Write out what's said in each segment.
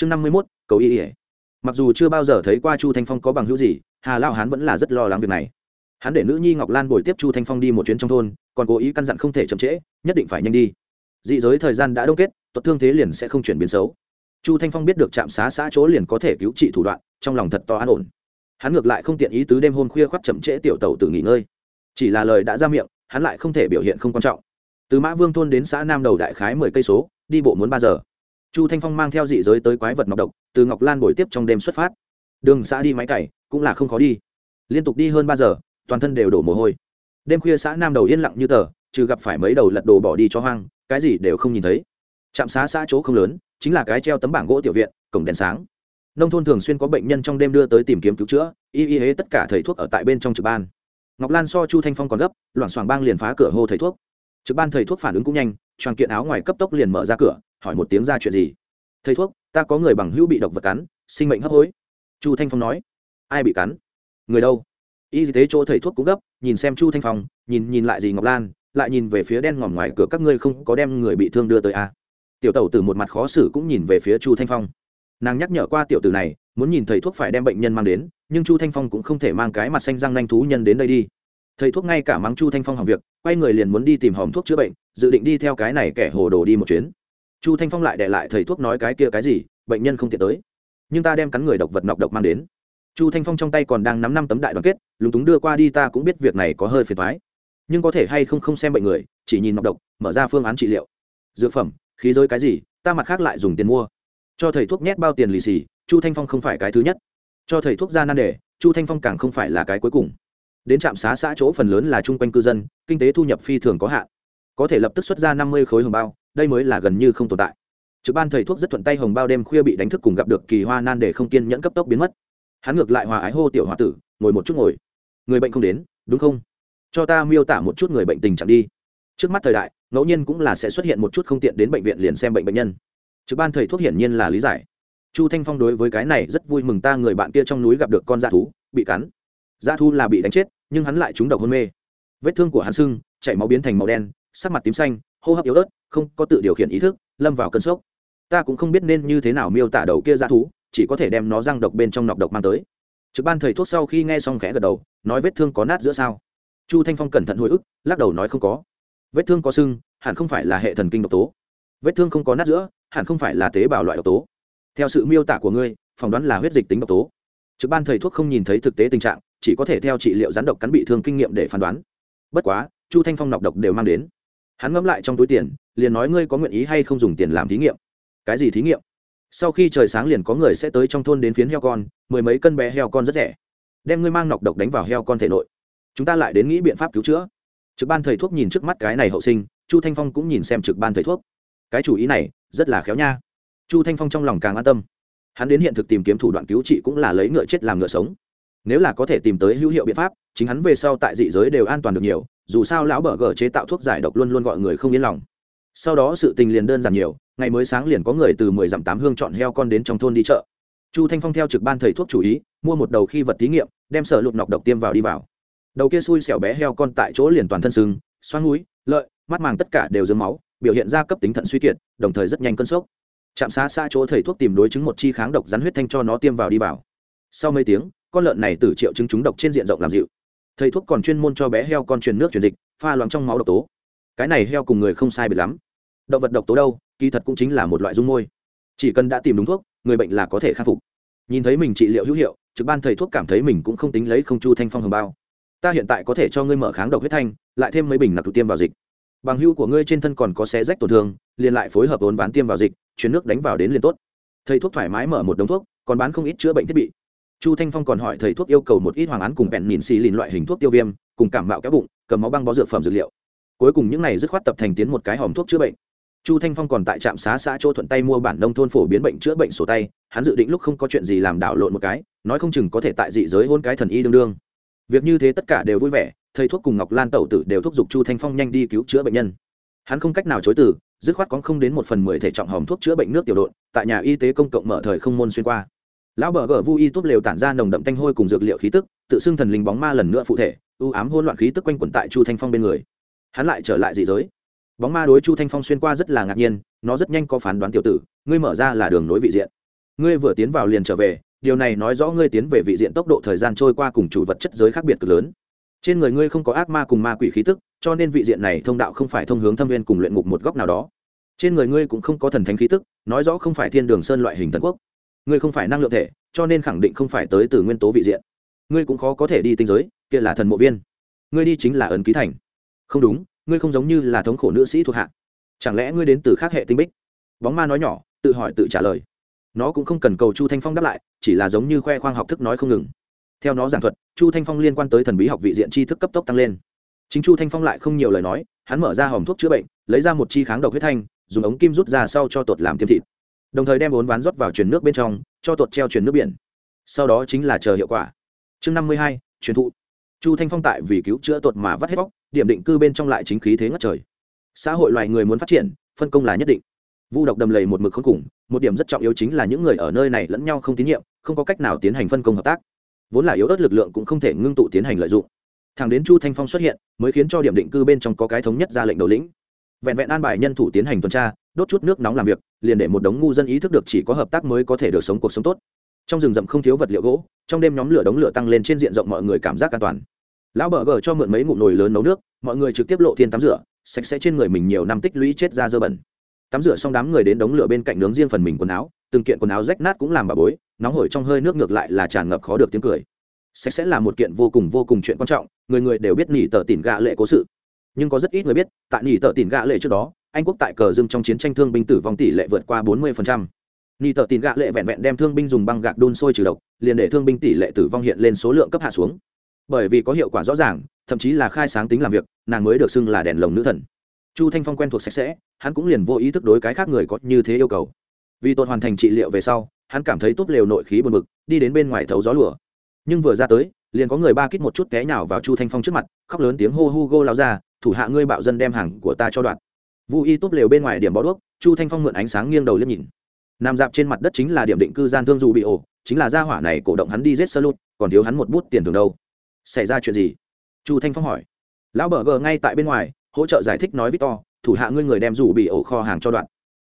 chương năm mươi mốt, cầu y ỉa mặc dù chưa bao giờ thấy qua chu thanh phong có bằng hữu gì, hà lao hán vẫn là rất lo lắng việc này. Hắn để nữ nhi ngọc lan bồi tiếp chu thanh phong đi một chuyến trong thôn, còn cố ý căn dặn không thể chậm trễ, nhất định phải nhanh đi. Dị giới thời gian đã đông kết, tuật thương thế liền sẽ không chuyển biến xấu. Chu thanh phong biết được trạm xá xã chỗ liền có thể cứu trị thủ đoạn, trong lòng thật to an ổn. Hắn ngược lại không tiện ý tứ đêm hôm khuya khoác chậm trễ tiểu tàu tự nghỉ ngơi. Chỉ là lời đã ra miệng, hắn lại không thể biểu hiện không quan trọng. Từ mã vương thôn đến xã nam đầu đại khái mười cây số, đi bộ muốn ba giờ chu thanh phong mang theo dị giới tới quái vật ngọc độc, từ ngọc lan bồi tiếp trong đêm xuất phát. Đường xã đi máy cày, cũng là không khó đi. Liên tục đi hơn ba giờ, toàn thân đều đổ mồ hôi. Đêm khuya xã nam đầu yên lặng như tờ, trừ gặp phải mấy đầu lật đồ bỏ đi cho hoang, cái gì đều không nhìn thấy. Trạm xá xã chỗ không lớn, chính là cái treo tấm bảng gỗ tiểu viện, cổng đèn sáng. Nông thôn thường xuyên có bệnh nhân trong đêm đưa tới tìm kiếm cứu chữa, y y hế tất cả thầy thuốc ở tại bên trong trực ban. Ngọc lan so chu thanh phong còn gấp, loảng xoảng bang liền phá cửa hô thầy thuốc. Trực ban thầy thuốc phản ứng cũng nhanh choàng kiện áo ngoài cấp tốc liền mở ra cửa, hỏi một tiếng ra chuyện gì? Thầy thuốc, ta có người bằng hữu bị độc vật cắn, sinh mệnh hấp hối. Chu thanh phong nói. Ai bị cắn? Người đâu? Y tế chỗ thầy thuốc cũng gấp, nhìn xem chu thanh phong, nhìn nhìn lại gì ngọc lan, lại nhìn về phía đen ngòm ngoài cửa các ngươi không có đem người bị thương đưa tới à. tiểu tẩu từ một mặt khó xử cũng nhìn về phía chu thanh phong. Nàng nhắc nhở qua tiểu tử này, muốn nhìn thầy thuốc phải đem bệnh nhân mang đến, nhưng chu thanh phong cũng không thể mang cái mặt xanh răng nanh thú nhân đến đây đi. Thầy thuốc ngay cả mắng chu thanh phong hỏng việc, quay người liền muốn đi tìm hòm thuốc chữa bệnh dự định đi theo cái này kẻ hồ đồ đi một chuyến. Chu thanh phong lại để lại thầy thuốc nói cái kia cái gì, bệnh nhân không tiện tới. Nhưng ta đem cắn người độc vật nọc độc mang đến. Chu thanh phong trong tay còn đang nắm năm tấm đại đoàn kết, lúng túng đưa qua đi ta cũng biết việc này có hơi phiền thoái nhưng có thể hay không không xem bệnh người, chỉ nhìn nọc độc, mở ra phương án trị liệu. Dược phẩm, khí giới cái gì, ta mặt khác lại dùng tiền mua. Cho thầy thuốc nhét bao tiền lì xì, chu thanh phong không phải cái thứ nhất. Cho thầy thuốc ra nan đề, chu thanh phong càng không phải là cái cuối cùng. Đến trạm xá xã chỗ phần lớn là chung quanh cư dân, kinh tế thu nhập phi thường có hạn có thể lập tức xuất ra năm mươi khối hồng bao, đây mới là gần như không tồn tại. Trực ban thầy thuốc rất thuận tay hồng bao đêm khuya bị đánh thức cùng gặp được kỳ hoa nan để không kiên nhẫn cấp tốc biến mất. Hắn ngược lại hòa ái hô tiểu h o a tử, ngồi một chút ngồi. Người bệnh không đến, đúng không? Cho ta miêu tả một chút người bệnh tình trạng đi. Trước mắt thời đại, ngẫu nhiên cũng là sẽ xuất hiện một chút không tiện đến bệnh viện liền xem bệnh bệnh nhân. Trực ban thầy thuốc hiển nhiên là lý giải. Chu thanh phong đối với cái này rất vui mừng ta người bạn kia trong núi gặp được con dã thú, bị cắn. Dã thú là bị đánh chết, nhưng hắn lại trúng độc hôn mê. Vết thương của hắn sưng, chảy máu biến thành màu đen sắc mặt tím xanh, hô hấp yếu ớt, không có tự điều khiển ý thức, lâm vào cơn sốc. Ta cũng không biết nên như thế nào miêu tả đầu kia dã thú, chỉ có thể đem nó răng độc bên trong nọc độc mang tới. Trực ban thầy thuốc sau khi nghe xong khẽ gật đầu, nói vết thương có nát giữa sao. Chu thanh phong cẩn thận hồi ức, lắc đầu nói không có. Vết thương có sưng, hẳn không phải là hệ thần kinh độc tố. Vết thương không có nát giữa, hẳn không phải là tế bào loại độc tố. Theo sự miêu tả của ngươi, phỏng đoán là huyết dịch tính độc tố. Trực ban thầy thuốc không nhìn thấy thực tế tình trạng, chỉ có thể theo trị liệu rắn độc cắn bị thương kinh nghiệm để phán đoán. Bất quá, chu thanh phong nọc độc đều mang đến hắn ngẫm lại trong túi tiền, liền nói ngươi có nguyện ý hay không dùng tiền làm thí nghiệm. Cái gì thí nghiệm? Sau khi trời sáng liền có người sẽ tới trong thôn đến phiến heo con, mười mấy cân bé heo con rất rẻ. Đem ngươi mang nọc độc đánh vào heo con thể nội. Chúng ta lại đến nghĩ biện pháp cứu chữa. Trực ban thầy thuốc nhìn trước mắt cái này hậu sinh, chu thanh phong cũng nhìn xem trực ban thầy thuốc. Cái chủ ý này, rất là khéo nha. Chu thanh phong trong lòng càng an tâm. Hắn đến hiện thực tìm kiếm thủ đoạn cứu trị cũng là lấy ngựa chết làm ngựa sống. Nếu là có thể tìm tới hữu hiệu biện pháp, chính hắn về sau tại dị giới đều an toàn được nhiều dù sao lão bờ gờ chế tạo thuốc giải độc luôn luôn gọi người không yên lòng. Sau đó sự tình liền đơn giản nhiều, ngày mới sáng liền có người từ mười dặm tám hương chọn heo con đến trong thôn đi chợ. Chu thanh phong theo trực ban thầy thuốc chủ ý, mua một đầu khi vật thí nghiệm, đem sợ lụt nọc độc tiêm vào đi vào. Đầu kia xui xẻo bé heo con tại chỗ liền toàn thân sưng, xoắn núi lợi, mắt màng tất cả đều dướng máu, biểu hiện ra cấp tính thận suy kiệt, đồng thời rất nhanh cơn sốc. Trạm xa xa chỗ thầy thuốc tìm đối chứng một chi kháng độc rắn huyết thanh cho nó tiêm vào đi vào. Sau mấy tiếng, con lợn này từ triệu chứng trúng độc trên diện rộng làm dịu thầy thuốc còn chuyên môn cho bé heo con truyền nước truyền dịch, pha loãng trong máu độc tố. Cái này heo cùng người không sai biệt lắm. Động vật độc tố đâu, kỳ thật cũng chính là một loại dung môi. Chỉ cần đã tìm đúng thuốc, người bệnh là có thể khắc phục. Nhìn thấy mình trị liệu hữu hiệu, trực ban thầy thuốc cảm thấy mình cũng không tính lấy không chu thanh phong hồng bao. Ta hiện tại có thể cho ngươi mở kháng độc huyết thanh, lại thêm mấy bình nạp tụ tiêm vào dịch. Bằng hưu của ngươi trên thân còn có xé rách tổn thương, liền lại phối hợp vốn bán tiêm vào dịch chuyến nước đánh vào đến liền tốt. Thầy thuốc thoải mái mở một đống thuốc, còn bán không ít chữa bệnh thiết bị chu thanh phong còn hỏi thầy thuốc yêu cầu một ít hoàng án cùng bẹn nhìn xì lìn loại hình thuốc tiêu viêm, cùng cảm mạo kéo bụng, cầm máu băng bó dược phẩm dược liệu. Cuối cùng những này dứt khoát tập thành tiến một cái hòm thuốc chữa bệnh. Chu thanh phong còn tại trạm xá xã chỗ thuận tay mua bản nông thôn phổ biến bệnh chữa bệnh sổ tay, hắn dự định lúc không có chuyện gì làm đảo lộn một cái, nói không chừng có thể tại dị giới hôn cái thần y đương đương. Việc như thế tất cả đều vui vẻ, thầy thuốc cùng ngọc lan tẩu tử đều thúc giục chu thanh phong nhanh đi cứu chữa bệnh nhân. Hắn không cách nào chối từ, dứt khoát có không đến một phần mười thể trọng hòm thuốc chữa bệnh nước tiểu độn, tại nhà y tế công cộng mở thời không môn xuyên qua lão bờ gờ vui tốt lều tản ra nồng đậm tanh hôi cùng dược liệu khí tức, tự xưng thần linh bóng ma lần nữa phụ thể ưu ám hôn loạn khí tức quanh quẩn tại chu thanh phong bên người. Hắn lại trở lại dị giới. Bóng ma đối chu thanh phong xuyên qua rất là ngạc nhiên, nó rất nhanh có phán đoán tiểu tử, ngươi mở ra là đường nối vị diện. Ngươi vừa tiến vào liền trở về, điều này nói rõ ngươi tiến về vị diện tốc độ thời gian trôi qua cùng chủ vật chất giới khác biệt cực lớn. Trên người ngươi không có ác ma cùng ma quỷ khí tức, cho nên vị diện này thông đạo không phải thông hướng thâm viên cùng luyện ngục một góc nào đó. Trên người ngươi cũng không có thần thánh khí tức, nói rõ không phải thiên đường sơn loại hình thần quốc ngươi không phải năng lượng thể, cho nên khẳng định không phải tới từ nguyên tố vị diện. Ngươi cũng khó có thể đi tinh giới, kia là thần mộ viên. Ngươi đi chính là ấn ký thành. Không đúng, ngươi không giống như là thống khổ nữ sĩ thuộc hạ. Chẳng lẽ ngươi đến từ khác hệ tinh bích? Bóng ma nói nhỏ, tự hỏi tự trả lời. Nó cũng không cần cầu chu thanh phong đáp lại, chỉ là giống như khoe khoang học thức nói không ngừng. Theo nó giảng thuật, chu thanh phong liên quan tới thần bí học vị diện tri thức cấp tốc tăng lên. Chính chu thanh phong lại không nhiều lời nói, hắn mở ra hòm thuốc chữa bệnh, lấy ra một chi kháng độc huyết thanh, dùng ống kim rút ra sau cho tuột làm tiêm thịt đồng thời đem bốn ván rót vào truyền nước bên trong cho tột treo truyền nước biển. Sau đó chính là chờ hiệu quả. Chương năm mươi hai truyền thụ. Chu thanh phong tại vì cứu chữa tột mà vắt hết vóc, điểm định cư bên trong lại chính khí thế ngất trời. Xã hội loài người muốn phát triển phân công là nhất định. Vu độc đầm lầy một mực không cùng một điểm rất trọng yếu chính là những người ở nơi này lẫn nhau không tín nhiệm không có cách nào tiến hành phân công hợp tác. Vốn là yếu ớt lực lượng cũng không thể ngưng tụ tiến hành lợi dụng. Thằng đến chu thanh phong xuất hiện mới khiến cho điểm định cư bên trong có cái thống nhất ra lệnh đầu lĩnh. Vẹn vẹn an bài nhân thủ tiến hành tuần tra đốt chút nước nóng làm việc, liền để một đống ngu dân ý thức được chỉ có hợp tác mới có thể được sống cuộc sống tốt. Trong rừng rậm không thiếu vật liệu gỗ, trong đêm nhóm lửa đống lửa tăng lên trên diện rộng mọi người cảm giác an toàn. Lão bờ gờ cho mượn mấy ngụm nồi lớn nấu nước, mọi người trực tiếp lộ thiên tắm rửa, sạch sẽ trên người mình nhiều năm tích lũy chết ra dơ bẩn. Tắm rửa xong đám người đến đống lửa bên cạnh nướng riêng phần mình quần áo, từng kiện quần áo rách nát cũng làm bà bối, nóng hổi trong hơi nước ngược lại là tràn ngập khó được tiếng cười. Sạch sẽ là một kiện vô cùng vô cùng chuyện quan trọng, người người đều biết nỉ tờ tỉn gạ lệ cố sự. Nhưng có rất ít người biết, tại nỉ tờ tỉn gạ lệ trước đó anh quốc tại cờ dưng trong chiến tranh thương binh tử vong tỷ lệ vượt qua 40%. Ni tờ tin gạ lệ vẹn vẹn đem thương binh dùng băng gạc đun sôi trừ độc, liền để thương binh tỷ lệ tử vong hiện lên số lượng cấp hạ xuống. Bởi vì có hiệu quả rõ ràng, thậm chí là khai sáng tính làm việc, nàng mới được xưng là đèn lồng nữ thần. Chu thanh phong quen thuộc sạch sẽ, hắn cũng liền vô ý thức đối cái khác người có như thế yêu cầu. Vì tốt hoàn thành trị liệu về sau, hắn cảm thấy tốt lều nội khí buồn bực, đi đến bên ngoài thấu gió lửa nhưng vừa ra tới, liền có người ba kít một chút té nhào vào chu thanh phong trước mặt, khóc lớn tiếng hô hô go lao ra, thủ hạ ngươi bạo dân đem hàng của ta cho đoạn vu y túp lều bên ngoài điểm bó đuốc, chu thanh phong mượn ánh sáng nghiêng đầu liếc nhìn. Nằm dạp trên mặt đất chính là điểm định cư gian thương dù bị ổ, chính là gia hỏa này cổ động hắn đi giết sơ lụt còn thiếu hắn một bút tiền thường đâu. Xảy ra chuyện gì? Chu thanh phong hỏi. Lão bờ gờ ngay tại bên ngoài, hỗ trợ giải thích nói victor, thủ hạ ngươi người đem rủ bị ổ kho hàng cho đoạn.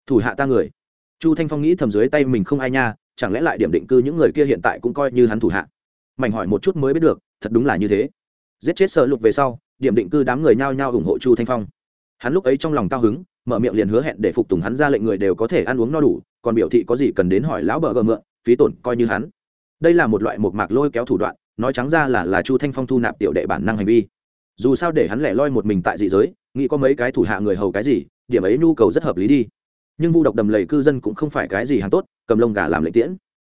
Thủ hạ ta người. Chu thanh phong nghĩ thầm dưới tay mình không ai nha, chẳng lẽ lại điểm định cư những người kia hiện tại cũng coi như hắn thủ hạ. Mảnh hỏi một chút mới biết được, thật đúng là như thế. Giết chết sợ lục về sau, điểm định cư đám người nhao nhao ủng hộ chu thanh phong hắn lúc ấy trong lòng cao hứng, mở miệng liền hứa hẹn để phục tùng hắn ra lệnh người đều có thể ăn uống no đủ, còn biểu thị có gì cần đến hỏi lão bờ gờ mượn, phí tổn coi như hắn. Đây là một loại một mạc lôi kéo thủ đoạn, nói trắng ra là là chu thanh phong thu nạp tiểu đệ bản năng hành vi. Dù sao để hắn lẻ loi một mình tại dị giới, nghĩ có mấy cái thủ hạ người hầu cái gì, điểm ấy nhu cầu rất hợp lý đi. Nhưng vu độc đầm lầy cư dân cũng không phải cái gì hàng tốt, cầm lông gà làm lệ tiễn.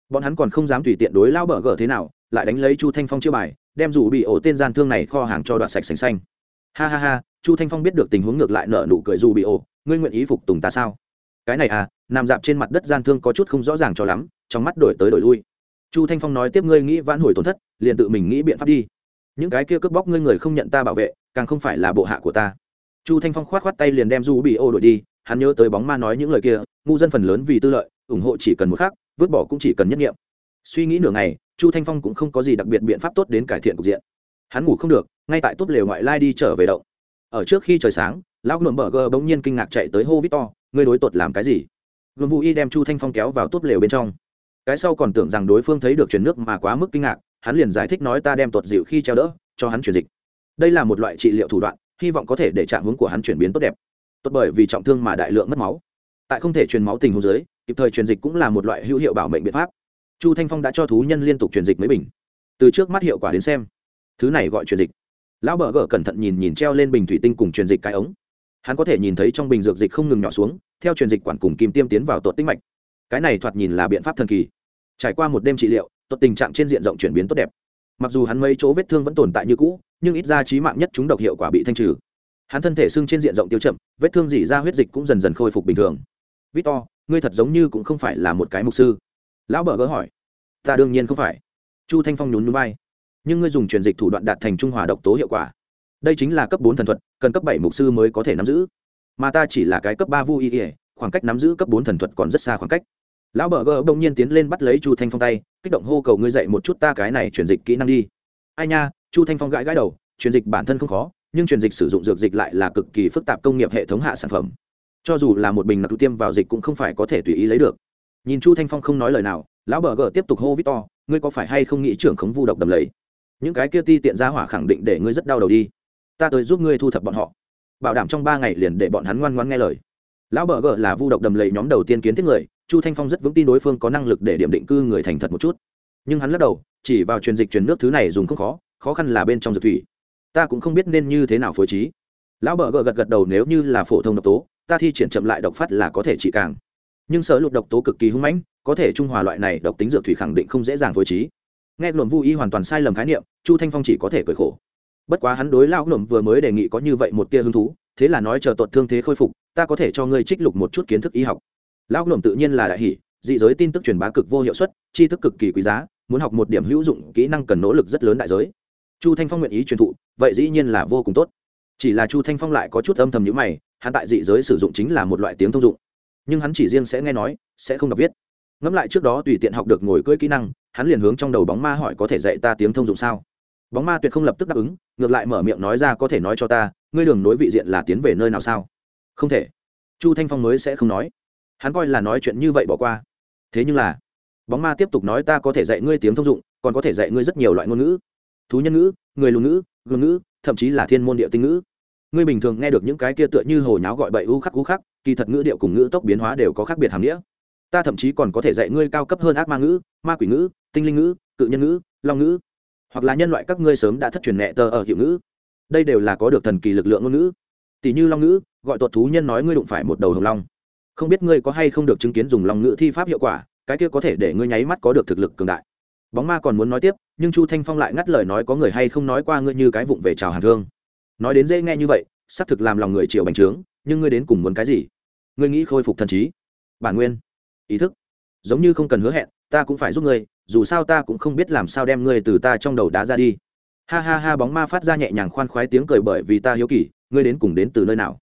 Bọn hắn còn không dám tùy tiện đối lao bờ gờ thế nào, lại đánh lấy chu thanh phong chưa bài, đem rủ bị ổ tên gian thương này kho hàng cho đoạn sạch sành xanh. Ha ha ha chu thanh phong biết được tình huống ngược lại nợ nụ cười dù bị ổ ngươi nguyện ý phục tùng ta sao? Cái này à nằm dạp trên mặt đất gian thương có chút không rõ ràng cho lắm, trong mắt đổi tới đổi lui. Chu thanh phong nói tiếp, ngươi nghĩ vãn hồi tổn thất, liền tự mình nghĩ biện pháp đi. Những cái kia cướp bóc ngươi người không nhận ta bảo vệ, càng không phải là bộ hạ của ta. Chu thanh phong k h o á t khoát tay liền đem du bị ô đổi đi, hắn nhớ tới bóng ma nói những lời kia, ngu dân phần lớn vì tư lợi, ủng hộ chỉ cần một khác vứt bỏ cũng chỉ cần nhất nghiệm. Suy nghĩ nửa ngày, chu thanh phong cũng không có gì đặc biệt biện pháp tốt đến cải thiện cục diện. Hắn ngủ không được, ngay tại tốt lều ngoại lai đi trở về động ở trước khi trời sáng, lão ngụm bờ gờ bỗng nhiên kinh ngạc chạy tới hô vít to ngươi đối tột làm cái gì? Gồm vũ y đem chu thanh phong kéo vào tốt lều bên trong. Cái sau còn tưởng rằng đối phương thấy được chuyển nước mà quá mức kinh ngạc, hắn liền giải thích nói ta đem tuột dịu khi treo đỡ, cho hắn chuyển dịch. Đây là một loại trị liệu thủ đoạn, hy vọng có thể để trạng hướng của hắn chuyển biến tốt đẹp. Tốt bởi vì trọng thương mà đại lượng mất máu. Tại không thể truyền máu tình huống dưới, kịp thời truyền dịch cũng là một loại hữu hiệu bảo mệnh biện pháp. Chu thanh phong đã cho thú nhân liên tục truyền dịch mấy bình. Từ trước mắt hiệu quả đến xem, thứ này gọi truyền dịch lão bờ gờ cẩn thận nhìn nhìn treo lên bình thủy tinh cùng truyền dịch cái ống. Hắn có thể nhìn thấy trong bình dược dịch không ngừng nhỏ xuống, theo truyền dịch quản cùng kim tiêm tiến vào tuột tinh mạch. Cái này thoạt nhìn là biện pháp thần kỳ. Trải qua một đêm trị liệu, tuột tình trạng trên diện rộng chuyển biến tốt đẹp. Mặc dù hắn mấy chỗ vết thương vẫn tồn tại như cũ, nhưng ít ra trí mạng nhất chúng độc hiệu quả bị thanh trừ. Hắn thân thể sưng trên diện rộng tiêu chậm, vết thương dỉ ra huyết dịch cũng dần dần khôi phục bình thường. Victor, ngươi thật giống như cũng không phải là một cái mục sư. Lão bờ gỡ hỏi. Ta đương nhiên không phải. Chu thanh phong nhún núi bay nhưng ngươi dùng truyền dịch thủ đoạn đạt thành trung hòa độc tố hiệu quả. Đây chính là cấp bốn thần thuật, cần cấp bảy mục sư mới có thể nắm giữ. Mà ta chỉ là cái cấp ba vu y ỉa khoảng cách nắm giữ cấp bốn thần thuật còn rất xa khoảng cách. Lão bờ gờ đông nhiên tiến lên bắt lấy chu thanh phong tay, kích động hô cầu ngươi dạy một chút ta cái này truyền dịch kỹ năng đi. Ai nha, chu thanh phong gãi gãi đầu, truyền dịch bản thân không khó, nhưng truyền dịch sử dụng dược dịch lại là cực kỳ phức tạp công nghiệp hệ thống hạ sản phẩm. Cho dù là một bình nặc tiêm vào dịch cũng không phải có thể tùy ý lấy được. Nhìn chu thanh phong không nói lời nào, lão bờ gờ tiếp tục hô victor ngươi có phải hay không nghĩ trưởng khống vu độc đầm lầy? Những cái kia ti tiện ra hỏa khẳng định để ngươi rất đau đầu đi. Ta tới giúp ngươi thu thập bọn họ. Bảo đảm trong ba ngày liền để bọn hắn ngoan ngoan nghe lời. Lão bờ gờ là vu độc đầm lầy nhóm đầu tiên kiến thiết người, chu thanh phong rất vững tin đối phương có năng lực để điểm định cư người thành thật một chút. Nhưng hắn lắc đầu, chỉ vào truyền dịch truyền nước thứ này dùng không khó khó khăn là bên trong dược thủy. Ta cũng không biết nên như thế nào phối trí. Lão bờ gờ gật gật đầu nếu như là phổ thông độc tố, ta thi triển chậm lại độc phát là có thể trị càng. Nhưng sở lục độc tố cực kỳ hung mãnh, có thể trung hòa loại này độc tính dược thủy khẳng định không dễ dàng phối trí nghe luận vu y hoàn toàn sai lầm khái niệm, chu thanh phong chỉ có thể cười khổ. Bất quá hắn đối lão luận vừa mới đề nghị có như vậy một tia hứng thú, thế là nói chờ tuột thương thế khôi phục, ta có thể cho ngươi trích lục một chút kiến thức y học. Lão luận tự nhiên là đại hỷ, dị giới tin tức truyền bá cực vô hiệu suất, tri thức cực kỳ quý giá, muốn học một điểm hữu dụng, kỹ năng cần nỗ lực rất lớn đại giới. Chu thanh phong nguyện ý truyền thụ, vậy dĩ nhiên là vô cùng tốt. Chỉ là chu thanh phong lại có chút âm thầm nhữ mày, hắn tại dị giới sử dụng chính là một loại tiếng thông dụng. Nhưng hắn chỉ riêng sẽ nghe nói, sẽ không đọc viết. Ngẫm lại trước đó tùy tiện học được ngồi cưỡi kỹ năng hắn liền hướng trong đầu bóng ma hỏi có thể dạy ta tiếng thông dụng sao? Bóng ma tuyệt không lập tức đáp ứng, ngược lại mở miệng nói ra có thể nói cho ta, ngươi đường nối vị diện là tiến về nơi nào sao? Không thể. Chu thanh phong mới sẽ không nói. Hắn coi là nói chuyện như vậy bỏ qua. Thế nhưng là, bóng ma tiếp tục nói ta có thể dạy ngươi tiếng thông dụng, còn có thể dạy ngươi rất nhiều loại ngôn ngữ. Thú nhân ngữ, người lùn ngữ, gương ngữ, thậm chí là thiên môn địa tinh ngữ. Ngươi bình thường nghe được những cái kia tựa như hồ nháo gọi bậy u khắc u khắc, kỳ thật ngữ điệu cùng ngữ tốc biến hóa đều có khác biệt hàm nghĩa ta thậm chí còn có thể dạy ngươi cao cấp hơn ác ma ngữ, ma quỷ ngữ, tinh linh ngữ, cự nhân ngữ, long ngữ, hoặc là nhân loại các ngươi sớm đã thất truyền nhẹ tờ ở hiệu ngữ. Đây đều là có được thần kỳ lực lượng ngôn ngữ. Tỷ như long ngữ, gọi tuột thú nhân nói ngươi đụng phải một đầu hồng long. Không biết ngươi có hay không được chứng kiến dùng long ngữ thi pháp hiệu quả, cái kia có thể để ngươi nháy mắt có được thực lực cường đại. Bóng ma còn muốn nói tiếp, nhưng chu thanh phong lại ngắt lời nói có người hay không nói qua ngươi như cái vụng về chào hàng thương. Nói đến dễ nghe như vậy, xác thực làm lòng người chịu bành trướng, nhưng ngươi đến cùng muốn cái gì? Ngươi nghĩ khôi phục thần trí. Bản nguyên ý thức. Giống như không cần hứa hẹn, ta cũng phải giúp ngươi, dù sao ta cũng không biết làm sao đem ngươi từ ta trong đầu đá ra đi. Ha ha ha, bóng ma phát ra nhẹ nhàng khoan khoái tiếng cười bởi vì ta hiếu kỳ, ngươi đến cùng đến từ nơi nào?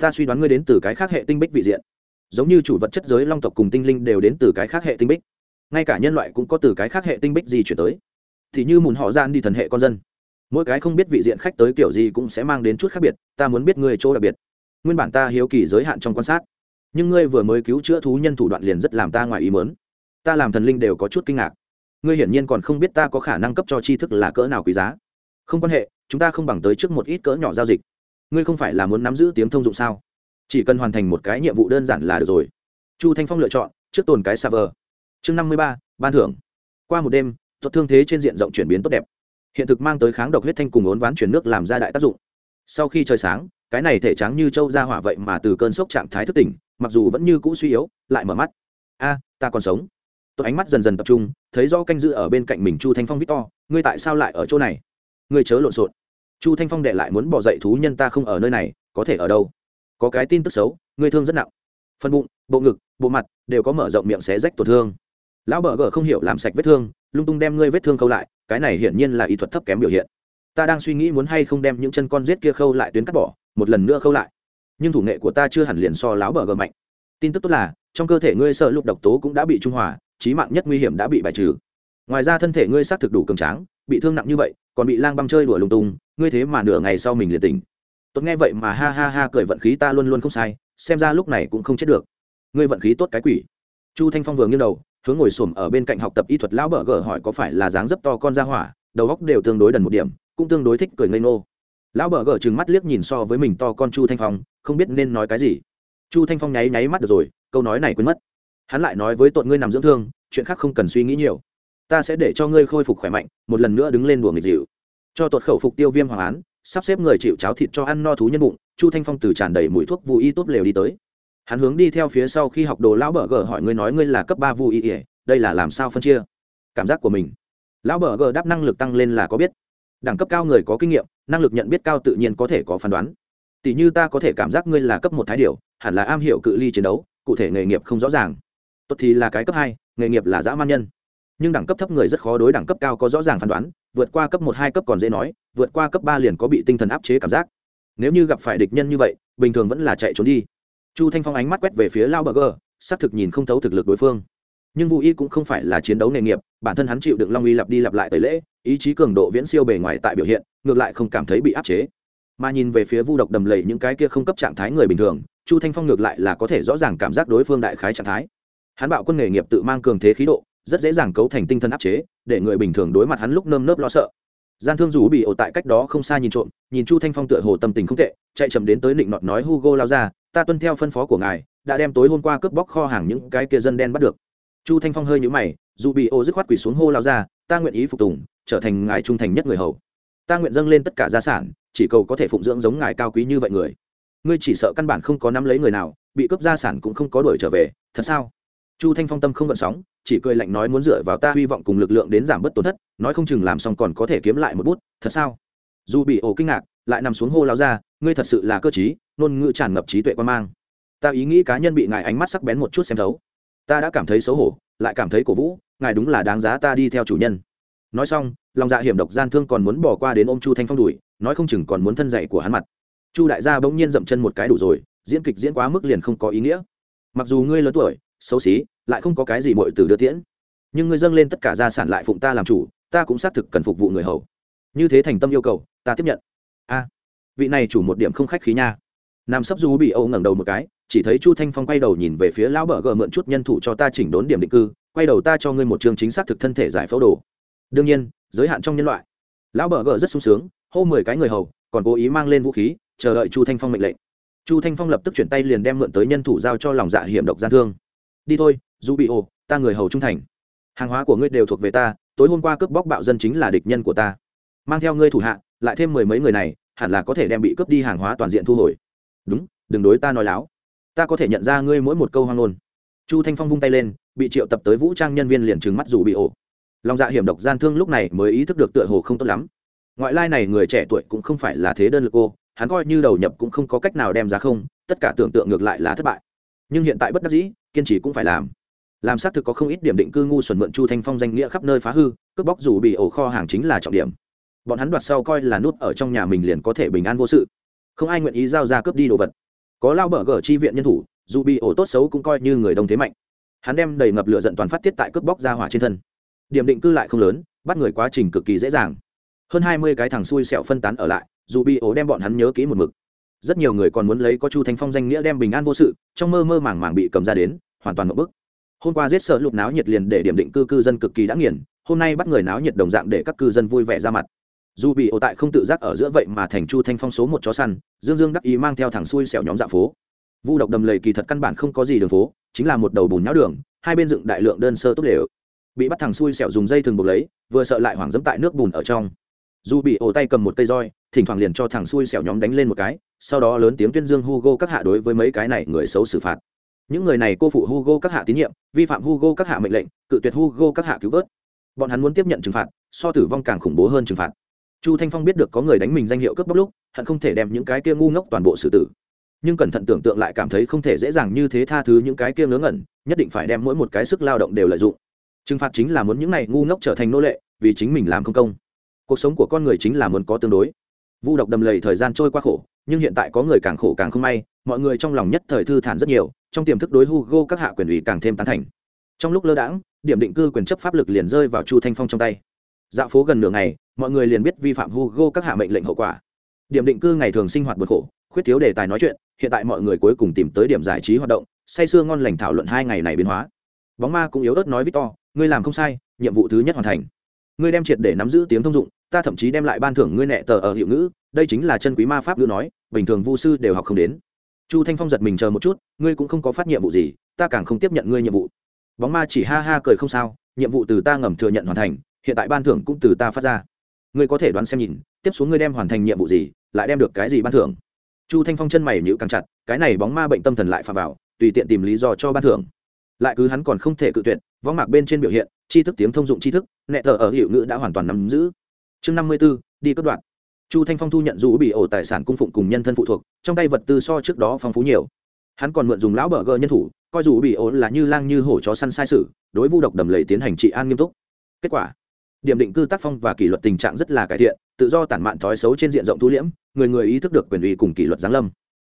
Ta suy đoán ngươi đến từ cái khác hệ tinh bích vị diện. Giống như chủ vật chất giới long tộc cùng tinh linh đều đến từ cái khác hệ tinh bích. Ngay cả nhân loại cũng có từ cái khác hệ tinh bích gì chuyển tới. Thì như mùn họ gian đi thần hệ con dân. Mỗi cái không biết vị diện khách tới kiểu gì cũng sẽ mang đến chút khác biệt, ta muốn biết ngươi chỗ đặc biệt. Nguyên bản ta hiếu kỳ giới hạn trong quan sát nhưng ngươi vừa mới cứu chữa thú nhân thủ đoạn liền rất làm ta ngoài ý mớn ta làm thần linh đều có chút kinh ngạc. Ngươi hiển nhiên còn không biết ta có khả năng cấp cho tri thức là cỡ nào quý giá. Không quan hệ, chúng ta không bằng tới trước một ít cỡ nhỏ giao dịch. Ngươi không phải là muốn nắm giữ tiếng thông dụng sao? Chỉ cần hoàn thành một cái nhiệm vụ đơn giản là được rồi. Chu thanh phong lựa chọn, trước tồn cái server. Chương năm mươi ba, ban thưởng. Qua một đêm, thuật thương thế trên diện rộng chuyển biến tốt đẹp. Hiện thực mang tới kháng độc huyết thanh cùng ốn ván chuyển nước làm ra đại tác dụng. Sau khi trời sáng, cái này thể trắng như châu ra hỏa vậy mà từ cơn sốc trạng thái thức tỉnh mặc dù vẫn như cũ suy yếu, lại mở mắt. A, ta còn sống. Tôi ánh mắt dần dần tập trung, thấy do canh giữ ở bên cạnh mình chu thanh phong victor, ngươi tại sao lại ở chỗ này? Ngươi chớ lộn xộn. Chu thanh phong đệ lại muốn bỏ dậy thú nhân ta không ở nơi này, có thể ở đâu? Có cái tin tức xấu, ngươi thương rất nặng. Phần bụng, bộ ngực, bộ mặt đều có mở rộng miệng xé rách tổn thương. Lão bờ gờ không hiểu làm sạch vết thương, lung tung đem ngươi vết thương khâu lại, cái này hiển nhiên là y thuật thấp kém biểu hiện. Ta đang suy nghĩ muốn hay không đem những chân con rết kia khâu lại tuyến cắt bỏ, một lần nữa khâu lại nhưng thủ nghệ của ta chưa hẳn liền so láo bờ gờ mạnh. Tin tức tốt là, trong cơ thể ngươi sợ lục độc tố cũng đã bị trung hòa trí mạng nhất nguy hiểm đã bị bài trừ. Ngoài ra thân thể ngươi xác thực đủ cường tráng, bị thương nặng như vậy, còn bị lang băm chơi đùa lung tung, ngươi thế mà nửa ngày sau mình liền tỉnh. Tốt nghe vậy mà ha ha ha cười vận khí ta luôn luôn không sai, xem ra lúc này cũng không chết được. Ngươi vận khí tốt cái quỷ. Chu thanh phong vừa nghiêng đầu, hướng ngồi xổm ở bên cạnh học tập y thuật lão bờ gờ hỏi có phải là dáng dấp to con ra hỏa, đầu góc đều tương đối đần một điểm, cũng tương đối thích cười ngây nô lão bờ gờ trừng mắt liếc nhìn so với mình to con chu thanh phong, không biết nên nói cái gì. Chu thanh phong nháy nháy mắt được rồi, câu nói này quên mất. Hắn lại nói với tội ngươi nằm dưỡng thương, chuyện khác không cần suy nghĩ nhiều. Ta sẽ để cho ngươi khôi phục khỏe mạnh, một lần nữa đứng lên đùa nghịch dịu. Cho tuột khẩu phục tiêu viêm hoàng án, sắp xếp người chịu cháo thịt cho ăn no thú nhân bụng, chu thanh phong từ tràn đầy mũi thuốc vụ y tốt lều đi tới. Hắn hướng đi theo phía sau khi học đồ lão bờ gờ hỏi ngươi nói ngươi là cấp ba vụ y ỉa đây là làm sao phân chia? Cảm giác của mình. Lão bờ gờ đáp năng lực tăng lên là có biết. Đẳng cấp cao người có kinh nghiệm năng lực nhận biết cao tự nhiên có thể có phán đoán. Tỷ như ta có thể cảm giác ngươi là cấp một thái điều, hẳn là am hiểu cự ly chiến đấu, cụ thể nghề nghiệp không rõ ràng. Tốt thì là cái cấp hai, nghề nghiệp là dã man nhân. Nhưng đẳng cấp thấp người rất khó đối đẳng cấp cao có rõ ràng phán đoán, vượt qua cấp một hai cấp còn dễ nói, vượt qua cấp ba liền có bị tinh thần áp chế cảm giác. Nếu như gặp phải địch nhân như vậy, bình thường vẫn là chạy trốn đi. Chu thanh phong ánh mắt quét về phía lao bờ gờ, xác thực nhìn không thấu thực lực đối phương nhưng vũ y cũng không phải là chiến đấu nghề nghiệp, bản thân hắn chịu đựng long uy lặp đi lặp lại tẩy lễ, ý chí cường độ viễn siêu bề ngoài tại biểu hiện, ngược lại không cảm thấy bị áp chế. Mà nhìn về phía vu độc đầm lầy những cái kia không cấp trạng thái người bình thường, chu thanh phong ngược lại là có thể rõ ràng cảm giác đối phương đại khái trạng thái. Hắn bạo quân nghề nghiệp tự mang cường thế khí độ, rất dễ dàng cấu thành tinh thần áp chế, để người bình thường đối mặt hắn lúc nơm nớp lo sợ. Gian thương dù bị ổ tại cách đó không xa nhìn trộm, nhìn chu thanh phong tựa hồ tâm tình không tệ, chạy chậm đến tới định nọt nói, hugo lao ra, ta tuân theo phân phó của ngài, đã đem tối hôm qua cướp bóc kho hàng những cái kia dân đen bắt được chu thanh phong hơi nhũ mày, dù bị Ô dứt khoát quỳ xuống hô lao ra, ta nguyện ý phục tùng, trở thành ngài trung thành nhất người hầu. Ta nguyện dâng lên tất cả gia sản, chỉ cầu có thể phụng dưỡng giống ngài cao quý như vậy người. Ngươi chỉ sợ căn bản không có nắm lấy người nào, bị cướp gia sản cũng không có đuổi trở về, thật sao? Chu thanh phong tâm không gợn sóng, chỉ cười lạnh nói muốn dựa vào ta hy vọng cùng lực lượng đến giảm bớt tổn thất, nói không chừng làm xong còn có thể kiếm lại một bút, thật sao? Dù bị ổ kinh ngạc, lại nằm xuống hô lao ra, ngươi thật sự là cơ t ngôn ngữ tràn ngập trí tuệ quan mang. Ta ý nghĩ cá nhân bị ngài ánh mắt sắc bén một chút xem thấu ta đã cảm thấy xấu hổ, lại cảm thấy cổ vũ, ngài đúng là đáng giá ta đi theo chủ nhân. Nói xong, lòng dạ hiểm độc gian thương còn muốn bỏ qua đến ôm chu thanh phong đùi nói không chừng còn muốn thân dạy của hắn mặt. Chu đại gia bỗng nhiên dậm chân một cái đủ rồi, diễn kịch diễn quá mức liền không có ý nghĩa. Mặc dù ngươi lớn tuổi, xấu xí, lại không có cái gì mọi từ đưa tiễn, nhưng ngươi dâng lên tất cả gia sản lại phụng ta làm chủ, ta cũng xác thực cần phục vụ người hầu. Như thế thành tâm yêu cầu, ta tiếp nhận. A, vị này chủ một điểm không khách khí nha. Nam sấp du bị âu ngẩng đầu một cái chỉ thấy chu thanh phong quay đầu nhìn về phía lão bờ gờ mượn chút nhân thủ cho ta chỉnh đốn điểm định cư, quay đầu ta cho ngươi một chương chính xác thực thân thể giải phẫu đồ. Đương nhiên, giới hạn trong nhân loại. Lão bờ gờ rất sung sướng, hô mười cái người hầu, còn cố ý mang lên vũ khí, chờ đợi chu thanh phong mệnh lệnh. Chu thanh phong lập tức chuyển tay liền đem mượn tới nhân thủ giao cho lòng dạ hiểm độc gian thương. Đi thôi dù bị ồ ta người hầu trung thành. Hàng hóa của ngươi đều thuộc về ta, tối hôm qua cướp bóc bạo dân chính là địch nhân của ta. Mang theo ngươi thủ hạ, lại thêm mười mấy người này, hẳn là có thể đem bị cướp đi hàng hóa toàn diện thu hồi. Đúng, đừng đối ta nói láo ta có thể nhận ra ngươi mỗi một câu hoang ngôn. Chu thanh phong vung tay lên, bị triệu tập tới vũ trang nhân viên liền trừng mắt dù bị ổ. Lòng dạ hiểm độc gian thương lúc này mới ý thức được tựa hồ không tốt lắm. Ngoại lai này người trẻ tuổi cũng không phải là thế đơn lực cô hắn coi như đầu nhập cũng không có cách nào đem ra không, tất cả tưởng tượng ngược lại là thất bại. Nhưng hiện tại bất đắc dĩ, kiên trì cũng phải làm. Làm xác thực có không ít điểm định cư ngu xuẩn mượn chu thanh phong danh nghĩa khắp nơi phá hư, cướp bóc dù bị ổ kho hàng chính là trọng điểm. Bọn hắn đoạt sau coi là nút ở trong nhà mình liền có thể bình an vô sự. Không ai nguyện ý giao ra cướp đi đồ vật có lao bờ gờ chi viện nhân thủ, dù bị ổ tốt xấu cũng coi như người đông thế mạnh. Hắn đem đầy ngập lửa giận toàn phát tiết tại cướp bóc ra hỏa trên thân. Điểm định cư lại không lớn, bắt người quá trình cực kỳ dễ dàng. Hơn hai mươi cái thằng xui xẹo phân tán ở lại, dù bị ổ đem bọn hắn nhớ kỹ một mực. Rất nhiều người còn muốn lấy có chu thanh phong danh nghĩa đem bình an vô sự, trong mơ mơ màng màng bị cầm ra đến, hoàn toàn một bức. Hôm qua giết sợ lục náo nhiệt liền để điểm định cư cư dân cực kỳ đã nghiền, hôm nay bắt người náo nhiệt đồng dạng để các cư dân vui vẻ ra mặt dù bị ổ tại không tự giác ở giữa vậy mà thành chu thanh phong số một chó săn, dương dương đắc ý mang theo thằng xuôi xẻo nhóm dạ phố. Vu độc đầm lầy kỳ thật căn bản không có gì đường phố, chính là một đầu bùn nháo đường, hai bên dựng đại lượng đơn sơ tốt đều bị bắt thằng xuôi xẻo dùng dây thừng buộc lấy, vừa sợ lại hoảng dẫm tại nước bùn ở trong. Dù bị ổ tay cầm một cây roi, thỉnh thoảng liền cho thằng xui xẻo nhóm đánh lên một cái, sau đó lớn tiếng tuyên dương hugo các hạ đối với mấy cái này người xấu xử phạt. Những người này cô phụ hugo các hạ tín nhiệm, vi phạm hugo các hạ mệnh lệnh, cự tuyệt hugo các hạ cứu vớt. Bọn hắn muốn tiếp nhận trừng phạt, so tử vong càng khủng bố hơn trừng phạt chu thanh phong biết được có người đánh mình danh hiệu cướp bóc lúc, hận không thể đem những cái kia ngu ngốc toàn bộ xử tử. Nhưng cẩn thận tưởng tượng lại cảm thấy không thể dễ dàng như thế tha thứ những cái kia ngớ ngẩn, nhất định phải đem mỗi một cái sức lao động đều lợi dụng. Trừng phạt chính là muốn những này ngu ngốc trở thành nô lệ, vì chính mình làm không công. Cuộc sống của con người chính là muốn có tương đối. Vu độc đầm lầy thời gian trôi qua khổ, nhưng hiện tại có người càng khổ càng không may, mọi người trong lòng nhất thời thư thản rất nhiều, trong tiềm thức đối hugo các hạ quyền ủy càng thêm tán thành. Trong lúc lơ đãng, điểm định cư quyền chấp pháp lực liền rơi vào chu thanh phong trong tay. Dạo phố gần nửa ngày mọi người liền biết vi phạm hugo các hạ mệnh lệnh hậu quả. Điểm định cư ngày thường sinh hoạt buồn khổ, khuyết thiếu đề tài nói chuyện, hiện tại mọi người cuối cùng tìm tới điểm giải trí hoạt động, say sưa ngon lành thảo luận hai ngày này biến hóa. Bóng ma cũng yếu ớt nói victor, ngươi làm không sai, nhiệm vụ thứ nhất hoàn thành. Ngươi đem triệt để nắm giữ tiếng thông dụng, ta thậm chí đem lại ban thưởng ngươi nệ tờ ở hiệu ngữ, đây chính là chân quý ma pháp ngữ nói, bình thường vu sư đều học không đến. Chu thanh phong giật mình chờ một chút, ngươi cũng không có phát nhiệm vụ gì, ta càng không tiếp nhận ngươi nhiệm vụ. Bóng ma chỉ ha ha cười không sao, nhiệm vụ từ ta ngầm thừa nhận hoàn thành, hiện tại ban thưởng cũng từ ta phát ra ngươi có thể đoán xem nhìn, tiếp xuống ngươi đem hoàn thành nhiệm vụ gì, lại đem được cái gì ban thưởng. Chu thanh phong chân mày nhữ càng chặt, cái này bóng ma bệnh tâm thần lại phà vào, tùy tiện tìm lý do cho ban thưởng. Lại cứ hắn còn không thể cự tuyệt, võng mạc bên trên biểu hiện, tri thức tiếng thông dụng tri thức, nẹ thờ ở hiệu ngữ đã hoàn toàn nắm giữ. Chương năm mươi b ố đi cất đoạn chu thanh phong thu nhận dù bị ổ tài sản cung phụng cùng nhân thân phụ thuộc, trong tay vật tư so trước đó phong phú nhiều. Hắn còn mượn dùng lão bờ gơ nhân thủ, coi dù bị ổ là như lang như hổ chó săn sai sự, đối vu độc đầm lầy tiến hành trị an nghiêm túc. Kết quả điểm định cư tác phong và kỷ luật tình trạng rất là cải thiện, tự do tản mạn thói xấu trên diện rộng thu liễm, người người ý thức được quyền uy cùng kỷ luật giáng lâm.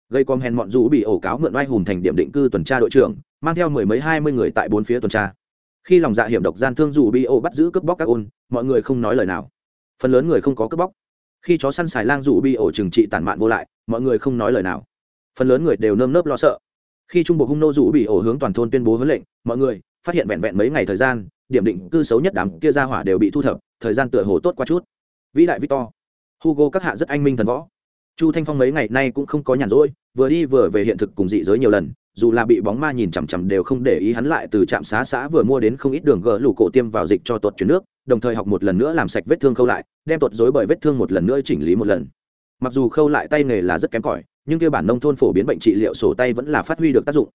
Gây com hèn mọn rũ bị ổ cáo mượn oai hùng thành điểm định cư tuần tra đội trưởng, mang theo mười mấy hai mươi người tại bốn phía tuần tra. Khi lòng dạ hiểm độc gian thương rủ bị ổ bắt giữ cướp bóc các ôn, mọi người không nói lời nào. Phần lớn người không có cướp bóc. Khi chó săn xài lang rủ bị ổ trừng trị tản mạn vô lại, mọi người không nói lời nào. Phần lớn người đều nơm nớp lo sợ. Khi trung bộ hung nô rủ bị ổ hướng toàn thôn tuyên bố huấn lệnh, mọi người phát hiện vẹn vẹn mấy ngày thời gian điểm định cư xấu nhất đám kia ra hỏa đều bị thu thập, thời gian tựa hồ tốt qua chút. Vĩ đại victor. Hugo các hạ rất anh minh thần võ. Chu thanh phong mấy ngày nay cũng không có nhàn rỗi, vừa đi vừa về hiện thực cùng dị giới nhiều lần, dù là bị bóng ma nhìn chằm chằm đều không để ý hắn lại từ trạm xá xã vừa mua đến không ít đường gỡ lũ cổ tiêm vào dịch cho tuột chuyển nước, đồng thời học một lần nữa làm sạch vết thương khâu lại, đem tuột dối bởi vết thương một lần nữa chỉnh lý một lần. Mặc dù khâu lại tay nghề là rất kém cỏi, nhưng kia bản nông thôn phổ biến bệnh trị liệu sổ tay vẫn là phát huy được tác dụng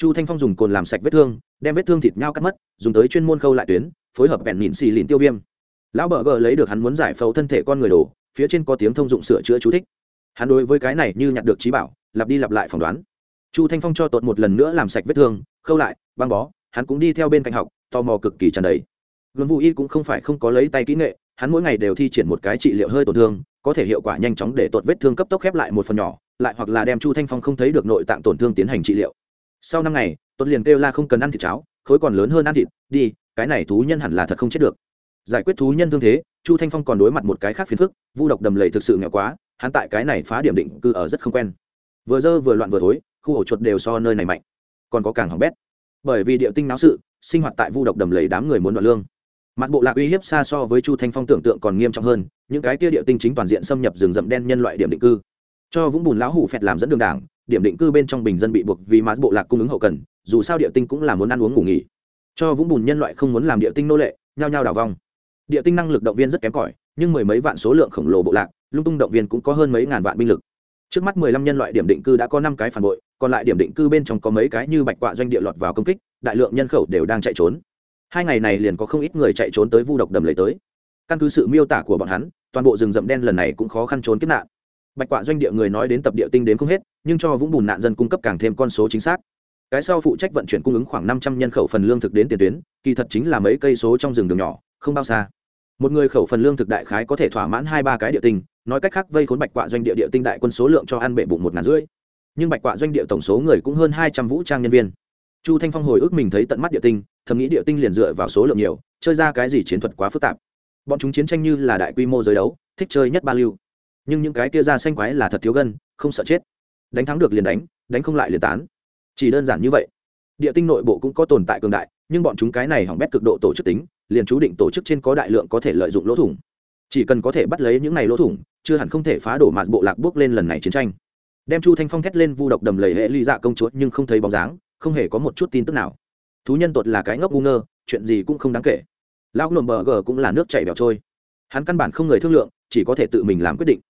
chu thanh phong dùng cồn làm sạch vết thương, đem vết thương thịt nhau cắt mất, dùng tới chuyên môn khâu lại tuyến, phối hợp bẹn mịn xì lìn tiêu viêm. Lão bờ gờ lấy được hắn muốn giải phẫu thân thể con người đồ, phía trên có tiếng thông dụng sửa chữa chú thích. Hắn đối với cái này như nhặt được trí bảo, lặp đi lặp lại phỏng đoán. Chu thanh phong cho tột một lần nữa làm sạch vết thương, khâu lại, băng bó, hắn cũng đi theo bên cạnh học, tò mò cực kỳ tràn đầy. Luân vũ y cũng không phải không có lấy tay kỹ nghệ, hắn mỗi ngày đều thi triển một cái trị liệu hơi tổn thương, có thể hiệu quả nhanh chóng để tột vết thương cấp tốc khép lại một phần nhỏ, lại hoặc là đem chu thanh phong không thấy được nội tạng tổn thương tiến hành trị liệu sau năm ngày, tuấn liền kêu la không cần ăn thịt cháo, khối còn lớn hơn ăn thịt, đi, cái này thú nhân hẳn là thật không chết được. Giải quyết thú nhân thương thế, chu thanh phong còn đối mặt một cái khác phiền phức, vu độc đầm lầy thực sự nghèo quá, hắn tại cái này phá điểm định cư ở rất không quen. Vừa dơ vừa loạn vừa thối, khu ổ chuột đều so nơi này mạnh. Còn có càng hỏng bét. Bởi vì địa tinh náo sự, sinh hoạt tại vu độc đầm lầy đám người muốn đoạn lương. Mặt bộ lạc uy hiếp xa so với chu thanh phong tưởng tượng còn nghiêm trọng hơn, những cái kia địa tinh chính toàn diện xâm nhập rừng rậm đen nhân loại điểm định cư. Cho vũng bùn lão hủ phẹt làm dẫn đường đảng điểm định cư bên trong bình dân bị buộc vì mã bộ lạc cung ứng hậu cần, dù sao địa tinh cũng là muốn ăn uống ngủ nghỉ. Cho vũng bùn nhân loại không muốn làm địa tinh nô lệ, nhao nhao đảo vong. Địa tinh năng lực động viên rất kém cỏi, nhưng mười mấy vạn số lượng khổng lồ bộ lạc, lung tung động viên cũng có hơn mấy ngàn vạn binh lực. Trước mắt mười lăm nhân loại điểm định cư đã có năm cái phản bội, còn lại điểm định cư bên trong có mấy cái như bạch quạ doanh địa lọt vào công kích, đại lượng nhân khẩu đều đang chạy trốn. Hai ngày này liền có không ít người chạy trốn tới vu độc đầm lấy tới. Căn cứ sự miêu tả của bọn hắn, toàn bộ rừng rậm đen lần này cũng khó khăn trốn kiếp nạn bạch quạ doanh địa người nói đến tập địa tinh đến không hết, nhưng cho vũng bùn nạn dân cung cấp càng thêm con số chính xác. Cái sau phụ trách vận chuyển cung ứng khoảng năm trăm nhân khẩu phần lương thực đến tiền tuyến, kỳ thật chính là mấy cây số trong rừng đường nhỏ, không bao xa. Một người khẩu phần lương thực đại khái có thể thỏa mãn hai ba cái địa tinh, nói cách khác vây khốn bạch quạ doanh địa địa tinh đại quân số lượng cho ăn bệ bụng một ngàn rưỡi. Nhưng bạch quạ doanh địa tổng số người cũng hơn hai trăm vũ trang nhân viên. Chu thanh phong hồi ức mình thấy tận mắt địa tinh, thầm nghĩ địa tinh liền dựa vào số lượng nhiều, chơi ra cái gì chiến thuật quá phức tạp. Bọn chúng chiến tranh như là đại quy mô giới đấu, thích chơi nhất ba lưu nhưng những cái kia ra xanh quái là thật thiếu gân, không sợ chết. Đánh thắng được liền đánh đánh không lại liền tán. Chỉ đơn giản như vậy. Địa tinh nội bộ cũng có tồn tại cường đại, nhưng bọn chúng cái này hỏng bét cực độ tổ chức tính, liền chú định tổ chức trên có đại lượng có thể lợi dụng lỗ thủng. Chỉ cần có thể bắt lấy những này lỗ thủng, chưa hẳn không thể phá đổ mạt bộ lạc bước lên lần này chiến tranh. Đem chu thanh phong thét lên vu độc đầm lầy hệ ly dạ công chúa, nhưng không thấy bóng dáng, không hề có một chút tin tức nào. Thú nhân tột là cái ngốc ngu ngơ, chuyện gì cũng không đáng kể. Lão lồm bờ gờ cũng là nước chảy bèo trôi. Hắn căn bản không người thương lượng, chỉ có thể tự mình làm quyết định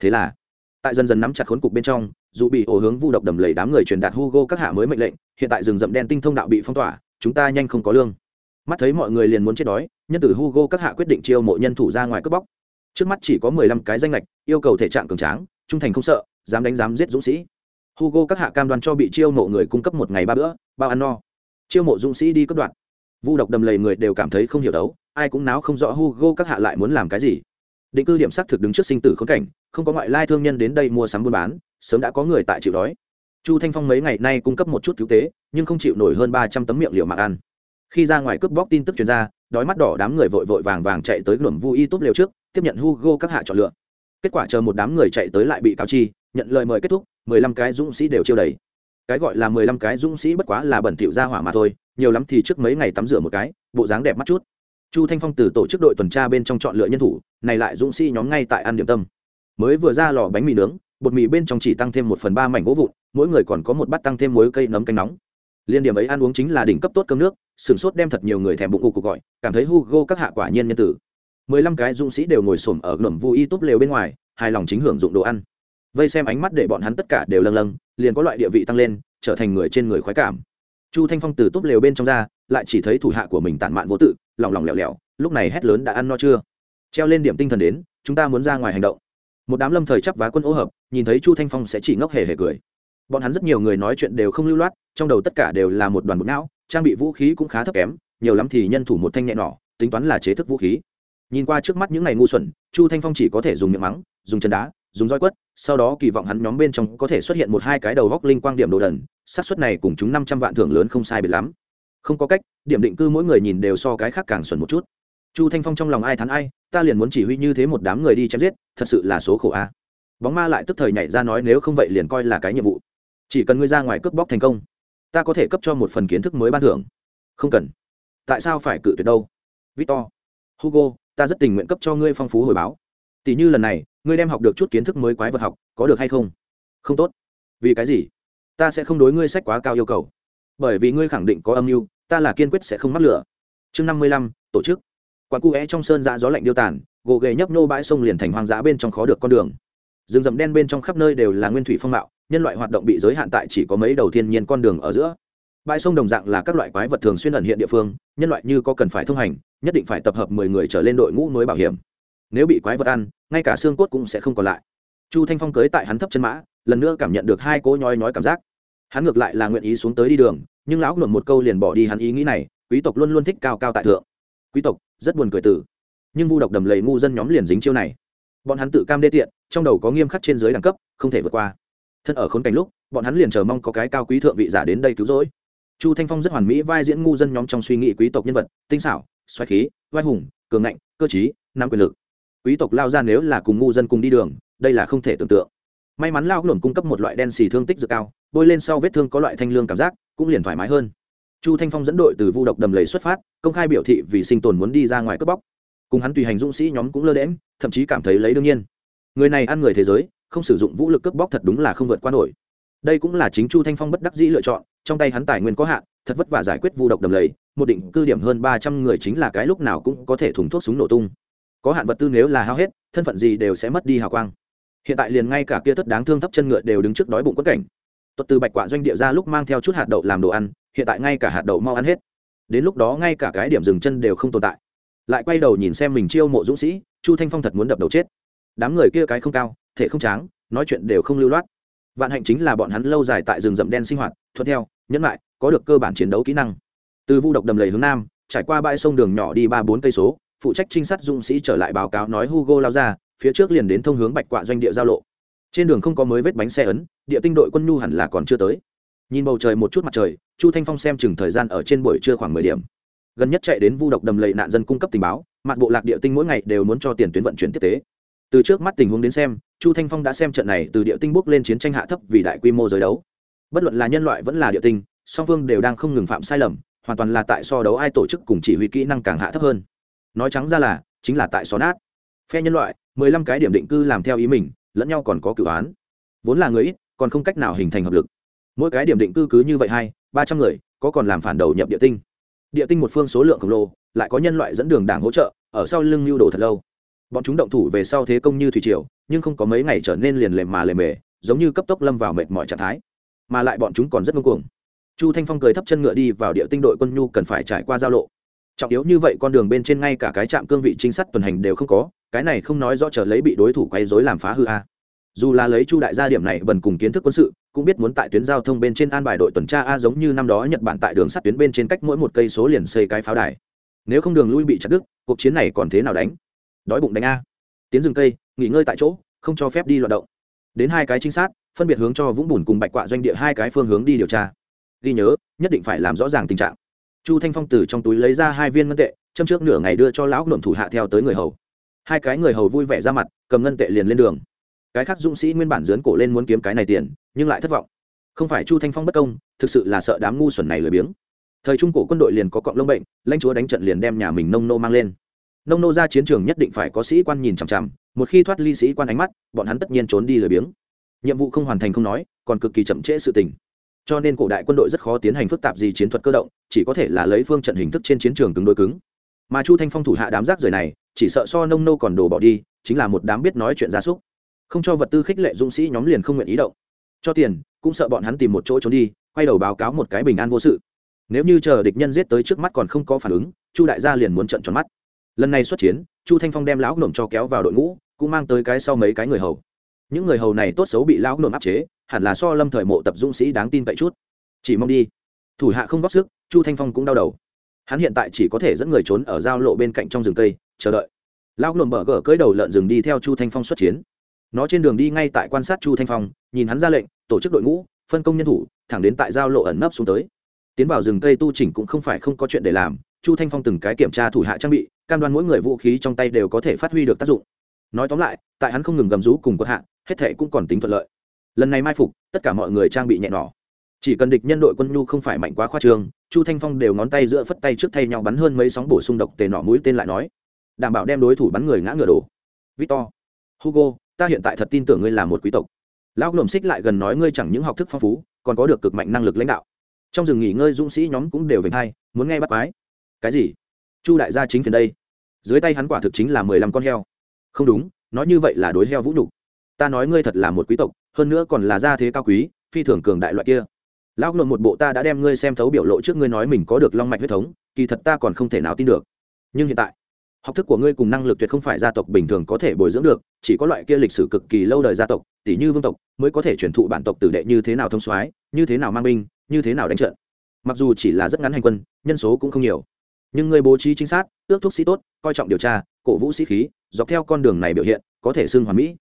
thế là, tại dần dần nắm chặt khốn cục bên trong, dù bị ổ hướng vu độc đầm lầy đám người truyền đạt hugo các hạ mới mệnh lệnh, hiện tại rừng rậm đen tinh thông đạo bị phong tỏa, chúng ta nhanh không có lương. Mắt thấy mọi người liền muốn chết đói, nhân tử hugo các hạ quyết định chiêu mộ nhân thủ ra ngoài cướp bóc. Trước mắt chỉ có mười lăm cái danh lệch yêu cầu thể trạng cường tráng, trung thành không sợ, dám đánh dám giết dũng sĩ. Hugo các hạ cam đoan cho bị chiêu mộ người cung cấp một ngày ba bữa, bao ăn no. Chiêu mộ dũng sĩ đi cướp đoạt. Vu độc đầm lầy người đều cảm thấy không hiểu đấu, ai cũng náo không rõ hugo các hạ lại muốn làm cái gì định cư điểm xác thực đứng trước sinh tử khốn cảnh, không có ngoại lai thương nhân đến đây mua sắm buôn bán, sớm đã có người tại chịu đói. Chu thanh phong mấy ngày nay cung cấp một chút cứu tế, nhưng không chịu nổi hơn ba trăm tấm miệng liệu mạng ăn. Khi ra ngoài cướp bóc tin tức chuyên ra, đói mắt đỏ đám người vội vội vàng vàng chạy tới luồng vu y tốt liều trước, tiếp nhận hugo các hạ chọn lựa. Kết quả chờ một đám người chạy tới lại bị cáo chi, nhận lời mời kết thúc, mười lăm cái dũng sĩ đều chiêu đầy cái gọi là mười lăm cái dũng sĩ bất quá là bẩn thỉu ra hỏa mà thôi, nhiều lắm thì trước mấy ngày tắm rửa một cái, bộ dáng đẹp mắt chút chu thanh phong từ tổ chức đội tuần tra bên trong chọn lựa nhân thủ, này lại dũng sĩ nhóm ngay tại ăn điểm tâm. Mới vừa ra lò bánh mì nướng, bột mì bên trong chỉ tăng thêm một phần ba mảnh gỗ vụn, mỗi người còn có một bát tăng thêm muối cây nấm canh nóng. Liên điểm ấy ăn uống chính là đỉnh cấp tốt cơm nước sửng sốt đem thật nhiều người thèm bụng ù cuộc gọi, cảm thấy hugo các hạ quả nhiên nhân tử. Mười lăm cái dũng sĩ đều ngồi xổm ở ngầm vui y túp lều bên ngoài, hài lòng chính hưởng dụng đồ ăn. Vây xem ánh mắt để bọn hắn tất cả đều lâng lâng, liền có loại địa vị tăng lên, trở thành người trên người khoái cảm. Chu thanh phong từ túp lều bên trong ra, lại chỉ thấy thủ hạ của mình tản mạn vô tự lỏng lỏng lẻo lẻo, lúc này hét lớn đã ăn no chưa? Treo lên điểm tinh thần đến, chúng ta muốn ra ngoài hành động. Một đám lâm thời chấp vá quân ô hợp, nhìn thấy chu thanh phong sẽ chỉ ngốc hề hề cười. Bọn hắn rất nhiều người nói chuyện đều không lưu loát, trong đầu tất cả đều là một đoàn bột não, trang bị vũ khí cũng khá thấp kém, nhiều lắm thì nhân thủ một thanh nhẹ nỏ tính toán là chế thức vũ khí. Nhìn qua trước mắt những ngày ngu xuẩn, chu thanh phong chỉ có thể dùng miệng mắng, dùng chân đá, dùng roi quất, sau đó kỳ vọng hắn nhóm bên trong có thể xuất hiện một hai cái đầu góc linh quang điểm đồ đần, xác suất này cùng chúng năm trăm vạn thưởng lớn không sai biệt lắm không có cách, điểm định cư mỗi người nhìn đều so cái khác càng xuẩn một chút. Chu thanh phong trong lòng ai thắn ai, ta liền muốn chỉ huy như thế một đám người đi chém giết, thật sự là số khổ a. Bóng ma lại tức thời nhảy ra nói nếu không vậy liền coi là cái nhiệm vụ. Chỉ cần ngươi ra ngoài cướp bóc thành công, ta có thể cấp cho một phần kiến thức mới ban thưởng. Không cần. Tại sao phải cự tuyệt đâu? Victor, hugo, ta rất tình nguyện cấp cho ngươi phong phú hồi báo. Tỷ như lần này, ngươi đem học được chút kiến thức mới quái vật học, có được hay không? Không tốt. Vì cái gì? Ta sẽ không đối ngươi sách quá cao yêu cầu bởi vì ngươi khẳng định có âm mưu, ta là kiên quyết sẽ không mắc lửa. Chương năm mươi lăm, tổ chức. Quán cu é trong sơn dã gió lạnh điêu tàn, gồ ghề nhấp nô bãi sông liền thành hoang dã bên trong khó được con đường. Rừng rậm đen bên trong khắp nơi đều là nguyên thủy phong mạo, nhân loại hoạt động bị giới hạn tại chỉ có mấy đầu thiên nhiên con đường ở giữa. Bãi sông đồng dạng là các loại quái vật thường xuyên ẩn hiện địa phương, nhân loại như có cần phải thông hành, nhất định phải tập hợp mười người trở lên đội ngũ mới bảo hiểm. Nếu bị quái vật ăn, ngay cả xương cốt cũng sẽ không còn lại. Chu thanh phong cưới tại hắn thấp chân mã, lần nữa cảm nhận được hai cỗ nhói nhói cảm giác hắn ngược lại là nguyện ý xuống tới đi đường, nhưng lão luận một câu liền bỏ đi hắn ý nghĩ này, quý tộc luôn luôn thích cao cao tại thượng. Quý tộc, rất buồn cười tử. Nhưng vu độc đầm lầy ngu dân nhóm liền dính chiêu này. Bọn hắn tự cam đê tiện, trong đầu có nghiêm khắc trên dưới đẳng cấp, không thể vượt qua. Thân ở khốn cảnh lúc, bọn hắn liền chờ mong có cái cao quý thượng vị giả đến đây cứu rỗi. Chu thanh phong rất hoàn mỹ vai diễn ngu dân nhóm trong suy nghĩ quý tộc nhân vật, tinh xảo, xoáy khí vai hùng, cường ngạnh, cơ t nam quyền lực. Quý tộc lao ra nếu là cùng ngu dân cùng đi đường, đây là không thể tưởng tượng. May mắn lao luồn cung cấp một loại đen xì thương tích dược cao bôi lên sau vết thương có loại thanh lương cảm giác, cũng liền thoải mái hơn. Chu thanh phong dẫn đội từ vu độc đầm lầy xuất phát, công khai biểu thị vì sinh tồn muốn đi ra ngoài cướp bóc. Cùng hắn tùy hành dũng sĩ nhóm cũng lơ đễm thậm chí cảm thấy lấy đương nhiên. Người này ăn người thế giới, không sử dụng vũ lực cướp bóc thật đúng là không vượt qua nổi. Đây cũng là chính chu thanh phong bất đắc dĩ lựa chọn, trong tay hắn tài nguyên có hạn, thật vất vả giải quyết vu độc đầm lầy, một định cư điểm hơn ba trăm người chính là cái lúc nào cũng có thể thùng thuốc súng nổ tung. Có hạn vật tư nếu là hao hết, thân phận gì đều sẽ mất đi hào quang. Hiện tại liền ngay cả kia thất đáng thương thấp chân ngựa đều đứng trước đói bụng quất cảnh tuật từ bạch quạ doanh địa ra lúc mang theo chút hạt đậu làm đồ ăn, hiện tại ngay cả hạt đậu mau ăn hết. Đến lúc đó ngay cả cái điểm dừng chân đều không tồn tại. Lại quay đầu nhìn xem mình chiêu mộ dũng sĩ, chu thanh phong thật muốn đập đầu chết. Đám người kia cái không cao, thể không tráng, nói chuyện đều không lưu loát. Vạn hạnh chính là bọn hắn lâu dài tại rừng rậm đen sinh hoạt, thuận theo, nhẫn lại, có được cơ bản chiến đấu kỹ năng. Từ vu độc đầm lầy hướng nam, trải qua bãi sông đường nhỏ đi ba bốn cây số, phụ trách trinh sát dũng sĩ trở lại báo cáo nói hugo lao ra, phía trước liền đến thông hướng bạch quạ doanh địa giao lộ. Trên đường không có mới vết bánh xe ấn địa tinh đội quân nhu hẳn là còn chưa tới. Nhìn bầu trời một chút mặt trời, chu thanh phong xem chừng thời gian ở trên buổi trưa khoảng mười điểm. Gần nhất chạy đến vu độc đầm lầy nạn dân cung cấp tình báo mặt bộ lạc địa tinh mỗi ngày đều muốn cho tiền tuyến vận chuyển tiếp tế. Từ trước mắt tình huống đến xem, chu thanh phong đã xem trận này từ địa tinh bước lên chiến tranh hạ thấp vì đại quy mô giới đấu. Bất luận là nhân loại vẫn là địa tinh, song phương đều đang không ngừng phạm sai lầm, hoàn toàn là tại so đấu ai tổ chức cùng chỉ huy kỹ năng càng hạ thấp hơn. Nói trắng ra là, chính là tại xó nát. Phe nhân loại, mười lăm cái điểm định cư làm theo ý mình, lẫn nhau còn có cử án. Vốn là người ít còn không cách nào hình thành hợp lực. Mỗi cái điểm định cư cứ như vậy hai, ba trăm người, có còn làm phản đầu nhập địa tinh. Địa tinh một phương số lượng khổng lồ, lại có nhân loại dẫn đường đảng hỗ trợ, ở sau lưng lưu đồ thật lâu. Bọn chúng động thủ về sau thế công như thủy triều, nhưng không có mấy ngày trở nên liền lề mà lề mề, giống như cấp tốc lâm vào mệt mỏi trạng thái. Mà lại bọn chúng còn rất ngông cuồng. Chu thanh phong cười thấp chân ngựa đi vào địa tinh đội quân nhu cần phải trải qua giao lộ. Trọng yếu như vậy con đường bên trên ngay cả cái trạm cương vị chính sát tuần hành đều không có, cái này không nói rõ trở lấy bị đối thủ quay dối làm phá hư a dù là lấy chu đại gia điểm này bần cùng kiến thức quân sự, cũng biết muốn tại tuyến giao thông bên trên an bài đội tuần tra a giống như năm đó nhật bản tại đường sắt tuyến bên trên cách mỗi một cây số liền xây cái pháo đài. Nếu không đường lui bị chặt đứt, cuộc chiến này còn thế nào đánh? Đói bụng đánh a. Tiến rừng cây, nghỉ ngơi tại chỗ, không cho phép đi loạt động. Đến hai cái trinh sát, phân biệt hướng cho vũng bùn cùng bạch quạ doanh địa hai cái phương hướng đi điều tra. Ghi nhớ, nhất định phải làm rõ ràng tình trạng. Chu thanh phong từ trong túi lấy ra hai viên ngân tệ, châm trước nửa ngày đưa cho lão luận thủ hạ theo tới người hầu. Hai cái người hầu vui vẻ ra mặt, cầm ngân tệ liền lên đường cái khác dũng sĩ nguyên bản dướn cổ lên muốn kiếm cái này tiền, nhưng lại thất vọng. Không phải chu thanh phong bất công, thực sự là sợ đám ngu xuẩn này lười biếng. Thời trung cổ quân đội liền có cọng lông bệnh, lãnh chúa đánh trận liền đem nhà mình nông nô mang lên. Nông nô ra chiến trường nhất định phải có sĩ quan nhìn chằm chằm, một khi thoát ly sĩ quan ánh mắt, bọn hắn tất nhiên trốn đi lười biếng. Nhiệm vụ không hoàn thành không nói, còn cực kỳ chậm trễ sự tình. Cho nên cổ đại quân đội rất khó tiến hành phức tạp gì chiến thuật cơ động, chỉ có thể là lấy phương trận hình thức trên chiến trường cứng đối cứng. Mà chu thanh phong thủ hạ đám rác rời này, chỉ sợ so nông nô còn đồ bỏ đi, chính là một đám biết nói chuyện gia súc không cho vật tư khích lệ dũng sĩ nhóm liền không nguyện ý động. Cho tiền, cũng sợ bọn hắn tìm một chỗ trốn đi, quay đầu báo cáo một cái bình an vô sự. Nếu như chờ địch nhân giết tới trước mắt còn không có phản ứng, chu đại gia liền muốn trận tròn mắt. Lần này xuất chiến, chu thanh phong đem lão nổm cho kéo vào đội ngũ, cũng mang tới cái sau mấy cái người hầu. Những người hầu này tốt xấu bị lão nổm áp chế, hẳn là so lâm thời mộ tập dũng sĩ đáng tin cậy chút. Chỉ mong đi. Thủ hạ không góp sức, chu thanh phong cũng đau đầu. Hắn hiện tại chỉ có thể dẫn người trốn ở giao lộ bên cạnh trong rừng cây, chờ đợi. Lão nổm mở gờ cưỡi đầu lợn rừng đi theo chu thanh phong xuất chiến nó trên đường đi ngay tại quan sát chu thanh phong, nhìn hắn ra lệnh, tổ chức đội ngũ, phân công nhân thủ, thẳng đến tại giao lộ ẩn nấp xuống tới. Tiến vào rừng cây tu chỉnh cũng không phải không có chuyện để làm, chu thanh phong từng cái kiểm tra thủ hạ trang bị, cam đoan mỗi người vũ khí trong tay đều có thể phát huy được tác dụng. Nói tóm lại, tại hắn không ngừng gầm rú cùng quân hạ, hết thệ cũng còn tính thuận lợi. Lần này mai phục, tất cả mọi người trang bị nhẹ nỏ chỉ cần địch nhân đội quân nhu không phải mạnh quá khoa trường chu thanh phong đều ngón tay giữa phất tay trước thay nhau bắn hơn mấy sóng bổ sung độc tề nọ mũi tên lại nói. Đảm bảo đem đối thủ bắn người ngã ngựa đổ. Victor, hugo ta hiện tại thật tin tưởng ngươi là một quý tộc. Lão lồm xích lại gần nói ngươi chẳng những học thức phong phú, còn có được cực mạnh năng lực lãnh đạo. Trong rừng nghỉ ngơi dũng sĩ nhóm cũng đều vinh hay muốn nghe bắt quái. Cái gì? Chu đại gia chính phiền đây. Dưới tay hắn quả thực chính là mười lăm con heo. Không đúng, nói như vậy là đối heo vũ nhục. Ta nói ngươi thật là một quý tộc, hơn nữa còn là gia thế cao quý, phi thường cường đại loại kia. Lão lộn một bộ ta đã đem ngươi xem thấu biểu lộ trước ngươi nói mình có được long mạch huyết thống, kỳ thật ta còn không thể nào tin được. Nhưng hiện tại học thức của ngươi cùng năng lực tuyệt không phải gia tộc bình thường có thể bồi dưỡng được, chỉ có loại kia lịch sử cực kỳ lâu đời gia tộc, tỷ như vương tộc, mới có thể truyền thụ bản tộc tử đệ như thế nào thông soái, như thế nào mang binh, như thế nào đánh trận. Mặc dù chỉ là rất ngắn hành quân, nhân số cũng không nhiều. Nhưng ngươi bố trí chính xác, ước thuốc sĩ tốt, coi trọng điều tra, cổ vũ sĩ khí, dọc theo con đường này biểu hiện, có thể xưng hoàn mỹ.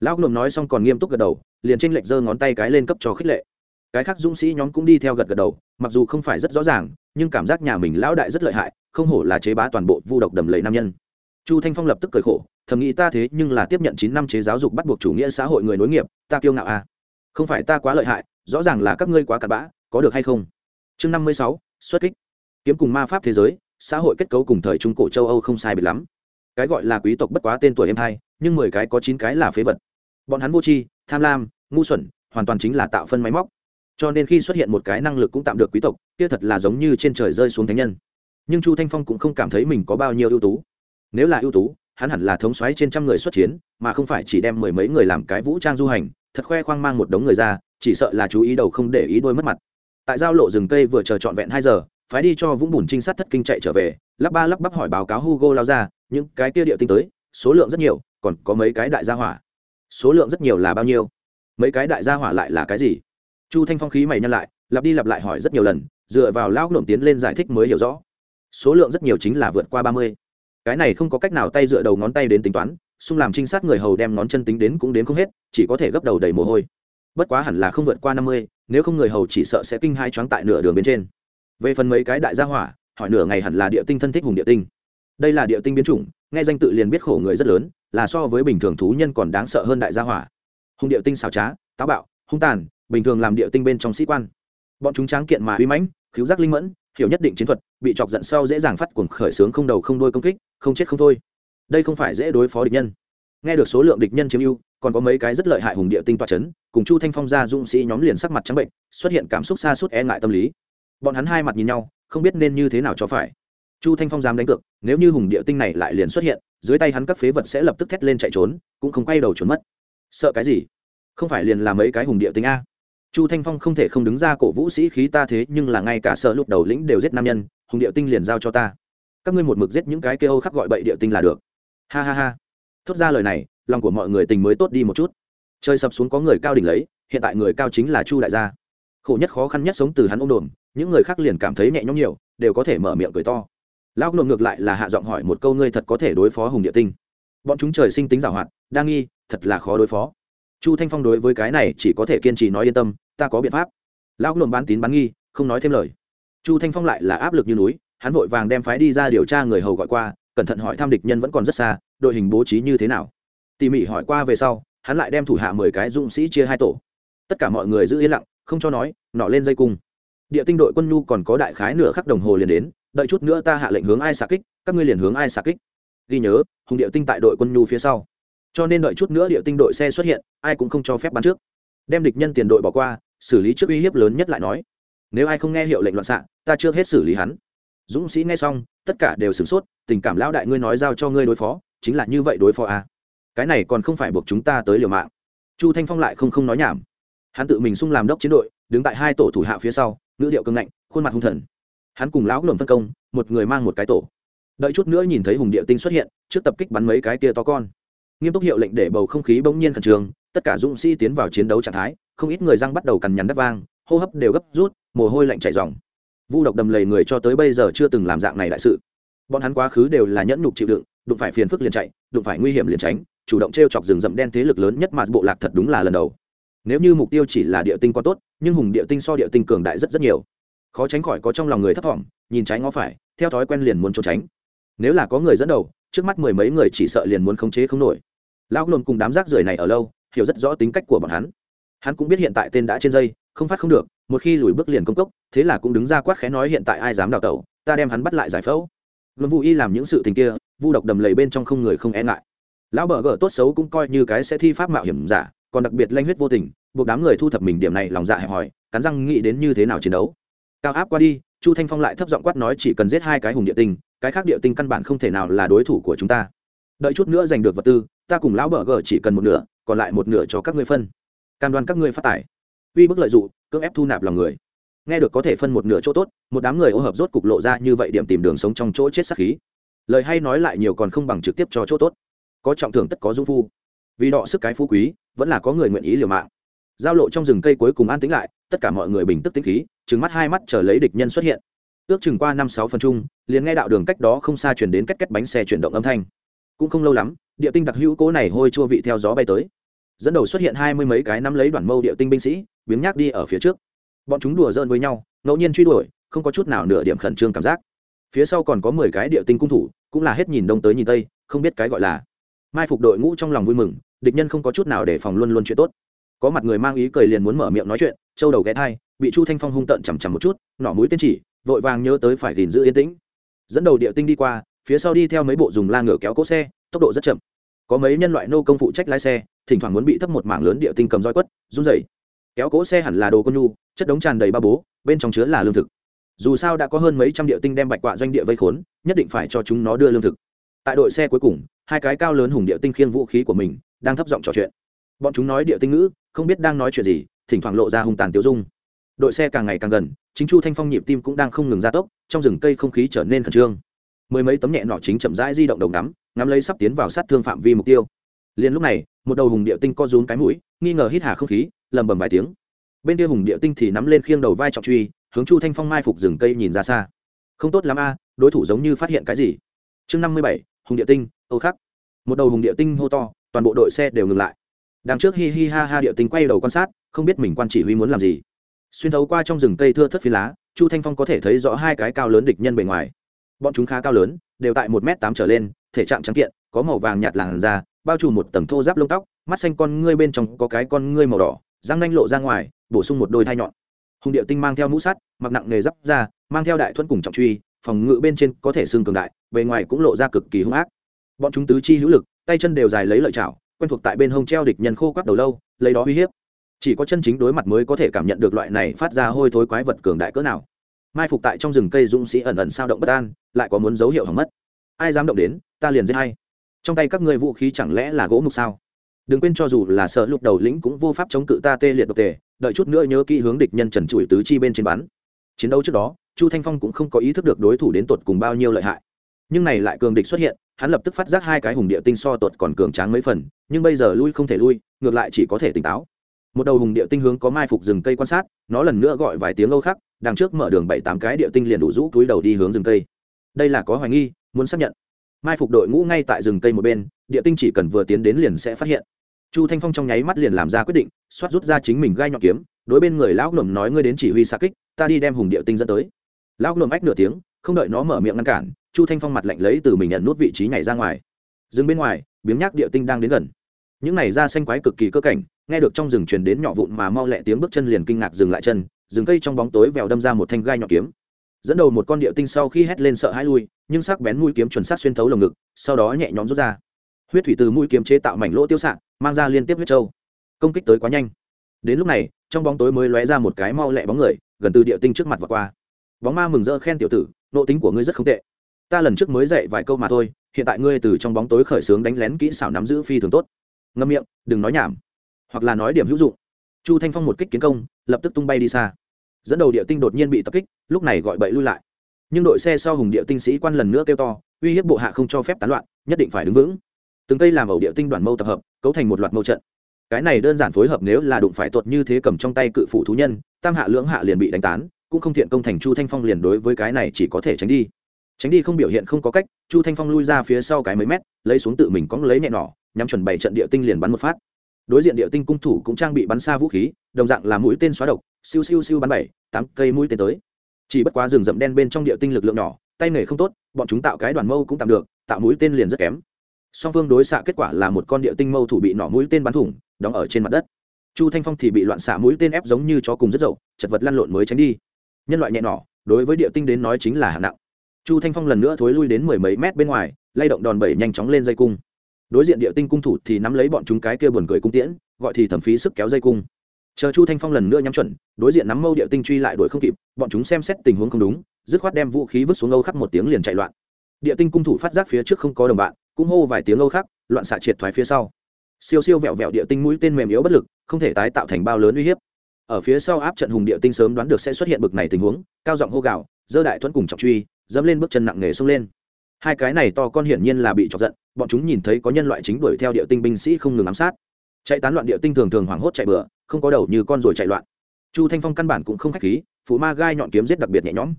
Lão lồm nói xong còn nghiêm túc gật đầu, liền tranh lệch giơ ngón tay cái lên cấp cho khích lệ. Cái khác dũng sĩ nhóm cũng đi theo gật gật đầu, mặc dù không phải rất rõ ràng nhưng cảm giác nhà mình lão đại rất lợi hại, không hổ là chế bá toàn bộ vu độc đầm lầy nam nhân. Chu thanh phong lập tức cười khổ, thầm nghĩ ta thế nhưng là tiếp nhận chín năm chế giáo dục bắt buộc chủ nghĩa xã hội người nối nghiệp, ta kiêu ngạo à. Không phải ta quá lợi hại, rõ ràng là các ngươi quá cặn bã, có được hay không? Chương năm mươi sáu, xuất kích. Kiếm cùng ma pháp thế giới, xã hội kết cấu cùng thời trung cổ châu âu không sai biệt lắm. Cái gọi là quý tộc bất quá tên tuổi em hai, nhưng mười cái có chín cái là phế vật. Bọn hắn vô tri, tham lam, ngu xuẩn, hoàn toàn chính là tạo phân máy móc cho nên khi xuất hiện một cái năng lực cũng tạm được quý tộc, kia thật là giống như trên trời rơi xuống thánh nhân. Nhưng chu thanh phong cũng không cảm thấy mình có bao nhiêu ưu tú. Nếu là ưu tú, hắn hẳn là thống xoáy trên trăm người xuất chiến, mà không phải chỉ đem mười mấy người làm cái vũ trang du hành, thật khoe khoang mang một đống người ra, chỉ sợ là chú ý đầu không để ý đôi mất mặt. Tại giao lộ rừng cây vừa chờ trọn vẹn hai giờ, phái đi cho vũng bùn trinh sát thất kinh chạy trở về, lắp ba lắp bắp hỏi báo cáo hugo lao ra, những cái kia địa tinh tới, số lượng rất nhiều, còn có mấy cái đại gia hỏa. Số lượng rất nhiều là bao nhiêu? Mấy cái đại gia hỏa lại là cái gì? Chu thanh phong khí mày nhăn lại, lặp đi lặp lại hỏi rất nhiều lần, dựa vào lão lộn tiến lên giải thích mới hiểu rõ. Số lượng rất nhiều chính là vượt qua ba mươi. Cái này không có cách nào tay dựa đầu ngón tay đến tính toán, xung làm trinh sát người hầu đem ngón chân tính đến cũng đến không hết, chỉ có thể gấp đầu đầy mồ hôi. Bất quá hẳn là không vượt qua năm mươi, nếu không người hầu chỉ sợ sẽ kinh hai choáng tại nửa đường bên trên. Về phần mấy cái đại gia hỏa, hỏi nửa ngày hẳn là địa tinh thân thích hùng địa tinh. Đây là địa tinh biến chủng, nghe danh tự liền biết khổ người rất lớn, là so với bình thường thú nhân còn đáng sợ hơn đại gia hỏa. Hùng địa tinh xào trá, táo bạo, hung tàn bình thường làm địa tinh bên trong sĩ quan. Bọn chúng tráng kiện mà uy mãnh cứu giác linh mẫn, hiểu nhất định chiến thuật, bị chọc giận sau dễ dàng phát cuồng khởi sướng không đầu không đôi công kích, không chết không thôi. Đây không phải dễ đối phó địch nhân. Nghe được số lượng địch nhân chiếm ưu, còn có mấy cái rất lợi hại hùng địa tinh toa chấn, cùng chu thanh phong ra dũng sĩ nhóm liền sắc mặt trắng bệnh, xuất hiện cảm xúc xa suốt e ngại tâm lý. Bọn hắn hai mặt nhìn nhau, không biết nên như thế nào cho phải. Chu thanh phong dám đánh cược, nếu như hùng địa tinh này lại liền xuất hiện, dưới tay hắn các phế vật sẽ lập tức thét lên chạy trốn, cũng không quay đầu trốn mất. Sợ cái gì? Không phải liền là mấy cái hùng địa tinh a? Chu thanh phong không thể không đứng ra cổ vũ sĩ khí ta thế, nhưng là ngay cả sợ lúc đầu lĩnh đều giết nam nhân, hùng địa tinh liền giao cho ta. Các ngươi một mực giết những cái kêu khắc gọi bậy địa tinh là được. Ha ha ha. Thốt ra lời này, lòng của mọi người tình mới tốt đi một chút. Chơi sập xuống có người cao đỉnh lấy, hiện tại người cao chính là chu đại gia. Khổ nhất khó khăn nhất sống từ hắn ôm đồn những người khác liền cảm thấy nhẹ nhõm nhiều, đều có thể mở miệng cười to. Lão nộm ngược lại là hạ giọng hỏi một câu ngươi thật có thể đối phó hùng địa tinh. Bọn chúng trời sinh tính giảo hoạt, đa nghi, thật là khó đối phó. Chu thanh phong đối với cái này chỉ có thể kiên trì nói yên tâm ta có biện pháp. Lão nộm bán tín bán nghi, không nói thêm lời. Chu thanh phong lại là áp lực như núi, hắn vội vàng đem phái đi ra điều tra người hầu gọi qua, cẩn thận hỏi thăm địch nhân vẫn còn rất xa, đội hình bố trí như thế nào. Tỉ mỉ hỏi qua về sau, hắn lại đem thủ hạ mười cái dũng sĩ chia hai tổ. Tất cả mọi người giữ yên lặng, không cho nói, nọ lên dây cung. Địa tinh đội quân nhu còn có đại khái nửa khắc đồng hồ liền đến, đợi chút nữa ta hạ lệnh hướng ai xạ kích, các ngươi liền hướng ai xạ kích. Ghi nhớ, hùng địa tinh tại đội quân nhu phía sau. Cho nên đợi chút nữa địa tinh đội xe xuất hiện, ai cũng không cho phép bắn trước. Đem địch nhân tiền đội bỏ qua xử lý trước uy hiếp lớn nhất lại nói, nếu ai không nghe hiệu lệnh loạn xạ, ta chưa hết xử lý hắn. Dũng sĩ nghe xong, tất cả đều sửng sốt, tình cảm lão đại ngươi nói giao cho ngươi đối phó, chính là như vậy đối phó à. cái này còn không phải buộc chúng ta tới liều mạng. Chu thanh phong lại không không nói nhảm. Hắn tự mình sung làm đốc chiến đội, đứng tại hai tổ thủ hạ phía sau, ngữ điệu cưng ngạnh, khuôn mặt hung thần. Hắn cùng lão lồng phân công, một người mang một cái tổ. Đợi chút nữa nhìn thấy hùng địa tinh xuất hiện, trước tập kích bắn mấy cái kia to con. Nghiêm túc hiệu lệnh để bầu không khí bỗng nhiên khẩn trương, tất cả dũng sĩ tiến vào chiến đấu trạng thái không ít người răng bắt đầu cằn nhằn đất vang, hô hấp đều gấp rút, mồ hôi lạnh chảy dòng vu độc đầm lầy người cho tới bây giờ chưa từng làm dạng này đại sự. Bọn hắn quá khứ đều là nhẫn nhục chịu đựng, đụng phải phiền phức liền chạy, đụng phải nguy hiểm liền tránh, chủ động t r e o chọc rừng rậm đen thế lực lớn nhất mà bộ lạc thật đúng là lần đầu. Nếu như mục tiêu chỉ là địa tinh có tốt, nhưng hùng địa tinh so địa tinh cường đại rất rất nhiều. Khó tránh khỏi có trong lòng người thấp thỏm, nhìn trái ngó phải, theo thói quen liền muốn trốn tránh. Nếu là có người dẫn đầu, trước mắt mười mấy người chỉ sợ liền muốn khống chế không nổi. Lão lồn cùng đám rác rưởi này ở lâu, hiểu rất rõ tính cách của bọn hắn hắn cũng biết hiện tại tên đã trên dây, không phát không được, một khi lùi bước liền công cốc, thế là cũng đứng ra quát khẽ nói hiện tại ai dám đào tẩu, ta đem hắn bắt lại giải phẫu. Luân vũ y làm những sự tình kia, vu độc đầm lầy bên trong không người không e ngại. Lão bờ gờ tốt xấu cũng coi như cái sẽ thi pháp mạo hiểm giả, còn đặc biệt lanh huyết vô tình, buộc đám người thu thập mình điểm này lòng dạ hẹp hòi, cắn răng nghĩ đến như thế nào chiến đấu. Cao áp qua đi, chu thanh phong lại thấp giọng quát nói chỉ cần giết hai cái hùng địa tinh, cái khác địa tinh căn bản không thể nào là đối thủ của chúng ta. Đợi chút nữa giành được vật tư, ta cùng lão bờ gờ chỉ cần một nửa, còn lại một nửa cho các ngươi phân cam đoan các ngươi phát tải uy bức lợi dụng, cưỡng ép thu nạp lòng người. Nghe được có thể phân một nửa chỗ tốt, một đám người ô hợp rốt cục lộ ra như vậy điểm tìm đường sống trong chỗ chết sắc khí. Lời hay nói lại nhiều còn không bằng trực tiếp cho chỗ tốt. Có trọng thưởng tất có dung phu. Vì đọ sức cái phú quý, vẫn là có người nguyện ý liều mạng. Giao lộ trong rừng cây cuối cùng an tĩnh lại, tất cả mọi người bình tức tĩnh khí, trừng mắt hai mắt chờ lấy địch nhân xuất hiện. Ước chừng qua năm sáu phần chung, liền nghe đạo đường cách đó không xa chuyển đến cách cách bánh xe chuyển động âm thanh. Cũng không lâu lắm, địa tinh đặc hữu cố này hôi chua vị theo gió bay tới dẫn đầu xuất hiện hai mươi mấy cái nắm lấy đoàn mâu địa tinh binh sĩ, biếng nhác đi ở phía trước. Bọn chúng đùa giỡn với nhau, ngẫu nhiên truy đuổi, không có chút nào nửa điểm khẩn trương cảm giác. Phía sau còn có mười cái địa tinh cung thủ, cũng là hết nhìn đông tới nhìn tây, không biết cái gọi là. Mai phục đội ngũ trong lòng vui mừng, địch nhân không có chút nào để phòng luôn luôn chuyện tốt. Có mặt người mang ý cười liền muốn mở miệng nói chuyện, châu đầu ghé thai, bị chu thanh phong hung tận chằm chằm một chút, nỏ mũi tên chỉ, vội vàng nhớ tới phải gìn giữ yên tĩnh. Dẫn đầu địa tinh đi qua, phía sau đi theo mấy bộ dùng la ngựa kéo cỗ xe, tốc độ rất chậm. Có mấy nhân loại nô công phụ trách lái xe thỉnh thoảng muốn bị thấp một mảng lớn địa tinh cầm roi quất, run rẩy. Kéo cỗ xe hẳn là đồ con nhu, chất đống tràn đầy ba bố, bên trong chứa là lương thực. Dù sao đã có hơn mấy trăm địa tinh đem bạch quạ doanh địa vây khốn, nhất định phải cho chúng nó đưa lương thực. Tại đội xe cuối cùng, hai cái cao lớn hùng địa tinh khiêng vũ khí của mình đang thấp giọng trò chuyện. Bọn chúng nói địa tinh ngữ, không biết đang nói chuyện gì, thỉnh thoảng lộ ra hùng tàn tiêu dung. Đội xe càng ngày càng gần, chính chu thanh phong nhịp tim cũng đang không ngừng gia tốc, trong rừng cây không khí trở nên khẩn trương. Mười mấy tấm nhẹ nỏ chính chậm rãi di động đồng đắm ngắm lấy sắp tiến vào sát thương phạm vi mục tiêu. Liền lúc này một đầu hùng địa tinh co rúm cái mũi, nghi ngờ hít hà không khí lầm bầm vài tiếng. Bên kia hùng địa tinh thì nắm lên khiêng đầu vai trọng truy, hướng chu thanh phong mai phục rừng cây nhìn ra xa. Không tốt lắm a, đối thủ giống như phát hiện cái gì? Chương năm mươi bảy, hùng địa tinh, âu khắc. Một đầu hùng địa tinh hô to, toàn bộ đội xe đều ngừng lại. Đằng trước hi hi ha ha địa tinh quay đầu quan sát, không biết mình quan chỉ huy muốn làm gì. Xuyên thấu qua trong rừng cây thưa thất phi lá, chu thanh phong có thể thấy rõ hai cái cao lớn địch nhân bề ngoài. Bọn chúng khá cao lớn, đều tại một m tám trở lên, thể trạng trắng kiện, có màu vàng nhạt làn da bao trùm một tầng thô giáp lông tóc, mắt xanh con ngươi bên trong có cái con ngươi màu đỏ, răng nanh lộ ra ngoài, bổ sung một đôi thai nhọn. Hùng điệu tinh mang theo mũ sắt, mặc nặng nghề giáp ra mang theo đại thuẫn cùng trọng truy, phòng ngự bên trên có thể xương cường đại, bề ngoài cũng lộ ra cực kỳ hung ác. Bọn chúng tứ chi hữu lực, tay chân đều dài lấy lợi chảo, quen thuộc tại bên hông treo địch nhân khô quắt đầu lâu, lấy đó uy hiếp. Chỉ có chân chính đối mặt mới có thể cảm nhận được loại này phát ra hôi thối quái vật cường đại cỡ nào. Mai phục tại trong rừng cây dũng sĩ ẩn ẩn sao động bất an, lại có muốn dấu hiệu hỏng mất. Ai dám động đến, ta liền giết hay trong tay các ngươi vũ khí chẳng lẽ là gỗ mục sao? Đừng quên cho dù là sợ lục đầu lĩnh cũng vô pháp chống cự ta tê liệt độc tề, đợi chút nữa nhớ kỹ hướng địch nhân trần trụi tứ chi bên trên bắn. Chiến đấu trước đó, chu thanh phong cũng không có ý thức được đối thủ đến tột cùng bao nhiêu lợi hại. Nhưng này lại cường địch xuất hiện, hắn lập tức phát giác hai cái hùng địa tinh so tột còn cường tráng mấy phần, nhưng bây giờ lui không thể lui, ngược lại chỉ có thể tỉnh táo. Một đầu hùng địa tinh hướng có mai phục rừng cây quan sát, nó lần nữa gọi vài tiếng âu khắc, đằng trước mở đường bảy tám cái địa tinh liền đủ rũ túi đầu đi hướng rừng cây. Đây là có hoài nghi, muốn xác nhận mai phục đội ngũ ngay tại rừng cây một bên, địa tinh chỉ cần vừa tiến đến liền sẽ phát hiện. Chu thanh phong trong nháy mắt liền làm ra quyết định, xoát rút ra chính mình gai nhọn kiếm, đối bên người lão ngầm nói ngươi đến chỉ huy xa kích, ta đi đem hùng địa tinh dẫn tới. Lão ngầm ách nửa tiếng, không đợi nó mở miệng ngăn cản, chu thanh phong mặt lạnh lấy từ mình nhận nút vị trí nhảy ra ngoài. Dừng bên ngoài, biếng nhác địa tinh đang đến gần. Những này ra xanh quái cực kỳ cơ cảnh, nghe được trong rừng truyền đến nhỏ vụn mà mau lẹ tiếng bước chân liền kinh ngạc dừng lại chân, rừng cây trong bóng tối vèo đâm ra một thanh gai nhọn kiếm dẫn đầu một con địa tinh sau khi hét lên sợ hãi lui, nhưng sắc bén mũi kiếm chuẩn sát xuyên thấu lồng ngực, sau đó nhẹ nhõm rút ra. Huyết thủy từ mũi kiếm chế tạo mảnh lỗ tiêu sạn mang ra liên tiếp huyết trâu công kích tới quá nhanh. Đến lúc này, trong bóng tối mới lóe ra một cái mau lẹ bóng người, gần từ địa tinh trước mặt và qua. Bóng ma mừng rỡ khen tiểu tử, nộ tính của ngươi rất không tệ. Ta lần trước mới dạy vài câu mà thôi, hiện tại ngươi từ trong bóng tối khởi xướng đánh lén kỹ xảo nắm giữ phi thường tốt. Ngâm miệng, đừng nói nhảm, hoặc là nói điểm hữu dụng. Chu thanh phong một kích kiến công, lập tức tung bay đi xa dẫn đầu địa tinh đột nhiên bị tập kích, lúc này gọi bậy lui lại. Nhưng đội xe sau hùng địa tinh sĩ quan lần nữa kêu to, uy hiếp bộ hạ không cho phép tán loạn, nhất định phải đứng vững. Từng cây làm ẩu địa tinh đoàn mâu tập hợp, cấu thành một loạt mâu trận. Cái này đơn giản phối hợp nếu là đụng phải tuột như thế cầm trong tay cự phụ thú nhân, tam hạ lưỡng hạ liền bị đánh tán, cũng không thiện công thành chu thanh phong liền đối với cái này chỉ có thể tránh đi. Tránh đi không biểu hiện không có cách, chu thanh phong lui ra phía sau cái mấy mét, lấy xuống tự mình cóng lấy nhẹ nỏ, nhắm chuẩn bày trận địa tinh liền bắn một phát. Đối diện địa tinh cung thủ cũng trang bị bắn xa vũ khí, đồng dạng là mũi tên xóa độc siêu siêu siêu bắn bảy, tám cây mũi tên tới. Chỉ bất quá rừng rậm đen bên trong địa tinh lực lượng nhỏ, tay nghề không tốt, bọn chúng tạo cái đoàn mâu cũng tạm được, tạo mũi tên liền rất kém. Song phương đối xạ kết quả là một con địa tinh mâu thủ bị nỏ mũi tên bắn thủng, đóng ở trên mặt đất. Chu thanh phong thì bị loạn xạ mũi tên ép giống như chó cùng rất dậu, chật vật lăn lộn mới tránh đi. Nhân loại nhẹ nỏ, đối với địa tinh đến nói chính là hạng nặng. Chu thanh phong lần nữa thối lui đến mười mấy mét bên ngoài, lay động đòn bẩy nhanh chóng lên dây cung. Đối diện địa tinh cung thủ thì nắm lấy bọn chúng cái kia buồn cười cung tiễn, gọi thì thẩm phí sức kéo dây cung chờ chu thanh phong lần nữa nhắm chuẩn, đối diện nắm mâu địa tinh truy lại đuổi không kịp, bọn chúng xem xét tình huống không đúng, dứt khoát đem vũ khí vứt xuống âu khắc một tiếng liền chạy loạn. Địa tinh cung thủ phát giác phía trước không có đồng bạn, cũng hô vài tiếng âu khắc, loạn xạ triệt thoái phía sau. Siêu siêu vẹo vẹo địa tinh mũi tên mềm yếu bất lực, không thể tái tạo thành bao lớn uy hiếp. Ở phía sau áp trận hùng địa tinh sớm đoán được sẽ xuất hiện bực này tình huống, cao giọng hô gạo dơ đại thuẫn cùng trọng truy, dẫm lên bước chân nặng nề xông lên. Hai cái này to con hiển nhiên là bị chọc giận, bọn chúng nhìn thấy có nhân loại chính đuổi theo địa tinh binh sĩ không ngừng ám sát. Chạy tán loạn địa tinh thường thường hoảng hốt chạy bừa không có đầu như con rồi chạy loạn. Chu thanh phong căn bản cũng không khách khí phụ ma gai nhọn kiếm giết đặc biệt nhẹ nhõm.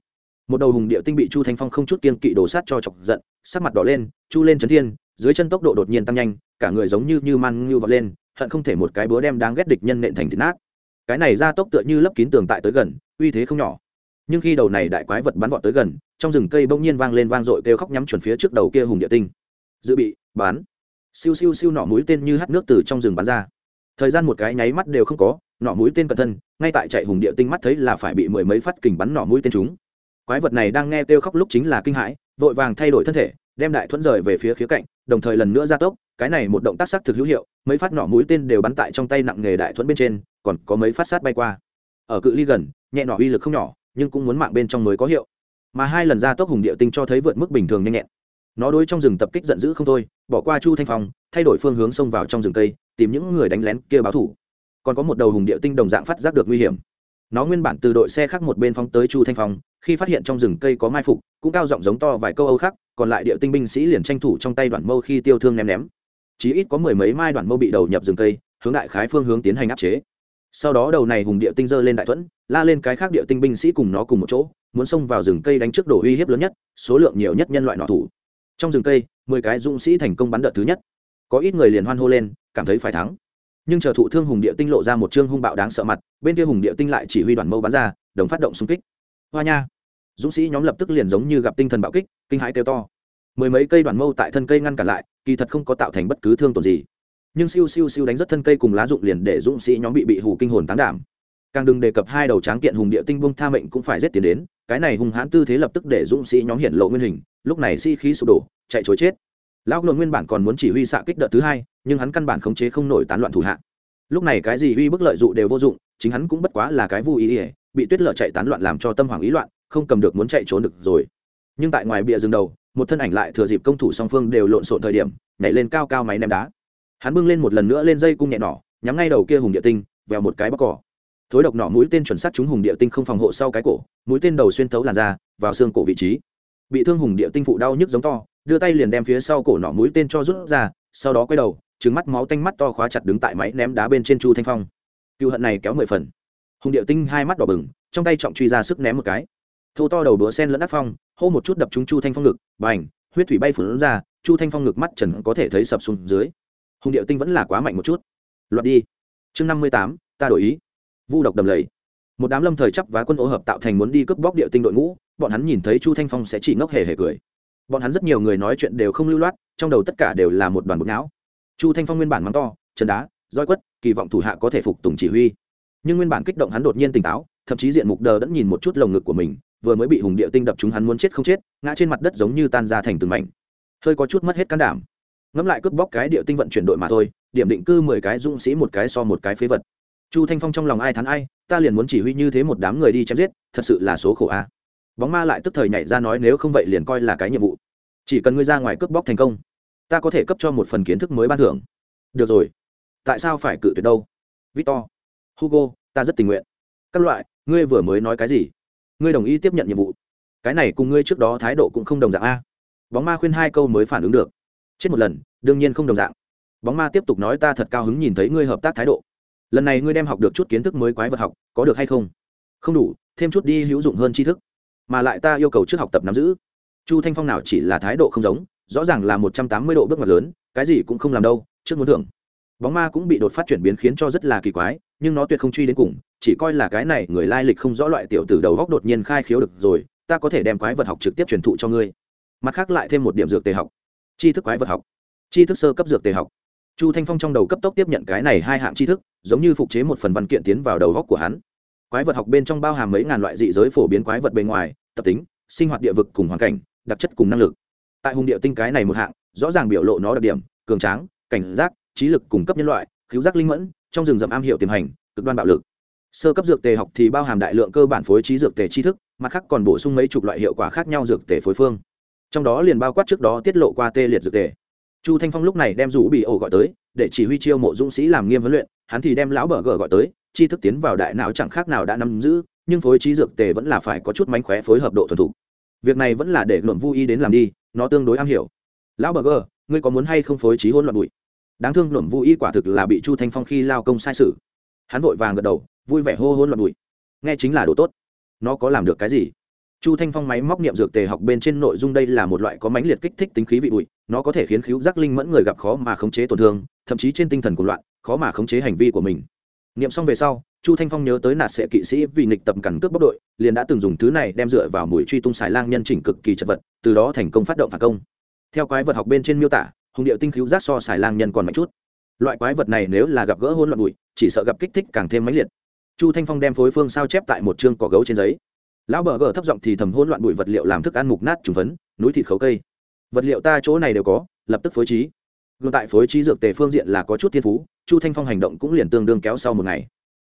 Một đầu hùng địa tinh bị chu thanh phong không chút kiên kỵ đổ sát cho chọc giận, sắc mặt đỏ lên, chu lên chấn thiên, dưới chân tốc độ đột nhiên tăng nhanh, cả người giống như như man ngưu vọt lên, hận không thể một cái búa đem đáng ghét địch nhân nện thành thịt nát. Cái này ra tốc tựa như lấp kín tường tại tới gần, uy thế không nhỏ. Nhưng khi đầu này đại quái vật bắn vọt tới gần, trong rừng cây bỗng nhiên vang lên vang dội kêu khóc nhắm chuẩn phía trước đầu kia hùng địa tinh. Dự bị, bán. Siêu siêu siêu nọ mũi tên như hắt nước từ trong rừng bắn ra thời gian một cái nháy mắt đều không có, nọ mũi tên cẩn thân, ngay tại chạy hùng địa tinh mắt thấy là phải bị mười mấy phát kình bắn nọ mũi tên chúng. Quái vật này đang nghe kêu khóc lúc chính là kinh hãi, vội vàng thay đổi thân thể, đem đại thuẫn rời về phía khía cạnh, đồng thời lần nữa gia tốc, cái này một động tác sắc thực hữu hiệu, mấy phát nỏ mũi tên đều bắn tại trong tay nặng nghề đại thuẫn bên trên, còn có mấy phát sát bay qua. Ở cự ly gần, nhẹ nỏ uy lực không nhỏ, nhưng cũng muốn mạng bên trong mới có hiệu. Mà hai lần gia tốc hùng địa tinh cho thấy vượt mức bình thường nhanh nhẹn. Nó đối trong rừng tập kích giận dữ không thôi, bỏ qua chu thanh phong, thay đổi phương hướng xông vào trong rừng cây tìm những người đánh lén kia báo thủ. Còn có một đầu hùng địa tinh đồng dạng phát giác được nguy hiểm. Nó nguyên bản từ đội xe khác một bên phóng tới chu thanh phong, khi phát hiện trong rừng cây có mai phục, cũng cao giọng giống to vài câu âu khác còn lại địa tinh binh sĩ liền tranh thủ trong tay đoạn mâu khi tiêu thương ném ném. Chí ít có mười mấy mai đoạn mâu bị đầu nhập rừng cây, hướng đại khái phương hướng tiến hành áp chế. Sau đó đầu này hùng địa tinh dơ lên đại thuẫn, la lên cái khác địa tinh binh sĩ cùng nó cùng một chỗ, muốn xông vào rừng cây đánh trước đổ uy hiếp lớn nhất, số lượng nhiều nhất nhân loại nọ thủ. Trong rừng cây, mười cái dũng sĩ thành công bắn đợt thứ nhất có ít người liền hoan hô lên, cảm thấy phải thắng. Nhưng chờ thụ thương hùng địa tinh lộ ra một chương hung bạo đáng sợ mặt, bên kia hùng địa tinh lại chỉ huy đoàn mâu bắn ra, đồng phát động xung kích. Hoa nha! Dũng sĩ nhóm lập tức liền giống như gặp tinh thần bạo kích, kinh hãi kêu to. Mười mấy cây đoàn mâu tại thân cây ngăn cản lại, kỳ thật không có tạo thành bất cứ thương tổn gì. Nhưng siêu siêu siêu đánh rất thân cây cùng lá dụng liền để dũng sĩ nhóm bị bị hù kinh hồn tán đảm. Càng đừng đề cập hai đầu tráng kiện hùng địa tinh bông tha mệnh cũng phải giết tiền đến, cái này hung hãn tư thế lập tức để dũng sĩ nhóm hiện lộ nguyên hình, lúc này si-khí sụp đổ, chạy chối chết lão luận nguyên bản còn muốn chỉ huy xạ kích đợt thứ hai, nhưng hắn căn bản khống chế không nổi tán loạn thủ hạ. Lúc này cái gì uy bức lợi dụ đều vô dụng, chính hắn cũng bất quá là cái vui ý ỉa bị tuyết lợ chạy tán loạn làm cho tâm hoàng ý loạn, không cầm được muốn chạy trốn được rồi. Nhưng tại ngoài bìa rừng đầu, một thân ảnh lại thừa dịp công thủ song phương đều lộn xộn thời điểm, nhảy lên cao cao máy ném đá. Hắn bưng lên một lần nữa lên dây cung nhẹ nỏ, nhắm ngay đầu kia hùng địa tinh, vèo một cái bóc cỏ. Thối độc nỏ mũi tên chuẩn xác trúng hùng địa tinh không phòng hộ sau cái cổ, mũi tên đầu xuyên thấu làn ra vào xương cổ vị trí. Bị thương hùng địa tinh phụ đau nhức giống to đưa tay liền đem phía sau cổ nỏ mũi tên cho rút ra, sau đó quay đầu trứng mắt máu tanh mắt to khóa chặt đứng tại máy ném đá bên trên chu thanh phong. Cựu hận này kéo mười phần. Hùng địa tinh hai mắt đỏ bừng, trong tay trọng truy ra sức ném một cái. Thô to đầu đũa sen lẫn ác phong, hô một chút đập trúng chu thanh phong ngực b huyết thủy bay phủ ra, chu thanh phong ngực mắt trần có thể thấy sập xuống dưới. Hùng điệu tinh vẫn là quá mạnh một chút. Loạt đi. Chương năm mươi tám, ta đổi ý. Vu độc đầm lầy. Một đám lâm thời chấp vá quân ô hợp tạo thành muốn đi cướp bóc địa tinh đội ngũ, bọn hắn nhìn thấy chu thanh phong sẽ chỉ ngốc hề hề cười bọn hắn rất nhiều người nói chuyện đều không lưu loát, trong đầu tất cả đều là một đoàn bột não chu thanh phong nguyên bản mắng to chân đá, roi quất, kỳ vọng thủ hạ có thể phục tùng chỉ huy. Nhưng nguyên bản kích động hắn đột nhiên tỉnh táo, thậm chí diện mục đờ đẫn nhìn một chút lồng ngực của mình, vừa mới bị hùng địa tinh đập chúng hắn muốn chết không chết, ngã trên mặt đất giống như tan ra thành từng mảnh. Hơi có chút mất hết can đảm. Ngẫm lại cướp bóc cái địa tinh vận chuyển đội mà thôi, điểm định cư mười cái dũng sĩ một cái so một cái phế vật. Chu thanh phong trong lòng ai thắn ai, ta liền muốn chỉ huy như thế một đám người đi chém giết, thật sự là số khổ a bóng ma lại tức thời nhảy ra nói nếu không vậy liền coi là cái nhiệm vụ. Chỉ cần ngươi ra ngoài cướp bóc thành công, ta có thể cấp cho một phần kiến thức mới ban thưởng. Được rồi. Tại sao phải cự tuyệt đâu? Victor, hugo, ta rất tình nguyện. Các loại, ngươi vừa mới nói cái gì? Ngươi đồng ý tiếp nhận nhiệm vụ. Cái này cùng ngươi trước đó thái độ cũng không đồng dạng a. Bóng ma khuyên hai câu mới phản ứng được. Chết một lần, đương nhiên không đồng dạng. Bóng ma tiếp tục nói ta thật cao hứng nhìn thấy ngươi hợp tác thái độ. Lần này ngươi đem học được chút kiến thức mới quái vật học, có được hay không? Không đủ, thêm chút đi hữu dụng hơn tri thức mà lại ta yêu cầu trước học tập nắm giữ. Chu thanh phong nào chỉ là thái độ không giống, rõ ràng là một trăm tám mươi độ bước ngoặt lớn, cái gì cũng không làm đâu, trước muốn thưởng. Bóng ma cũng bị đột phát chuyển biến khiến cho rất là kỳ quái, nhưng nó tuyệt không truy đến cùng, chỉ coi là cái này người lai lịch không rõ loại tiểu tử đầu góc đột nhiên khai khiếu được rồi, ta có thể đem quái vật học trực tiếp truyền thụ cho ngươi. Mặt khác lại thêm một điểm dược tề học. Tri thức quái vật học. Tri thức sơ cấp dược tề học. Chu thanh phong trong đầu cấp tốc tiếp nhận cái này hai hạng tri thức, giống như phục chế một phần văn kiện tiến vào đầu góc của hắn quái vật học bên trong bao hàm mấy ngàn loại dị giới phổ biến quái vật bề ngoài, tập tính, sinh hoạt địa vực cùng hoàn cảnh, đặc chất cùng năng lực. Tại hùng địa tinh cái này một hạng, rõ ràng biểu lộ nó đặc điểm, cường tráng, cảnh giác, trí lực cung cấp nhân loại cứu giác linh mẫn, trong rừng rậm am hiểu tiềm hành, cực đoan bạo lực. Sơ cấp dược tề học thì bao hàm đại lượng cơ bản phối trí dược tề tri thức, mặt khác còn bổ sung mấy chục loại hiệu quả khác nhau dược tề phối phương. Trong đó liền bao quát trước đó tiết lộ qua tê liệt dược tề. Chu thanh phong lúc này đem rủ bị ổ gọi tới, để chỉ huy chiêu mộ dũng sĩ làm nghiêm huấn luyện, hắn thì đem lão bờ gờ gọi tới tri thức tiến vào đại não chẳng khác nào đã nắm giữ, nhưng phối trí dược tề vẫn là phải có chút mánh khóe phối hợp độ thuần thục. Việc này vẫn là để luận vui y đến làm đi, nó tương đối am hiểu. Lão bờ gờ, ngươi có muốn hay không phối trí hôn loạn bụi? Đáng thương luận vui y quả thực là bị chu thanh phong khi lao công sai sự hắn vội vàng gật đầu, vui vẻ hô hôn loạn bụi. Nghe chính là đồ tốt. Nó có làm được cái gì? Chu thanh phong máy móc niệm dược tề học bên trên nội dung đây là một loại có mãnh liệt kích thích tính khí vị bụi, nó có thể khiến khíu giác linh mẫn người gặp khó mà khống chế tổn thương, thậm chí trên tinh thần của loạn, khó mà khống chế hành vi của mình niệm xong về sau, chu thanh phong nhớ tới nạt sẽ kỵ sĩ vì nghịch tập cằn cướp bóc đội, liền đã từng dùng thứ này đem dựa vào mũi truy tung xài lang nhân chỉnh cực kỳ chật vật, từ đó thành công phát động phản công. Theo quái vật học bên trên miêu tả, hùng điệu tinh khiếu giác so xài lang nhân còn mạnh chút. Loại quái vật này nếu là gặp gỡ hỗn loạn bụi, chỉ sợ gặp kích thích càng thêm mãnh liệt. Chu thanh phong đem phối phương sao chép tại một chương cỏ gấu trên giấy. Lão bờ gờ thấp giọng thì thầm hỗn loạn bụi vật liệu làm thức ăn mục nát trùng phấn, núi thịt khấu cây. Vật liệu ta chỗ này đều có, lập tức phối trí. Gương tại phối trí dược tề phương diện là có chút thiên phú chu thanh phong hành động cũng liền tương đương kéo sau một ngày.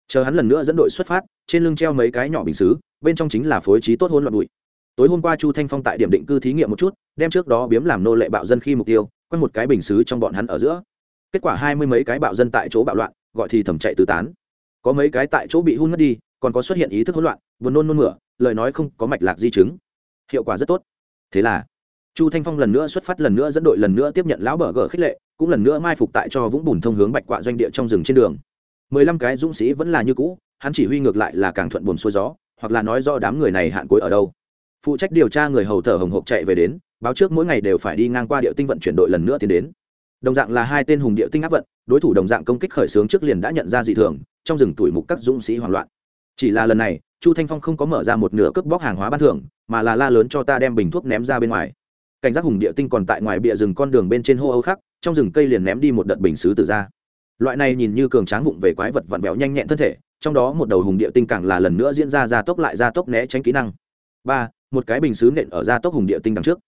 Chờ hắn lần nữa dẫn đội xuất phát, trên lưng treo mấy cái nhỏ bình xứ, bên trong chính là phối trí tốt hôn loạn bụi. Tối hôm qua chu thanh phong tại điểm định cư thí nghiệm một chút, đem trước đó biếm làm nô lệ bạo dân khi mục tiêu quanh một cái bình xứ trong bọn hắn ở giữa. Kết quả hai mươi mấy cái bạo dân tại chỗ bạo loạn, gọi thì thầm chạy tứ tán. Có mấy cái tại chỗ bị hôn mất đi, còn có xuất hiện ý thức hỗn loạn, buồn nôn nôn mửa, lời nói không có mạch lạc di chứng. Hiệu quả rất tốt. Thế là, chu thanh phong lần nữa xuất phát lần nữa dẫn đội lần nữa tiếp nhận lão bờ gờ khích lệ cũng lần nữa mai phục tại cho vũng bùn thông hướng bạch quạ doanh địa trong rừng trên đường. Mười lăm cái dũng sĩ vẫn là như cũ, hắn chỉ huy ngược lại là càng thuận buồn xuôi gió, hoặc là nói do đám người này hạn cuối ở đâu. Phụ trách điều tra người hầu thở hồng hộc chạy về đến, báo trước mỗi ngày đều phải đi ngang qua địa tinh vận chuyển đội lần nữa tiến đến. Đồng dạng là hai tên hùng địa tinh áp vận, đối thủ đồng dạng công kích khởi xướng trước liền đã nhận ra dị thường, trong rừng tuổi mục các dũng sĩ hoảng loạn. Chỉ là lần này, chu thanh phong không có mở ra một nửa cướp bóc hàng hóa ban thưởng, mà là la lớn cho ta đem bình thuốc ném ra bên ngoài. Cảnh giác hùng địa tinh còn tại ngoài bìa rừng con đường bên trên hô âu khác trong rừng cây liền ném đi một đợt bình xứ từ ra. Loại này nhìn như cường tráng vụng về quái vật vặn vẹo nhanh nhẹn thân thể, trong đó một đầu hùng địa tinh càng là lần nữa diễn ra ra tốc lại ra tốc né tránh kỹ năng. Ba, một cái bình xứ nện ở ra tốc hùng địa tinh đằng trước.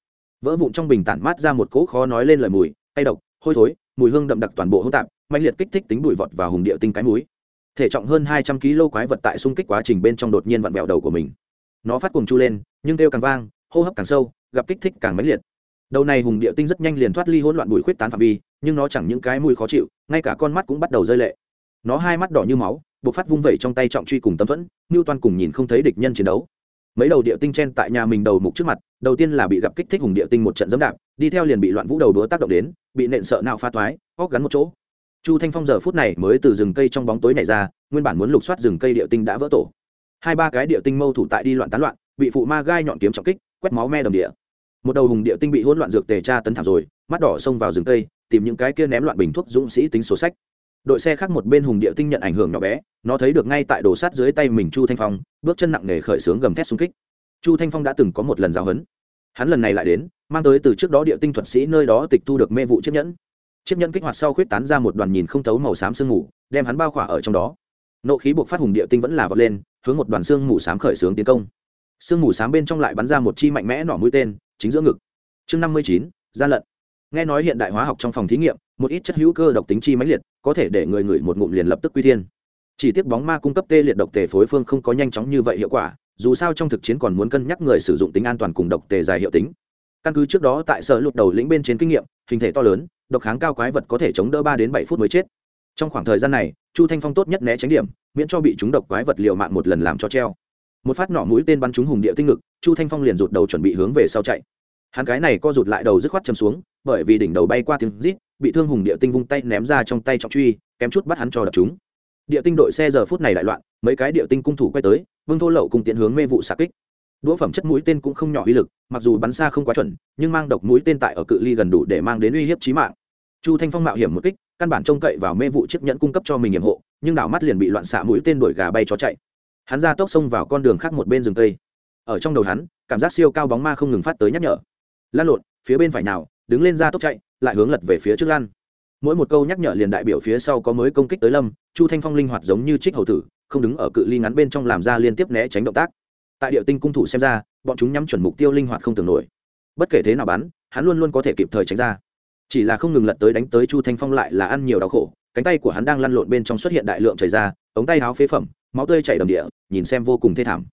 Vỡ vụn trong bình tản mát ra một cỗ khó nói lên lời mùi hay độc, hôi thối, mùi hương đậm đặc toàn bộ hỗn tạp mạnh liệt kích thích tính bụi vọt vào hùng địa tinh cái mũi. Thể trọng hơn hai trăm kg quái vật tại xung kích quá trình bên trong đột nhiên vặn vẹo đầu của mình. Nó phát cuồng chu lên, nhưng kêu càng vang, hô hấp càng sâu, gặp kích thích càng mãnh liệt đầu này hùng địa tinh rất nhanh liền thoát ly hỗn loạn bụi khuyết tán phạm vi, nhưng nó chẳng những cái mùi khó chịu, ngay cả con mắt cũng bắt đầu rơi lệ. Nó hai mắt đỏ như máu buộc phát vung vẩy trong tay trọng truy cùng tâm thuẫn, ngưu toan cùng nhìn không thấy địch nhân chiến đấu. Mấy đầu địa tinh chen tại nhà mình đầu mục trước mặt, đầu tiên là bị gặp kích thích hùng địa tinh một trận dẫm đạp, đi theo liền bị loạn vũ đầu đúa tác động đến, bị nện sợ nào pha toái, óc gắn một chỗ. Chu thanh phong giờ phút này mới từ rừng cây trong bóng tối này ra, nguyên bản muốn lục soát rừng cây địa tinh đã vỡ tổ. Hai ba cái địa tinh mâu thủ tại đi loạn tán loạn, bị phụ ma gai nhọn kiếm trọng kích, quét máu me đầm địa một đầu hùng địa tinh bị hỗn loạn dược tề tra tấn thảm rồi, mắt đỏ xông vào rừng tây tìm những cái kia ném loạn bình thuốc dũng sĩ tính số sách. Đội xe khác một bên hùng địa tinh nhận ảnh hưởng nhỏ bé, nó thấy được ngay tại đồ sát dưới tay mình chu thanh phong, bước chân nặng nề khởi xướng gầm thét xung kích. Chu thanh phong đã từng có một lần giáo hấn hắn lần này lại đến, mang tới từ trước đó địa tinh thuật sĩ nơi đó tịch thu được mê vụ chiếc nhẫn. Chiếc nhẫn kích hoạt sau khuyết tán ra một đoàn nhìn không thấu màu xám sương mù, đem hắn bao khỏa ở trong đó. Nộ khí buộc phát hùng địa tinh vẫn là vọt lên, hướng một đoàn xương mù xám khởi xướng tiến công. Sương mù xám bên trong lại bắn ra một chi mạnh mẽ nỏ mũi tên chính giữa ngực. Chương năm mươi chín, gian lận. Nghe nói hiện đại hóa học trong phòng thí nghiệm, một ít chất hữu cơ độc tính chi mãnh liệt, có thể để người ngửi một ngụm liền lập tức quy thiên. Chỉ tiếc bóng ma cung cấp tê liệt độc tề phối phương không có nhanh chóng như vậy hiệu quả, dù sao trong thực chiến còn muốn cân nhắc người sử dụng tính an toàn cùng độc tề dài hiệu tính. Căn cứ trước đó tại sở lục đầu lĩnh bên trên kinh nghiệm, hình thể to lớn, độc kháng cao quái vật có thể chống đỡ ba đến bảy phút mới chết. Trong khoảng thời gian này, chu thanh phong tốt nhất né tránh điểm, miễn cho bị chúng độc quái vật liều mạng một lần làm cho treo một phát nỏ mũi tên bắn trúng hùng địa tinh ngực, chu thanh phong liền rụt đầu chuẩn bị hướng về sau chạy. Hắn cái này co rụt lại đầu dứt khoát chầm xuống, bởi vì đỉnh đầu bay qua tiếng rít, bị thương hùng địa tinh vung tay ném ra trong tay trọng truy, kém chút bắt hắn cho đập chúng địa tinh đội xe giờ phút này đại loạn, mấy cái địa tinh cung thủ quay tới, vương thô lậu cùng tiến hướng mê vụ xạ kích. Đũa phẩm chất mũi tên cũng không nhỏ uy lực, mặc dù bắn xa không quá chuẩn, nhưng mang độc mũi tên tại ở cự ly gần đủ để mang đến uy hiếp chí mạng. Chu thanh phong mạo hiểm một kích, căn bản trông cậy vào mê vụ chiếc nhẫn cung cấp cho mình hiểm hộ, nhưng đảo mắt liền bị loạn xạ mũi tên đuổi gà bay chó chạy hắn ra tốc xông vào con đường khác một bên rừng cây. Ở trong đầu hắn, cảm giác siêu cao bóng ma không ngừng phát tới nhắc nhở. Lan lộn, phía bên phải nào, đứng lên ra tốc chạy, lại hướng lật về phía trước lan. Mỗi một câu nhắc nhở liền đại biểu phía sau có mới công kích tới lâm, chu thanh phong linh hoạt giống như trích hầu tử, không đứng ở cự ly ngắn bên trong làm ra liên tiếp né tránh động tác. Tại địa tinh cung thủ xem ra, bọn chúng nhắm chuẩn mục tiêu linh hoạt không tưởng nổi. Bất kể thế nào bắn, hắn luôn luôn có thể kịp thời tránh ra. Chỉ là không ngừng lật tới đánh tới chu thanh phong lại là ăn nhiều đau khổ, cánh tay của hắn đang lăn lộn bên trong xuất hiện đại lượng chảy ra, ống tay áo phế phẩm máu tươi chảy đầm địa, nhìn xem vô cùng thê thảm.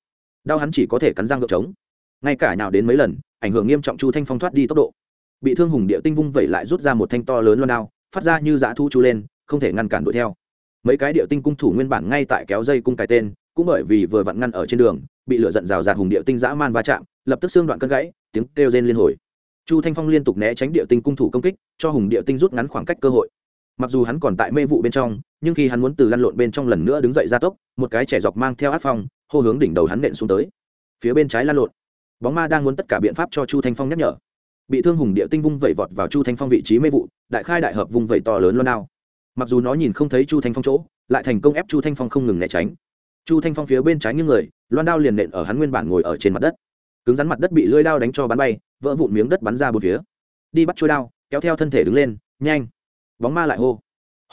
Đau hắn chỉ có thể cắn răng gợp trống. Ngay cả nào đến mấy lần, ảnh hưởng nghiêm trọng chu thanh phong thoát đi tốc độ. Bị thương hùng địa tinh vung vẩy lại rút ra một thanh to lớn loan đao, phát ra như dã thu chu lên, không thể ngăn cản đuổi theo. Mấy cái địa tinh cung thủ nguyên bản ngay tại kéo dây cung cái tên, cũng bởi vì vừa vặn ngăn ở trên đường, bị lửa giận rào rạt hùng địa tinh dã man va chạm, lập tức xương đoạn cân gãy, tiếng kêu rên liên hồi. Chu thanh phong liên tục né tránh địa tinh cung thủ công kích, cho hùng địa tinh rút ngắn khoảng cách cơ hội mặc dù hắn còn tại mê vụ bên trong, nhưng khi hắn muốn từ lăn lộn bên trong lần nữa đứng dậy ra tốc, một cái trẻ dọc mang theo áp phong, hô hướng đỉnh đầu hắn nện xuống tới. Phía bên trái lăn lộn. Bóng ma đang muốn tất cả biện pháp cho chu thanh phong nhắc nhở. Bị thương hùng địa tinh vung vẩy vọt vào chu thanh phong vị trí mê vụ, đại khai đại hợp vung vẩy to lớn loan đao mặc dù nó nhìn không thấy chu thanh phong chỗ, lại thành công ép chu thanh phong không ngừng né tránh. Chu thanh phong phía bên trái những người, loan đao liền nện ở hắn nguyên bản ngồi ở trên mặt đất. Cứng rắn mặt đất bị lưỡi đao đánh cho bắn bay, vỡ vụn miếng đất bắn ra bốn phía. Đi bắt trôi đao, kéo theo thân thể đứng lên, nhanh bóng ma lại hô.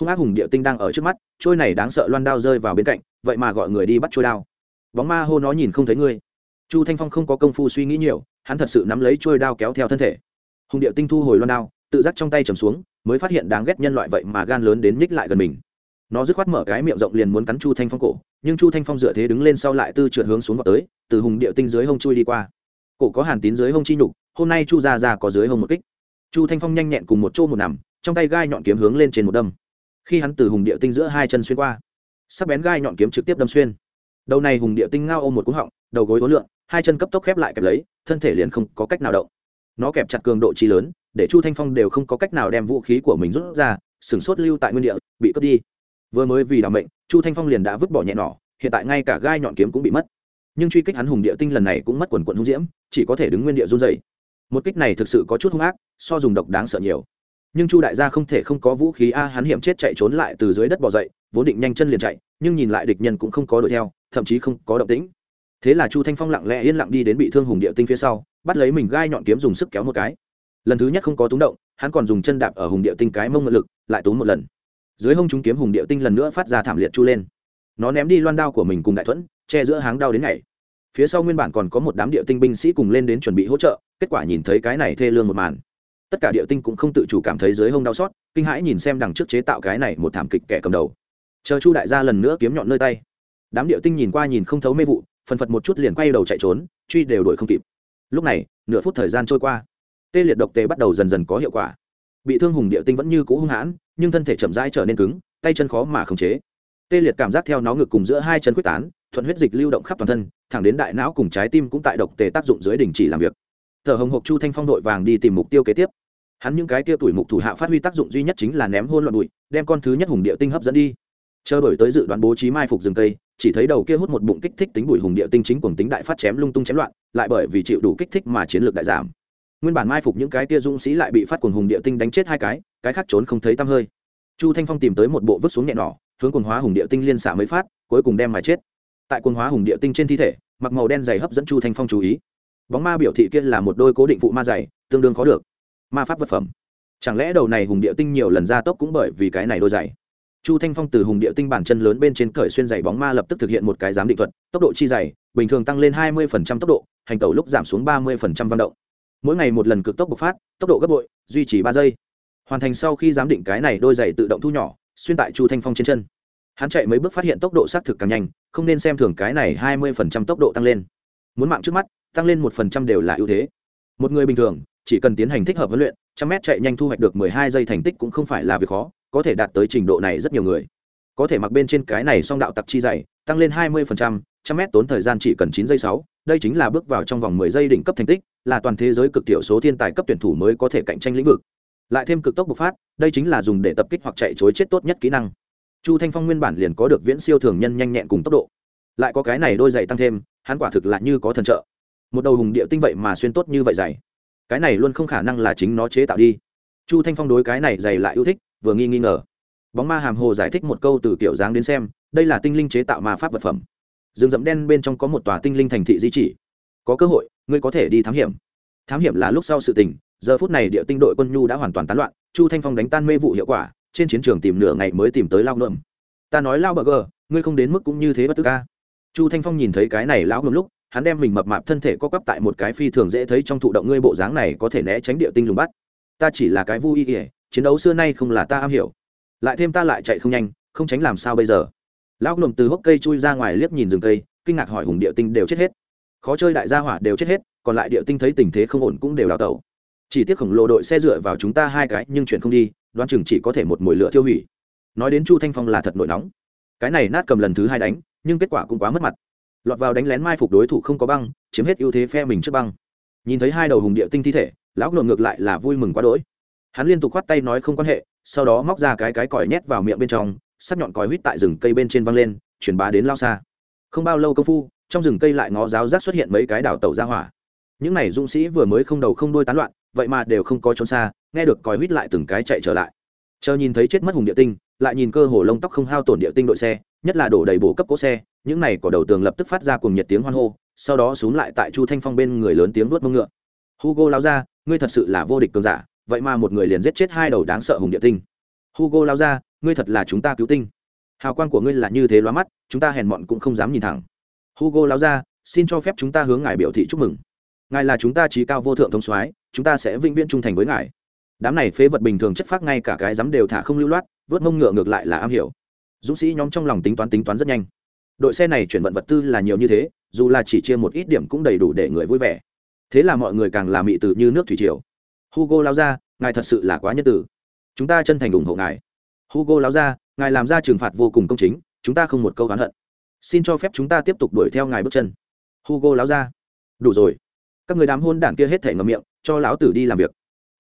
Hung ác hùng địa tinh đang ở trước mắt, trôi này đáng sợ loan đao rơi vào bên cạnh, vậy mà gọi người đi bắt trôi đao. Bóng ma hô nó nhìn không thấy ngươi. Chu thanh phong không có công phu suy nghĩ nhiều, hắn thật sự nắm lấy trôi đao kéo theo thân thể. Hùng địa tinh thu hồi loan đao, tự giác trong tay trầm xuống, mới phát hiện đáng ghét nhân loại vậy mà gan lớn đến nhích lại gần mình. Nó dứt khoát mở cái miệng rộng liền muốn cắn chu thanh phong cổ, nhưng chu thanh phong dựa thế đứng lên sau lại tư trượt hướng xuống vào tới, từ hùng địa tinh dưới hông chui đi qua. Cổ có hàn tín dưới hông chi nhục, hôm nay chu ra ra có dưới hông một kích. Chu thanh phong nhanh nhẹn cùng một chỗ một nằm trong tay gai nhọn kiếm hướng lên trên một đâm. Khi hắn từ hùng địa tinh giữa hai chân xuyên qua, sắc bén gai nhọn kiếm trực tiếp đâm xuyên. Đầu này hùng địa tinh ngao ôm một cú họng, đầu gối ố lượn, hai chân cấp tốc khép lại kẹp lấy, thân thể liền không có cách nào động. Nó kẹp chặt cường độ chi lớn, để chu thanh phong đều không có cách nào đem vũ khí của mình rút ra sửng sốt lưu tại nguyên địa, bị cướp đi. Vừa mới vì đảm mệnh, chu thanh phong liền đã vứt bỏ nhẹ nỏ, hiện tại ngay cả gai nhọn kiếm cũng bị mất. Nhưng truy kích hắn hùng địa tinh lần này cũng mất quần quận hung diễm, chỉ có thể đứng nguyên địa run dày một kích này thực sự có chút hung ác, so dùng độc đáng sợ nhiều nhưng chu đại gia không thể không có vũ khí a, hắn hiểm chết chạy trốn lại từ dưới đất bỏ dậy, vốn định nhanh chân liền chạy, nhưng nhìn lại địch nhân cũng không có đuổi theo, thậm chí không có động tĩnh. Thế là chu thanh phong lặng lẽ yên lặng đi đến bị thương hùng địa tinh phía sau, bắt lấy mình gai nhọn kiếm dùng sức kéo một cái. Lần thứ nhất không có túng động, hắn còn dùng chân đạp ở hùng địa tinh cái mông ngự lực, lại túng một lần. Dưới hông chúng kiếm hùng địa tinh lần nữa phát ra thảm liệt chu lên. Nó ném đi loan đao của mình cùng đại thuẫn, che giữa háng đao đến ngày. Phía sau nguyên bản còn có một đám địa tinh binh sĩ cùng lên đến chuẩn bị hỗ trợ, kết quả nhìn thấy cái này thê lương một màn tất cả địa tinh cũng không tự chủ cảm thấy dưới hông đau xót, kinh hãi nhìn xem đằng trước chế tạo cái này một thảm kịch kẻ cầm đầu. Chờ chu đại gia lần nữa kiếm nhọn nơi tay. Đám địa tinh nhìn qua nhìn không thấu mê vụ, phần phật một chút liền quay đầu chạy trốn, truy đều đuổi không kịp. Lúc này, nửa phút thời gian trôi qua. Tê liệt độc tê bắt đầu dần dần có hiệu quả. Bị thương hùng địa tinh vẫn như cũ hung hãn, nhưng thân thể chậm rãi trở nên cứng, tay chân khó mà khống chế. Tê liệt cảm giác theo nó ngực cùng giữa hai chân quyết tán, thuận huyết dịch lưu động khắp toàn thân, thẳng đến đại não cùng trái tim cũng tại độc tề tác dụng dưới đình chỉ làm việc. Thở hồng hộc chu thanh phong đội vàng đi tìm mục tiêu kế tiếp hắn những cái kia tuổi mục thủ hạ phát huy tác dụng duy nhất chính là ném hôn loạn bụi, đem con thứ nhất hùng địa tinh hấp dẫn đi. Chờ đổi tới dự đoán bố trí mai phục rừng cây, chỉ thấy đầu kia hút một bụng kích thích tính bụi hùng địa tinh chính cùng tính đại phát chém lung tung chém loạn, lại bởi vì chịu đủ kích thích mà chiến lược đại giảm. Nguyên bản mai phục những cái kia dũng sĩ lại bị phát cuồng hùng địa tinh đánh chết hai cái cái khác trốn không thấy tăm hơi. Chu thanh phong tìm tới một bộ vứt xuống nhẹ nỏ, hướng quần hóa hùng địa tinh liên xả mới phát, cuối cùng đem mà chết. Tại quần hóa hùng địa tinh trên thi thể, mặc màu đen dày hấp dẫn chu thanh phong chú ý. Bóng ma biểu thị kia là một đôi cố định phụ ma dày, tương đương khó được ma pháp vật phẩm. Chẳng lẽ đầu này hùng địa tinh nhiều lần ra tốc cũng bởi vì cái này đôi giày? Chu thanh phong từ hùng địa tinh bản chân lớn bên trên cởi xuyên giày bóng ma lập tức thực hiện một cái giám định thuật, tốc độ chi giày, bình thường tăng lên hai mươi phần trăm tốc độ, hành tẩu lúc giảm xuống ba mươi phần trăm vận động. Mỗi ngày một lần cực tốc bộc phát, tốc độ gấp bội, duy trì ba giây. Hoàn thành sau khi giám định cái này đôi giày tự động thu nhỏ, xuyên tại chu thanh phong trên chân. Hắn chạy mấy bước phát hiện tốc độ xác thực càng nhanh, không nên xem thường cái này hai mươi phần trăm tốc độ tăng lên. Muốn mạng trước mắt, tăng lên một phần trăm đều là ưu thế. Một người bình thường chỉ cần tiến hành thích hợp huấn luyện, trăm mét chạy nhanh thu hoạch được mười hai giây thành tích cũng không phải là việc khó, có thể đạt tới trình độ này rất nhiều người. Có thể mặc bên trên cái này song đạo tặc chi dày tăng lên hai mươi trăm mét tốn thời gian chỉ cần chín giây sáu, đây chính là bước vào trong vòng mười giây đỉnh cấp thành tích, là toàn thế giới cực tiểu số thiên tài cấp tuyển thủ mới có thể cạnh tranh lĩnh vực. Lại thêm cực tốc bộc phát, đây chính là dùng để tập kích hoặc chạy chối chết tốt nhất kỹ năng. Chu thanh phong nguyên bản liền có được viễn siêu thường nhân nhanh nhẹn cùng tốc độ. Lại có cái này đôi giày tăng thêm, hắn quả thực là như có thần trợ. Một đầu hùng địa tinh vậy mà xuyên tốt như vậy dày cái này luôn không khả năng là chính nó chế tạo đi. Chu thanh phong đối cái này dày lại yêu thích, vừa nghi nghi ngờ. Bóng ma hàm hồ giải thích một câu từ kiểu dáng đến xem, đây là tinh linh chế tạo ma pháp vật phẩm. Rừng rậm đen bên trong có một tòa tinh linh thành thị di chỉ. Có cơ hội, ngươi có thể đi thám hiểm. Thám hiểm là lúc sau sự tình, giờ phút này địa tinh đội quân nhu đã hoàn toàn tán loạn, chu thanh phong đánh tan mê vụ hiệu quả, trên chiến trường tìm nửa ngày mới tìm tới lao ngượm. Ta nói lao bờ gờ, ngươi không đến mức cũng như thế bất tức ca. Chu thanh phong nhìn thấy cái này lão ngượm lúc hắn đem mình mập mạp thân thể co quắp tại một cái phi thường dễ thấy trong thụ động, ngươi bộ dáng này có thể né tránh địa tinh lùng bắt. Ta chỉ là cái vui ỉa chiến đấu xưa nay không là ta am hiểu. Lại thêm ta lại chạy không nhanh, không tránh làm sao bây giờ? Lão lùm từ hốc cây chui ra ngoài liếc nhìn rừng cây, kinh ngạc hỏi hùng địa tinh đều chết hết. Khó chơi đại gia hỏa đều chết hết, còn lại địa tinh thấy tình thế không ổn cũng đều đào tẩu. Chỉ tiếc khổng lồ đội xe dựa vào chúng ta hai cái, nhưng chuyện không đi, đoán chừng chỉ có thể một mồi lửa tiêu hủy. Nói đến chu thanh phong là thật nổi nóng. Cái này nát cầm lần thứ hai đánh, nhưng kết quả cũng quá mất mặt lọt vào đánh lén mai phục đối thủ không có băng, chiếm hết ưu thế phe mình trước băng. Nhìn thấy hai đầu hùng địa tinh thi thể, lão ngược ngược lại là vui mừng quá đỗi. Hắn liên tục khoát tay nói không quan hệ, sau đó móc ra cái cái còi nhét vào miệng bên trong, sắc nhọn còi huýt tại rừng cây bên trên văng lên, truyền bá đến lao xa. Không bao lâu công phu, trong rừng cây lại ngó giáo giác xuất hiện mấy cái đảo tàu ra hỏa. Những này dũng sĩ vừa mới không đầu không đuôi tán loạn, vậy mà đều không có trốn xa, nghe được còi huýt lại từng cái chạy trở lại. Chờ nhìn thấy chết mất hùng địa tinh, lại nhìn cơ hồ lông tóc không hao tổn địa tinh đội xe, nhất là đổ đầy bổ cấp cỗ xe những này cỏ đầu tường lập tức phát ra cùng nhiệt tiếng hoan hô, sau đó xuống lại tại chu thanh phong bên người lớn tiếng vuốt mông ngựa. Hugo lao ra, ngươi thật sự là vô địch cường giả, vậy mà một người liền giết chết hai đầu đáng sợ hùng địa tinh. Hugo lao ra, ngươi thật là chúng ta cứu tinh. Hào quang của ngươi là như thế loa mắt, chúng ta hèn mọn cũng không dám nhìn thẳng. Hugo lao ra, xin cho phép chúng ta hướng ngài biểu thị chúc mừng. Ngài là chúng ta trí cao vô thượng thông soái, chúng ta sẽ vĩnh viễn trung thành với ngài. Đám này phế vật bình thường chất phác ngay cả cái dám đều thả không lưu loát vớt mông ngựa ngược lại là am hiểu. Dũng sĩ nhóm trong lòng tính toán tính toán rất nhanh đội xe này chuyển vận vật tư là nhiều như thế, dù là chỉ chia một ít điểm cũng đầy đủ để người vui vẻ. Thế là mọi người càng làm mị từ như nước thủy triều. Hugo lao ra, ngài thật sự là quá nhân tử chúng ta chân thành ủng hộ ngài. Hugo lao ra, ngài làm ra trừng phạt vô cùng công chính, chúng ta không một câu oán hận. Xin cho phép chúng ta tiếp tục đuổi theo ngài bước chân. Hugo Lao ra. Đủ rồi. Các người đám hôn đảng kia hết thể ngầm miệng, cho lão tử đi làm việc.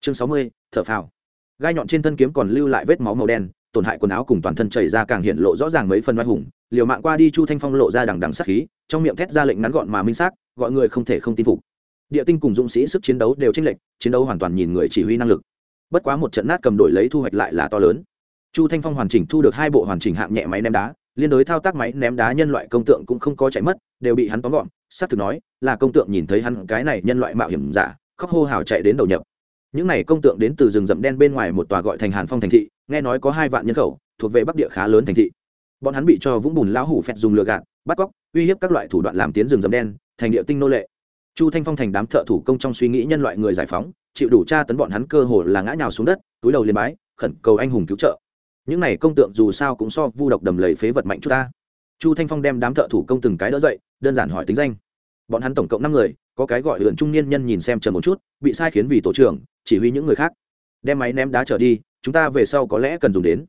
Chương sáu mươi, thở phào. Gai nhọn trên thân kiếm còn lưu lại vết máu màu đen tổn hại quần áo cùng toàn thân chảy ra càng hiện lộ rõ ràng mấy phần oai hùng. Liều mạng qua đi chu thanh phong lộ ra đằng đằng sắc khí, trong miệng thét ra lệnh ngắn gọn mà minh xác, gọi người không thể không tin phục. Địa tinh cùng dũng sĩ sức chiến đấu đều tranh lệch, chiến đấu hoàn toàn nhìn người chỉ huy năng lực. Bất quá một trận nát cầm đổi lấy thu hoạch lại là to lớn. Chu thanh phong hoàn chỉnh thu được hai bộ hoàn chỉnh hạng nhẹ máy ném đá, liên đối thao tác máy ném đá nhân loại công tượng cũng không có chạy mất, đều bị hắn tóm gọn. Xác thực nói, là công tượng nhìn thấy hắn cái này nhân loại mạo hiểm giả, khóc hô hào chạy đến đầu nhập những này công tượng đến từ rừng rậm đen bên ngoài một tòa gọi thành hàn phong thành thị, nghe nói có hai vạn nhân khẩu, thuộc về bắc địa khá lớn thành thị. Bọn hắn bị cho vũng bùn lão hủ phẹt dùng lừa gạt, bắt cóc, uy hiếp các loại thủ đoạn làm tiến rừng rậm đen, thành địa tinh nô lệ. Chu thanh phong thành đám thợ thủ công trong suy nghĩ nhân loại người giải phóng, chịu đủ tra tấn bọn hắn cơ hồ là ngã nhào xuống đất, túi đầu liền bái, khẩn cầu anh hùng cứu trợ. Những này công tượng dù sao cũng so vu độc đầm lầy phế vật mạnh chút ta. Chu thanh phong đem đám thợ thủ công từng cái đỡ dậy, đơn giản hỏi tính danh. Bọn hắn tổng cộng năm người, có cái gọi lượn trung niên nhân nhìn xem chờ một chút, bị sai khiến vì tổ trưởng chỉ huy những người khác. Đem máy ném đá trở đi, chúng ta về sau có lẽ cần dùng đến.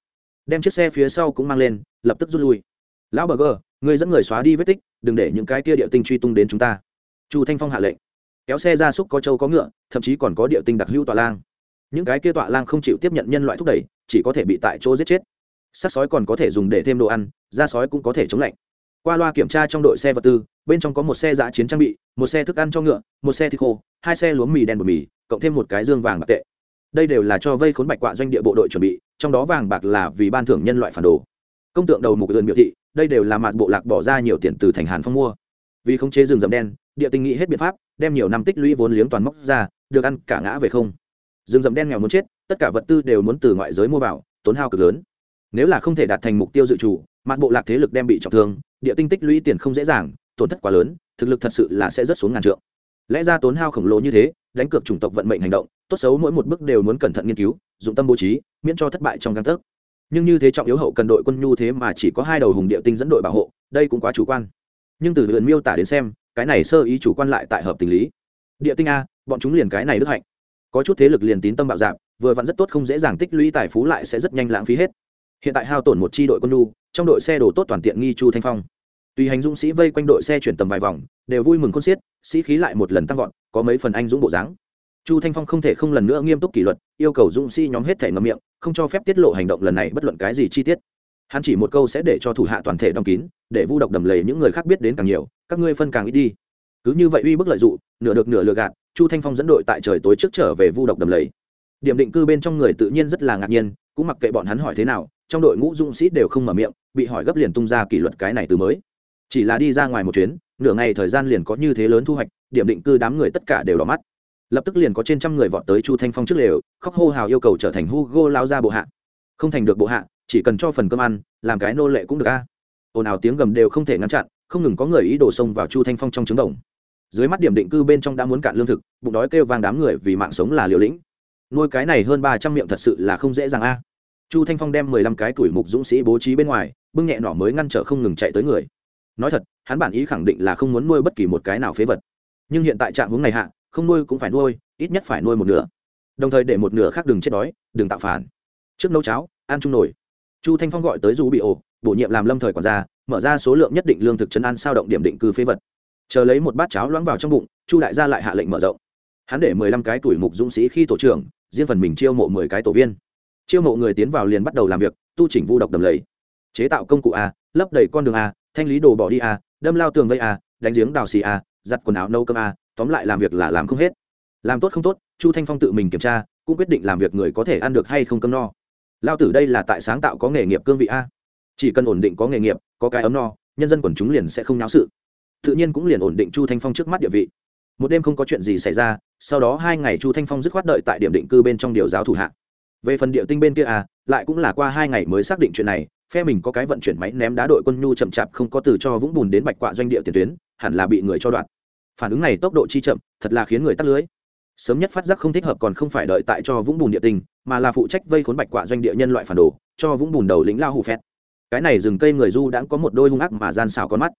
Đem chiếc xe phía sau cũng mang lên, lập tức rút lui. Lão bờ gờ, người dẫn người xóa đi vết tích, đừng để những cái kia địa tinh truy tung đến chúng ta. Chu thanh phong hạ lệnh. Kéo xe ra súc có trâu có ngựa, thậm chí còn có địa tinh đặc hữu tọa lang. Những cái kia tọa lang không chịu tiếp nhận nhân loại thúc đẩy, chỉ có thể bị tại chỗ giết chết. Sắc sói còn có thể dùng để thêm đồ ăn, da sói cũng có thể chống lạnh qua loa kiểm tra trong đội xe vật tư, bên trong có một xe giã chiến trang bị, một xe thức ăn cho ngựa, một xe thịt khô, hai xe lúa mì đen bột mì, cộng thêm một cái dương vàng bạc tệ. Đây đều là cho vây khốn bạch quạ doanh địa bộ đội chuẩn bị, trong đó vàng bạc là vì ban thưởng nhân loại phản đồ. Công tượng đầu mục ươn biểu thị, đây đều là mạt bộ lạc bỏ ra nhiều tiền từ thành hàn phong mua. Vì khống chế rừng rậm đen, địa tinh nghĩ hết biện pháp, đem nhiều năm tích lũy vốn liếng toàn móc ra, được ăn cả ngã về không. Rừng rậm đen nghèo muốn chết, tất cả vật tư đều muốn từ ngoại giới mua vào, tốn hao cực lớn. Nếu là không thể đạt thành mục tiêu dự trù mặt bộ lạc thế lực đem bị trọng thương địa tinh tích lũy tiền không dễ dàng, tổn thất quá lớn, thực lực thật sự là sẽ rất xuống ngàn trượng. Lẽ ra tốn hao khổng lồ như thế, đánh cược chủng tộc vận mệnh hành động, tốt xấu mỗi một bước đều muốn cẩn thận nghiên cứu, dụng tâm bố trí, miễn cho thất bại trong găng tấc. Nhưng như thế trọng yếu hậu cần đội quân nhu thế mà chỉ có hai đầu hùng địa tinh dẫn đội bảo hộ, đây cũng quá chủ quan. Nhưng từ huyện miêu tả đến xem, cái này sơ ý chủ quan lại tại hợp tình lý. Địa tinh a, bọn chúng liền cái này đức hạnh. Có chút thế lực liền tín tâm bạo dạp vừa vặn rất tốt không dễ dàng tích lũy tài phú lại sẽ rất nhanh lãng phí hết. Hiện tại hao tổn một chi đội quân nhu, trong đội xe đổ tốt toàn tiện nghi chu thanh phong tùy hành dũng sĩ vây quanh đội xe chuyển tầm vài vòng, đều vui mừng khôn xiết, sĩ khí lại một lần tăng vọt, có mấy phần anh dũng bộ dáng. Chu thanh phong không thể không lần nữa nghiêm túc kỷ luật, yêu cầu dũng sĩ nhóm hết thể ngậm miệng, không cho phép tiết lộ hành động lần này bất luận cái gì chi tiết. Hắn chỉ một câu sẽ để cho thủ hạ toàn thể đóng kín, để vu độc đầm lầy những người khác biết đến càng nhiều, các ngươi phân càng ít đi. Cứ như vậy uy bức lợi dụng, nửa được nửa lừa gạt, chu thanh phong dẫn đội tại trời tối trước trở về vu độc đầm lầy. Điểm định cư bên trong người tự nhiên rất là ngạc nhiên, cũng mặc kệ bọn hắn hỏi thế nào, trong đội ngũ dũng sĩ đều không mở miệng, bị hỏi gấp liền tung ra kỷ luật cái này từ mới chỉ là đi ra ngoài một chuyến, nửa ngày thời gian liền có như thế lớn thu hoạch, điểm định cư đám người tất cả đều đỏ mắt. Lập tức liền có trên trăm người vọt tới chu thanh phong trước lều, khóc hô hào yêu cầu trở thành hugo lao ra bộ hạ. Không thành được bộ hạ, chỉ cần cho phần cơm ăn, làm cái nô lệ cũng được a. Ồn ào tiếng gầm đều không thể ngăn chặn, không ngừng có người ý đồ xông vào chu thanh phong trong trứng đồng. Dưới mắt điểm định cư bên trong đã muốn cạn lương thực, bụng đói kêu vang đám người vì mạng sống là liều lĩnh. Nuôi cái này hơn ba trăm miệng thật sự là không dễ dàng a. Chu thanh phong đem mười lăm cái tuổi mục dũng sĩ bố trí bên ngoài, bưng nhẹ nỏ mới ngăn trở không ngừng chạy tới người nói thật, hắn bản ý khẳng định là không muốn nuôi bất kỳ một cái nào phế vật. Nhưng hiện tại trạng hướng này hạ, không nuôi cũng phải nuôi, ít nhất phải nuôi một nửa. Đồng thời để một nửa khác đừng chết đói, đừng tạo phản. Trước nấu cháo, ăn chung nổi chu thanh phong gọi tới du bị ổ, bổ nhiệm làm lâm thời quản gia, mở ra số lượng nhất định lương thực chấn an sao động điểm định cư phế vật. Chờ lấy một bát cháo loãng vào trong bụng, chu đại gia lại hạ lệnh mở rộng. Hắn để mười lăm cái tuổi mục dũng sĩ khi tổ trưởng, riêng phần mình chiêu mộ mười cái tổ viên. Chiêu mộ người tiến vào liền bắt đầu làm việc, tu chỉnh vu độc đầm lầy. Chế tạo công cụ a, lấp đầy con đường a thanh lý đồ bỏ đi à, đâm lao tường vây à, đánh giếng đào xì à, giặt quần áo nâu cơm à, tóm lại làm việc là làm không hết. Làm tốt không tốt chu thanh phong tự mình kiểm tra cũng quyết định làm việc người có thể ăn được hay không cơm no. Lao tử đây là tại sáng tạo có nghề nghiệp cương vị a. Chỉ cần ổn định có nghề nghiệp có cái ấm no nhân dân quần chúng liền sẽ không náo sự. Tự nhiên cũng liền ổn định chu thanh phong trước mắt địa vị. Một đêm không có chuyện gì xảy ra sau đó hai ngày chu thanh phong dứt khoát đợi tại điểm định cư bên trong điều giáo thủ hạ. Về phần địa tinh bên kia à lại cũng là qua hai ngày mới xác định chuyện này phe mình có cái vận chuyển máy ném đá đội quân nhu chậm chạp không có từ cho vũng bùn đến bạch quạ doanh địa tiền tuyến hẳn là bị người cho đoạn. Phản ứng này tốc độ chi chậm thật là khiến người tắt lưới. Sớm nhất phát giác không thích hợp còn không phải đợi tại cho vũng bùn địa tình, mà là phụ trách vây khốn bạch quạ doanh địa nhân loại phản đồ cho vũng bùn đầu lĩnh lao hù phét cái này rừng cây người du đã có một đôi hung ác mà gian xào con mắt.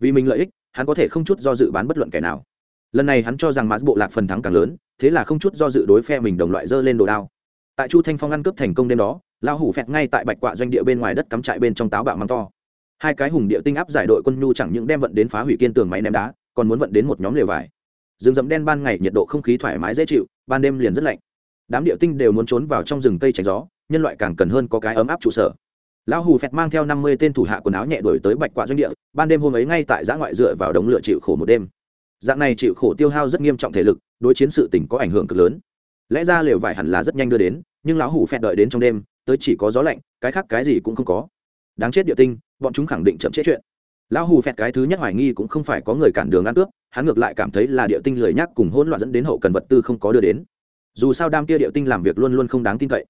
Vì mình lợi ích hắn có thể không chút do dự bán bất luận kẻ nào. Lần này hắn cho rằng mã bộ lạc phần thắng càng lớn thế là không chút do dự đối phe mình đồng loại dơ lên đồ đao. Tại chu thanh phong ăn cướp thành công đêm đó Lão hủ phẹt ngay tại bạch quạ doanh địa bên ngoài đất cắm trại bên trong táo bạo mắng to. Hai cái hùng địa tinh áp giải đội quân nhu chẳng những đem vận đến phá hủy kiên tường máy ném đá, còn muốn vận đến một nhóm lều vải. Rừng rậm đen ban ngày nhiệt độ không khí thoải mái dễ chịu, ban đêm liền rất lạnh. Đám địa tinh đều muốn trốn vào trong rừng cây tránh gió, nhân loại càng cần hơn có cái ấm áp trụ sở. Lão hù phẹt mang theo năm mươi tên thủ hạ quần áo nhẹ đổi tới bạch quạ doanh địa, ban đêm hôm ấy ngay tại giã ngoại dựa vào đống lửa chịu khổ một đêm. Dạng này chịu khổ tiêu hao rất nghiêm trọng thể lực, đối chiến sự tỉnh có ảnh hưởng cực lớn. Lẽ ra lều vải hẳn là rất nhanh đưa đến, nhưng lão hủ phẹt đợi đến trong đêm tới chỉ có gió lạnh, cái khác cái gì cũng không có. Đáng chết địa tinh, bọn chúng khẳng định chậm chết chuyện. Lão hù phẹt cái thứ nhất hoài nghi cũng không phải có người cản đường ăn cướp, hắn ngược lại cảm thấy là địa tinh lười nhắc cùng hỗn loạn dẫn đến hậu cần vật tư không có đưa đến. Dù sao đam kia địa tinh làm việc luôn luôn không đáng tin cậy.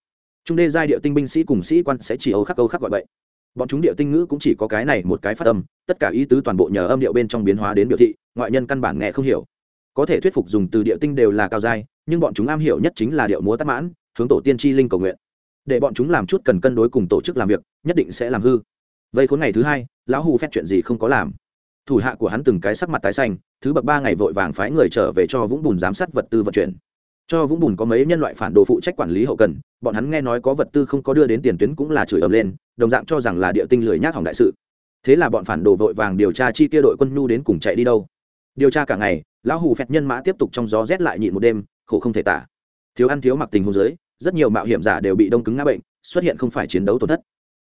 Trung đê giai địa tinh binh sĩ cùng sĩ quan sẽ chỉ âu khắc âu khắc gọi vậy bọn chúng địa tinh ngữ cũng chỉ có cái này một cái phát âm, tất cả ý tứ toàn bộ nhờ âm điệu bên trong biến hóa đến biểu thị, ngoại nhân căn bản nghe không hiểu. Có thể thuyết phục dùng từ địa tinh đều là cao giai, nhưng bọn chúng am hiểu nhất chính là điệu múa tắc mãn, hướng tổ tiên tri linh cầu nguyện để bọn chúng làm chút cần cân đối cùng tổ chức làm việc, nhất định sẽ làm hư. Vây khốn ngày thứ hai, lão hù phép chuyện gì không có làm. Thủ hạ của hắn từng cái sắc mặt tái xanh, thứ bậc ba ngày vội vàng phái người trở về cho vũng bùn giám sát vật tư vận chuyển. Cho vũng bùn có mấy nhân loại phản đồ phụ trách quản lý hậu cần, bọn hắn nghe nói có vật tư không có đưa đến tiền tuyến cũng là chửi ầm lên, đồng dạng cho rằng là địa tinh lười nhác hỏng đại sự. Thế là bọn phản đồ vội vàng điều tra chi kia đội quân nhu đến cùng chạy đi đâu. Điều tra cả ngày, lão hù phẹt nhân mã tiếp tục trong gió rét lại nhịn một đêm, khổ không thể tả. Thiếu ăn thiếu mặc tình hôn giới rất nhiều mạo hiểm giả đều bị đông cứng ngã bệnh xuất hiện không phải chiến đấu tổn thất.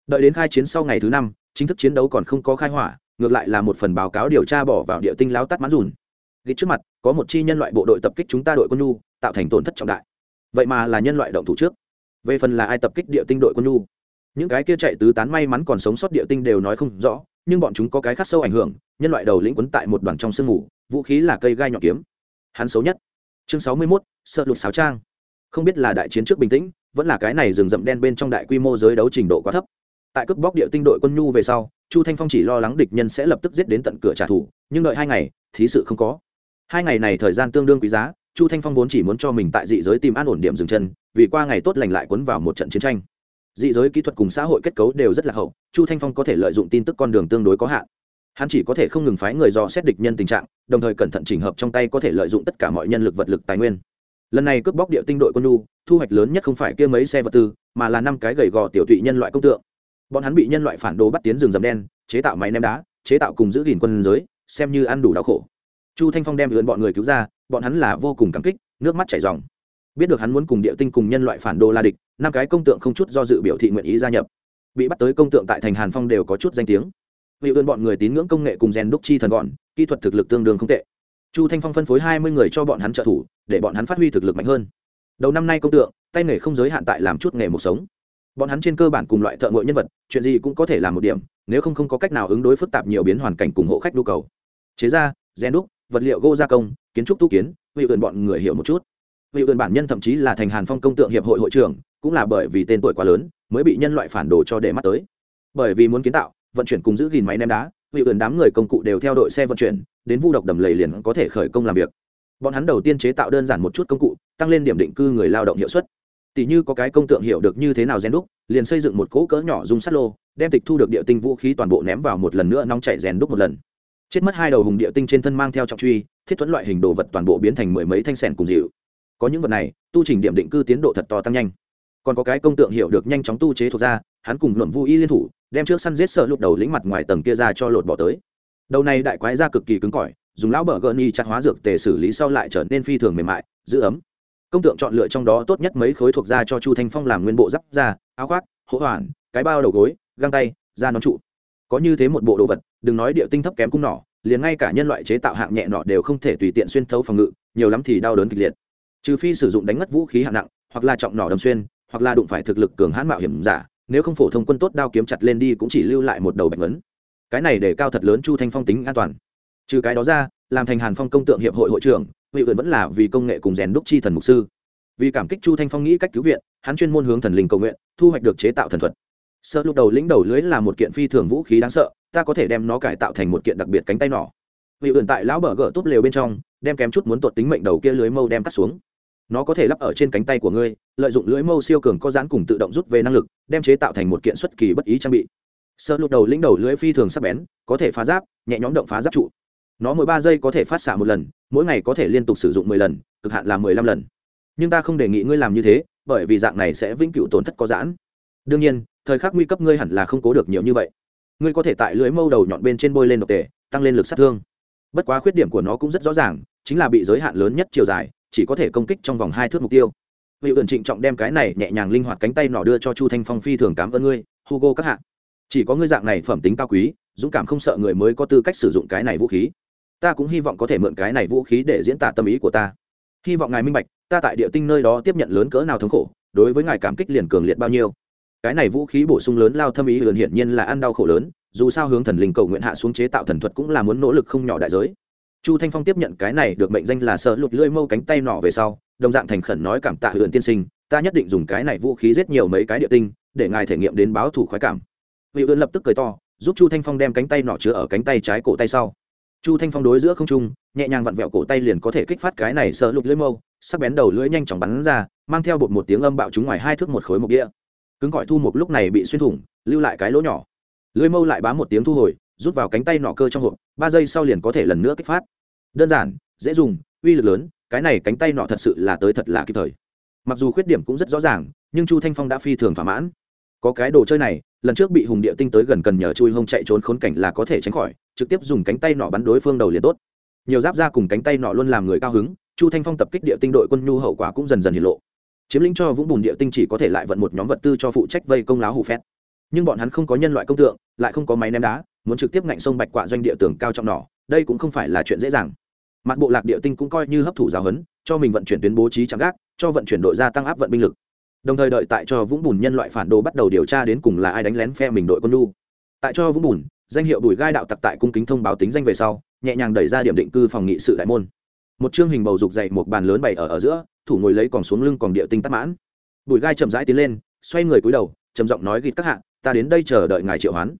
Đợi đến khai chiến sau ngày thứ năm chính thức chiến đấu còn không có khai hỏa ngược lại là một phần báo cáo điều tra bỏ vào địa tinh lao tắt mãn dùn. Ghi trước mặt có một chi nhân loại bộ đội tập kích chúng ta đội quân nhu tạo thành tổn thất trọng đại. Vậy mà là nhân loại động thủ trước. Về phần là ai tập kích địa tinh đội quân nhu? Những cái kia chạy tứ tán may mắn còn sống sót địa tinh đều nói không rõ nhưng bọn chúng có cái khác sâu ảnh hưởng nhân loại đầu lĩnh quấn tại một đoàn trong sương mù vũ khí là cây gai nhọn kiếm. Hắn xấu nhất. Chương sáu mươi 61, sợ lụt sáo trang không biết là đại chiến trước bình tĩnh, vẫn là cái này rừng rậm đen bên trong đại quy mô giới đấu trình độ quá thấp. Tại cướp bóc địa tinh đội quân nhu về sau, chu thanh phong chỉ lo lắng địch nhân sẽ lập tức giết đến tận cửa trả thù, nhưng đợi hai ngày, thí sự không có. Hai ngày này thời gian tương đương quý giá, chu thanh phong vốn chỉ muốn cho mình tại dị giới tìm an ổn điểm dừng chân, vì qua ngày tốt lành lại cuốn vào một trận chiến tranh. Dị giới kỹ thuật cùng xã hội kết cấu đều rất là hậu, chu thanh phong có thể lợi dụng tin tức con đường tương đối có hạn. Hắn chỉ có thể không ngừng phái người dò xét địch nhân tình trạng, đồng thời cẩn thận chỉnh hợp trong tay có thể lợi dụng tất cả mọi nhân lực vật lực tài nguyên lần này cướp bóc địa tinh đội quân lu thu hoạch lớn nhất không phải kia mấy xe vật tư, mà là năm cái gầy gò tiểu tụy nhân loại công tượng. Bọn hắn bị nhân loại phản đồ bắt tiến rừng rầm đen, chế tạo máy ném đá, chế tạo cùng giữ gìn quân giới, xem như ăn đủ đau khổ. Chu thanh phong đem lượn bọn người cứu ra, bọn hắn là vô cùng cảm kích, nước mắt chảy dòng biết được hắn muốn cùng địa tinh cùng nhân loại phản đồ la địch, năm cái công tượng không chút do dự biểu thị nguyện ý gia nhập. Bị bắt tới công tượng tại thành hàn phong đều có chút danh tiếng. Vì ơn bọn người tín ngưỡng công nghệ cùng rèn đúc chi thần gọn, kỹ thuật thực lực tương đương không tệ. Chu thanh phong phân phối hai mươi người cho bọn hắn trợ thủ để bọn hắn phát huy thực lực mạnh hơn. Đầu năm nay công tượng, tay nghề không giới hạn tại làm chút nghề một sống. Bọn hắn trên cơ bản cùng loại thợ ngội nhân vật, chuyện gì cũng có thể làm một điểm, nếu không không có cách nào ứng đối phức tạp nhiều biến hoàn cảnh cùng hộ khách nhu cầu. Chế ra, rèn đúc, vật liệu gỗ gia công, kiến trúc tu kiến, vị ơn bọn người hiểu một chút. Vị ơn bản nhân thậm chí là thành hàn phong công tượng hiệp hội hội trưởng, cũng là bởi vì tên tuổi quá lớn, mới bị nhân loại phản đồ cho để mắt tới. Bởi vì muốn kiến tạo, vận chuyển cùng giữ gìn máy ném đá, vị ườn đám người công cụ đều theo đội xe vận chuyển, đến vu độc đầm lầy liền có thể khởi công làm việc bọn hắn đầu tiên chế tạo đơn giản một chút công cụ, tăng lên điểm định cư người lao động hiệu suất. Tỷ như có cái công tượng hiểu được như thế nào rèn đúc, liền xây dựng một cỗ cỡ nhỏ dùng sắt lô, đem tịch thu được địa tinh vũ khí toàn bộ ném vào một lần nữa nóng chảy rèn đúc một lần. Chết mất hai đầu hùng địa tinh trên thân mang theo trọng truy, thiết thuẫn loại hình đồ vật toàn bộ biến thành mười mấy thanh sẻn cùng dịu có những vật này, tu trình điểm định cư tiến độ thật to tăng nhanh. Còn có cái công tượng hiểu được nhanh chóng tu chế thuộc ra, hắn cùng luận vui y liên thủ, đem trước săn giết sợ lục đầu lĩnh mặt ngoài tầng kia ra cho lột bỏ tới. Đầu này đại quái ra cực kỳ cứng cỏi dùng lão bờ gợn y chặt hóa dược tề xử lý sau lại trở nên phi thường mềm mại, giữ ấm. Công tượng chọn lựa trong đó tốt nhất mấy khối thuộc da cho chu thanh phong làm nguyên bộ giáp da, áo khoác, hỗ hoàn, cái bao đầu gối, găng tay, da nón trụ. Có như thế một bộ đồ vật, đừng nói địa tinh thấp kém cung nỏ, liền ngay cả nhân loại chế tạo hạng nhẹ nọ đều không thể tùy tiện xuyên thấu phòng ngự, nhiều lắm thì đau đớn kịch liệt. Trừ phi sử dụng đánh mất vũ khí hạng nặng, hoặc là trọng nỏ đâm xuyên, hoặc là đụng phải thực lực cường hãn mạo hiểm giả, nếu không phổ thông quân tốt đao kiếm chặt lên đi cũng chỉ lưu lại một đầu bạch vấn cái này để cao thật lớn chu thanh phong tính an toàn trừ cái đó ra, làm thành hàn phong công tượng hiệp hội hội trưởng, vị vườn vẫn là vì công nghệ cùng rèn đúc chi thần mục sư. Vì cảm kích chu thanh phong nghĩ cách cứu viện, hắn chuyên môn hướng thần linh cầu nguyện, thu hoạch được chế tạo thần thuật. Sợ lúc đầu lĩnh đầu lưới là một kiện phi thường vũ khí đáng sợ, ta có thể đem nó cải tạo thành một kiện đặc biệt cánh tay nỏ. Vị อื่ n tại lão bờ gỡ tốt lều bên trong, đem kém chút muốn tuột tính mệnh đầu kia lưới mâu đem cắt xuống. Nó có thể lắp ở trên cánh tay của ngươi, lợi dụng lưới mâu siêu cường có dán cùng tự động rút về năng lực, đem chế tạo thành một kiện xuất kỳ bất ý trang bị. Sợ lục đầu lĩnh đầu lưới phi thường sắc bén, có thể phá giáp, nhẹ nhõm động phá giáp trụ nó mỗi ba giây có thể phát xạ một lần, mỗi ngày có thể liên tục sử dụng mười lần, cực hạn là mười lăm lần. Nhưng ta không đề nghị ngươi làm như thế, bởi vì dạng này sẽ vĩnh cửu tổn thất có giãn. Đương nhiên, thời khắc nguy cấp ngươi hẳn là không cố được nhiều như vậy. Ngươi có thể tại lưới mâu đầu nhọn bên trên bôi lên độc tề tăng lên lực sát thương. Bất quá khuyết điểm của nó cũng rất rõ ràng, chính là bị giới hạn lớn nhất chiều dài, chỉ có thể công kích trong vòng hai thước mục tiêu. Vị ẩn trịnh trọng đem cái này nhẹ nhàng linh hoạt cánh tay nọ đưa cho chu thanh phong phi thường cảm ơn ngươi, hugo các hạ. Chỉ có ngươi dạng này phẩm tính cao quý, dũng cảm không sợ người mới có tư cách sử dụng cái này vũ khí ta cũng hy vọng có thể mượn cái này vũ khí để diễn tả tâm ý của ta. Hy vọng ngài minh bạch, ta tại địa tinh nơi đó tiếp nhận lớn cỡ nào thống khổ, đối với ngài cảm kích liền cường liệt bao nhiêu. Cái này vũ khí bổ sung lớn lao thâm ý huyền hiển nhiên là ăn đau khổ lớn, dù sao hướng thần linh cầu nguyện hạ xuống chế tạo thần thuật cũng là muốn nỗ lực không nhỏ đại giới. Chu thanh phong tiếp nhận cái này được mệnh danh là sợ lụt lưỡi mâu cánh tay nọ về sau, đồng dạng thành khẩn nói cảm tạ huyền tiên sinh, ta nhất định dùng cái này vũ khí giết nhiều mấy cái địa tinh, để ngài thể nghiệm đến báo thủ khoái cảm. Vị ươn lập tức cười to, giúp chu thanh phong đem cánh tay nọ chứa ở cánh tay trái cổ tay sau chu thanh phong đối giữa không trung, nhẹ nhàng vặn vẹo cổ tay liền có thể kích phát cái này sợ lục lưỡi mâu, sắc bén đầu lưỡi nhanh chóng bắn ra, mang theo bột một tiếng âm bạo chúng ngoài hai thước một khối mục đĩa cứng gọi thu một lúc này bị xuyên thủng, lưu lại cái lỗ nhỏ. Lưỡi mâu lại bám một tiếng thu hồi, rút vào cánh tay nọ cơ trong hộp, ba giây sau liền có thể lần nữa kích phát. Đơn giản, dễ dùng, uy lực lớn, cái này cánh tay nọ thật sự là tới thật là kịp thời. Mặc dù khuyết điểm cũng rất rõ ràng, nhưng chu thanh phong đã phi thường thỏa mãn. Có cái đồ chơi này lần trước bị hùng địa tinh tới gần cần nhờ chui hông chạy trốn khốn cảnh là có thể tránh khỏi, trực tiếp dùng cánh tay nọ bắn đối phương đầu liền tốt. Nhiều giáp ra cùng cánh tay nọ luôn làm người cao hứng, chu thanh phong tập kích địa tinh đội quân nhu hậu quả cũng dần dần hiện lộ. Chiếm lĩnh cho vũng bùn địa tinh chỉ có thể lại vận một nhóm vật tư cho phụ trách vây công láo hủ phét. Nhưng bọn hắn không có nhân loại công tượng, lại không có máy ném đá, muốn trực tiếp ngạnh sông bạch quạ doanh địa tường cao trọng nỏ, đây cũng không phải là chuyện dễ dàng. Mặt bộ lạc địa tinh cũng coi như hấp thụ giáo huấn, cho mình vận chuyển tuyến bố trí trắng gác, cho vận chuyển đội gia tăng áp vận binh lực đồng thời đợi tại cho vũng bùn nhân loại phản đồ bắt đầu điều tra đến cùng là ai đánh lén phe mình đội quân lu tại cho vũng bùn, danh hiệu bùi gai đạo tặc tại cung kính thông báo tính danh về sau, nhẹ nhàng đẩy ra điểm định cư phòng nghị sự đại môn. Một chương hình bầu dục dậy một bàn lớn bày ở ở giữa, thủ ngồi lấy còn xuống lưng còn địa tinh tắt mãn. Bùi gai chậm rãi tiến lên, xoay người cúi đầu, trầm giọng nói gịt các hạ, ta đến đây chờ đợi ngài triệu hoán.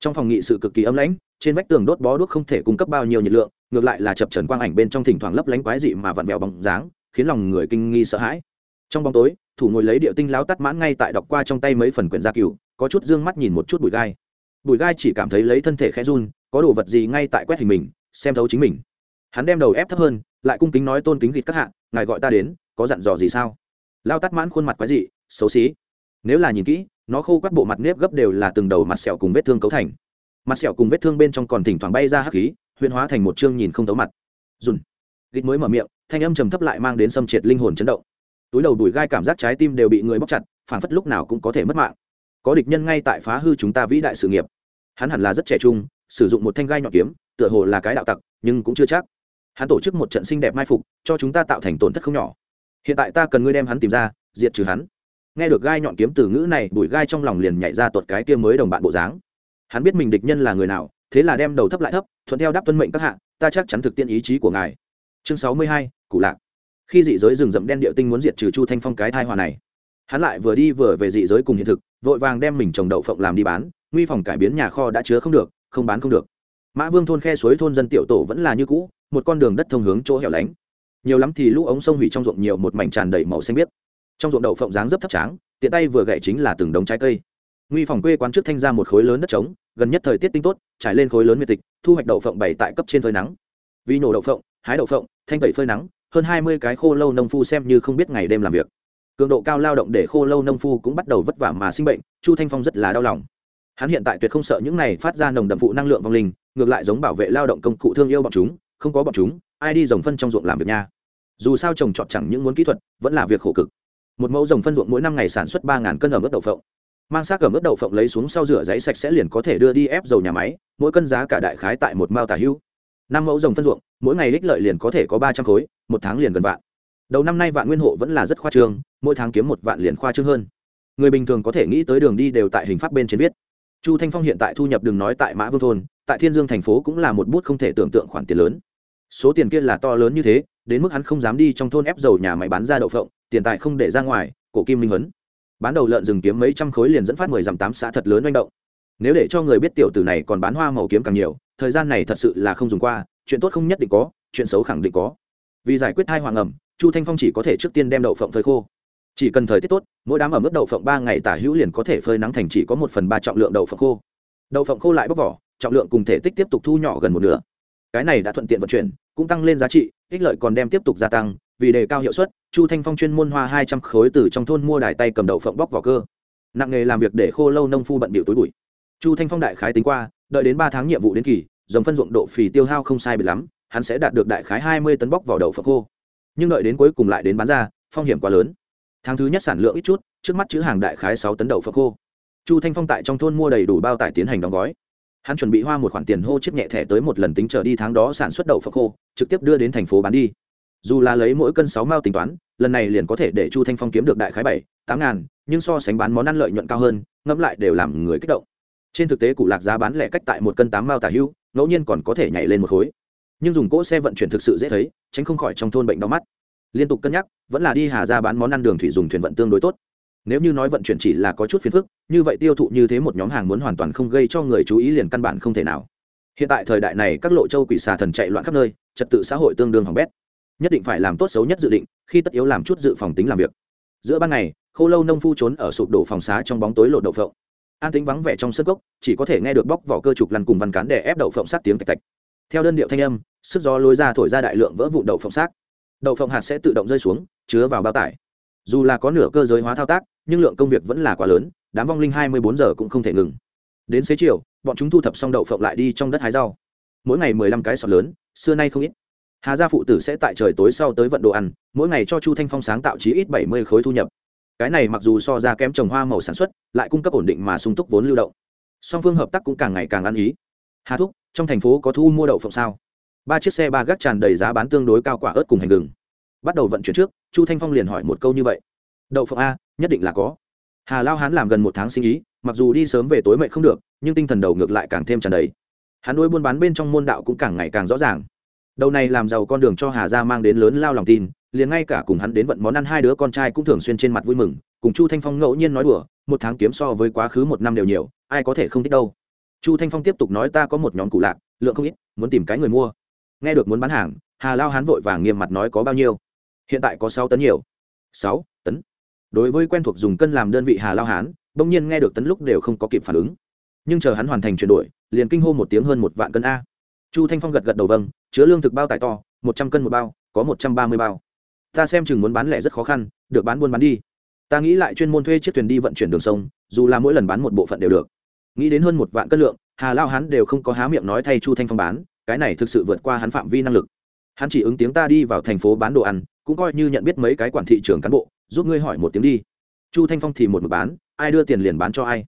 Trong phòng nghị sự cực kỳ âm lãnh, trên vách tường đốt bó đuốc không thể cung cấp bao nhiêu nhiệt lượng, ngược lại là chập trần quang ảnh bên trong thỉnh thoảng lấp lánh quái dị mà vặn vẹo bóng dáng, khiến lòng người kinh nghi sợ hãi. Trong bóng tối thủ ngồi lấy địa tinh láo tắt mãn ngay tại đọc qua trong tay mấy phần quyển gia cửu, có chút d ư ơ n g mắt nhìn một chút bụi gai. Bụi gai chỉ cảm thấy lấy thân thể khẽ run, có đồ vật gì ngay tại quét hình mình, xem thấu chính mình. Hắn đem đầu ép thấp hơn, lại cung kính nói tôn kính gịt các hạ, ngài gọi ta đến, có dặn dò gì sao? Lao tắt mãn khuôn mặt quái dị, xấu xí. Nếu là nhìn kỹ, nó khô các bộ mặt nếp gấp đều là từng đầu mặt sẹo cùng vết thương cấu thành. Mặt sẹo cùng vết thương bên trong còn thỉnh thoảng bay ra hắc khí, huyền hóa thành một chương nhìn không thấu mặt. Dùn gịt mới mở miệng, thanh âm trầm thấp lại mang đến xâm triệt linh hồn chấn động túi đầu đùi gai cảm giác trái tim đều bị người bóc chặt phản phất lúc nào cũng có thể mất mạng. Có địch nhân ngay tại phá hư chúng ta vĩ đại sự nghiệp. Hắn hẳn là rất trẻ trung, sử dụng một thanh gai nhọn kiếm, tựa hồ là cái đạo tặc, nhưng cũng chưa chắc. Hắn tổ chức một trận xinh đẹp mai phục, cho chúng ta tạo thành tổn thất không nhỏ. Hiện tại ta cần ngươi đem hắn tìm ra, diệt trừ hắn. Nghe được gai nhọn kiếm từ ngữ này bùi gai trong lòng liền nhảy ra tuột cái kia mới đồng bạn bộ dáng. Hắn biết mình địch nhân là người nào, thế là đem đầu thấp lại thấp, thuận theo đáp tuân mệnh các hạ, ta chắc chắn thực tiễn ý chí của ngài. Chương sáu mươi hai, cụ lạc khi dị giới rừng rậm đen địa tinh muốn diệt trừ chu thanh phong cái thai hòa này. Hắn lại vừa đi vừa về dị giới cùng hiện thực, vội vàng đem mình trồng đậu phộng làm đi bán, nguy phòng cải biến nhà kho đã chứa không được, không bán không được. Mã vương thôn khe suối thôn dân tiểu tổ vẫn là như cũ, một con đường đất thông hướng chỗ hẻo lánh. Nhiều lắm thì lũ ống sông hủy trong ruộng nhiều một mảnh tràn đầy màu xanh biếc. Trong ruộng đậu phộng dáng dấp thấp tráng, tiện tay vừa gậy chính là từng đống trái cây. Nguy phòng quê quán trước thanh ra một khối lớn đất trống, gần nhất thời tiết tinh tốt, trải lên khối lớn miệt tịch, thu hoạch đậu phộng bày tại cấp trên phơi nắng. Vì nổ đậu phộng, hái đậu phộng, thanh tẩy phơi nắng hơn hai mươi cái khô lâu nông phu xem như không biết ngày đêm làm việc. Cường độ cao lao động để khô lâu nông phu cũng bắt đầu vất vả mà sinh bệnh, chu thanh phong rất là đau lòng. Hắn hiện tại tuyệt không sợ những này phát ra nồng đậm phụ năng lượng vong linh, ngược lại giống bảo vệ lao động công cụ thương yêu bọn chúng, không có bọn chúng, ai đi dòng phân trong ruộng làm việc nha. Dù sao trồng trọt chẳng những muốn kỹ thuật, vẫn là việc khổ cực. Một mẫu dòng phân ruộng mỗi năm ngày sản xuất ba cân ở mức đậu phộng. Mang xác ở mức đậu phộng lấy xuống sau rửa giấy sạch sẽ liền có thể đưa đi ép dầu nhà máy, mỗi cân giá cả đại khái tại một mao tả hưu năm mẫu rồng phân ruộng, mỗi ngày ích lợi liền có thể có ba trăm khối, một tháng liền gần vạn. Đầu năm nay vạn nguyên hộ vẫn là rất khoa trương, mỗi tháng kiếm một vạn liền khoa trương hơn. Người bình thường có thể nghĩ tới đường đi đều tại hình pháp bên trên viết. Chu thanh phong hiện tại thu nhập đừng nói tại mã vương thôn, tại thiên dương thành phố cũng là một bút không thể tưởng tượng khoản tiền lớn. Số tiền kia là to lớn như thế, đến mức hắn không dám đi trong thôn ép dầu nhà máy bán ra đậu phộng, tiền tài không để ra ngoài, cổ kim minh huấn. Bán đầu lợn rừng kiếm mấy trăm khối liền dẫn phát mười dặm tám xã thật lớn manh động nếu để cho người biết tiểu tử này còn bán hoa màu kiếm càng nhiều, thời gian này thật sự là không dùng qua, chuyện tốt không nhất định có, chuyện xấu khẳng định có. Vì giải quyết hai hoàng ẩm, chu thanh phong chỉ có thể trước tiên đem đậu phộng phơi khô. Chỉ cần thời tiết tốt, mỗi đám ở mức đậu phộng ba ngày tả hữu liền có thể phơi nắng thành chỉ có một phần ba trọng lượng đậu phộng khô. Đậu phộng khô lại bóc vỏ, trọng lượng cùng thể tích tiếp tục thu nhỏ gần một nửa. Cái này đã thuận tiện vận chuyển, cũng tăng lên giá trị, ích lợi còn đem tiếp tục gia tăng, vì đề cao hiệu suất, chu thanh phong chuyên môn hoa hai trăm khối từ trong thôn mua đài tay cầm đậu phộng bóc vỏ cơ. Nặng nghề làm việc để khô lâu nông phu bận bịu túi bụi chu thanh phong đại khái tính qua, đợi đến ba tháng nhiệm vụ đến kỳ, dòng phân ruộng độ phì tiêu hao không sai bị lắm, hắn sẽ đạt được đại khái hai mươi tấn bóc vỏ đậu phở khô. Nhưng đợi đến cuối cùng lại đến bán ra, phong hiểm quá lớn. Tháng thứ nhất sản lượng ít chút, trước mắt chữ hàng đại khái sáu tấn đậu phở khô. Chu thanh phong tại trong thôn mua đầy đủ bao tải tiến hành đóng gói. Hắn chuẩn bị hoa một khoản tiền hô chiếc nhẹ thẻ tới một lần tính trở đi tháng đó sản xuất đậu phở khô, trực tiếp đưa đến thành phố bán đi. Dù là lấy mỗi cân sáu mao tính toán, lần này liền có thể để chu thanh phong kiếm được đại khái bảy, tám ngàn, nhưng so sánh bán món ăn lợi nhuận cao hơn, ngẫm lại đều làm người kích động trên thực tế cụ lạc giá bán lẻ cách tại một cân tám mao tả hưu, ngẫu nhiên còn có thể nhảy lên một khối. Nhưng dùng cỗ xe vận chuyển thực sự dễ thấy, tránh không khỏi trong thôn bệnh đau mắt. Liên tục cân nhắc, vẫn là đi hà ra bán món ăn đường thủy dùng thuyền vận tương đối tốt. Nếu như nói vận chuyển chỉ là có chút phiền phức, như vậy tiêu thụ như thế một nhóm hàng muốn hoàn toàn không gây cho người chú ý liền căn bản không thể nào. Hiện tại thời đại này các lộ châu quỷ xà thần chạy loạn khắp nơi, trật tự xã hội tương đương hỏng bét. Nhất định phải làm tốt xấu nhất dự định, khi tất yếu làm chút dự phòng tính làm việc. Giữa ban ngày khâu lâu nông phu trốn ở sụp đổ phòng xá trong bóng tối lột đậu phộng an tính vắng vẻ trong sân gốc chỉ có thể nghe được bóc vỏ cơ trục lăn cùng văn cán để ép đậu phộng sát tiếng tạch tạch. Theo đơn điệu thanh âm, sức gió lối ra thổi ra đại lượng vỡ vụn đậu phộng xác đậu phộng hạt sẽ tự động rơi xuống, chứa vào bao tải. Dù là có nửa cơ giới hóa thao tác, nhưng lượng công việc vẫn là quá lớn, đám vong linh hai mươi bốn giờ cũng không thể ngừng. Đến xế chiều, bọn chúng thu thập xong đậu phộng lại đi trong đất hái rau. Mỗi ngày mười lăm cái sọt lớn, xưa nay không ít. Hà gia phụ tử sẽ tại trời tối sau tới vận đồ ăn, mỗi ngày cho chu thanh phong sáng tạo chí ít bảy mươi khối thu nhập cái này mặc dù so ra kém trồng hoa màu sản xuất, lại cung cấp ổn định mà sung túc vốn lưu động. Song phương hợp tác cũng càng ngày càng ăn ý. Hà thúc, trong thành phố có thu mua đậu phộng sao? Ba chiếc xe ba gác tràn đầy giá bán tương đối cao quả ớt cùng hành gừng. Bắt đầu vận chuyển trước, chu thanh phong liền hỏi một câu như vậy. Đậu phộng a, nhất định là có. Hà lao hán làm gần một tháng sinh ý, mặc dù đi sớm về tối mệt không được, nhưng tinh thần đầu ngược lại càng thêm tràn đầy. Hắn nuôi buôn bán bên trong môn đạo cũng càng ngày càng rõ ràng. Đầu này làm giàu con đường cho hà gia mang đến lớn lao lòng tin liền ngay cả cùng hắn đến vận món ăn hai đứa con trai cũng thường xuyên trên mặt vui mừng, cùng chu thanh phong ngẫu nhiên nói đùa, một tháng kiếm so với quá khứ một năm đều nhiều, ai có thể không thích đâu. Chu thanh phong tiếp tục nói ta có một nhóm cụ lạc, lượng không ít, muốn tìm cái người mua. Nghe được muốn bán hàng, hà lao hắn vội vàng nghiêm mặt nói có bao nhiêu. Hiện tại có sáu tấn nhiều. Sáu tấn. Đối với quen thuộc dùng cân làm đơn vị hà lao hán, bỗng nhiên nghe được tấn lúc đều không có kịp phản ứng. Nhưng chờ hắn hoàn thành chuyển đổi, liền kinh hô một tiếng hơn một vạn cân a. Chu thanh phong gật gật đầu vâng chứa lương thực bao tải to, một trăm cân một bao, có một trăm ba mươi bao ta xem chừng muốn bán lẻ rất khó khăn, được bán buôn bán đi. Ta nghĩ lại chuyên môn thuê chiếc thuyền đi vận chuyển đường sông, dù là mỗi lần bán một bộ phận đều được. Nghĩ đến hơn một vạn cân lượng, hà lao hắn đều không có há miệng nói thay chu thanh phong bán, cái này thực sự vượt qua hắn phạm vi năng lực. Hắn chỉ ứng tiếng ta đi vào thành phố bán đồ ăn, cũng coi như nhận biết mấy cái quản thị trường cán bộ, giúp ngươi hỏi một tiếng đi. Chu thanh phong thì một mực bán, ai đưa tiền liền bán cho ai.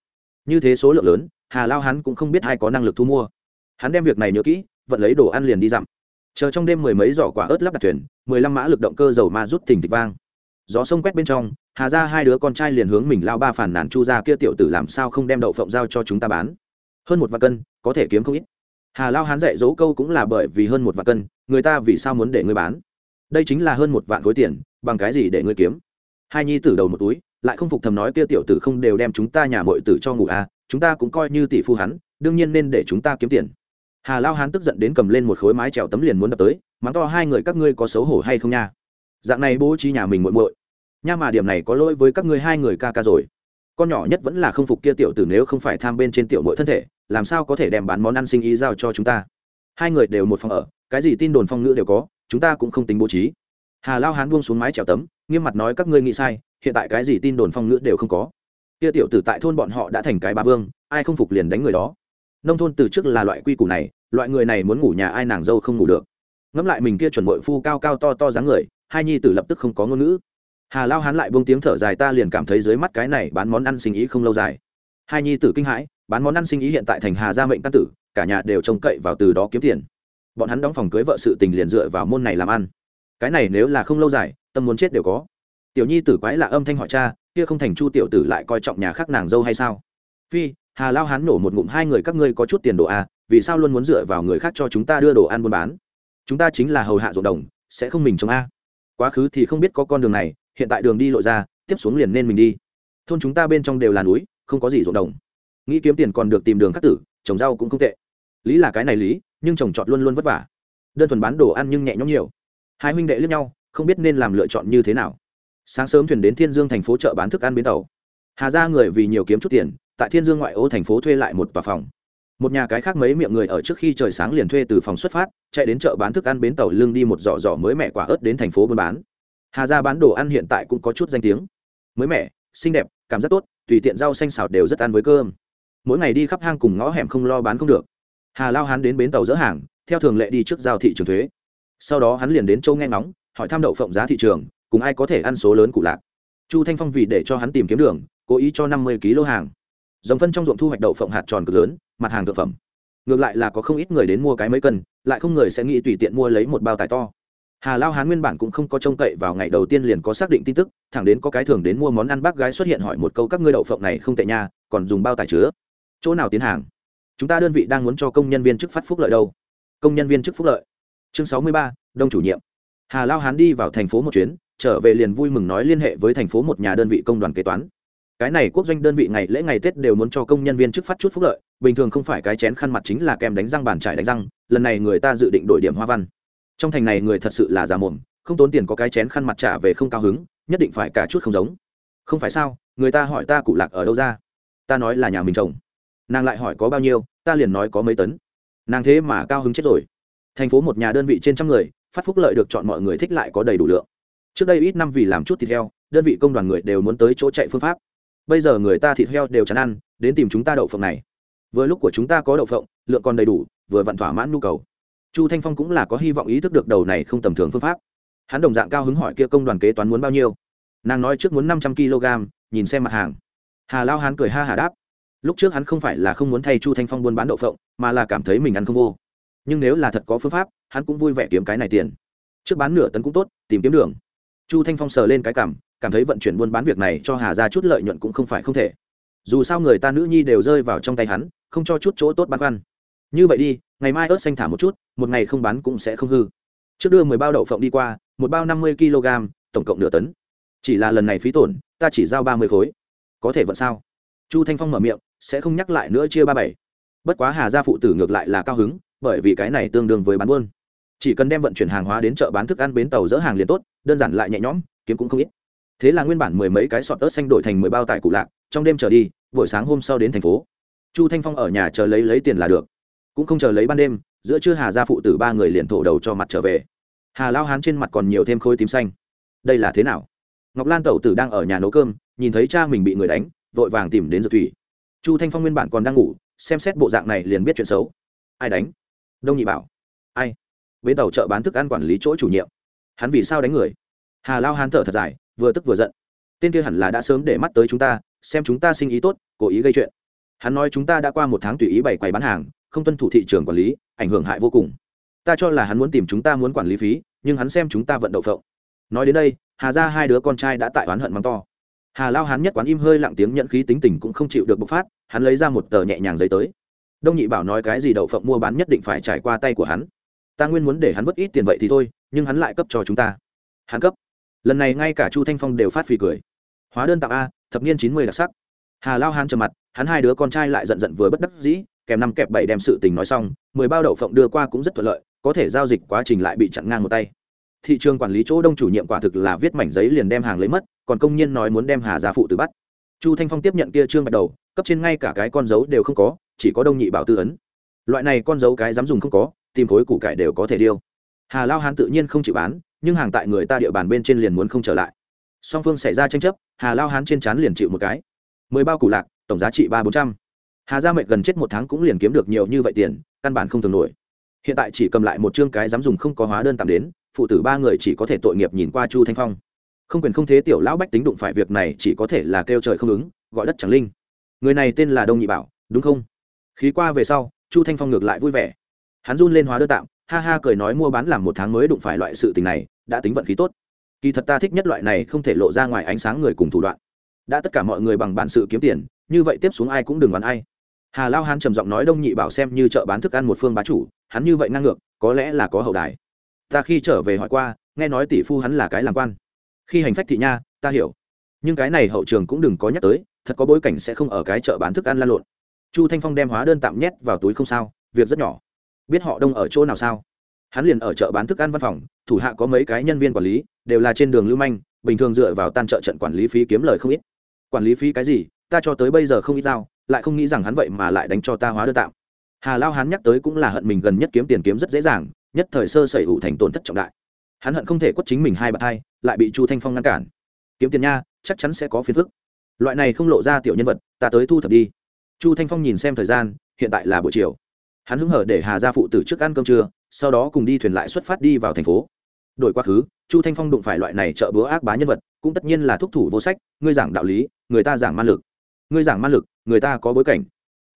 Như thế số lượng lớn, hà lao hắn cũng không biết ai có năng lực thu mua. Hắn đem việc này nhớ kỹ, vận lấy đồ ăn liền đi dặm chờ trong đêm mười mấy giỏ quả ớt lắp đặt thuyền, mười lăm mã lực động cơ dầu ma rút thình thịch vang. Gió sông quét bên trong, hà ra hai đứa con trai liền hướng mình lao ba phản nàn chu ra kia tiểu tử làm sao không đem đậu phộng giao cho chúng ta bán. Hơn một vạn cân, có thể kiếm không ít. Hà lao hán dạy dỗ câu cũng là bởi vì hơn một vạn cân, người ta vì sao muốn để ngươi bán? Đây chính là hơn một vạn khối tiền, bằng cái gì để ngươi kiếm? Hai nhi tử đầu một túi, lại không phục thầm nói kia tiểu tử không đều đem chúng ta nhà mọi tử cho ngủ à chúng ta cũng coi như tỷ phu hắn, đương nhiên nên để chúng ta kiếm tiền hà lao hán tức giận đến cầm lên một khối mái trèo tấm liền muốn đập tới, mắng to hai người các ngươi có xấu hổ hay không nha? Dạng này bố trí nhà mình muội muội. Nha mà điểm này có lỗi với các ngươi hai người ca ca rồi. Con nhỏ nhất vẫn là không phục kia tiểu tử nếu không phải tham bên trên tiểu muội thân thể, làm sao có thể đem bán món ăn sinh ý giao cho chúng ta? Hai người đều một phòng ở, cái gì tin đồn phong ngữ đều có, chúng ta cũng không tính bố trí. Hà lao hán buông xuống mái trèo tấm, nghiêm mặt nói các ngươi nghĩ sai, hiện tại cái gì tin đồn phong ngữ đều không có. Kia tiểu tử tại thôn bọn họ đã thành cái ba vương, ai không phục liền đánh người đó nông thôn từ trước là loại quy củ này, loại người này muốn ngủ nhà ai nàng dâu không ngủ được. Ngẫm lại mình kia chuẩn bội phu cao cao to to dáng người, hai nhi tử lập tức không có ngôn ngữ. Hà lao hán lại buông tiếng thở dài ta liền cảm thấy dưới mắt cái này bán món ăn sinh ý không lâu dài. Hai nhi tử kinh hãi, bán món ăn sinh ý hiện tại thành hà gia mệnh căn tử, cả nhà đều trông cậy vào từ đó kiếm tiền. Bọn hắn đóng phòng cưới vợ sự tình liền dựa vào môn này làm ăn. Cái này nếu là không lâu dài, tâm muốn chết đều có. Tiểu nhi tử quái lạ âm thanh hỏi cha, kia không thành chu tiểu tử lại coi trọng nhà khác nàng dâu hay sao? Phi hà lao hán nổ một ngụm, hai người các ngươi có chút tiền đồ à vì sao luôn muốn dựa vào người khác cho chúng ta đưa đồ ăn buôn bán? Chúng ta chính là hầu hạ ruộng đồng, sẽ không mình chống a. Quá khứ thì không biết có con đường này, hiện tại đường đi lộ ra, tiếp xuống liền nên mình đi. Thôn chúng ta bên trong đều là núi, không có gì ruộng đồng. Nghĩ kiếm tiền còn được tìm đường khắc tử, trồng rau cũng không tệ. Lý là cái này lý, nhưng trồng trọt luôn luôn vất vả. Đơn thuần bán đồ ăn nhưng nhẹ nhõm nhiều. Hai huynh đệ lướt nhau, không biết nên làm lựa chọn như thế nào. Sáng sớm thuyền đến thiên dương thành phố chợ bán thức ăn bến tàu. Hà ra người vì nhiều kiếm chút tiền tại thiên dương ngoại ô thành phố thuê lại một tòa phòng. Một nhà cái khác mấy miệng người ở trước khi trời sáng liền thuê từ phòng xuất phát, chạy đến chợ bán thức ăn bến tàu lưng đi một giỏ giỏ mới mẹ quả ớt đến thành phố buôn bán. Hà ra bán đồ ăn hiện tại cũng có chút danh tiếng. Mới mẻ, xinh đẹp, cảm giác tốt, tùy tiện rau xanh xào đều rất ăn với cơm. Mỗi ngày đi khắp hang cùng ngõ hẻm không lo bán không được. Hà lao hắn đến bến tàu dỡ hàng, theo thường lệ đi trước giao thị trường thuế. Sau đó hắn liền đến châu nghe ngóng, hỏi thăm đậu phộng giá thị trường, cùng ai có thể ăn số lớn cụ lạc. Chu thanh phong vì để cho hắn tìm kiếm đường, cố ý cho năm mươi kg hàng dòng phân trong ruộng thu hoạch đậu phộng hạt tròn cực lớn, mặt hàng thực phẩm. Ngược lại là có không ít người đến mua cái mấy cân, lại không người sẽ nghĩ tùy tiện mua lấy một bao tải to. Hà lao hán nguyên bản cũng không có trông cậy vào ngày đầu tiên liền có xác định tin tức, thẳng đến có cái thường đến mua món ăn bác gái xuất hiện hỏi một câu, các ngươi đậu phộng này không tệ nha, còn dùng bao tải chứa? Chỗ nào tiến hàng? Chúng ta đơn vị đang muốn cho công nhân viên chức phát phúc lợi đâu? Công nhân viên chức phúc lợi. Chương sáu mươi ba, đông chủ nhiệm. Hà lao hán đi vào thành phố một chuyến, trở về liền vui mừng nói liên hệ với thành phố một nhà đơn vị công đoàn kế toán cái này quốc doanh đơn vị ngày lễ ngày tết đều muốn cho công nhân viên chức phát chút phúc lợi, bình thường không phải cái chén khăn mặt chính là kèm đánh răng bàn trải đánh răng, lần này người ta dự định đổi điểm hoa văn. Trong thành này người thật sự là già mồm, không tốn tiền có cái chén khăn mặt trả về không cao hứng, nhất định phải cả chút không giống. Không phải sao, người ta hỏi ta cụ lạc ở đâu ra? Ta nói là nhà mình trồng. Nàng lại hỏi có bao nhiêu, ta liền nói có mấy tấn. Nàng thế mà cao hứng chết rồi. Thành phố một nhà đơn vị trên trăm người, phát phúc lợi được chọn mọi người thích lại có đầy đủ lượng. Trước đây ít năm vì làm chút thịt heo, đơn vị công đoàn người đều muốn tới chỗ chạy phương pháp bây giờ người ta thịt heo đều chán ăn, đến tìm chúng ta đậu phộng này. Vừa lúc của chúng ta có đậu phộng, lượng còn đầy đủ, vừa vặn thỏa mãn nhu cầu. Chu thanh phong cũng là có hy vọng ý thức được đầu này không tầm thường phương pháp. Hắn đồng dạng cao hứng hỏi kia công đoàn kế toán muốn bao nhiêu. Nàng nói trước muốn năm trăm kg, nhìn xem mặt hàng. Hà lao hắn cười ha hà đáp. Lúc trước hắn không phải là không muốn thay chu thanh phong buôn bán đậu phộng, mà là cảm thấy mình ăn không vô. Nhưng nếu là thật có phương pháp, hắn cũng vui vẻ kiếm cái này tiền. Trước bán nửa tấn cũng tốt, tìm kiếm đường. Chu thanh phong sờ lên cái cảm cảm thấy vận chuyển buôn bán việc này cho hà ra chút lợi nhuận cũng không phải không thể. Dù sao người ta nữ nhi đều rơi vào trong tay hắn, không cho chút chỗ tốt bán khoăn. Như vậy đi, ngày mai ớt xanh thả một chút, một ngày không bán cũng sẽ không hư. Trước đưa mười bao đậu phộng đi qua, một bao năm mươi kg tổng cộng nửa tấn. Chỉ là lần này phí tổn, ta chỉ giao ba mươi khối. Có thể vận sao? Chu thanh phong mở miệng, sẽ không nhắc lại nữa chia ba bảy. Bất quá hà gia phụ tử ngược lại là cao hứng, bởi vì cái này tương đương với bán buôn. Chỉ cần đem vận chuyển hàng hóa đến chợ bán thức ăn bến tàu dỡ hàng liền tốt, đơn giản lại nhẹ nhõm, kiếm cũng không ít thế là nguyên bản mười mấy cái sọt ớt xanh đổi thành mười bao tải cụ lạc, trong đêm trở đi, buổi sáng hôm sau đến thành phố. Chu thanh phong ở nhà chờ lấy lấy tiền là được. Cũng không chờ lấy ban đêm, giữa trưa hà gia phụ tử ba người liền thổ đầu cho mặt trở về. Hà lao hán trên mặt còn nhiều thêm khôi tím xanh. Đây là thế nào? Ngọc lan tẩu tử đang ở nhà nấu cơm, nhìn thấy cha mình bị người đánh, vội vàng tìm đến dược thủy. Chu thanh phong nguyên bản còn đang ngủ, xem xét bộ dạng này liền biết chuyện xấu. Ai đánh? Đông nhị bảo. Ai? Bến tàu chợ bán thức ăn quản lý chỗ chủ nhiệm. Hắn vì sao đánh người? Hà lao hán thở thật dài vừa tức vừa giận. Tên kia hẳn là đã sớm để mắt tới chúng ta, xem chúng ta sinh ý tốt, cố ý gây chuyện. Hắn nói chúng ta đã qua một tháng tùy ý bày quầy bán hàng, không tuân thủ thị trường quản lý, ảnh hưởng hại vô cùng. Ta cho là hắn muốn tìm chúng ta muốn quản lý phí, nhưng hắn xem chúng ta vận động phộng. Nói đến đây, hà ra hai đứa con trai đã tại oán hận mắng to. Hà lao hắn nhất quán im hơi lặng tiếng nhận khí tính tình cũng không chịu được bộc phát, hắn lấy ra một tờ nhẹ nhàng giấy tới. Đông nhị bảo nói cái gì đậu phộng mua bán nhất định phải trải qua tay của hắn. Ta nguyên muốn để hắn vất ít tiền vậy thì thôi, nhưng hắn lại cấp cho chúng ta. Hắn cấp lần này ngay cả chu thanh phong đều phát phì cười. Hóa đơn tặng a, thập niên chín mươi đặc sắc. Hà lao hán trầm mặt, hắn hai đứa con trai lại giận giận vừa bất đắc dĩ, kèm năm kẹp bảy đem sự tình nói xong, mười bao đậu phộng đưa qua cũng rất thuận lợi, có thể giao dịch quá trình lại bị chặn ngang một tay. Thị trường quản lý chỗ đông chủ nhiệm quả thực là viết mảnh giấy liền đem hàng lấy mất, còn công nhân nói muốn đem hà gia phụ từ bắt. Chu thanh phong tiếp nhận kia trương bạch đầu, cấp trên ngay cả cái con dấu đều không có, chỉ có đông nhị bảo tư ấn. Loại này con dấu cái dám dùng không có, tìm khối củ cải đều có thể điêu. Hà lao hán tự nhiên không chịu bán nhưng hàng tại người ta địa bàn bên trên liền muốn không trở lại. Song phương xảy ra tranh chấp, hà lao hán trên c h á n liền chịu một cái. Mười bao củ lạc, tổng giá trị ba bốn trăm. Hà gia mệnh gần chết một tháng cũng liền kiếm được nhiều như vậy tiền, căn bản không thường nổi. Hiện tại chỉ cầm lại một chương cái dám dùng không có hóa đơn tạm đến, phụ tử ba người chỉ có thể tội nghiệp nhìn qua chu thanh phong. Không quyền không thế tiểu lão bách tính đụng phải việc này chỉ có thể là kêu trời không ứng, gọi đất chẳng linh. Người này tên là đông nhị bảo, đúng không? Khí qua về sau, chu thanh phong ngược lại vui vẻ. Hắn run lên hóa đơn tạm ha ha cười nói mua bán làm một tháng mới đụng phải loại sự tình này, đã tính vận khí tốt. Kỳ thật ta thích nhất loại này không thể lộ ra ngoài ánh sáng người cùng thủ đoạn. Đã tất cả mọi người bằng bản sự kiếm tiền, như vậy tiếp xuống ai cũng đừng bán ai. Hà lao hán trầm giọng nói đông nhị bảo xem như chợ bán thức ăn một phương bá chủ, hắn như vậy ngang ngược, có lẽ là có hậu đài. Ta khi trở về hỏi qua, nghe nói tỷ phu hắn là cái làm quan. Khi hành phách thị nha, ta hiểu. Nhưng cái này hậu trường cũng đừng có nhắc tới, thật có bối cảnh sẽ không ở cái chợ bán thức ăn lan lộn. Chu thanh phong đem hóa đơn tạm nhét vào túi không sao, việc rất nhỏ biết họ đông ở chỗ nào sao? Hắn liền ở chợ bán thức ăn văn phòng, thủ hạ có mấy cái nhân viên quản lý, đều là trên đường lưu manh, bình thường dựa vào tan chợ trận quản lý phí kiếm lời không ít. Quản lý phí cái gì, ta cho tới bây giờ không ít giao, lại không nghĩ rằng hắn vậy mà lại đánh cho ta hóa đơn tạm. Hà lao hắn nhắc tới cũng là hận mình gần nhất kiếm tiền kiếm rất dễ dàng, nhất thời sơ sẩy ủ thành tổn thất trọng đại. Hắn hận không thể quất chính mình hai bạt hai, lại bị chu thanh phong ngăn cản. Kiếm tiền nha, chắc chắn sẽ có phiền phức. Loại này không lộ ra tiểu nhân vật, ta tới thu thập đi. Chu thanh phong nhìn xem thời gian, hiện tại là buổi chiều hắn hứng hở để hà Gia phụ tử trước ăn cơm trưa, sau đó cùng đi thuyền lại xuất phát đi vào thành phố. Đổi quá khứ, chu thanh phong đụng phải loại này trợ búa ác bá nhân vật, cũng tất nhiên là thúc thủ vô sách, ngươi giảng đạo lý, người ta giảng man lực. Ngươi giảng man lực, người ta có bối cảnh.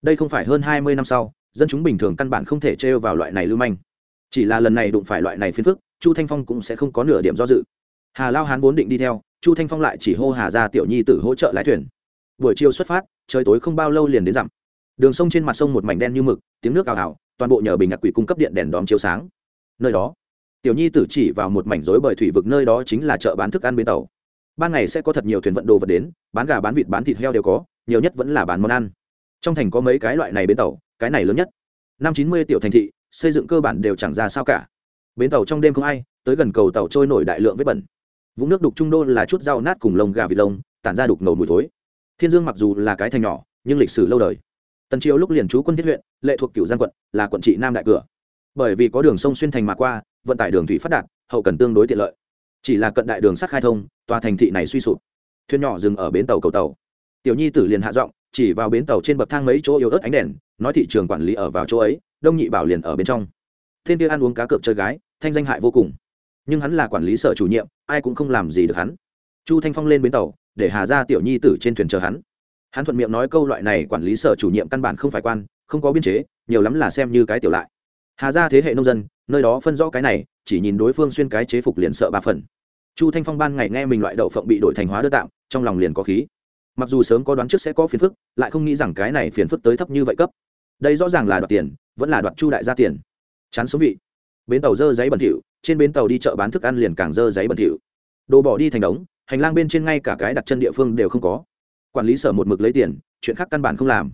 Đây không phải hơn hai mươi năm sau, dân chúng bình thường căn bản không thể trêu vào loại này lưu manh. Chỉ là lần này đụng phải loại này phiền phức, chu thanh phong cũng sẽ không có nửa điểm do dự. Hà lao hán vốn định đi theo, chu thanh phong lại chỉ hô hà ra tiểu nhi tử hỗ trợ lái thuyền. Buổi chiều xuất phát, trời tối không bao lâu liền đến dặm đường sông trên mặt sông một mảnh đen như mực, tiếng nước ào ào, toàn bộ nhờ bình ngạc quỷ cung cấp điện đèn đóm chiếu sáng. Nơi đó, tiểu nhi tử chỉ vào một mảnh rối bời thủy vực, nơi đó chính là chợ bán thức ăn bến tàu. Ban ngày sẽ có thật nhiều thuyền vận đồ vật đến, bán gà, bán vịt, bán thịt heo đều có, nhiều nhất vẫn là bán món ăn. Trong thành có mấy cái loại này bến tàu, cái này lớn nhất. Năm chín mươi tiểu thành thị, xây dựng cơ bản đều chẳng ra sao cả. Bến tàu trong đêm không ai, tới gần cầu tàu trôi nổi đại lượng vết bẩn. Vũng nước đục trung đô là chút rau nát cùng lông gà vịt lông, tản ra đục ngầu mùi thối. Thiên dương mặc dù là cái thành nhỏ, nhưng lịch sử lâu đời tần triều lúc liền trú quân thiết huyện, lệ thuộc cửu giang quận, là quận trị nam đại cửa. Bởi vì có đường sông xuyên thành mà qua, vận tải đường thủy phát đạt, hậu cần tương đối tiện lợi. Chỉ là cận đại đường sắt khai thông, tòa thành thị này suy sụp. Thuyền nhỏ dừng ở bến tàu cầu tàu. Tiểu nhi tử liền hạ giọng, chỉ vào bến tàu trên bậc thang mấy chỗ yếu ớt ánh đèn, nói thị trường quản lý ở vào chỗ ấy, đông nhị bảo liền ở bên trong. Thiên kia ăn uống cá cược chơi gái, thanh danh hại vô cùng. Nhưng hắn là quản lý sở chủ nhiệm, ai cũng không làm gì được hắn. Chu thanh phong lên bến tàu, để hà ra tiểu nhi tử trên thuyền chờ hắn hắn thuận miệng nói câu loại này quản lý sở chủ nhiệm căn bản không phải quan, không có biên chế, nhiều lắm là xem như cái tiểu lại. Hà ra thế hệ nông dân, nơi đó phân rõ cái này, chỉ nhìn đối phương xuyên cái chế phục liền sợ ba phần. Chu thanh phong ban ngày nghe mình loại đậu phộng bị đổi thành hóa đơn tạm, trong lòng liền có khí. Mặc dù sớm có đoán trước sẽ có phiền phức, lại không nghĩ rằng cái này phiền phức tới thấp như vậy cấp. Đây rõ ràng là đoạt tiền, vẫn là đoạt chu đại gia tiền. Chán số vị. Bến tàu dơ giấy bẩn thỉu, trên bến tàu đi chợ bán thức ăn liền càng dơ giấy bẩn thỉu. Đồ bỏ đi thành đống, hành lang bên trên ngay cả cái đặt chân địa phương đều không có quản lý sở một mực lấy tiền, chuyện khác căn bản không làm.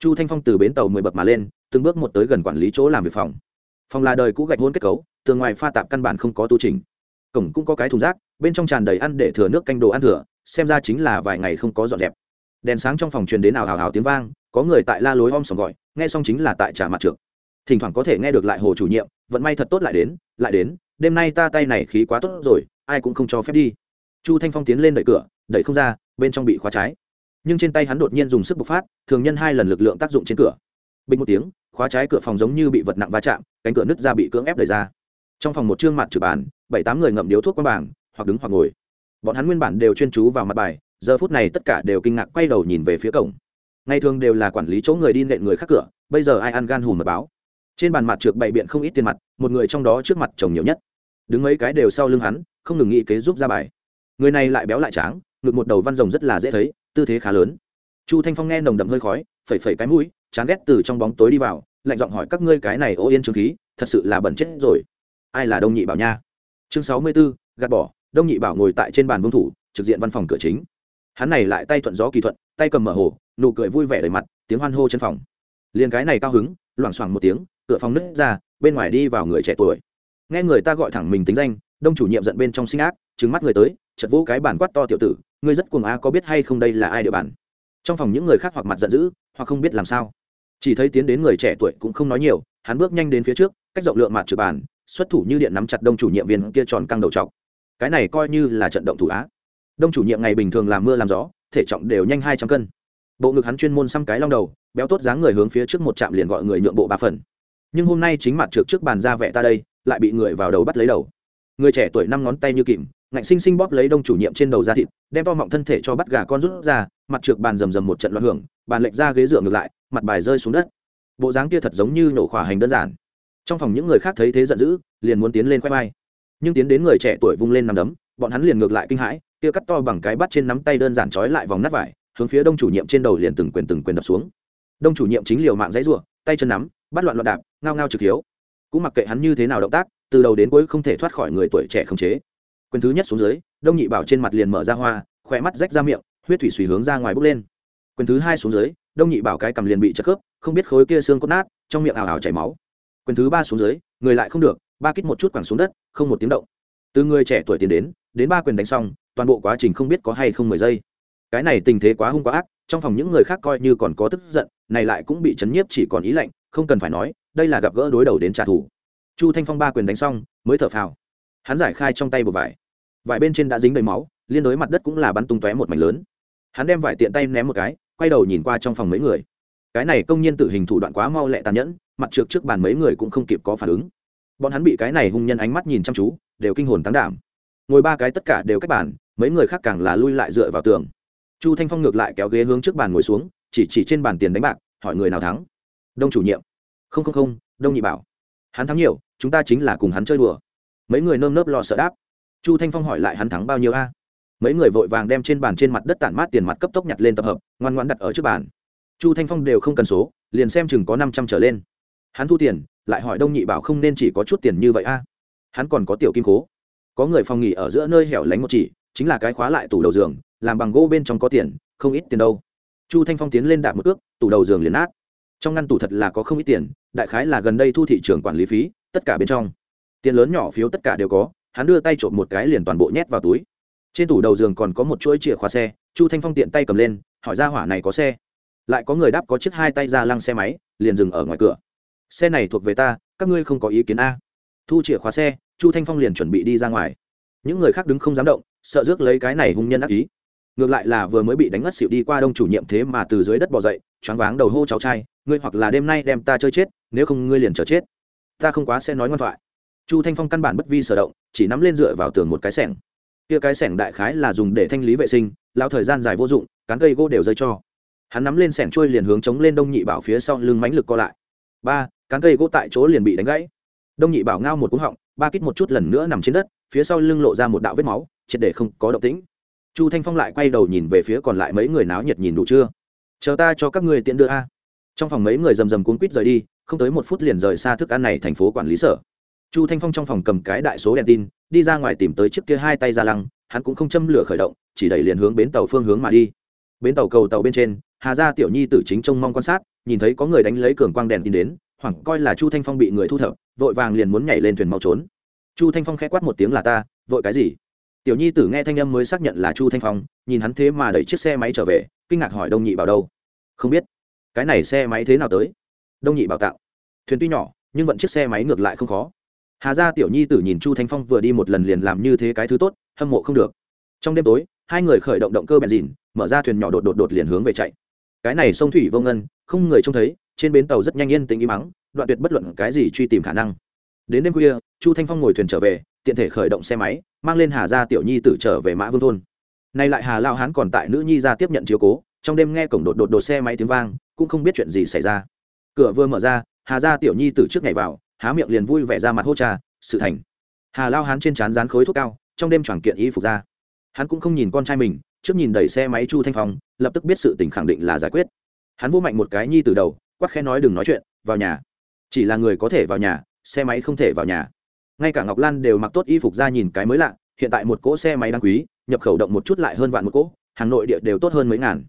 Chu thanh phong từ bến tàu mười bậc mà lên, từng bước một tới gần quản lý chỗ làm việc phòng. Phòng là đời cũ gạch hôn kết cấu, tường ngoài pha tạp căn bản không có tu trình cổng cũng có cái thùng rác, bên trong tràn đầy ăn để thừa nước canh đồ ăn thừa, xem ra chính là vài ngày không có dọn dẹp. Đèn sáng trong phòng truyền đến ào hào hào tiếng vang, có người tại la lối om sòng gọi, nghe xong chính là tại trả mặt trượt thỉnh thoảng có thể nghe được lại hồ chủ nhiệm, vận may thật tốt lại đến lại đến, đêm nay ta tay này khí quá tốt rồi, ai cũng không cho phép đi. Chu thanh phong tiến lên đẩy cửa, đẩy không ra, bên trong bị khóa trái nhưng trên tay hắn đột nhiên dùng sức bộc phát, thường nhân hai lần lực lượng tác dụng trên cửa. Bình một tiếng, khóa trái cửa phòng giống như bị vật nặng va chạm, cánh cửa nứt ra bị cưỡng ép đẩy ra. Trong phòng một chương mặt trừ bàn bảy tám người ngậm điếu thuốc qua bảng, hoặc đứng hoặc ngồi. Bọn hắn nguyên bản đều chuyên chú vào mặt bài, giờ phút này tất cả đều kinh ngạc quay đầu nhìn về phía cổng. Ngày thường đều là quản lý chỗ người đi nện người khác cửa, bây giờ ai ăn gan hùm mật báo. Trên bàn mặt trượt bày biện không ít tiền mặt, một người trong đó trước mặt chồng nhiều nhất. Đứng mấy cái đều sau lưng hắn, không ngừng nghĩ kế giúp ra bài. Người này lại béo lại tráng, ngực một đầu văn rồng rất là dễ thấy tư thế khá lớn. Chu thanh phong nghe nồng đậm hơi khói phẩy phẩy cái mũi chán ghét từ trong bóng tối đi vào lạnh giọng hỏi các ngươi cái này ô yên trường khí thật sự là bẩn chết rồi. Ai là đông nhị bảo nha? Chương sáu mươi 64, gạt bỏ đông nhị bảo ngồi tại trên bàn vương thủ trực diện văn phòng cửa chính. Hắn này lại tay thuận gió kỳ thuận tay cầm mở hồ nụ cười vui vẻ đầy mặt tiếng hoan hô chân phòng. Liền cái này cao hứng loảng xoảng một tiếng cửa phòng nứt ra bên ngoài đi vào người trẻ tuổi. Nghe người ta gọi thẳng mình tính danh đông chủ nhiệm giận bên trong sinh ác trứng mắt người tới chật vỗ cái bản quát to tiểu tử ngươi rất cuồng a có biết hay không đây là ai địa bàn? Trong phòng những người khác hoặc mặt giận dữ, hoặc không biết làm sao. Chỉ thấy tiến đến người trẻ tuổi cũng không nói nhiều, hắn bước nhanh đến phía trước, cách rộng lượng mặt trực bàn, xuất thủ như điện nắm chặt đông chủ nhiệm viên kia tròn căng đầu trọc. Cái này coi như là trận động thủ á. Đông chủ nhiệm ngày bình thường làm mưa làm gió, thể trọng đều nhanh hai trăm cân. Bộ ngực hắn chuyên môn xăm cái long đầu, béo tốt dáng người hướng phía trước một trạm liền gọi người nhượng bộ ba phần. Nhưng hôm nay chính mặt trượt trước bàn ra vẻ ta đây, lại bị người vào đầu bắt lấy đầu. Người trẻ tuổi năm ngón tay như kìm ngạnh sinh sinh bóp lấy đông chủ nhiệm trên đầu ra thịt, đem to mọng thân thể cho bắt gà con rút ra, mặt trượt bàn rầm rầm một trận loạn hưởng, bàn lệch ra ghế dựa ngược lại, mặt bài rơi xuống đất. Bộ dáng kia thật giống như nổ khỏa hành đơn giản. Trong phòng những người khác thấy thế giận dữ, liền muốn tiến lên khoe vai. Nhưng tiến đến người trẻ tuổi vung lên nằm đấm, bọn hắn liền ngược lại kinh hãi, kia cắt to bằng cái bắt trên nắm tay đơn giản trói lại vòng nát vải, hướng phía đông chủ nhiệm trên đầu liền từng quyền từng quyền đập xuống. Đông chủ nhiệm chính liều mạng dãy rủa, tay chân nắm, bắt loạn loạn đạp, ngao ngao trực hiếu. Cũng mặc kệ hắn như thế nào động tác, từ đầu đến cuối không thể thoát khỏi người tuổi trẻ không chế quyền thứ nhất xuống dưới, đông nhị bảo trên mặt liền mở ra hoa khỏe mắt rách ra miệng, huyết thủy suy hướng ra ngoài bốc lên. Quyền thứ hai xuống dưới, đông nhị bảo cái cầm liền bị chất khớp, không biết khối kia xương cốt nát, trong miệng ảo ảo chảy máu. Quyền thứ ba xuống dưới, người lại không được, ba kích một chút quẳng xuống đất, không một tiếng động. Từ người trẻ tuổi tiến đến đến ba quyền đánh xong, toàn bộ quá trình không biết có hay không mười giây. Cái này tình thế quá hung quá ác, trong phòng những người khác coi như còn có tức giận, này lại cũng bị chấn nhiếp chỉ còn ý lạnh, không cần phải nói, đây là gặp gỡ đối đầu đến trả thù. Chu thanh phong ba quyền đánh xong, mới thở phào. Hắn giải khai trong tay một vải vải bên trên đã dính đầy máu, liên đối mặt đất cũng là bắn tung tóe một mảnh lớn. Hắn đem vải tiện tay ném một cái, quay đầu nhìn qua trong phòng mấy người. Cái này công nhiên tự hình thủ đoạn quá mau lẹ tàn nhẫn, mặt trượt trước bàn mấy người cũng không kịp có phản ứng. Bọn hắn bị cái này hung nhân ánh mắt nhìn chăm chú, đều kinh hồn tán đảm. Ngồi ba cái tất cả đều cách bàn, mấy người khác càng là lui lại dựa vào tường. Chu thanh phong ngược lại kéo ghế hướng trước bàn ngồi xuống, chỉ chỉ trên bàn tiền đánh bạc, hỏi người nào thắng? Đông chủ nhiệm. Không không không, đông nhị bảo. Hắn thắng nhiều, chúng ta chính là cùng hắn chơi đùa. Mấy người nơm nớp lo sợ đáp chu thanh phong hỏi lại hắn thắng bao nhiêu a? Mấy người vội vàng đem trên bàn trên mặt đất tản mát tiền mặt cấp tốc nhặt lên tập hợp, ngoan ngoan đặt ở trước bàn. Chu thanh phong đều không cần số, liền xem chừng có năm trăm trở lên. Hắn thu tiền, lại hỏi đông nhị bảo không nên chỉ có chút tiền như vậy a. Hắn còn có tiểu kim cố. Có người phòng nghỉ ở giữa nơi hẻo lánh một chỉ, chính là cái khóa lại tủ đầu giường, làm bằng gỗ bên trong có tiền, không ít tiền đâu. Chu thanh phong tiến lên đạp một ước tủ đầu giường liền nát. Trong ngăn tủ thật là có không ít tiền, đại khái là gần đây thu thị trường quản lý phí, tất cả bên trong. Tiền lớn nhỏ phiếu tất cả đều có hắn đưa tay trộm một cái liền toàn bộ nhét vào túi. Trên tủ đầu giường còn có một chuỗi chìa khóa xe, chu thanh phong tiện tay cầm lên, hỏi ra hỏa này có xe. Lại có người đáp có chiếc hai tay ra lăng xe máy, liền dừng ở ngoài cửa. Xe này thuộc về ta, các ngươi không có ý kiến a. Thu chìa khóa xe, chu thanh phong liền chuẩn bị đi ra ngoài. Những người khác đứng không dám động, sợ rước lấy cái này hung nhân ác ý. Ngược lại là vừa mới bị đánh ngất xịu đi qua đông chủ nhiệm thế mà từ dưới đất bỏ dậy, choáng váng đầu hô cháu trai, ngươi hoặc là đêm nay đem ta chơi chết, nếu không ngươi liền chờ chết. Ta không quá sẽ nói ngoan thoại chu thanh phong căn bản bất vi sở động, chỉ nắm lên dựa vào tường một cái sẻng. Kia cái sẻng đại khái là dùng để thanh lý vệ sinh, lao thời gian dài vô dụng, cán cây gỗ đều rơi cho. Hắn nắm lên sẻng trôi liền hướng chống lên đông nhị bảo phía sau lưng mánh lực co lại. Ba, cán cây gỗ tại chỗ liền bị đánh gãy. Đông nhị bảo ngao một cú họng, ba kít một chút lần nữa nằm trên đất, phía sau lưng lộ ra một đạo vết máu, triệt để không có động tĩnh. Chu thanh phong lại quay đầu nhìn về phía còn lại mấy người náo nhiệt nhìn đủ chưa? Chờ ta cho các người tiện đưa a. Trong phòng mấy người rầm rầm cuốn quýt rời đi, không tới một phút liền rời xa thức ăn này thành phố quản lý sở chu thanh phong trong phòng cầm cái đại số đèn tin, đi ra ngoài tìm tới chiếc kia hai tay ra lăng, hắn cũng không châm lửa khởi động, chỉ đẩy liền hướng bến tàu phương hướng mà đi. Bến tàu cầu tàu bên trên, hà gia tiểu nhi tử chính trông mong quan sát, nhìn thấy có người đánh lấy cường quang đèn tin đến, hoảng coi là chu thanh phong bị người thu thập, vội vàng liền muốn nhảy lên thuyền mau trốn. Chu thanh phong khẽ quát một tiếng là ta, vội cái gì? Tiểu nhi tử nghe thanh âm mới xác nhận là chu thanh phong, nhìn hắn thế mà đẩy chiếc xe máy trở về, kinh ngạc hỏi đông nhị bảo đâu? Không biết. Cái này xe máy thế nào tới? Đông nhị bảo tạo thuyền tuy nhỏ, nhưng vận chiếc xe máy ngược lại không khó hà gia tiểu nhi tử nhìn chu thanh phong vừa đi một lần liền làm như thế cái thứ tốt, hâm mộ không được. Trong đêm tối, hai người khởi động động cơ bèn dìn, mở ra thuyền nhỏ đột đột đột liền hướng về chạy. Cái này sông thủy vô ngân, không người trông thấy, trên bến tàu rất nhanh yên tĩnh im mắng đoạn tuyệt bất luận cái gì truy tìm khả năng. Đến đêm khuya, chu thanh phong ngồi thuyền trở về, tiện thể khởi động xe máy, mang lên hà gia tiểu nhi tử trở về mã vương thôn. Nay lại hà lao hán còn tại nữ nhi ra tiếp nhận chiếu cố, trong đêm nghe cổng đột đột đột xe máy tiếng vang, cũng không biết chuyện gì xảy ra. Cửa vừa mở ra, hà gia tiểu nhi tử trước ngày vào há miệng liền vui vẻ ra mặt hô trà sự thành. Hà lao hán trên trán rán khối thuốc cao, trong đêm choàng kiện y phục ra. Hắn cũng không nhìn con trai mình, trước nhìn đẩy xe máy chu thanh phong, lập tức biết sự tình khẳng định là giải quyết. Hắn vô mạnh một cái nhi từ đầu quắc khe nói đừng nói chuyện, vào nhà. Chỉ là người có thể vào nhà, xe máy không thể vào nhà. Ngay cả ngọc lan đều mặc tốt y phục ra nhìn cái mới lạ, hiện tại một cỗ xe máy đáng quý, nhập khẩu động một chút lại hơn vạn một cỗ, hàng nội địa đều tốt hơn mấy ngàn.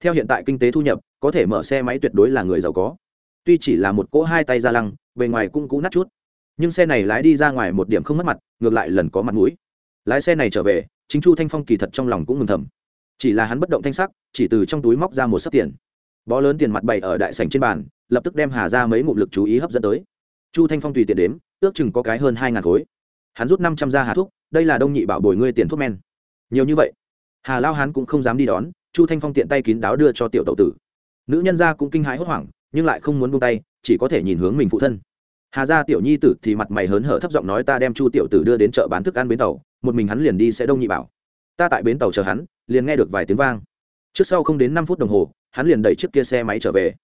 Theo hiện tại kinh tế thu nhập, có thể mở xe máy tuyệt đối là người giàu có. Tuy chỉ là một cỗ hai tay ra lăng bề ngoài cũng cũ nát chút. Nhưng xe này lái đi ra ngoài một điểm không mất mặt, ngược lại lần có mặt mũi. Lái xe này trở về, chính chu thanh phong kỳ thật trong lòng cũng mừng thầm. Chỉ là hắn bất động thanh sắc, chỉ từ trong túi móc ra một sấp tiền. Bó lớn tiền mặt bày ở đại sảnh trên bàn, lập tức đem hà ra mấy ngụm lực chú ý hấp dẫn tới. Chu thanh phong tùy tiền đếm, ước chừng có cái hơn hai ngàn khối. Hắn rút năm trăm ra hà thuốc đây là đông nhị bảo bồi ngươi tiền thuốc men. Nhiều như vậy. Hà lao hắn cũng không dám đi đón, chu thanh phong tiện tay kín đáo đưa cho tiểu tậu tử. Nữ nhân gia cũng kinh hãi hốt hoảng nhưng lại không muốn buông tay, chỉ có thể nhìn hướng mình phụ thân. Hà gia tiểu nhi tử thì mặt mày hớn hở thấp giọng nói ta đem chu tiểu tử đưa đến chợ bán thức ăn bến tàu, một mình hắn liền đi sẽ đông nhị bảo. Ta tại bến tàu chờ hắn, liền nghe được vài tiếng vang. Trước sau không đến năm phút đồng hồ, hắn liền đẩy chiếc kia xe máy trở về.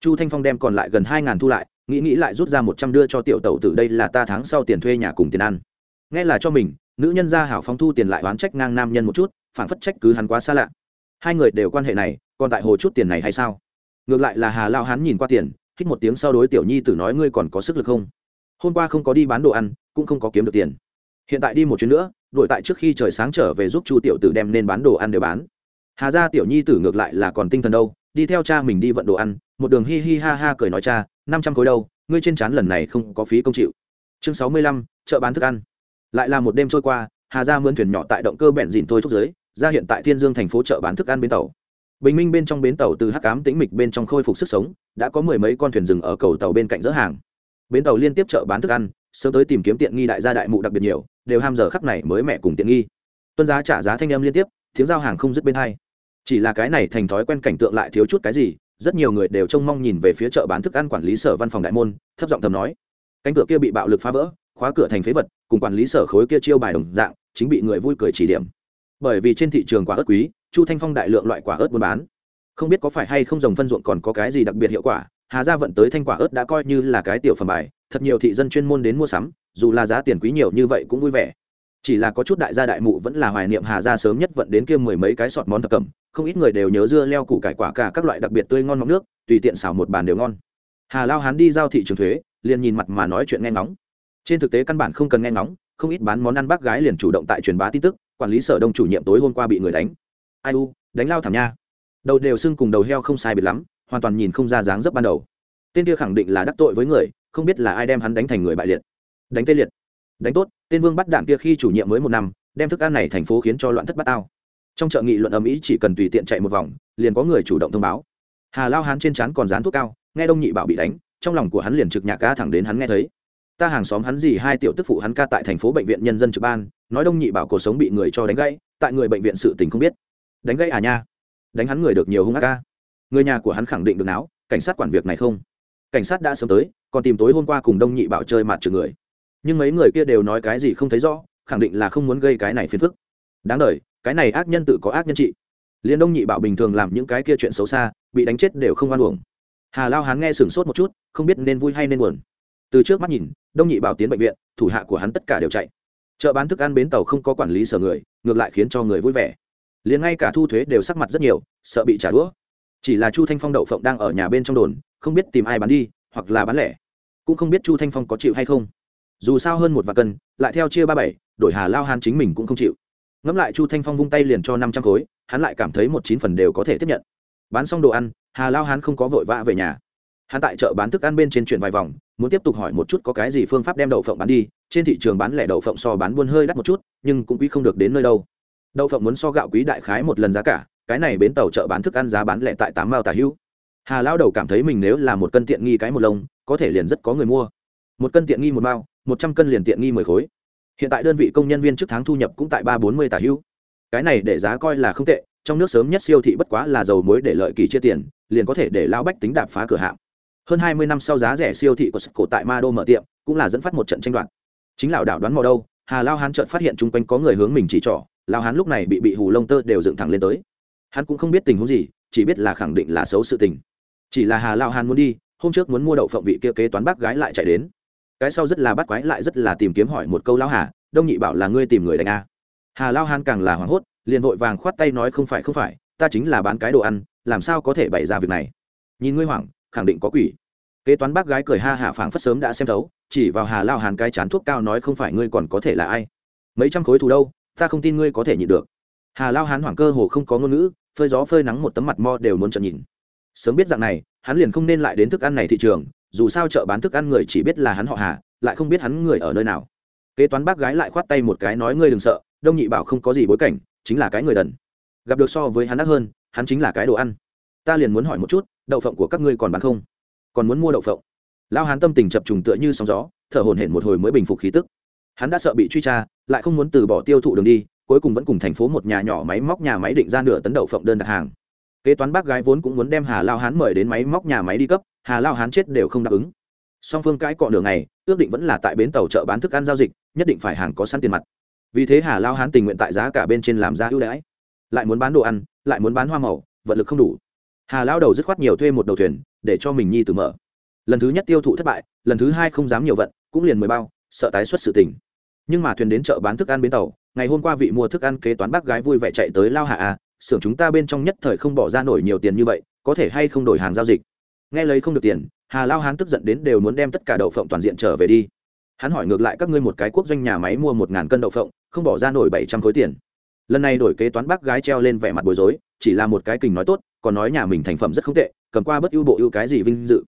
Chu thanh phong đem còn lại gần hai ngàn thu lại, nghĩ nghĩ lại rút ra một trăm đưa cho tiểu tẩu tử đây là ta tháng sau tiền thuê nhà cùng tiền ăn. Nghe là cho mình, nữ nhân gia hảo phong thu tiền lại oán trách ngang nam nhân một chút, phản phất trách cứ hắn quá xa lạ. Hai người đều quan hệ này, còn tại hồ chút tiền này hay sao? Ngược lại là hà lao hắn nhìn qua tiền, hít một tiếng sau đối tiểu nhi tử nói, ngươi còn có sức lực không? Hôm qua không có đi bán đồ ăn, cũng không có kiếm được tiền. Hiện tại đi một chuyến nữa, đổi tại trước khi trời sáng trở về giúp chu tiểu tử đem nên bán đồ ăn để bán. Hà ra tiểu nhi tử ngược lại là còn tinh thần đâu, đi theo cha mình đi vận đồ ăn, một đường hi hi ha ha cười nói, cha, năm trăm khối đâu, ngươi trên trán lần này không có phí công chịu. Chương sáu mươi lăm, chợ bán thức ăn. Lại là một đêm trôi qua, hà ra mướn thuyền nhỏ tại động cơ bẹn dìn thôi thúc giới, ra hiện tại thiên dương thành phố chợ bán thức ăn bến tàu bình minh bên trong bến tàu từ hắc cám tĩnh mịch bên trong khôi phục sức sống, đã có mười mấy con thuyền rừng ở cầu tàu bên cạnh dỡ hàng. Bến tàu liên tiếp chợ bán thức ăn, sớm tới tìm kiếm tiện nghi đại gia đại mụ đặc biệt nhiều, đều ham giờ khắc này mới mẹ cùng tiện nghi. Tuân giá trả giá thanh em liên tiếp, tiếng giao hàng không dứt bên hai. Chỉ là cái này thành thói quen cảnh tượng lại thiếu chút cái gì, rất nhiều người đều trông mong nhìn về phía chợ bán thức ăn quản lý sở văn phòng đại môn, thấp giọng thầm nói. Cánh cửa kia bị bạo lực phá vỡ, khóa cửa thành phế vật, cùng quản lý sở khối kia chiêu bài đồng dạng, chính bị người vui cười chỉ điểm bởi vì trên thị trường quả ớt quý, chu thanh phong đại lượng loại quả ớt buôn bán. Không biết có phải hay không dòng phân ruộng còn có cái gì đặc biệt hiệu quả, hà gia vận tới thanh quả ớt đã coi như là cái tiểu phẩm bài, thật nhiều thị dân chuyên môn đến mua sắm, dù là giá tiền quý nhiều như vậy cũng vui vẻ. Chỉ là có chút đại gia đại mụ vẫn là hoài niệm hà gia sớm nhất vận đến kia mười mấy cái sọt món thập cẩm, không ít người đều nhớ dưa leo củ cải quả cả các loại đặc biệt tươi ngon mọc nước, tùy tiện xào một bàn đều ngon. Hà lao hán đi giao thị trường thuế, liền nhìn mặt mà nói chuyện nghe ngóng. Trên thực tế căn bản không cần nghe ngóng, không ít bán món ăn bác gái liền chủ động tại truyền bá tin tức quản lý sở đông chủ nhiệm tối hôm qua bị người đánh. Ai u, đánh lao thảm nha. Đầu đều xưng cùng đầu heo không sai biệt lắm, hoàn toàn nhìn không ra dáng dấp ban đầu. Tên kia khẳng định là đắc tội với người, không biết là ai đem hắn đánh thành người bại liệt. Đánh tê liệt. Đánh tốt, tên vương bắt đạn kia khi chủ nhiệm mới một năm, đem thức ăn này thành phố khiến cho loạn thất bát tao. Trong chợ nghị luận ầm ĩ chỉ cần tùy tiện chạy một vòng, liền có người chủ động thông báo. Hà lao hắn trên trán còn dán thuốc cao, nghe đông nhị bảo bị đánh, trong lòng của hắn liền trực nhạc ca thẳng đến hắn nghe thấy. Ta hàng xóm hắn gì hai tiểu tức phụ hắn ca tại thành phố bệnh viện nhân dân trực ban nói đông nhị bảo cuộc sống bị người cho đánh gãy, tại người bệnh viện sự tình không biết. Đánh gãy à nha? Đánh hắn người được nhiều hung ác ca. Người nhà của hắn khẳng định được não cảnh sát quản việc này không? Cảnh sát đã sớm tới, còn tìm tối hôm qua cùng đông nhị bảo chơi mặt trường người. Nhưng mấy người kia đều nói cái gì không thấy rõ, khẳng định là không muốn gây cái này phiền phức. Đáng đ cái này ác nhân tự có ác nhân trị. Liền đông nhị bảo bình thường làm những cái kia chuyện xấu xa, bị đánh chết đều không oan uổng. Hà lao hắn nghe sửng sốt một chút, không biết nên vui hay nên buồn. Từ trước mắt nhìn, đông nhị bảo tiến bệnh viện, thủ hạ của hắn tất cả đều chạy chợ bán thức ăn bến tàu không có quản lý sở người, ngược lại khiến cho người vui vẻ. Liền ngay cả thu thuế đều sắc mặt rất nhiều, sợ bị trả đũa. Chỉ là chu thanh phong đậu phộng đang ở nhà bên trong đồn, không biết tìm ai bán đi, hoặc là bán lẻ. Cũng không biết chu thanh phong có chịu hay không. Dù sao hơn một vạn cân, lại theo chia ba bảy, đổi hà lao hàn chính mình cũng không chịu. Ngẫm lại chu thanh phong vung tay liền cho năm trăm khối, hắn lại cảm thấy một chín phần đều có thể tiếp nhận. Bán xong đồ ăn, hà lao hán không có vội vã về nhà. Hắn tại chợ bán thức ăn bên trên chuyển vài vòng muốn tiếp tục hỏi một chút có cái gì phương pháp đem đậu phộng bán đi, trên thị trường bán lẻ đậu phộng so bán buôn hơi đắt một chút, nhưng cũng quý không được đến nơi đâu. Đậu phộng muốn so gạo quý đại khái một lần giá cả, cái này bến tàu chợ bán thức ăn giá bán lẻ tại tám mao tả hữu. Hà lao đầu cảm thấy mình nếu là một cân tiện nghi cái một lông, có thể liền rất có người mua. Một cân tiện nghi một mao, một trăm cân liền tiện nghi mười khối. Hiện tại đơn vị công nhân viên trước tháng thu nhập cũng tại ba bốn mươi tả hữu. Cái này để giá coi là không tệ, trong nước sớm nhất siêu thị bất quá là dầu muối để lợi kỳ chia tiền, liền có thể để lao bách tính đạp phá cửa hạng hơn hai mươi năm sau giá rẻ siêu thị của cổ tại ma đô mở tiệm cũng là dẫn phát một trận tranh đoạt. Chính lão đảo đoán mò đâu, hà lao hán chợt phát hiện chung quanh có người hướng mình chỉ trỏ, lao hán lúc này bị bị hù lông tơ đều dựng thẳng lên tới. Hắn cũng không biết tình huống gì, chỉ biết là khẳng định là xấu sự tình. Chỉ là hà lao hán muốn đi, hôm trước muốn mua đậu phộng vị kia kế toán bác gái lại chạy đến. Cái sau rất là bắt quái lại rất là tìm kiếm hỏi một câu lao hà, đông nhị bảo là ngươi tìm người đánh a. Hà lao hán càng là hoảng hốt, liền vội vàng khoát tay nói không phải không phải, ta chính là bán cái đồ ăn, làm sao có thể bày ra việc này. Nhìn ngươi hoảng khẳng định có quỷ. Kế toán bác gái cười ha hả phảng phất sớm đã xem thấu, chỉ vào hà lao hàn cái chán thuốc cao nói không phải ngươi còn có thể là ai? Mấy trăm khối thù đâu, ta không tin ngươi có thể nhịn được. Hà lao hán hoảng cơ hồ không có ngôn ngữ, phơi gió phơi nắng một tấm mặt mo đều muốn trợn nhìn. Sớm biết dạng này, hắn liền không nên lại đến thức ăn này thị trường, dù sao chợ bán thức ăn người chỉ biết là hắn họ hà, lại không biết hắn người ở nơi nào. Kế toán bác gái lại khoát tay một cái nói ngươi đừng sợ, đông nhị bảo không có gì bối cảnh, chính là cái người đần. Gặp được so với hắn đắt hơn, hắn chính là cái đồ ăn ta liền muốn hỏi một chút đậu phộng của các ngươi còn bán không? Còn muốn mua đậu phộng? Lao hán tâm tình chập trùng tựa như sóng gió thở hổn hển một hồi mới bình phục khí tức. Hắn đã sợ bị truy tra lại không muốn từ bỏ tiêu thụ đường đi cuối cùng vẫn cùng thành phố một nhà nhỏ máy móc nhà máy định ra nửa tấn đậu phộng đơn đặt hàng. Kế toán bác gái vốn cũng muốn đem hà lao hán mời đến máy móc nhà máy đi cấp hà lao hán chết đều không đáp ứng. Song phương cãi cọ đường này, ước định vẫn là tại bến tàu chợ bán thức ăn giao dịch nhất định phải hàng có sẵn tiền mặt. Vì thế hà lao hán tình nguyện tại giá cả bên trên làm giá ưu đãi. Lại muốn bán đồ ăn lại muốn bán hoa màu vận lực không đủ hà lao đầu dứt khoát nhiều thuê một đầu thuyền, để cho mình nhi từ mở. Lần thứ nhất tiêu thụ thất bại, lần thứ hai không dám nhiều vận, cũng liền mười bao, sợ tái xuất sự tình. Nhưng mà thuyền đến chợ bán thức ăn bến tàu, ngày hôm qua vị mua thức ăn kế toán bác gái vui vẻ chạy tới lao hạ a, xưởng chúng ta bên trong nhất thời không bỏ ra nổi nhiều tiền như vậy, có thể hay không đổi hàng giao dịch. Nghe lấy không được tiền, hà lao hán tức giận đến đều muốn đem tất cả đậu phộng toàn diện trở về đi. Hắn hỏi ngược lại các ngươi một cái quốc doanh nhà máy mua một ngàn cân đậu phộng, không bỏ ra nổi bảy trăm khối tiền. Lần này đổi kế toán bác gái treo lên vẻ mặt bối rối, chỉ là một cái kình nói tốt còn nói nhà mình thành phẩm rất không tệ, cầm qua bất ưu bộ ưu cái gì vinh dự.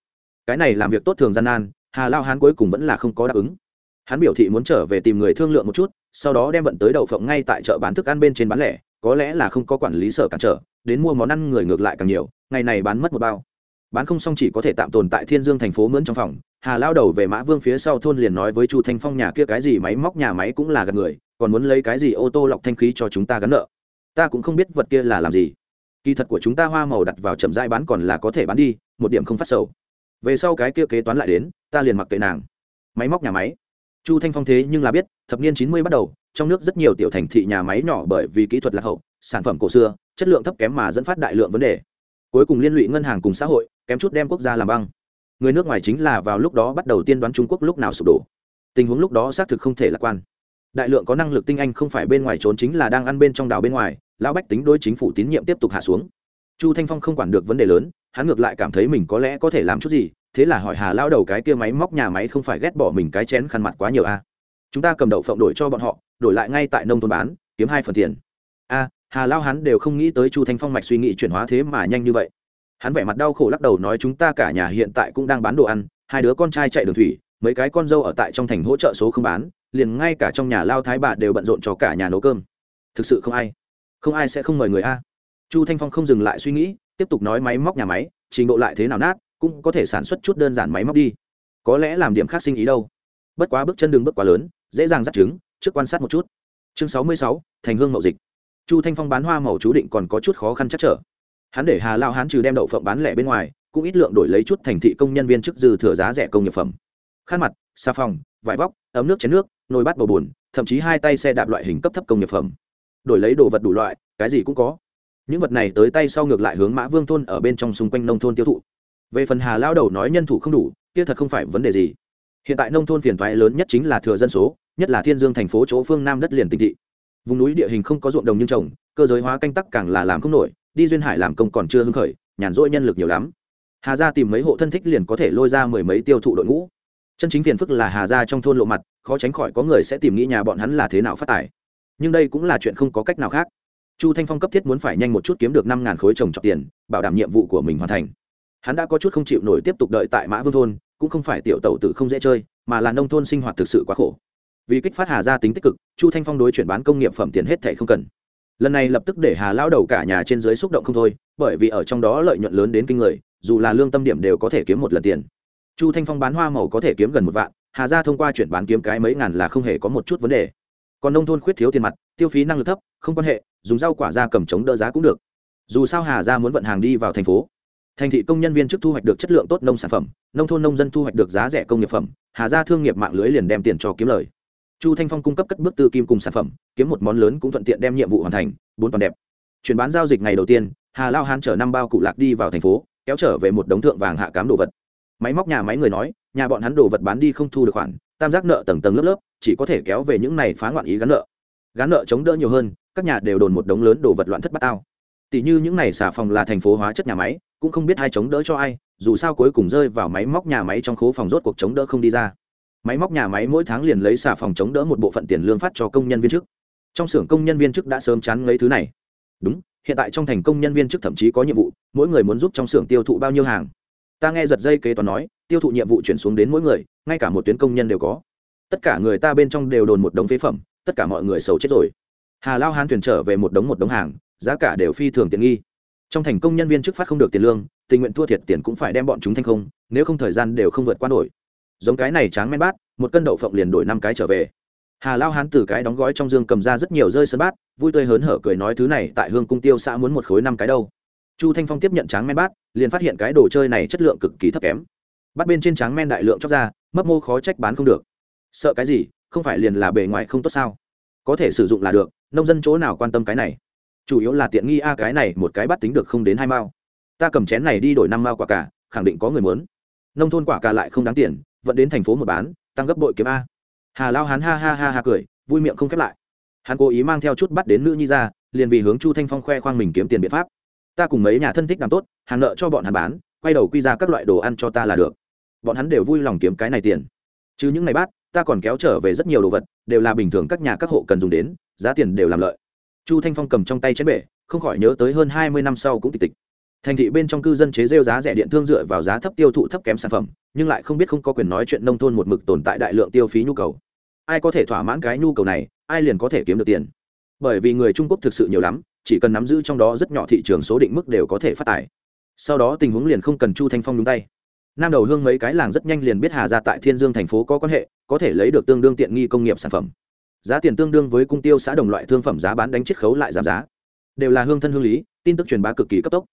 Cái này làm việc tốt thường gian nan, hà lao hán cuối cùng vẫn là không có đáp ứng. Hắn biểu thị muốn trở về tìm người thương lượng một chút, sau đó đem vận tới đậu phộng ngay tại chợ bán thức ăn bên trên bán lẻ, có lẽ là không có quản lý sở cản trở, đến mua món ăn người ngược lại càng nhiều, ngày này bán mất một bao. Bán không xong chỉ có thể tạm tồn tại thiên dương thành phố mướn trong phòng, hà lao đầu về mã vương phía sau thôn liền nói với chu thanh phong nhà kia cái gì máy móc nhà máy cũng là gần người, còn muốn lấy cái gì ô tô lọc thanh khí cho chúng ta gắn nợ. Ta cũng không biết vật kia là làm gì kỳ thật của chúng ta hoa màu đặt vào chậm rãi bán còn là có thể bán đi, một điểm không phát sầu. Về sau cái kia kế toán lại đến, ta liền mặc kệ nàng. Máy móc nhà máy. Chu thanh phong thế nhưng là biết, thập niên chín mươi bắt đầu, trong nước rất nhiều tiểu thành thị nhà máy nhỏ bởi vì kỹ thuật lạc hậu, sản phẩm cổ xưa, chất lượng thấp kém mà dẫn phát đại lượng vấn đề. Cuối cùng liên lụy ngân hàng cùng xã hội, kém chút đem quốc gia làm băng. Người nước ngoài chính là vào lúc đó bắt đầu tiên đoán trung quốc lúc nào sụp đổ. Tình huống lúc đó xác thực không thể lạc quan. Đại lượng có năng lực tinh anh không phải bên ngoài trốn chính là đang ăn bên trong đảo bên ngoài lão bách tính đôi chính phủ tín nhiệm tiếp tục hạ xuống. Chu thanh phong không quản được vấn đề lớn, hắn ngược lại cảm thấy mình có lẽ có thể làm chút gì, thế là hỏi hà lao đầu cái kia máy móc nhà máy không phải ghét bỏ mình cái chén khăn mặt quá nhiều a à? chúng ta cầm đậu phộng đổi cho bọn họ, đổi lại ngay tại nông thôn bán, kiếm hai phần tiền. A hà lao hắn đều không nghĩ tới chu thanh phong mạch suy nghĩ chuyển hóa thế mà nhanh như vậy. Hắn vẻ mặt đau khổ lắc đầu nói chúng ta cả nhà hiện tại cũng đang bán đồ ăn, hai đứa con trai chạy đường thủy, mấy cái con dâu ở tại trong thành hỗ trợ số không bán, liền ngay cả trong nhà lao thái bà đều bận rộn cho cả nhà nấu cơm. Thực sự không ai không ai sẽ không mời người a. Chu thanh phong không dừng lại suy nghĩ, tiếp tục nói máy móc nhà máy, trình độ lại thế nào nát, cũng có thể sản xuất chút đơn giản máy móc đi. Có lẽ làm điểm khác sinh ý đâu. Bất quá bước chân đường bước quá lớn, dễ dàng dắt trứng trước quan sát một chút. Chương sáu mươi sáu, thành hương mậu dịch. Chu thanh phong bán hoa màu chú định còn có chút khó khăn chắc trở. Hắn để hà lao hán trừ đem đậu phộng bán lẻ bên ngoài, cũng ít lượng đổi lấy chút thành thị công nhân viên chức dư thừa giá rẻ công nghiệp phẩm. Khăn mặt, xà phòng, vải vóc, ấm nước chén nước, nồi bát bầu bùn thậm chí hai tay xe đạp loại hình cấp thấp công nghiệp phẩm đổi lấy đồ vật đủ loại, cái gì cũng có. Những vật này tới tay sau ngược lại hướng mã vương thôn ở bên trong xung quanh nông thôn tiêu thụ. Về phần hà lao đầu nói nhân thủ không đủ, kia thật không phải vấn đề gì. Hiện tại nông thôn phiền toái lớn nhất chính là thừa dân số, nhất là thiên dương thành phố chỗ phương nam đất liền tinh thị. Vùng núi địa hình không có ruộng đồng nhưng trồng, cơ giới hóa canh tắc càng là làm không nổi, đi duyên hải làm công còn chưa hưng khởi, nhàn rỗi nhân lực nhiều lắm. Hà gia tìm mấy hộ thân thích liền có thể lôi ra mười mấy tiêu thụ đội ngũ. Chân chính phiền phức là hà gia trong thôn lộ mặt, khó tránh khỏi có người sẽ tìm nghĩ nhà bọn hắn là thế nào phát tài nhưng đây cũng là chuyện không có cách nào khác. Chu thanh phong cấp thiết muốn phải nhanh một chút kiếm được năm ngàn khối trồng trọt tiền, bảo đảm nhiệm vụ của mình hoàn thành. Hắn đã có chút không chịu nổi tiếp tục đợi tại mã vương thôn, cũng không phải tiểu tẩu tử không dễ chơi, mà là nông thôn sinh hoạt thực sự quá khổ. Vì kích phát hà gia tính tích cực, chu thanh phong đối chuyển bán công nghiệp phẩm tiền hết thẻ không cần. Lần này lập tức để hà lao đầu cả nhà trên dưới xúc động không thôi, bởi vì ở trong đó lợi nhuận lớn đến kinh người, dù là lương tâm điểm đều có thể kiếm một lần tiền. Chu thanh phong bán hoa màu có thể kiếm gần một vạn, hà gia thông qua chuyển bán kiếm cái mấy ngàn là không hề có một chút vấn đề còn nông thôn khuyết thiếu tiền mặt, tiêu phí năng lực thấp, không quan hệ, dùng rau quả ra cầm chống đỡ giá cũng được. Dù sao hà gia muốn vận hàng đi vào thành phố. Thành thị công nhân viên trước thu hoạch được chất lượng tốt nông sản phẩm, nông thôn nông dân thu hoạch được giá rẻ công nghiệp phẩm, hà gia thương nghiệp mạng lưới liền đem tiền cho kiếm lời. Chu thanh phong cung cấp cất bước tư kim cùng sản phẩm, kiếm một món lớn cũng thuận tiện đem nhiệm vụ hoàn thành, bốn toàn đẹp. Chuyển bán giao dịch ngày đầu tiên, hà lao hán chở năm bao cụ lạc đi vào thành phố, kéo trở về một đống thượng vàng hạ cám đồ vật. Máy móc nhà máy người nói, nhà bọn hắn đồ vật bán đi không thu được khoản tam giác nợ tầng tầng lớp lớp, chỉ có thể kéo về những này phá ngoạn ý gắn nợ. Gắn nợ chống đỡ nhiều hơn, các nhà đều đồn một đống lớn đồ vật loạn thất bát tao. Tỷ như những này xà phòng là thành phố hóa chất nhà máy, cũng không biết ai chống đỡ cho ai, dù sao cuối cùng rơi vào máy móc nhà máy trong khố phòng rốt cuộc chống đỡ không đi ra. Máy móc nhà máy mỗi tháng liền lấy xà phòng chống đỡ một bộ phận tiền lương phát cho công nhân viên chức. Trong xưởng công nhân viên chức đã sớm chán lấy thứ này. Đúng, hiện tại trong thành công nhân viên chức thậm chí có nhiệm vụ, mỗi người muốn giúp trong xưởng tiêu thụ bao nhiêu hàng ta nghe giật dây kế toán nói, tiêu thụ nhiệm vụ chuyển xuống đến mỗi người, ngay cả một tuyến công nhân đều có. Tất cả người ta bên trong đều đồn một đống phế phẩm, tất cả mọi người sầu chết rồi. Hà lao hán thuyền trở về một đống một đống hàng, giá cả đều phi thường tiện nghi. Trong thành công nhân viên chức phát không được tiền lương, tình nguyện thua thiệt tiền cũng phải đem bọn chúng thanh không, nếu không thời gian đều không vượt qua nổi. Giống cái này tráng men bát, một cân đậu phộng liền đổi năm cái trở về. Hà lao hán từ cái đóng gói trong dương cầm ra rất nhiều rơi sân bát, vui tươi hớn hở cười nói thứ này tại hương cung tiêu xã muốn một khối năm cái đâu chu thanh phong tiếp nhận tráng men bát, liền phát hiện cái đồ chơi này chất lượng cực kỳ thấp kém. Bắt bên trên tráng men đại lượng chóc ra, mấp mô khó trách bán không được. Sợ cái gì, không phải liền là bề ngoài không tốt sao? Có thể sử dụng là được, nông dân chỗ nào quan tâm cái này? Chủ yếu là tiện nghi a, cái này một cái bắt tính được không đến hai mao. Ta cầm chén này đi đổi năm mao quả cả, khẳng định có người muốn. Nông thôn quả cả lại không đáng tiền, vẫn đến thành phố một bán, tăng gấp bội kiếm a. Hà lao hắn ha ha ha ha cười, vui miệng không khép lại. Hắn cố ý mang theo chút bắt đến nữ nhi ra, liền vì hướng chu thanh phong khoe khoang mình kiếm tiền biện pháp ta cùng mấy nhà thân thích làm tốt, hàng nợ cho bọn hắn bán, quay đầu quy ra các loại đồ ăn cho ta là được. Bọn hắn đều vui lòng kiếm cái này tiền. Chứ những ngày bát, ta còn kéo trở về rất nhiều đồ vật, đều là bình thường các nhà các hộ cần dùng đến, giá tiền đều làm lợi. Chu thanh phong cầm trong tay chén bể, không khỏi nhớ tới hơn hai mươi năm sau cũng tịch tịch. Thành thị bên trong cư dân chế rêu giá rẻ điện thương dựa vào giá thấp tiêu thụ thấp kém sản phẩm, nhưng lại không biết không có quyền nói chuyện nông thôn một mực tồn tại đại lượng tiêu phí nhu cầu. Ai có thể thỏa mãn cái nhu cầu này, ai liền có thể kiếm được tiền. Bởi vì người trung quốc thực sự nhiều lắm chỉ cần nắm giữ trong đó rất nhỏ thị trường số định mức đều có thể phát tài sau đó tình huống liền không cần chu thanh phong đúng tay. Nam đầu hương mấy cái làng rất nhanh liền biết hà ra tại thiên dương thành phố có quan hệ, có thể lấy được tương đương tiện nghi công nghiệp sản phẩm. Giá tiền tương đương với cung tiêu xã đồng loại thương phẩm giá bán đánh chiết khấu lại giảm giá. Đều là hương thân hương lý, tin tức truyền bá cực kỳ cấp tốc.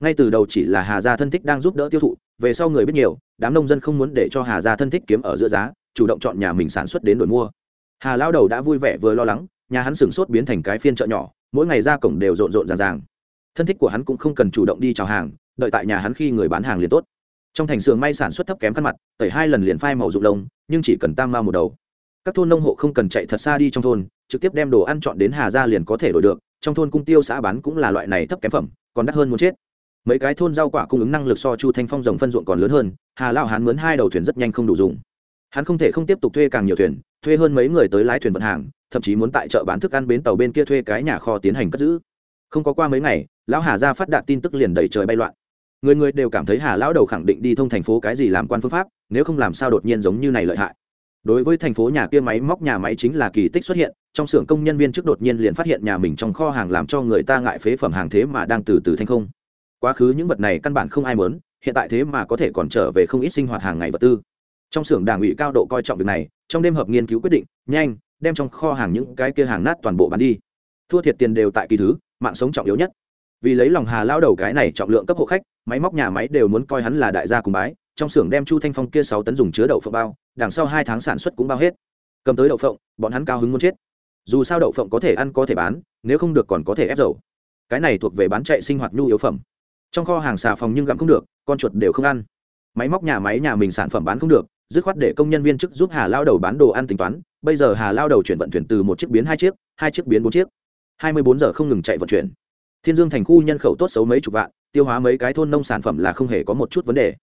Ngay từ đầu chỉ là hà gia thân thích đang giúp đỡ tiêu thụ, về sau người biết nhiều, đám nông dân không muốn để cho hà gia thân thích kiếm ở giữa giá, chủ động chọn nhà mình sản xuất đến đổi mua. Hà lao đầu đã vui vẻ vừa lo lắng, nhà hắn sửng sốt biến thành cái phiên chợ nhỏ mỗi ngày ra cổng đều rộn rộn ràng ràng. Thân thích của hắn cũng không cần chủ động đi chào hàng, đợi tại nhà hắn khi người bán hàng liền tốt. Trong thành xưởng may sản xuất thấp kém khăn mặt, tẩy hai lần liền phai màu rụng lông, nhưng chỉ cần tam ma một đầu. Các thôn nông hộ không cần chạy thật xa đi trong thôn, trực tiếp đem đồ ăn chọn đến hà ra liền có thể đổi được, trong thôn cung tiêu xã bán cũng là loại này thấp kém phẩm, còn đắt hơn muốn chết. Mấy cái thôn rau quả cung ứng năng lực so chu thanh phong rồng phân ruộng còn lớn hơn, hà lao hắn mướn hai đầu thuyền rất nhanh không đủ dùng hắn không thể không tiếp tục thuê càng nhiều thuyền, thuê hơn mấy người tới lái thuyền vận hàng, thậm chí muốn tại chợ bán thức ăn bến tàu bên kia thuê cái nhà kho tiến hành cất giữ. Không có qua mấy ngày, lão hà ra phát đạt tin tức liền đẩy trời bay loạn. Người người đều cảm thấy hà lão đầu khẳng định đi thông thành phố cái gì làm quan phương pháp, nếu không làm sao đột nhiên giống như này lợi hại. Đối với thành phố nhà kia máy móc nhà máy chính là kỳ tích xuất hiện, trong xưởng công nhân viên trước đột nhiên liền phát hiện nhà mình trong kho hàng làm cho người ta ngại phế phẩm hàng thế mà đang từ từ thanh không. Quá khứ những vật này căn bản không ai mớn hiện tại thế mà có thể còn trở về không ít sinh hoạt hàng ngày vật tư trong xưởng đảng ủy cao độ coi trọng việc này, trong đêm hợp nghiên cứu quyết định, nhanh, đem trong kho hàng những cái kia hàng nát toàn bộ bán đi. Thua thiệt tiền đều tại kỳ thứ, mạng sống trọng yếu nhất. Vì lấy lòng hà lao đầu cái này trọng lượng cấp hộ khách, máy móc nhà máy đều muốn coi hắn là đại gia cùng bái, trong xưởng đem chu thanh phong kia sáu tấn dùng chứa đậu phộng bao, đằng sau hai tháng sản xuất cũng bao hết. Cầm tới đậu phộng, bọn hắn cao hứng muốn chết. Dù sao đậu phộng có thể ăn có thể bán, nếu không được còn có thể ép dầu. Cái này thuộc về bán chạy sinh hoạt nhu yếu phẩm. Trong kho hàng xà phòng nhưng gặm không được, con chuột đều không ăn. Máy móc nhà máy nhà mình sản phẩm bán không được dứt khoát để công nhân viên chức giúp hà lao đầu bán đồ ăn tính toán. Bây giờ hà lao đầu chuyển vận chuyển từ một chiếc biến hai chiếc hai chiếc biến bốn chiếc. Hai mươi bốn giờ không ngừng chạy vận chuyển. Thiên dương thành khu nhân khẩu tốt xấu mấy chục vạn, tiêu hóa mấy cái thôn nông sản phẩm là không hề có một chút vấn đề.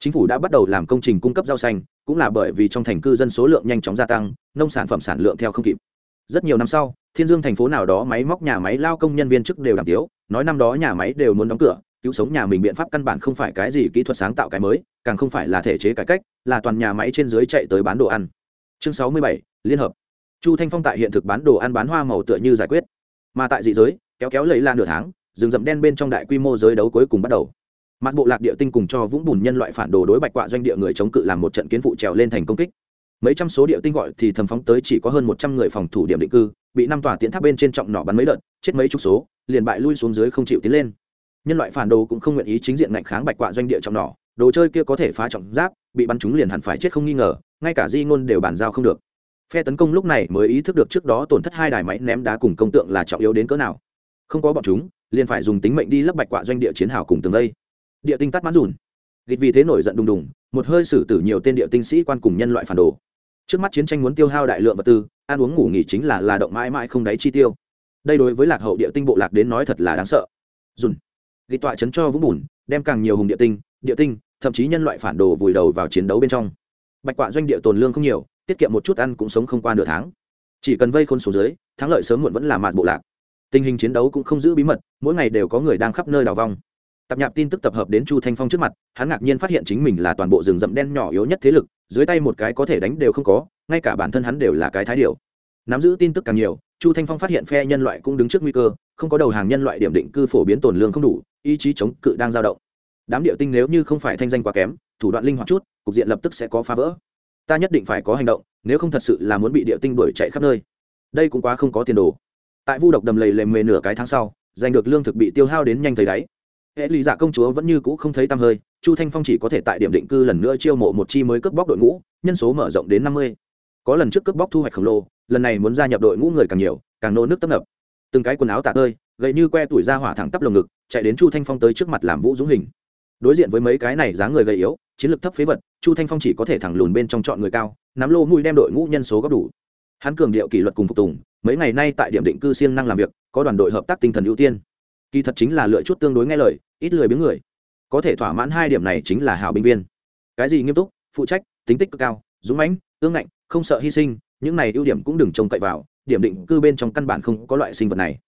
Chính phủ đã bắt đầu làm công trình cung cấp rau xanh, cũng là bởi vì trong thành cư dân số lượng nhanh chóng gia tăng, nông sản phẩm sản lượng theo không kịp. Rất nhiều năm sau, thiên dương thành phố nào đó máy móc nhà máy lao công nhân viên chức đều đảm tiếu, nói năm đó nhà máy đều muốn đóng cửa cứu sống nhà mình biện pháp căn bản không phải cái gì kỹ thuật sáng tạo cái mới, càng không phải là thể chế cải cách, là toàn nhà máy trên dưới chạy tới bán đồ ăn. Chương sáu mươi bảy, liên hợp. Chu thanh phong tại hiện thực bán đồ ăn bán hoa màu tựa như giải quyết. Mà tại dị giới, kéo kéo lấy la nửa tháng, rừng rậm đen bên trong đại quy mô giới đấu cuối cùng bắt đầu. Mặt bộ lạc địa tinh cùng cho vũng bùn nhân loại phản đồ đối bạch quạ doanh địa người chống cự làm một trận kiến phụ trèo lên thành công kích. Mấy trăm số địa tinh gọi thì thầm phóng tới chỉ có hơn một trăm người phòng thủ điểm định cư, bị năm tòa tiến tháp bên trên trọng nỏ bắn mấy đợt, chết mấy chục số, liền bại lui xuống dưới không chịu tiến lên nhân loại phản đồ cũng không nguyện ý chính diện ngạnh kháng bạch quạ doanh địa trong nỏ. Đồ chơi kia có thể phá trọng giáp, bị bắn chúng liền hẳn phải chết không nghi ngờ, ngay cả di ngôn đều bàn giao không được. Phe tấn công lúc này mới ý thức được trước đó tổn thất hai đài máy ném đá cùng công tượng là trọng yếu đến cỡ nào. Không có bọn chúng, liền phải dùng tính mệnh đi lấp bạch quạ doanh địa chiến hào cùng tường đây địa tinh tắt mãn dùn. Gịt vì thế nổi giận đùng đùng, một hơi xử tử nhiều tên địa tinh sĩ quan cùng nhân loại phản đồ. Trước mắt chiến tranh muốn tiêu hao đại lượng vật tư, ăn uống ngủ nghỉ chính là là động mãi mãi không đáy chi tiêu. Đây đối với lạc hậu địa tinh bộ lạc đến nói thật là đáng sợ. Dùn ghi tọa chấn cho vũng bùn, đem càng nhiều hùng địa tinh địa tinh, thậm chí nhân loại phản đồ vùi đầu vào chiến đấu bên trong. Bạch quạ doanh địa tồn lương không nhiều, tiết kiệm một chút ăn cũng sống không qua nửa tháng. Chỉ cần vây khôn số dưới, thắng lợi sớm muộn vẫn là mạt bộ lạc. Tình hình chiến đấu cũng không giữ bí mật, mỗi ngày đều có người đang khắp nơi đào vong. Tập nhạp tin tức tập hợp đến chu thanh phong trước mặt, hắn ngạc nhiên phát hiện chính mình là toàn bộ rừng rậm đen nhỏ yếu nhất thế lực, dưới tay một cái có thể đánh đều không có, ngay cả bản thân hắn đều là cái thái điều nắm giữ tin tức càng nhiều chu thanh phong phát hiện phe nhân loại cũng đứng trước nguy cơ, không có đầu hàng nhân loại điểm định cư phổ biến tồn lương không đủ, ý chí chống cự đang dao động. Đám điệu tinh nếu như không phải thanh danh quá kém, thủ đoạn linh hoạt chút, cục diện lập tức sẽ có phá vỡ. Ta nhất định phải có hành động, nếu không thật sự là muốn bị điệu tinh đuổi chạy khắp nơi. Đây cũng quá không có tiền đồ. Tại vu độc đầm lầy lềm mề nửa cái tháng sau, giành được lương thực bị tiêu hao đến nhanh thấy đáy. Hệ lý dạ công chúa vẫn như cũ không thấy tăm hơi, chu thanh phong chỉ có thể tại điểm định cư lần nữa chiêu mộ một chi mới cướp bóc đội ngũ, nhân số mở rộng đến năm mươi có lần trước cướp bóc thu hoạch khổng lồ, lần này muốn gia nhập đội ngũ người càng nhiều, càng nô nước tấp nập. Từng cái quần áo tạ tơi, gậy như que tuổi ra hỏa thẳng tắp lồng ngực, chạy đến chu thanh phong tới trước mặt làm vũ dũng hình. Đối diện với mấy cái này dáng người gầy yếu, chiến lược thấp phế vật, chu thanh phong chỉ có thể thẳng lùn bên trong chọn người cao, nắm lô mùi đem đội ngũ nhân số góp đủ. Hắn cường điệu kỷ luật cùng phục tùng, mấy ngày nay tại điểm định cư siêng năng làm việc, có đoàn đội hợp tác tinh thần ưu tiên. Kỳ thật chính là lựa chút tương đối nghe lời, ít lười biếng người. Có thể thỏa mãn hai điểm này chính là hảo binh viên. Cái gì nghiêm túc, phụ trách, tính tích cực cao, dũng mãnh ương ngạnh, không sợ hy sinh, những này ưu điểm cũng đừng trông cậy vào, điểm định cư bên trong căn bản không có loại sinh vật này.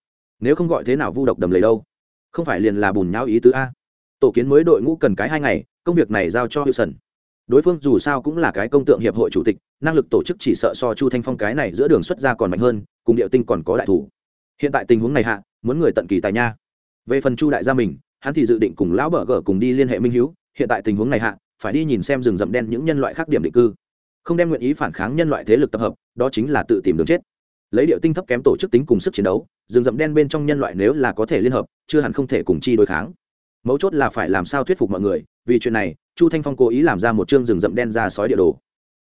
Nếu không gọi thế nào vu độc đầm lầy đâu? Không phải liền là bùn nhão ý tứ a. Tổ kiến mới đội ngũ cần cái hai ngày, công việc này giao cho hiệu sần đối phương dù sao cũng là cái công tượng hiệp hội chủ tịch, năng lực tổ chức chỉ sợ so chu thanh phong cái này giữa đường xuất ra còn mạnh hơn, cùng địa tinh còn có đại thủ. Hiện tại tình huống này hạ, muốn người tận kỳ tài nha. Về phần chu đại gia mình, hắn thì dự định cùng lão bờ gở cùng đi liên hệ minh h hiện tại tình huống này hạ, phải đi nhìn xem rừng rậm đen những nhân loại khác điểm định cư không đem nguyện ý phản kháng nhân loại thế lực tập hợp, đó chính là tự tìm đường chết. Lấy điệu tinh thấp kém tổ chức tính cùng sức chiến đấu, rừng rậm đen bên trong nhân loại nếu là có thể liên hợp, chưa hẳn không thể cùng chi đối kháng. Mấu chốt là phải làm sao thuyết phục mọi người, vì chuyện này, chu thanh phong cố ý làm ra một chương rừng rậm đen ra sói địa đồ.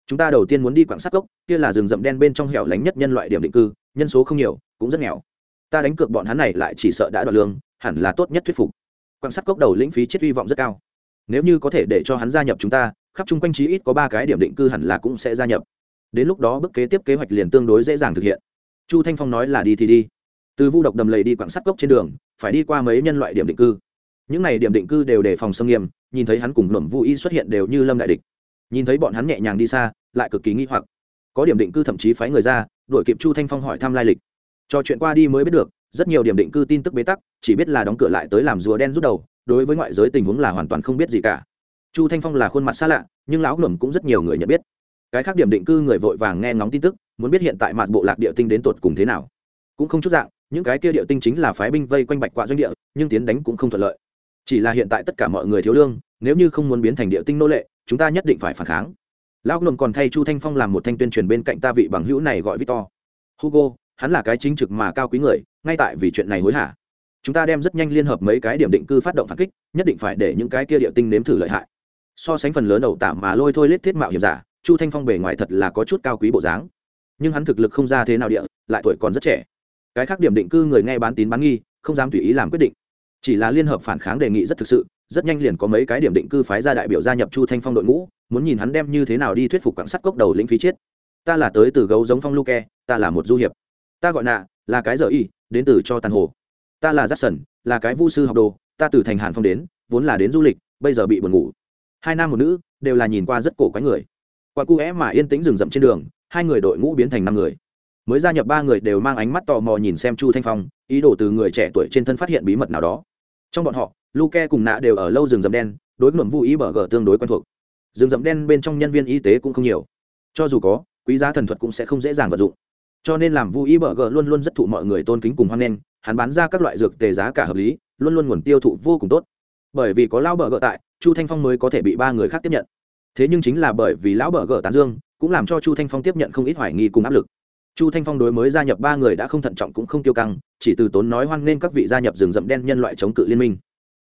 Chúng ta đầu tiên muốn đi quảng sát gốc kia là rừng rậm đen bên trong hẻo lánh nhất nhân loại điểm định cư, nhân số không nhiều, cũng rất nghèo. Ta đánh cược bọn hắn này lại chỉ sợ đã đoạt lương, hẳn là tốt nhất thuyết phục. Quảng sát cốc đầu lĩnh phí chết hy vọng rất cao. Nếu như có thể để cho hắn gia nhập chúng ta khắp chung quanh chí ít có ba cái điểm định cư hẳn là cũng sẽ gia nhập. Đến lúc đó bước kế tiếp kế hoạch liền tương đối dễ dàng thực hiện. Chu thanh phong nói là đi thì đi. Từ vu độc đầm lầy đi quảng sắt cốc trên đường, phải đi qua mấy nhân loại điểm định cư. Những n à y điểm định cư đều đề phòng xâm nghiêm, nhìn thấy hắn cùng luẩm vô y xuất hiện đều như lâm đại địch. Nhìn thấy bọn hắn nhẹ nhàng đi xa, lại cực kỳ nghi hoặc. Có điểm định cư thậm chí phái người ra, đuổi kịp chu thanh phong hỏi thăm lai lịch. Trò chuyện qua đi mới biết được, rất nhiều điểm định cư tin tức bế tắc, chỉ biết là đóng cửa lại tới làm rùa đen rút đầu, đối với ngoại giới tình huống là hoàn toàn không biết gì cả chu thanh phong là khuôn mặt xa lạ, nhưng lão ngẩm cũng rất nhiều người nhận biết. Cái khác điểm định cư người vội vàng nghe ngóng tin tức, muốn biết hiện tại mặt bộ lạc địa tinh đến tột cùng thế nào. Cũng không chút dạng, những cái kia địa tinh chính là phái binh vây quanh bạch quạ doanh địa, nhưng tiến đánh cũng không thuận lợi. Chỉ là hiện tại tất cả mọi người thiếu lương, nếu như không muốn biến thành địa tinh nô lệ, chúng ta nhất định phải phản kháng. Lão luồn còn thay chu thanh phong làm một thanh tuyên truyền bên cạnh ta vị bằng hữu này gọi victor. Hugo, hắn là cái chính trực mà cao quý người, ngay tại vì chuyện này hối hả. Chúng ta đem rất nhanh liên hợp mấy cái điểm định cư phát động phản kích, nhất định phải để những cái kia địa tinh nếm thử lợi hại so sánh phần lớn ẩu tả mà lôi thôi lết thiết mạo hiểm giả, chu thanh phong bề ngoài thật là có chút cao quý bộ dáng. Nhưng hắn thực lực không ra thế nào địa, lại tuổi còn rất trẻ. Cái khác điểm định cư người nghe bán tín bán nghi, không dám tùy ý làm quyết định. Chỉ là liên hợp phản kháng đề nghị rất thực sự, rất nhanh liền có mấy cái điểm định cư phái ra đại biểu gia nhập chu thanh phong đội ngũ, muốn nhìn hắn đem như thế nào đi thuyết phục quảng sắt cốc đầu lĩnh phí chiết ta là tới từ gấu giống phong luke, ta là một du hiệp. Ta gọi nạ, là cái giờ y, đến từ cho tàn hồ. Ta là j a là cái vu sư học đồ, ta từ thành hàn phong đến, vốn là đến du lịch, bây giờ bị buồn ngủ hai nam một nữ đều là nhìn qua rất cổ quái người. Qua cu é mà yên tĩnh rừng rậm trên đường, hai người đội ngũ biến thành năm người. Mới gia nhập ba người đều mang ánh mắt tò mò nhìn xem chu thanh phong, ý đồ từ người trẻ tuổi trên thân phát hiện bí mật nào đó. Trong bọn họ, luke cùng nạ đều ở lâu rừng rậm đen, đối ngưỡng vu ý bờ gờ tương đối quen thuộc. Rừng rậm đen bên trong nhân viên y tế cũng không nhiều. Cho dù có, quý giá thần thuật cũng sẽ không dễ dàng vận dụng. Cho nên làm vu ý bờ gờ luôn luôn rất thụ mọi người tôn kính cùng hoan nghênh, hắn bán ra các loại dược tề giá cả hợp lý, luôn luôn nguồn tiêu thụ vô cùng tốt. Bởi vì có lao bờ gờ tại chu thanh phong mới có thể bị ba người khác tiếp nhận. Thế nhưng chính là bởi vì lão bờ gờ tán dương, cũng làm cho chu thanh phong tiếp nhận không ít hoài nghi cùng áp lực. Chu thanh phong đối mới gia nhập ba người đã không thận trọng cũng không tiêu căng, chỉ từ tốn nói hoan nghênh các vị gia nhập rừng rậm đen nhân loại chống cự liên minh.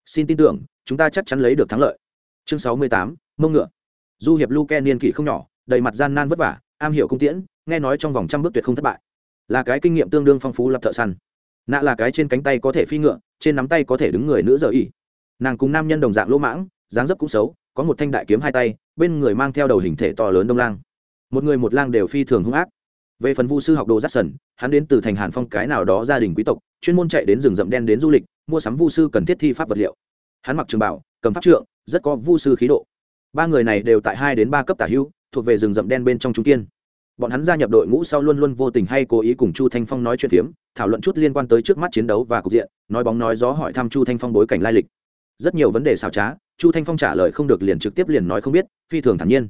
Xin tin tưởng, chúng ta chắc chắn lấy được thắng lợi. Chương sáu mươi tám, mông ngựa. Du hiệp luke niên kỷ không nhỏ, đầy mặt gian nan vất vả, am hiểu cung tiễn, nghe nói trong vòng trăm bước tuyệt không thất bại. Là cái kinh nghiệm tương đương phong phú lập thợ săn. Nạ là cái trên cánh tay có thể phi ngựa, trên nắm tay có thể đứng người nữ giờ ỉ nàng cùng nam nhân đồng dạng lỗ mãng dáng dấp cũng xấu, có một thanh đại kiếm hai tay, bên người mang theo đầu hình thể to lớn đông lang. Một người một lang đều phi thường hung ác. Về phần vu sư học đồ giắt sần hắn đến từ thành hàn phong cái nào đó gia đình quý tộc, chuyên môn chạy đến rừng rậm đen đến du lịch, mua sắm vu sư cần thiết thi pháp vật liệu. Hắn mặc trường bảo, cầm pháp trượng, rất có vu sư khí độ. Ba người này đều tại hai đến ba cấp tả hữu, thuộc về rừng rậm đen bên trong trung kiên. Bọn hắn gia nhập đội ngũ sau luôn luôn vô tình hay cố ý cùng chu thanh phong nói chuyện phiếm, thảo luận chút liên quan tới trước mắt chiến đấu và cục diện, nói bóng nói gió hỏi thăm chu thanh phong bối cảnh lai lịch. Rất nhiều vấn đề xảo trá chu thanh phong trả lời không được liền trực tiếp liền nói không biết, phi thường thản nhiên.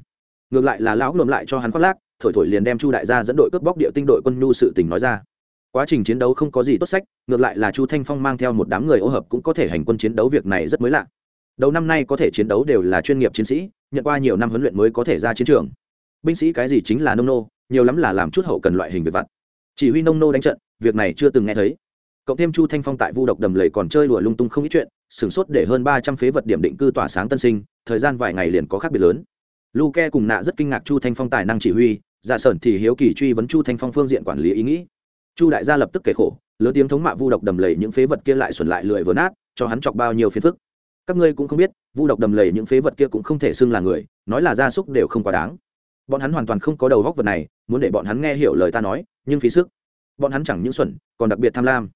Ngược lại là lão ngượm lại cho hắn khoác lác, thổi thổi liền đem chu đại gia dẫn đội cướp bóc địa tinh đội quân nhu sự tình nói ra. Quá trình chiến đấu không có gì tốt sách, ngược lại là chu thanh phong mang theo một đám người ô hợp cũng có thể hành quân chiến đấu việc này rất mới lạ. Đầu năm nay có thể chiến đấu đều là chuyên nghiệp chiến sĩ, nhận qua nhiều năm huấn luyện mới có thể ra chiến trường. Binh sĩ cái gì chính là nông nô, nhiều lắm là làm chút hậu cần loại hình về vặt. Chỉ huy nông nô đánh trận, việc này chưa từng nghe thấy. Cộng thêm chu thanh phong tại vu độc đầm lầy còn chơi đùa lung tung không ít chuyện sửng sốt để hơn ba trăm phế vật điểm định cư tỏa sáng tân sinh, thời gian vài ngày liền có khác biệt lớn. Luke cùng nạ rất kinh ngạc chu thanh phong tài năng chỉ huy, giả sởn thì hiếu kỳ truy vấn chu thanh phong phương diện quản lý ý nghĩ. Chu đại gia lập tức kể khổ, lớn tiếng thống mạ vu độc đầm lầy những phế vật kia lại xuẩn lại lười vừa nát, cho hắn chọc bao nhiêu phiền phức. Các ngươi cũng không biết, vu độc đầm lầy những phế vật kia cũng không thể xưng là người, nói là gia súc đều không quá đáng. Bọn hắn hoàn toàn không có đầu góc vật này, muốn để bọn hắn nghe hiểu lời ta nói, nhưng phí sức. Bọn hắn chẳng những xuẩn, còn đặc biệt tham lam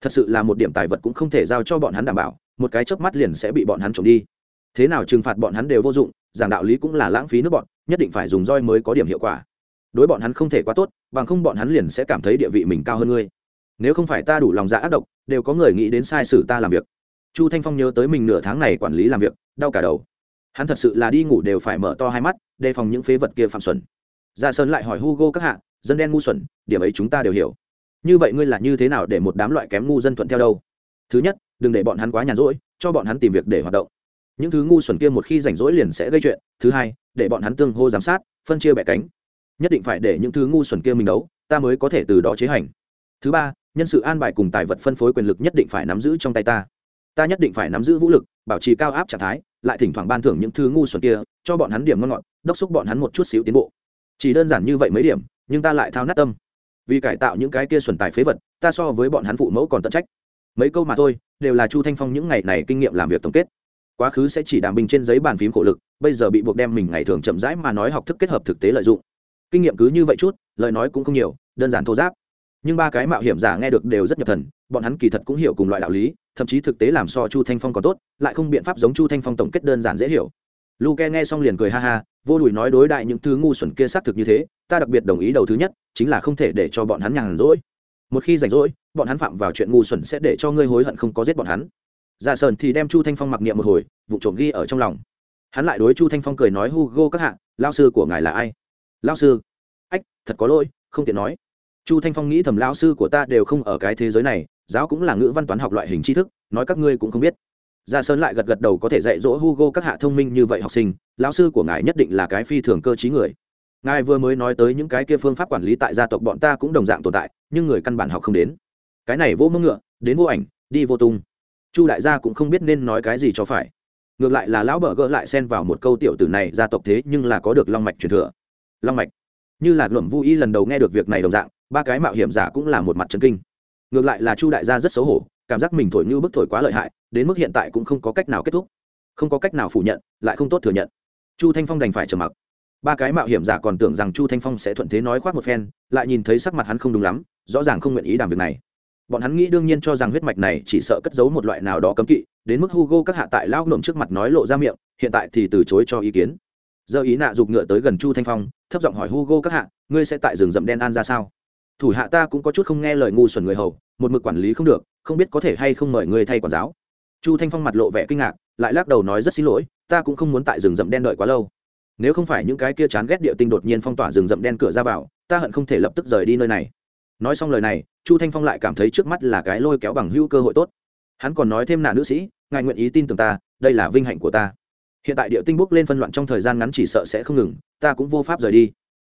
thật sự là một điểm tài vật cũng không thể giao cho bọn hắn đảm bảo, một cái chớp mắt liền sẽ bị bọn hắn trộm đi. Thế nào trừng phạt bọn hắn đều vô dụng, giảng đạo lý cũng là lãng phí nước bọn, nhất định phải dùng roi mới có điểm hiệu quả. Đối bọn hắn không thể quá tốt, bằng không bọn hắn liền sẽ cảm thấy địa vị mình cao hơn ngươi. Nếu không phải ta đủ lòng dạ ác độc, đều có người nghĩ đến sai sử ta làm việc. Chu thanh phong nhớ tới mình nửa tháng này quản lý làm việc, đau cả đầu. Hắn thật sự là đi ngủ đều phải mở to hai mắt, đề phòng những phế vật kia phạm xuẩn. Ra sơn lại hỏi hugo các hạ, dân đen ngu xuẩn, điểm ấy chúng ta đều hiểu như vậy ngươi là như thế nào để một đám loại kém ngu dân thuận theo đâu? Thứ nhất, đừng để bọn hắn quá nhàn rỗi, cho bọn hắn tìm việc để hoạt động. Những thứ ngu xuẩn kia một khi rảnh rỗi liền sẽ gây chuyện. Thứ hai, để bọn hắn tương hô giám sát, phân chia bẻ cánh. Nhất định phải để những thứ ngu xuẩn kia mình đấu, ta mới có thể từ đó chế hành. Thứ ba, nhân sự an bài cùng tài vật phân phối quyền lực nhất định phải nắm giữ trong tay ta. Ta nhất định phải nắm giữ vũ lực, bảo trì cao áp trạng thái, lại thỉnh thoảng ban thưởng những thứ ngu xuẩn kia, cho bọn hắn điểm ngon ngọt, đốc xúc bọn hắn một chút xíu tiến bộ. Chỉ đơn giản như vậy mấy điểm, nhưng ta lại thao nát tâm vì cải tạo những cái kia xuẩn tài phế vật, ta so với bọn hắn phụ mẫu còn tận trách. Mấy câu mà thôi, đều là chu thanh phong những ngày này kinh nghiệm làm việc tổng kết. Quá khứ sẽ chỉ đàm bình trên giấy bàn phím khổ lực, bây giờ bị buộc đem mình ngày thường chậm rãi mà nói học thức kết hợp thực tế lợi dụng. Kinh nghiệm cứ như vậy chút, lời nói cũng không nhiều, đơn giản thô giáp. Nhưng ba cái mạo hiểm giả nghe được đều rất nhập thần, bọn hắn kỳ thật cũng hiểu cùng loại đạo lý, thậm chí thực tế làm so chu thanh phong còn tốt, lại không biện pháp giống chu thanh phong tổng kết đơn giản dễ hiểu. Luke nghe xong liền cười ha ha, vô đùi nói đối đại những thứ ngu xuẩn kia xác thực như thế, ta đặc biệt đồng ý đầu thứ nhất chính là không thể để cho bọn hắn nhàn rỗi. Một khi rảnh rỗi bọn hắn phạm vào chuyện ngu xuẩn sẽ để cho ngươi hối hận không có giết bọn hắn. Dạ sơn thì đem chu thanh phong mặc niệm một hồi vụ trộm ghi ở trong lòng. Hắn lại đối chu thanh phong cười nói hugo các hạ lao sư của ngài là ai? Lao sư? Ách thật có lỗi không tiện nói. Chu thanh phong nghĩ thầm lao sư của ta đều không ở cái thế giới này giáo cũng là ngữ văn toán học loại hình tri thức nói các ngươi cũng không biết. Dạ Sơn lại gật gật đầu có thể dạy dỗ Hugo các hạ thông minh như vậy học sinh, lão sư của ngài nhất định là cái phi thường cơ trí người. Ngài vừa mới nói tới những cái kia phương pháp quản lý tại gia tộc bọn ta cũng đồng dạng tồn tại, nhưng người căn bản học không đến. Cái này vô mưng ngựa, đến vô ảnh, đi vô tung. Chu đại gia cũng không biết nên nói cái gì cho phải. Ngược lại là lão bờ gỡ lại xen vào một câu tiểu tử này gia tộc thế nhưng là có được long mạch truyền thừa. Long mạch. Như là Luận Vu Y lần đầu nghe được việc này đồng dạng, ba cái mạo hiểm giả cũng là một mặt trấn kinh. Ngược lại là Chu đại gia rất xấu hổ, cảm giác mình thổi như bức thổi quá lợi hại, đến mức hiện tại cũng không có cách nào kết thúc không có cách nào phủ nhận lại không tốt thừa nhận chu thanh phong đành phải trầm mặc ba cái mạo hiểm giả còn tưởng rằng chu thanh phong sẽ thuận thế nói khoác một phen, lại nhìn thấy sắc mặt hắn không đúng lắm, rõ ràng không nguyện ý làm việc này. Bọn hắn nghĩ đương nhiên cho rằng huyết mạch này chỉ sợ cất giấu một loại nào đó cấm kỵ, đến mức hugo các hạ tại lao nộm trước mặt nói lộ ra miệng, hiện tại thì từ chối cho ý kiến. Giờ ý nạ giục ngựa tới gần chu thanh phong, thấp giọng hỏi hugo các hạ, ngươi sẽ tại rừng rậm đen an ra sao? Thủ hạ ta cũng có chút không nghe lời ngu xuẩn người hầu, một mực quản lý không được, không biết có thể hay không mời ngươi thay quản giáo. Chu thanh phong mặt lộ vẻ kinh ngạc, lại lắc đầu nói rất xin lỗi, ta cũng không muốn tại rừng rậm đen đợi quá lâu nếu không phải những cái kia chán ghét địa tinh đột nhiên phong tỏa rừng rậm đen cửa ra vào, ta hận không thể lập tức rời đi nơi này. Nói xong lời này, chu thanh phong lại cảm thấy trước mắt là cái lôi kéo bằng hữu cơ hội tốt. Hắn còn nói thêm nạ nữ sĩ, ngài nguyện ý tin tưởng ta, đây là vinh hạnh của ta. Hiện tại địa tinh bốc lên phân loạn trong thời gian ngắn chỉ sợ sẽ không ngừng, ta cũng vô pháp rời đi.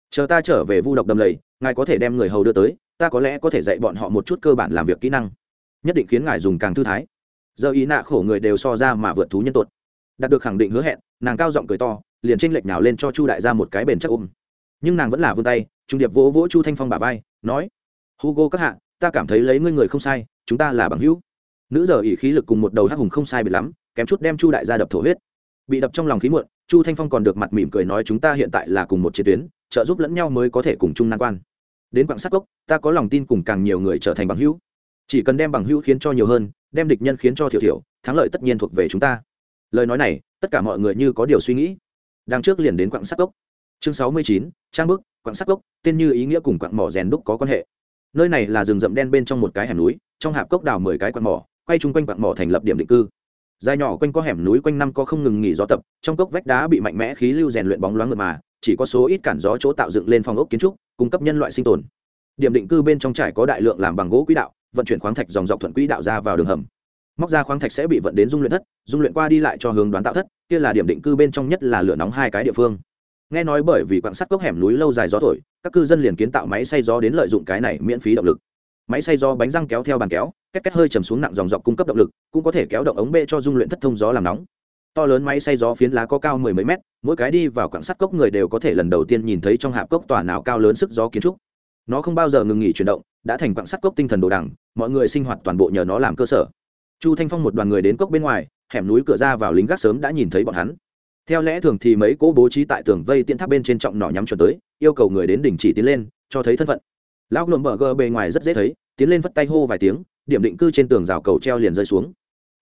Chờ ta trở về vu độc đầm lầy, ngài có thể đem người hầu đưa tới, ta có lẽ có thể dạy bọn họ một chút cơ bản làm việc kỹ năng. Nhất định khiến ngài dùng càng thư thái. Giờ ý nạ khổ người đều so ra mà vượt thú nhân tuột. Đạt được khẳng định hứa hẹn, nàng cao giọng cười to liền tranh lệch nào lên cho chu đại ra một cái bền chắc ôm. Nhưng nàng vẫn là vươn tay, trung điệp vỗ vỗ chu thanh phong bà vai, nói, hugo các hạ, ta cảm thấy lấy ngươi người không sai, chúng ta là bằng hữu. Nữ giờ ỉ khí lực cùng một đầu hắc hùng không sai biệt lắm, kém chút đem chu đại gia đập thổ huyết. Bị đập trong lòng khí muộn, chu thanh phong còn được mặt mỉm cười nói, chúng ta hiện tại là cùng một chiến tuyến, trợ giúp lẫn nhau mới có thể cùng chung nan quan. Đến quảng sát gốc ta có lòng tin cùng càng nhiều người trở thành bằng hữu. Chỉ cần đem bằng hữu khiến cho nhiều hơn, đem địch nhân khiến cho thiểu thiểu, thắng lợi tất nhiên thuộc về chúng ta. Lời nói này, tất cả mọi người như có điều suy nghĩ đang trước liền đến quặng sắt cốc. Chương sáu mươi chín, trang bức, quặng sắt cốc, tên như ý nghĩa cùng quặng mỏ rèn đúc có quan hệ. Nơi này là rừng rậm đen bên trong một cái hẻm núi, trong hạp cốc đào mười cái quặng mỏ, quay chung quanh quặng mỏ thành lập điểm định cư. Dài nhỏ quanh có hẻm núi quanh năm có không ngừng nghỉ gió tập, trong cốc vách đá bị mạnh mẽ khí lưu rèn luyện bóng loáng mượt mà, chỉ có số ít cản gió chỗ tạo dựng lên phòng ốc kiến trúc, cung cấp nhân loại sinh tồn. Điểm định cư bên trong trải có đại lượng làm bằng gỗ quỹ đạo, vận chuyển khoáng thạch dòng dọc thuận quỹ đạo ra vào đường hầm móc ra khoáng thạch sẽ bị vận đến dung luyện thất, dung luyện qua đi lại cho hướng đoán tạo thất, kia là điểm định cư bên trong nhất là lửa nóng hai cái địa phương. Nghe nói bởi vì quặng sắt cốc hẻm núi lâu dài gió thổi, các cư dân liền kiến tạo máy xay gió đến lợi dụng cái này miễn phí động lực. Máy xay gió bánh răng kéo theo bàn kéo cách cách hơi chầm xuống nặng dòng dọc cung cấp động lực, cũng có thể kéo động ống bê cho dung luyện thất thông gió làm nóng. To lớn máy xay gió phiến lá có cao mười mấy mét, mỗi cái đi vào quặng sắt cốc người đều có thể lần đầu tiên nhìn thấy trong hạp cốc tòa nào cao lớn sức gió kiến trúc. Nó không bao giờ ngừng nghỉ chuyển động, đã thành quặng sắt cốc tinh thần đồ đẳng mọi người sinh hoạt toàn bộ nhờ nó làm cơ sở chu thanh phong một đoàn người đến cốc bên ngoài, hẻm núi cửa ra vào lính gác sớm đã nhìn thấy bọn hắn. Theo lẽ thường thì mấy cỗ bố trí tại tường vây tiễn tháp bên trên trọng nỏ nhắm chuẩn tới, yêu cầu người đến đình chỉ tiến lên, cho thấy thân phận. Lão lùm bờ gờ bề ngoài rất dễ thấy, tiến lên vất tay hô vài tiếng, điểm định cư trên tường rào cầu treo liền rơi xuống.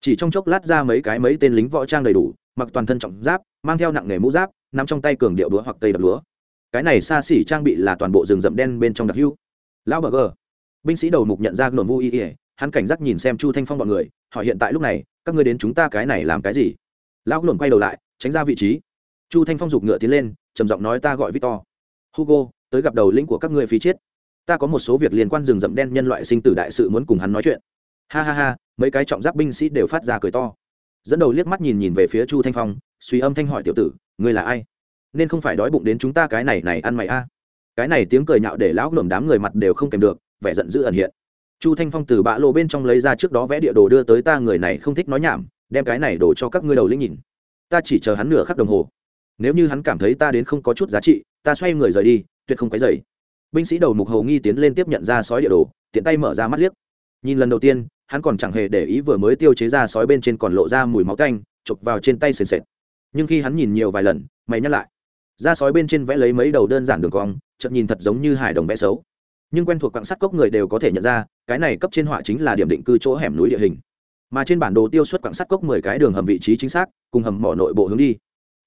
Chỉ trong chốc lát ra mấy cái mấy tên lính võ trang đầy đủ, mặc toàn thân trọng giáp, mang theo nặng nghề mũ giáp nằm trong tay cường điệu đũa hoặc cây đập lúa. Cái này xa xỉ trang bị là toàn bộ rừng rậm đen bên trong đặc hưu lão bờ gờ. Binh sĩ đầu mục nhận ra nổn vui ỉa hắn cảnh giác nhìn xem chu thanh phong bọn người, hỏi hiện tại lúc này, các ngươi đến chúng ta cái này làm cái gì? Lão nổn quay đầu lại, tránh ra vị trí. Chu thanh phong giục ngựa tiến lên, trầm giọng nói ta gọi victor. Hugo, tới gặp đầu lĩnh của các ngươi phí chết. Ta có một số việc liên quan rừng rậm đen nhân loại sinh tử đại sự muốn cùng hắn nói chuyện. Ha ha ha, mấy cái trọng giáp binh sĩ đều phát ra cười to. Dẫn đầu liếc mắt nhìn nhìn về phía chu thanh phong, suy âm thanh hỏi tiểu tử, ngươi là ai? Nên không phải đói bụng đến chúng ta cái này này ăn mày a. Cái này tiếng cười nhạo để lão lồm đám người mặt đều không kèm được, vẻ giận dữ ẩn hiện chu thanh phong từ bã lộ bên trong lấy ra trước đó vẽ địa đồ đưa tới ta, người này không thích nói nhảm, đem cái này đổ cho các ngươi đầu lĩnh nhìn. Ta chỉ chờ hắn nửa khắc đồng hồ. Nếu như hắn cảm thấy ta đến không có chút giá trị, ta xoay người rời đi, tuyệt không cái dày binh sĩ đầu mục hầu nghi tiến lên tiếp nhận ra sói địa đồ, tiện tay mở ra mắt liếc. Nhìn lần đầu tiên, hắn còn chẳng hề để ý vừa mới tiêu chế ra sói bên trên còn lộ ra mùi máu canh chụp vào trên tay sền sệt. Nhưng khi hắn nhìn nhiều vài lần, mày nhắc lại. Ra sói bên trên vẽ lấy mấy đầu đơn giản đường cong chậm nhìn thật giống như hải đồng vẽ xấu nhưng quen thuộc quặng sắt cốc người đều có thể nhận ra, cái này cấp trên họa chính là điểm định cư chỗ hẻm núi địa hình. Mà trên bản đồ tiêu xuất quặng sắt cốc mười cái đường hầm vị trí chính xác, cùng hầm mỏ nội bộ hướng đi.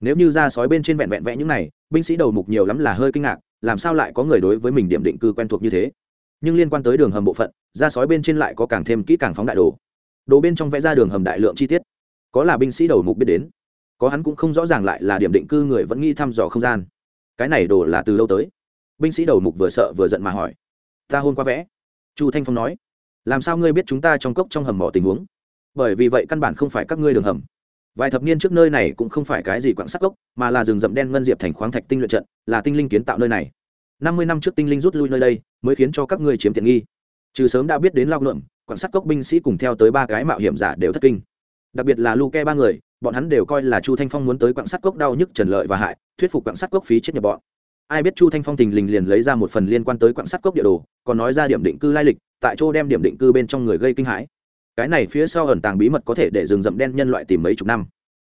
Nếu như ra sói bên trên vẹn vẹn vẽ những này, binh sĩ đầu mục nhiều lắm là hơi kinh ngạc, làm sao lại có người đối với mình điểm định cư quen thuộc như thế? Nhưng liên quan tới đường hầm bộ phận, ra sói bên trên lại có càng thêm kỹ càng phóng đại đồ. Đồ bên trong vẽ ra đường hầm đại lượng chi tiết. Có là binh sĩ đầu mục biết đến, có hắn cũng không rõ ràng lại là điểm định cư người vẫn nghi thăm dò không gian. Cái này đồ là từ lâu tới? Binh sĩ đầu mục vừa sợ vừa giận mà hỏi ta hôn qua vẽ. Chu thanh phong nói, làm sao ngươi biết chúng ta trong cốc trong hầm mỏ tình huống? Bởi vì vậy căn bản không phải các ngươi đường hầm. Vài thập niên trước nơi này cũng không phải cái gì quặng sắc gốc, mà là rừng rậm đen ngân diệp thành khoáng thạch tinh luyện trận, là tinh linh kiến tạo nơi này. Năm mươi năm trước tinh linh rút lui nơi đây, mới khiến cho các ngươi chiếm tiện nghi. Trừ sớm đã biết đến lao luận quặng sắt cốc binh sĩ cùng theo tới ba cái mạo hiểm giả đều thất kinh. Đặc biệt là lu ke ba người, bọn hắn đều coi là chu thanh phong muốn tới quặng sắt cốc đau nhức, trần lợi và hại thuyết phục quặng sắt cốc phí chết nhập bọn ai biết chu thanh phong tình lình liền lấy ra một phần liên quan tới quặng sắt cốc địa đồ, còn nói ra điểm định cư lai lịch, tại chỗ đem điểm định cư bên trong người gây kinh hãi. Cái này phía sau ẩn tàng bí mật có thể để rừng rậm đen nhân loại tìm mấy chục năm.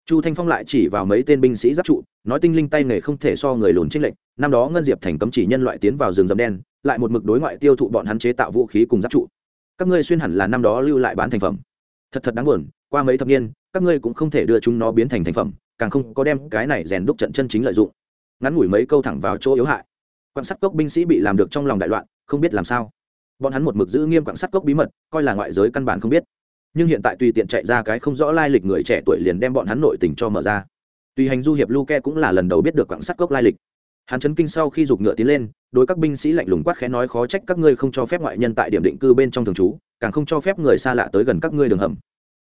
Chu thanh phong lại chỉ vào mấy tên binh sĩ giáp trụ, nói tinh linh tay nghề không thể so người lùn trinh lệnh năm đó ngân diệp thành cấm chỉ nhân loại tiến vào rừng rậm đen, lại một mực đối ngoại tiêu thụ bọn hắn chế tạo vũ khí cùng giáp trụ. Các ngươi xuyên hẳn là năm đó lưu lại bán thành phẩm. Thật thật đáng buồn, qua mấy thập niên, các ngươi cũng không thể đưa chúng nó biến thành thành phẩm, càng không có đem cái này rèn đúc trận chân chính lợi dụng ngắn ngủi mấy câu thẳng vào chỗ yếu hại. Quan sát cốc binh sĩ bị làm được trong lòng đại loạn, không biết làm sao. Bọn hắn một mực giữ nghiêm quan sát cốc bí mật, coi là ngoại giới căn bản không biết. Nhưng hiện tại tùy tiện chạy ra cái không rõ lai lịch người trẻ tuổi liền đem bọn hắn nội tình cho mở ra. Tùy hành du hiệp luke cũng là lần đầu biết được quan sắt cốc lai lịch. Hắn chấn kinh sau khi giục ngựa tiến lên, đối các binh sĩ lạnh lùng quát khẽ nói, khó trách các ngươi không cho phép ngoại nhân tại điểm định cư bên trong thường trú, càng không cho phép người xa lạ tới gần các ngươi đường hầm.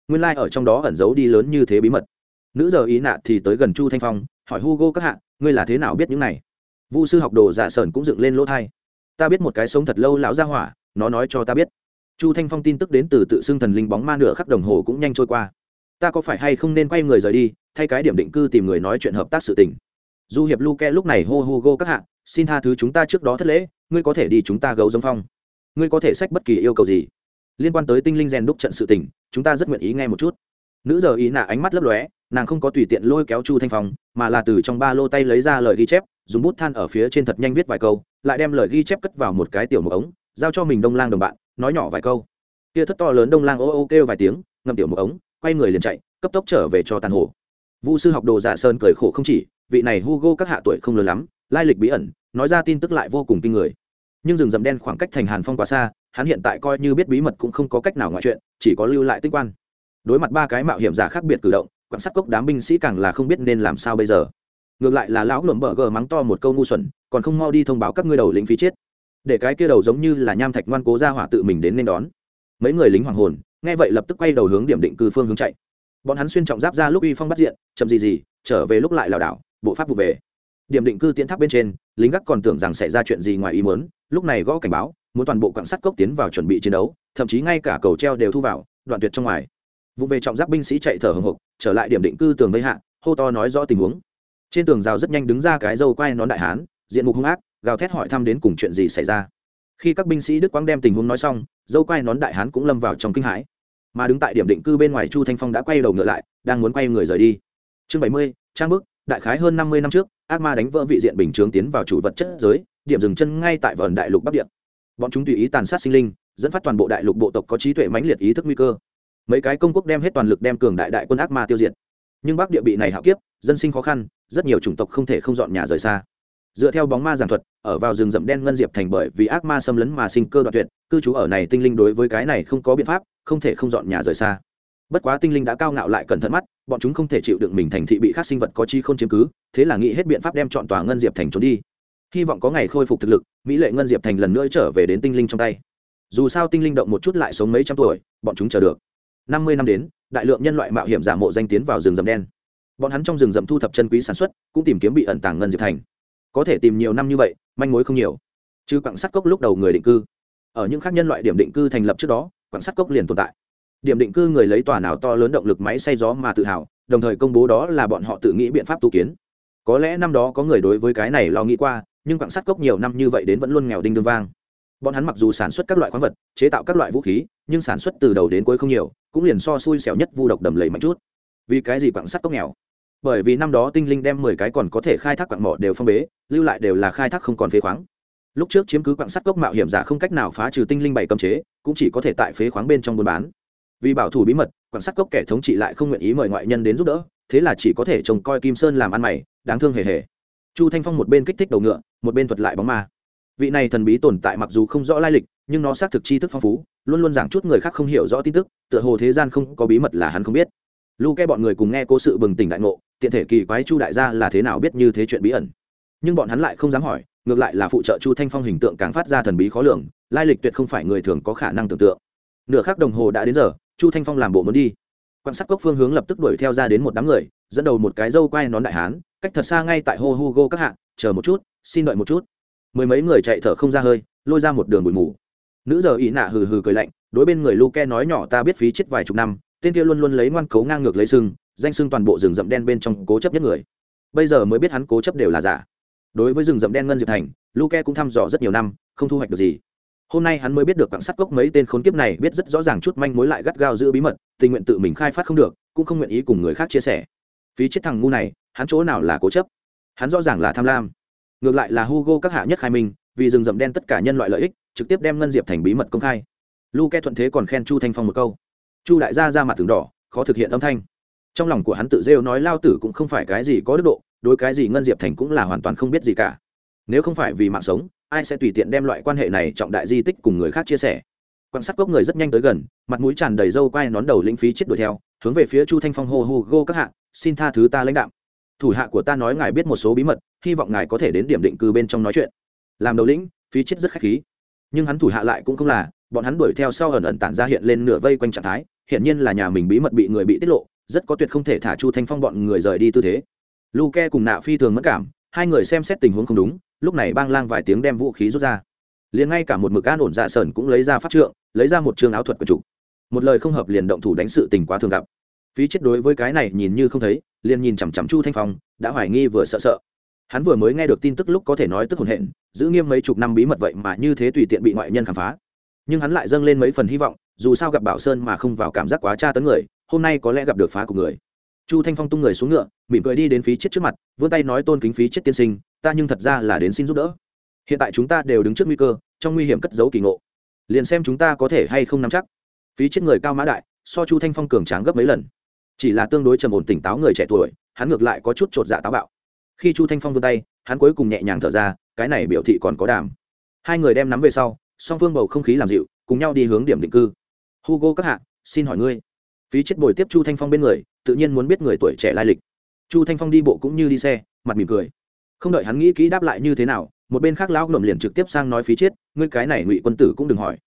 Nguyên lai ở trong đó ẩn giấu đi lớn như thế bí mật. Nữ giờ ý nạ thì tới gần chu thanh phong hỏi hugo các hạ, ngươi là thế nào biết những này? Vu sư học đồ dạ sởn cũng dựng lên lỗ thai. Ta biết một cái sống thật lâu lão gia hỏa, nó nói cho ta biết. Chu thanh phong tin tức đến từ tự xưng thần linh bóng ma nửa khắc đồng hồ cũng nhanh trôi qua. Ta có phải hay không nên quay người rời đi, thay cái điểm định cư tìm người nói chuyện hợp tác sự tình? Du hiệp luke lúc này hô hugo các hạ, xin tha thứ chúng ta trước đó thất lễ, ngươi có thể đi chúng ta gấu giống phong. Ngươi có thể sách bất kỳ yêu cầu gì? Liên quan tới tinh linh rèn đúc trận sự tình, chúng ta rất nguyện ý nghe một chút. Nữ giờ ý nạ ánh mắt lấp lóe nàng không có tùy tiện lôi kéo chu thanh phong mà là từ trong ba lô tay lấy ra lời ghi chép dùng bút than ở phía trên thật nhanh viết vài câu lại đem lời ghi chép cất vào một cái tiểu một ống giao cho mình đông lang đồng bạn nói nhỏ vài câu kia thất to lớn đông lang ô ô kêu vài tiếng ngầm tiểu một ống quay người liền chạy cấp tốc trở về cho tàn hồ vu sư học đồ giả sơn cười khổ không chỉ vị này hugo các hạ tuổi không lớn lắm lai lịch bí ẩn nói ra tin tức lại vô cùng kinh người nhưng rừng rậm đen khoảng cách thành hàn phong quá xa hắn hiện tại coi như biết bí mật cũng không có cách nào ngoại chuyện chỉ có lưu lại tinh quan đối mặt ba cái mạo hiểm giả khác biệt cử động quan sát cốc đám binh sĩ càng là không biết nên làm sao bây giờ. Ngược lại là lão lùm bờ gờ mắng to một câu ngu xuẩn, còn không mau đi thông báo các ngươi đầu lính phí chết. Để cái kia đầu giống như là nham thạch ngoan cố ra hỏa tự mình đến nên đón. Mấy người lính hoàng hồn, nghe vậy lập tức quay đầu hướng điểm định cư phương hướng chạy. Bọn hắn xuyên trọng giáp ra lúc uy phong bắt diện, chậm gì gì, trở về lúc lại lảo đảo, bộ pháp vụ về. Điểm định cư tiến tháp bên trên, lính gác còn tưởng rằng xảy ra chuyện gì ngoài ý muốn, lúc này gõ cảnh báo, muốn toàn bộ quặng sắt cốc tiến vào chuẩn bị chiến đấu, thậm chí ngay cả cầu treo đều thu vào, đoạn tuyệt trong ngoài vụ về trọng giáp binh sĩ chạy thở hồng hộc trở lại điểm định cư tường vây hạ, hô to nói rõ tình huống. Trên tường rào rất nhanh đứng ra cái dâu quai nón đại hán, diện mục hung ác, gào thét hỏi thăm đến cùng chuyện gì xảy ra. Khi các binh sĩ đức quang đem tình huống nói xong, dâu quai nón đại hán cũng lâm vào trong kinh hãi. Mà đứng tại điểm định cư bên ngoài chu thanh phong đã quay đầu ngựa lại, đang muốn quay người rời đi. Chương bảy mươi, trang bức, đại khái hơn năm mươi năm trước, ác ma đánh vỡ vị diện bình chướng tiến vào chủ vật chất giới, điểm dừng chân ngay tại vườn đại lục bắc điện bọn chúng tùy ý tàn sát sinh linh, dẫn phát toàn bộ đại lục bộ tộc có trí tuệ mãnh liệt ý thức nguy cơ mấy cái công quốc đem hết toàn lực đem cường đại đại quân ác ma tiêu diệt. Nhưng bắc địa bị này hạo kiếp, dân sinh khó khăn, rất nhiều chủng tộc không thể không dọn nhà rời xa. Dựa theo bóng ma giảng thuật, ở vào rừng rậm đen ngân diệp thành bởi vì ác ma xâm lấn mà sinh cơ đoạn tuyệt, cư trú ở này tinh linh đối với cái này không có biện pháp, không thể không dọn nhà rời xa. Bất quá tinh linh đã cao ngạo lại cẩn thận mắt, bọn chúng không thể chịu đựng mình thành thị bị khác sinh vật có chi không chiếm cứ, thế là nghĩ hết biện pháp đem chọn tòa ngân diệp thành trốn đi. Hy vọng có ngày khôi phục thực lực, mỹ lệ ngân diệp thành lần nữa trở về đến tinh linh trong tay. Dù sao tinh linh động một chút lại sống mấy trăm tuổi, bọn chúng chờ được năm mươi năm đến, đại lượng nhân loại mạo hiểm giả mộ danh tiến vào rừng rậm đen. Bọn hắn trong rừng rậm thu thập chân quý sản xuất, cũng tìm kiếm bị ẩn tàng ngân diệp thành. Có thể tìm nhiều năm như vậy, manh mối không nhiều. Chứ quặng sắt cốc lúc đầu người định cư. Ở những khác nhân loại điểm định cư thành lập trước đó, quặng sắt cốc liền tồn tại. Điểm định cư người lấy tòa nào to lớn động lực máy xay gió mà tự hào, đồng thời công bố đó là bọn họ tự nghĩ biện pháp tu kiến. Có lẽ năm đó có người đối với cái này lo nghĩ qua, nhưng quặng sắt cốc nhiều năm như vậy đến vẫn luôn nghèo đinh đương vang bọn hắn mặc dù sản xuất các loại khoáng vật, chế tạo các loại vũ khí, nhưng sản xuất từ đầu đến cuối không nhiều, cũng liền so xui xẻo nhất vu độc đầm lầy mạnh chút. Vì cái gì quặng sắt cốc nghèo? Bởi vì năm đó tinh linh đem mười cái còn có thể khai thác quặng mỏ đều phong bế, lưu lại đều là khai thác không còn phế khoáng. Lúc trước chiếm cứ quặng sắt cốc mạo hiểm giả không cách nào phá trừ tinh linh bảy cấm chế, cũng chỉ có thể tại phế khoáng bên trong buôn bán. Vì bảo thủ bí mật, quặng sắt cốc kẻ thống trị lại không nguyện ý mời ngoại nhân đến giúp đỡ, thế là chỉ có thể trông coi kim sơn làm ăn mày, đáng thương hề hề. Chu thanh phong một bên kích thích đầu ngựa, một bên thuật lại bóng ma vị này thần bí tồn tại mặc dù không rõ lai lịch, nhưng nó xác thực tri thức phong phú, luôn luôn giảng chút người khác không hiểu rõ tin tức, tựa hồ thế gian không có bí mật là hắn không biết. Lu ke bọn người cùng nghe cố sự bừng tỉnh đại ngộ, tiện thể kỳ quái chu đại gia là thế nào biết như thế chuyện bí ẩn. Nhưng bọn hắn lại không dám hỏi, ngược lại là phụ trợ chu thanh phong hình tượng càng phát ra thần bí khó lường, lai lịch tuyệt không phải người thường có khả năng tưởng tượng. Nửa khắc đồng hồ đã đến giờ, chu thanh phong làm bộ muốn đi. Quan sát cốc phương hướng lập tức đuổi theo ra đến một đám người, dẫn đầu một cái dâu quai nón đại hán, cách thật xa ngay tại hô hugo các hạng chờ một chút, xin đợi một chút mười mấy người chạy thở không ra hơi, lôi ra một đường bụi mù. Nữ giờ ý nạ hừ hừ cười lạnh, đối bên người luke nói nhỏ, ta biết phí chết vài chục năm, tên kia luôn luôn lấy ngoan cấu ngang ngược lấy sưng danh sưng toàn bộ rừng rậm đen bên trong cố chấp nhất người. Bây giờ mới biết hắn cố chấp đều là giả. Đối với rừng rậm đen ngân diệp thành, luke cũng thăm dò rất nhiều năm, không thu hoạch được gì. Hôm nay hắn mới biết được quảng sắt cốc mấy tên khốn kiếp này biết rất rõ ràng chút manh mối lại gắt gao giữ bí mật, tình nguyện tự mình khai phát không được, cũng không nguyện ý cùng người khác chia sẻ. Phí chết thằng ngu này, hắn chỗ nào là cố chấp? Hắn rõ ràng là tham lam ngược lại là hugo các hạ nhất khai minh, vì rừng rậm đen tất cả nhân loại lợi ích, trực tiếp đem ngân diệp thành bí mật công khai. Luke thuận thế còn khen chu thanh phong một câu. Chu đại gia ra mặt tường đỏ, khó thực hiện âm thanh. Trong lòng của hắn tự rêu nói lao tử cũng không phải cái gì có đức độ, đối cái gì ngân diệp thành cũng là hoàn toàn không biết gì cả. Nếu không phải vì mạng sống, ai sẽ tùy tiện đem loại quan hệ này trọng đại di tích cùng người khác chia sẻ? Quan sát cốc người rất nhanh tới gần, mặt mũi tràn đầy râu quai nón đầu lĩnh phí chết đuổi theo, hướng về phía chu thanh phong hô hô gô các hạ, xin tha thứ ta lãnh đạo thủ hạ của ta nói ngài biết một số bí mật hy vọng ngài có thể đến điểm định cư bên trong nói chuyện. Làm đầu lĩnh, phí chết rất khách khí. Nhưng hắn thủ hạ lại cũng không là, bọn hắn đuổi theo sau ẩn ẩn tản ra hiện lên nửa vây quanh trạng thái hiện nhiên là nhà mình bí mật bị người bị tiết lộ, rất có tuyệt không thể thả chu thanh phong bọn người rời đi tư thế. Luke cùng nạ phi thường mất cảm, hai người xem xét tình huống không đúng, lúc này bang lang vài tiếng đem vũ khí rút ra. Liền ngay cả một mực an ổn dạ sởn cũng lấy ra pháp trượng, lấy ra một trường áo thuật của chủ một lời không hợp liền động thủ đánh sự tình quá thường gặp. Phí chết đối với cái này nhìn như không thấy, liền nhìn chằm chằm chu thanh phong, đã hoài nghi vừa sợ sợ hắn vừa mới nghe được tin tức lúc có thể nói tức hồn hện, giữ nghiêm mấy chục năm bí mật vậy mà như thế tùy tiện bị ngoại nhân khám phá. Nhưng hắn lại dâng lên mấy phần hy vọng, dù sao gặp bảo sơn mà không vào cảm giác quá tra tấn người, hôm nay có lẽ gặp được phá của người. Chu thanh phong tung người xuống ngựa, mỉm cười đi đến phí chết trước mặt, vươn tay nói tôn kính phí chết tiên sinh, ta nhưng thật ra là đến xin giúp đỡ. Hiện tại chúng ta đều đứng trước nguy cơ, trong nguy hiểm cất giấu kỳ ngộ. Liền xem chúng ta có thể hay không nắm chắc. Phí chết người cao mã đại, so chu thanh phong cường tráng gấp mấy lần. Chỉ là tương đối trầm ổn tỉnh táo người trẻ tuổi, hắn ngược lại có chút chột dạ táo bạo khi chu thanh phong vươn tay, hắn cuối cùng nhẹ nhàng thở ra, cái này biểu thị còn có đàm hai người đem nắm về sau, song phương bầu không khí làm dịu, cùng nhau đi hướng điểm định cư. Hugo các hạ, xin hỏi ngươi, phí chết bồi tiếp chu thanh phong bên người, tự nhiên muốn biết người tuổi trẻ lai lịch. Chu thanh phong đi bộ cũng như đi xe, mặt mỉm cười. Không đợi hắn nghĩ kỹ đáp lại như thế nào, một bên khác lão ngậm liền trực tiếp sang nói phí chết, ngươi cái này ngụy quân tử cũng đừng hỏi.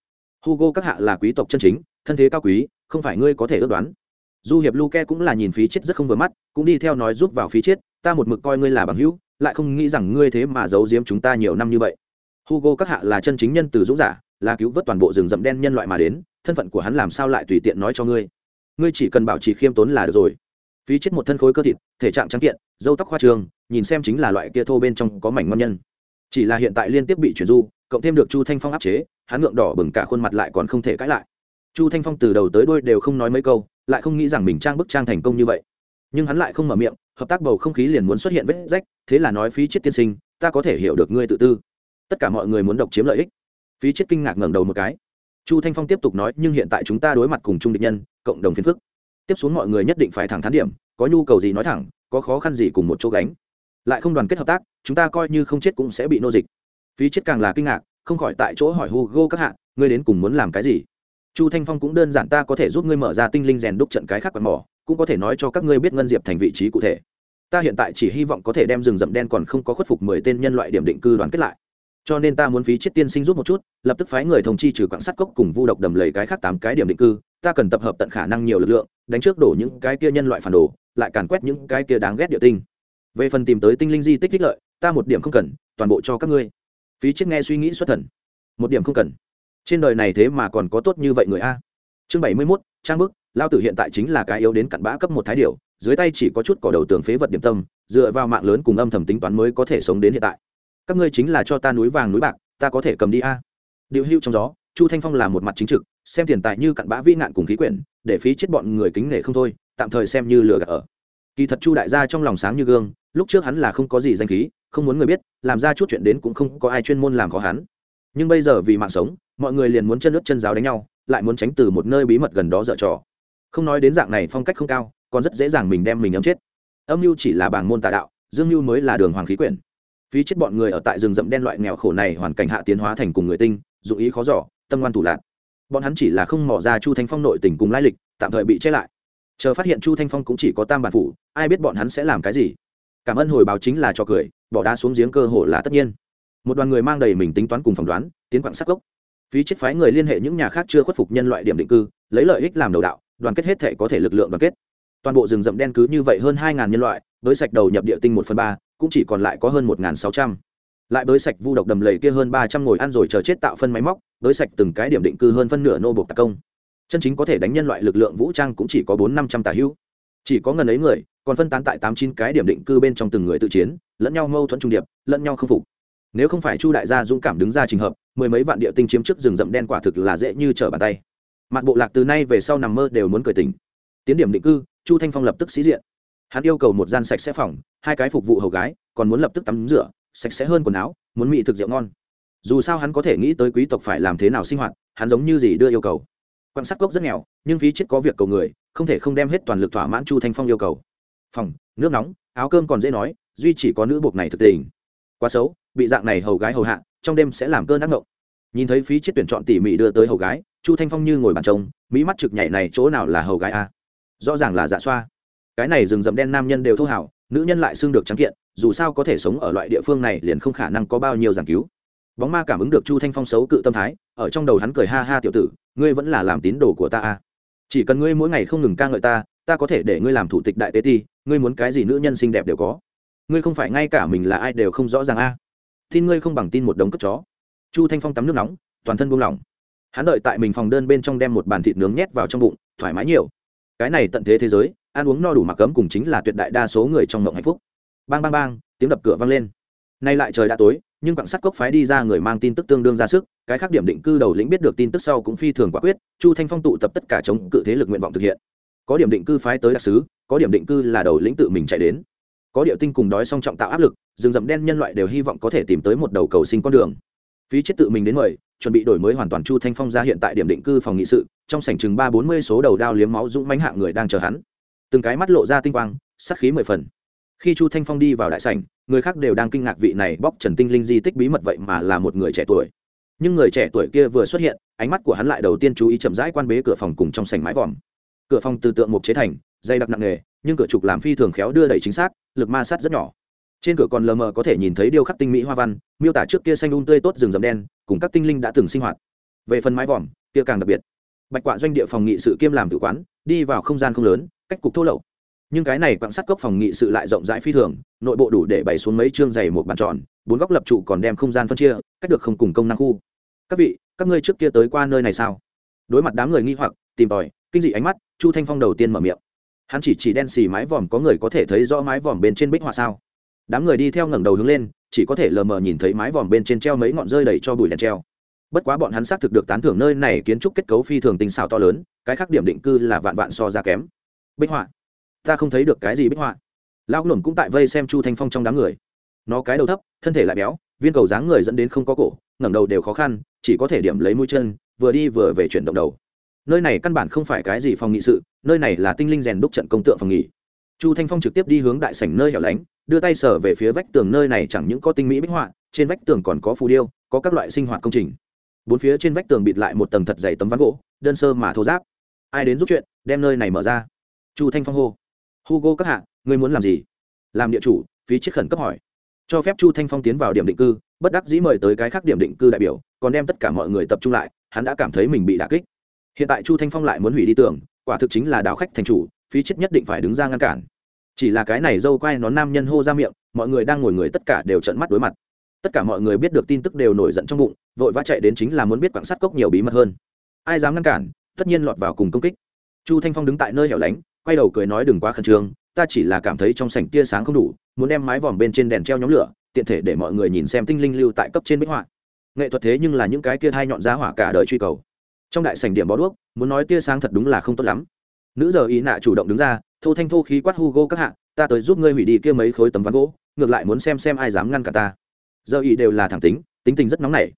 Hugo các hạ là quý tộc chân chính, thân thế cao quý, không phải ngươi có thể ước đoán du hiệp luke cũng là nhìn phí chết rất không vừa mắt, cũng đi theo nói giúp vào phí chết, ta một mực coi ngươi là bằng hữu, lại không nghĩ rằng ngươi thế mà giấu giếm chúng ta nhiều năm như vậy. Hugo các hạ là chân chính nhân từ dũng giả, là cứu vớt toàn bộ rừng rậm đen nhân loại mà đến, thân phận của hắn làm sao lại tùy tiện nói cho ngươi? Ngươi chỉ cần bảo trì khiêm tốn là được rồi. Phí chết một thân khối cơ thịt, thể trạng trắng kiện dâu tóc khoa trường, nhìn xem chính là loại kia thô bên trong có mảnh ngon nhân. Chỉ là hiện tại liên tiếp bị chuyển du, cộng thêm được chu thanh phong áp chế, hắn ngượng đỏ bừng cả khuôn mặt lại còn không thể cãi lại. Chu thanh phong từ đầu tới đôi đều không nói mấy câu lại không nghĩ rằng mình trang bức trang thành công như vậy. Nhưng hắn lại không mở miệng, hợp tác bầu không khí liền muốn xuất hiện vết rách, thế là nói phí chết tiên sinh, ta có thể hiểu được ngươi tự tư. Tất cả mọi người muốn độc chiếm lợi ích. Phí chết kinh ngạc ngẩng đầu một cái. Chu thanh phong tiếp tục nói, nhưng hiện tại chúng ta đối mặt cùng chung địch nhân, cộng đồng phiền phức. Tiếp xuống mọi người nhất định phải thẳng thắn điểm, có nhu cầu gì nói thẳng, có khó khăn gì cùng một chỗ gánh. Lại không đoàn kết hợp tác, chúng ta coi như không chết cũng sẽ bị nô dịch. Phí chết càng là kinh ngạc, không khỏi tại chỗ hỏi hugo các hạ, ngươi đến cùng muốn làm cái gì? Chu thanh phong cũng đơn giản ta có thể giúp ngươi mở ra tinh linh rèn đúc trận cái khác quạt mỏ, cũng có thể nói cho các ngươi biết ngân diệp thành vị trí cụ thể. Ta hiện tại chỉ hy vọng có thể đem rừng rậm đen còn không có khuất phục mười tên nhân loại điểm định cư đoàn kết lại. Cho nên ta muốn phí chết tiên sinh giúp một chút, lập tức phái người thông chi trừ quảng sắt cốc cùng vu độc đầm lầy cái khác tám cái điểm định cư. Ta cần tập hợp tận khả năng nhiều lực lượng, đánh trước đổ những cái kia nhân loại phản đồ, lại càn quét những cái kia đáng ghét địa tinh. Về phần tìm tới tinh linh di tích ích lợi, ta một điểm không cần, toàn bộ cho các ngươi. Phí chết nghe suy nghĩ xuất thần. Một điểm không cần trên đời này thế mà còn có tốt như vậy người a. Chương bảy mươi mốt, trang bức, lao tử hiện tại chính là cái yếu đến cặn bã cấp một thái điệu dưới tay chỉ có chút cỏ đầu tường phế vật điểm tâm, dựa vào mạng lớn cùng âm thầm tính toán mới có thể sống đến hiện tại. Các ngươi chính là cho ta núi vàng núi bạc, ta có thể cầm đi a. Điệu hưu trong gió, chu thanh phong là một mặt chính trực, xem tiền tài như cặn bã vĩ nạn cùng khí quyển, để phí chết bọn người kính nể không thôi, tạm thời xem như lừa gạt ở. Kỳ thật chu đại gia trong lòng sáng như gương, lúc trước hắn là không có gì danh khí, không muốn người biết, làm ra chút chuyện đến cũng không có ai chuyên môn làm khó hắn. Nhưng bây giờ vì mạng sống mọi người liền muốn chân nước chân giáo đánh nhau, lại muốn tránh từ một nơi bí mật gần đó dở trò. Không nói đến dạng này phong cách không cao, còn rất dễ dàng mình đem mình ấm chết. Âm mưu chỉ là bảng môn tà đạo, dương mưu mới là đường hoàng khí quyển. Phí chết bọn người ở tại rừng rậm đen loại nghèo khổ này hoàn cảnh hạ tiến hóa thành cùng người tinh, dụng ý khó giỏ tâm ngoan thủ lạc bọn hắn chỉ là không mỏ ra chu thanh phong nội tình cùng lai lịch, tạm thời bị che lại. Chờ phát hiện chu thanh phong cũng chỉ có tam bản phủ, ai biết bọn hắn sẽ làm cái gì? Cảm ơn hồi báo chính là cho cười, bỏ đá xuống giếng cơ hồ là tất nhiên. Một đoàn người mang đầy mình tính toán cùng phỏng đoán, tiến quạng sắc gốc phí chết phái người liên hệ những nhà khác chưa khuất phục nhân loại điểm định cư, lấy lợi ích làm đầu đạo, đoàn kết hết thể có thể lực lượng đoàn kết. Toàn bộ rừng rậm đen cứ như vậy hơn hai nhân loại với sạch đầu nhập địa tinh một phần ba, cũng chỉ còn lại có hơn một sáu trăm. Lại bới sạch vu độc đầm lầy kia hơn ba trăm ngồi ăn rồi chờ chết tạo phân máy móc, bới sạch từng cái điểm định cư hơn phân nửa nô bộc tạc công. Chân chính có thể đánh nhân loại lực lượng vũ trang cũng chỉ có bốn năm trăm tả hữu. Chỉ có ngần ấy người, còn phân tán tại tám chín cái điểm định cư bên trong từng người tự chiến, lẫn nhau mâu thuẫn trung điệp, lẫn nhau không phục. Nếu không phải chu đại gia dũng cảm đứng ra trình hợp mười mấy vạn địa tinh chiếm trước rừng rậm đen quả thực là dễ như trở bàn tay. Mặt bộ lạc từ nay về sau nằm mơ đều muốn cười tỉnh. Tiến điểm định cư, chu thanh phong lập tức sĩ diện. Hắn yêu cầu một gian sạch sẽ phòng, hai cái phục vụ hầu gái, còn muốn lập tức tắm rửa, sạch sẽ hơn quần áo, muốn mị thực rượu ngon. Dù sao hắn có thể nghĩ tới quý tộc phải làm thế nào sinh hoạt, hắn giống như gì đưa yêu cầu. Quan sát gốc rất nghèo, nhưng phí chết có việc cầu người, không thể không đem hết toàn lực thỏa mãn chu thanh phong yêu cầu. Phòng, nước nóng, áo cơm còn dễ nói, duy chỉ có nữ buộc này thực tình. Quá xấu, bị dạng này hầu gái hầu hạ trong đêm sẽ làm cơn ác ngộng nhìn thấy phí chết tuyển chọn tỉ mỉ đưa tới hầu gái, chu thanh phong như ngồi bàn trông mỹ mắt trực nhảy này chỗ nào là hầu gái a rõ ràng là dạ xoa. Cái này rừng rậm đen nam nhân đều thô hảo, nữ nhân lại xương được trắng kiện, dù sao có thể sống ở loại địa phương này liền không khả năng có bao nhiêu giảng cứu. Bóng ma cảm ứng được chu thanh phong xấu cự tâm thái, ở trong đầu hắn cười ha ha tiểu tử, ngươi vẫn là làm tín đồ của ta a chỉ cần ngươi mỗi ngày không ngừng ca ngợi ta ta có thể để ngươi làm thủ tịch đại tế ti, ngươi muốn cái gì nữ nhân xinh đẹp đều có. Ngươi không phải ngay cả mình là ai đều không rõ ràng a tin ngươi không bằng tin một đống cất chó. Chu thanh phong tắm nước nóng, toàn thân buông lỏng. Hắn đợi tại mình phòng đơn bên trong đem một bàn thịt nướng nhét vào trong bụng, thoải mái nhiều. Cái này tận thế thế giới, ăn uống no đủ mặc cấm cùng chính là tuyệt đại đa số người trong mộng hạnh phúc. Bang bang bang, tiếng đập cửa vang lên. Nay lại trời đã tối, nhưng quặng sắt cốc phái đi ra người mang tin tức tương đương ra sức, cái khác điểm định cư đầu lĩnh biết được tin tức sau cũng phi thường quả quyết, chu thanh phong tụ tập tất cả chống cự thế lực nguyện vọng thực hiện. Có điểm định cư phái tới đặc sứ, có điểm định cư là đầu lĩnh tự mình chạy đến. Có điệu tinh cùng đói song trọng tạo áp lực rừng rậm đen nhân loại đều hy vọng có thể tìm tới một đầu cầu sinh con đường. Phí chết tự mình đến mời, chuẩn bị đổi mới hoàn toàn chu thanh phong ra hiện tại điểm định cư phòng nghị sự, trong sảnh chừng ba bốn mươi số đầu đao liếm máu dũng mánh hạng người đang chờ hắn. Từng cái mắt lộ ra tinh quang sắc khí mười phần. Khi chu thanh phong đi vào đại sảnh, người khác đều đang kinh ngạc vị này bóc trần tinh linh di tích bí mật vậy mà là một người trẻ tuổi. Nhưng người trẻ tuổi kia vừa xuất hiện, ánh mắt của hắn lại đầu tiên chú ý chậm rãi quan bế cửa phòng cùng trong sảnh mái vòm. Cửa phòng từ tượng mục chế thành dây đặc nặng nghề nhưng cửa trục làm phi thường khéo đưa đẩy chính xác, lực ma sát rất nhỏ trên cửa còn lờ mờ có thể nhìn thấy điêu khắc tinh mỹ hoa văn, miêu tả trước kia xanh un um tươi tốt rừng rậm đen, cùng các tinh linh đã từng sinh hoạt. Về phần mái vòm, kia càng đặc biệt. Bạch quạ doanh địa phòng nghị sự kiêm làm tự quán, đi vào không gian không lớn, cách cục thô lậu. Nhưng cái này quạng sắt cốc phòng nghị sự lại rộng rãi phi thường, nội bộ đủ để bày xuống mấy chương dày một bàn tròn, bốn góc lập trụ còn đem không gian phân chia, cách được không cùng công năng khu. Các vị, các ngươi trước kia tới qua nơi này sao? Đối mặt đám người nghi hoặc, tìm tòi, kinh dị ánh mắt, chu thanh phong đầu tiên mở miệng. Hắn chỉ chỉ đen xì mái vòm có người có thể thấy rõ mái vòm bên trên bích họa sao? Đám người đi theo ngẩng đầu hướng lên, chỉ có thể lờ mờ nhìn thấy mái vòm bên trên treo mấy ngọn rơi đầy cho bụi đèn treo. Bất quá bọn hắn xác thực được tán thưởng nơi này kiến trúc kết cấu phi thường tinh xảo to lớn, cái khác điểm định cư là vạn vạn so ra kém. Bích họa. Ta không thấy được cái gì bích họa. Lão lùn cũng tại vây xem chu thanh phong trong đám người. Nó cái đầu thấp, thân thể lại béo, viên cầu dáng người dẫn đến không có cổ, ngẩng đầu đều khó khăn, chỉ có thể điểm lấy mũi chân, vừa đi vừa về chuyển động đầu. Nơi này căn bản không phải cái gì phòng nghị sự, nơi này là tinh linh rèn đúc trận công tượng phòng nghỉ. Chu thanh phong trực tiếp đi hướng đại sảnh nơi hẻo lánh đưa tay sở về phía vách tường nơi này chẳng những có tinh mỹ bích họa, trên vách tường còn có phù điêu, có các loại sinh hoạt công trình. Bốn phía trên vách tường bịt lại một tầng thật dày tấm ván gỗ, đơn sơ mà thô giáp ai đến giúp chuyện, đem nơi này mở ra. Chu thanh phong hô. Hugo các hạ, ngươi muốn làm gì? Làm địa chủ, phí chiết khẩn cấp hỏi. Cho phép chu thanh phong tiến vào điểm định cư, bất đắc dĩ mời tới cái khác điểm định cư đại biểu, còn đem tất cả mọi người tập trung lại, hắn đã cảm thấy mình bị đà kích. Hiện tại chu thanh phong lại muốn hủy đi tưởng quả thực chính là đào khách thành chủ, phí chết nhất định phải đứng ra ngăn cản chỉ là cái này dâu quai nón nam nhân hô ra miệng, mọi người đang ngồi người tất cả đều trận mắt đối mặt. Tất cả mọi người biết được tin tức đều nổi giận trong bụng, vội vã chạy đến chính là muốn biết quảng sắt cốc nhiều bí mật hơn. Ai dám ngăn cản, tất nhiên lọt vào cùng công kích. Chu thanh phong đứng tại nơi hẻo lánh, quay đầu cười nói đừng quá khẩn trương, ta chỉ là cảm thấy trong sảnh tia sáng không đủ, muốn đem mái vòm bên trên đèn treo nhóm lửa, tiện thể để mọi người nhìn xem tinh linh lưu tại cấp trên bích họa. Nghệ thuật thế nhưng là những cái kia hai nhọn giá hỏa cả đời truy cầu. Trong đại sảnh điểm bó đuốc, muốn nói tia sáng thật đúng là không tốt lắm. Nữ giờ ý nạ chủ động đứng ra thô thanh thô khí quát hugo các hạ, ta tới giúp ngươi hủy đi kia mấy khối tấm ván gỗ, ngược lại muốn xem xem ai dám ngăn cả ta. Giờ ý đều là thẳng tính tính tình rất nóng nảy.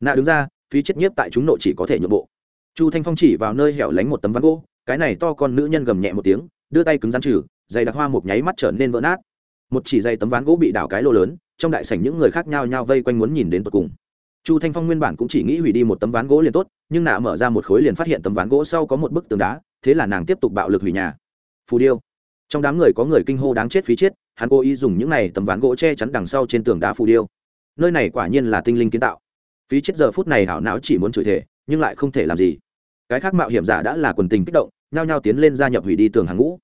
Nạ đứng ra, phí chết nhiếp tại chúng nội chỉ có thể nhượng bộ. Chu thanh phong chỉ vào nơi hẻo lánh một tấm ván gỗ, cái này to con nữ nhân gầm nhẹ một tiếng, đưa tay cứng rắn trừ, giày đặc hoa một nháy mắt trở nên vỡ nát. Một chỉ dây tấm ván gỗ bị đảo cái lô lớn, trong đại sảnh những người khác nhau nhau vây quanh muốn nhìn đến tận cùng. Chu thanh phong nguyên bản cũng chỉ nghĩ hủy đi một tấm ván gỗ liền tốt, nhưng nạ mở ra một khối liền phát hiện tấm ván gỗ sau có một bức tường đá, thế là nàng tiếp tục bạo lực hủy nhà phù điêu. Trong đám người có người kinh hô đáng chết phí chết, hắn cố ý dùng những này tấm ván gỗ che chắn đằng sau trên tường đá phù điêu. Nơi này quả nhiên là tinh linh kiến tạo. Phí chết giờ phút này hảo não chỉ muốn chửi thể nhưng lại không thể làm gì. Cái khác mạo hiểm giả đã là quần tình kích động, nhao nhao tiến lên gia nhập hủy đi tường hàng ngũ.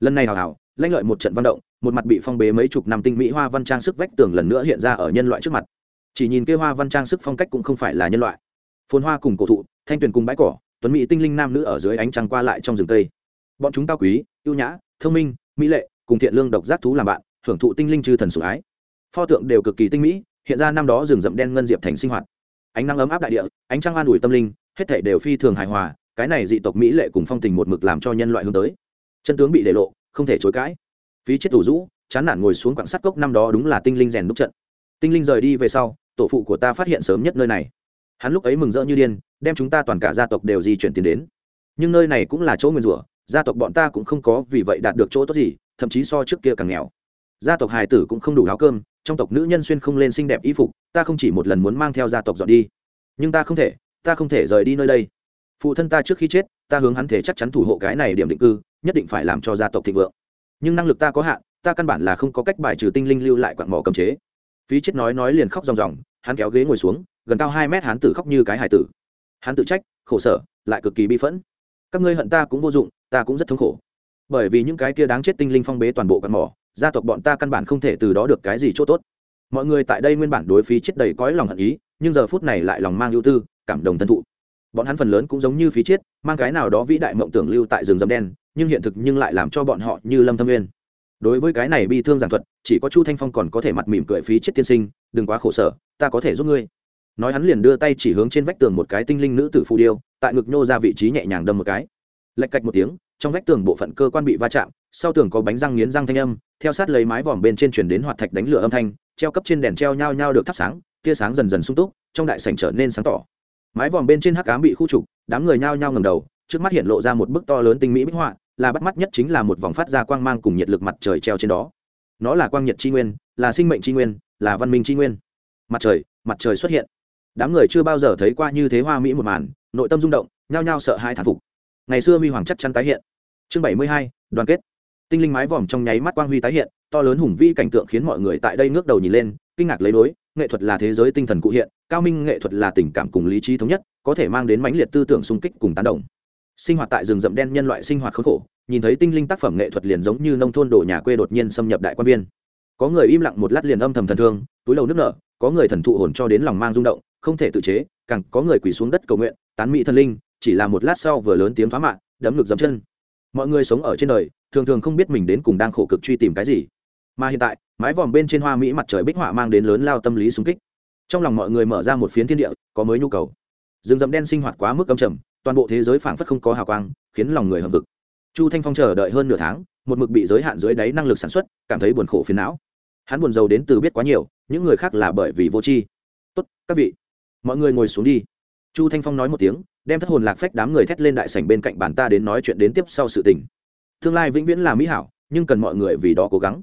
Lần này hào hào lanh lợi một trận văn động, một mặt bị phong bế mấy chục năm tinh mỹ hoa văn trang sức vách tường lần nữa hiện ra ở nhân loại trước mặt. Chỉ nhìn kêu hoa văn trang sức phong cách cũng không phải là nhân loại. Phồn hoa cùng cổ thụ, thanh tuyền cùng bãi cỏ, tuấn mỹ tinh linh nam nữ ở dưới ánh trăng qua lại trong rừng tây bọn chúng cao quý, ưu nhã, thông minh, mỹ lệ, cùng thiện lương độc giác thú làm bạn, hưởng thụ tinh linh chư thần sủng ái. Pho tượng đều cực kỳ tinh mỹ, hiện ra năm đó rừng rậm đen ngân diệp thành sinh hoạt. Ánh nắng ấm áp đại địa, ánh trăng an ủi tâm linh, hết thể đều phi thường hài hòa, cái này dị tộc mỹ lệ cùng phong tình một mực làm cho nhân loại hướng tới. Chân tướng bị để lộ, không thể chối cãi. Phí chết thủ rũ, chán nản ngồi xuống quảng sắt cốc năm đó đúng là tinh linh rèn đúc trận. Tinh linh rời đi về sau, tổ phụ của ta phát hiện sớm nhất nơi này. Hắn lúc ấy mừng rỡ như điên, đem chúng ta toàn cả gia tộc đều di chuyển tiến đến. Nhưng nơi này cũng là chỗ nguyên rủa gia tộc bọn ta cũng không có vì vậy đạt được chỗ tốt gì, thậm chí so trước kia càng nghèo. Gia tộc hài tử cũng không đủ áo cơm, trong tộc nữ nhân xuyên không lên xinh đẹp y phục, ta không chỉ một lần muốn mang theo gia tộc dọn đi. Nhưng ta không thể, ta không thể rời đi nơi đây. Phụ thân ta trước khi chết, ta hướng hắn thể chắc chắn thủ hộ cái này điểm định cư, nhất định phải làm cho gia tộc thịnh vượng. Nhưng năng lực ta có hạn, ta căn bản là không có cách bài trừ tinh linh lưu lại quặng mỏ cầm chế. Phí chết nói nói liền khóc ròng ròng, hắn kéo ghế ngồi xuống, gần cao hai mét hắn tử khóc như cái hải tử. Hắn tự trách, khổ sở, lại cực kỳ bi phẫn. Các ngươi hận ta cũng vô dụng ta cũng rất thống khổ. Bởi vì những cái kia đáng chết tinh linh phong bế toàn bộ căn mỏ, gia tộc bọn ta căn bản không thể từ đó được cái gì chỗ tốt. Mọi người tại đây nguyên bản đối phí chết đầy cõi lòng hận ý, nhưng giờ phút này lại lòng mang ưu tư, cảm động thân thụ. Bọn hắn phần lớn cũng giống như phí chết, mang cái nào đó vĩ đại mộng tưởng lưu tại rừng rậm đen, nhưng hiện thực nhưng lại làm cho bọn họ như lâm thâm nguyên. Đối với cái này bi thương giảng thuật, chỉ có chu thanh phong còn có thể mặt mỉm cười phí chết tiên sinh, đừng quá khổ sở, ta có thể giúp ngươi. Nói hắn liền đưa tay chỉ hướng trên vách tường một cái tinh linh nữ tử phù điêu, tại ngực nhô ra vị trí nhẹ nhàng đâm một cái lạch cạch một tiếng, trong vách tường bộ phận cơ quan bị va chạm, sau tường có bánh răng nghiến răng thanh âm, theo sát lấy mái vòm bên trên chuyển đến hoạt thạch đánh lửa âm thanh, treo cấp trên đèn treo nhao nhao được thắp sáng, tia sáng dần dần sung túc, trong đại sảnh trở nên sáng tỏ. Mái vòm bên trên hắc cám bị khu trục, đám người nhao nhao ngầm đầu, trước mắt hiện lộ ra một bức to lớn tinh mỹ bích họa, là bắt mắt nhất chính là một vòng phát ra quang mang cùng nhiệt lực mặt trời treo trên đó. Nó là quang nhiệt tri nguyên, là sinh mệnh tri nguyên, là văn minh tri nguyên. Mặt trời mặt trời xuất hiện. Đám người chưa bao giờ thấy qua như thế hoa mỹ một màn, nội tâm rung động, nhao nhao sợ hai thản phục ngày xưa huy hoàng chắc chắn tái hiện. Chương bảy mươi hai, đoàn kết. Tinh linh mái vòm trong nháy mắt quang huy tái hiện, to lớn hùng vi cảnh tượng khiến mọi người tại đây ngước đầu nhìn lên, kinh ngạc lấy đối, nghệ thuật là thế giới tinh thần cụ hiện, cao minh nghệ thuật là tình cảm cùng lý trí thống nhất, có thể mang đến mãnh liệt tư tưởng xung kích cùng tán đồng. Sinh hoạt tại rừng rậm đen nhân loại sinh hoạt khốn khổ, nhìn thấy tinh linh tác phẩm nghệ thuật liền giống như nông thôn đổ nhà quê đột nhiên xâm nhập đại quan viên. Có người im lặng một lát liền âm thầm thần thương, túi lầu nước nở, có người thần thụ hồn cho đến lòng mang rung động, không thể tự chế, càng có người quỳ xuống đất cầu nguyện, tán mỹ thần linh chỉ là một lát sau vừa lớn tiếng phá mạ, đấm ngực dấm chân. Mọi người sống ở trên đời thường thường không biết mình đến cùng đang khổ cực truy tìm cái gì. Mà hiện tại mái vòm bên trên hoa mỹ mặt trời bích họa mang đến lớn lao tâm lý sung kích. Trong lòng mọi người mở ra một phiến thiên địa có mới nhu cầu. Rừng rậm đen sinh hoạt quá mức âm trầm toàn bộ thế giới phảng phất không có hào quang khiến lòng người hầm vực chu thanh phong chờ đợi hơn nửa tháng một mực bị giới hạn dưới đáy năng lực sản xuất cảm thấy buồn khổ phiền não. Hắn buồn giàu đến từ biết quá nhiều những người khác là bởi vì vô tri. Tốt các vị mọi người ngồi xuống đi. Chu thanh phong nói một tiếng đem thất hồn lạc phách đám người thét lên đại sảnh bên cạnh bàn ta đến nói chuyện đến tiếp sau sự tình. Tương lai vĩnh viễn là mỹ hảo, nhưng cần mọi người vì đó cố gắng.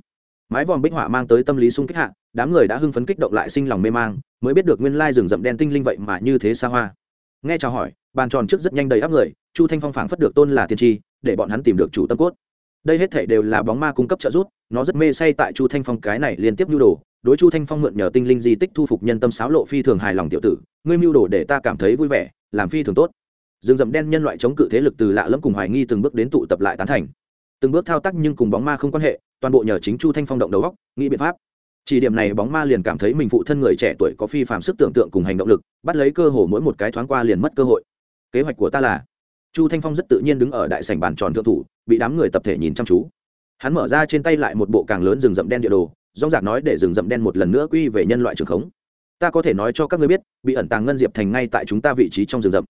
Mái vòm bích họa mang tới tâm lý sung kích hạ, đám người đã hưng phấn kích động lại sinh lòng mê mang, mới biết được nguyên lai rừng rậm đen tinh linh vậy mà như thế xa hoa. Nghe chào hỏi, bàn tròn trước rất nhanh đầy áp người, chu thanh phong phảng phất được tôn là tiên tri, để bọn hắn tìm được chủ tâm cốt. Đây hết thể đều là bóng ma cung cấp trợ giúp, nó rất mê say tại chu thanh phong cái này liên tiếp nhu đồ đối chu thanh phong mượn nhờ tinh linh di tích thu phục nhân tâm sáo lộ phi thường hài lòng tiểu tử, ngươi mưu đồ để ta cảm thấy vui vẻ, làm phi thường tốt. Rừng rậm đen nhân loại chống cự thế lực từ lạ lẫm cùng hoài nghi từng bước đến tụ tập lại tán thành. Từng bước thao tác nhưng cùng bóng ma không quan hệ, toàn bộ nhờ chính chu thanh phong động đầu góc nghĩ biện pháp. Chỉ điểm này bóng ma liền cảm thấy mình phụ thân người trẻ tuổi có phi phạm sức tưởng tượng cùng hành động lực, bắt lấy cơ hồ mỗi một cái thoáng qua liền mất cơ hội. Kế hoạch của ta là, chu thanh phong rất tự nhiên đứng ở đại sảnh bàn tròn thượng thủ, bị đám người tập thể nhìn chăm chú. Hắn mở ra trên tay lại một bộ càng lớn rừng rậm đen địa đồ dong dạc nói để rừng rậm đen một lần nữa quy về nhân loại trường khống. Ta có thể nói cho các ngươi biết, bị ẩn tàng ngân diệp thành ngay tại chúng ta vị trí trong rừng rậm.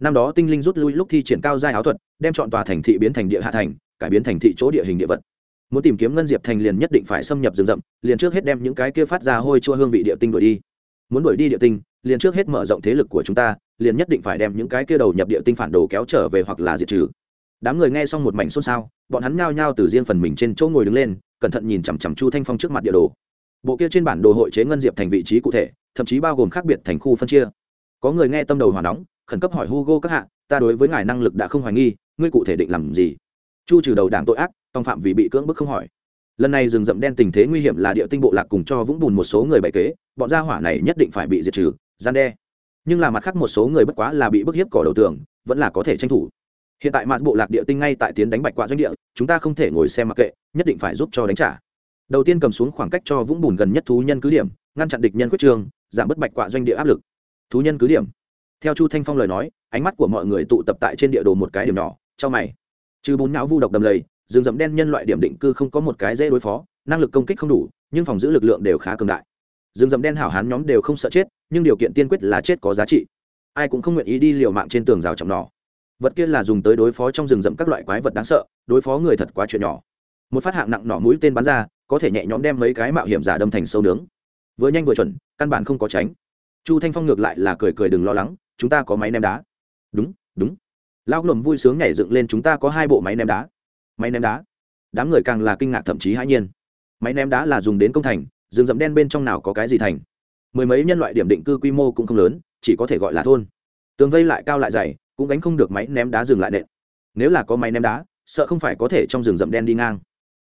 Năm đó tinh linh rút lui lúc thi triển cao giai áo thuật, đem chọn tòa thành thị biến thành địa hạ thành, cải biến thành thị chỗ địa hình địa vật. Muốn tìm kiếm ngân diệp thành liền nhất định phải xâm nhập rừng rậm, liền trước hết đem những cái kia phát ra hôi chua hương vị địa tinh đuổi đi. Muốn đuổi đi địa tinh, liền trước hết mở rộng thế lực của chúng ta, liền nhất định phải đem những cái kia đầu nhập địa tinh phản đồ kéo trở về hoặc là diệt trừ. Đám người nghe xong một mảnh xôn xao, bọn hắn nhao nhao từ riêng phần mình trên chỗ ngồi đứng lên cẩn thận nhìn chằm chằm chu thanh phong trước mặt địa đồ. Bộ kia trên bản đồ hội chế ngân diệp thành vị trí cụ thể, thậm chí bao gồm khác biệt thành khu phân chia. Có người nghe tâm đầu hỏa nóng, khẩn cấp hỏi hugo các hạ, ta đối với ngài năng lực đã không hoài nghi, ngươi cụ thể định làm gì? Chu trừ đầu đảng tội ác, tòng phạm vì bị cưỡng bức không hỏi. Lần này rừng rậm đen tình thế nguy hiểm là địa tinh bộ lạc cùng cho vũng bùn một số người bày kế, bọn gia hỏa này nhất định phải bị diệt trừ, gian đe. Nhưng là mặt khác một số người bất quá là bị bức hiếp cỏ đầu tường, vẫn là có thể tranh thủ hiện tại mạt bộ lạc địa tinh ngay tại tiến đánh bạch quạ doanh địa, chúng ta không thể ngồi xem mặc kệ, nhất định phải giúp cho đánh trả. Đầu tiên cầm xuống khoảng cách cho vũng bùn gần nhất thú nhân cứ điểm, ngăn chặn địch nhân quyết trường, giảm bớt bạch quạ doanh địa áp lực. Thú nhân cứ điểm. Theo chu thanh phong lời nói, ánh mắt của mọi người tụ tập tại trên địa đồ một cái điểm nhỏ cho mày. Trừ bốn não vu độc đầm lầy, rừng rậm đen nhân loại điểm định cư không có một cái dễ đối phó, năng lực công kích không đủ, nhưng phòng giữ lực lượng đều khá cường đại. Rừng rậm đen hảo hán nhóm đều không sợ chết, nhưng điều kiện tiên quyết là chết có giá trị. Ai cũng không nguyện ý đi liều mạng trên tường rào trọng nỏ vật kia là dùng tới đối phó trong rừng rậm các loại quái vật đáng sợ, đối phó người thật quá chuyện nhỏ. Một phát hạng nặng nỏ mũi tên bắn ra, có thể nhẹ nhõm đem mấy cái mạo hiểm giả đâm thành sâu nướng. Vừa nhanh vừa chuẩn, căn bản không có tránh. Chu thanh phong ngược lại là cười cười đừng lo lắng, chúng ta có máy ném đá. Đúng đúng. Lao lồm vui sướng nhảy dựng lên, chúng ta có hai bộ máy ném đá. Máy ném đá? Đám người càng là kinh ngạc thậm chí hãi nhiên. Máy ném đá là dùng đến công thành, rừng rậm đen bên trong nào có cái gì thành? Mười mấy nhân loại điểm định cư quy mô cũng không lớn, chỉ có thể gọi là thôn. Tường vây lại cao lại dày cũng gánh không được máy ném đá dừng lại nện. Nếu là có máy ném đá, sợ không phải có thể trong rừng rậm đen đi ngang.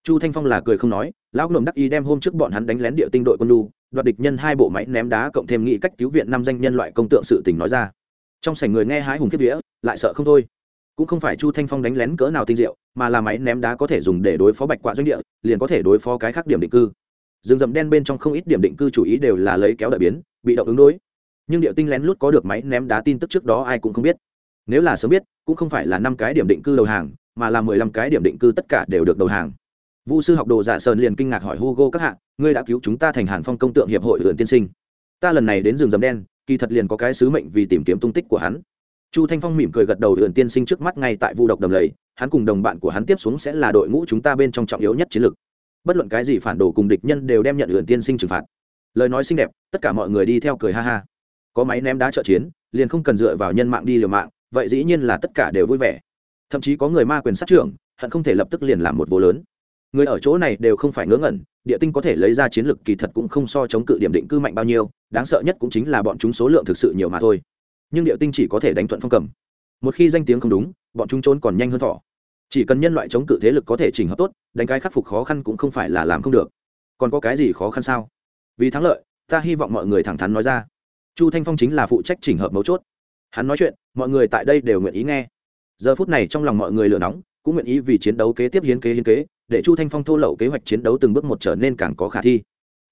Chu thanh phong là cười không nói, lão lồm đắc ý đem hôm trước bọn hắn đánh lén địa tinh đội quân lu đoạt địch nhân hai bộ máy ném đá cộng thêm nghị cách cứu viện năm danh nhân loại công tượng sự tình nói ra. Trong sảnh người nghe hái hùng kiếp vía, lại sợ không thôi. Cũng không phải chu thanh phong đánh lén cỡ nào tinh diệu, mà là máy ném đá có thể dùng để đối phó bạch quạ doanh địa, liền có thể đối phó cái khác điểm định cư. Rừng rậm đen bên trong không ít điểm định cư chủ ý đều là lấy kéo đợi biến, bị động ứng đối. Nhưng điệu tinh lén lút có được máy ném đá tin tức trước đó ai cũng không biết nếu là sớm biết, cũng không phải là năm cái điểm định cư đầu hàng, mà là mười lăm cái điểm định cư tất cả đều được đầu hàng. Vu sư học đồ dạ sơn liền kinh ngạc hỏi hugo các hạ, ngươi đã cứu chúng ta thành hàn phong công tượng hiệp hội hưởng tiên sinh. Ta lần này đến rừng rầm đen, kỳ thật liền có cái sứ mệnh vì tìm kiếm tung tích của hắn. Chu thanh phong mỉm cười gật đầu hưởng tiên sinh trước mắt ngay tại vu độc đầm lầy, hắn cùng đồng bạn của hắn tiếp xuống sẽ là đội ngũ chúng ta bên trong trọng yếu nhất chiến lược. Bất luận cái gì phản đồ cùng địch nhân đều đem nhận hưởng tiên sinh trừng phạt. Lời nói xinh đẹp, tất cả mọi người đi theo cười ha ha. Có máy ném đá trợ chiến, liền không cần dựa vào nhân mạng đi liều mạng vậy dĩ nhiên là tất cả đều vui vẻ. Thậm chí có người ma quyền sát trưởng, hận không thể lập tức liền làm một vô lớn. Người ở chỗ này đều không phải ngớ ngẩn, địa tinh có thể lấy ra chiến lược kỳ thật cũng không so chống cự điểm định cư mạnh bao nhiêu, đáng sợ nhất cũng chính là bọn chúng số lượng thực sự nhiều mà thôi. Nhưng địa tinh chỉ có thể đánh thuận phong cầm. Một khi danh tiếng không đúng, bọn chúng trốn còn nhanh hơn thỏ chỉ cần nhân loại chống cự thế lực có thể chỉnh hợp tốt, đánh cái khắc phục khó khăn cũng không phải là làm không được. Còn có cái gì khó khăn sao? Vì thắng lợi, ta hy vọng mọi người thẳng thắn nói ra. Chu thanh phong chính là phụ trách chỉnh hợp mấu chốt hắn nói chuyện, mọi người tại đây đều nguyện ý nghe. Giờ phút này trong lòng mọi người lửa nóng, cũng nguyện ý vì chiến đấu kế tiếp hiến kế hiến kế, để chu thanh phong thô lậu kế hoạch chiến đấu từng bước một trở nên càng có khả thi.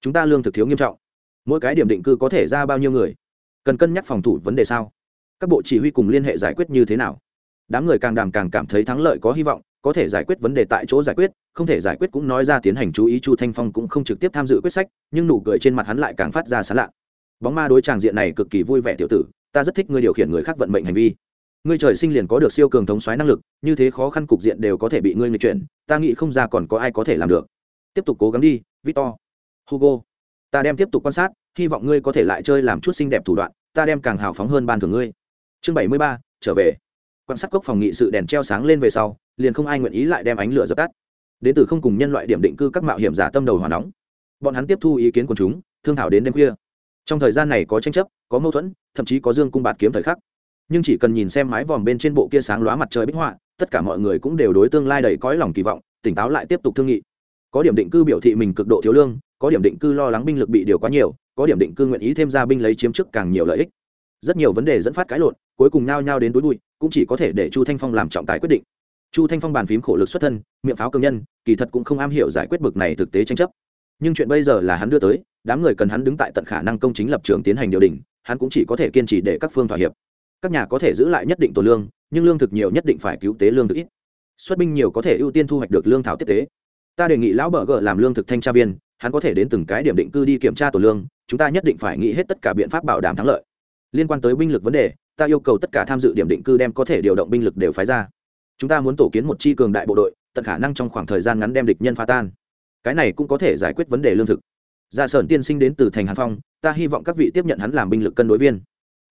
Chúng ta lương thực thiếu nghiêm trọng. Mỗi cái điểm định cư có thể ra bao nhiêu người? Cần cân nhắc phòng thủ vấn đề sao? Các bộ chỉ huy cùng liên hệ giải quyết như thế nào? Đám người càng đàm càng cảm thấy thắng lợi có hy vọng, có thể giải quyết vấn đề tại chỗ giải quyết, không thể giải quyết cũng nói ra tiến hành chú ý, chu thanh phong cũng không trực tiếp tham dự quyết sách, nhưng nụ cười trên mặt hắn lại càng phát ra sán lạ. Bóng ma đối tràng diện này cực kỳ vui vẻ tiểu tử ta rất thích ngươi điều khiển người khác vận mệnh hành vi. Ngươi trời sinh liền có được siêu cường thống xoáy năng lực, như thế khó khăn cục diện đều có thể bị ngươi người chuyển, ta nghĩ không ra còn có ai có thể làm được. Tiếp tục cố gắng đi, victor. Hugo. Ta đem tiếp tục quan sát, hy vọng ngươi có thể lại chơi làm chút xinh đẹp thủ đoạn, ta đem càng hào phóng hơn ban thưởng ngươi. Chương bảy mươi ba, trở về. Quan sát cốc phòng nghị sự đèn treo sáng lên về sau, liền không ai nguyện ý lại đem ánh lửa dập tắt. Đến từ không cùng nhân loại điểm định cư các mạo hiểm giả tâm đầu hỏa nóng. Bọn hắn tiếp thu ý kiến của chúng, thương thảo đến đêm khuya trong thời gian này có tranh chấp, có mâu thuẫn, thậm chí có dương cung bạt kiếm thời khắc. Nhưng chỉ cần nhìn xem mái vòm bên trên bộ kia sáng lóa mặt trời bích họa, tất cả mọi người cũng đều đối tương lai đầy cõi lòng kỳ vọng, tỉnh táo lại tiếp tục thương nghị. Có điểm định cư biểu thị mình cực độ thiếu lương, có điểm định cư lo lắng binh lực bị điều quá nhiều, có điểm định cư nguyện ý thêm ra binh lấy chiếm chức càng nhiều lợi ích. Rất nhiều vấn đề dẫn phát cãi lộn, cuối cùng nao nhao đến túi bụi, cũng chỉ có thể để chu thanh phong làm trọng tài quyết định. Chu thanh phong bàn phím khổ lực xuất thân, miệng pháo cường nhân, kỳ thật cũng không am hiểu giải quyết bực này thực tế tranh chấp. Nhưng chuyện bây giờ là hắn đưa tới đám người cần hắn đứng tại tận khả năng công chính lập trường tiến hành điều đình, hắn cũng chỉ có thể kiên trì để các phương thỏa hiệp. Các nhà có thể giữ lại nhất định tổ lương, nhưng lương thực nhiều nhất định phải cứu tế lương thực ít. Xuất binh nhiều có thể ưu tiên thu hoạch được lương thảo tiếp tế. Ta đề nghị lão bờ gờ làm lương thực thanh tra viên, hắn có thể đến từng cái điểm định cư đi kiểm tra tổ lương, chúng ta nhất định phải nghĩ hết tất cả biện pháp bảo đảm thắng lợi. Liên quan tới binh lực vấn đề, ta yêu cầu tất cả tham dự điểm định cư đem có thể điều động binh lực đều phái ra. Chúng ta muốn tổ kiến một chi cường đại bộ đội, tận khả năng trong khoảng thời gian ngắn đem địch nhân phá tan. Cái này cũng có thể giải quyết vấn đề lương thực. Dạ gia sơn tiên sinh đến từ thành hàn phong, ta hy vọng các vị tiếp nhận hắn làm binh lực cân đối viên.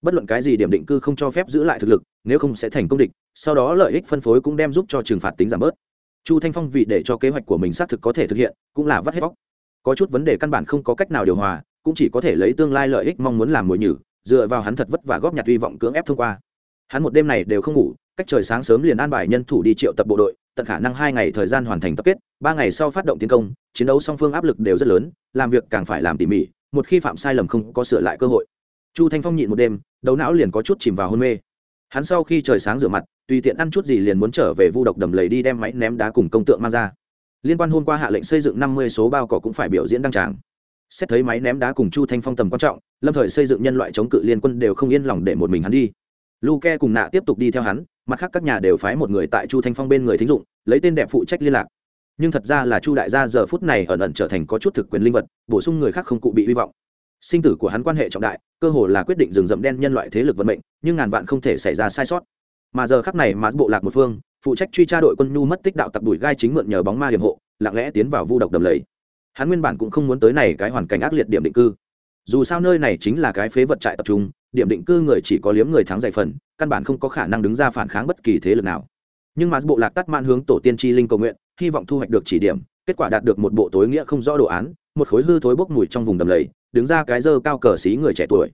Bất luận cái gì điểm định cư không cho phép giữ lại thực lực, nếu không sẽ thành công địch, sau đó lợi ích phân phối cũng đem giúp cho trừng phạt tính giảm bớt. Chu thanh phong vì để cho kế hoạch của mình xác thực có thể thực hiện, cũng là vắt hết bóc. Có chút vấn đề căn bản không có cách nào điều hòa, cũng chỉ có thể lấy tương lai lợi ích mong muốn làm mồi nhử, dựa vào hắn thật vất vả góp nhặt hy vọng cưỡng ép thông qua. Hắn một đêm này đều không ngủ, cách trời sáng sớm liền an bài nhân thủ đi triệu tập bộ đội tận khả năng hai ngày thời gian hoàn thành tập kết, ba ngày sau phát động tiến công, chiến đấu song phương áp lực đều rất lớn, làm việc càng phải làm tỉ mỉ, một khi phạm sai lầm không có sửa lại cơ hội. Chu thanh phong nhịn một đêm, đầu não liền có chút chìm vào hôn mê. Hắn sau khi trời sáng rửa mặt, tùy tiện ăn chút gì liền muốn trở về vu độc đầm lầy đi đem máy ném đá cùng công tượng mang ra. Liên quan hôm qua hạ lệnh xây dựng năm mươi số bao cỏ cũng phải biểu diễn đăng tràng. Xét thấy máy ném đá cùng chu thanh phong tầm quan trọng, lâm thời xây dựng nhân loại chống cự liên quân đều không yên lòng để một mình hắn đi luke cùng nạ tiếp tục đi theo hắn, mặt khác các nhà đều phái một người tại chu thanh phong bên người thính dụng, lấy tên đẹp phụ trách liên lạc. Nhưng thật ra là chu đại gia giờ phút này ẩn ẩn trở thành có chút thực quyền linh vật, bổ sung người khác không cụ bị hy vọng. Sinh tử của hắn quan hệ trọng đại, cơ hồ là quyết định rừng rậm đen nhân loại thế lực vận mệnh, nhưng ngàn vạn không thể xảy ra sai sót. Mà giờ khắc này mà bộ lạc một phương, phụ trách truy tra đội quân nhu mất tích đạo tặc đuổi gai chính mượn nhờ bóng ma hiểm hộ, lặng lẽ tiến vào vu độc đầm lầy. Hắn nguyên bản cũng không muốn tới này cái hoàn cảnh ác liệt điểm định cư dù sao nơi này chính là cái phế vật trại tập trung, điểm định cư người chỉ có liếm người thắng dạy phần, căn bản không có khả năng đứng ra phản kháng bất kỳ thế lực nào. Nhưng mà bộ lạc tắt man hướng tổ tiên tri linh cầu nguyện, hy vọng thu hoạch được chỉ điểm, kết quả đạt được một bộ tối nghĩa không rõ đồ án, một khối hư thối bốc mùi trong vùng đầm lầy, đứng ra cái dơ cao cờ xí người trẻ tuổi.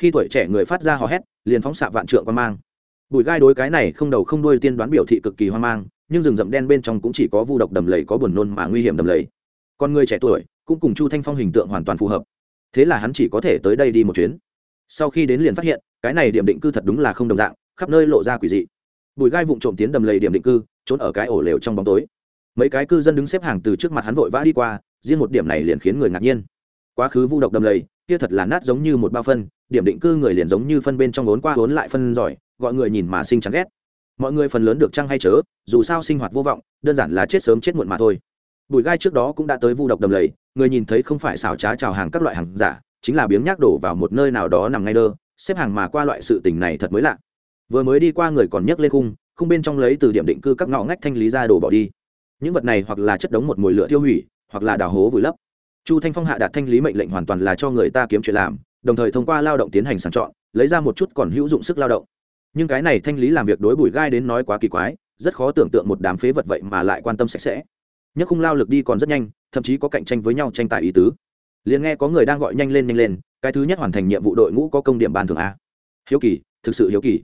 Khi tuổi trẻ người phát ra hò hét, liền phóng xạ vạn trượng quan mang. Bụi gai đối cái này không đầu không đuôi tiên đoán biểu thị cực kỳ hoang mang, nhưng rừng rậm đen bên trong cũng chỉ có vu độc đầm lầy có buồn nôn mà nguy hiểm đầm lầy. Con người trẻ tuổi, cũng cùng chu thanh phong hình tượng hoàn toàn phù hợp thế là hắn chỉ có thể tới đây đi một chuyến. Sau khi đến liền phát hiện, cái này điểm định cư thật đúng là không đồng dạng, khắp nơi lộ ra quỷ dị. Bùi gai vụng trộm tiến đầm lầy điểm định cư, trốn ở cái ổ lều trong bóng tối. Mấy cái cư dân đứng xếp hàng từ trước mặt hắn vội vã đi qua, riêng một điểm này liền khiến người ngạc nhiên. Quá khứ vu độc đầm lầy, kia thật là nát giống như một bao phân, điểm định cư người liền giống như phân bên trong vốn qua vốn lại phân giỏi, gọi người nhìn mà sinh chán ghét. Mọi người phần lớn được trăng hay chớ, dù sao sinh hoạt vô vọng, đơn giản là chết sớm chết muộn mà thôi bùi gai trước đó cũng đã tới vu độc đầm lầy, người nhìn thấy không phải xảo trá trào hàng các loại hàng giả, chính là biếng nhác đổ vào một nơi nào đó nằm ngay đơ, xếp hàng mà qua loại sự tình này thật mới lạ. Vừa mới đi qua người còn nhấc lên khung khung bên trong lấy từ điểm định cư các ngõ ngách thanh lý ra đổ bỏ đi. Những vật này hoặc là chất đống một mồi lửa tiêu hủy, hoặc là đào hố vùi lấp. Chu thanh phong hạ đạt thanh lý mệnh lệnh hoàn toàn là cho người ta kiếm chuyện làm, đồng thời thông qua lao động tiến hành sàng chọn, lấy ra một chút còn hữu dụng sức lao động. Nhưng cái này thanh lý làm việc đối bùi gai đến nói quá kỳ quái, rất khó tưởng tượng một đám phế vật vậy mà lại quan tâm sạch sẽ nhấc khung lao lực đi còn rất nhanh, thậm chí có cạnh tranh với nhau tranh tài ý tứ. Liền nghe có người đang gọi nhanh lên nhanh lên, cái thứ nhất hoàn thành nhiệm vụ đội ngũ có công điểm bàn thường a. Hiếu kỳ, thực sự hiếu kỳ.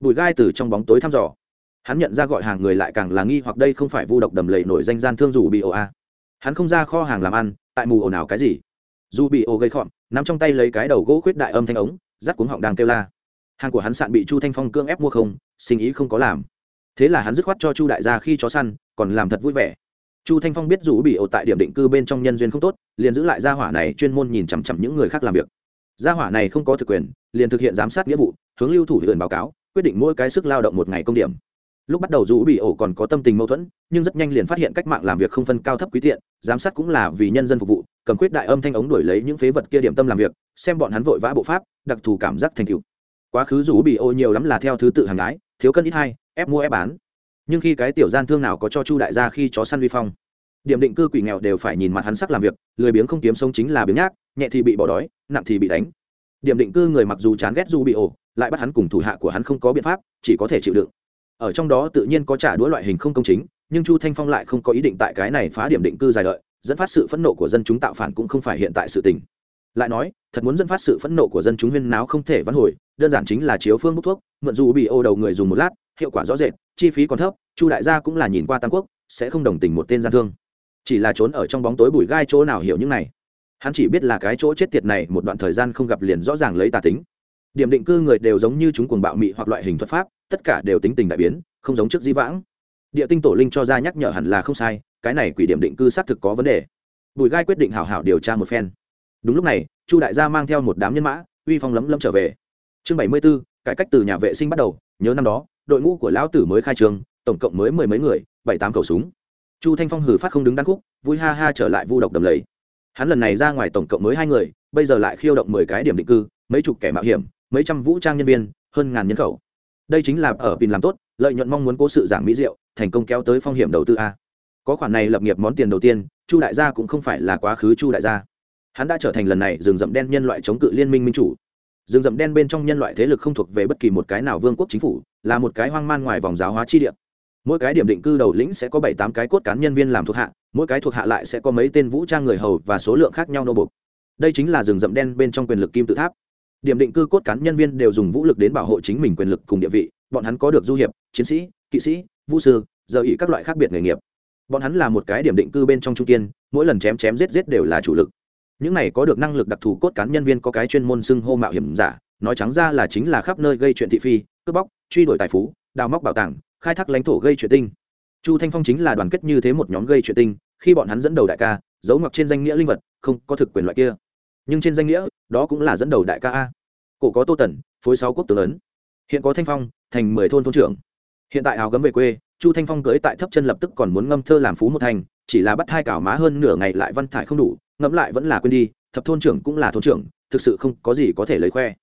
Bùi gai từ trong bóng tối thăm dò. Hắn nhận ra gọi hàng người lại càng là nghi hoặc đây không phải vu độc đầm lầy nổi danh gian thương dù bị ồ a. Hắn không ra kho hàng làm ăn, tại mù ồn ào cái gì? Dù bị ồ gây khọn nắm trong tay lấy cái đầu gỗ khuyết đại âm thanh ống rắt cuống họng đang kêu la. Hàng của hắn sạn bị chu thanh phong cưỡng ép mua không, sinh ý không có làm. Thế là hắn dứt khoát cho chu đại gia khi chó săn, còn làm thật vui vẻ chu thanh phong biết rủ bị ổ tại điểm định cư bên trong nhân duyên không tốt, liền giữ lại gia hỏa này chuyên môn nhìn chằm chằm những người khác làm việc. Gia hỏa này không có thực quyền, liền thực hiện giám sát nghĩa vụ, hướng lưu thủ huyện báo cáo, quyết định mỗi cái sức lao động một ngày công điểm. Lúc bắt đầu dù bị ổ còn có tâm tình mâu thuẫn, nhưng rất nhanh liền phát hiện cách mạng làm việc không phân cao thấp quý tiện, giám sát cũng là vì nhân dân phục vụ, cầm quyết đại âm thanh ống đổi lấy những phế vật kia điểm tâm làm việc, xem bọn hắn vội vã bộ pháp, đặc thù cảm giác thành cựu quá khứ dù bị ổ nhiều lắm là theo thứ tự hàng gái, thiếu cân ít hai, ép mua ép bán nhưng khi cái tiểu gian thương nào có cho chu đại gia khi chó săn vi phong, điểm định cư quỷ nghèo đều phải nhìn mặt hắn sắc làm việc, lười biếng không kiếm sống chính là biếng nhác, nhẹ thì bị bỏ đói, nặng thì bị đánh. Điểm định cư người mặc dù chán ghét du bị ổ, lại bắt hắn cùng thủ hạ của hắn không có biện pháp, chỉ có thể chịu đựng. Ở trong đó tự nhiên có trả đũa loại hình không công chính, nhưng chu thanh phong lại không có ý định tại cái này phá điểm định cư dài đợi, dẫn phát sự phẫn nộ của dân chúng tạo phản cũng không phải hiện tại sự tình. Lại nói, thật muốn dẫn phát sự phẫn nộ của dân chúng huyên náo không thể vãn hồi, đơn giản chính là chiếu phương bút thuốc, mượn dù bị ô đầu người dùng một lát hiệu quả rõ rệt, chi phí còn thấp, chu đại gia cũng là nhìn qua tam quốc, sẽ không đồng tình một tên gian thương. Chỉ là trốn ở trong bóng tối bụi gai chỗ nào hiểu những này. Hắn chỉ biết là cái chỗ chết tiệt này một đoạn thời gian không gặp liền rõ ràng lấy tà tính. Điểm định cư người đều giống như chúng cuồng bạo mị hoặc loại hình thuật pháp, tất cả đều tính tình đại biến, không giống trước di vãng. Địa tinh tổ linh cho ra nhắc nhở hẳn là không sai, cái này quỷ điểm định cư xác thực có vấn đề. Bùi gai quyết định hảo hảo điều tra một phen. Đúng lúc này, chu đại gia mang theo một đám nhân mã, uy phong lấm lấm trở về. Chương bảy mươi b ố cải cách từ nhà vệ sinh bắt đầu, nhớ năm đó đội ngũ của lão tử mới khai trường, tổng cộng mới mười mấy người, bảy tám khẩu súng. Chu thanh phong hử phát không đứng đắn khúc, vui ha ha trở lại vu độc đầm lầy. Hắn lần này ra ngoài tổng cộng mới hai người, bây giờ lại khiêu động mười cái điểm định cư, mấy chục kẻ mạo hiểm, mấy trăm vũ trang nhân viên, hơn ngàn nhân khẩu. Đây chính là ở pin làm tốt, lợi nhuận mong muốn cố sự giảng mỹ diệu, thành công kéo tới phong hiểm đầu tư a. Có khoản này lập nghiệp món tiền đầu tiên, chu đại gia cũng không phải là quá khứ chu đại gia. Hắn đã trở thành lần này rừng rậm đen nhân loại chống cự liên minh minh chủ rừng rậm đen bên trong nhân loại thế lực không thuộc về bất kỳ một cái nào vương quốc chính phủ, là một cái hoang man ngoài vòng giáo hóa chi địa. Mỗi cái điểm định cư đầu lĩnh sẽ có bảy tám cái cốt cán nhân viên làm thuộc hạ, mỗi cái thuộc hạ lại sẽ có mấy tên vũ trang người hầu và số lượng khác nhau nô bục đây chính là rừng rậm đen bên trong quyền lực kim tự tháp. Điểm định cư cốt cán nhân viên đều dùng vũ lực đến bảo hộ chính mình quyền lực cùng địa vị, bọn hắn có được du hiệp, chiến sĩ, kỵ sĩ, vũ sư, giờ ý các loại khác biệt nghề nghiệp. Bọn hắn là một cái điểm định cư bên trong trung kiên, mỗi lần chém chém giết giết đều là chủ lực những này có được năng lực đặc thù cốt cán nhân viên có cái chuyên môn xưng hô mạo hiểm giả, nói trắng ra là chính là khắp nơi gây chuyện thị phi, cướp bóc, truy đuổi tài phú, đào móc bảo tàng, khai thác lãnh thổ gây chuyện tinh. Chu thanh phong chính là đoàn kết như thế một nhóm gây chuyện tinh, khi bọn hắn dẫn đầu đại ca, giấu ngoặc trên danh nghĩa linh vật, không có thực quyền loại kia. Nhưng trên danh nghĩa, đó cũng là dẫn đầu đại ca a. Cổ có tô tần, phối sáu quốc tướng ấn hiện có thanh phong, thành mười thôn thôn trưởng. Hiện tại hào gấm về quê, chu thanh phong cưới tại thấp chân lập tức còn muốn ngâm thơ làm phú một thành, chỉ là bắt hai cảo má hơn nửa ngày lại văn thải không đủ ngẫm lại vẫn là quên đi, thập thôn trưởng cũng là thôn trưởng, thực sự không có gì có thể lấy khoe.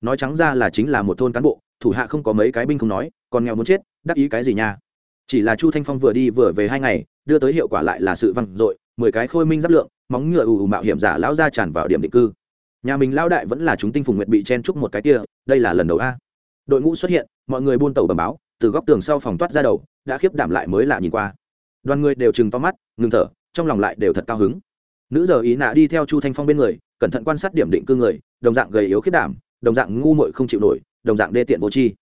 Nói trắng ra là chính là một thôn cán bộ, thủ hạ không có mấy cái binh không nói, còn nghèo muốn chết, đắc ý cái gì nha? Chỉ là chu thanh phong vừa đi vừa về hai ngày, đưa tới hiệu quả lại là sự văng dội, mười cái khôi minh giáp lượng, móng ngựa ù ù mạo hiểm giả lão ra tràn vào điểm định cư. Nhà mình lao đại vẫn là chúng tinh phùng nguyện bị chen chúc một cái kia, đây là lần đầu a. Đội ngũ xuất hiện, mọi người buôn tàu bầm báo, từ góc tường sau phòng toát ra đầu, đã khiếp đảm lại mới lạ nhìn qua. Đoàn người đều chừng to mắt, ngừng thở, trong lòng lại đều thật cao hứng nữ giờ ý nạ đi theo chu thanh phong bên người, cẩn thận quan sát điểm định cư người, đồng dạng gầy yếu khiết đảm, đồng dạng ngu muội không chịu nổi, đồng dạng đê tiện vô tri.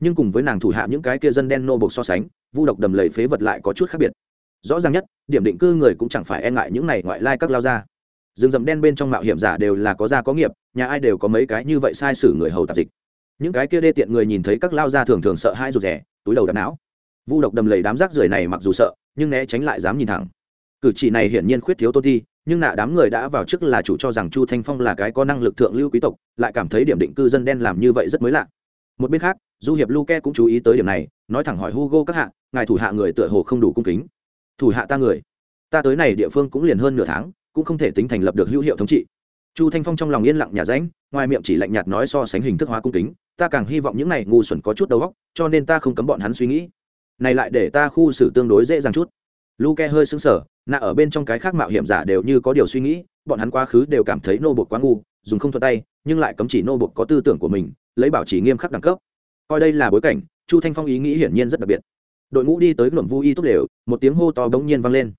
Nhưng cùng với nàng thủ hạ những cái kia dân đen nô bộc so sánh, vu độc đầm lầy phế vật lại có chút khác biệt. Rõ ràng nhất, điểm định cư người cũng chẳng phải e ngại những này ngoại lai các lao ra rừng rậm đen bên trong mạo hiểm giả đều là có gia có nghiệp, nhà ai đều có mấy cái như vậy sai sử người hầu tạp dịch. Những cái kia đê tiện người nhìn thấy các lao ra thường thường sợ hai rụt rẻ túi đầu đập não. Vu độc đầm lầy đám rác rưởi này mặc dù sợ, nhưng né tránh lại dám nhìn thẳng. Cử chỉ này hiển nhiên khuyết thiếu tôn thi nhưng nạ đám người đã vào trước là chủ cho rằng chu thanh phong là cái có năng lực thượng lưu quý tộc, lại cảm thấy điểm định cư dân đen làm như vậy rất mới lạ. Một bên khác, du hiệp luke cũng chú ý tới điểm này, nói thẳng hỏi hugo các hạ, ngài thủ hạ người tựa hồ không đủ cung kính. Thủ hạ ta người? Ta tới này địa phương cũng liền hơn nửa tháng, cũng không thể tính thành lập được hữu hiệu thống trị. Chu thanh phong trong lòng yên lặng nhà ránh ngoài miệng chỉ lạnh nhạt nói so sánh hình thức hóa cung kính, ta càng hy vọng những này ngu xuẩn có chút đầu óc, cho nên ta không cấm bọn hắn suy nghĩ. Này lại để ta khu xử tương đối dễ dàng chút. Luke hơi xứng sở nạ ở bên trong cái khác mạo hiểm giả đều như có điều suy nghĩ, bọn hắn quá khứ đều cảm thấy nô bột quá ngu, dùng không thuận tay, nhưng lại cấm chỉ nô bột có tư tưởng của mình, lấy bảo trì nghiêm khắc đẳng cấp. Coi đây là bối cảnh, chu thanh phong ý nghĩ hiển nhiên rất đặc biệt. Đội ngũ đi tới luận vu y tốt đều, một tiếng hô to bỗng nhiên vang lên.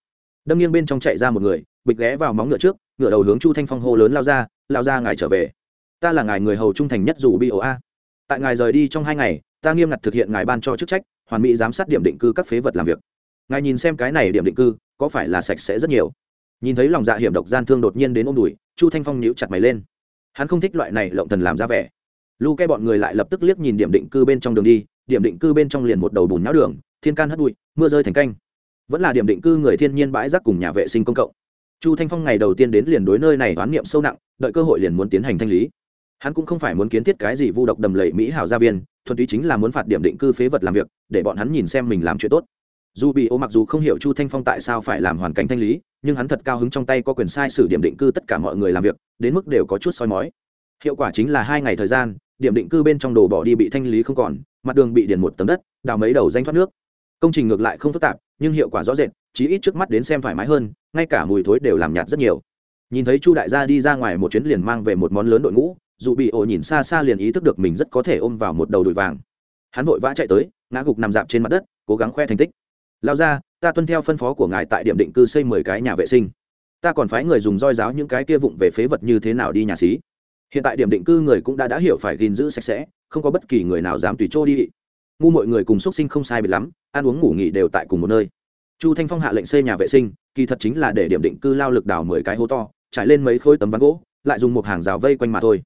Đâm nghiêng bên trong chạy ra một người, bịch ghé vào móng ngựa trước, ngựa đầu hướng chu thanh phong hô lớn lao ra lao ra ngài trở về. Ta là ngài người hầu trung thành nhất dù bị ổ a. Tại ngài rời đi trong hai ngày, ta nghiêm ngặt thực hiện ngài ban cho chức trách, hoàn mỹ giám sát điểm định cư các phế vật làm việc. Ngài nhìn xem cái này điểm định cư có phải là sạch sẽ rất nhiều? Nhìn thấy lòng dạ hiểm độc gian thương đột nhiên đến ôm đùi, chu thanh phong nhíu chặt mày lên. Hắn không thích loại này lộng thần làm ra vẻ. Lu ke bọn người lại lập tức liếc nhìn điểm định cư bên trong đường đi, điểm định cư bên trong liền một đầu bùn nháo đường, thiên can hất bụi, mưa rơi thành canh. Vẫn là điểm định cư người thiên nhiên bãi rác cùng nhà vệ sinh công cộng. Chu thanh phong ngày đầu tiên đến liền đối nơi này đoán niệm sâu nặng, đợi cơ hội liền muốn tiến hành thanh lý. Hắn cũng không phải muốn kiến thiết cái gì vu độc đầm lầy mỹ hảo gia viên, thuần túy chính là muốn phạt điểm định cư phế vật làm việc, để bọn hắn nhìn xem mình làm chuyện tốt dù bị ô mặc dù không hiểu chu thanh phong tại sao phải làm hoàn cảnh thanh lý, nhưng hắn thật cao hứng trong tay có quyền sai sử điểm định cư tất cả mọi người làm việc, đến mức đều có chút soi mói. Hiệu quả chính là hai ngày thời gian, điểm định cư bên trong đồ bỏ đi bị thanh lý không còn, mặt đường bị điền một tấm đất, đào mấy đầu danh thoát nước. Công trình ngược lại không phức tạp, nhưng hiệu quả rõ rệt, chí ít trước mắt đến xem thoải mái hơn, ngay cả mùi thối đều làm nhạt rất nhiều. Nhìn thấy chu đại gia đi ra ngoài một chuyến liền mang về một món lớn đội ngũ, dù bị ổ nhìn xa xa liền ý thức được mình rất có thể ôm vào một đầu đùi vàng. Hắn vội vã chạy tới, ngã gục nằm dạp trên mặt đất, cố gắng khoe thành tích lao ra, ta tuân theo phân phó của ngài tại điểm định cư xây mười cái nhà vệ sinh. Ta còn phái người dùng roi giáo những cái kia vụng về phế vật như thế nào đi nhà xí. Hiện tại điểm định cư người cũng đã đã hiểu phải gìn giữ sạch sẽ, không có bất kỳ người nào dám tùy trô đi. Ngu mọi người cùng x u ấ t sinh không sai biệt lắm, ăn uống ngủ nghỉ đều tại cùng một nơi. Chu thanh phong hạ lệnh xây nhà vệ sinh, kỳ thật chính là để điểm định cư lao lực đào mười cái hố to, trải lên mấy khối tấm ván gỗ, lại dùng một hàng rào vây quanh mà thôi.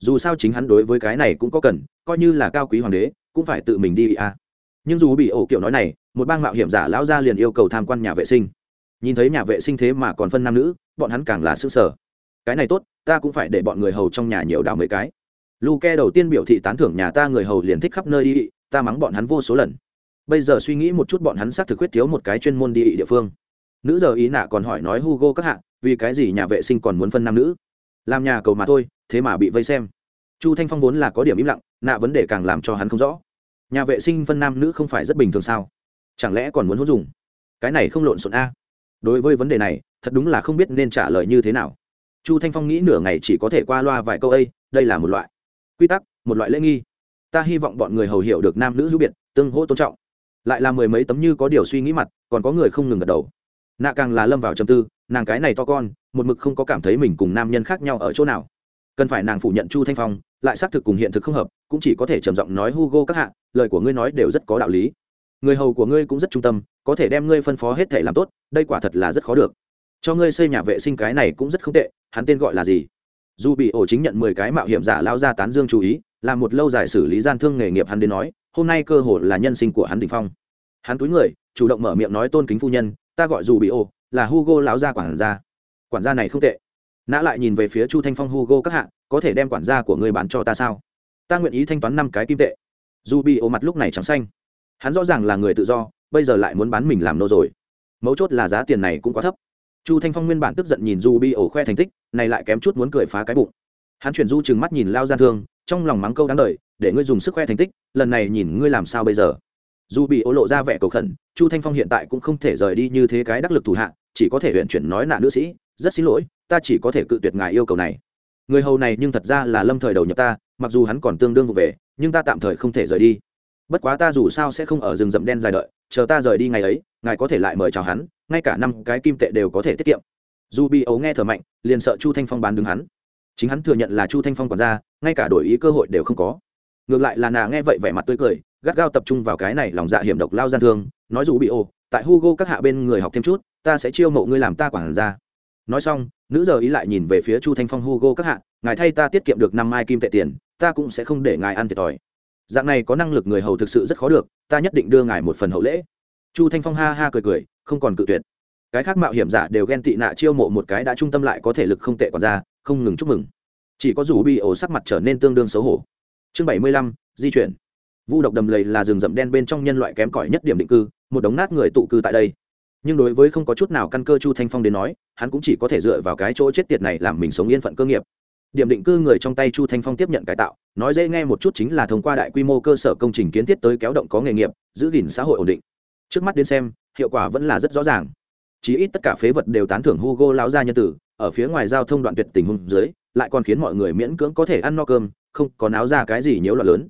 Dù sao chính hắn đối với cái này cũng có cần, coi như là cao quý hoàng đế, cũng phải tự mình đi à. nhưng dù bị ổ kiểu nói này một bang mạo hiểm giả lão gia liền yêu cầu tham quan nhà vệ sinh. Nhìn thấy nhà vệ sinh thế mà còn phân nam nữ, bọn hắn càng là s ư ơ sở cái này tốt, ta cũng phải để bọn người hầu trong nhà nhiều đào mấy cái. Luke đầu tiên biểu thị tán thưởng nhà ta người hầu liền thích khắp nơi đi ta mắng bọn hắn vô số lần. Bây giờ suy nghĩ một chút bọn hắn xác thực quyết thiếu một cái chuyên môn đi địa phương. Nữ giờ ý nạ còn hỏi nói hugo các hạng vì cái gì nhà vệ sinh còn muốn phân nam nữ? Làm nhà cầu mà thôi, thế mà bị vây xem. Chu thanh phong vốn là có điểm im lặng, nạ vấn đề càng làm cho hắn không rõ. Nhà vệ sinh phân nam nữ không phải rất bình thường sao? Chẳng lẽ còn muốn hôn dùng? Cái này không lộn xộn a. Đối với vấn đề này, thật đúng là không biết nên trả lời như thế nào. Chu thanh phong nghĩ nửa ngày chỉ có thể qua loa vài câu ấy đây là một loại quy tắc, một loại lễ nghi. Ta hy vọng bọn người hầu hiểu được nam nữ hữu biệt, tương hỗ tôn trọng. Lại là mười mấy tấm như có điều suy nghĩ mặt, còn có người không ngừng gật đầu. Nạ càng là lâm vào trầm tư, nàng cái này to con, một mực không có cảm thấy mình cùng nam nhân khác nhau ở chỗ nào. Cần phải nàng phủ nhận chu thanh phong, lại xác thực cùng hiện thực không hợp, cũng chỉ có thể trầm giọng nói hugo các hạ, lời của ngươi nói đều rất có đạo lý người hầu của ngươi cũng rất trung tâm, có thể đem ngươi phân phó hết thể làm tốt, đây quả thật là rất khó được. Cho ngươi xây nhà vệ sinh cái này cũng rất không tệ, hắn tên gọi là gì? Dù bị ổ chính nhận mười cái mạo hiểm giả lao ra tán dương chú ý, là một lâu dài xử lý gian thương nghề nghiệp hắn đến nói, hôm nay cơ hội là nhân sinh của hắn đình phong. Hắn túi người, chủ động mở miệng nói tôn kính phu nhân, ta gọi dù bị ổ, là hugo lão gia quản gia. Quản gia này không tệ. Nã lại nhìn về phía chu thanh phong hugo các hạ, có thể đem quản gia của ngươi bán cho ta sao? Ta nguyện ý thanh toán năm cái kim tệ. Dù bị ổ mặt lúc này trắng xanh hắn rõ ràng là người tự do, bây giờ lại muốn bán mình làm nô rồi. Mấu chốt là giá tiền này cũng quá thấp. Chu thanh phong nguyên bản tức giận nhìn du bi ổ khoe thành tích, này lại kém chút muốn cười phá cái bụng. Hắn chuyển du chừng mắt nhìn lao gian thương, trong lòng mắng câu đáng đời, để ngươi dùng sức khoe thành tích, lần này nhìn ngươi làm sao bây giờ? Dù bị ổ lộ ra vẻ cầu khẩn, chu thanh phong hiện tại cũng không thể rời đi như thế cái đắc lực thủ hạ, chỉ có thể huyện chuyển nói nạn nữ sĩ, rất xin lỗi, ta chỉ có thể cự tuyệt ngài yêu cầu này. Người hầu này nhưng thật ra là lâm thời đầu nhập ta, mặc dù hắn còn tương đương vụ về, nhưng ta tạm thời không thể rời đi bất quá ta dù sao sẽ không ở rừng rậm đen dài đợi, chờ ta rời đi ngày ấy, ngài có thể lại mời chào hắn, ngay cả năm cái kim tệ đều có thể tiết kiệm. Dù bị ấu nghe thở mạnh, liền sợ chu thanh phong bán đứng hắn. Chính hắn thừa nhận là chu thanh phong còn ra ngay cả đổi ý cơ hội đều không có. Ngược lại là nà nghe vậy vẻ mặt tươi cười, gắt gao tập trung vào cái này lòng dạ hiểm độc lao gian thương, nói dù bị ô tại hugo các hạ bên người học thêm chút, ta sẽ chiêu mộ ngươi làm ta quản ra nói xong, nữ giờ ý lại nhìn về phía chu thanh phong hugo các hạ, ngài thay ta tiết kiệm được năm mai kim tệ tiền, ta cũng sẽ không để ngài ăn thiệt thòi dạng này có năng lực người hầu thực sự rất khó được, ta nhất định đưa ngài một phần hậu lễ. Chu thanh phong ha ha cười cười, không còn cự tuyệt. Cái khác mạo hiểm giả đều ghen tị nạ chiêu mộ một cái đã trung tâm lại có thể lực không tệ còn ra, không ngừng chúc mừng. Chỉ có dù bị ổ sắc mặt trở nên tương đương xấu hổ. Chương bảy mươi lăm, di chuyển. Vu độc đầm lầy là rừng rậm đen bên trong nhân loại kém cỏi nhất điểm định cư, một đống nát người tụ cư tại đây. Nhưng đối với không có chút nào căn cơ chu thanh phong đến nói, hắn cũng chỉ có thể dựa vào cái chỗ chết tiệt này làm mình sống yên phận cơ nghiệp điểm định cư người trong tay chu thanh phong tiếp nhận cải tạo, nói dễ nghe một chút chính là thông qua đại quy mô cơ sở công trình kiến thiết tới kéo động có nghề nghiệp, giữ gìn xã hội ổn định. Trước mắt đến xem, hiệu quả vẫn là rất rõ ràng. Chí ít tất cả phế vật đều tán thưởng hugo lão gia nhân tử, ở phía ngoài giao thông đoạn tuyệt tình huống dưới, lại còn khiến mọi người miễn cưỡng có thể ăn no cơm, không có náo ra cái gì nhiễu loạn lớn.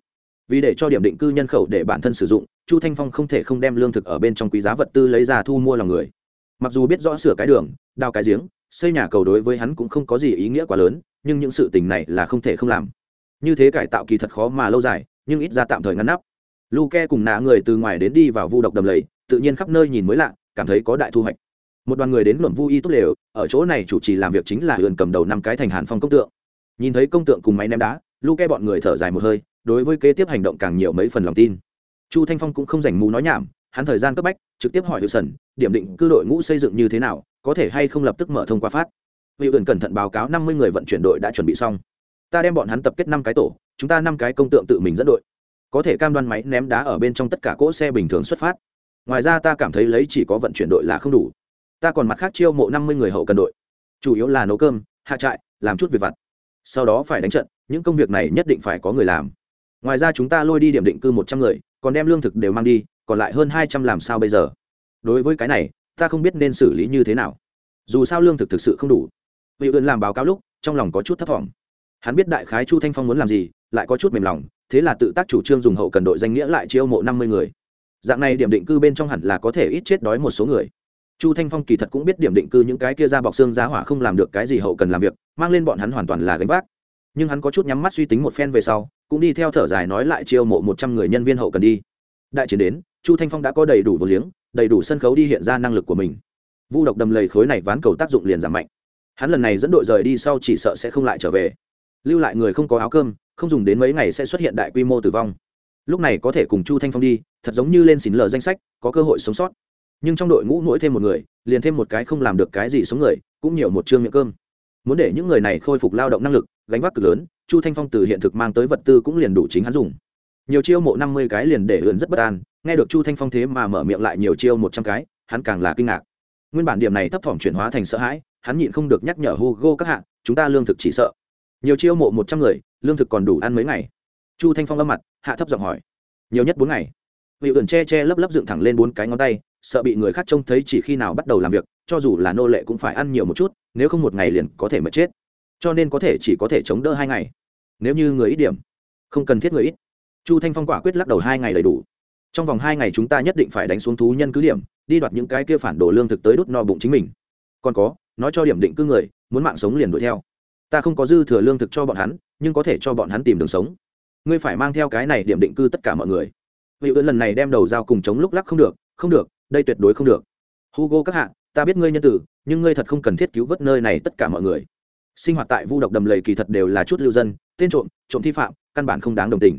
Vì để cho điểm định cư nhân khẩu để bản thân sử dụng, chu thanh phong không thể không đem lương thực ở bên trong quý giá vật tư lấy ra thu mua lòng người. Mặc dù biết rõ sửa cái đường, đào cái giếng xây nhà cầu đối với hắn cũng không có gì ý nghĩa quá lớn, nhưng những sự tình này là không thể không làm. Như thế cải tạo kỳ thật khó mà lâu dài, nhưng ít ra tạm thời ngăn nắp. Luke cùng nạ người từ ngoài đến đi vào vu độc đầm lầy, tự nhiên khắp nơi nhìn mới lạ, cảm thấy có đại thu hoạch. Một đoàn người đến luận vu y tốt lều, ở chỗ này chủ trì làm việc chính là hườn cầm đầu năm cái thành hàn phong công tượng. Nhìn thấy công tượng cùng máy ném đá, luke bọn người thở dài một hơi, đối với kế tiếp hành động càng nhiều mấy phần lòng tin. Chu thanh phong cũng không rảnh mù nói nhảm, hắn thời gian cấp bách, trực tiếp hỏi hữu sần điểm định cư đội ngũ xây dựng như thế nào có thể hay không lập tức mở thông qua phát. Vị ẩn cẩn thận báo cáo năm mươi người vận chuyển đội đã chuẩn bị xong. Ta đem bọn hắn tập kết năm cái tổ, chúng ta năm cái công tượng tự mình dẫn đội. Có thể cam đoan máy ném đá ở bên trong tất cả cỗ xe bình thường xuất phát. Ngoài ra ta cảm thấy lấy chỉ có vận chuyển đội là không đủ. Ta còn mặt khác chiêu mộ năm mươi người hậu cần đội. Chủ yếu là nấu cơm, hạ trại, làm chút việc vặt. Sau đó phải đánh trận, những công việc này nhất định phải có người làm. Ngoài ra chúng ta lôi đi điểm định cư một trăm người, còn đem lương thực đều mang đi, còn lại hơn hai trăm làm sao bây giờ? Đối với cái này ta không biết nên xử lý như thế nào. Dù sao lương thực thực sự không đủ. Vị ươn làm báo cáo lúc, trong lòng có chút thấp t hắn biết đại khái chu thanh phong muốn làm gì, lại có chút mềm lòng, thế là tự tác chủ trương dùng hậu cần đội danh nghĩa lại chiêu mộ năm mươi người. Dạng này điểm định cư bên trong hẳn là có thể ít chết đói một số người. Chu thanh phong kỳ thật cũng biết điểm định cư những cái kia ra bọc xương giá hỏa không làm được cái gì hậu cần làm việc, mang lên bọn hắn hoàn toàn là gánh vác. Nhưng hắn có chút nhắm mắt suy tính một phen về sau, cũng đi theo thở dài nói lại chiêu mộ một trăm người nhân viên hậu cần đi. Đại chiến đến, chu thanh phong đã có đầy đủ vô liếng đầy đủ sân khấu đi hiện ra năng lực của mình. Vu độc đầm lầy khối này ván cầu tác dụng liền giảm mạnh. Hắn lần này dẫn đội rời đi sau chỉ sợ sẽ không lại trở về. Lưu lại người không có áo cơm, không dùng đến mấy ngày sẽ xuất hiện đại quy mô tử vong. Lúc này có thể cùng chu thanh phong đi, thật giống như lên xín lờ danh sách, có cơ hội sống sót. Nhưng trong đội ngũ mỗi thêm một người, liền thêm một cái không làm được cái gì sống người, cũng nhiều một chương miệng cơm. Muốn để những người này khôi phục lao động năng lực, gánh vác cực lớn, chu thanh phong từ hiện thực mang tới vật tư cũng liền đủ chính hắn dùng nhiều chiêu mộ năm mươi cái liền để ươn rất bất an, nghe được chu thanh phong thế mà mở miệng lại nhiều chiêu một trăm cái, hắn càng là kinh ngạc. Nguyên bản điểm này thấp thỏm chuyển hóa thành sợ hãi, hắn nhịn không được nhắc nhở hugo các hạng chúng ta lương thực chỉ sợ. Nhiều chiêu mộ một trăm người, lương thực còn đủ ăn mấy ngày. Chu thanh phong âm mặt, hạ thấp giọng hỏi, nhiều nhất bốn ngày. Vị ẩn che che lấp lấp dựng thẳng lên bốn cái ngón tay, sợ bị người khác trông thấy chỉ khi nào bắt đầu làm việc, cho dù là nô lệ cũng phải ăn nhiều một chút, nếu không một ngày liền có thể mất chết. Cho nên có thể chỉ có thể chống đỡ hai ngày. Nếu như người ít điểm, không cần thiết người ít chu thanh phong quả quyết lắc đầu hai ngày đầy đủ. Trong vòng hai ngày chúng ta nhất định phải đánh xuống thú nhân cứ điểm, đi đoạt những cái kia phản đồ lương thực tới đốt no bụng chính mình. Còn có, nói cho điểm định cư người, muốn mạng sống liền đuổi theo. Ta không có dư thừa lương thực cho bọn hắn, nhưng có thể cho bọn hắn tìm đường sống. Ngươi phải mang theo cái này điểm định cư tất cả mọi người. Vị ươn lần này đem đầu dao cùng chống lúc lắc không được không được, đây tuyệt đối không được. Hugo các hạ, ta biết ngươi nhân tử, nhưng ngươi thật không cần thiết cứu vớt nơi này tất cả mọi người. Sinh hoạt tại vu độc đầm lầy kỳ thật đều là chút lưu dân, tên trộm trộm thi phạm, căn bản không đáng đồng tình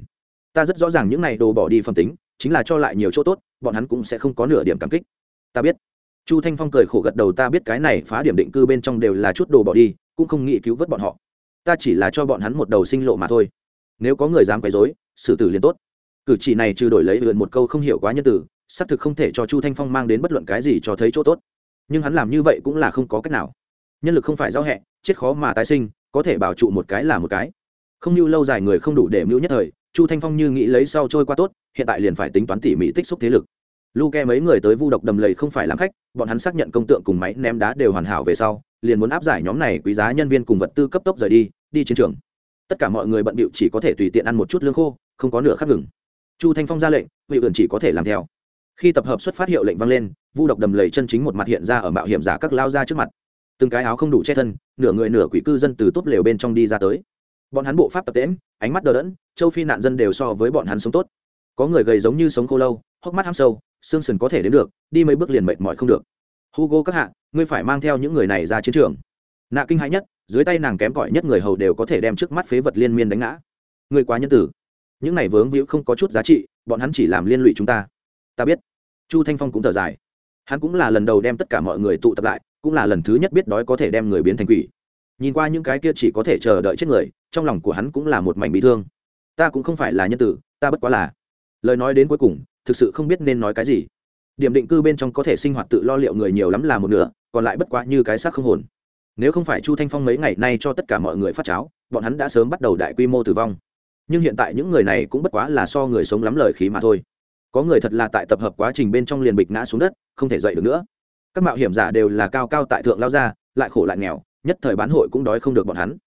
ta rất rõ ràng những này đồ bỏ đi phẩm tính, chính là cho lại nhiều chỗ tốt, bọn hắn cũng sẽ không có nửa điểm cảm kích. Ta biết. Chu thanh phong cười khổ gật đầu, ta biết cái này phá điểm định cư bên trong đều là chút đồ bỏ đi, cũng không nghĩ cứu vớt bọn họ. Ta chỉ là cho bọn hắn một đầu sinh lộ mà thôi. Nếu có người dám quấy dối xử tử liền tốt. Cử chỉ này trừ đổi lấy lượn một câu không hiểu quá nhân tử xác thực không thể cho chu thanh phong mang đến bất luận cái gì cho thấy chỗ tốt. Nhưng hắn làm như vậy cũng là không có cách nào. Nhân lực không phải giao hẹ, chết khó mà tái sinh, có thể bảo trụ một cái là một cái. Không như lâu dài người không đủ để mưu nhất thời chu thanh phong như nghĩ lấy sau trôi qua tốt, hiện tại liền phải tính toán tỉ mỉ tích xúc thế lực. Luke mấy người tới vu độc đầm lầy không phải làm khách, bọn hắn xác nhận công tượng cùng máy ném đá đều hoàn hảo về sau, liền muốn áp giải nhóm này quý giá nhân viên cùng vật tư cấp tốc rời đi đi chiến trường. Tất cả mọi người bận bịu chỉ có thể tùy tiện ăn một chút lương khô, không có nửa khắc ngừng. Chu thanh phong ra lệnh, vị ẩn chỉ có thể làm theo. Khi tập hợp xuất phát hiệu lệnh vang lên, vu độc đầm lầy chân chính một mặt hiện ra ở mạo hiểm giả các lao ra trước mặt. Từng cái áo không đủ che thân, nửa người nửa quỷ cư dân từ tốt lều bên trong đi ra tới bọn hắn bộ pháp tập tễm ánh mắt đờ đẫn, châu phi nạn dân đều so với bọn hắn sống tốt. Có người gầy giống như sống khô lâu, hốc mắt ham sâu, xương sườn có thể đến được, đi mấy bước liền mệt mỏi không được. Hugo các hạ, ngươi phải mang theo những người này ra chiến trường. Nạ kinh hãi nhất, dưới tay nàng kém cỏi nhất người hầu đều có thể đem trước mắt phế vật liên miên đánh ngã. Ngươi quá nhân tử. Những này vướng víu không có chút giá trị, bọn hắn chỉ làm liên lụy chúng ta. Ta biết. Chu thanh phong cũng thở dài. Hắn cũng là lần đầu đem tất cả mọi người tụ tập lại, cũng là lần thứ nhất biết đói có thể đem người biến thành quỷ. Nhìn qua những cái kia chỉ có thể chờ đợi chết người trong lòng của hắn cũng là một mảnh bị thương. Ta cũng không phải là nhân tử, ta bất quá là. Lời nói đến cuối cùng, thực sự không biết nên nói cái gì. Điểm định cư bên trong có thể sinh hoạt tự lo liệu người nhiều lắm là một nửa, còn lại bất quá như cái xác không hồn. Nếu không phải chu thanh phong mấy ngày nay cho tất cả mọi người phát cháo, bọn hắn đã sớm bắt đầu đại quy mô tử vong. Nhưng hiện tại những người này cũng bất quá là so người sống lắm lời khí mà thôi. Có người thật là tại tập hợp quá trình bên trong liền bịch ngã xuống đất, không thể dậy được nữa. Các mạo hiểm giả đều là cao cao tại thượng lao ra, lại khổ lại nghèo, nhất thời bán hội cũng đói không được bọn hắn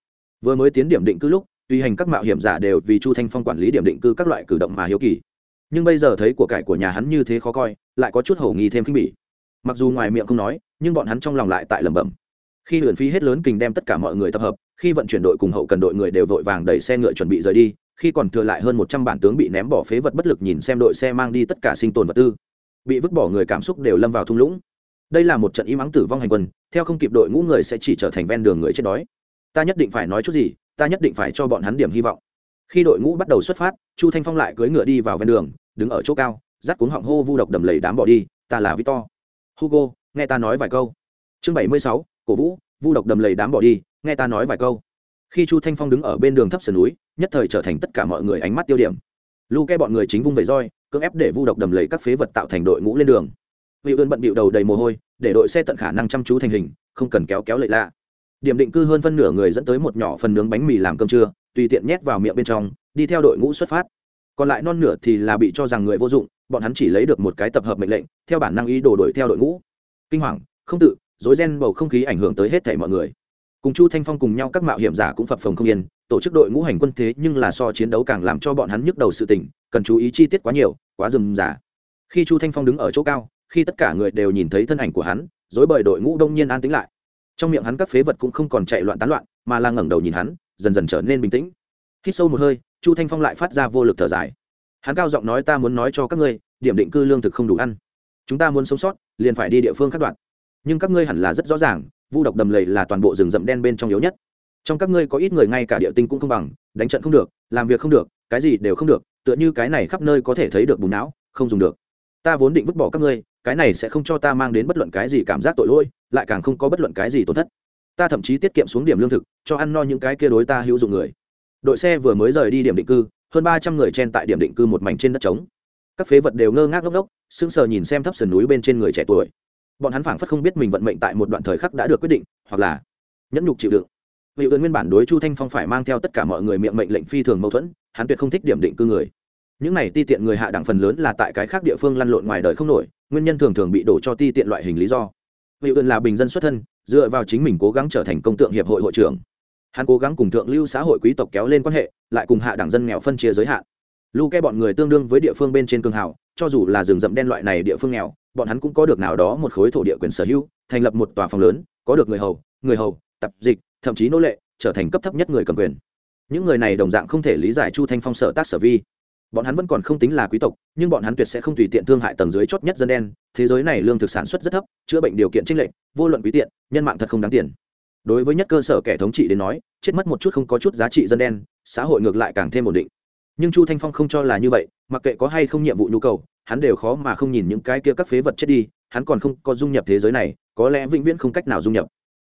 vừa mới tiến điểm định cư lúc tùy hành các mạo hiểm giả đều vì chu thanh phong quản lý điểm định cư các loại cử động mà hiếu kỳ. Nhưng bây giờ thấy của cải của nhà hắn như thế khó coi, lại có chút hổ nghi thêm khinh bỉ. Mặc dù ngoài miệng không nói, nhưng bọn hắn trong lòng lại tại lẩm bẩm. Khi huyền phi hết lớn kình đem tất cả mọi người tập hợp, khi vận chuyển đội cùng hậu cần đội người đều vội vàng đẩy xe ngựa chuẩn bị rời đi, khi còn thừa lại hơn một trăm bản tướng bị ném bỏ phế vật bất lực nhìn xem đội xe mang đi tất cả sinh tồn vật tư, bị vứt bỏ người cảm xúc đều lâm vào thung lũng. Đây là một trận im ắng tử vong hành quân, theo không kịp đội ngũ người sẽ chỉ trở thành ven đường người chết đói ta nhất định phải nói chút gì, ta nhất định phải cho bọn hắn điểm hy vọng. Khi đội ngũ bắt đầu xuất phát, chu thanh phong lại cưỡi ngựa đi vào ven đường, đứng ở chỗ cao rát cuống họng hô vu độc đầm lầy đám bỏ đi, ta là victor. Hugo, nghe ta nói vài câu. Chương bảy mươi sáu, cổ vũ, vu độc đầm lầy đám bỏ đi, nghe ta nói vài câu. Khi chu thanh phong đứng ở bên đường thấp sườn núi, nhất thời trở thành tất cả mọi người ánh mắt tiêu điểm. Lu ke bọn người chính vung vẩy roi, cưỡng ép để vu độc đầm lầy các phế vật tạo thành đội ngũ lên đường. Vị ươn bận bịu đầu đầy mồ hôi, để đội xe tận khả năng chăm chú thành hình, không cần kéo kéo lệ lạ điểm định cư hơn phân nửa người dẫn tới một nhỏ phần nướng bánh mì làm cơm trưa, tùy tiện nhét vào miệng bên trong, đi theo đội ngũ xuất phát. Còn lại non nửa thì là bị cho rằng người vô dụng, bọn hắn chỉ lấy được một cái tập hợp mệnh lệnh, theo bản năng ý đồ đuổi theo đội ngũ. Kinh hoàng, không tự dối ren bầu không khí ảnh hưởng tới hết thảy mọi người. Cùng chu thanh phong cùng nhau các mạo hiểm giả cũng phập phồng không yên, tổ chức đội ngũ hành quân thế nhưng là so chiến đấu càng làm cho bọn hắn nhức đầu sự tình, cần chú ý chi tiết quá nhiều, quá rườm rà. Khi chu thanh phong đứng ở chỗ cao, khi tất cả người đều nhìn thấy thân ảnh của hắn dối bời đội ngũ đông nhiên an tĩnh lại trong miệng hắn các phế vật cũng không còn chạy loạn tán loạn, mà là ngẩng đầu nhìn hắn, dần dần trở nên bình tĩnh. Hít sâu một hơi, chu thanh phong lại phát ra vô lực thở dài. Hắn cao giọng nói ta muốn nói cho các ngươi, điểm định cư lương thực không đủ ăn. Chúng ta muốn sống sót, liền phải đi địa phương khác đoạn nhưng các ngươi hẳn là rất rõ ràng, vu độc đầm lầy là toàn bộ rừng rậm đen bên trong yếu nhất. Trong các ngươi có ít người ngay cả địa tinh cũng không bằng, đánh trận không được, làm việc không được, cái gì đều không được, tựa như cái này khắp nơi có thể thấy được bùn não, không dùng được. Ta vốn định vứt bỏ các ngươi, cái này sẽ không cho ta mang đến bất luận cái gì cảm giác tội lỗi lại càng không có bất luận cái gì tổn thất. Ta thậm chí tiết kiệm xuống điểm lương thực, cho ăn no những cái kia đối ta hữu dụng người. Đội xe vừa mới rời đi điểm định cư, hơn ba trăm người chen tại điểm định cư một mảnh trên đất trống. Các phế vật đều ngơ ngác ngốc ngốc, sững sờ nhìn xem thấp sườn núi bên trên người trẻ tuổi. Bọn hắn phảng phất không biết mình vận mệnh tại một đoạn thời khắc đã được quyết định, hoặc là nhẫn nhục chịu đựng. Vị ơn nguyên bản đối chu thanh phong phải mang theo tất cả mọi người miệng mệnh lệnh phi thường mâu thuẫn, hắn tuyệt không thích điểm định cư người. Những này ti tiện người hạ đẳng phần lớn là tại cái khác địa phương lăn lộn ngoài đời không nổi, nguyên nhân thường thường bị đổ cho ti tiện loại hình lý do vị Ưn là bình dân xuất thân, dựa vào chính mình cố gắng trở thành công tượng hiệp hội hội trưởng. Hắn cố gắng cùng thượng lưu xã hội quý tộc kéo lên quan hệ, lại cùng hạ đẳng dân nghèo phân chia giới hạn. Lu ke bọn người tương đương với địa phương bên trên cương hào, cho dù là rừng rậm đen loại này địa phương nghèo, bọn hắn cũng có được nào đó một khối thổ địa quyền sở hữu, thành lập một tòa phòng lớn, có được người hầu người hầu, tập dịch, thậm chí nô lệ, trở thành cấp thấp nhất người cầm quyền. Những người này đồng dạng không thể lý giải chu thanh phong sở tác sở vi bọn hắn vẫn còn không tính là quý tộc, nhưng bọn hắn tuyệt sẽ không tùy tiện thương hại tầng dưới chót nhất dân đen. Thế giới này lương thực sản xuất rất thấp, chữa bệnh điều kiện tranh lệch, vô luận quý tiện, nhân mạng thật không đáng tiền. Đối với nhất cơ sở kẻ thống trị đến nói, chết mất một chút không có chút giá trị dân đen, xã hội ngược lại càng thêm ổn định. Nhưng chu thanh phong không cho là như vậy, mặc kệ có hay không nhiệm vụ nhu cầu, hắn đều khó mà không nhìn những cái kia các phế vật chết đi, hắn còn không có dung nhập thế giới này, có lẽ vĩnh viễn không cách nào dung nhập.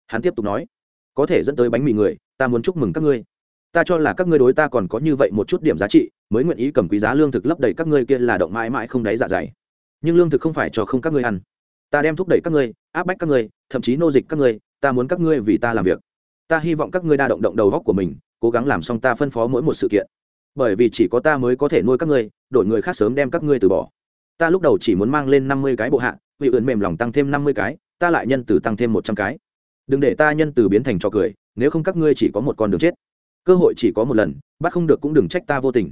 Hắn tiếp tục nói, có thể dẫn tới bánh mì người, ta muốn chúc mừng các ngươi. Ta cho là các ngươi đối ta còn có như vậy một chút điểm giá trị mới nguyện ý cầm quý giá lương thực lấp đầy các ngươi kia là động mãi mãi không đáy dạ dày. Nhưng lương thực không phải cho không các ngươi ăn. Ta đem thúc đẩy các ngươi, áp bách các ngươi, thậm chí nô dịch các ngươi, ta muốn các ngươi vì ta làm việc. Ta hy vọng các ngươi đa động động đầu góc của mình, cố gắng làm xong ta phân phó mỗi một sự kiện. Bởi vì chỉ có ta mới có thể nuôi các ngươi, đổi người khác sớm đem các ngươi từ bỏ. Ta lúc đầu chỉ muốn mang lên năm mươi cái bộ hạ vị อื่ n mềm lòng tăng thêm năm mươi cái, ta lại nhân từ tăng thêm một trăm cái. Đừng để ta nhân từ biến thành trò cười, nếu không các ngươi chỉ có một con đường chết. Cơ hội chỉ có một lần, bắt không được cũng đừng trách ta vô tình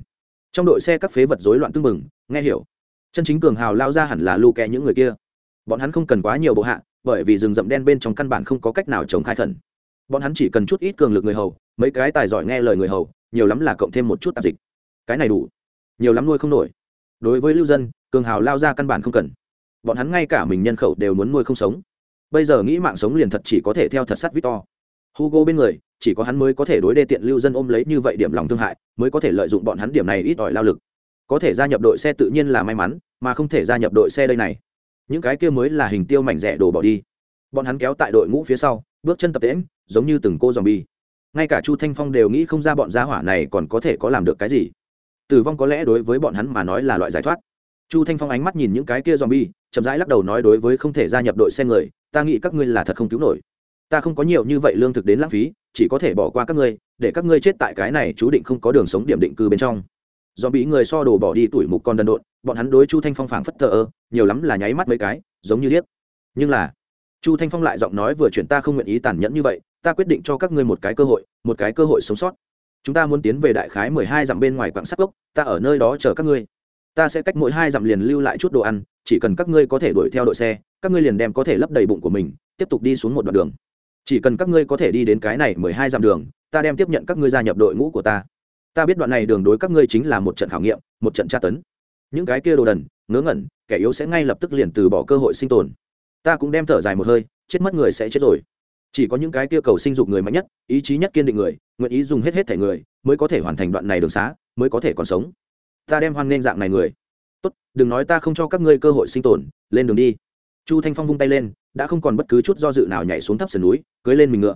trong đội xe các phế vật rối loạn tưng bừng, nghe hiểu. Chân chính cường hào lao ra hẳn là lu kẹ những người kia. Bọn hắn không cần quá nhiều bộ hạ, bởi vì rừng rậm đen bên trong căn bản không có cách nào chống khai khẩn. Bọn hắn chỉ cần chút ít cường lực người hầu, mấy cái tài giỏi nghe lời người hầu, nhiều lắm là cộng thêm một chút tạp dịch. Cái này đủ. Nhiều lắm nuôi không nổi. Đối với lưu dân, cường hào lao ra căn bản không cần. Bọn hắn ngay cả mình nhân khẩu đều muốn nuôi không sống. Bây giờ nghĩ mạng sống liền thật chỉ có thể theo thật sắt victor hugo bên người, chỉ có hắn mới có thể đối đê tiện lưu dân ôm lấy như vậy điểm lòng thương hại, mới có thể lợi dụng bọn hắn điểm này ít ỏi lao lực. Có thể gia nhập đội xe tự nhiên là may mắn, mà không thể gia nhập đội xe đây này. Những cái kia mới là hình tiêu mảnh rẻ đổ bỏ đi. Bọn hắn kéo tại đội ngũ phía sau, bước chân tập tễm giống như từng cô dòm bi ngay cả chu thanh phong đều nghĩ không ra bọn gia hỏa này còn có thể có làm được cái gì. Tử vong có lẽ đối với bọn hắn mà nói là loại giải thoát. Chu thanh phong ánh mắt nhìn những cái kia dòm bi chậm rãi lắc đầu nói đối với không thể gia nhập đội xe người, ta nghĩ các ngươi là thật không cứu nổi ta không có nhiều như vậy lương thực đến lãng phí, chỉ có thể bỏ qua các ngươi, để các ngươi chết tại cái này chú định không có đường sống điểm định cư bên trong. Do bị người so đồ bỏ đi tuổi mục con đần độn, bọn hắn đối chu thanh phong phảng phất thờ ơ, nhiều lắm là nháy mắt mấy cái, giống như liếc. Nhưng là, chu thanh phong lại giọng nói vừa chuyển ta không nguyện ý tàn nhẫn như vậy, ta quyết định cho các ngươi một cái cơ hội, một cái cơ hội sống sót. Chúng ta muốn tiến về đại khái mười hai dặm bên ngoài quảng sắc gốc, ta ở nơi đó chờ các ngươi. Ta sẽ cách mỗi hai dặm liền lưu lại chút đồ ăn, chỉ cần các ngươi có thể đuổi theo đội xe, các ngươi liền đem có thể lấp đầy bụng của mình, tiếp tục đi xuống một đoạn đường chỉ cần các ngươi có thể đi đến cái này mười hai dặm đường, ta đem tiếp nhận các ngươi gia nhập đội ngũ của ta. Ta biết đoạn này đường đối các ngươi chính là một trận khảo nghiệm, một trận tra tấn. Những cái kia đồ đần, ngớ ngẩn, kẻ yếu sẽ ngay lập tức liền từ bỏ cơ hội sinh tồn. Ta cũng đem thở dài một hơi, chết mất người sẽ chết rồi. Chỉ có những cái kia cầu sinh dục người mạnh nhất, ý chí nhất kiên định người, nguyện ý dùng hết hết thể người, mới có thể hoàn thành đoạn này đường xá, mới có thể còn sống. Ta đem hoan nghênh dạng này người. Tốt, đừng nói ta không cho các ngươi cơ hội sinh tồn, lên đường đi. Chu thanh phong vung tay lên đã không còn bất cứ chút do dự nào nhảy xuống thấp sườn núi, cưới lên mình ngựa.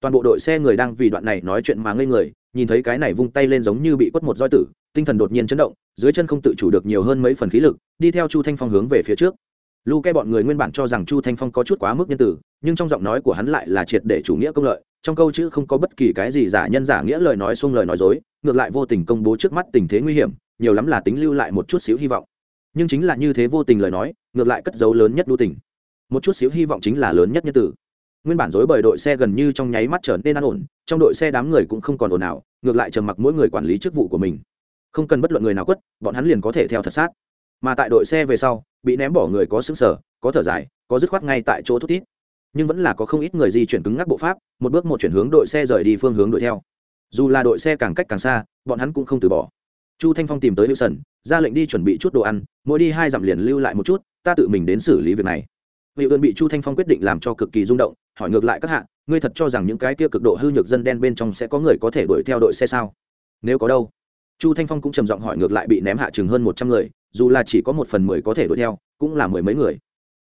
Toàn bộ đội xe người đang vì đoạn này nói chuyện mà ngây người, nhìn thấy cái này vung tay lên giống như bị quất một roi tử, tinh thần đột nhiên chấn động, dưới chân không tự chủ được nhiều hơn mấy phần khí lực, đi theo chu thanh phong hướng về phía trước. Lu ke bọn người nguyên bản cho rằng chu thanh phong có chút quá mức nhân tử, nhưng trong giọng nói của hắn lại là triệt để chủ nghĩa công lợi, trong câu chữ không có bất kỳ cái gì giả nhân giả nghĩa lời nói xung lời nói dối, ngược lại vô tình công bố trước mắt tình thế nguy hiểm, nhiều lắm là tính lưu lại một chút xíu hy vọng. Nhưng chính là như thế vô tình lời nói, ngược lại cất dấu lớn nhất đu tình một chút xíu hy vọng chính là lớn nhất nhân tử. Nguyên bản dối bởi đội xe gần như trong nháy mắt trở nên an ổn, trong đội xe đám người cũng không còn ồn ào, ngược lại trầm mặc mỗi người quản lý chức vụ của mình. Không cần bất luận người nào quất, bọn hắn liền có thể theo thật sát. Mà tại đội xe về sau, bị ném bỏ người có xứng sở có thở dài, có dứt khoát ngay tại chỗ thút tít nhưng vẫn là có không ít người di chuyển cứng ngắc bộ pháp, một bước một chuyển hướng đội xe rời đi phương hướng đuổi theo. Dù là đội xe càng cách càng xa, bọn hắn cũng không từ bỏ. Chu thanh phong tìm tới hữu sần, ra lệnh đi chuẩn bị chút đồ ăn, mỗi đi hai dặm liền lưu lại một chút, ta tự mình đến xử lý việc này vị ơn bị chu thanh phong quyết định làm cho cực kỳ rung động, hỏi ngược lại các hạ, ngươi thật cho rằng những cái kia cực độ hư nhược dân đen bên trong sẽ có người có thể đuổi theo đội xe sao? Nếu có đâu? Chu thanh phong cũng trầm giọng hỏi ngược lại bị ném hạ chừng hơn một trăm người, dù là chỉ có một phần mười có thể đuổi theo, cũng là mười mấy người.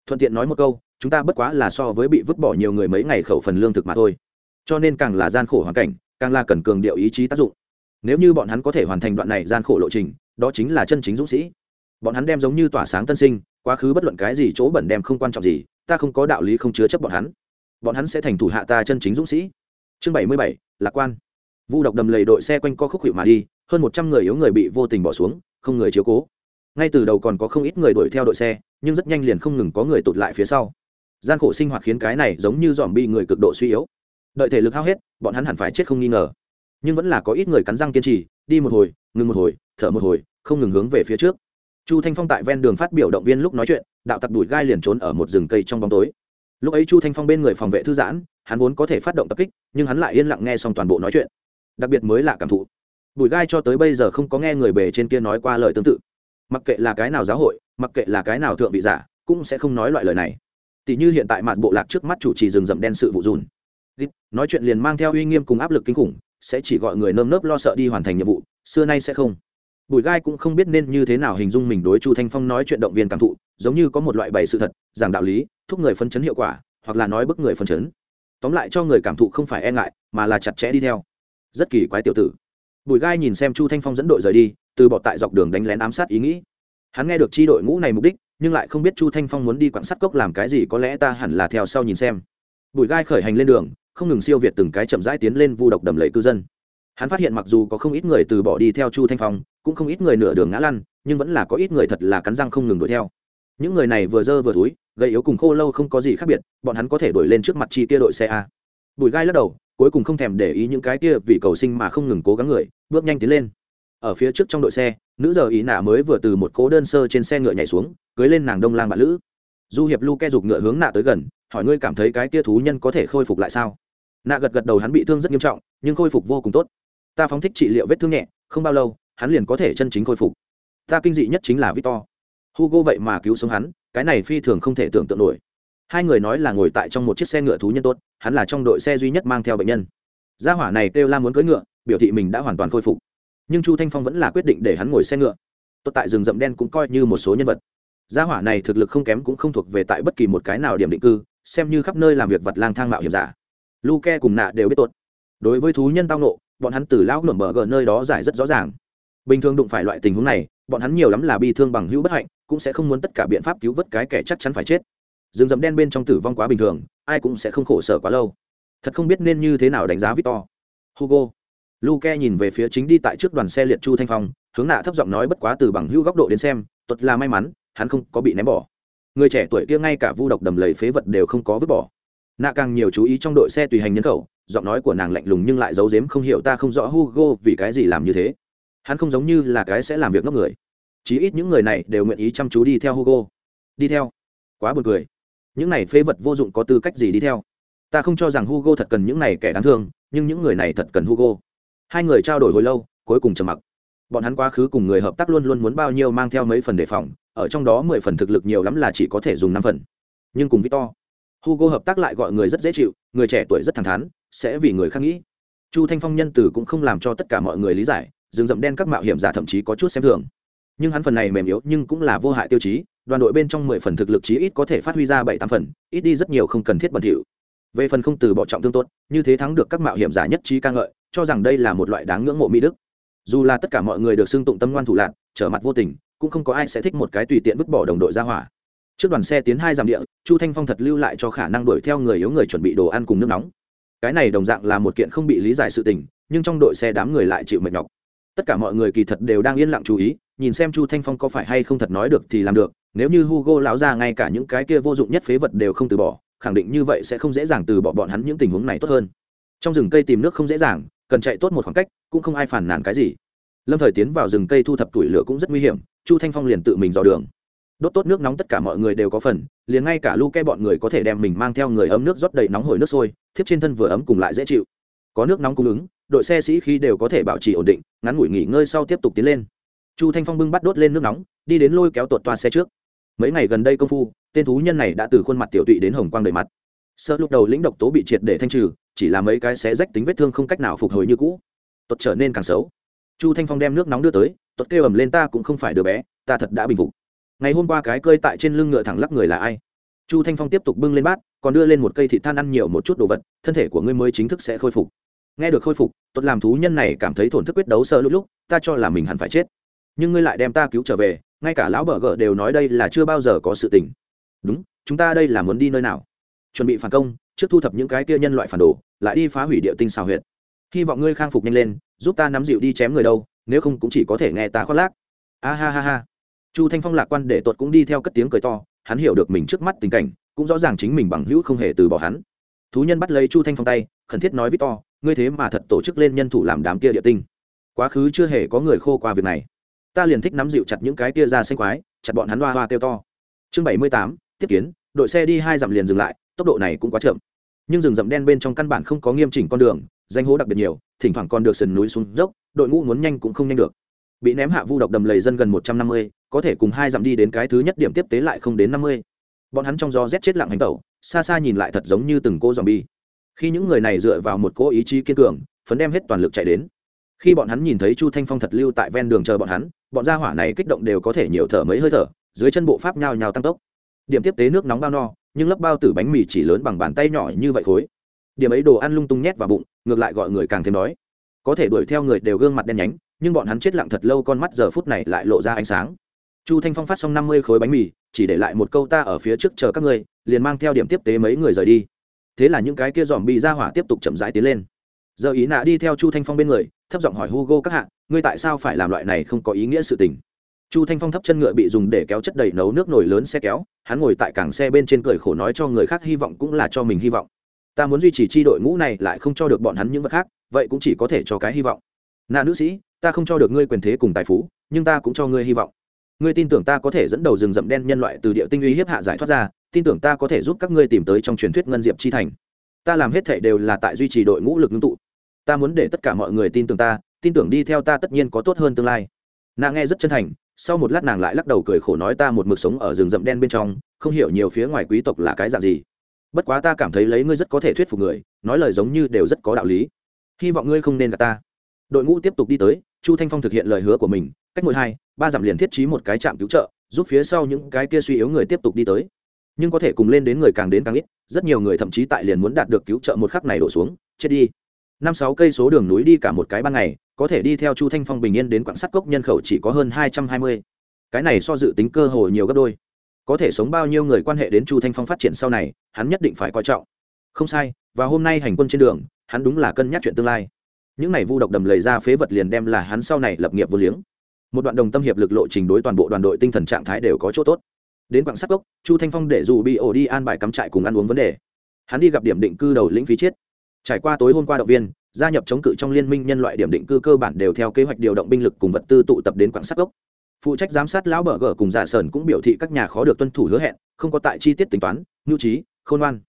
Thuận tiện nói một câu, chúng ta bất quá là so với bị vứt bỏ nhiều người mấy ngày khẩu phần lương thực mà thôi. Cho nên càng là gian khổ hoàn cảnh, càng là cần cường điệu ý chí tác dụng. Nếu như bọn hắn có thể hoàn thành đoạn này gian khổ lộ trình, đó chính là chân chính dũng sĩ. Bọn hắn đem giống như tỏa sáng tân sinh quá khứ bất luận cái gì chỗ bẩn đem không quan trọng gì, ta không có đạo lý không chứa chấp bọn hắn. Bọn hắn sẽ thành thủ hạ ta chân chính dũng sĩ. Chương bảy mươi bảy, lạc quan. Vu độc đầm lầy đội xe quanh co khúc hiệu mà đi, hơn một trăm người yếu người bị vô tình bỏ xuống, không người chiếu cố. Ngay từ đầu còn có không ít người đuổi theo đội xe, nhưng rất nhanh liền không ngừng có người tụt lại phía sau. Gian khổ sinh hoạt khiến cái này giống như dòm bi người cực độ suy yếu. Đợi thể lực hao hết, bọn hắn hẳn phải chết không nghi ngờ. Nhưng vẫn là có ít người cắn răng kiên trì, đi một hồi, ngừng một hồi, thở một hồi, không ngừng hướng về phía trước chu thanh phong tại ven đường phát biểu động viên lúc nói chuyện, đạo tặc đuổi gai liền trốn ở một rừng cây trong bóng tối. Lúc ấy chu thanh phong bên người phòng vệ thư giãn, hắn vốn có thể phát động tập kích, nhưng hắn lại yên lặng nghe xong toàn bộ nói chuyện. Đặc biệt mới là cảm thụ. Bùi gai cho tới bây giờ không có nghe người bề trên kia nói qua lời tương tự. Mặc kệ là cái nào giáo hội, mặc kệ là cái nào thượng vị giả, cũng sẽ không nói loại lời này. Tỷ như hiện tại mặt bộ lạc trước mắt chủ trì rừng rậm đen sự vụ dùn. Nói chuyện liền mang theo uy nghiêm cùng áp lực kinh khủng, sẽ chỉ gọi người nơm nớp lo sợ đi hoàn thành nhiệm vụ, xưa nay sẽ không bùi gai cũng không biết nên như thế nào hình dung mình đối chu thanh phong nói chuyện động viên cảm thụ, giống như có một loại bày sự thật, giảng đạo lý, thúc người phân chấn hiệu quả, hoặc là nói bức người phân chấn. Tóm lại cho người cảm thụ không phải e ngại, mà là chặt chẽ đi theo. Rất kỳ quái tiểu tử. Bùi gai nhìn xem chu thanh phong dẫn đội rời đi, từ bọt tại dọc đường đánh lén ám sát ý nghĩ. Hắn nghe được chi đội ngũ này mục đích, nhưng lại không biết chu thanh phong muốn đi quảng sắt cốc làm cái gì, có lẽ ta hẳn là theo sau nhìn xem. Bùi gai khởi hành lên đường, không ngừng siêu việt từng cái chậm rãi tiến lên vu độc đầm lầy cư dân hắn phát hiện mặc dù có không ít người từ bỏ đi theo chu thanh phong, cũng không ít người nửa đường ngã lăn, nhưng vẫn là có ít người thật là cắn răng không ngừng đuổi theo. Những người này vừa dơ vừa túi, gây yếu cùng khô lâu không có gì khác biệt, bọn hắn có thể đuổi lên trước mặt chi kia đội xe a. Bùi gai lắc đầu, cuối cùng không thèm để ý những cái kia vì cầu sinh mà không ngừng cố gắng người, bước nhanh tiến lên. Ở phía trước trong đội xe, nữ giờ ý nạ mới vừa từ một cố đơn sơ trên xe ngựa nhảy xuống, cưới lên nàng đông lang bạn lữ. Du hiệp lu ke giục ngựa hướng nạ tới gần, hỏi ngươi cảm thấy cái kia thú nhân có thể khôi phục lại sao? Nạ gật gật đầu hắn bị thương rất nghiêm trọng, nhưng khôi phục vô cùng tốt ta phóng thích trị liệu vết thương nhẹ, không bao lâu, hắn liền có thể chân chính khôi phục. Ta kinh dị nhất chính là victor. Hugo vậy mà cứu sống hắn, cái này phi thường không thể tưởng tượng nổi. Hai người nói là ngồi tại trong một chiếc xe ngựa thú nhân tốt, hắn là trong đội xe duy nhất mang theo bệnh nhân. Gia hỏa này kêu la muốn cưỡi ngựa, biểu thị mình đã hoàn toàn khôi phục. Nhưng chu thanh phong vẫn là quyết định để hắn ngồi xe ngựa. Tốt tại rừng rậm đen cũng coi như một số nhân vật. Gia hỏa này thực lực không kém cũng không thuộc về tại bất kỳ một cái nào điểm định cư, xem như khắp nơi làm việc vật lang thang mạo hiểm giả. Luke cùng nạ đều biết tốt. Đối với thú nhân tao nộ bọn hắn từ lão ngưỡng bờ gờ nơi đó giải rất rõ ràng. Bình thường đụng phải loại tình huống này, bọn hắn nhiều lắm là bi thương bằng hữu bất hạnh, cũng sẽ không muốn tất cả biện pháp cứu vớt cái kẻ chắc chắn phải chết. Rừng rậm đen bên trong tử vong quá bình thường, ai cũng sẽ không khổ sở quá lâu. Thật không biết nên như thế nào đánh giá victor. Hugo. Luke nhìn về phía chính đi tại trước đoàn xe liệt chu thanh phong, hướng nạ thấp giọng nói bất quá từ bằng hữu góc độ đến xem tuật là may mắn, hắn không có bị ném bỏ. Người trẻ tuổi kia ngay cả vu độc đầm lầy phế vật đều không có vứt bỏ nạ càng nhiều chú ý trong đội xe tùy hành nhân khẩu, giọng nói của nàng lạnh lùng nhưng lại giấu giếm không hiểu ta không rõ hugo vì cái gì làm như thế. Hắn không giống như là cái sẽ làm việc ngốc người. Chí ít những người này đều nguyện ý chăm chú đi theo hugo. Đi theo. Quá buồn cười. Những này phế vật vô dụng có tư cách gì đi theo? Ta không cho rằng hugo thật cần những này kẻ đáng thương, nhưng những người này thật cần hugo. Hai người trao đổi hồi lâu, cuối cùng trầm mặc. Bọn hắn quá khứ cùng người hợp tác luôn luôn muốn bao nhiêu mang theo mấy phần đề phòng, ở trong đó mười phần thực lực nhiều lắm là chỉ có thể dùng năm phần. Nhưng cùng victor hugo hợp tác lại gọi người rất dễ chịu, người trẻ tuổi rất thẳng thắn, sẽ vì người khác nghĩ. Chu thanh phong nhân từ cũng không làm cho tất cả mọi người lý giải, rừng rậm đen các mạo hiểm giả thậm chí có chút xem thường. Nhưng hắn phần này mềm yếu nhưng cũng là vô hại tiêu chí, đoàn đội bên trong mười phần thực lực chí ít có thể phát huy ra bảy tám phần, ít đi rất nhiều không cần thiết bẩn thỉu. Về phần không từ bỏ trọng tương tốt, như thế thắng được các mạo hiểm giả nhất trí ca ngợi, cho rằng đây là một loại đáng ngưỡng mộ mỹ đức. Dù là tất cả mọi người được xưng tụng tâm ngoan thủ lạc trở mặt vô tình, cũng không có ai sẽ thích một cái tùy tiện vứt bỏ đồng đội ra hỏa trước đoàn xe tiến hai dặm địa, chu thanh phong thật lưu lại cho khả năng đuổi theo người yếu người chuẩn bị đồ ăn cùng nước nóng. Cái này đồng dạng là một kiện không bị lý giải sự tình, nhưng trong đội xe đám người lại chịu mệt nhọc. Tất cả mọi người kỳ thật đều đang yên lặng chú ý, nhìn xem chu thanh phong có phải hay không thật nói được thì làm được, nếu như hugo lão ra ngay cả những cái kia vô dụng nhất phế vật đều không từ bỏ, khẳng định như vậy sẽ không dễ dàng từ bỏ bọn hắn những tình huống này tốt hơn. Trong rừng cây tìm nước không dễ dàng, cần chạy tốt một khoảng cách, cũng không ai phản nàn cái gì. Lâm thời tiến vào rừng cây thu thập tuổi lửa cũng rất nguy hiểm, chu thanh phong liền tự mình dò đường đốt tốt nước nóng tất cả mọi người đều có phần, liền ngay cả lu ke bọn người có thể đem mình mang theo người ấm nước rót đầy nóng hổi nước sôi, thiếp trên thân vừa ấm cùng lại dễ chịu. Có nước nóng cung ứng, đội xe sĩ khi đều có thể bảo trì ổn định, ngắn ngủi nghỉ ngơi sau tiếp tục tiến lên. Chu thanh phong bưng bắt đốt lên nước nóng, đi đến lôi kéo tuột toa xe trước. Mấy ngày gần đây công phu, tên thú nhân này đã từ khuôn mặt tiểu tụy đến hồng quang đầy mặt. Sợ lúc đầu lĩnh độc tố bị triệt để thanh trừ, chỉ là mấy cái xé rách tính vết thương không cách nào phục hồi như cũ. Tuột trở nên càng xấu. Chu thanh phong đem nước nóng đưa tới, tuột kêu ầm lên, ta cũng không phải đứa bé, ta thật đã bình phục ngày hôm qua cái cơi tại trên lưng ngựa thẳng lắc người là ai? Chu thanh phong tiếp tục bưng lên bát, còn đưa lên một cây thịt than ăn nhiều một chút đồ vật, thân thể của ngươi mới chính thức sẽ khôi phục. Nghe được khôi phục, tốt làm thú nhân này cảm thấy thổn thức quyết đấu sơ lúc lúc, ta cho là mình hẳn phải chết. Nhưng ngươi lại đem ta cứu trở về, ngay cả lão bờ gờ đều nói đây là chưa bao giờ có sự tình. Đúng, chúng ta đây là muốn đi nơi nào? Chuẩn bị phản công, trước thu thập những cái kia nhân loại phản đồ, lại đi phá hủy địa tinh xào huyệt. Hy vọng ngươi khang phục nhanh lên, giúp ta nắm dịu đi chém người đâu, nếu không cũng chỉ có thể nghe ta khoác lác. A ha ha ha chu thanh phong lạc quan để tuột cũng đi theo cất tiếng cười to, hắn hiểu được mình trước mắt tình cảnh, cũng rõ ràng chính mình bằng hữu không hề từ bỏ hắn. Thú nhân bắt lấy chu thanh phong tay, khẩn thiết nói với to, ngươi thế mà thật tổ chức lên nhân thủ làm đám kia địa tinh. Quá khứ chưa hề có người khô qua việc này. Ta liền thích nắm dịu chặt những cái kia ra xanh quái, chặt bọn hắn hoa hoa kêu to. Chương bảy mươi tám, tiếp kiến, đội xe đi hai dặm liền dừng lại, tốc độ này cũng quá chậm. Nhưng rừng rậm đen bên trong căn bản không có nghiêm chỉnh con đường, danh hố đặc biệt nhiều, thỉnh thoảng còn được sườn núi xuống dốc, đội ngũ muốn nhanh cũng không nhanh được bị ném hạ vu độc đầm lầy dân gần một trăm năm mươi, có thể cùng hai dặm đi đến cái thứ nhất điểm tiếp tế lại không đến năm mươi. Bọn hắn trong gió rét chết lặng hành tẩu, xa xa nhìn lại thật giống như từng cô dòm bi khi những người này dựa vào một cố ý chí kiên cường, phấn đem hết toàn lực chạy đến. Khi bọn hắn nhìn thấy chu thanh phong thật lưu tại ven đường chờ bọn hắn, bọn gia hỏa này kích động đều có thể nhiều thở mấy hơi thở, dưới chân bộ pháp nhào nhào tăng tốc. Điểm tiếp tế nước nóng bao no, nhưng lớp bao tử bánh mì chỉ lớn bằng bàn tay nhỏ như vậy khối. Điểm ấy đồ ăn lung tung nhét vào bụng, ngược lại gọi người càng thêm đói. Có thể đuổi theo người đều gương mặt đen nhánh nhưng bọn hắn chết lặng thật lâu con mắt giờ phút này lại lộ ra ánh sáng. Chu thanh phong phát xong năm mươi khối bánh mì chỉ để lại một câu ta ở phía trước chờ các ngươi liền mang theo điểm tiếp tế mấy người rời đi. Thế là những cái kia dòm bị ra hỏa tiếp tục chậm rãi tiến lên. Giờ ý nạ đi theo chu thanh phong bên người thấp giọng hỏi hugo các hạng, ngươi tại sao phải làm loại này không có ý nghĩa sự tình? Chu thanh phong thấp chân ngựa bị dùng để kéo chất đầy nấu nước nổi lớn xe kéo hắn ngồi tại cảng xe bên trên cười khổ nói cho người khác hy vọng cũng là cho mình hy vọng. Ta muốn duy trì chi đội ngũ này lại không cho được bọn hắn những vật khác vậy cũng chỉ có thể cho cái hy vọng. Nạ nữ sĩ ta không cho được ngươi quyền thế cùng tài phú, nhưng ta cũng cho ngươi hy vọng. Ngươi tin tưởng ta có thể dẫn đầu rừng rậm đen nhân loại từ địa tinh uy hiếp hạ giải thoát ra, tin tưởng ta có thể giúp các ngươi tìm tới trong truyền thuyết ngân diệp chi thành. Ta làm hết thể đều là tại duy trì đội ngũ lực ngưng tụ. Ta muốn để tất cả mọi người tin tưởng ta, tin tưởng đi theo ta tất nhiên có tốt hơn tương lai. Nàng nghe rất chân thành, sau một lát nàng lại lắc đầu cười khổ nói ta một mực sống ở rừng rậm đen bên trong, không hiểu nhiều phía ngoài quý tộc là cái dạng gì. Bất quá ta cảm thấy lấy ngươi rất có thể thuyết phục người, nói lời giống như đều rất có đạo lý. Hy vọng ngươi không nên gặp ta. Đội ngũ tiếp tục đi tới chu thanh phong thực hiện lời hứa của mình, cách mỗi hai, ba dặm liền thiết trí một cái trạm cứu trợ, giúp phía sau những cái kia suy yếu người tiếp tục đi tới. Nhưng có thể cùng lên đến người càng đến càng ít, rất nhiều người thậm chí tại liền muốn đạt được cứu trợ một khắc này đổ xuống, chết đi. Năm sáu cây số đường núi đi cả một cái ban ngày, có thể đi theo chu thanh phong bình yên đến quảng sắt cốc nhân khẩu chỉ có hơn hai trăm hai mươi. Cái này so dự tính cơ hội nhiều gấp đôi. Có thể sống bao nhiêu người quan hệ đến chu thanh phong phát triển sau này, hắn nhất định phải coi trọng. Không sai, và hôm nay hành quân trên đường, hắn đúng là cân nhắc chuyện tương lai những này vu độc đầm lầy ra phế vật liền đem là hắn sau này lập nghiệp vô liếng. Một đoạn đồng tâm hiệp lực lộ trình đối toàn bộ đoàn đội tinh thần trạng thái đều có chỗ tốt. Đến quảng sắc gốc, chu thanh phong để dù bị ổ đi an bài cắm trại cùng ăn uống vấn đề. Hắn đi gặp điểm định cư đầu lĩnh phí chiết. Trải qua tối hôm qua động viên, gia nhập chống cự trong liên minh nhân loại điểm định cư cơ bản đều theo kế hoạch điều động binh lực cùng vật tư tụ tập đến quảng sắc gốc. Phụ trách giám sát lão bờ gờ cùng giả sờn cũng biểu thị các nhà khó được tuân thủ hứa hẹn, không có tại chi tiết tính toán, nhu trí, khôn ngoan.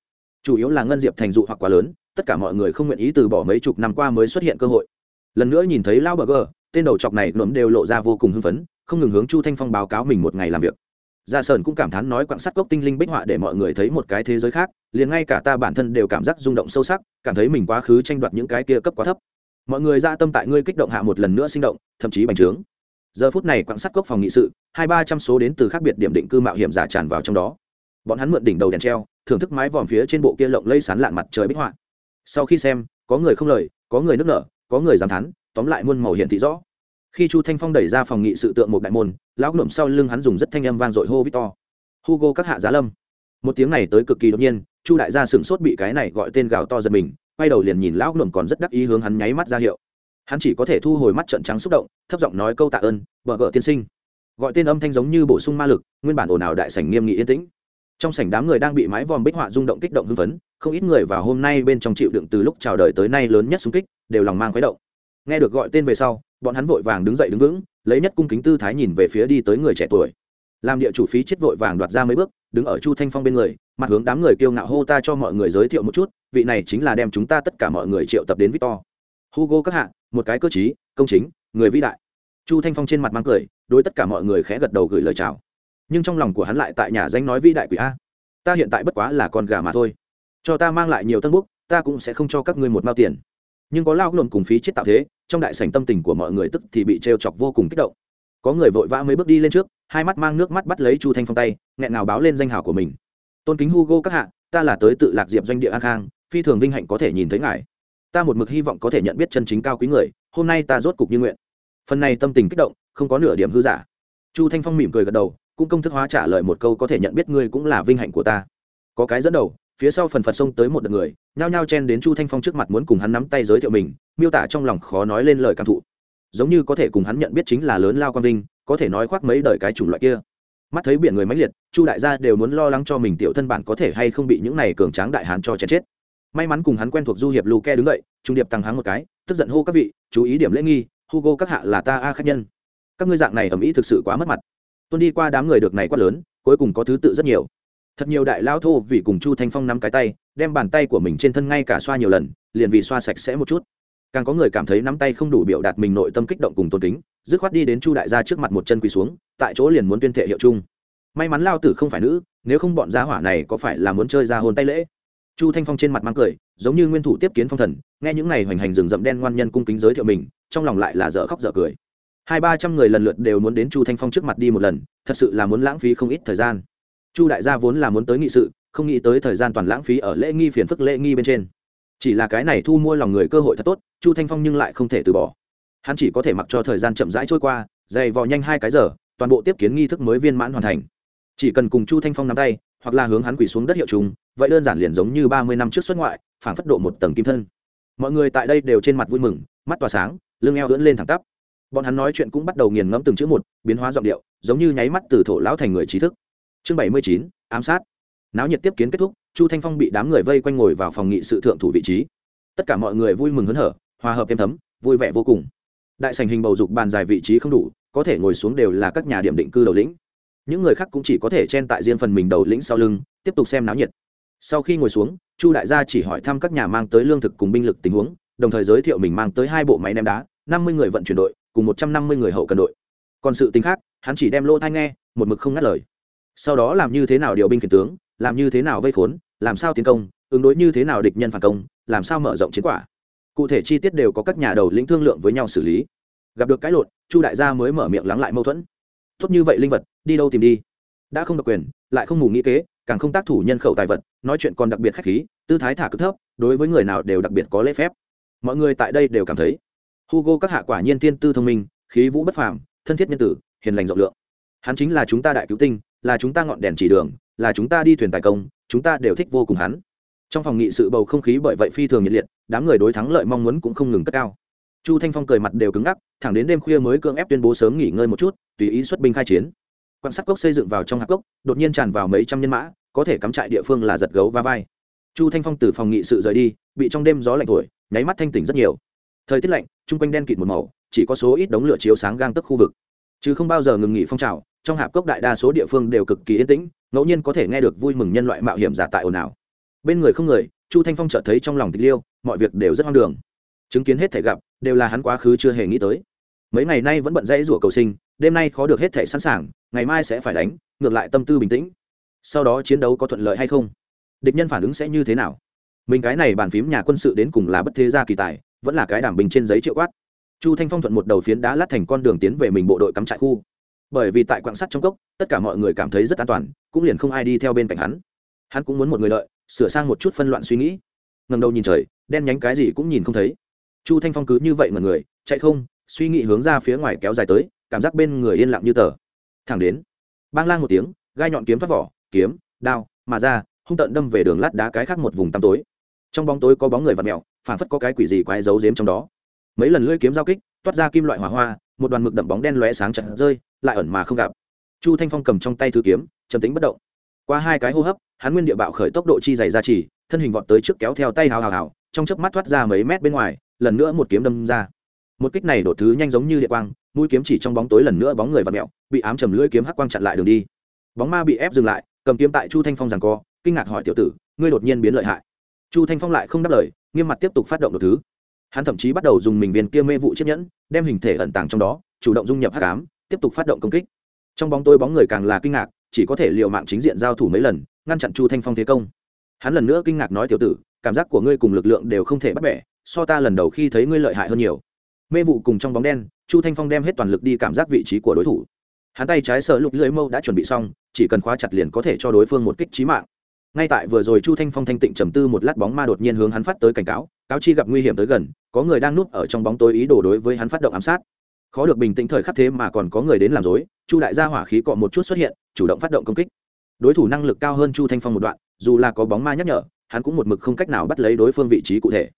Chủ yếu là ngân diệp thành dụ hoặc quá lớn tất cả mọi người không nguyện ý từ bỏ mấy chục năm qua mới xuất hiện cơ hội. Lần nữa nhìn thấy lao bờ gờ tên đầu chọc này nấm đều lộ ra vô cùng hưng phấn, không ngừng hướng chu thanh phong báo cáo mình một ngày làm việc. Gia sơn cũng cảm thán nói quạng sắt cốc tinh linh bích họa để mọi người thấy một cái thế giới khác, liền ngay cả ta bản thân đều cảm giác rung động sâu sắc, cảm thấy mình quá khứ tranh đoạt những cái kia cấp quá thấp. Mọi người ra tâm tại ngươi kích động hạ một lần nữa sinh động, thậm chí bành trướng. Giờ phút này quạng sắt cốc phòng nghị sự, hai ba trăm số đến từ khác biệt điểm định cư mạo hiểm giả tràn vào trong đó. Bọn hắn mượn đỉnh đầu đèn treo, thưởng thức mái vòm phía trên bộ kia lộng lây sán lạn mặt trời bích họa sau khi xem, có người không lời, có người nước nở, có người dám thắn tóm lại muôn màu hiện thị rõ. Khi chu thanh phong đẩy ra phòng nghị sự tượng một đại môn, lão ngụm sau lưng hắn dùng rất thanh âm vang dội hô victor. Hugo các hạ giá lâm. Một tiếng này tới cực kỳ đột nhiên, chu đại gia sửng sốt bị cái này gọi tên gào to giật mình, quay đầu liền nhìn lão ngụm còn rất đắc ý hướng hắn nháy mắt ra hiệu. Hắn chỉ có thể thu hồi mắt trận trắng xúc động, thấp giọng nói câu tạ ơn bờ vợ tiên sinh. Gọi tên âm thanh giống như bổ sung ma lực, nguyên bản ồn ào đại sảnh nghiêm nghị yên tĩnh trong sảnh đám người đang bị mái vòm bích họa rung động kích động hưng phấn, không ít người vào hôm nay bên trong chịu đựng từ lúc chào đời tới nay lớn nhất xung kích, đều lòng mang khuấy động. Nghe được gọi tên về sau, bọn hắn vội vàng đứng dậy đứng vững, lấy nhất cung kính tư thái nhìn về phía đi tới người trẻ tuổi. Làm địa chủ phí chết vội vàng đoạt ra mấy bước, đứng ở chu thanh phong bên người, mặt hướng đám người kiêu ngạo hô ta cho mọi người giới thiệu một chút, vị này chính là đem chúng ta tất cả mọi người triệu tập đến victor. Hugo các hạ, một cái cơ chí, công chính, người vĩ đại. Chu thanh phong trên mặt mang cười, đối tất cả mọi người khẽ gật đầu gửi lời chào nhưng trong lòng của hắn lại tại nhà danh nói vĩ đại quỷ a. Ta hiện tại bất quá là con gà mà thôi. Cho ta mang lại nhiều tân búc ta cũng sẽ không cho các ngươi một mao tiền. Nhưng có lao lộn cùng phí chết tạo thế, trong đại sảnh tâm tình của mọi người tức thì bị trêu chọc vô cùng kích động. Có người vội vã mấy bước đi lên trước, hai mắt mang nước mắt bắt lấy chu thanh phong tay, nghẹn ngào báo lên danh hào của mình. Tôn kính hugo các hạ, ta là tới tự lạc diệp doanh địa an khang, phi thường vinh hạnh có thể nhìn thấy ngài. Ta một mực hy vọng có thể nhận biết chân chính cao quý người, hôm nay ta rốt cục như nguyện. Phần này tâm tình kích động, không có nửa điểm hư giả. Chu thanh phong mỉm cười gật đầu cũng công thức hóa trả lời một câu có thể nhận biết ngươi cũng là vinh hạnh của ta. Có cái dẫn đầu, phía sau phần phật xông tới một đợt người, nhao nhao chen đến chu thanh phong trước mặt muốn cùng hắn nắm tay giới thiệu mình, miêu tả trong lòng khó nói lên lời cảm thụ. Giống như có thể cùng hắn nhận biết chính là lớn lao quang vinh, có thể nói khoác mấy đời cái chủng loại kia. Mắt thấy biển người mãnh liệt, chu đại gia đều muốn lo lắng cho mình tiểu thân bản có thể hay không bị những này cường tráng đại hán cho chết chết. May mắn cùng hắn quen thuộc du hiệp lu ke đứng dậy, trung điệp tăng háng một cái, tức giận hô các vị, chú ý điểm lễ nghi, hugo các hạ là ta a khách nhân. Các ngươi dạng này ầm ĩ thực sự quá mất mặt tuân đi qua đám người được này quá lớn, cuối cùng có thứ tự rất nhiều. Thật nhiều đại lao thô vì cùng chu thanh phong nắm cái tay, đem bàn tay của mình trên thân ngay cả xoa nhiều lần, liền vì xoa sạch sẽ một chút. Càng có người cảm thấy nắm tay không đủ biểu đạt mình nội tâm kích động cùng tôn kính, dứt khoát đi đến chu đại gia trước mặt một chân quỳ xuống, tại chỗ liền muốn tuyên thệ hiệu chung. May mắn lao tử không phải nữ, nếu không bọn gia hỏa này có phải là muốn chơi ra hôn tay lễ? Chu thanh phong trên mặt mang cười, giống như nguyên thủ tiếp kiến phong thần, nghe những này hoành hành rừng rậm đen ngoan nhân cung kính giới thiệu mình, trong lòng lại là dở khóc dở cười hai ba trăm người lần lượt đều muốn đến chu thanh phong trước mặt đi một lần, thật sự là muốn lãng phí không ít thời gian. Chu đại gia vốn là muốn tới nghị sự, không nghĩ tới thời gian toàn lãng phí ở lễ nghi phiền phức lễ nghi bên trên. Chỉ là cái này thu mua lòng người cơ hội thật tốt, chu thanh phong nhưng lại không thể từ bỏ. Hắn chỉ có thể mặc cho thời gian chậm rãi trôi qua, dày vò nhanh hai cái giờ, toàn bộ tiếp kiến nghi thức mới viên mãn hoàn thành. Chỉ cần cùng chu thanh phong nắm tay, hoặc là hướng hắn quỳ xuống đất hiệu trùng, vậy đơn giản liền giống như ba mươi năm trước xuất ngoại phản phất độ một tầng kim thân. Mọi người tại đây đều trên mặt vui mừng, mắt tỏa sáng, lưng eo ưỡn lên thẳng tắp bọn hắn nói chuyện cũng bắt đầu nghiền ngẫm từng chữ một, biến hóa giọng điệu, giống như nháy mắt từ thổ lão thành người trí thức. Chương bảy mươi chín, ám sát. Náo nhiệt tiếp kiến kết thúc, chu thanh phong bị đám người vây quanh ngồi vào phòng nghị sự thượng thủ vị trí. Tất cả mọi người vui mừng hớn hở, hòa hợp êm thấm, vui vẻ vô cùng. Đại sành hình bầu dục bàn dài vị trí không đủ, có thể ngồi xuống đều là các nhà điểm định cư đầu lĩnh. Những người khác cũng chỉ có thể chen tại riêng phần mình đầu lĩnh sau lưng, tiếp tục xem náo nhiệt. Sau khi ngồi xuống, chu đại gia chỉ hỏi thăm các nhà mang tới lương thực cùng binh lực tình huống, đồng thời giới thiệu mình mang tới hai bộ máy ném đá năm mươi người vận chuyển đội, cùng một trăm năm mươi người hậu cần đội. Còn sự tính khác, hắn chỉ đem lô thai nghe, một mực không ngắt lời. Sau đó làm như thế nào điều binh khiển tướng, làm như thế nào vây khốn, làm sao tiến công, ứng đối như thế nào địch nhân phản công, làm sao mở rộng chiến quả. Cụ thể chi tiết đều có các nhà đầu lĩnh thương lượng với nhau xử lý. Gặp được cái lộn, chu đại gia mới mở miệng lắng lại mâu thuẫn. Tốt như vậy linh vật, đi đâu tìm đi? Đã không độc quyền, lại không mù nghĩ kế, càng không tác thủ nhân khẩu tài vật, nói chuyện còn đặc biệt khách khí, tư thái thả cực thấp, đối với người nào đều đặc biệt có lễ phép. Mọi người tại đây đều cảm thấy hugo các hạ quả nhiên tiên tư thông minh, khí vũ bất phàm, thân thiết nhân tử, hiền lành rộng lượng. Hắn chính là chúng ta đại cứu tinh, là chúng ta ngọn đèn chỉ đường, là chúng ta đi thuyền tài công, chúng ta đều thích vô cùng hắn. Trong phòng nghị sự bầu không khí bởi vậy phi thường nhiệt liệt, đám người đối thắng lợi mong muốn cũng không ngừng cất cao. Chu thanh phong cười mặt đều cứng ngắc, thẳng đến đêm khuya mới cưỡng ép tuyên bố sớm nghỉ ngơi một chút, tùy ý xuất binh khai chiến. Quan sát cốc xây dựng vào trong hạp cốc, đột nhiên tràn vào mấy trăm nhân mã, có thể cắm trại địa phương là giật gấu va vai. Chu thanh phong từ phòng nghị sự rời đi, bị trong đêm gió lạnh thổi, nháy mắt thanh tỉnh rất nhiều thời tiết lạnh, chung quanh đen kịt một màu, chỉ có số ít đống lửa chiếu sáng gang tức khu vực. Chứ không bao giờ ngừng nghỉ phong trào, trong hạp cốc đại đa số địa phương đều cực kỳ yên tĩnh, ngẫu nhiên có thể nghe được vui mừng nhân loại mạo hiểm giả tại ồn ào. Bên người không người, chu thanh phong chợt thấy trong lòng tịch liêu, mọi việc đều rất hoang đường. Chứng kiến hết thể gặp, đều là hắn quá khứ chưa hề nghĩ tới. Mấy ngày nay vẫn bận dãy rủa cầu sinh, đêm nay khó được hết thể sẵn sàng, ngày mai sẽ phải đánh, ngược lại tâm tư bình tĩnh. Sau đó chiến đấu có thuận lợi hay không? Địch nhân phản ứng sẽ như thế nào? Mình cái này bàn phím nhà quân sự đến cùng là bất thế gia kỳ tài vẫn là cái đảm bình trên giấy triệu quát. Chu thanh phong thuận một đầu phiến đá lát thành con đường tiến về mình bộ đội cắm trại khu. Bởi vì tại quạng sắt trong cốc, tất cả mọi người cảm thấy rất an toàn, cũng liền không ai đi theo bên cạnh hắn. Hắn cũng muốn một người lợi sửa sang một chút phân loạn suy nghĩ. Ngần đầu nhìn trời, đen nhánh cái gì cũng nhìn không thấy. Chu thanh phong cứ như vậy mà người, chạy không, suy nghĩ hướng ra phía ngoài kéo dài tới, cảm giác bên người yên lặng như tờ. Thẳng đến, bang lang một tiếng, gai nhọn kiếm thoát vỏ, kiếm, đao, mà ra, hung tận đâm về đường lát đá cái khác một vùng tăm tối. Trong bóng tối có bóng người vặt mèo phản phất có cái quỷ gì quái giấu giếm trong đó. Mấy lần lưỡi kiếm giao kích, toát ra kim loại hỏa hoa, một đoàn mực đậm bóng đen lóe sáng chật rơi, lại ẩn mà không gặp. Chu thanh phong cầm trong tay thứ kiếm, trầm tính bất động. Qua hai cái hô hấp, hắn nguyên địa bạo khởi tốc độ chi dày ra chỉ, thân hình vọt tới trước kéo theo tay hào hào hào, trong chớp mắt thoát ra mấy mét bên ngoài, lần nữa một kiếm đâm ra. Một kích này đổ thứ nhanh giống như địa quang, mũi kiếm chỉ trong bóng tối lần nữa bóng người và mẹo bị ám trầm lưỡi kiếm hắc quang chặn lại đường đi. Bóng ma bị ép dừng lại, cầm kiếm tại chu thanh phong rằng co, kinh ngạc hỏi tiểu tử, ngươi đột nhiên biến lợi hại? Chu thanh phong lại không đáp lời nghiêm mặt tiếp tục phát động đột thứ. Hắn thậm chí bắt đầu dùng mình viên kia mê vụ chiếc nhẫn, đem hình thể ẩn tàng trong đó, chủ động dung nhập hắc ám, tiếp tục phát động công kích. Trong bóng tối bóng người càng là kinh ngạc, chỉ có thể l i ề u mạng chính diện giao thủ mấy lần, ngăn chặn chu thanh phong thế công. Hắn lần nữa kinh ngạc nói tiểu tử, cảm giác của ngươi cùng lực lượng đều không thể bắt bẻ, so ta lần đầu khi thấy ngươi lợi hại hơn nhiều. Mê vụ cùng trong bóng đen, chu thanh phong đem hết toàn lực đi cảm giác vị trí của đối thủ. Hắn tay trái sợ lục lưỡi mâu đã chuẩn bị xong, chỉ cần khóa chặt liền có thể cho đối phương một kích trí mạng ngay tại vừa rồi chu thanh phong thanh tịnh trầm tư một lát bóng ma đột nhiên hướng hắn phát tới cảnh cáo cáo chi gặp nguy hiểm tới gần, có người đang núp ở trong bóng tối ý đồ đối với hắn phát động ám sát. Khó được bình tĩnh thời khắc thế mà còn có người đến làm dối chu đại gia hỏa khí cọ một chút xuất hiện, chủ động phát động công kích. Đối thủ năng lực cao hơn chu thanh phong một đoạn, dù là có bóng ma nhắc nhở, hắn cũng một mực không cách nào bắt lấy đối phương vị trí cụ thể.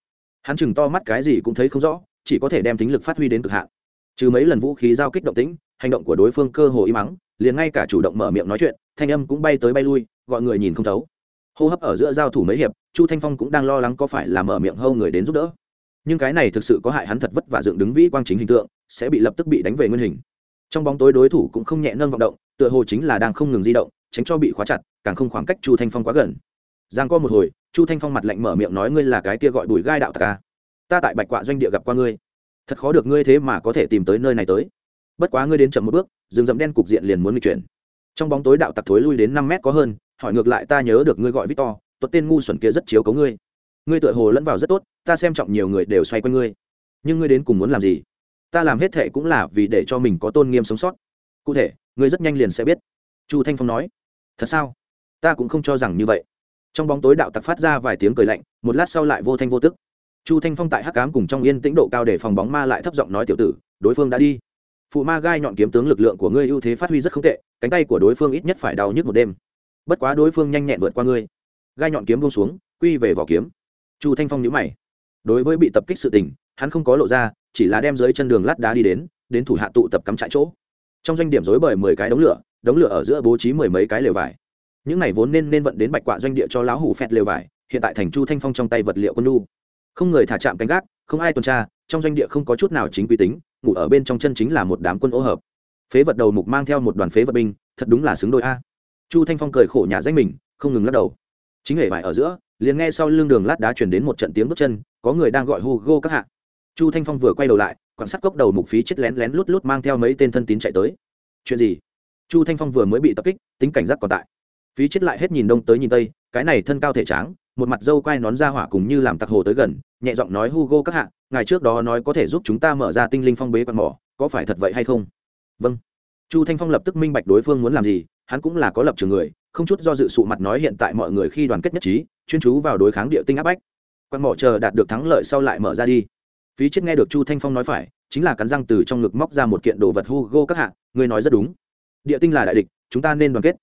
Hắn chừng to mắt cái gì cũng thấy không rõ, chỉ có thể đem tính lực phát huy đến cực hạn. Trừ mấy lần vũ khí giao kích động tĩnh, hành động của đối phương cơ hồ im mắng liền ngay cả chủ động mở miệng nói chuyện, thanh âm cũng bay tới bay lui, gọi người nhìn không thấu hô hấp ở giữa giao thủ mấy hiệp, chu thanh phong cũng đang lo lắng có phải là mở miệng hâu người đến giúp đỡ. Nhưng cái này thực sự có hại hắn thật vất vả dựng đứng vĩ quang chính hình tượng, sẽ bị lập tức bị đánh về nguyên hình. Trong bóng tối đối thủ cũng không nhẹ nâng vọng động, tựa hồ chính là đang không ngừng di động, tránh cho bị khóa chặt, càng không khoảng cách chu thanh phong quá gần. Giang co một hồi, chu thanh phong mặt lạnh mở miệng nói ngươi là cái kia gọi bùi gai đạo ta à? ta tại bạch quạ doanh địa gặp qua ngươi. Thật khó được ngươi thế mà có thể tìm tới nơi này tới. Bất quá ngươi đến chậm một bước, rừng rậm đen cục diện liền muốn bị chuyển. Trong bóng tối đạo tặc thối lui đến năm mét có hơn hỏi ngược lại ta nhớ được ngươi gọi victor tuất tên ngu xuẩn kia rất chiếu cấu ngươi. Ngươi tựa hồ lẫn vào rất tốt, ta xem trọng nhiều người đều xoay quanh ngươi. Nhưng ngươi đến cùng muốn làm gì? Ta làm hết thệ cũng là vì để cho mình có tôn nghiêm sống sót. Cụ thể, ngươi rất nhanh liền sẽ biết. Chu thanh phong nói. Thật sao? Ta cũng không cho rằng như vậy. Trong bóng tối đạo tặc phát ra vài tiếng cười lạnh, một lát sau lại vô thanh vô tức. Chu thanh phong tại hắc cám cùng trong yên tĩnh độ cao để phòng bóng ma lại thấp giọng nói tiểu tử, đối phương đã đi. Phụ ma gai nhọn kiếm tướng lực lượng của ngươi ưu thế phát huy rất không tệ, cánh tay của đối phương ít nhất phải đau nhức một đêm bất quá đối phương nhanh nhẹn vượt qua ngươi. Gai nhọn kiếm buông xuống, quy về vỏ kiếm. Chu thanh phong nhíu mày. Đối với bị tập kích sự tình, hắn không có lộ ra, chỉ là đem dưới chân đường lát đá đi đến đến thủ hạ tụ tập cắm trại chỗ. Trong doanh điểm dối bởi mười cái đống lửa đống lửa ở giữa bố trí mười mấy cái lều vải. Những này vốn nên nên vận đến bạch quạ doanh địa cho lão hủ phẹt lều vải, hiện tại thành chu thanh phong trong tay vật liệu quân lu không người thả chạm canh gác, không ai tuần tra, trong doanh địa không có chút nào chính quy tính, ngủ ở bên trong chân chính là một đám quân ô hợp. Phế vật đầu mục mang theo một đoàn phế vật binh, thật đúng là xứng đôi a chu thanh phong cười khổ nhà danh mình, không ngừng lắc đầu. Chính hệ vải ở giữa, liền nghe sau lưng đường lát đá chuyển đến một trận tiếng bước chân, có người đang gọi hugo các hạ. Chu thanh phong vừa quay đầu lại quan sát cốc đầu mục phí chết lén lén lút lút mang theo mấy tên thân tín chạy tới. Chuyện gì? Chu thanh phong vừa mới bị tập kích, tính cảnh giác còn tại. Phí chết lại hết nhìn đông tới nhìn tây, cái này thân cao thể tráng, một mặt dâu quai nón ra hỏa cùng như làm tặc hồ tới gần, nhẹ giọng nói hugo các hạ ngày trước đó nói có thể giúp chúng ta mở ra tinh linh phong bế quạt mỏ, có phải thật vậy hay không? Vâng chu thanh phong lập tức minh bạch đối phương muốn làm gì hắn cũng là có lập trường người không chút do dự sụ mặt nói hiện tại mọi người khi đoàn kết nhất trí chuyên chú vào đối kháng địa tinh áp bách. Quan mỏ chờ đạt được thắng lợi sau lại mở ra đi. Phí chết nghe được chu thanh phong nói phải chính là cắn răng từ trong ngực móc ra một kiện đồ vật hugo các hạng, người nói rất đúng. Địa tinh là đại địch chúng ta nên đoàn kết.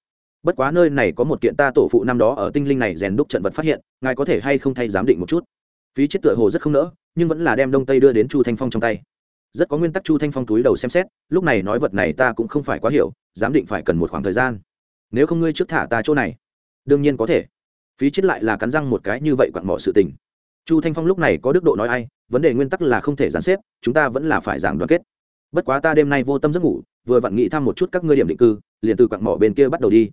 Bất quá nơi này có một kiện ta tổ phụ năm đó ở tinh linh này rèn đúc trận vật phát hiện ngài có thể hay không thay giám định một chút? Phí chết tựa hồ rất không nỡ nhưng vẫn là đem đông tây đưa đến chu thanh phong trong tay rất có nguyên tắc chu thanh phong túi đầu xem xét, lúc này nói vật này ta cũng không phải quá hiểu, giám định phải cần một khoảng thời gian. Nếu không ngươi trước thả ta chỗ này. Đương nhiên có thể. Phí chết lại là cắn răng một cái như vậy quặn bỏ sự tình. Chu thanh phong lúc này có đức độ nói ai, vấn đề nguyên tắc là không thể gián xếp, chúng ta vẫn là phải giảng đoàn kết. Bất quá ta đêm nay vô tâm giấc ngủ, vừa vặn nghĩ thăm một chút các ngươi điểm định cư, liền từ quặn mỏ bên kia bắt đầu đi.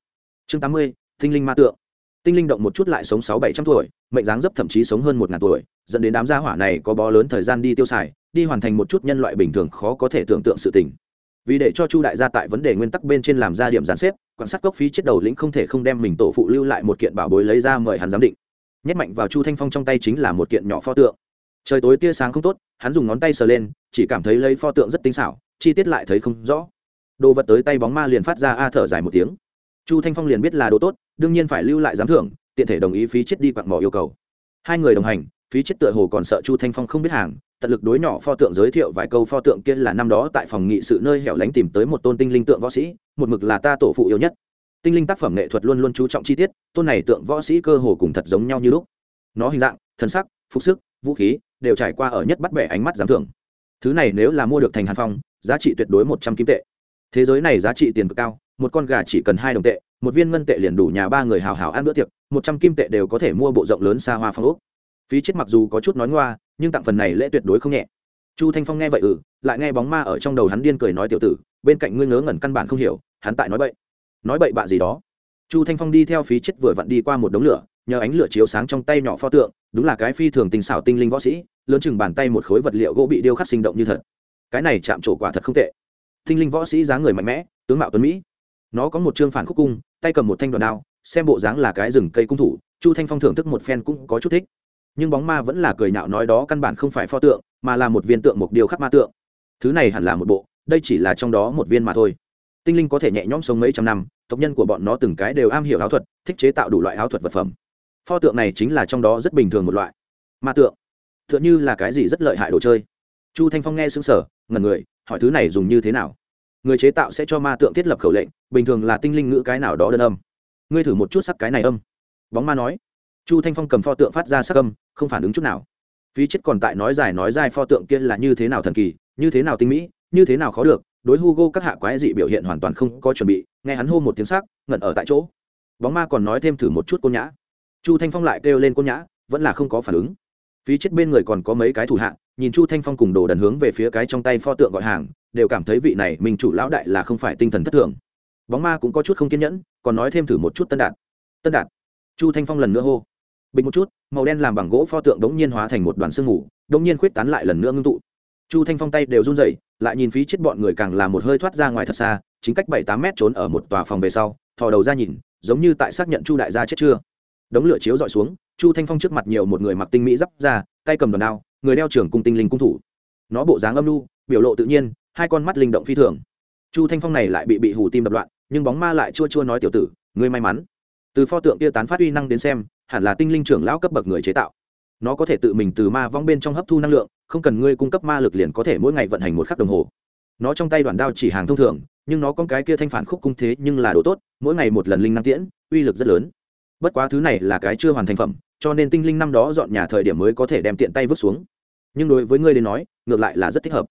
Chương tám mươi, tinh linh ma tượng. Tinh linh động một chút lại sống sáu bảy trăm tuổi, mệnh dáng dấp thậm chí sống hơn một ngàn tuổi, dẫn đến đám gia hỏa này có bó lớn thời gian đi tiêu xài đi hoàn thành một chút nhân loại bình thường khó có thể tưởng tượng sự tình. Vì để cho chu đại gia tại vấn đề nguyên tắc bên trên làm ra điểm gián xếp, quan sát cốc phí chết đầu lĩnh không thể không đem mình tổ phụ lưu lại một kiện bảo bối lấy ra mời hắn giám định. Nhét mạnh vào chu thanh phong trong tay chính là một kiện nhỏ pho tượng. Trời tối tia sáng không tốt, hắn dùng ngón tay sờ lên, chỉ cảm thấy lấy pho tượng rất tinh xảo, chi tiết lại thấy không rõ. Đồ vật tới tay bóng ma liền phát ra a thở dài một tiếng. Chu thanh phong liền biết là đồ tốt, đương nhiên phải lưu lại giám thưởng, tiện thể đồng ý phí chết đi quặng mỏ yêu cầu. Hai người đồng hành, phí chết tựa hồ còn sợ chu thanh phong không biết hàng tận lực đối nhỏ pho tượng giới thiệu vài câu pho tượng kia là năm đó tại phòng nghị sự nơi hẻo lánh tìm tới một tôn tinh linh tượng võ sĩ, một mực là ta tổ phụ yêu nhất. Tinh linh tác phẩm nghệ thuật luôn luôn chú trọng chi tiết, tôn này tượng võ sĩ cơ hồ cùng thật giống nhau như lúc. Nó hình dạng, thân sắc, phục sức, vũ khí đều trải qua ở nhất bắt bẻ ánh mắt giám thưởng. Thứ này nếu là mua được thành hàn phong, giá trị tuyệt đối một trăm kim tệ. Thế giới này giá trị tiền cực cao, một con gà chỉ cần hai đồng tệ, một viên ngân tệ liền đủ nhà ba người hào hào ăn bữa tiệc, một trăm kim tệ đều có thể mua bộ rộng lớn xa hoa phong úc phí chết mặc dù có chút nói ngoa, nhưng tặng phần này lễ tuyệt đối không nhẹ. Chu thanh phong nghe vậy ừ lại nghe bóng ma ở trong đầu hắn điên cười nói tiểu tử, bên cạnh ngươi ngớ ngẩn căn bản không hiểu, hắn tại nói bậy. Nói bậy bạ gì đó? Chu thanh phong đi theo phí chết vừa vặn đi qua một đống lửa, nhờ ánh lửa chiếu sáng trong tay nhỏ pho tượng, đúng là cái phi thường tình xảo tinh linh võ sĩ, lớn chừng bàn tay một khối vật liệu gỗ bị điêu khắc sinh động như thật. Cái này chạm trổ quả thật không tệ. Tinh linh võ sĩ dáng người mạnh mẽ, tướng mạo tuấn mỹ. Nó có một chương phản khúc cung, tay cầm một thanh đoàn đao, xem bộ dáng là cái rừng cây cung thủ, chu thanh phong thưởng thức một phen cũng có chút thích nhưng bóng ma vẫn là cười nhạo nói đó căn bản không phải pho tượng, mà là một viên tượng mục điêu khắc ma tượng. Thứ này hẳn là một bộ, đây chỉ là trong đó một viên mà thôi. Tinh linh có thể nhẹ nhõm sống mấy trăm năm, tộc nhân của bọn nó từng cái đều am hiểu áo thuật, thích chế tạo đủ loại áo thuật vật phẩm. Pho tượng này chính là trong đó rất bình thường một loại. Ma tượng. T h ư ợ n như là cái gì rất lợi hại đồ chơi. Chu thanh phong nghe xứng sở ngần người, hỏi thứ này dùng như thế nào? Người chế tạo sẽ cho ma tượng thiết lập khẩu lệnh, bình thường là tinh linh ngữ cái nào đó đơn âm. Ngươi thử một chút sắc cái này âm. Bóng ma nói. Chu thanh phong cầm pho tượng phát ra sắc âm không phản ứng chút nào. Phí chết còn tại nói dài nói dài pho tượng kia là như thế nào thần kỳ, như thế nào tinh mỹ, như thế nào khó được, đối hugo các hạ quái dị biểu hiện hoàn toàn không có chuẩn bị, nghe hắn hô một tiếng sắc, ngẩn ở tại chỗ. Bóng ma còn nói thêm thử một chút cô nhã. Chu thanh phong lại kêu lên cô nhã, vẫn là không có phản ứng. Phí chết bên người còn có mấy cái thủ hạ, nhìn chu thanh phong cùng đồ đần hướng về phía cái trong tay pho tượng gọi hàng, đều cảm thấy vị này mình chủ lão đại là không phải tinh thần thất thường. Bóng ma cũng có chút không kiên nhẫn, còn nói thêm thử một chút tân đạt. Tân đạt. Chu thanh phong lần nữa hô bình một chút, màu đen làm bằng gỗ pho tượng đống nhiên hóa thành một đoàn sương mù, đống nhiên khuyết tán lại lần nữa ngưng tụ. Chu thanh phong tay đều run rẩy, lại nhìn phí chết bọn người càng là một hơi thoát ra ngoài thật xa, chính cách bảy tám mét trốn ở một tòa phòng về sau, thò đầu ra nhìn, giống như tại xác nhận chu đại gia chết chưa. Đống lửa chiếu dọi xuống, chu thanh phong trước mặt nhiều một người mặc tinh mỹ d ra, tay cầm đòn đao, người đeo trưởng cung tinh linh cung thủ. Nó bộ dáng âm lu biểu lộ tự nhiên, hai con mắt linh động phi thường. Chu thanh phong này lại bị bị hù tim đập loạn, nhưng bóng ma lại chua chua nói tiểu tử, ngươi may mắn. Từ pho tượng kia tán phát uy năng đến xem hẳn là tinh linh trưởng lão cấp bậc người chế tạo. Nó có thể tự mình từ ma vong bên trong hấp thu năng lượng, không cần ngươi cung cấp ma lực liền có thể mỗi ngày vận hành một khắc đồng hồ. Nó trong tay đoàn đao chỉ hàng thông thường, nhưng nó con cái kia thanh phản khúc cung thế nhưng là đồ tốt, mỗi ngày một lần linh năng tiễn, uy lực rất lớn. Bất quá thứ này là cái chưa hoàn thành phẩm, cho nên tinh linh năm đó dọn nhà thời điểm mới có thể đem tiện tay vứt xuống. Nhưng đối với ngươi đến nói, ngược lại là rất thích hợp.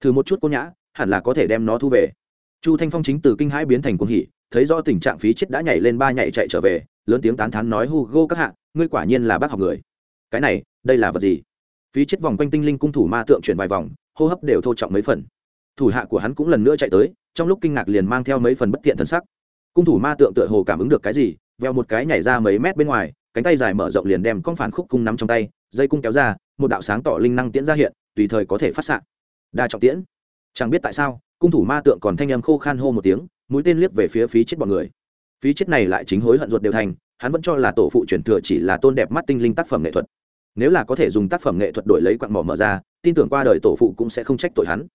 Thử một chút cô nhã, hẳn là có thể đem nó thu về. Chu thanh phong chính từ kinh hãi biến thành cuồng hỉ thấy do tình trạng phí chết đã nhảy lên ba nhảy chạy trở về, lớn tiếng tán thán nói, hugo các hạ, ngươi quả nhiên là bác học người. Cái này, đây là vật gì? Phí chết vòng quanh tinh linh cung thủ ma tượng chuyển vài vòng, hô hấp đều thô trọng mấy phần. Thủ hạ của hắn cũng lần nữa chạy tới, trong lúc kinh ngạc liền mang theo mấy phần bất thiện thân sắc. Cung thủ ma tượng tựa hồ cảm ứng được cái gì, veo một cái nhảy ra mấy mét bên ngoài, cánh tay dài mở rộng liền đem con phản khúc cung nắm trong tay, dây cung kéo ra, một đạo sáng tỏ linh năng tiễn ra hiện, tùy thời có thể phát xạ. Đa trọng tiễn. Chẳng biết tại sao, cung thủ ma tượng còn thanh âm khô khan hô một tiếng mũi tên liếc về phía phí chết bọn người. Phí chết này lại chính hối hận ruột đều thành, hắn vẫn cho là tổ phụ truyền thừa chỉ là tôn đẹp mắt tinh linh tác phẩm nghệ thuật. Nếu là có thể dùng tác phẩm nghệ thuật đổi lấy quặng mỏ mở ra, tin tưởng qua đời tổ phụ cũng sẽ không trách tội hắn.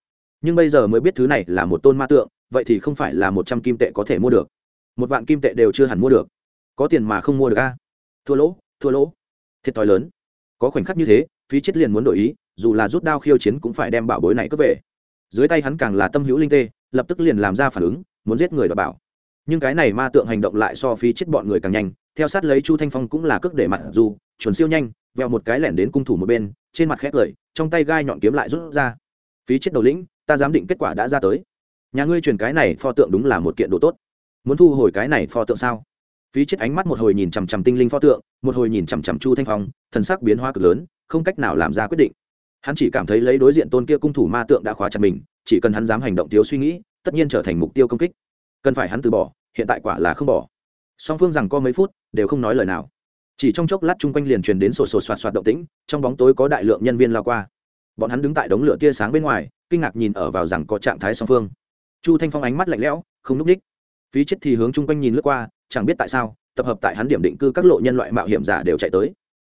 Nhưng bây giờ mới biết thứ này là một tôn ma tượng, vậy thì không phải là một trăm kim tệ có thể mua được. Một vạn kim tệ đều chưa hẳn mua được. Có tiền mà không mua được a. Thua lỗ thua lỗ. Thiệt thòi lớn. Có khoảnh khắc như thế, phí chết liền muốn đổi ý, dù là rút đao khiêu chiến cũng phải đem bảo bối này cướp về. Dưới tay hắn càng là tâm hữu linh tê, lập tức liền làm ra phản ứng muốn giết người và bảo. Nhưng cái này ma tượng hành động lại so phí chết bọn người càng nhanh, theo sát lấy chu thanh phong cũng là cước để mặt dù, chuẩn siêu nhanh veo một cái lẻn đến cung thủ một bên, trên mặt khét cười, trong tay gai nhọn kiếm lại rút ra. Phí chết đầu lĩnh, ta giám định kết quả đã ra tới. Nhà ngươi truyền cái này pho tượng đúng là một kiện đồ tốt. Muốn thu hồi cái này pho tượng sao? Phí chết ánh mắt một hồi nhìn chằm chằm tinh linh pho tượng, một hồi nhìn chằm chằm chu thanh phong, thần sắc biến hóa cực lớn, không cách nào làm ra quyết định. Hắn chỉ cảm thấy lấy đối diện tôn kia cung thủ ma tượng đã khóa chặt mình, chỉ cần hắn dám hành động thiếu suy nghĩ tất nhiên trở thành mục tiêu công kích. Cần phải hắn từ bỏ, hiện tại quả là không bỏ. Song phương rằng có mấy phút, đều không nói lời nào. Chỉ trong chốc lát chung quanh liền truyền đến sổ sổ soạt soạt động tĩnh, trong bóng tối có đại lượng nhân viên lao qua. Bọn hắn đứng tại đống lửa tia sáng bên ngoài, kinh ngạc nhìn ở vào rằng có trạng thái song phương. Chu thanh phong ánh mắt lạnh lẽo, không núp ních. Phí chết thì hướng chung quanh nhìn lướt qua, chẳng biết tại sao, tập hợp tại hắn điểm định cư các lộ nhân loại mạo hiểm giả đều chạy tới.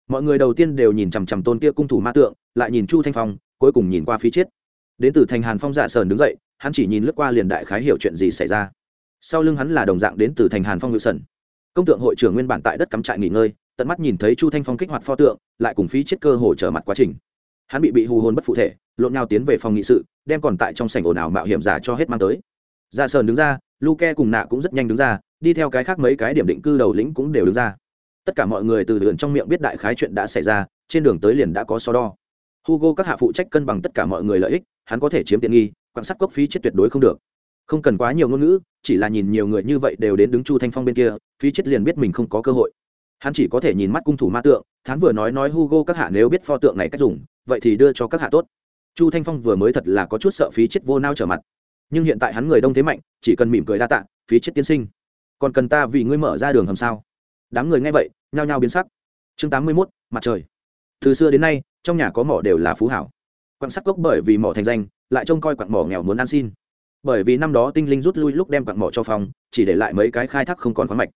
Mọi người đầu tiên đều nhìn chằm chằm tôn kia cung thủ ma tượng, lại nhìn chu thanh phong, cuối cùng nhìn qua phí chết. Đến từ thành hàn phong giả sờn đứng dậy hắn chỉ nhìn lướt qua liền đại khái hiểu chuyện gì xảy ra. Sau lưng hắn là đồng dạng đến từ thành hàn phong ngự sần công tượng hội trưởng nguyên bản tại đất cắm trại nghỉ ngơi, tận mắt nhìn thấy chu thanh phong kích hoạt pho tượng, lại cùng phí chết cơ hồ trở mặt quá trình. Hắn bị bị hù hồn bất phụ thể, lộn nhau tiến về phòng nghị sự, đem còn tại trong sảnh ồn ào mạo hiểm giả cho hết mang tới. Dạ ra sờn đứng ra, luke cùng nạ cũng rất nhanh đứng ra, đi theo cái khác mấy cái điểm định cư đầu lĩnh cũng đều đứng ra. Tất cả mọi người từ lượn trong miệng biết đại khái chuyện đã xảy ra, trên đường tới liền đã có so đo. Hugo các hạ phụ trách cân bằng tất cả mọi người lợi ích, hắn có thể chiếm tiện nghi quan sát cốc phí chết tuyệt đối không được. Không cần quá nhiều ngôn ngữ, chỉ là nhìn nhiều người như vậy đều đến đứng chu thanh phong bên kia, phí chết liền biết mình không có cơ hội. Hắn chỉ có thể nhìn mắt cung thủ ma tượng, thán vừa nói nói hugo các hạ nếu biết pho tượng này cách dùng, vậy thì đưa cho các hạ tốt. Chu thanh phong vừa mới thật là có chút sợ phí chết vô nao trở mặt. Nhưng hiện tại hắn người đông thế mạnh, chỉ cần mỉm cười đa tạ, phí chết tiên sinh. Còn cần ta vì ngươi mở ra đường hầm sao? Đám người nghe vậy, nhao nhao biến sắc. Chương tám mươi mốt, mặt trời. Từ xưa đến nay, trong nhà có mỏ đều là phú hảo. Quan sát gốc bởi vì mỏ thành danh lại trông coi quặng mỏ nghèo muốn ăn xin. Bởi vì năm đó tinh linh rút lui lúc đem quặng mỏ cho phòng chỉ để lại mấy cái khai thác không còn khoáng mạch.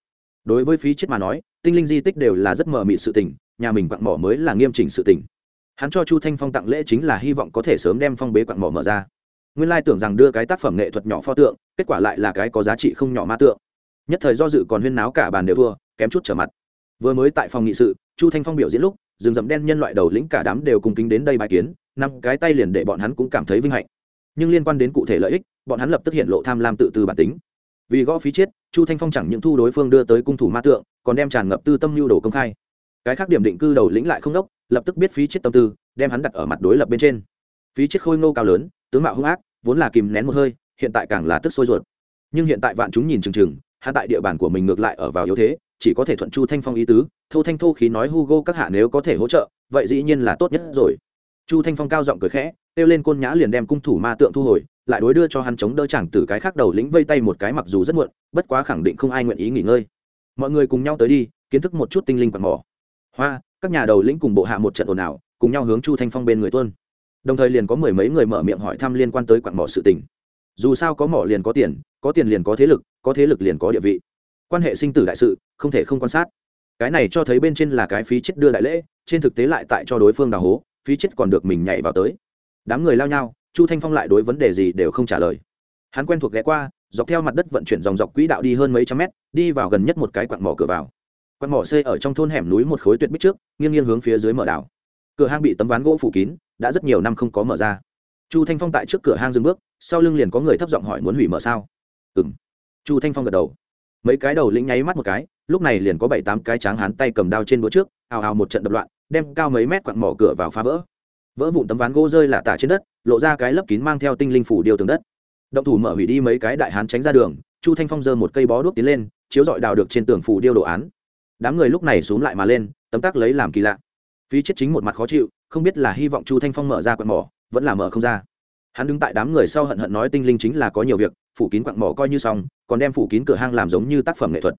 Đối với phí chết mà nói, tinh linh di tích đều là rất mờ mịt sự tình, nhà mình quặng mỏ mới là nghiêm chỉnh sự tình. Hắn cho chu thanh phong tặng lễ chính là hy vọng có thể sớm đem phong bế quặng mỏ mở ra. Nguyên lai tưởng rằng đưa cái tác phẩm nghệ thuật nhỏ pho tượng, kết quả lại là cái có giá trị không nhỏ ma tượng. Nhất thời do dự còn huyên náo cả bàn đều thua, kém chút trở mặt. Vừa mới tại phòng nghị sự, chu thanh phong biểu diễn lúc, rừng rậm đen nhân loại đầu lĩnh cả đám đều cùng kính đến đây bài kiến năm cái tay liền để bọn hắn cũng cảm thấy vinh hạnh. Nhưng liên quan đến cụ thể lợi ích, bọn hắn lập tức hiện lộ tham lam tự tư bản tính. Vì gõ phí chết, chu thanh phong chẳng những thu đối phương đưa tới cung thủ ma tượng, còn đem tràn ngập tư tâm lưu đồ công khai. Cái khác điểm định cư đầu lĩnh lại không đốc, lập tức biết phí chết tâm tư, đem hắn đặt ở mặt đối lập bên trên. Phí chết khôi ngô cao lớn, tướng mạo hung ác, vốn là kìm nén một hơi, hiện tại càng là tức sôi ruột. Nhưng hiện tại vạn chúng nhìn chừng chừng, hắn tại địa bàn của mình ngược lại ở vào yếu thế, chỉ có thể thuận chu thanh phong ý tứ, thô thanh thô khí nói hugo các hạ nếu có thể hỗ trợ, vậy dĩ nhiên là tốt nhất rồi chu thanh phong cao giọng cười khẽ, kêu lên côn nhã liền đem cung thủ ma tượng thu hồi, lại đối đưa cho hắn chống đỡ chẳng từ cái khác đầu lĩnh vây tay một cái mặc dù rất muộn, bất quá khẳng định không ai nguyện ý nghỉ ngơi. Mọi người cùng nhau tới đi, kiến thức một chút tinh linh quạt mỏ. Hoa, các nhà đầu lĩnh cùng bộ hạ một trận ồn ào, cùng nhau hướng chu thanh phong bên người tuân. Đồng thời liền có mười mấy người mở miệng hỏi thăm liên quan tới quặng mỏ sự tình. Dù sao có mỏ liền có tiền có tiền liền có thế lực, có thế lực liền có địa vị. Quan hệ sinh tử đại sự, không thể không quan sát. Cái này cho thấy bên trên là cái phí chết đưa đại lễ, trên thực tế lại tại cho đối phương đào hố phí chết còn được mình nhảy vào tới. Đám người lao nhau, chu thanh phong lại đối vấn đề gì đều không trả lời. Hắn quen thuộc ghé qua, dọc theo mặt đất vận chuyển dòng dọc quỹ đạo đi hơn mấy trăm mét, đi vào gần nhất một cái quặng mỏ cửa vào. Quặng mỏ xây ở trong thôn hẻm núi một khối tuyệt bích trước, nghiêng nghiêng hướng phía dưới mở đảo. Cửa hang bị tấm ván gỗ phủ kín, đã rất nhiều năm không có mở ra. Chu thanh phong tại trước cửa hang dừng bước, sau lưng liền có người thấp giọng hỏi muốn hủy mở sao. Ừ m chu thanh phong gật đầu. Mấy cái đầu lĩnh nháy mắt một cái, lúc này liền có bảy tám cái tráng hán tay cầm đao trên búa trước ào ào một trận đập loạn đem cao mấy mét quặng mỏ cửa vào phá vỡ. Vỡ vụn tấm ván gỗ rơi lả tả trên đất, lộ ra cái lấp kín mang theo tinh linh phủ điều tường đất. Động thủ mở hủy đi mấy cái đại hán tránh ra đường, chu thanh phong giơ một cây bó đuốc tiến lên, chiếu dọi đào được trên tường phủ điêu đồ án. Đám người lúc này xúm lại mà lên, tấm tắc lấy làm kỳ lạ. Phí chết chính một mặt khó chịu, không biết là hy vọng chu thanh phong mở ra quặng mỏ, vẫn là mở không ra. Hắn đứng tại đám người sau hận hận nói tinh linh chính là có nhiều việc, phủ kín quặng mỏ coi như xong, còn đem phủ kín cửa hang làm giống như tác phẩm nghệ thuật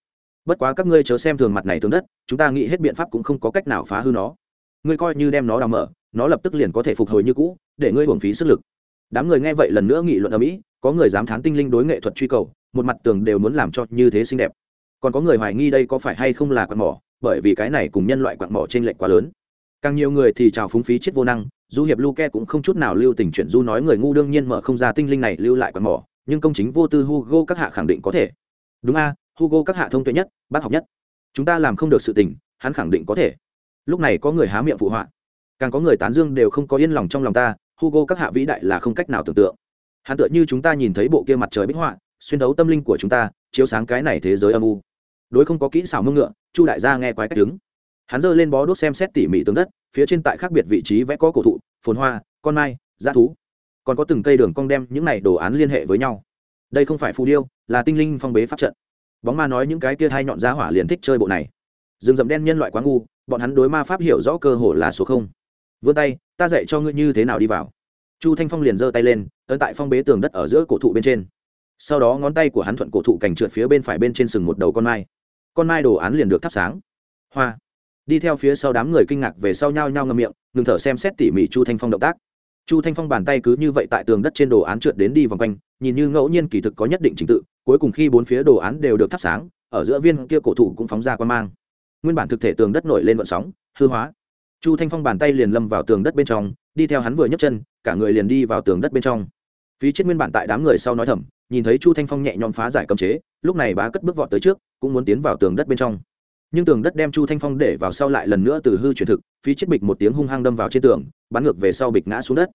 bất quá các ngươi chớ xem thường mặt này tướng đất, chúng ta nghĩ hết biện pháp cũng không có cách nào phá hư nó. Ngươi coi như đem nó đào mở, nó lập tức liền có thể phục hồi như cũ, để ngươi hưởng phí sức lực. Đám người nghe vậy lần nữa nghị luận ở mỹ, có người dám thán tinh linh đối nghệ thuật truy cầu, một mặt tường đều muốn làm cho như thế xinh đẹp. Còn có người hoài nghi đây có phải hay không là quạt mỏ, bởi vì cái này cùng nhân loại quạt mỏ t r ê n lệch quá lớn. Càng nhiều người thì trào phúng phí chết vô năng, du hiệp luke cũng không chút nào lưu tình chuyển du nói người ngu đương nhiên mở không ra tinh linh này lưu lại quạt mỏ, nhưng công chính vô tư hugo các hạ khẳng định có thể. Đúng a hugo các hạ thông tuệ nhất, bác học nhất. Chúng ta làm không được sự tình, hắn khẳng định có thể. Lúc này có người há miệng phụ họa. Càng có người tán dương đều không có yên lòng trong lòng ta, hugo các hạ vĩ đại là không cách nào tưởng tượng. Hắn tựa như chúng ta nhìn thấy bộ kia mặt trời bích họa, xuyên thấu tâm linh của chúng ta, chiếu sáng cái này thế giới âm u. Đối không có kỹ xảo mưng ngựa, chu đại gia nghe quái cách đứng. Hắn giơ lên bó đốt xem xét tỉ mỉ tướng đất, phía trên tại khác biệt vị trí vẽ có cổ thụ, phồn hoa, con mai, dã thú. Còn có từng cây đường cong đem những này đồ án liên hệ với nhau. Đây không phải phù điêu, là tinh linh phong bế pháp trận bóng ma nói những cái kia hai nhọn giá hỏa liền thích chơi bộ này. Rừng rậm đen nhân loại quá ngu, bọn hắn đối ma pháp hiểu rõ cơ hồ là số không. Vươn tay, ta dạy cho ngươi như thế nào đi vào. Chu thanh phong liền giơ tay lên, ấn tại phong bế tường đất ở giữa cổ thụ bên trên. Sau đó ngón tay của hắn thuận cổ thụ cành trượt phía bên phải bên trên sừng một đầu con mai. Con mai đồ án liền được thắp sáng. Hoa. Đi theo phía sau đám người kinh ngạc về sau nhao nhao ngâm miệng, ngừng thở xem xét tỉ mỉ chu thanh phong động tác chu thanh phong bàn tay cứ như vậy tại tường đất trên đồ án trượt đến đi vòng quanh, nhìn như ngẫu nhiên kỳ thực có nhất định trình tự, cuối cùng khi bốn phía đồ án đều được thắp sáng, ở giữa viên kia cổ thụ cũng phóng ra quan mang. Nguyên bản thực thể tường đất nổi lên vận sóng, hư hóa. Chu thanh phong bàn tay liền lâm vào tường đất bên trong, đi theo hắn vừa nhấc chân, cả người liền đi vào tường đất bên trong. Phí chết nguyên bản tại đám người sau nói thầm, nhìn thấy chu thanh phong nhẹ nhõm phá giải cấm chế, lúc này bá cất bước vọt tới trước, cũng muốn tiến vào tường đất bên trong nhưng tường đất đem chu thanh phong để vào sau lại lần nữa từ hư chuyển thực, phí chết bịch một tiếng hung hăng đâm vào trên tường, bắn ngược về sau bịch ngã xuống đất.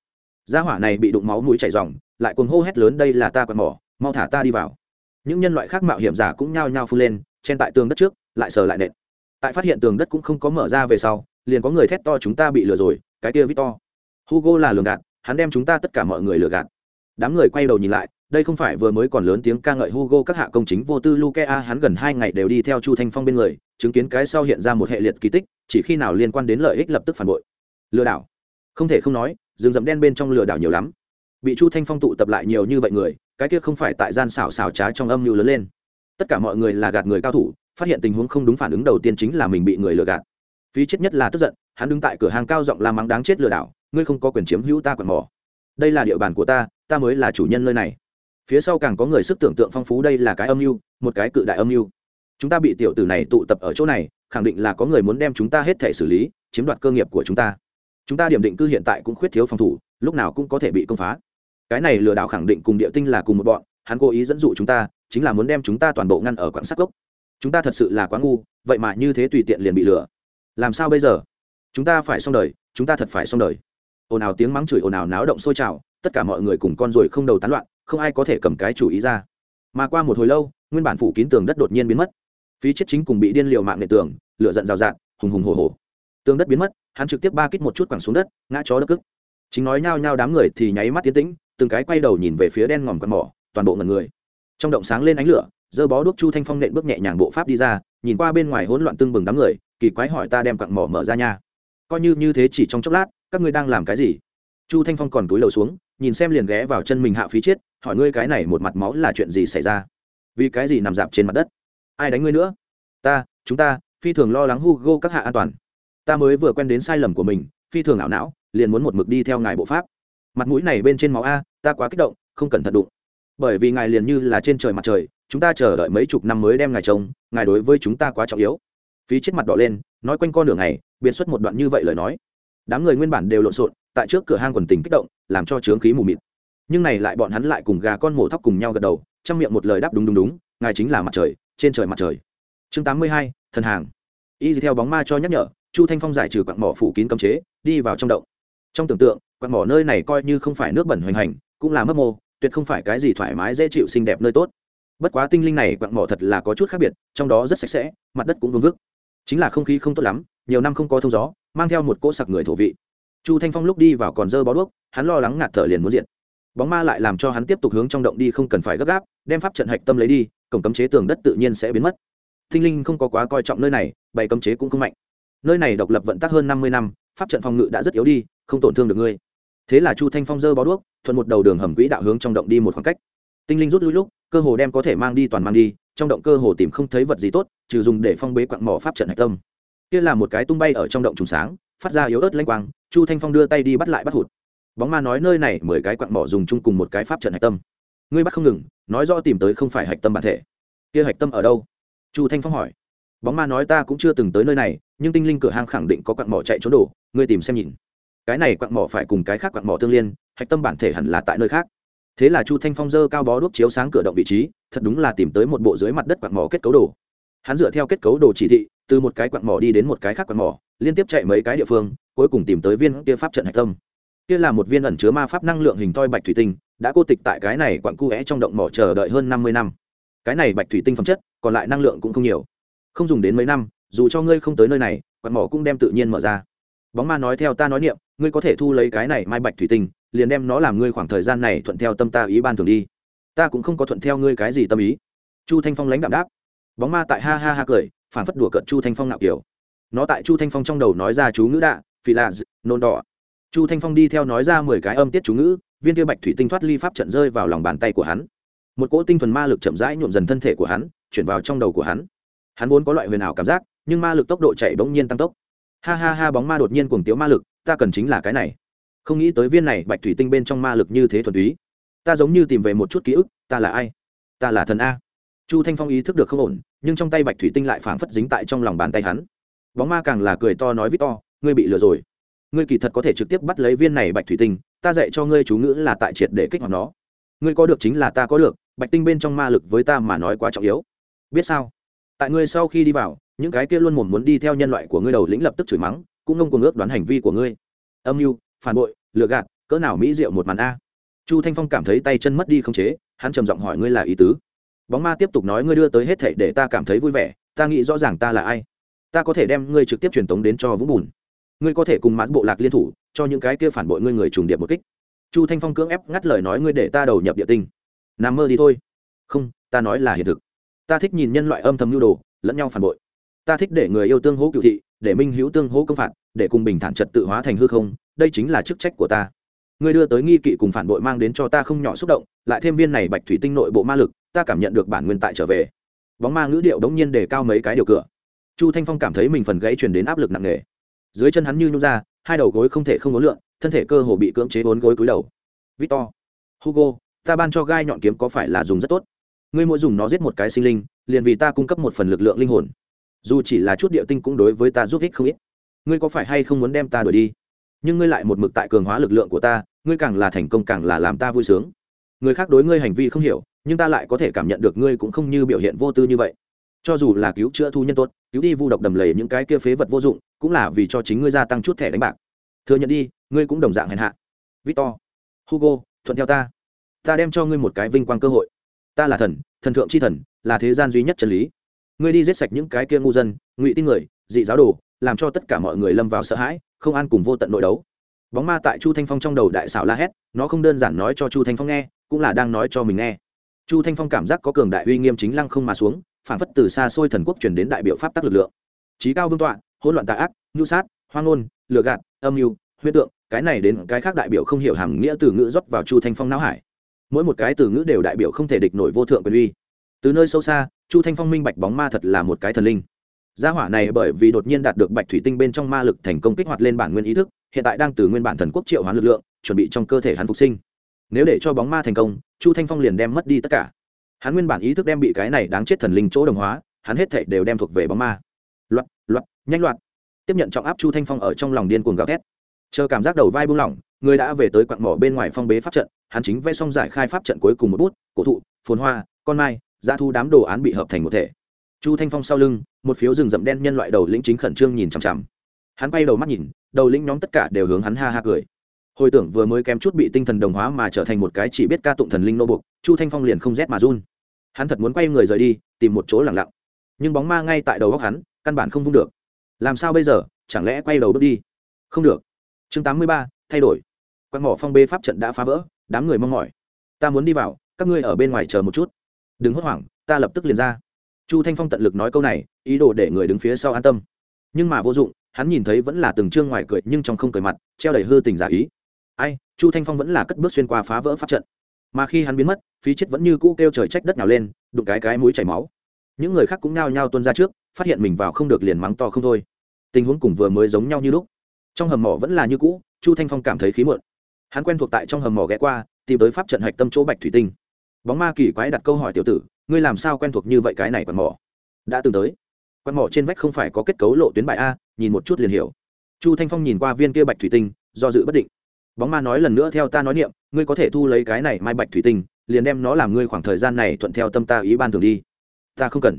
Gia hỏa này bị đụng máu mũi chảy ròng, lại cuồng hô hét lớn, đây là ta quạt mỏ, mau thả ta đi vào. Những nhân loại khác mạo hiểm giả cũng nhao nhao phun lên, chen tại tường đất trước, lại sờ lại nện. Tại phát hiện tường đất cũng không có mở ra về sau, liền có người thét to, chúng ta bị lừa rồi, cái kia victor. Hugo là lường gạt, hắn đem chúng ta tất cả mọi người lừa gạt. Đám người quay đầu nhìn lại đây không phải vừa mới còn lớn tiếng ca ngợi hugo các hạ công chính vô tư luke a, hắn gần hai ngày đều đi theo chu thanh phong bên người, chứng kiến cái sau hiện ra một hệ liệt kỳ tích, chỉ khi nào liên quan đến lợi ích lập tức phản bội. Lừa đảo. Không thể không nói, rừng rậm đen bên trong lừa đảo nhiều lắm. Bị chu thanh phong tụ tập lại nhiều như vậy người, cái kia không phải tại gian xảo xảo trá trong âm mưu lớn lên. Tất cả mọi người là gạt người cao thủ, phát hiện tình huống không đúng phản ứng đầu tiên chính là mình bị người lừa gạt. Phí chết nhất là tức giận, hắn đứng tại cửa hàng cao giọng la mắng đáng chết lừa đảo, ngươi không có quyền chiếm hữu ta quần mỏ. Đây là địa bàn của ta ta mới là chủ nhân nơi này phía sau càng có người sức tưởng tượng phong phú đây là cái âm mưu, một cái cự đại âm mưu. Chúng ta bị tiểu tử này tụ tập ở chỗ này, khẳng định là có người muốn đem chúng ta hết thể xử lý, chiếm đoạt cơ nghiệp của chúng ta. Chúng ta điểm định cư hiện tại cũng khuyết thiếu phòng thủ, lúc nào cũng có thể bị công phá. Cái này lừa đảo khẳng định cùng địa tinh là cùng một bọn, hắn cố ý dẫn dụ chúng ta, chính là muốn đem chúng ta toàn bộ ngăn ở quảng sắc gốc. Chúng ta thật sự là quá ngu, vậy mà như thế tùy tiện liền bị lừa. Làm sao bây giờ? Chúng ta phải xong đời, chúng ta thật phải xong đời. Ồn ào tiếng mắng chửi ồn ào náo động sôi trào, tất cả mọi người cùng con ruồi không đầu tán loạn không ai có thể cầm cái chủ ý ra. Mà qua một hồi lâu, nguyên bản phủ kín tường đất đột nhiên biến mất. Phí chết chính cùng bị điên liều mạng nệ tường, lửa giận rào rạt, hùng hùng hồ hồ tường đất biến mất, hắn trực tiếp ba kích một chút quẳng xuống đất, ngã chó đất cức chính nói nhao nhao đám người thì nháy mắt tiến tĩnh, từng cái quay đầu nhìn về phía đen ngòm quạt mỏ, toàn bộ ngần người. Trong động sáng lên ánh lửa, dơ bó đuốc chu thanh phong nện bước nhẹ nhàng bộ pháp đi ra, nhìn qua bên ngoài hỗn loạn tưng bừng đám người, kỳ quái hỏi ta đem quặng mỏ mở ra nha. Coi như như thế chỉ trong chốc lát, các ngươi đang làm cái gì? Chu thanh phong còn túi lầu xuống, nhìn xem liền ghé vào chân mình hạ phí chết hỏi ngươi cái này một mặt máu là chuyện gì xảy ra? Vì cái gì nằm dạp trên mặt đất? Ai đánh ngươi nữa? Ta, chúng ta, phi thường lo lắng hugo các hạ an toàn. Ta mới vừa quen đến sai lầm của mình, phi thường ảo não, liền muốn một mực đi theo ngài bộ pháp. Mặt mũi này bên trên máu a, ta quá kích động, không cần thận đụng. Bởi vì ngài liền như là trên trời mặt trời, chúng ta chờ đợi mấy chục năm mới đem ngài trông, ngài đối với chúng ta quá trọng yếu. Phí chết mặt đỏ lên, nói quanh con đường này biến xuất một đoạn như vậy lời nói. Đám người nguyên bản đều lộn xộn, tại trước cửa hang quần tình kích động, làm cho trướng khí mù mịt nhưng này lại bọn hắn lại cùng gà con mổ thóc cùng nhau gật đầu, trong miệng một lời đáp đúng đúng đúng, ngài chính là mặt trời, trên trời mặt trời. Chương tám mươi hai, thần hàng. Y theo bóng ma cho nhắc nhở, chu thanh phong giải trừ quặng mỏ phủ kín cấm chế, đi vào trong động. Trong tưởng tượng, quặng mỏ nơi này coi như không phải nước bẩn hoành hành, cũng là mấp mô, tuyệt không phải cái gì thoải mái dễ chịu xinh đẹp nơi tốt. Bất quá tinh linh này quặng mỏ thật là có chút khác biệt, trong đó rất sạch sẽ, mặt đất cũng vương vức. Chính là không khí không tốt lắm, nhiều năm không có thông gió, mang theo một cỗ sặc người thổ vị. Chu thanh phong lúc đi vào còn dơ bó đuốc, hắn lo lắng ngạt thở liền muốn diện bóng ma lại làm cho hắn tiếp tục hướng trong động đi, không cần phải gấp gáp, đem pháp trận hạch tâm lấy đi, cổng cấm chế tường đất tự nhiên sẽ biến mất. Thinh linh không có quá coi trọng nơi này bày cấm chế cũng không mạnh. Nơi này độc lập vận tắc hơn năm mươi năm, pháp trận phòng ngự đã rất yếu đi, không tổn thương được ngươi. Thế là chu thanh phong dơ bó đuốc, thuận một đầu đường hầm quỹ đạo hướng trong động đi một khoảng cách. Tinh linh rút lui lúc, cơ hồ đem có thể mang đi toàn mang đi, trong động cơ hồ tìm không thấy vật gì tốt, trừ dùng để phong bế quặng mỏ pháp trận hạch tâm. Kia là một cái tung bay ở trong động trùng sáng, phát ra yếu ớt lanh quang, chu thanh phong đưa tay đi bắt lại bắt hụt bóng ma nói nơi này mười cái quặng mỏ dùng chung cùng một cái pháp trận hạch tâm. Ngươi bắt không ngừng, nói rõ tìm tới không phải hạch tâm bản thể. Kia hạch tâm ở đâu? Chu thanh phong hỏi. Bóng ma nói ta cũng chưa từng tới nơi này, nhưng tinh linh cửa hang khẳng định có quặng mỏ chạy trốn đổ ngươi tìm xem nhìn. Cái này quặng mỏ phải cùng cái khác quặng mỏ tương liên, hạch tâm bản thể hẳn là tại nơi khác. Thế là chu thanh phong dơ cao bó đuốc chiếu sáng cửa động vị trí, thật đúng là tìm tới một bộ dưới mặt đất quặng mỏ kết cấu đồ. Hắn dựa theo kết cấu đồ chỉ thị, từ một cái quặng mỏ đi đến một cái khác quặng mỏ, liên tiếp chạy mấy cái địa phương, cuối cùng tìm tới viên kia pháp trận hạch tâm kia là một viên ẩn chứa ma pháp năng lượng hình toi bạch thủy tinh, đã cô tịch tại cái này quặng cu vẽ trong động mỏ chờ đợi hơn năm mươi năm. Cái này bạch thủy tinh phẩm chất, còn lại năng lượng cũng không nhiều. Không dùng đến mấy năm, dù cho ngươi không tới nơi này, quặng mỏ cũng đem tự nhiên mở ra. Bóng ma nói theo ta nói niệm, ngươi có thể thu lấy cái này mai bạch thủy tinh, liền đem nó làm ngươi khoảng thời gian này thuận theo tâm ta ý ban thường đi. Ta cũng không có thuận theo ngươi cái gì tâm ý. Chu thanh phong lãnh đạm đáp. Bóng ma tại ha ha ha cười, phản phất đùa cợt chu thanh phong nạo kiểu. Nó tại chu thanh phong trong đầu nói ra chú ngữ đạ phi là nôn đỏ chu thanh phong đi theo nói ra mười cái âm tiết chú ngữ, viên tiêu bạch thủy tinh thoát ly pháp trận rơi vào lòng bàn tay của hắn. Một cỗ tinh thuần ma lực chậm rãi nhuộm dần thân thể của hắn, chuyển vào trong đầu của hắn. Hắn vốn có loại huyền ảo cảm giác, nhưng ma lực tốc độ chạy bỗng nhiên tăng tốc. Ha ha ha, bóng ma đột nhiên cuồng tiếu ma lực, ta cần chính là cái này. Không nghĩ tới viên này bạch thủy tinh bên trong ma lực như thế thuần túy. Ta giống như tìm về một chút ký ức, ta là ai? Ta là thần a. Chu thanh phong ý thức được không ổn, nhưng trong tay bạch thủy tinh lại phảng phất dính tại trong lòng bàn tay hắn. Bóng ma càng là cười to nói vít to, ngươi bị lừa rồi ngươi kỳ thật có thể trực tiếp bắt lấy viên này bạch thủy tinh, ta dạy cho ngươi chú ngữ là tại triệt để kích hoạt nó. Ngươi có được chính là ta có được, bạch tinh bên trong ma lực với ta mà nói quá trọng yếu. Biết sao? Tại ngươi sau khi đi vào, những cái kia luôn mồm muốn đi theo nhân loại của ngươi đầu lĩnh lập tức chửi mắng, cũng ngông cuồng ước đoán hành vi của ngươi. Âm mưu, phản bội, lừa gạt, cỡ nào mỹ diệu một màn a. Chu thanh phong cảm thấy tay chân mất đi không chế, hắn trầm giọng hỏi ngươi là ý tứ. Bóng ma tiếp tục nói ngươi đưa tới hết thảy để ta cảm thấy vui vẻ, ta nghĩ rõ ràng ta là ai. Ta có thể đem ngươi trực tiếp truyền tống đến cho vũng bùn ngươi có thể cùng mãn bộ lạc liên thủ, cho những cái kia phản bội ngươi người trùng điệp một kích. Chu thanh phong cưỡng ép ngắt lời nói ngươi để ta đầu nhập địa tinh. Nằm mơ đi thôi. Không, ta nói là hiện thực. Ta thích nhìn nhân loại âm thầm nhu đồ, lẫn nhau phản bội. Ta thích để người yêu tương hố cựu thị, để minh hữu tương hố công phạt, để cùng bình thản trật tự hóa thành hư không, đây chính là chức trách của ta. Ngươi đưa tới nghi kỵ cùng phản bội mang đến cho ta không nhỏ xúc động, lại thêm viên này bạch thủy tinh nội bộ ma lực, ta cảm nhận được bản nguyên tại trở về. Bóng ma ngữ điệu đống nhiên để cao mấy cái điều cửa. Chu thanh phong cảm thấy mình phần gãy truyền đến áp lực nặng nề dưới chân hắn như nhung ra, hai đầu gối không thể không ngốn lượn, thân thể cơ hồ bị cưỡng chế bốn gối cúi đầu. Victor, hugo, ta ban cho gai nhọn kiếm có phải là dùng rất tốt? Ngươi mỗi dùng nó giết một cái sinh linh, liền vì ta cung cấp một phần lực lượng linh hồn. Dù chỉ là chút địa tinh cũng đối với ta giúp ích không ít. Ngươi có phải hay không muốn đem ta đuổi đi? Nhưng ngươi lại một mực tại cường hóa lực lượng của ta, ngươi càng là thành công càng là làm ta vui sướng. Người khác đối ngươi hành vi không hiểu, nhưng ta lại có thể cảm nhận được ngươi cũng không như biểu hiện vô tư như vậy cho dù là cứu chữa thu nhân tốt, cứu đi vu độc đầm lầy những cái kia phế vật vô dụng, cũng là vì cho chính ngươi gia tăng chút thẻ đánh bạc. Thừa nhận đi, ngươi cũng đồng dạng hèn hạ. Victor, hugo, thuận theo ta. Ta đem cho ngươi một cái vinh quang cơ hội. Ta là thần thần thượng c h i thần, là thế gian duy nhất chân lý. Ngươi đi giết sạch những cái kia ngu dân, ngụy tin người, dị giáo đồ, làm cho tất cả mọi người lâm vào sợ hãi, không an cùng vô tận nội đấu. Bóng ma tại chu thanh phong trong đầu đại xảo la hét, nó không đơn giản nói cho chu thanh phong nghe, cũng là đang nói cho mình nghe. Chu thanh phong cảm giác có cường đại uy nghiêm chính lăng không mà xuống phản phất từ xa xôi thần quốc chuyển đến đại biểu pháp tắc lực lượng. Trí cao vương tọa, hỗn loạn tà ác, nhu sát, hoang ngôn, lừa gạt, âm mưu, huyết tượng, cái này đến cái khác đại biểu không hiểu hàm nghĩa từ ngữ rót vào chu thanh phong não hải. Mỗi một cái từ ngữ đều đại biểu không thể địch nổi vô thượng quyền uy. Từ nơi sâu xa, chu thanh phong minh bạch bóng ma thật là một cái thần linh. Gia hỏa này bởi vì đột nhiên đạt được bạch thủy tinh bên trong ma lực thành công kích hoạt lên bản nguyên ý thức, hiện tại đang từ nguyên bản thần quốc triệu hoán lực lượng, chuẩn bị trong cơ thể hắn phục sinh. Nếu để cho bóng ma thành công, chu thanh phong liền đem mất đi tất cả hắn nguyên bản ý thức đem bị cái này đáng chết thần linh chỗ đồng hóa, hắn hết thảy đều đem thuộc về bóng ma. Loạt loạt, nhanh loạt. Tiếp nhận trọng áp chu thanh phong ở trong lòng điên cuồng gào thét. Chờ cảm giác đầu vai buông lỏng, người đã về tới quặng mỏ bên ngoài phong bế pháp trận, hắn chính vẽ xong giải khai pháp trận cuối cùng một bút, cổ thụ, phồn hoa, con mai giá thu đám đồ án bị hợp thành một thể. Chu thanh phong sau lưng, một phiếu rừng rậm đen nhân loại đầu lĩnh chính khẩn trương nhìn chằm chằm. Hắn bay đầu mắt nhìn, đầu lĩnh nhóm tất cả đều hướng hắn ha ha cười. Hồi tưởng vừa mới kém chút bị tinh thần đồng hóa mà trở thành một cái chỉ biết ca tụng thần linh nô buộc chu thanh phong liền không rét mà run hắn thật muốn quay người rời đi, tìm một chỗ lặng lặng. Nhưng bóng ma ngay tại đầu góc hắn, căn bản không vung được. Làm sao bây giờ? Chẳng lẽ quay đầu bước đi? Không được. Chương tám mươi ba, thay đổi. Quan mỏ phong bê pháp trận đã phá vỡ, đám người mong mỏi. Ta muốn đi vào, các ngươi ở bên ngoài chờ một chút. Đừng hốt hoảng, ta lập tức liền ra. Chu thanh phong tận lực nói câu này, ý đồ để người đứng phía sau an tâm. Nhưng mà vô dụng, hắn nhìn thấy vẫn là từng chương ngoài cười, nhưng trong không cười mặt, treo đầy hư tình giả ý. Ai, chu thanh phong vẫn là cất bước xuyên qua phá vỡ pháp trận mà khi hắn biến mất, phí chết vẫn như cũ kêu trời trách đất nào lên, đụng cái cái mũi chảy máu. Những người khác cũng nao nhao tuân ra trước, phát hiện mình vào không được liền mắng to không thôi. Tình huống cùng vừa mới giống nhau như lúc. Trong hầm mỏ vẫn là như cũ, chu thanh phong cảm thấy khí mượn. hắn quen thuộc tại trong hầm mỏ ghé qua, tìm tới pháp trận hạch tâm chỗ bạch thủy tinh. Bóng ma kỳ quái đặt câu hỏi tiểu tử, ngươi làm sao quen thuộc như vậy cái này quạt mỏ? Đã từng tới. Quạt mỏ trên vách không phải có kết cấu lộ tuyến bài a, nhìn một chút liền hiểu. Chu thanh phong nhìn qua viên kia bạch thủy tinh, do dự bất định bóng ma nói lần nữa theo ta nói niệm, ngươi có thể thu lấy cái này mai bạch thủy tinh, liền đem nó làm ngươi khoảng thời gian này thuận theo tâm ta ý ban thường đi. Ta không cần.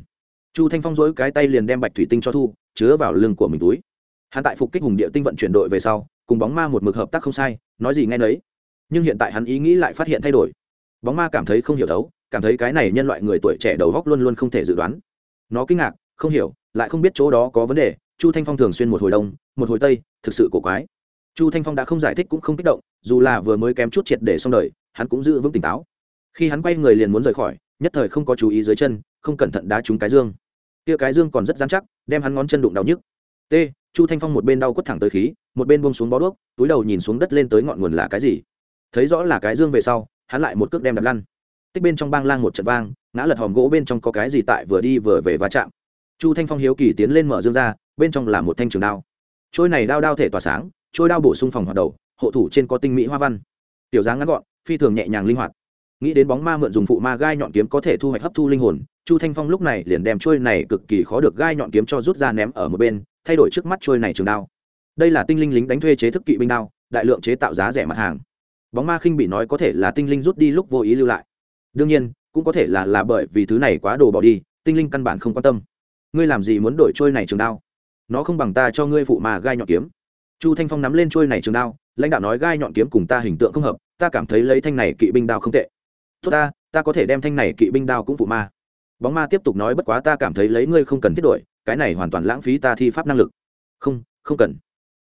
Chu thanh phong dối cái tay liền đem bạch thủy tinh cho thu, chứa vào lưng của mình túi. Hắn tại phục kích hùng địa tinh vận chuyển đội về sau, cùng bóng ma một mực hợp tác không sai, nói gì nghe nấy. Nhưng hiện tại hắn ý nghĩ lại phát hiện thay đổi. Bóng ma cảm thấy không hiểu thấu, cảm thấy cái này nhân loại người tuổi trẻ đầu góc luôn luôn không thể dự đoán. Nó kinh ngạc, không hiểu, lại không biết chỗ đó có vấn đề. Chu thanh phong thường xuyên một hồi đông, một hồi tây, thực sự cổ quái chu thanh phong đã không giải thích cũng không kích động, dù là vừa mới kém chút triệt để xong đời, hắn cũng giữ vững tỉnh táo. Khi hắn quay người liền muốn rời khỏi, nhất thời không có chú ý dưới chân, không cẩn thận đá trúng cái dương. Tia cái dương còn rất dán chắc, đem hắn ngón chân đụng đau nhức. T, chu thanh phong một bên đau quất thẳng tới khí, một bên bông xuống bó đuốc, túi đầu nhìn xuống đất lên tới ngọn nguồn là cái gì. Thấy rõ là cái dương về sau, hắn lại một cước đem đập lăn. Tích bên trong bang lang một trận vang, ngã lật hòm gỗ bên trong có cái gì tại vừa đi vừa về va chạm. Chu thanh phong hiếu kỳ tiến lên mở dương ra, bên trong là một thanh trường đao. Trôi này đao đao thể tỏa sáng trôi đao bổ sung phòng hoạt đầu, hộ thủ trên có tinh mỹ hoa văn. Tiểu dáng ngắn gọn, phi thường nhẹ nhàng linh hoạt. Nghĩ đến bóng ma mượn dùng phụ ma gai nhọn kiếm có thể thu hoạch hấp thu linh hồn, chu thanh phong lúc này liền đem trôi này cực kỳ khó được gai nhọn kiếm cho rút ra ném ở một bên, thay đổi trước mắt trôi này trường đao. Đây là tinh linh lính đánh thuê chế thức kỵ binh đao, đại lượng chế tạo giá rẻ mặt hàng. Bóng ma khinh bị nói có thể là tinh linh rút đi lúc vô ý lưu lại. Đương nhiên, cũng có thể là là bởi vì thứ này quá đồ bỏ đi, tinh linh căn bản không quan tâm. Ngươi làm gì muốn đổi trôi này trường đao? Nó không bằng ta cho ngươi phụ mà gai nhọn kiếm chu thanh phong nắm lên trôi này trường đao, lãnh đạo nói, gai nhọn kiếm cùng ta hình tượng không hợp, ta cảm thấy lấy thanh này kỵ binh đao không tệ. Tốt ta ta có thể đem thanh này kỵ binh đao cũng phụ ma. Bóng ma tiếp tục nói, bất quá ta cảm thấy lấy ngươi không cần thiết đổi, cái này hoàn toàn lãng phí ta thi pháp năng lực. Không không cần.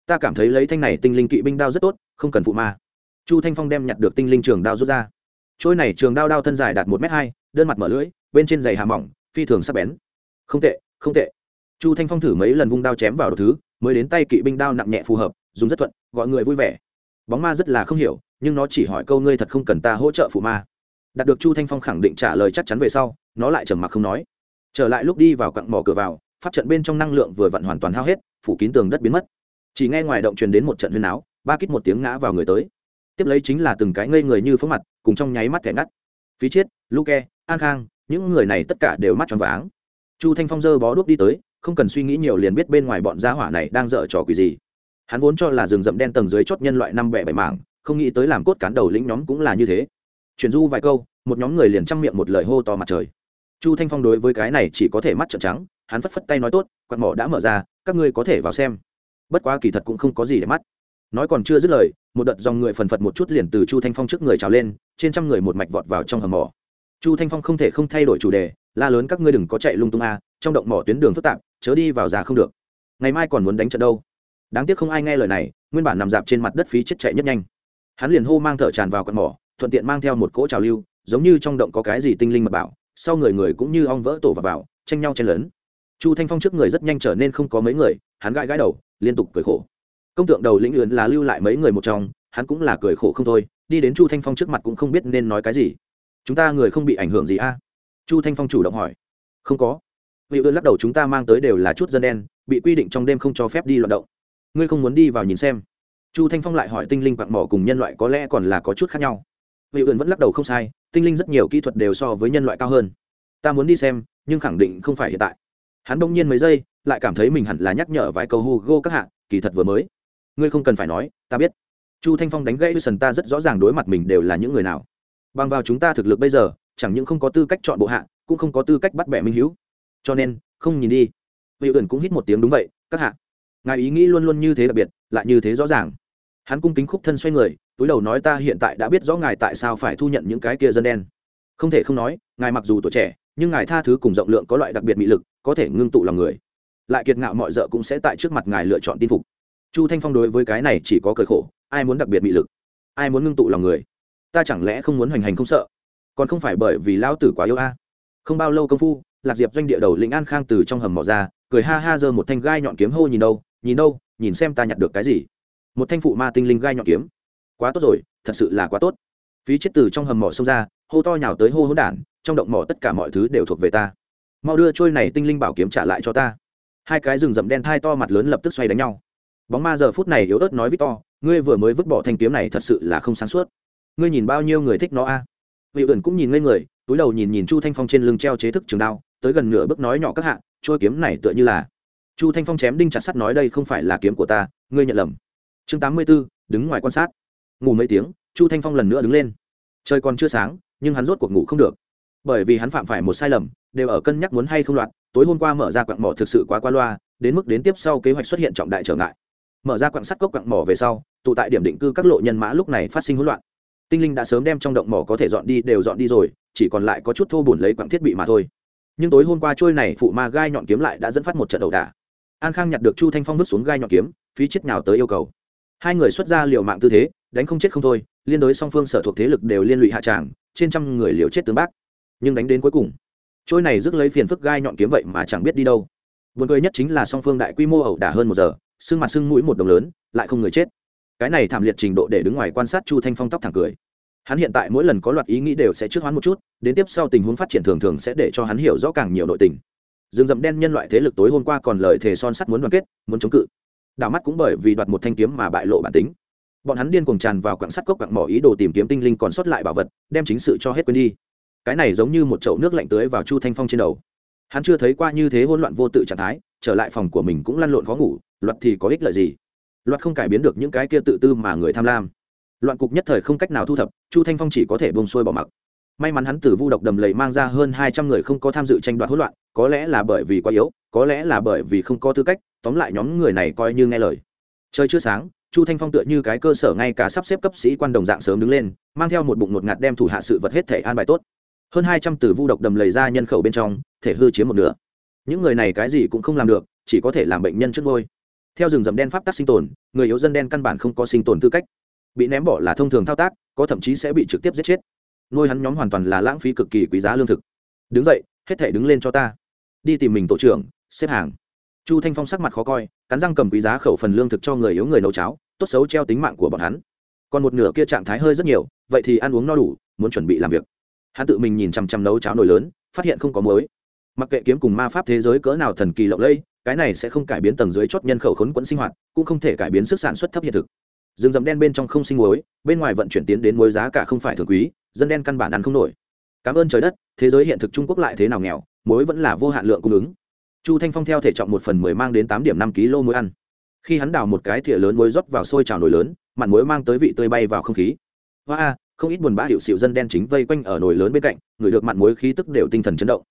Ta cảm thấy lấy thanh này tinh linh kỵ binh đao rất tốt, không cần phụ ma. Chu thanh phong đem nhặt được tinh linh trường đao rút ra. Trôi này trường đao đao thân dài đạt một m hai, đơn mặt mở lưỡi, bên trên giày hà mỏng, phi thường sắc bén. Không tệ không tệ. Chu thanh phong thử mấy lần vung đao chém vào đầu thứ mới đến tay kỵ binh đao nặng nhẹ phù hợp, dùng rất thuận, gọi người vui vẻ. Bóng ma rất là không hiểu, nhưng nó chỉ hỏi câu ngươi thật không cần ta hỗ trợ phụ ma. Đạt được chu thanh phong khẳng định trả lời chắc chắn về sau, nó lại trầm mặc không nói. Trở lại lúc đi vào cặn mỏ cửa vào, pháp trận bên trong năng lượng vừa vặn hoàn toàn hao hết, phủ kín tường đất biến mất. Chỉ nghe ngoài động truyền đến một trận huyên áo ba kít một tiếng ngã vào người tới. Tiếp lấy chính là từng cái ngây người như phóng mặt, cùng trong nháy mắt kẻ ngắt. Phí chiết, luke, an khang, những người này tất cả đều mắt tròn váng. Chu thanh phong dơ bó đuốc đi tới không cần suy nghĩ nhiều liền biết bên ngoài bọn gia hỏa này đang dở trò quỷ gì. Hắn vốn cho là rừng rậm đen tầng dưới chót nhân loại năm bẻ bảy mảng, không nghĩ tới làm cốt cán đầu lĩnh nhóm cũng là như thế. Chuyển du vài câu, một nhóm người liền chăm miệng một lời hô to mặt trời. Chu thanh phong đối với cái này chỉ có thể mắt trợn trắng, hắn phất phất tay nói tốt, quạt mỏ đã mở ra, các ngươi có thể vào xem. Bất quá kỳ thật cũng không có gì để mắt. Nói còn chưa dứt lời, một đợt dòng người phần phật một chút liền từ chu thanh phong trước người trào lên, trên trăm người một mạch vọt vào trong hầm mỏ. Chu thanh phong không thể không thay đổi chủ đề, la lớn các ngươi đừng có chạy lung tung a trong động mỏ tuyến đường phức tạp, chớ đi vào già không được. Ngày mai còn muốn đánh trận đâu? Đáng tiếc không ai nghe lời này, nguyên bản nằm dạp trên mặt đất phí chết chạy nhất nhanh. Hắn liền hô mang thở tràn vào con mỏ, thuận tiện mang theo một cỗ trào lưu, giống như trong động có cái gì tinh linh mà bảo, sau người người cũng như ong vỡ tổ và vào, tranh nhau chen lớn chu thanh phong trước người rất nhanh trở nên không có mấy người, hắn gãi gãi đầu, liên tục cười khổ. Công tượng đầu lĩnh ưỡn là lưu lại mấy người một trong, hắn cũng là cười khổ không thôi, đi đến chu thanh phong trước mặt cũng không biết nên nói cái gì. Chúng ta người không bị ảnh hưởng gì a? Chu thanh phong chủ động hỏi. Không có vị ưa lắc đầu chúng ta mang tới đều là chút dân đen, bị quy định trong đêm không cho phép đi loạt động. Ngươi không muốn đi vào nhìn xem. Chu thanh phong lại hỏi tinh linh quạng mỏ cùng nhân loại có lẽ còn là có chút khác nhau. Vị ưỡn vẫn lắc đầu không sai, tinh linh rất nhiều kỹ thuật đều so với nhân loại cao hơn. Ta muốn đi xem, nhưng khẳng định không phải hiện tại. Hắn đông nhiên mấy giây, lại cảm thấy mình hẳn là nhắc nhở vài câu hugo các hạng kỳ thật vừa mới. Ngươi không cần phải nói, ta biết. Chu thanh phong đánh gãy sần ta rất rõ ràng đối mặt mình đều là những người nào. Bằng vào chúng ta thực lực bây giờ, chẳng những không có tư cách chọn bộ hạ, cũng không có tư cách bắt bẻ minh hữu cho nên, không nhìn đi. Vị ẩn cũng hít một tiếng đúng vậy, các hạ. Ngài ý nghĩ luôn luôn như thế đặc biệt, lại như thế rõ ràng. Hắn cung kính khúc thân xoay người, túi đầu nói ta hiện tại đã biết rõ ngài tại sao phải thu nhận những cái kia dân đen. Không thể không nói, ngài mặc dù tuổi trẻ, nhưng ngài tha thứ cùng rộng lượng có loại đặc biệt mị lực, có thể ngưng tụ lòng người. Lại kiệt ngạo mọi d ợ cũng sẽ tại trước mặt ngài lựa chọn tin phục. Chu thanh phong đối với cái này chỉ có cởi khổ, ai muốn đặc biệt mị lực? Ai muốn ngưng tụ lòng người? Ta chẳng lẽ không muốn hoành hành không sợ? Còn không phải bởi vì lao tử quá yêu a? Không bao lâu công phu lạc diệp doanh địa đầu lĩnh an khang từ trong hầm mỏ ra, cười ha ha giơ một thanh gai nhọn kiếm, hô, nhìn đâu nhìn đâu, nhìn xem ta nhặt được cái gì? Một thanh phụ ma tinh linh gai nhọn kiếm. Quá tốt rồi, thật sự là quá tốt. Phí chết từ trong hầm mỏ xông ra, hô to nhào tới hô hỗn đản, trong động mỏ tất cả mọi thứ đều thuộc về ta. Mau đưa trôi này tinh linh bảo kiếm trả lại cho ta. Hai cái rừng rậm đen thai to mặt lớn lập tức xoay đánh nhau. Bóng ma giờ phút này yếu ớt nói với to, ngươi vừa mới vứt bỏ thanh kiếm này thật sự là không sáng suốt. Ngươi nhìn bao nhiêu người thích nó a? À? vị ẩn cũng nhìn ngây người, túi đầu nhìn nhìn chu thanh phong trên lưng treo chế thức trường đao tới gần nửa bước nói nhỏ các hạ, trôi kiếm này tựa như là chu thanh phong chém đinh chặt sắt nói, đây không phải là kiếm của ta, ngươi nhận lầm. Chương tám mươi b ố đứng ngoài quan sát. Ngủ mấy tiếng, chu thanh phong lần nữa đứng lên. Trời còn chưa sáng, nhưng hắn rốt cuộc ngủ không được. Bởi vì hắn phạm phải một sai lầm, đều ở cân nhắc muốn hay không loạt tối hôm qua mở ra quặng mỏ thực sự quá qua loa, đến mức đến tiếp sau kế hoạch xuất hiện trọng đại trở ngại. Mở ra quặng sắt cốc quặng mỏ về sau, tụ tại điểm định cư các lộ nhân mã lúc này phát sinh hỗn loạn. Tinh linh đã sớm đem trong động mỏ có thể dọn đi đều dọn đi rồi, chỉ còn lại có chút thô bùn lấy quặng thiết bị mà thôi nhưng tối hôm qua trôi này phụ ma gai nhọn kiếm lại đã dẫn phát một trận ẩu đả. An khang nhặt được chu thanh phong vứt xuống gai nhọn kiếm, phí chết nào tới yêu cầu. Hai người xuất ra liều mạng tư thế, đánh không chết không thôi, liên đối song phương sở thuộc thế lực đều liên lụy hạ tràng, trên trăm người liều chết tướng bác. Nhưng đánh đến cuối cùng, trôi này rước lấy phiền phức gai nhọn kiếm vậy mà chẳng biết đi đâu. Buồn cười nhất chính là song phương đại quy mô ẩu đả hơn một giờ sưng mặt sưng mũi một đồng lớn, lại không người chết. Cái này thảm liệt trình độ để đứng ngoài quan sát chu thanh phong tóc thẳng cười hắn hiện tại mỗi lần có loạt ý nghĩ đều sẽ trước hoán một chút, đến tiếp sau tình huống phát triển thường thường sẽ để cho hắn hiểu rõ càng nhiều nội tình. Rừng rậm đen nhân loại thế lực tối hôm qua còn lời thề son sắt muốn đoàn kết, muốn chống cự. Đảo mắt cũng bởi vì đoạt một thanh kiếm mà bại lộ bản tính. Bọn hắn điên cuồng tràn vào quặng sắt cốc quặng mỏ ý đồ tìm kiếm tinh linh còn sót lại bảo vật, đem chính sự cho hết quên đi. Cái này giống như một chậu nước lạnh tưới vào chu thanh phong trên đầu. Hắn chưa thấy qua như thế hỗn loạn vô tự trạng thái, trở lại phòng của mình cũng lăn lộn khó ngủ, luật thì có ích lợi gì? Luật không cải biến được những cái kia tự tư mà người tham lam loạn cục nhất thời không cách nào thu thập, chu thanh phong chỉ có thể bông xuôi bỏ mặc. May mắn hắn từ vu độc đầm lầy mang ra hơn hai trăm người không có tham dự tranh đoạt hỗn loạn, có lẽ là bởi vì quá yếu, có lẽ là bởi vì không có tư cách, tóm lại nhóm người này coi như nghe lời. Trời chưa sáng, chu thanh phong tựa như cái cơ sở ngay cả sắp xếp cấp sĩ quan đồng dạng sớm đứng lên, mang theo một bụng ngột ngạt đem thủ hạ sự vật hết thể an bài tốt. Hơn hai trăm từ vu độc đầm lầy ra nhân khẩu bên trong, thể hư chiếm một nửa. Những người này cái gì cũng không làm được, chỉ có thể làm bệnh nhân trước ngôi. Theo rừng rậm đen pháp tắc sinh tồn, người yếu dân đen căn bản không có sinh tồn tư cách bị ném bỏ là thông thường thao tác có thậm chí sẽ bị trực tiếp giết chết. Nuôi hắn nhóm hoàn toàn là lãng phí cực kỳ quý giá lương thực. Đứng dậy hết thể đứng lên cho ta. Đi tìm mình tổ trưởng xếp hàng. Chu thanh phong sắc mặt khó coi cắn răng cầm quý giá khẩu phần lương thực cho người yếu người nấu cháo tốt xấu treo tính mạng của bọn hắn. Còn một nửa kia trạng thái hơi rất nhiều vậy thì ăn uống no đủ muốn chuẩn bị làm việc. Hắn tự mình nhìn chằm chằm nấu cháo nồi lớn phát hiện không có muối. Mặc kệ kiếm cùng ma pháp thế giới cỡ nào thần kỳ lộng lây, cái này sẽ không cải biến tầng dưới chót nhân khẩu khốn quẫn sinh hoạt cũng không thể cải biến sức sản xuất thấp hiện thực rừng rậm đen bên trong không sinh muối, bên ngoài vận chuyển tiến đến muối giá cả không phải thường quý, dân đen căn bản ăn không nổi. Cảm ơn trời đất, thế giới hiện thực trung quốc lại thế nào nghèo, muối vẫn là vô hạn lượng cung ứng. Chu thanh phong theo thể trọng một phần mười mang đến tám điểm năm kg muối ăn. Khi hắn đào một cái thìa lớn muối rót vào sôi trào nồi lớn, mặn muối mang tới vị tươi bay vào không khí. Hoa a không ít buồn bã hiệu xịu dân đen chính vây quanh ở nồi lớn bên cạnh, người được mặn muối khí tức đều tinh thần chấn động.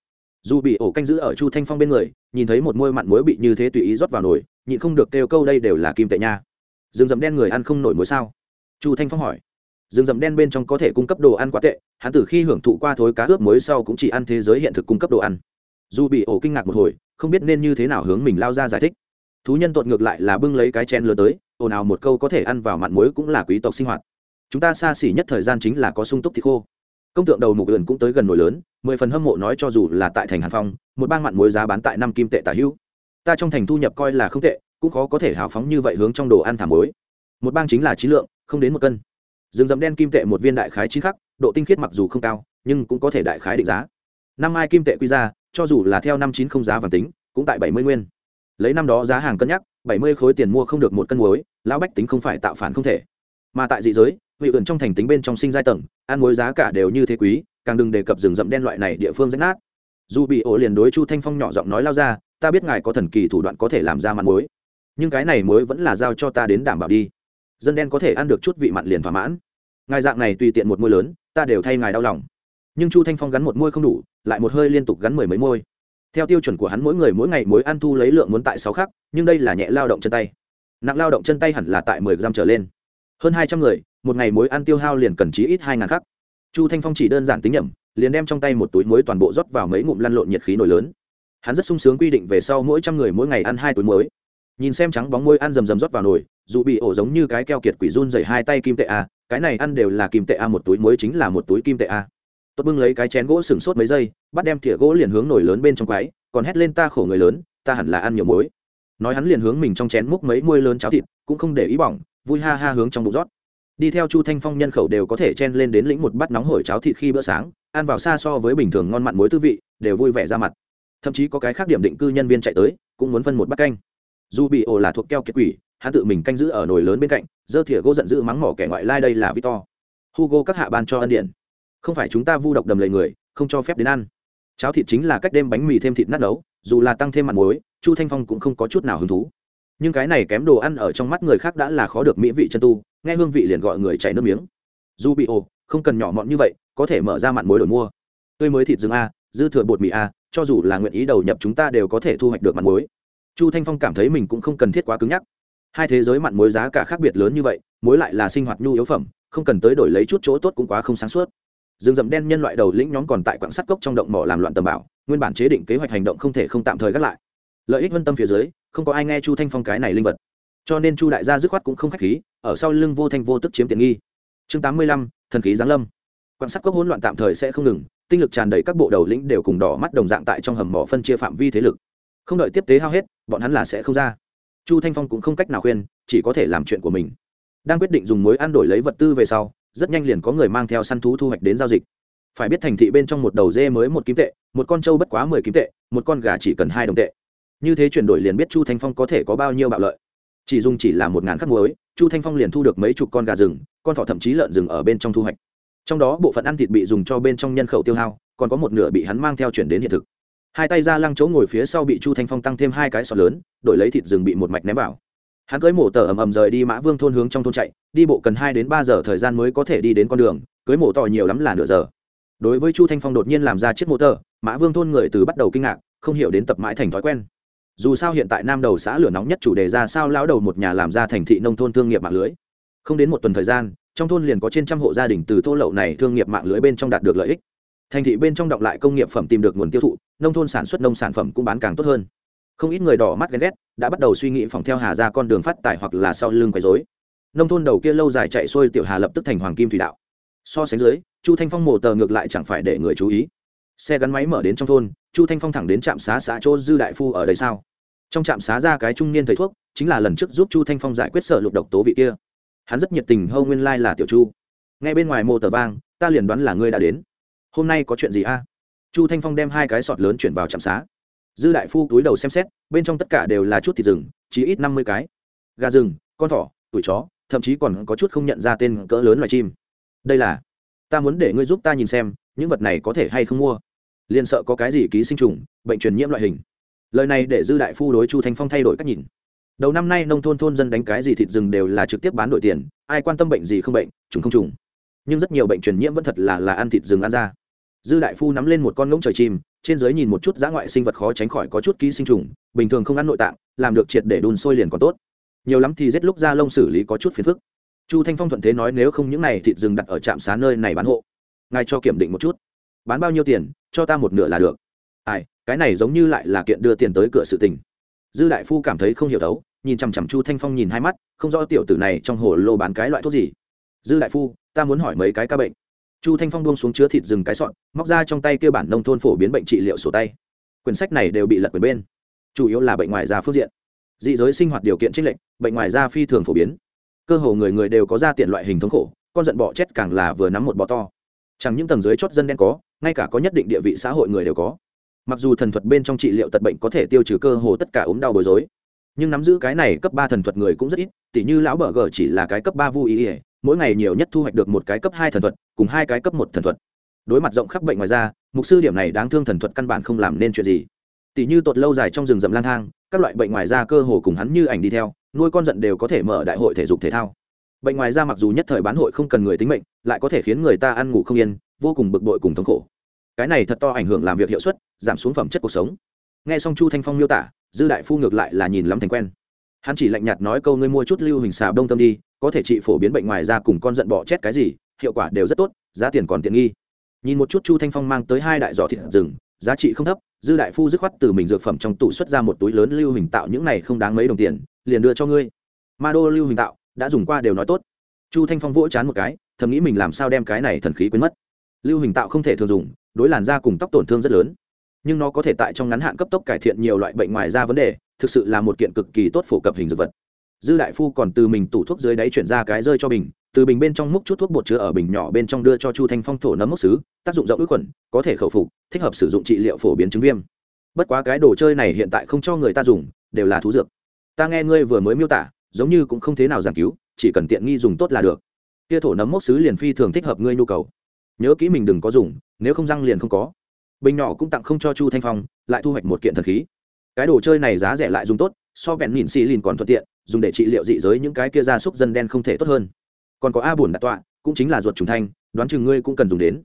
Dù bị ổ canh giữ ở chu thanh phong bên người, nhìn thấy một môi mặn muối bị như thế tùy ý rót vào nồi, nhịn không được kêu câu đây đều là kim tệ nha rừng rậm đen người ăn không nổi muối sao? Chu thanh phong hỏi. Rừng rậm đen bên trong có thể cung cấp đồ ăn quá tệ, hắn từ khi hưởng thụ qua thối cá ướp muối sau cũng chỉ ăn thế giới hiện thực cung cấp đồ ăn. Dù bị ổ kinh ngạc một hồi, không biết nên như thế nào hướng mình lao ra giải thích. Thú nhân tuột ngược lại là bưng lấy cái chén lớn tới, ồn ào một câu có thể ăn vào mặn muối cũng là quý tộc sinh hoạt. Chúng ta xa xỉ nhất thời gian chính là có sung túc thịt khô. Công tượng đầu mục ườn cũng tới gần nồi lớn, mười phần hâm mộ nói cho dù là tại thành hàn phong, một bang mặn muối giá bán tại năm kim tệ tả hữu. Ta trong thành thu nhập coi là không tệ cũng khó có thể hào phóng như vậy hướng trong đồ ăn thả muối. Một bang chính là trí lượng, không đến một cân. Rừng rậm đen kim tệ một viên đại khái chín khắc, độ tinh khiết mặc dù không cao, nhưng cũng có thể đại khái định giá. Năm mai kim tệ quy ra, cho dù là theo năm chín không giá vàng tính, cũng tại bảy mươi nguyên. Lấy năm đó giá hàng cân nhắc, bảy mươi khối tiền mua không được một cân muối, lão bách tính không phải tạo phản không thể. Mà tại dị giới, vị ẩn trong thành tính bên trong sinh giai tầng, ăn muối giá cả đều như thế quý, càng đừng đề cập rừng rậm đen loại này địa phương rách nát. Dù bị ổ liền đối chu thanh phong nhỏ giọng nói lao ra, ta biết ngài có thần kỳ thủ đoạn có thể làm ra mặn muối nhưng cái này muối vẫn là giao cho ta đến đảm bảo đi. Dân đen có thể ăn được chút vị mặn liền thỏa mãn. Ngài dạng này tùy tiện một môi lớn, ta đều thay ngài đau lòng. Nhưng chu thanh phong gắn một môi không đủ, lại một hơi liên tục gắn mười mấy môi theo tiêu chuẩn của hắn mỗi người mỗi ngày mối ăn thu lấy lượng muốn tại sáu khắc, nhưng đây là nhẹ lao động chân tay. Nặng lao động chân tay hẳn là tại mười gram trở lên. Hơn hai trăm người, một ngày mối ăn tiêu hao liền cần chí ít hai ngàn khắc. Chu thanh phong chỉ đơn giản tính nhẩm, liền đem trong tay một túi muối toàn bộ rót vào mấy ngụm lăn lộn nhiệt khí nổi lớn. Hắn rất sung sướng quy định về sau mỗi trăm người mỗi ngày ăn hai túi muối nhìn xem trắng bóng môi ăn rầm rầm rót vào nồi, dù bị ổ giống như cái keo kiệt quỷ run dày hai tay kim tệ a, cái này ăn đều là kim tệ a, một túi muối chính là một túi kim tệ a. Tốt bưng lấy cái chén gỗ sừng sốt mấy giây, bắt đem thìa gỗ liền hướng nồi lớn bên trong quái, còn hét lên ta khổ người lớn, ta hẳn là ăn nhiều muối. Nói hắn liền hướng mình trong chén múc mấy muôi lớn cháo thịt, cũng không để ý bỏng, vui ha ha hướng trong bụng rót. Đi theo chu thanh phong nhân khẩu đều có thể chen lên đến lĩnh một bát nóng hổi cháo thịt khi bữa sáng, ăn vào xa so với bình thường ngon mặn muối tư vị, đều vui vẻ ra mặt. Thậm chí có cái khác điểm định cư nhân viên chạy tới, cũng muốn phân một bát canh dù bị ổ là thuộc keo kiệt quỷ, hắn tự mình canh giữ ở nồi lớn bên cạnh, Dơ thìa gỗ giận dữ mắng mỏ kẻ ngoại lai đây là victor. Hugo, các hạ ban cho ân điện. Không phải chúng ta vu độc đầm lầy người, không cho phép đến ăn. Cháo thịt chính là cách đêm bánh mì thêm thịt nát nấu, dù là tăng thêm mặn muối, chu thanh phong cũng không có chút nào hứng thú. Nhưng cái này kém đồ ăn ở trong mắt người khác đã là khó được mỹ vị chân tu, nghe hương vị liền gọi người chảy nước miếng. Dù bị ồ không cần nhỏ mọn như vậy, có thể mở ra mặn muối đổi mua. Tươi mới thịt rừng a, dư thừa bột mì a, cho dù là nguyện ý đầu nhập chúng ta đều có thể thu hoạch được mặn muối chu thanh phong cảm thấy mình cũng không cần thiết quá cứng nhắc. Hai thế giới mặn muối giá cả khác biệt lớn như vậy, muối lại là sinh hoạt nhu yếu phẩm, không cần tới đổi lấy chút chỗ tốt cũng quá không sáng suốt. Rừng rậm đen nhân loại đầu lĩnh nhóm còn tại quảng sắt cốc trong động mỏ làm loạn tầm bảo, nguyên bản chế định kế hoạch hành động không thể không tạm thời gác lại. Lợi ích vân tâm phía dưới, không có ai nghe chu thanh phong cái này linh vật. Cho nên chu đại gia dứt khoát cũng không k h á c h khí, ở sau lưng vô thanh vô tức chiếm tiện nghi. Chương tám mươi lăm, thần khí giáng lâm. Quan sát cốc hỗn loạn tạm thời sẽ không ngừng, tinh lực tràn đầy các bộ đầu lĩnh đều cùng đỏ mắt đồng dạng tại trong hầm mỏ phân chia phạm vi thế lực không đợi tiếp tế hao hết, bọn hắn là sẽ không ra. Chu thanh phong cũng không cách nào khuyên, chỉ có thể làm chuyện của mình. Đang quyết định dùng mối ăn đổi lấy vật tư về sau, rất nhanh liền có người mang theo săn thú thu hoạch đến giao dịch. Phải biết thành thị bên trong một đầu dê mới một kim tệ, một con trâu bất quá mười kim tệ, một con gà chỉ cần hai đồng tệ. Như thế chuyển đổi liền biết chu thanh phong có thể có bao nhiêu bạo lợi. Chỉ dùng chỉ là một ngàn khắc muối, chu thanh phong liền thu được mấy chục con gà rừng, con thỏ thậm chí lợn rừng ở bên trong thu hoạch. Trong đó bộ phận ăn thịt bị dùng cho bên trong nhân khẩu tiêu hao, còn có một nửa bị hắn mang theo chuyển đến hiện thực hai tay ra lăng chỗ ngồi phía sau bị chu thanh phong tăng thêm hai cái sọt lớn, đổi lấy thịt rừng bị một mạch ném vào. Hắn cưới mổ tờ ầm ầm rời đi mã vương thôn hướng trong thôn chạy, đi bộ cần hai đến ba giờ thời gian mới có thể đi đến con đường cưới mổ tỏ nhiều lắm là nửa giờ. Đối với chu thanh phong đột nhiên làm ra chiếc mô tờ, mã vương thôn người từ bắt đầu kinh ngạc, không hiểu đến tập mãi thành thói quen. Dù sao hiện tại nam đầu xã lửa nóng nhất chủ đề ra sao lão đầu một nhà làm ra thành thị nông thôn thương nghiệp mạng lưới. Không đến một tuần thời gian, trong thôn liền có trên trăm hộ gia đình từ thô lậu này thương nghiệp mạng lưới bên trong đạt được lợi ích thành thị bên trong động lại công nghiệp phẩm tìm được nguồn tiêu thụ, nông thôn sản xuất nông sản phẩm cũng bán càng tốt hơn. Không ít người đỏ mắt ghen ghét, đã bắt đầu suy nghĩ phòng theo hà ra con đường phát tài hoặc là sau lưng quấy dối nông thôn đầu kia lâu dài chạy xuôi tiểu hà lập tức thành hoàng kim thủy đạo. So sánh dưới, chu thanh phong mổ tờ ngược lại chẳng phải để người chú ý. Xe gắn máy mở đến trong thôn, chu thanh phong thẳng đến trạm xá xã chỗ dư đại phu ở đây sao? Trong trạm xá ra cái trung niên thầy thuốc, chính là lần trước giúp chu thanh phong giải quyết sợ lục độc tố vị kia. Hắn rất nhiệt tình hâu nguyên lai、like、là tiểu chu. Ngay bên ngoài mô tờ vang, ta liền đoán là ngươi đã đến hôm nay có chuyện gì a? Chu thanh phong đem hai cái sọt lớn chuyển vào trạm xá. Dư đại phu túi đầu xem xét, bên trong tất cả đều là chút thịt rừng, chỉ ít năm mươi cái. Gà rừng, con thỏ tuổi chó, thậm chí còn có chút không nhận ra tên cỡ lớn loài chim. Đây là, ta muốn để ngươi giúp ta nhìn xem, những vật này có thể hay không mua. Liền sợ có cái gì ký sinh trùng, bệnh truyền nhiễm loại hình. Lời này để dư đại phu đối chu thanh phong thay đổi cách nhìn. Đầu năm nay nông thôn thôn dân đánh cái gì thịt rừng đều là trực tiếp bán đổi tiền, ai quan tâm bệnh gì không bệnh, trùng không trùng. Nhưng rất nhiều bệnh truyền nhiễm vẫn thật là là ăn thịt rừng ăn ra dư đại phu nắm lên một con ngỗng trời chim, trên dưới nhìn một chút dã ngoại sinh vật khó tránh khỏi có chút ký sinh trùng, bình thường không ăn nội tạng, làm được triệt để đun sôi liền còn tốt. Nhiều lắm thì giết lúc ra lông xử lý có chút phiền phức. Chu thanh phong thuận thế nói nếu không những này thịt rừng đặt ở trạm xá nơi này bán hộ, ngài cho kiểm định một chút. Bán bao nhiêu tiền, cho ta một nửa là được. Ai, cái này giống như lại là kiện đưa tiền tới cửa sự tình. Dư đại phu cảm thấy không hiểu thấu, nhìn chằm chằm chu thanh phong nhìn hai mắt, không rõ tiểu tử này trong hồ lô bán cái loại thuốc gì. Dư đại phu, ta muốn hỏi mấy cái ca bệnh chu thanh phong buông xuống chứa thịt rừng cái sọn móc ra trong tay kêu bản nông thôn phổ biến bệnh trị liệu sổ tay. Quyển sách này đều bị lật quyền bên. Chủ yếu là bệnh ngoài da phương diện. Dị giới sinh hoạt điều kiện trích lệnh bệnh ngoài da phi thường phổ biến. Cơ hồ người người đều có da tiện loại hình thống khổ, con giận bọ chết càng là vừa nắm một bọ to. Chẳng những tầng dưới chót dân đen có, ngay cả có nhất định địa vị xã hội người đều có. Mặc dù thần thuật bên trong trị liệu tật bệnh có thể tiêu trừ cơ hồ tất cả ốm đau bối rối, nhưng nắm giữ cái này cấp ba thần thuật người cũng rất ít, tỉ như lão bờ gờ chỉ là cái cấp ba vu ý ỉa mỗi ngày nhiều nhất thu hoạch được một cái cấp hai thần thuật, cùng hai cái cấp một thần thuật. Đối mặt rộng khắp bệnh ngoài ra mục sư điểm này đáng thương thần thuật căn bản không làm nên chuyện gì. Tỷ như tột lâu dài trong rừng rậm lang thang, các loại bệnh ngoài da cơ hồ cùng hắn như ảnh đi theo, nuôi con giận đều có thể mở đại hội thể dục thể thao. Bệnh ngoài da mặc dù nhất thời bán hội không cần người tính mệnh, lại có thể khiến người ta ăn ngủ không yên, vô cùng bực bội cùng thống khổ. Cái này thật to ảnh hưởng làm việc hiệu suất, giảm xuống phẩm chất cuộc sống. Nghe xong chu thanh phong miêu tả, dư đại phu ngược lại là nhìn lắm thành quen. Hắn chỉ lạnh nhạt nói câu, ngươi mua chút lưu hình xà đông tâm đi có thể trị phổ biến bệnh ngoài da cùng con giận bọ chết cái gì, hiệu quả đều rất tốt, giá tiền còn tiện nghi. Nhìn một chút chu thanh phong mang tới hai đại giỏ thịt rừng, giá trị không thấp, dư đại phu dứt khoát từ mình dược phẩm trong tủ xuất ra một túi lớn lưu hình tạo những này không đáng mấy đồng tiền, liền đưa cho ngươi. Ma đô lưu hình tạo, đã dùng qua đều nói tốt. Chu thanh phong vỗ chán một cái, thầm nghĩ mình làm sao đem cái này thần khí quên mất. Lưu hình tạo không thể thường dùng, đối làn da cùng tóc tổn thương rất lớn. Nhưng nó có thể tại trong ngắn hạn cấp tốc cải thiện nhiều loại bệnh ngoài da vấn đề, thực sự là một kiện cực kỳ tốt phổ cập hình dược vật dư đại phu còn từ mình tủ thuốc dưới đáy chuyển ra cái rơi cho bình, từ bình bên trong múc chút thuốc bột chứa ở bình nhỏ bên trong đưa cho chu thanh phong thổ nấm mốc xứ tác dụng rộng ước khuẩn, có thể khẩu phục, thích hợp sử dụng trị liệu phổ biến chứng viêm. Bất quá cái đồ chơi này hiện tại không cho người ta dùng, đều là thú dược. Ta nghe ngươi vừa mới miêu tả, giống như cũng không thế nào giảng cứu, chỉ cần tiện nghi dùng tốt là được. Kia thổ nấm mốc xứ liền phi thường thích hợp ngươi nhu cầu. Nhớ kỹ mình đừng có dùng, nếu không răng liền không có. Bình nhỏ cũng tặng không cho chu thanh phong, lại thu hoạch một kiện thần khí. Cái đồ chơi này giá rẻ lại dùng tốt, so vẹn nhìn xì lìn còn thuận tiện dùng để trị liệu dị giới những cái kia gia súc dân đen không thể tốt hơn. Còn có a bùn đạt tọa, cũng chính là ruột trùng thanh, đoán chừng ngươi cũng cần dùng đến.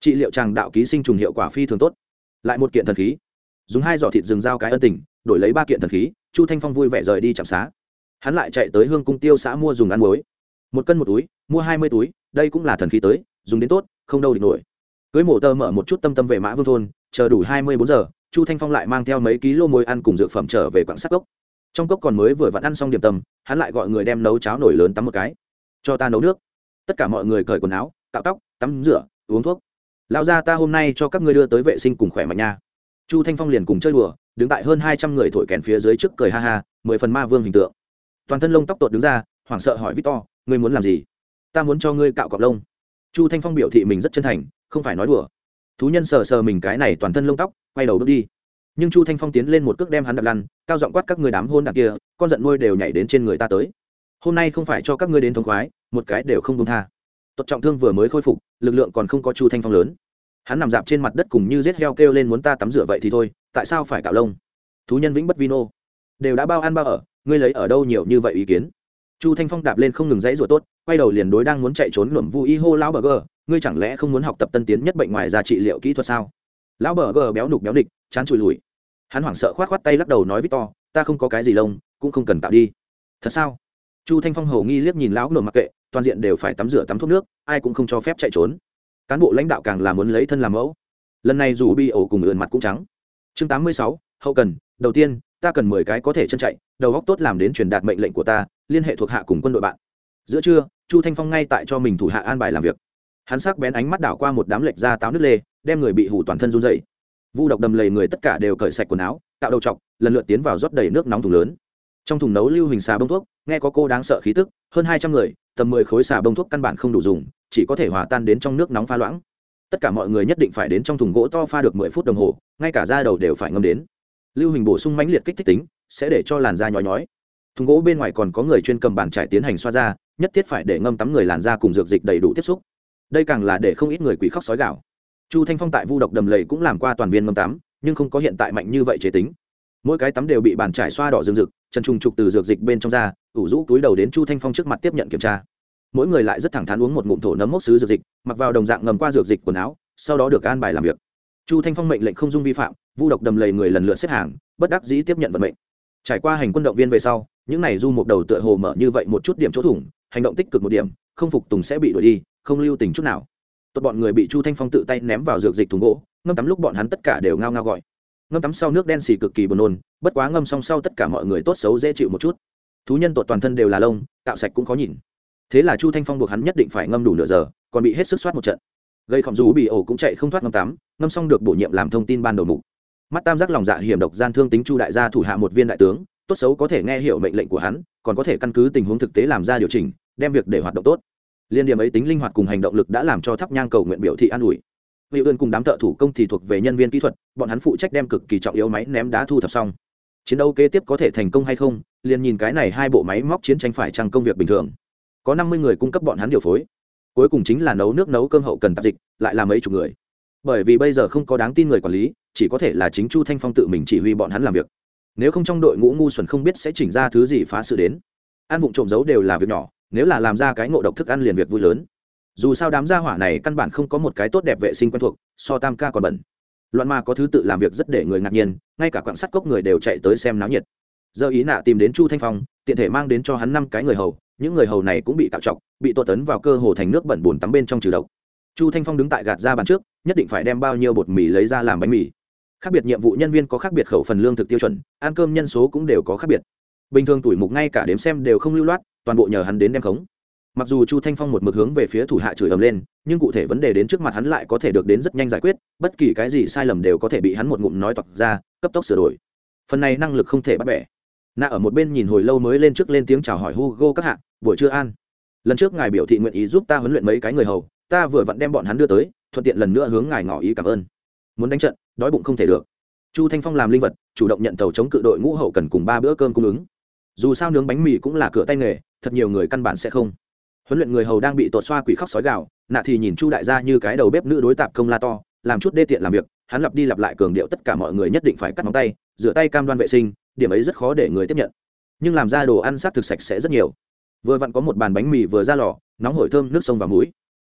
Trị liệu tràng đạo ký sinh trùng hiệu quả phi thường tốt. Lại một kiện thần khí. Dùng hai giỏ thịt rừng giao cái ân tình, đổi lấy ba kiện thần khí, chu thanh phong vui vẻ rời đi chạm xá. Hắn lại chạy tới hương cung tiêu xã mua dùng ăn muối. Một cân một túi, mua hai mươi túi, đây cũng là thần khí tới, dùng đến tốt, không đâu địch nổi. Cưới mổ tơ mở một chút tâm tâm về mã vương thôn, chờ đủ hai mươi bốn giờ, chu thanh phong lại mang theo mấy ký lô muối ăn cùng dược phẩm trở về quảng sắc gốc trong cốc còn mới vừa vặn ăn xong điểm tâm, hắn lại gọi người đem nấu cháo nổi lớn tắm một cái. Cho ta nấu nước. Tất cả mọi người cởi quần áo, cạo tóc, tắm rửa, uống thuốc. Lão gia ta hôm nay cho các ngươi đưa tới vệ sinh cùng khỏe mạnh nha. Chu thanh phong liền cùng chơi đùa, đứng tại hơn hai trăm người thổi kèn phía dưới trước cười ha ha, mười phần ma vương hình tượng. Toàn thân lông tóc tột đứng ra, hoảng sợ hỏi victor, ngươi muốn làm gì? Ta muốn cho ngươi cạo cọc lông. Chu thanh phong biểu thị mình rất chân thành, không phải nói đùa. Thú nhân sờ sờ mình cái này toàn thân lông tóc, quay đầu bước đi nhưng chu thanh phong tiến lên một cước đem hắn đập lăn, cao giọng quát các người đám hôn đ kia, con giận nuôi đều nhảy đến trên người ta tới. Hôm nay không phải cho các ngươi đến thống khoái, một cái đều không công tha. Tuật trọng thương vừa mới khôi phục, lực lượng còn không có chu thanh phong lớn. Hắn nằm dạp trên mặt đất cùng như rết heo kêu lên muốn ta tắm rửa vậy thì thôi, tại sao phải cạo lông? Thú nhân vĩnh bất vino đều đã bao ăn bao ở, ngươi lấy ở đâu nhiều như vậy ý kiến? Chu thanh phong đạp lên không ngừng dãy rủa tốt, quay đầu liền đối đang muốn chạy trốn luẩm vu y hô lão bờ gờ, ngươi chẳng lẽ không muốn học tập tân tiến nhất bệnh ngoài ra trị liệu kỹ thuật sao? Lão bờ gờ béo nục béo địch chán chùi lùi. Hắn hoảng sợ khoát khoát tay lắc đầu nói victor ta không có cái gì lông, cũng không cần tạo đi. Thật sao? Chu thanh phong hầu nghi liếc nhìn lão nổ mặc kệ, toàn diện đều phải tắm rửa tắm thuốc nước, ai cũng không cho phép chạy trốn. Cán bộ lãnh đạo càng là muốn lấy thân làm mẫu. Lần này dù bi ổ cùng ườn mặt cũng trắng. Chương tám mươi sáu, hậu cần, đầu tiên, ta cần mười cái có thể chân chạy, đầu góc tốt làm đến truyền đạt mệnh lệnh của ta, liên hệ thuộc hạ cùng quân đội bạn. Giữa trưa, chu thanh phong ngay tại cho mình thủ hạ an bài làm việc. Hắn sắc bén ánh mắt đảo qua một đám lệch ra táo nước lê đem người bị hủ toàn thân run dậy vu độc đầm lầy người tất cả đều cởi sạch quần áo, tạo đầu t lần lượt tiến vào rót đầy nước nóng thùng lớn. Trong thùng nấu lưu hình xà bông thuốc, nghe có cô đáng sợ khí tức, hơn hai trăm người, tầm mười khối xà bông thuốc căn bản không đủ dùng, chỉ có thể hòa tan đến trong nước nóng pha loãng. Tất cả mọi người nhất định phải đến trong thùng gỗ to pha được mười phút đồng hồ, ngay cả da đầu đều phải ngâm đến. Lưu hình bổ sung mãnh liệt kích thích tính, sẽ để cho làn da nhói nhói. Thùng gỗ bên ngoài còn có người chuyên cầm bàn trải tiến hành xoa da, nhất thiết phải để ngâm tắm người làn da cùng dược dịch đầy đủ tiếp xúc. Đây càng là để không ít người quỷ khóc sói gạo chu thanh phong tại vu độc đầm lầy cũng làm qua toàn viên ngâm tắm, nhưng không có hiện tại mạnh như vậy chế tính. Mỗi cái tắm đều bị bàn trải xoa đỏ rừng rực, chân trùng trục từ dược dịch bên trong da ủ rũ túi đầu đến chu thanh phong trước mặt tiếp nhận kiểm tra. Mỗi người lại rất thẳng thắn uống một ngụm thổ nấm mốc xứ dược dịch, mặc vào đồng dạng ngầm qua dược dịch quần áo, sau đó được an bài làm việc. Chu thanh phong mệnh lệnh không dung vi phạm, vu độc đầm lầy người lần lượt xếp hàng, bất đắc dĩ tiếp nhận vận mệnh. Trải qua hành quân động viên về sau, những này du một đầu tựa hồ mở như vậy một chút điểm chỗ thủng, hành động tích cực một điểm, không phục tùng sẽ bị đuổi đi, không lưu tình chút nào tốt, bọn người bị chu thanh phong tự tay ném vào dược dịch thùng gỗ, ngâm tắm lúc bọn hắn tất cả đều ngao ngao gọi. Ngâm tắm sau nước đen xì cực kỳ buồn nôn, bất quá ngâm xong sau tất cả mọi người tốt xấu dễ chịu một chút. Thú nhân tột toàn thân đều là lông, cạo sạch cũng khó nhìn. Thế là chu thanh phong buộc hắn nhất định phải ngâm đủ nửa giờ, còn bị hết sức soát một trận. Gây khổng rú bị ổ cũng chạy không thoát ngâm tắm, ngâm xong được bổ nhiệm làm thông tin ban đầu mục. Mắt tam giác lòng dạ hiểm độc gian thương tính chu đại gia thủ hạ một viên đại tướng, tốt xấu có thể nghe hiểu mệnh lệnh của hắn, còn có thể căn cứ tình huống thực tế làm ra điều chỉnh, đem việc để hoạt động tốt liên điểm ấy tính linh hoạt cùng hành động lực đã làm cho thắp nhang cầu nguyện biểu thị an ủi. Vị Ươn cùng đám thợ thủ công thì thuộc về nhân viên kỹ thuật, bọn hắn phụ trách đem cực kỳ trọng yếu máy ném đá thu thập xong. Chiến đấu kế tiếp có thể thành công hay không, liền nhìn cái này hai bộ máy móc chiến tranh phải chăng công việc bình thường. Có năm mươi người cung cấp bọn hắn điều phối. Cuối cùng chính là nấu nước nấu cơm hậu cần tạp dịch, lại là mấy chục người. Bởi vì bây giờ không có đáng tin người quản lý, chỉ có thể là chính chu thanh phong tự mình chỉ huy bọn hắn làm việc. Nếu không trong đội ngũ ngu xuẩn không biết sẽ chỉnh ra thứ gì phá sự đến. Ăn vụng trộm giấu đều là việc nhỏ nếu là làm ra cái ngộ độc thức ăn liền việc vui lớn. Dù sao đám gia hỏa này căn bản không có một cái tốt đẹp vệ sinh quen thuộc, so tam ca còn bẩn. Loạn ma có thứ tự làm việc rất để người ngạc nhiên, ngay cả quạng sắt cốc người đều chạy tới xem náo nhiệt. Giờ ý nạ tìm đến chu thanh phong, tiện thể mang đến cho hắn năm cái người hầu, những người hầu này cũng bị tạo chọc bị tô tấn vào cơ hồ thành nước bẩn bùn tắm bên trong trừ độc. Chu thanh phong đứng tại gạt ra bàn trước, nhất định phải đem bao nhiêu bột mì lấy ra làm bánh mì. Khác biệt nhiệm vụ nhân viên có khác biệt khẩu phần lương thực tiêu chuẩn, ăn cơm nhân số cũng đều có khác biệt. Bình thường tuổi mục ngay cả đếm xem đều không lưu loát toàn bộ nhờ hắn đến đem khống. Mặc dù chu thanh phong một mực hướng về phía thủ hạ chửi ầm lên, nhưng cụ thể vấn đề đến trước mặt hắn lại có thể được đến rất nhanh giải quyết, bất kỳ cái gì sai lầm đều có thể bị hắn một ngụm nói toạc ra, cấp tốc sửa đổi. Phần này năng lực không thể bắt bẻ. Nạ ở một bên nhìn hồi lâu mới lên trước lên tiếng chào hỏi hugo các hạ, buổi trưa an, lần trước ngài biểu thị nguyện ý giúp ta huấn luyện mấy cái người hầu, ta vừa vặn đem bọn hắn đưa tới, thuận tiện lần nữa hướng ngài ngỏ ý cảm ơn. Muốn đánh trận, đói bụng không thể được. Chu thanh phong làm linh vật, chủ động nhận tàu chống cự đội ngũ hậu cần cùng ba bữa cơm cung ứng. Dù sao nướng bánh mì cũng là cửa tay nghề thật nhiều người căn bản sẽ không. Huấn luyện người hầu đang bị tuột xoa quỷ khóc sói gạo nạ thì nhìn chu đại gia như cái đầu bếp nữ đối tạp công la to, làm chút đê tiện làm việc, hắn lặp đi lặp lại cường điệu tất cả mọi người nhất định phải cắt móng tay, rửa tay cam đoan vệ sinh, điểm ấy rất khó để người tiếp nhận. Nhưng làm ra đồ ăn sát thực sạch sẽ rất nhiều. Vừa vặn có một bàn bánh mì vừa ra lò, nóng hổi thơm nước sông và muối.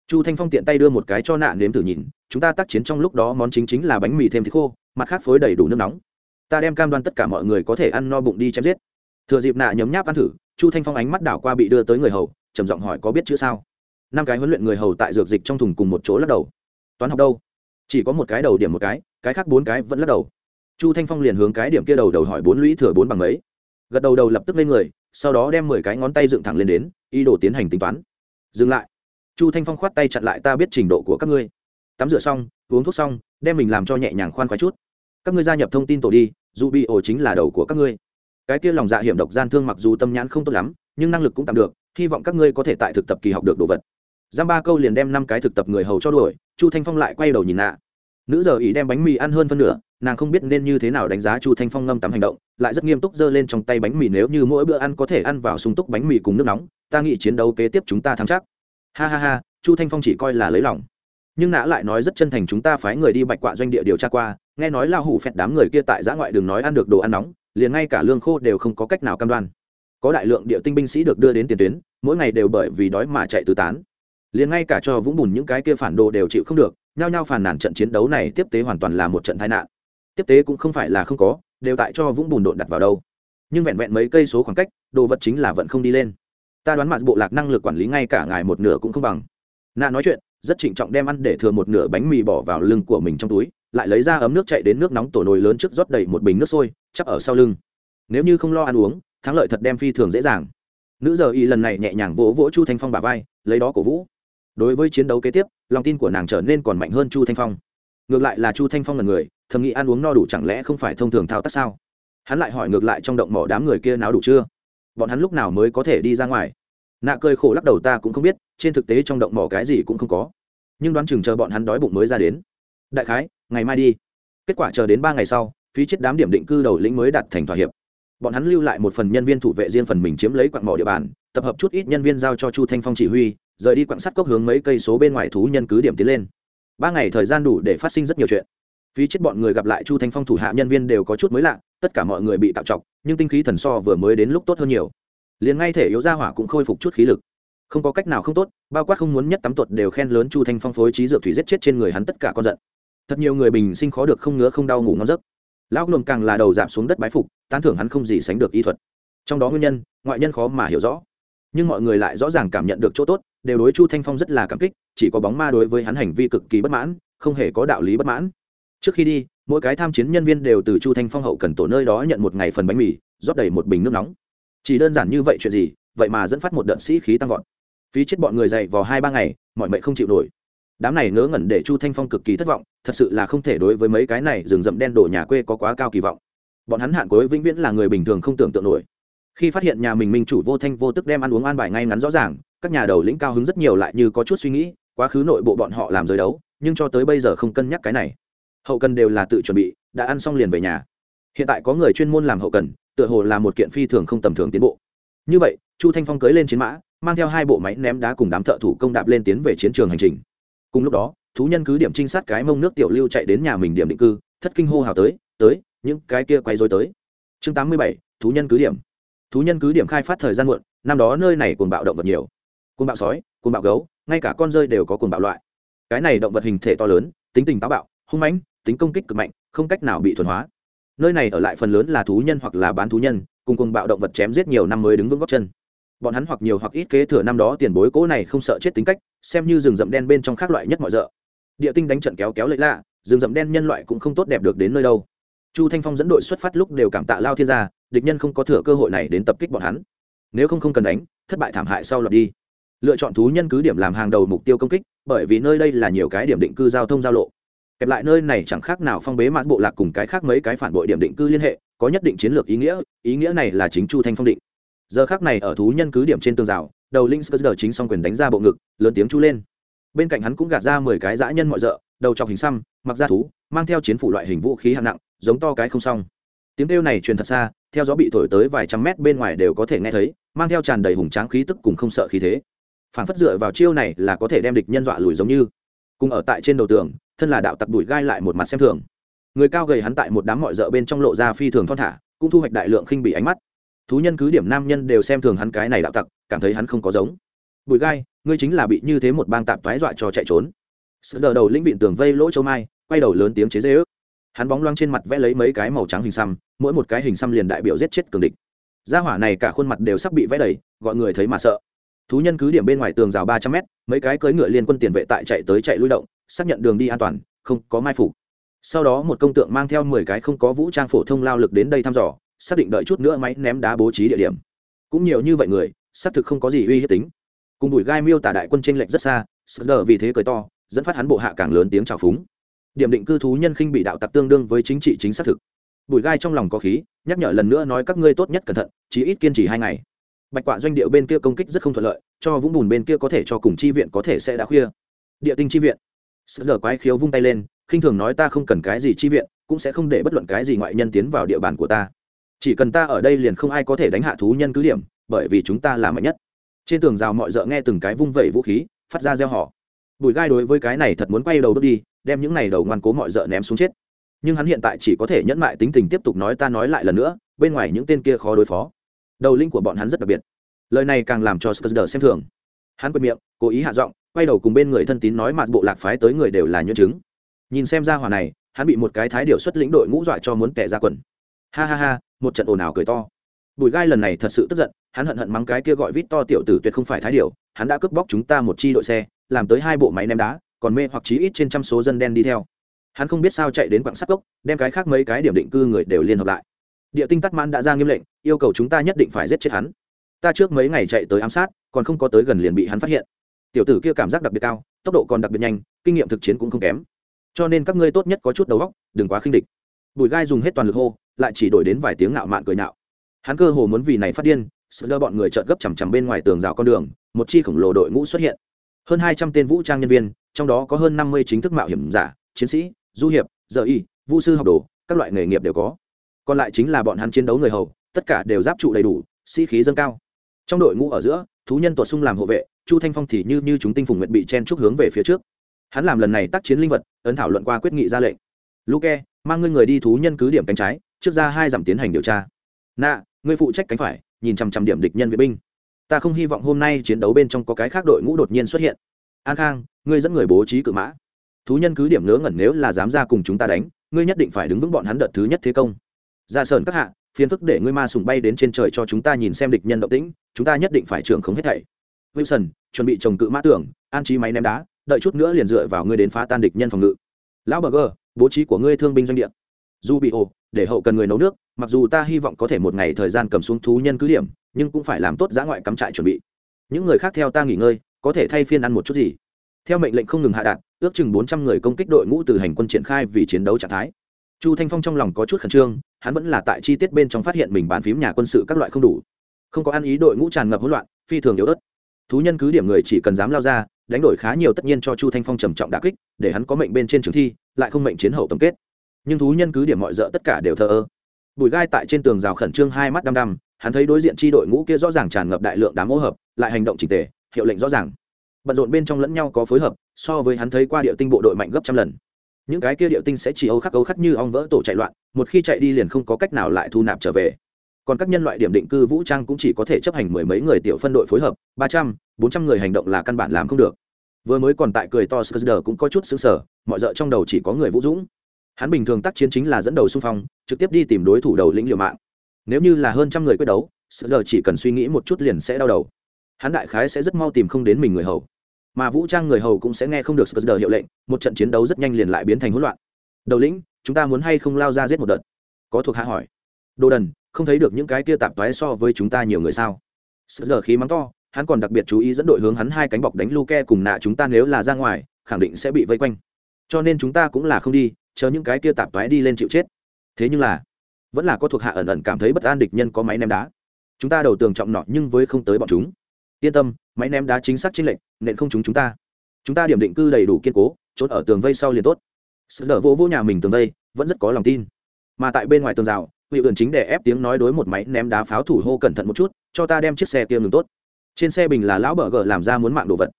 Chu thanh phong tiện tay đưa một cái cho nạ nếm thử nhìn, chúng ta tác chiến trong lúc đó món chính chính là bánh mì thêm thịt khô, mặt khác phối đầy đủ nước nóng. Ta đem cam đoan tất cả mọi người có thể ăn no bụng đi chém giết. Thừa dịp nạ nhấm nháp ăn thử chu thanh phong ánh mắt đảo qua bị đưa tới người hầu, trầm giọng hỏi có biết chữ sao? Năm cái huấn luyện người hầu tại dược dịch trong thùng cùng một chỗ lắc đầu. Toán học đâu? Chỉ có một cái đầu điểm một cái cái khác bốn cái vẫn lắc đầu. Chu thanh phong liền hướng cái điểm kia đầu đầu hỏi bốn lũy thừa bốn bằng mấy. Gật đầu đầu lập tức lên người, sau đó đem mười cái ngón tay dựng thẳng lên đến, ý đồ tiến hành tính toán. Dừng lại. Chu thanh phong khoát tay chặn lại ta biết trình độ của các ngươi. Tắm rửa xong, uống thuốc xong, đem mình làm cho nhẹ nhàng khoan khoái chút. Các ngươi gia nhập thông tin tổ đi, dù bị ổ chính là đầu của các ngươi cái kia lòng dạ hiểm độc gian thương mặc dù tâm nhãn không tốt lắm, nhưng năng lực cũng tạm được, hy vọng các ngươi có thể tại thực tập kỳ học được đồ vật. Giam ba câu liền đem năm cái thực tập người hầu cho đuổi, chu thanh phong lại quay đầu nhìn nạ nữ giờ ý đem bánh mì ăn hơn phân nửa, nàng không biết nên như thế nào đánh giá chu thanh phong ngâm tắm hành động, lại rất nghiêm túc giơ lên trong tay bánh mì nếu như mỗi bữa ăn có thể ăn vào sung túc bánh mì cùng nước nóng, ta nghĩ chiến đấu kế tiếp chúng ta thắng chắc. Ha ha ha, chu thanh phong chỉ coi là lấy lòng. Nhưng nã lại nói rất chân thành, chúng ta phái người đi bạch quạ doanh địa điều tra qua, nghe nói lao hủ phẹt đám người kia tại giã ngoại đường nói ăn được đồ ăn nóng liền ngay cả lương khô đều không có cách nào cam đoan. Có đại lượng địa tinh binh sĩ được đưa đến tiền tuyến, mỗi ngày đều bởi vì đói mà chạy tứ tán. Liền ngay cả cho vũng bùn những cái kia phản đồ đều chịu không được, nhao nhao phản nản trận chiến đấu này tiếp tế hoàn toàn là một trận tai nạn. Tiếp tế cũng không phải là không có, đều tại cho vũng bùn đột đặt vào đâu. Nhưng vẹn vẹn mấy cây số khoảng cách, đồ vật chính là vẫn không đi lên. Ta đoán mặt bộ lạc năng lực quản lý ngay cả ngài một nửa cũng không bằng. Nạ nói chuyện, rất trịnh trọng đem ăn để thừa một nửa bánh mì bỏ vào lưng của mình trong túi, lại lấy ra ấm nước chạy đến nước nóng tổ nồi lớn trước rót đầy một bình nước sôi chắp ở sau lưng. Nếu như không lo ăn uống, thắng lợi thật đem phi thường dễ dàng. Nữ giờ y lần này nhẹ nhàng vỗ vỗ chu thanh phong bà vai, lấy đó cổ vũ. Đối với chiến đấu kế tiếp, lòng tin của nàng trở nên còn mạnh hơn chu thanh phong. Ngược lại là chu thanh phong là người, thầm nghĩ ăn uống no đủ chẳng lẽ không phải thông thường thao tác sao? Hắn lại hỏi ngược lại trong động mỏ đám người kia náo đủ chưa? Bọn hắn lúc nào mới có thể đi ra ngoài? Nạ cơi khổ lắc đầu ta cũng không biết, trên thực tế trong động mỏ cái gì cũng không có. Nhưng đoán chừng chờ bọn hắn đói bụng mới ra đến. Đại khái, ngày mai đi. Kết quả chờ đến ba ngày sau phí chết đám điểm định cư đầu lĩnh mới đạt thành thỏa hiệp. Bọn hắn lưu lại một phần nhân viên thủ vệ riêng phần mình chiếm lấy quặng mỏ địa bàn, tập hợp chút ít nhân viên giao cho chu thanh phong chỉ huy, rời đi quặng sắt cốc hướng mấy cây số bên ngoài thú nhân cứ điểm tiến lên. Ba ngày thời gian đủ để phát sinh rất nhiều chuyện. Phí chết bọn người gặp lại chu thanh phong thủ hạ nhân viên đều có chút mới lạ, tất cả mọi người bị tạo chọc nhưng tinh khí thần so vừa mới đến lúc tốt hơn nhiều. Liền ngay thể yếu ra hỏa cũng khôi phục chút khí lực. Không có cách nào không tốt, bao quát không muốn nhất tắm tuột đều khen lớn chu thanh phong phối trí dược thủy giết chết trên người hắn tất cả con giận. Thật nhiều người bình sinh khó được không ngứa không đau ngủ ngon giấc lão nồm càng là đầu giảm xuống đất bái phục, tán thưởng hắn không gì sánh được y thuật. Trong đó nguyên nhân, ngoại nhân khó mà hiểu rõ. Nhưng mọi người lại rõ ràng cảm nhận được chỗ tốt, đều đối chu thanh phong rất là cảm kích, chỉ có bóng ma đối với hắn hành vi cực kỳ bất mãn, không hề có đạo lý bất mãn. Trước khi đi, mỗi cái tham chiến nhân viên đều từ chu thanh phong hậu cần tổ nơi đó nhận một ngày phần bánh mì, rót đầy một bình nước nóng. Chỉ đơn giản như vậy chuyện gì, vậy mà dẫn phát một đợt sĩ khí tăng vọt. Phí chết bọn người dậy vào hai ba ngày, mọi mệnh không chịu nổi đám này ngớ ngẩn để chu thanh phong cực kỳ thất vọng, thật sự là không thể đối với mấy cái này rừng rậm đen đổ nhà quê có quá cao kỳ vọng. Bọn hắn hạn cuối vĩnh viễn là người bình thường không tưởng tượng nổi. Khi phát hiện nhà mình minh chủ vô thanh vô tức đem ăn uống an bài ngay ngắn rõ ràng, các nhà đầu lĩnh cao hứng rất nhiều lại như có chút suy nghĩ, quá khứ nội bộ bọn họ làm giới đấu, nhưng cho tới bây giờ không cân nhắc cái này. Hậu cần đều là tự chuẩn bị, đã ăn xong liền về nhà. Hiện tại có người chuyên môn làm hậu cần, tựa hồ là một kiện phi thường không tầm thường tiến bộ. Như vậy, chu thanh phong cưới lên chiến mã, mang theo hai bộ máy ném đá cùng đám thợ thủ công đạp lên tiến về chiến trường hành trình cùng lúc đó, thú nhân cứ điểm trinh sát cái mông nước tiểu lưu chạy đến nhà mình điểm định cư, thất kinh hô hào tới tới, những cái kia quay dối tới. Chương tám mươi bảy, thú nhân cứ điểm. Thú nhân cứ điểm khai phát thời gian muộn, năm đó nơi này cuồng bạo động vật nhiều. Cuồng bạo sói, cuồng bạo gấu, ngay cả con rơi đều có cuồng bạo loại. Cái này động vật hình thể to lớn, tính tình táo bạo, hung mãnh, tính công kích cực mạnh, không cách nào bị thuần hóa. Nơi này ở lại phần lớn là thú nhân hoặc là bán thú nhân, cùng cùng bạo động vật chém giết nhiều năm mới đứng vững góc chân bọn hắn hoặc nhiều hoặc ít kế thừa năm đó tiền bối cố này không sợ chết tính cách, xem như rừng rậm đen bên trong khác loại nhất mọi rợ. Địa tinh đánh trận kéo kéo lợi lạ, rừng rậm đen nhân loại cũng không tốt đẹp được đến nơi đâu. Chu thanh phong dẫn đội xuất phát lúc đều cảm tạ lao thiên gia, địch nhân không có thừa cơ hội này đến tập kích bọn hắn. Nếu không không cần đánh, thất bại thảm hại sau lọt đi. Lựa chọn thú nhân cứ điểm làm hàng đầu mục tiêu công kích, bởi vì nơi đây là nhiều cái điểm định cư giao thông giao lộ. Kẹp lại nơi này chẳng khác nào phong bế mã bộ lạc cùng cái khác mấy cái phản bội điểm định cư liên hệ, có nhất định chiến lược ý nghĩa ý nghĩa này là chính chu thanh phong định giờ khác này ở thú nhân cứ điểm trên tường rào, đầu linh sơ chính xong quyền đánh ra bộ ngực, lớn tiếng chú lên. Bên cạnh hắn cũng gạt ra mười cái dã nhân mọi rợ, đầu chọc hình xăm, mặc ra thú, mang theo chiến phủ loại hình vũ khí hạng nặng, giống to cái không xong. Tiếng kêu này truyền thật xa, theo gió bị thổi tới vài trăm mét bên ngoài đều có thể nghe thấy, mang theo tràn đầy hùng tráng khí tức cùng không sợ khí thế. Phản phất dựa vào chiêu này là có thể đem địch nhân dọa lùi giống như. Cùng ở tại trên đầu tường, thân là đạo tặc đùi gai lại một mặt xem thường. Người cao gầy hắn tại một đám mọi rợ bên trong lộ ra phi thường thon thả, cũng thu hoạch đại lượng khinh bị ánh mắt thú nhân cứ điểm nam nhân đều xem thường hắn cái này đạo tặc, cảm thấy hắn không có giống. Bùi gai, ngươi chính là bị như thế một bang tạp toái dọa cho chạy trốn. Sự đờ đầu lĩnh vịn tường vây lỗ châu mai, quay đầu lớn tiếng chế dễ ước hắn bóng loang trên mặt vẽ lấy mấy cái màu trắng hình xăm, mỗi một cái hình xăm liền đại biểu giết chết cường địch. Gia hỏa này cả khuôn mặt đều sắp bị vẽ đầy, gọi người thấy mà sợ. Thú nhân cứ điểm bên ngoài tường rào ba trăm mét, mấy cái cưỡi ngựa liên quân tiền vệ tại chạy tới chạy lui động, xác nhận đường đi an toàn, không có mai phục. Sau đó một công tượng mang theo mười cái không có vũ trang phổ thông lao lực đến đây thăm dò xác định đợi chút nữa máy ném đá bố trí địa điểm. Cũng nhiều như vậy người, xác thực không có gì uy hiếp tính. Cùng bụi gai miêu tả đại quân tranh lệch rất xa sờ đờ vì thế cười to, dẫn phát hắn bộ hạ càng lớn tiếng trào phúng. Điểm định cư thú nhân khinh bị đạo tặc tương đương với chính trị chính xác thực. Bụi gai trong lòng có khí, nhắc nhở lần nữa nói các ngươi tốt nhất cẩn thận chỉ ít kiên trì hai ngày. Bạch quạ doanh điệu bên kia công kích rất không thuận lợi, cho vũng bùn bên kia có thể cho cùng chi viện có thể sẽ đã khuya. Địa tinh chi viện. Sờ lờ quái khiếu vung tay lên, khinh thường nói ta không cần cái gì chi viện, cũng sẽ không để bất luận cái gì ngoại nhân tiến vào địa bàn của ta chỉ cần ta ở đây liền không ai có thể đánh hạ thú nhân cứ điểm, bởi vì chúng ta là mạnh nhất. Trên tường rào mọi d nghe từng cái vung vẩy vũ khí, phát ra gieo họ bùi gai đối với cái này thật muốn quay đầu đốt đi, đem những này đầu ngoan cố mọi d ném xuống chết. Nhưng hắn hiện tại chỉ có thể nhẫn mại tính tình tiếp tục nói ta nói lại lần nữa, bên ngoài những tên kia khó đối phó. Đầu linh của bọn hắn rất đặc biệt. Lời này càng làm cho skr xem thường. Hắn quệt miệng, cố ý hạ giọng, quay đầu cùng bên người thân tín nói mặt bộ lạc phái tới người đều là nhân chứng. Nhìn xem ra hỏa này, hắn bị một cái thái điều xuất lĩnh đội ngũ dọa cho muốn tẻ ra quần ha ha ha, một trận ồn ào cười to. Bùi gai lần này thật sự tức giận, hắn hận hận mắng cái kia gọi vít to tiểu tử tuyệt không phải thái điều hắn đã cướp bóc chúng ta một chi đội xe, làm tới hai bộ máy ném đá, còn mê hoặc chí ít trên trăm số dân đen đi theo. Hắn không biết sao chạy đến quảng sắc gốc, đem cái khác mấy cái điểm định cư người đều liên hợp lại. Địa tinh tắc mãn đã ra nghiêm lệnh, yêu cầu chúng ta nhất định phải giết chết hắn. Ta trước mấy ngày chạy tới ám sát, còn không có tới gần liền bị hắn phát hiện. Tiểu tử kia cảm giác đặc biệt cao, tốc độ còn đặc biệt nhanh, kinh nghiệm thực chiến cũng không kém. Cho nên các ngươi tốt nhất có chút đầu óc, đừng quá khinh địch. Bùi gai dùng hết toàn lực hô lại chỉ đổi đến vài tiếng ngạo mạn cười nhạo. Hắn cơ hồ muốn vì này phát điên, sợ lơ bọn người trợn gấp chằm chằm bên ngoài tường rào con đường, một chi khổng lồ đội ngũ xuất hiện. Hơn hai trăm tên vũ trang nhân viên, trong đó có hơn năm mươi chính thức mạo hiểm giả, chiến sĩ, du hiệp, giờ y vũ sư học đồ, các loại nghề nghiệp đều có. Còn lại chính là bọn hắn chiến đấu người hầu, tất cả đều giáp trụ đầy đủ, sĩ khí dâng cao. Trong đội ngũ ở giữa, thú nhân tuột sung làm hộ vệ, chu thanh phong thì như như chúng tinh phùng nguyện bị chen trúc hướng về phía trước. Hắn làm lần này tác chiến linh vật, ấn thảo luận qua quyết nghị ra lệnh. Luke, mang ngươi người đi thú nhân cứ điểm cánh trái trước ra hai giảm tiến hành điều tra. Nạ, ngươi phụ trách cánh phải, nhìn chằm chằm điểm địch nhân vệ binh. Ta không hy vọng hôm nay chiến đấu bên trong có cái khác đội ngũ đột nhiên xuất hiện. An khang, ngươi dẫn người bố trí cự mã. Thú nhân cứ điểm ngớ ngẩn nếu là dám ra cùng chúng ta đánh, ngươi nhất định phải đứng vững bọn hắn đợt thứ nhất thế công. Ra sơn các hạ, phiền phức để ngươi ma sùng bay đến trên trời cho chúng ta nhìn xem địch nhân động tĩnh, chúng ta nhất định phải trưởng không hết thảy. Wilson, chuẩn bị trồng cự mã tưởng an trí máy ném đá, đợi chút nữa liền dựa vào ngươi đến phá tan địch nhân phòng ngự. Lão bờ gờ bố trí của ngươi thương binh doanh địa dù bị ồ để hậu cần người nấu nước, mặc dù ta hy vọng có thể một ngày thời gian cầm xuống thú nhân cứ điểm, nhưng cũng phải làm tốt giã ngoại cắm trại chuẩn bị. Những người khác theo ta nghỉ ngơi, có thể thay phiên ăn một chút gì. Theo mệnh lệnh không ngừng hạ đạn ước chừng bốn trăm người công kích đội ngũ từ hành quân triển khai vì chiến đấu trạng thái. Chu thanh phong trong lòng có chút khẩn trương, hắn vẫn là tại chi tiết bên trong phát hiện mình bàn phím nhà quân sự các loại không đủ. Không có ăn ý đội ngũ tràn ngập hỗn loạn, phi thường yếu ớt. Thú nhân cứ điểm người chỉ cần dám lao ra, đánh đổi khá nhiều tất nhiên cho chu thanh phong trầm trọng đà kích, để hắn có mệnh bên trên trường thi, lại không mệnh chiến hậu tổng kết nhưng thú nhân cứ điểm mọi rợ tất cả đều thờ ơ. Bùi gai tại trên tường rào khẩn trương hai mắt đăm đăm, hắn thấy đối diện tri đội ngũ kia rõ ràng tràn ngập đại lượng đám hỗ hợp, lại hành động trình tề, hiệu lệnh rõ ràng. Bận rộn bên trong lẫn nhau có phối hợp, so với hắn thấy qua địa tinh bộ đội mạnh gấp trăm lần. Những cái kia địa tinh sẽ chỉ âu khắc âu khắc như ong vỡ tổ chạy loạn, một khi chạy đi liền không có cách nào lại thu nạp trở về. Còn các nhân loại điểm định cư vũ trang cũng chỉ có thể chấp hành mười mấy người tiểu phân đội phối hợp, ba trăm, bốn trăm người hành động là căn bản làm không được. Vừa mới còn tại cười to sờ cũng có chút xứng sở mọi rợ trong đầu chỉ có người vũ dũng hắn bình thường tác chiến chính là dẫn đầu xung phong, trực tiếp đi tìm đối thủ đầu lĩnh liều mạng. Nếu như là hơn trăm người quyết đấu sờ chỉ cần suy nghĩ một chút liền sẽ đau đầu. Hắn đại khái sẽ rất mau tìm không đến mình người hầu. Mà vũ trang người hầu cũng sẽ nghe không được sờ hiệu lệnh, một trận chiến đấu rất nhanh liền lại biến thành hỗn loạn. Đầu lĩnh, chúng ta muốn hay không lao ra giết một đợt? Có thuộc hạ hỏi. Đồ đần, không thấy được những cái kia tạp toái so với chúng ta nhiều người sao? Sờ khí mắng to, hắn còn đặc biệt chú ý dẫn đội hướng hắn hai cánh bọc đánh luke cùng nạ chúng ta nếu là ra ngoài, khẳng định sẽ bị vây quanh. Cho nên chúng ta cũng là không đi chờ những cái kia tạp toái đi lên chịu chết. Thế nhưng là, vẫn là có thuộc hạ ẩn ẩn cảm thấy bất an địch nhân có máy ném đá. Chúng ta đầu tường trọng nọ nhưng với không tới bọn chúng. Yên tâm, máy ném đá chính xác chính lệnh, nện không chúng chúng ta. Chúng ta điểm định cư đầy đủ kiên cố trốn ở tường vây sau liền tốt. Sự đỡ vô vô nhà mình tường vây, vẫn rất có lòng tin. Mà tại bên ngoài tường rào vị ẩn chính để ép tiếng nói đối một máy ném đá pháo thủ hô cẩn thận một chút, cho ta đem chiếc xe kia ngừng tốt. Trên xe bình là lão bờ gờ làm ra muốn mạng đồ vật.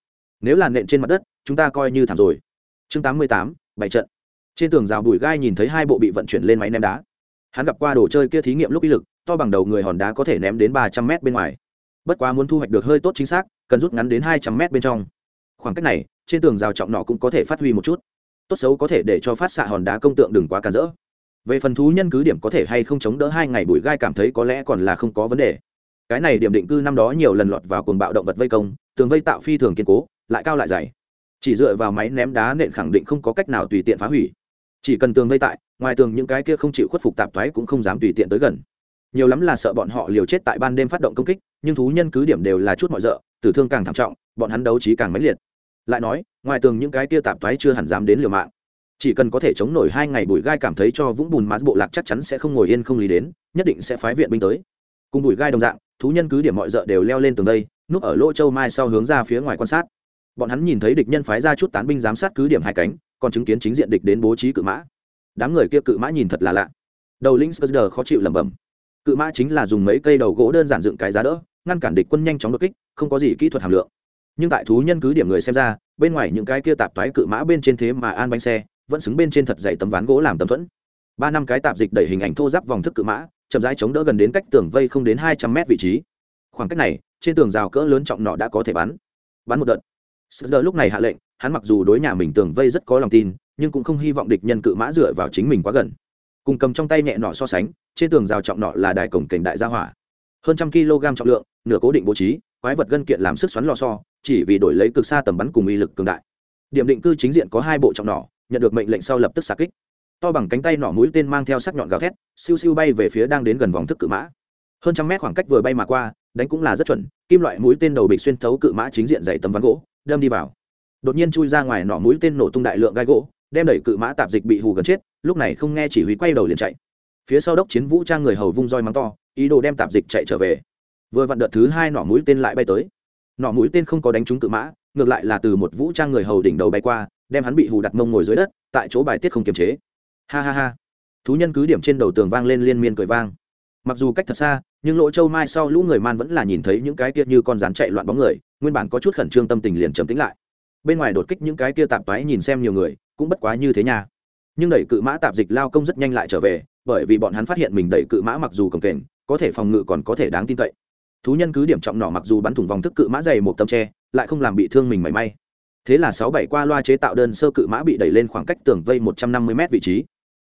Nếu là nện trên mặt đất, chúng ta coi như thảm rồi. Chương tám mươi tám bảy trận trên tường rào bùi gai nhìn thấy hai bộ bị vận chuyển lên máy ném đá. Hắn gặp qua đồ chơi kia thí nghiệm lúc uy lực, to bằng đầu người hòn đá có thể ném đến ba trăm mét bên ngoài. Bất quá muốn thu hoạch được hơi tốt chính xác, cần rút ngắn đến hai trăm mét bên trong. Khoảng cách này, trên tường rào trọng nọ cũng có thể phát huy một chút. Tốt xấu có thể để cho phát xạ hòn đá công tượng đừng quá cản rỡ. Về phần thú nhân cứ điểm có thể hay không chống đỡ hai ngày bùi gai cảm thấy có lẽ còn là không có vấn đề. Cái này điểm định cư năm đó nhiều lần lọt vào cuồng bạo động vật vây công, tường vây tạo phi thường kiên cố, lại cao lại dày. Chỉ dựa vào máy ném đá nện khẳng định không có cách nào tùy tiện phá hủy chỉ cần tường vây tại, ngoài tường những cái kia không chịu khuất phục tạp thoái cũng không dám tùy tiện tới gần. Nhiều lắm là sợ bọn họ liều chết tại ban đêm phát động công kích, nhưng thú nhân cứ điểm đều là chút mọi rợ, tử thương càng thảm trọng, bọn hắn đấu trí càng mãnh liệt. Lại nói, ngoài tường những cái kia tạp thoái chưa hẳn dám đến liều mạng. Chỉ cần có thể chống nổi hai ngày bụi gai cảm thấy cho vũng bùn mát bộ lạc chắc chắn sẽ không ngồi yên không lý đến, nhất định sẽ phái viện binh tới. Cùng bụi gai đồng dạng, thú nhân cứ điểm mọi d đều leo lên tường đây, núp ở lỗ châu mai sau hướng ra phía ngoài quan sát. Bọn hắn nhìn thấy địch nhân phái ra chút tán binh giám sát cứ điểm hai cánh còn chứng kiến chính diện địch đến bố trí cự mã. Đám người kia cự mã nhìn thật là lạ. Đầu linh sờ khó chịu lẩm bẩm. Cự mã chính là dùng mấy cây đầu gỗ đơn giản dựng cái giá đỡ, ngăn cản địch quân nhanh chóng đột kích, không có gì kỹ thuật hàm lượng. Nhưng tại thú nhân cứ điểm người xem ra, bên ngoài những cái kia tạp toái cự mã bên trên thế mà an bánh xe, vẫn xứng bên trên thật dày tấm ván gỗ làm tấm thuẫn. Ba năm cái tạp dịch đẩy hình ảnh thô giáp vòng thức cự mã, chậm rãi chống đỡ gần đến cách tường vây không đến hai trăm mét vị trí. Khoảng cách này, trên tường rào cỡ lớn trọng nọ đã có thể bắn. Bắn một đợt. Sơ lúc này hạ lệnh hắn mặc dù đối nhà mình tường vây rất có lòng tin, nhưng cũng không hy vọng địch nhân cự mã dựa vào chính mình quá gần. Cùng cầm trong tay nhẹ nọ so sánh, trên tường rào trọng nọ là đài cổng cảnh đại gia hỏa. Hơn trăm kg trọng lượng, nửa cố định bố trí, quái vật gân kiện làm sức xoắn lò so, chỉ vì đổi lấy cực xa tầm bắn cùng uy lực cường đại. Điểm định cư chính diện có hai bộ trọng nỏ nhận được mệnh lệnh sau lập tức xạ kích. To bằng cánh tay nỏ mũi tên mang theo sắc nhọn gào thét, siêu siêu bay về phía đang đến gần vòng thức cự mã. Hơn trăm mét khoảng cách vừa bay mà qua, đánh cũng là rất chuẩn, kim loại mũi tên đầu bị xuyên thấu cự mã chính diện dày tấm ván gỗ, đâm đi vào đột nhiên chui ra ngoài nỏ mũi tên nổ tung đại lượng gai gỗ, đem đẩy cự mã tạp dịch bị hù gần chết, lúc này không nghe chỉ huy quay đầu liền chạy. Phía sau đốc chiến vũ trang người hầu vung roi mắng to, ý đồ đem tạp dịch chạy trở về. Vừa vặn đợt thứ hai nỏ mũi tên lại bay tới. Nỏ mũi tên không có đánh trúng cự mã, ngược lại là từ một vũ trang người hầu đỉnh đầu bay qua, đem hắn bị hù đặt mông ngồi dưới đất, tại chỗ bài tiết không kiềm chế. Ha ha ha. Thú nhân cứ điểm trên đầu tường vang lên liên miên cười vang. Mặc dù cách thật xa, nhưng lỗ châu mai sau lũ người man vẫn là nhìn thấy những cái kia như con rắn chạy loạn bóng người, nguyên bản có chút khẩn trương tâm tình liền trầm tính lại bên ngoài đột kích những cái kia tạp toái nhìn xem nhiều người, cũng bất quá như thế nha. Nhưng đẩy cự mã tạp dịch lao công rất nhanh lại trở về, bởi vì bọn hắn phát hiện mình đẩy cự mã mặc dù cầm kềnh, có thể phòng ngự còn có thể đáng tin cậy. Thú nhân cứ điểm trọng nỏ mặc dù bắn thủng vòng thức cự mã dày một tấm tre, lại không làm bị thương mình mảy may. Thế là sáu bảy qua loa chế tạo đơn sơ cự mã bị đẩy lên khoảng cách tường vây một trăm năm mươi m vị trí.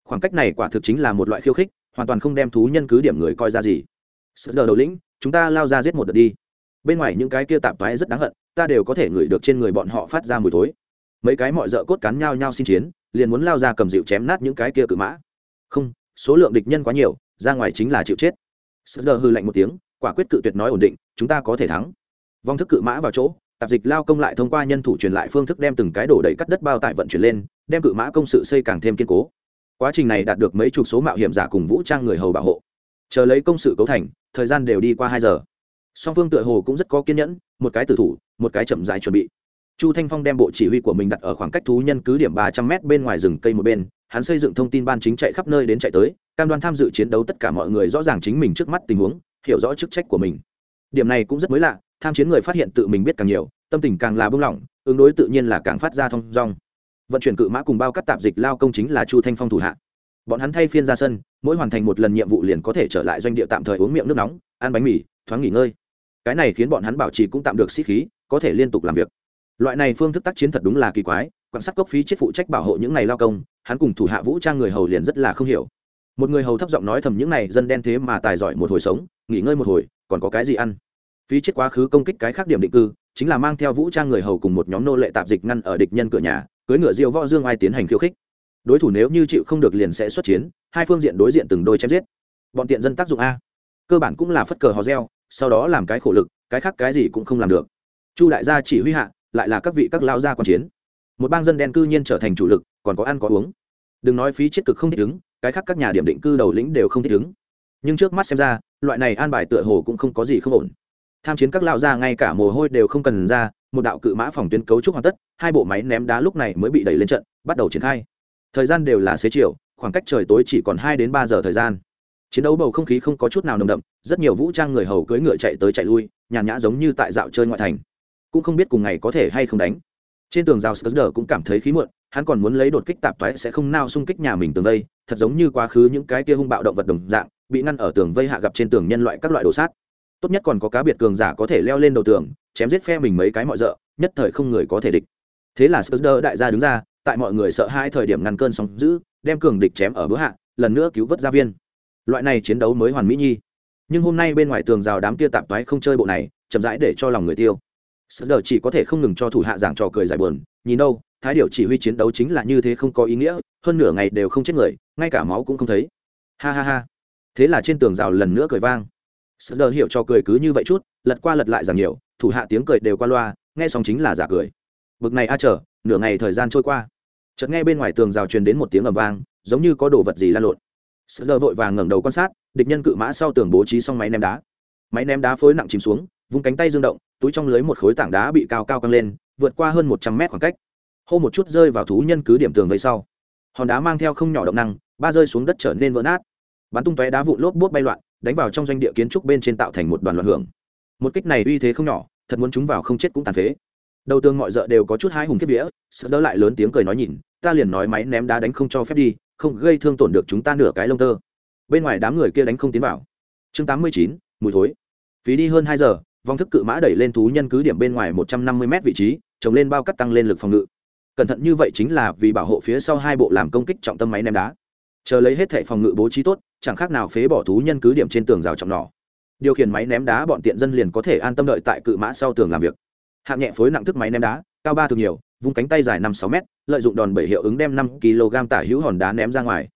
Khoảng cách này quả thực chính là một loại khiêu khích, hoàn toàn không đem thú nhân cứ điểm người coi ra gì. Sợ đầu lĩnh, chúng ta lao ra giết một đợt đi bên ngoài những cái kia tạp thoái rất đáng hận, ta đều có thể ngửi được trên người bọn họ phát ra mùi thối. Mấy cái mọi dợ cốt cắn nhau nhau xin chiến, liền muốn lao ra cầm dịu chém nát những cái kia cự mã. Không, số lượng địch nhân quá nhiều, ra ngoài chính là chịu chết. Sợ đờ hư lạnh một tiếng, quả quyết cự tuyệt nói ổn định, chúng ta có thể thắng. Vong thức cự mã vào chỗ, tạp dịch lao công lại thông qua nhân thủ truyền lại phương thức đem từng cái đổ đầy cắt đất bao tải vận chuyển lên, đem cự mã công sự xây càng thêm kiên cố. Quá trình này đạt được mấy chục số mạo hiểm giả cùng vũ trang người hầu bảo hộ. Chờ lấy công sự cấu thành, thời gian đều đi qua hai giờ song phương tựa hồ cũng rất có kiên nhẫn, một cái tử thủ, một cái chậm rãi chuẩn bị. Chu thanh phong đem bộ chỉ huy của mình đặt ở khoảng cách thú nhân cứ điểm ba trăm m bên ngoài rừng cây một bên, hắn xây dựng thông tin ban chính chạy khắp nơi đến chạy tới, cam đoan tham dự chiến đấu tất cả mọi người rõ ràng chính mình trước mắt tình huống, hiểu rõ chức trách của mình. Điểm này cũng rất mới lạ, tham chiến người phát hiện tự mình biết càng nhiều, tâm tình càng là bưng lỏng, ứng đối tự nhiên là càng phát ra thông rong vận chuyển cự mã cùng bao cắt tạp dịch lao công chính là chu thanh phong thủ hạ. Bọn hắn thay phiên ra sân, mỗi hoàn thành một lần nhiệm vụ liền có thể trở lại doanh địa tạm thời uống miệng nước nóng, ăn bánh mì, thoáng nghỉ ngơi cái này khiến bọn hắn bảo trì cũng tạm được sĩ khí, có thể liên tục làm việc. Loại này phương thức tác chiến thật đúng là kỳ quái, quan sát cốc phí chết phụ trách bảo hộ những này lao công, hắn cùng thủ hạ vũ trang người hầu liền rất là không hiểu. Một người hầu thấp giọng nói thầm những này dân đen thế mà tài giỏi một hồi sống, nghỉ ngơi một hồi, còn có cái gì ăn? Phí chết quá khứ công kích cái khác điểm định cư, chính là mang theo vũ trang người hầu cùng một nhóm nô lệ tạp dịch ngăn ở địch nhân cửa nhà cưới ngựa diêu võ dương ai tiến hành khiêu khích. Đối thủ nếu như chịu không được liền sẽ xuất chiến, hai phương diện đối diện từng đôi chém giết. Bọn tiện dân tác dụng a. Cơ bản cũng là phất cờ hò reo sau đó làm cái khổ lực, cái khác cái gì cũng không làm được. Chu đại gia chỉ huy hạ, lại là các vị các lao gia quan chiến. Một bang dân đen cư nhiên trở thành chủ lực, còn có ăn có uống. Đừng nói phí chết cực không thích ứng, cái khác các nhà điểm định cư đầu lĩnh đều không thích ứng. Nhưng trước mắt xem ra, loại này an bài tựa hồ cũng không có gì không ổn. Tham chiến các lao gia ngay cả mồ hôi đều không cần ra, một đạo cự mã phòng tuyến cấu trúc hoàn tất, hai bộ máy ném đá lúc này mới bị đẩy lên trận, bắt đầu triển khai. Thời gian đều là xế chiều, khoảng cách trời tối chỉ còn hai đến ba giờ thời gian chiến đấu bầu không khí không có chút nào nồng đậm, rất nhiều vũ trang người hầu cưỡi ngựa chạy tới chạy lui, nhàn nhã giống như tại dạo chơi ngoại thành. Cũng không biết cùng ngày có thể hay không đánh. Trên tường rào sờ cũng cảm thấy khí muộn, hắn còn muốn lấy đột kích tạp toái sẽ không nao xung kích nhà mình tường vây, thật giống như quá khứ những cái kia hung bạo động vật đồng dạng, bị ngăn ở tường vây hạ gặp trên tường nhân loại các loại đồ sát. Tốt nhất còn có cá biệt cường giả có thể leo lên đầu tường, chém giết phe mình mấy cái mọi d nhất thời không người có thể địch. Thế là sờ đại gia đứng ra, tại mọi người sợ hai thời điểm ngăn cơn sóng giữ đem cường địch chém ở bữa hạ, lần nữa cứu vớt gia viên loại này chiến đấu mới hoàn mỹ nhi. Nhưng hôm nay bên ngoài tường rào đám kia tạp toái không chơi bộ này, chậm rãi để cho lòng người tiêu. Sợ đờ chỉ có thể không ngừng cho thủ hạ giảng trò cười giải buồn, nhìn đâu, thái điệu chỉ huy chiến đấu chính là như thế không có ý nghĩa, hơn nửa ngày đều không chết người, ngay cả máu cũng không thấy. Ha ha ha. Thế là trên tường rào lần nữa cười vang. Sợ đờ hiểu cho cười cứ như vậy chút, lật qua lật lại giảm nhiều, thủ hạ tiếng cười đều qua loa, nghe xong chính là giả cười. Bực này a chờ, nửa ngày thời gian trôi qua. Chợt nghe bên ngoài tường rào truyền đến một tiếng ầm vang, giống như có đồ vật gì lan lộn sờ lờ vội vàng ngẩng đầu quan sát, địch nhân cự mã sau tường bố trí xong máy ném đá. Máy ném đá phối nặng chìm xuống vùng cánh tay dương động, túi trong lưới một khối tảng đá bị cao cao căng lên, vượt qua hơn một trăm mét khoảng cách. Hô một chút rơi vào thú nhân cứ điểm tường vây sau. Hòn đá mang theo không nhỏ động năng, ba rơi xuống đất trở nên vỡ nát. Bắn tung tóe đá vụn lốp bút bay loạn, đánh vào trong doanh địa kiến trúc bên trên tạo thành một đoàn loạn hưởng. Một kích này uy thế không nhỏ, thật muốn chúng vào không chết cũng tàn phế. Đầu tường mọi d đều có chút hai hùng kiếp vía sợ đỡ lại lớn tiếng cười nói nhìn, ta liền nói máy ném đá đánh không cho phép đi không gây thương tổn được chúng ta nửa cái lông tơ. Bên ngoài đám người kia đánh không tiến vào. Chương tám mươi chín, mùi thối. Phí đi hơn hai giờ, vòng thức cự mã đẩy lên thú nhân cứ điểm bên ngoài một trăm năm mươi m vị trí, trồng lên bao cắt tăng lên lực phòng ngự. Cẩn thận như vậy chính là vì bảo hộ phía sau hai bộ làm công kích trọng tâm máy ném đá. Chờ lấy hết thẻ phòng ngự bố trí tốt, chẳng khác nào phế bỏ thú nhân cứ điểm trên tường rào trọng nỏ. Điều khiển máy ném đá bọn tiện dân liền có thể an tâm đợi tại cự mã sau tường làm việc. Hạng nhẹ phối nặng thức máy ném đá, cao ba thường nhiều vung cánh tay dài năm sáu m lợi dụng đòn bẩy hiệu ứng đem năm kg tả hữu hòn đá ném ra ngoài.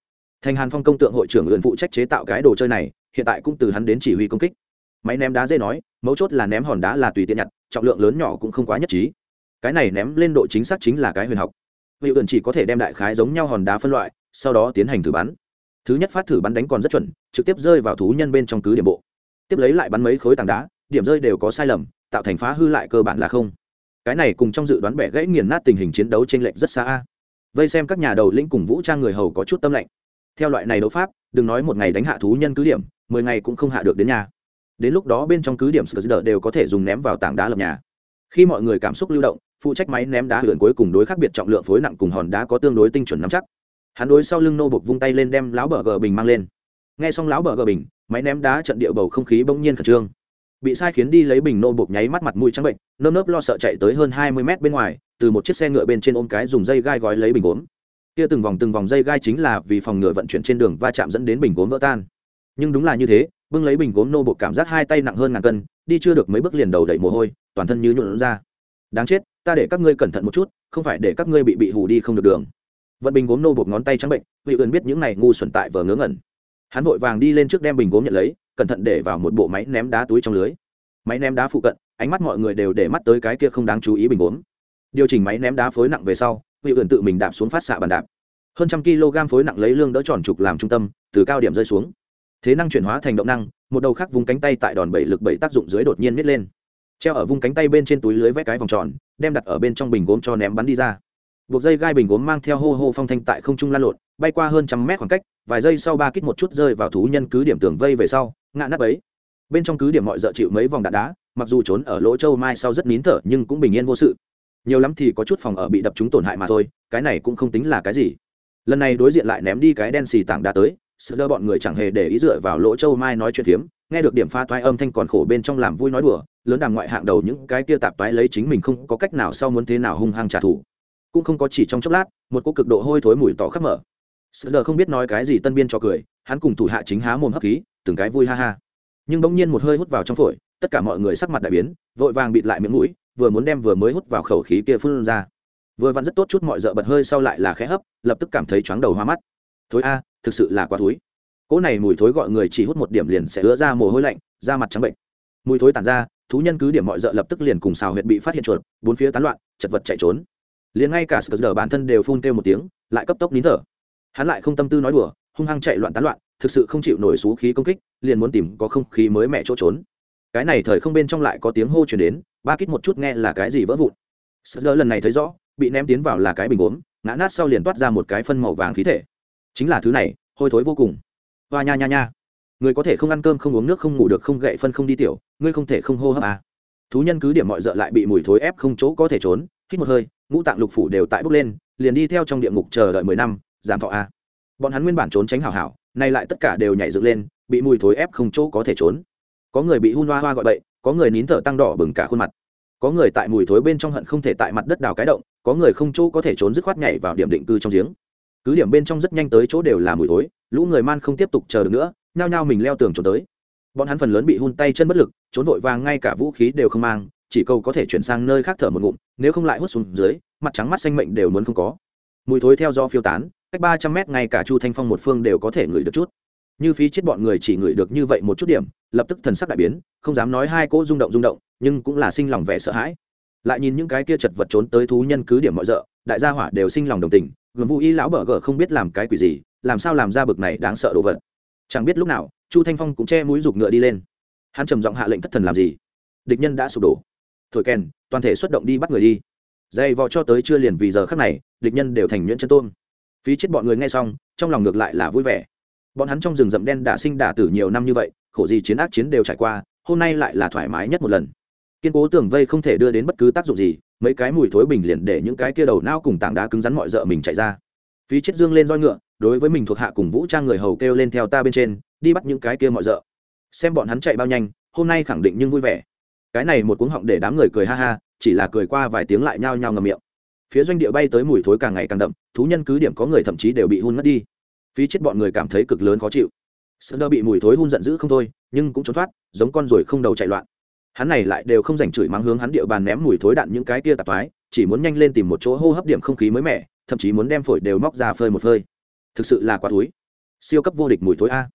Thành hàn phong công tượng hội trưởng ươn phụ trách chế tạo cái đồ chơi này, hiện tại cũng từ hắn đến chỉ huy công kích. Máy ném đá dễ nói, mấu chốt là ném hòn đá là tùy tiện nhặt, trọng lượng lớn nhỏ cũng không quá nhất trí. Cái này ném lên độ chính xác chính là cái huyền học. Hiệu ẩn chỉ có thể đem đại khái giống nhau hòn đá phân loại, sau đó tiến hành thử bắn. Thứ nhất phát thử bắn đánh còn rất chuẩn, trực tiếp rơi vào thú nhân bên trong cứ điểm bộ. Tiếp lấy lại bắn mấy khối tảng đá, điểm rơi đều có sai lầm, tạo thành phá hư lại cơ bản là không cái này cùng trong dự đoán bẻ gãy nghiền nát tình hình chiến đấu trên lệnh rất xa vây xem các nhà đầu lĩnh cùng vũ trang người hầu có chút tâm lệnh theo loại này đấu pháp, đừng nói một ngày đánh hạ thú nhân cứ điểm, mười ngày cũng không hạ được đến nhà. Đến lúc đó bên trong cứ điểm sờ đều có thể dùng ném vào tảng đá lập nhà. Khi mọi người cảm xúc lưu động, phụ trách máy ném đá hưởng cuối cùng đối khác biệt trọng lượng phối nặng cùng hòn đá có tương đối tinh chuẩn nắm chắc. Hắn đối sau lưng nô bục vung tay lên đem lão bờ gờ bình mang lên. Nghe xong lão bờ gờ bình, máy ném đá trận địa bầu không khí bỗng nhiên khẩn trương bị sai khiến đi lấy bình nô buộc nháy mắt mặt mũi trắng bệnh, nơm nớp lo sợ chạy tới hơn hai mươi mét bên ngoài, từ một chiếc xe ngựa bên trên ôm cái dùng dây gai gói lấy bình gốm. Kia từng vòng từng vòng dây gai chính là vì phòng ngựa vận chuyển trên đường va chạm dẫn đến bình gốm vỡ tan. Nhưng đúng là như thế, bưng lấy bình gốm nô buộc cảm giác hai tay nặng hơn ngàn cân, đi chưa được mấy bước liền đầu đẩy mồ hôi, toàn thân như nhuộn ra. Đáng chết, ta để các ngươi cẩn thận một chút, không phải để các ngươi bị bị hù đi không được đường. Vận bình gốm nô buộc ngón tay trắng bệnh vị ươn biết những này ngu xuẩn tại vờ ngớ ngẩn. Hắn vội vàng đi lên trước đem bình gốm nhận lấy cẩn thận để vào một bộ máy ném đá túi trong lưới. Máy ném đá phụ cận, ánh mắt mọi người đều để mắt tới cái kia không đáng chú ý bình ốm. điều chỉnh máy ném đá phối nặng về sau, vị ươn tự mình đạp xuống phát xạ bàn đạp. Hơn trăm kg phối nặng lấy lương đỡ tròn trục làm trung tâm, từ cao điểm rơi xuống. Thế năng chuyển hóa thành động năng, một đầu khác vùng cánh tay tại đòn bẩy lực bẩy tác dụng dưới đột nhiên miết lên. Treo ở vùng cánh tay bên trên túi lưới vẽ cái vòng tròn, đem đặt ở bên trong bình gốm cho ném bắn đi ra buộc dây gai bình gốm mang theo hô hô phong thanh tại không trung lan lộn, bay qua hơn trăm mét khoảng cách, vài giây sau ba kích một chút rơi vào thú nhân cứ điểm tường vây về sau, ngã nắp ấy bên trong cứ điểm mọi dợ chịu mấy vòng đạn đá, mặc dù trốn ở lỗ châu mai sau rất nín thở nhưng cũng bình yên vô sự. Nhiều lắm thì có chút phòng ở bị đập chúng tổn hại mà thôi, cái này cũng không tính là cái gì. Lần này đối diện lại ném đi cái đen xì tảng đá tới sự lơ bọn người chẳng hề để ý dựa vào lỗ châu mai nói chuyện phiếm, nghe được điểm pha toái âm thanh còn khổ bên trong làm vui nói đùa, lớn đàm ngoại hạng đầu những cái kia tạp toái lấy chính mình không có cách nào sau muốn thế nào hung hăng trả thù cũng không có chỉ trong chốc lát một cô cực độ hôi thối mùi tỏ khắp mở. Sợ lờ không biết nói cái gì tân biên cho cười hắn cùng thủ hạ chính há mồm hấp khí từng cái vui ha ha. Nhưng bỗng nhiên một hơi hút vào trong phổi tất cả mọi người sắc mặt đại biến vội vàng bịt lại miệng mũi vừa muốn đem vừa mới hút vào khẩu khí kia phun ra. Vừa vặn rất tốt chút mọi d bật hơi sau lại là khẽ hấp lập tức cảm thấy chóng đầu hoa mắt. Thối a thực sự là quá thối, cỗ này mùi thối gọi người chỉ hút một điểm liền sẽ ứa ra mồ hôi lạnh da mặt trắng bệnh. Mùi thối tàn ra thú nhân cứ điểm mọi d lập tức liền cùng xào huyệt bị phát hiện chuột bốn phía tán loạn chật vật chạy trốn liền ngay cả sờ bản thân đều phun kêu một tiếng, lại cấp tốc nín thở. Hắn lại không tâm tư nói đùa, hung hăng chạy loạn tán loạn, thực sự không chịu nổi xú khí công kích, liền muốn tìm có không khí mới mẹ chỗ trốn. Cái này thời không bên trong lại có tiếng hô chuyển đến, ba kít một chút nghe là cái gì vỡ vụn. Sờ lần này thấy rõ, bị ném tiến vào là cái bình gốm, ngã nát sau liền toát ra một cái phân màu vàng khí thể. Chính là thứ này, hôi thối vô cùng. Hoa nha nha nha. Người có thể không ăn cơm không uống nước không ngủ được không gậy phân không đi tiểu, ngươi không thể không hô hấp à. thú nhân cứ điểm mọi d lại bị mùi thối ép không chỗ có thể trốn, hít một hơi ngũ tạng lục phủ đều tại bốc lên, liền đi theo trong địa ngục chờ đợi mười năm giảm thọ a. Bọn hắn nguyên bản trốn tránh hảo hảo, nay lại tất cả đều nhảy dựng lên, bị mùi thối ép không chỗ có thể trốn. Có người bị hun hoa hoa gọi bậy, có người nín thở tăng đỏ bừng cả khuôn mặt. Có người tại mùi thối bên trong hận không thể tại mặt đất đào cái động, có người không chỗ có thể trốn dứt khoát nhảy vào điểm định cư trong giếng. Cứ điểm bên trong rất nhanh tới chỗ đều là mùi thối, lũ người man không tiếp tục chờ được nữa, nhao nhao mình leo tường trốn tới. Bọn hắn phần lớn bị hun tay chân bất lực, trốn vội vàng ngay cả vũ khí đều không mang chỉ câu có thể chuyển sang nơi khác thở một ngụm, nếu không lại hút xuống dưới, mặt trắng mắt xanh mệnh đều muốn không có. Mùi thối theo do phiêu tán, cách ba trăm mét ngay cả chu thanh phong một phương đều có thể ngửi được chút. Như phí chết bọn người chỉ ngửi được như vậy một chút điểm, lập tức thần sắc đại biến, không dám nói hai cỗ rung động rung động, nhưng cũng là sinh lòng vẻ sợ hãi. Lại nhìn những cái kia chật vật trốn tới thú nhân cứ điểm mọi rợ, đại gia hỏa đều sinh lòng đồng tình gồm vũ y lão bở gở không biết làm cái quỷ gì, làm sao làm ra bực này đáng sợ đồ vật. Chẳng biết lúc nào, chu thanh phong cũng che mũi giục ngựa đi lên. Hắn trầm giọng hạ lệnh thất thần làm gì? Địch nhân đã sụp đổ thổi kèn, toàn thể xuất động đi bắt người đi. Dày vò cho tới chưa liền vì giờ khắc này, địch nhân đều thành nhuyễn chân tôn phí chết bọn người nghe xong, trong lòng ngược lại là vui vẻ. Bọn hắn trong rừng rậm đen đả sinh đả tử nhiều năm như vậy, khổ gì chiến ác chiến đều trải qua, hôm nay lại là thoải mái nhất một lần. Kiên cố tường vây không thể đưa đến bất cứ tác dụng gì, mấy cái mùi thối bình liền để những cái kia đầu nao cùng tảng đá cứng rắn mọi rợ mình chạy ra. Phí chết dương lên roi ngựa, đối với mình thuộc hạ cùng vũ trang người hầu kêu lên theo ta bên trên, đi bắt những cái kia mọi rợ xem bọn hắn chạy bao nhanh, hôm nay khẳng định nhưng vui vẻ cái này một cuống họng để đám người cười ha ha, chỉ là cười qua vài tiếng lại nhao nhao ngầm miệng. Phía doanh địa bay tới mùi thối càng ngày càng đậm, thú nhân cứ điểm có người thậm chí đều bị hun mất đi. Phí chết bọn người cảm thấy cực lớn khó chịu. Sợ đơ bị mùi thối hun giận dữ không thôi, nhưng cũng trốn thoát, giống con ruồi không đầu chạy loạn. Hắn này lại đều không dành chửi mắng hướng hắn địa bàn ném mùi thối đạn những cái kia tạp thoái chỉ muốn nhanh lên tìm một chỗ hô hấp điểm không khí mới mẻ, thậm chí muốn đem phổi đều móc ra phơi một phơi. Thực sự là quá thối. Siêu cấp vô địch mùi thối a.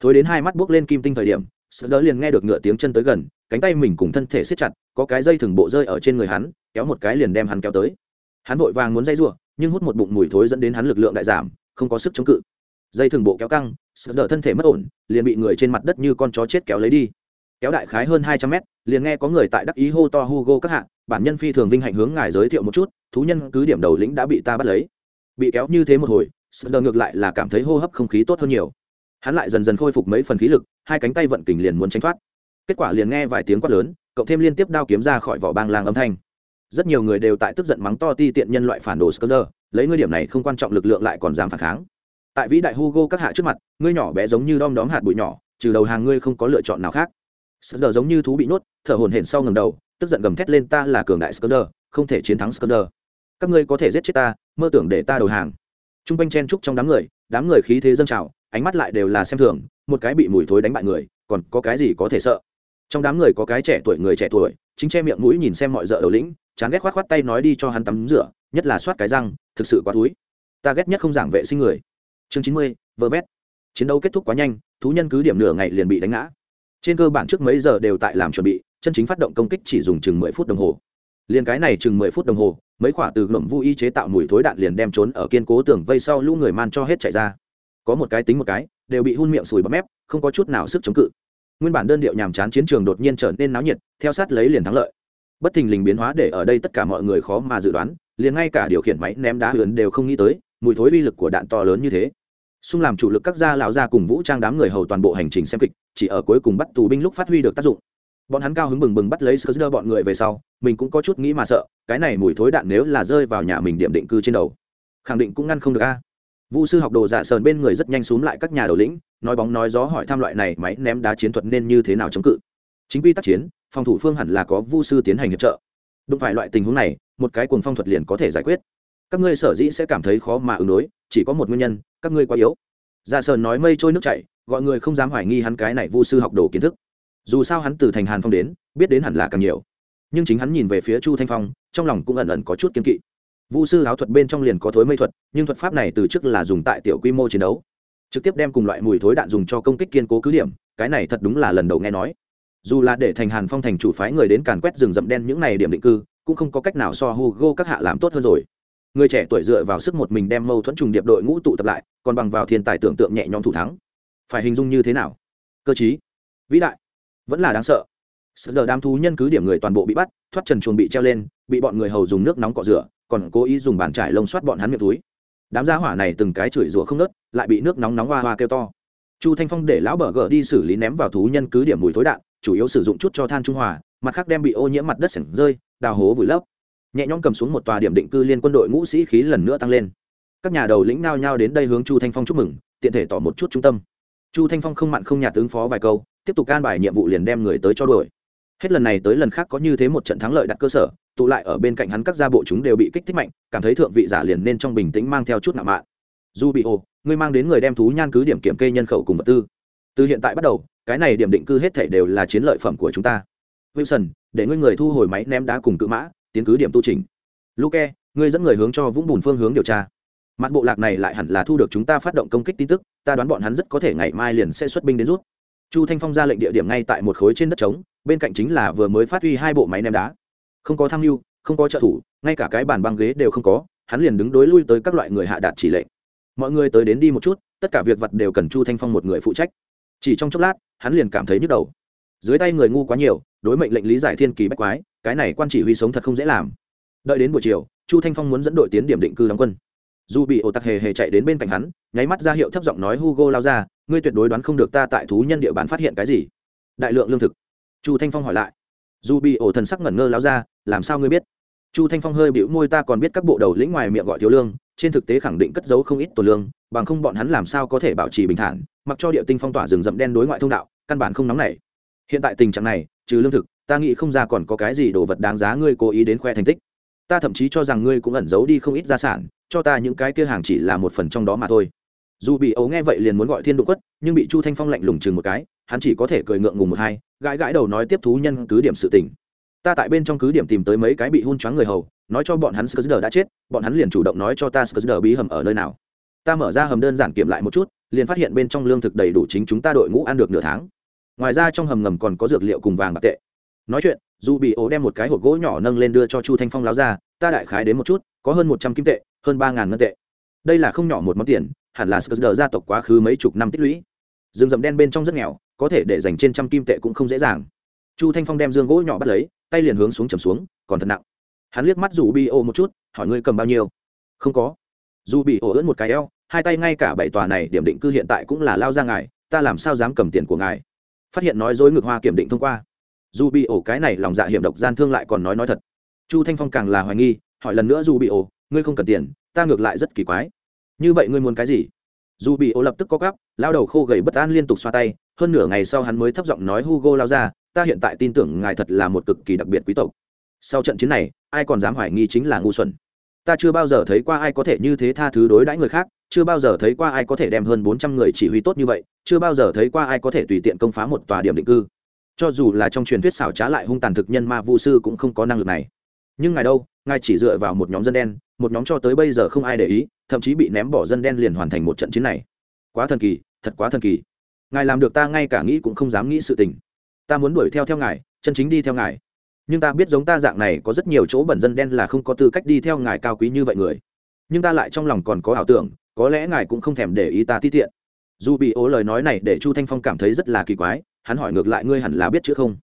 Thối đến hai mắt buốc lên kim tinh thời điểm sợ đỡ liền nghe được ngựa tiếng chân tới gần cánh tay mình cùng thân thể siết chặt, có cái dây thừng bộ rơi ở trên người hắn, kéo một cái liền đem hắn kéo tới. Hắn vội vàng muốn dây rủa, nhưng hút một bụng mùi thối dẫn đến hắn lực lượng đại giảm, không có sức chống cự. Dây thừng bộ kéo căng, sợ đỡ thân thể mất ổn, liền bị người trên mặt đất như con chó chết kéo lấy đi. Kéo đại khái hơn hai trăm mét, liền nghe có người tại đắc ý hô to hugo các hạ, bản nhân phi thường vinh hạnh hướng ngài giới thiệu một chút, thú nhân cứ điểm đầu lĩnh đã bị ta bắt lấy. Bị kéo như thế một hồi, sợ đỡ ngược lại là cảm thấy hô hấp không khí tốt hơn nhiều. Hắn lại dần dần khôi phục mấy phần khí lực, hai cánh tay vận kình liền muốn tránh thoát kết quả liền nghe vài tiếng quát lớn, cộng thêm liên tiếp đao kiếm ra khỏi vỏ bang lang âm thanh. Rất nhiều người đều tại tức giận mắng to ti tiện nhân loại phản đồ scơ lấy ngươi điểm này không quan trọng lực lượng lại còn dám phản kháng. Tại vĩ đại hugo các hạ trước mặt, ngươi nhỏ bé giống như đom đóm hạt bụi nhỏ, trừ đầu hàng ngươi không có lựa chọn nào khác. Scơ giống như thú bị nhốt, thở hổn hển sau ngầm đầu, tức giận gầm thét lên ta là cường đại scơ không thể chiến thắng scơ các ngươi có thể giết chết ta, mơ tưởng để ta đầu hàng. T r u n g quanh chen trúc trong đám người đám người khí thế dâng trào, ánh mắt lại đều là xem thường, một cái bị mùi thối đánh bại người, còn có cái gì có thể sợ? Trong đám người có cái trẻ tuổi người trẻ tuổi, chính che miệng mũi nhìn xem mọi d đầu lĩnh, chán ghét khoát khoát tay nói đi cho hắn tắm rửa, nhất là soát cái răng, thực sự quá túi ta ghét nhất không giảng vệ sinh người. Chương chín mươi, vơ vét. Chiến đấu kết thúc quá nhanh, thú nhân cứ điểm nửa ngày liền bị đánh ngã. Trên cơ bản trước mấy giờ đều tại làm chuẩn bị, chân chính phát động công kích chỉ dùng chừng mười phút đồng hồ. Liền cái này chừng mười phút đồng hồ, mấy khoả từ ngậm vô y chế tạo mùi thối đạn liền đem trốn ở kiên cố tường vây sau lũ người man cho hết chạy ra. Có một cái tính một cái, đều bị hun miệng sùi bấm mép, không có chút nào sức chống cự nguyên bản đơn điệu nhàm chán chiến trường đột nhiên trở nên náo nhiệt, theo sát lấy liền thắng lợi. Bất thình lình biến hóa để ở đây tất cả mọi người khó mà dự đoán, liền ngay cả điều khiển máy ném đá hườn đều không nghĩ tới, mùi thối uy lực của đạn to lớn như thế. Xung làm chủ lực các gia lão gia cùng vũ trang đám người hầu toàn bộ hành trình xem kịch, chỉ ở cuối cùng bắt tù binh lúc phát huy được tác dụng. Bọn hắn cao hứng bừng bừng bắt lấy sơ bọn người về sau, mình cũng có chút nghĩ mà sợ, cái này mùi thối đạn nếu là rơi vào nhà mình điểm định cư trên đầu, khẳng định cũng ngăn không được a. Vu sư học đồ giả sờn bên người rất nhanh xúm lại các nhà đầu lĩnh nói bóng nói gió hỏi tham loại này máy ném đá chiến thuật nên như thế nào chống cự. Chính quy tác chiến, phòng thủ phương hẳn là có vu sư tiến hành hiệp trợ. Đụng phải loại tình huống này, một cái cuồng phong thuật liền có thể giải quyết. Các ngươi sở dĩ sẽ cảm thấy khó mà ứng đối, chỉ có một nguyên nhân, các ngươi quá yếu. Dạ sơn nói mây trôi nước chảy, gọi người không dám hoài nghi hắn cái này vu sư học đồ kiến thức. Dù sao hắn từ thành hàn phong đến, biết đến hẳn là càng nhiều. Nhưng chính hắn nhìn về phía chu thanh phong, trong lòng cũng ẩn ẩn có chút kiên kỵ. Vu sư áo thuật bên trong liền có thối mây thuật, nhưng thuật pháp này từ trước là dùng tại tiểu quy mô chiến đấu trực tiếp đem cùng loại mùi thối đạn dùng cho công kích kiên cố cứ điểm, cái này thật đúng là lần đầu nghe nói. Dù là để thành hàn phong thành chủ phái người đến càn quét rừng rậm đen những này điểm định cư, cũng không có cách nào so hugo các hạ làm tốt hơn rồi. Người trẻ tuổi dựa vào sức một mình đem mâu thuẫn trùng điệp đội ngũ tụ tập lại, còn bằng vào thiên tài tưởng tượng nhẹ nhõm thủ thắng. Phải hình dung như thế nào? Cơ chí. Vĩ đại. Vẫn là đáng sợ. Sợ đờ đám thú nhân cứ điểm người toàn bộ bị bắt, thoát trần chuồng bị treo lên, bị bọn người hầu dùng nước nóng cọ rửa, còn cố ý dùng bàn trải lông xoát bọn hắn miệng túi đám gia hỏa này từng cái chửi rủa không nớt, lại bị nước nóng nóng hoa hoa kêu to. Chu thanh phong để lão bờ gờ đi xử lý ném vào thú nhân cứ điểm mùi thối đạn, chủ yếu sử dụng chút cho than trung hòa, mặt khác đem bị ô nhiễm mặt đất sảnh rơi, đào hố vùi lấp. Nhẹ nhõm cầm xuống một tòa điểm định cư liên quân đội ngũ sĩ khí lần nữa tăng lên. Các nhà đầu lĩnh nao nhao đến đây hướng chu thanh phong chúc mừng, tiện thể tỏ một chút trung tâm. Chu thanh phong không mặn không nhạt ứng phó vài câu, tiếp tục can bài nhiệm vụ liền đem người tới cho đuổi. Hết lần này tới lần khác có như thế một trận thắng lợi đặt cơ sở tụ lại ở bên cạnh hắn các gia bộ chúng đều bị kích thích mạnh, cảm thấy thượng vị giả liền nên trong bình tĩnh mang theo chút nạo mạn. Du bị ô ngươi mang đến người đem thú nhan cứ điểm kiểm kê nhân khẩu cùng vật tư. Từ hiện tại bắt đầu, cái này điểm định cư hết thể đều là chiến lợi phẩm của chúng ta. Wilson, để ngươi người thu hồi máy ném đá cùng cự mã, tiến cứ điểm tu trình luke, ngươi dẫn người hướng cho vũng bùn phương hướng điều tra. Mặt bộ lạc này lại hẳn là thu được chúng ta phát động công kích tin tức, ta đoán bọn hắn rất có thể ngày mai liền sẽ xuất binh đến rút. Chu thanh phong ra lệnh địa điểm ngay tại một khối trên đất trống, bên cạnh chính là vừa mới phát huy hai bộ máy ném đá không có tham mưu, không có trợ thủ, ngay cả cái bàn băng ghế đều không có, hắn liền đứng đối lui tới các loại người hạ đạt chỉ lệnh. Mọi người tới đến đi một chút, tất cả việc vật đều cần chu thanh phong một người phụ trách. Chỉ trong chốc lát, hắn liền cảm thấy nhức đầu. Dưới tay người ngu quá nhiều, đối mệnh lệnh lý giải thiên kỳ bách quái, cái này quan chỉ huy sống thật không dễ làm. Đợi đến buổi chiều, chu thanh phong muốn dẫn đội tiến điểm định cư đóng quân. Dù bị ổ tặc hề hề chạy đến bên cạnh hắn, nháy mắt ra hiệu thấp giọng nói hugo lao ra, ngươi tuyệt đối đoán không được ta tại thú nhân địa bàn phát hiện cái gì. Đại lượng lương thực. Chu thanh phong hỏi lại. Dù bị ổ thần sắc ngẩn ngơ lao ra làm sao ngươi biết? Chu thanh phong hơi bịu môi, ta còn biết các bộ đầu lĩnh ngoài miệng gọi thiếu lương, trên thực tế khẳng định cất giấu không ít tổ lương, bằng không bọn hắn làm sao có thể bảo trì bình thản, mặc cho địa tinh phong tỏa rừng rậm đen đối ngoại thông đạo, căn bản không nóng nảy. Hiện tại tình trạng này, trừ lương thực, ta nghĩ không ra còn có cái gì đồ vật đáng giá ngươi cố ý đến khoe thành tích. Ta thậm chí cho rằng ngươi cũng ẩn giấu đi không ít gia sản, cho ta những cái kia hàng chỉ là một phần trong đó mà thôi. Dù bị ấu nghe vậy liền muốn gọi thiên độ quất, nhưng bị chu thanh phong lạnh lùng chừng một cái, hắn chỉ có thể cười ngượng ngùng một hai, gãi gãi đầu nói tiếp thú nhân cứ điểm sự tình ta tại bên trong cứ điểm tìm tới mấy cái bị hun choáng người hầu, nói cho bọn hắn skr đã chết, bọn hắn liền chủ động nói cho ta skr bí hầm ở nơi nào. Ta mở ra hầm đơn giản kiểm lại một chút, liền phát hiện bên trong lương thực đầy đủ chính chúng ta đội ngũ ăn được nửa tháng. Ngoài ra trong hầm ngầm còn có dược liệu cùng vàng bạc tệ. Nói chuyện, dù bị ố đem một cái hộp gỗ nhỏ nâng lên đưa cho chu thanh phong láo ra, ta đại khái đến một chút, có hơn một trăm kim tệ, hơn ba ngàn ngân tệ. Đây là không nhỏ một món tiền, hẳn là skr gia tộc quá khứ mấy chục năm tích lũy. Rừng rậm đen bên trong rất nghèo, có thể để dành trên trăm kim tệ cũng không dễ dàng. Chu thanh phong đem dương gỗ nhỏ bắt lấy tay liền hướng xuống chầm xuống, còn thật nặng. Hắn liếc mắt dù bị ô một chút, hỏi ngươi cầm bao nhiêu? Không có. Dù bị ổ ướn một cái eo, hai tay ngay cả bảy tòa này điểm định cư hiện tại cũng là lao ra ngài, ta làm sao dám cầm tiền của ngài? Phát hiện nói dối ngược hoa kiểm định thông qua. Dù bị ổ cái này lòng dạ hiểm độc gian thương lại còn nói nói thật. Chu thanh phong càng là hoài nghi, hỏi lần nữa dù bị ổ ngươi không cần tiền, ta ngược lại rất kỳ quái. Như vậy ngươi muốn cái gì? Dù bị ổ lập tức có gắp lao đầu khô gầy bất an liên tục xoa tay, hơn nửa ngày sau hắn mới thấp giọng nói hugo lao ra ta hiện tại tin tưởng ngài thật là một cực kỳ đặc biệt quý tộc. Sau trận chiến này, ai còn dám hoài nghi chính là ngu xuẩn? Ta chưa bao giờ thấy qua ai có thể như thế tha thứ đối đãi người khác, chưa bao giờ thấy qua ai có thể đem hơn bốn trăm người chỉ huy tốt như vậy, chưa bao giờ thấy qua ai có thể tùy tiện công phá một tòa điểm định cư. Cho dù là trong truyền thuyết xảo trá lại hung tàn thực nhân ma vu sư cũng không có năng lực này. Nhưng ngài đâu, ngài chỉ dựa vào một nhóm dân đen, một nhóm cho tới bây giờ không ai để ý, thậm chí bị ném bỏ dân đen liền hoàn thành một trận chiến này. Quá thần kỳ, thật quá thần kỳ. Ngài làm được ta ngay cả nghĩ cũng không dám nghĩ sự tình ta muốn đuổi theo theo ngài, chân chính đi theo ngài. Nhưng ta biết giống ta dạng này có rất nhiều chỗ bẩn dân đen là không có tư cách đi theo ngài cao quý như vậy người. Nhưng ta lại trong lòng còn có ảo tưởng, có lẽ ngài cũng không thèm để ý ta ti tiện. Dù bị ố lời nói này để chu thanh phong cảm thấy rất là kỳ quái, hắn hỏi ngược lại ngươi hẳn là biết chữ không?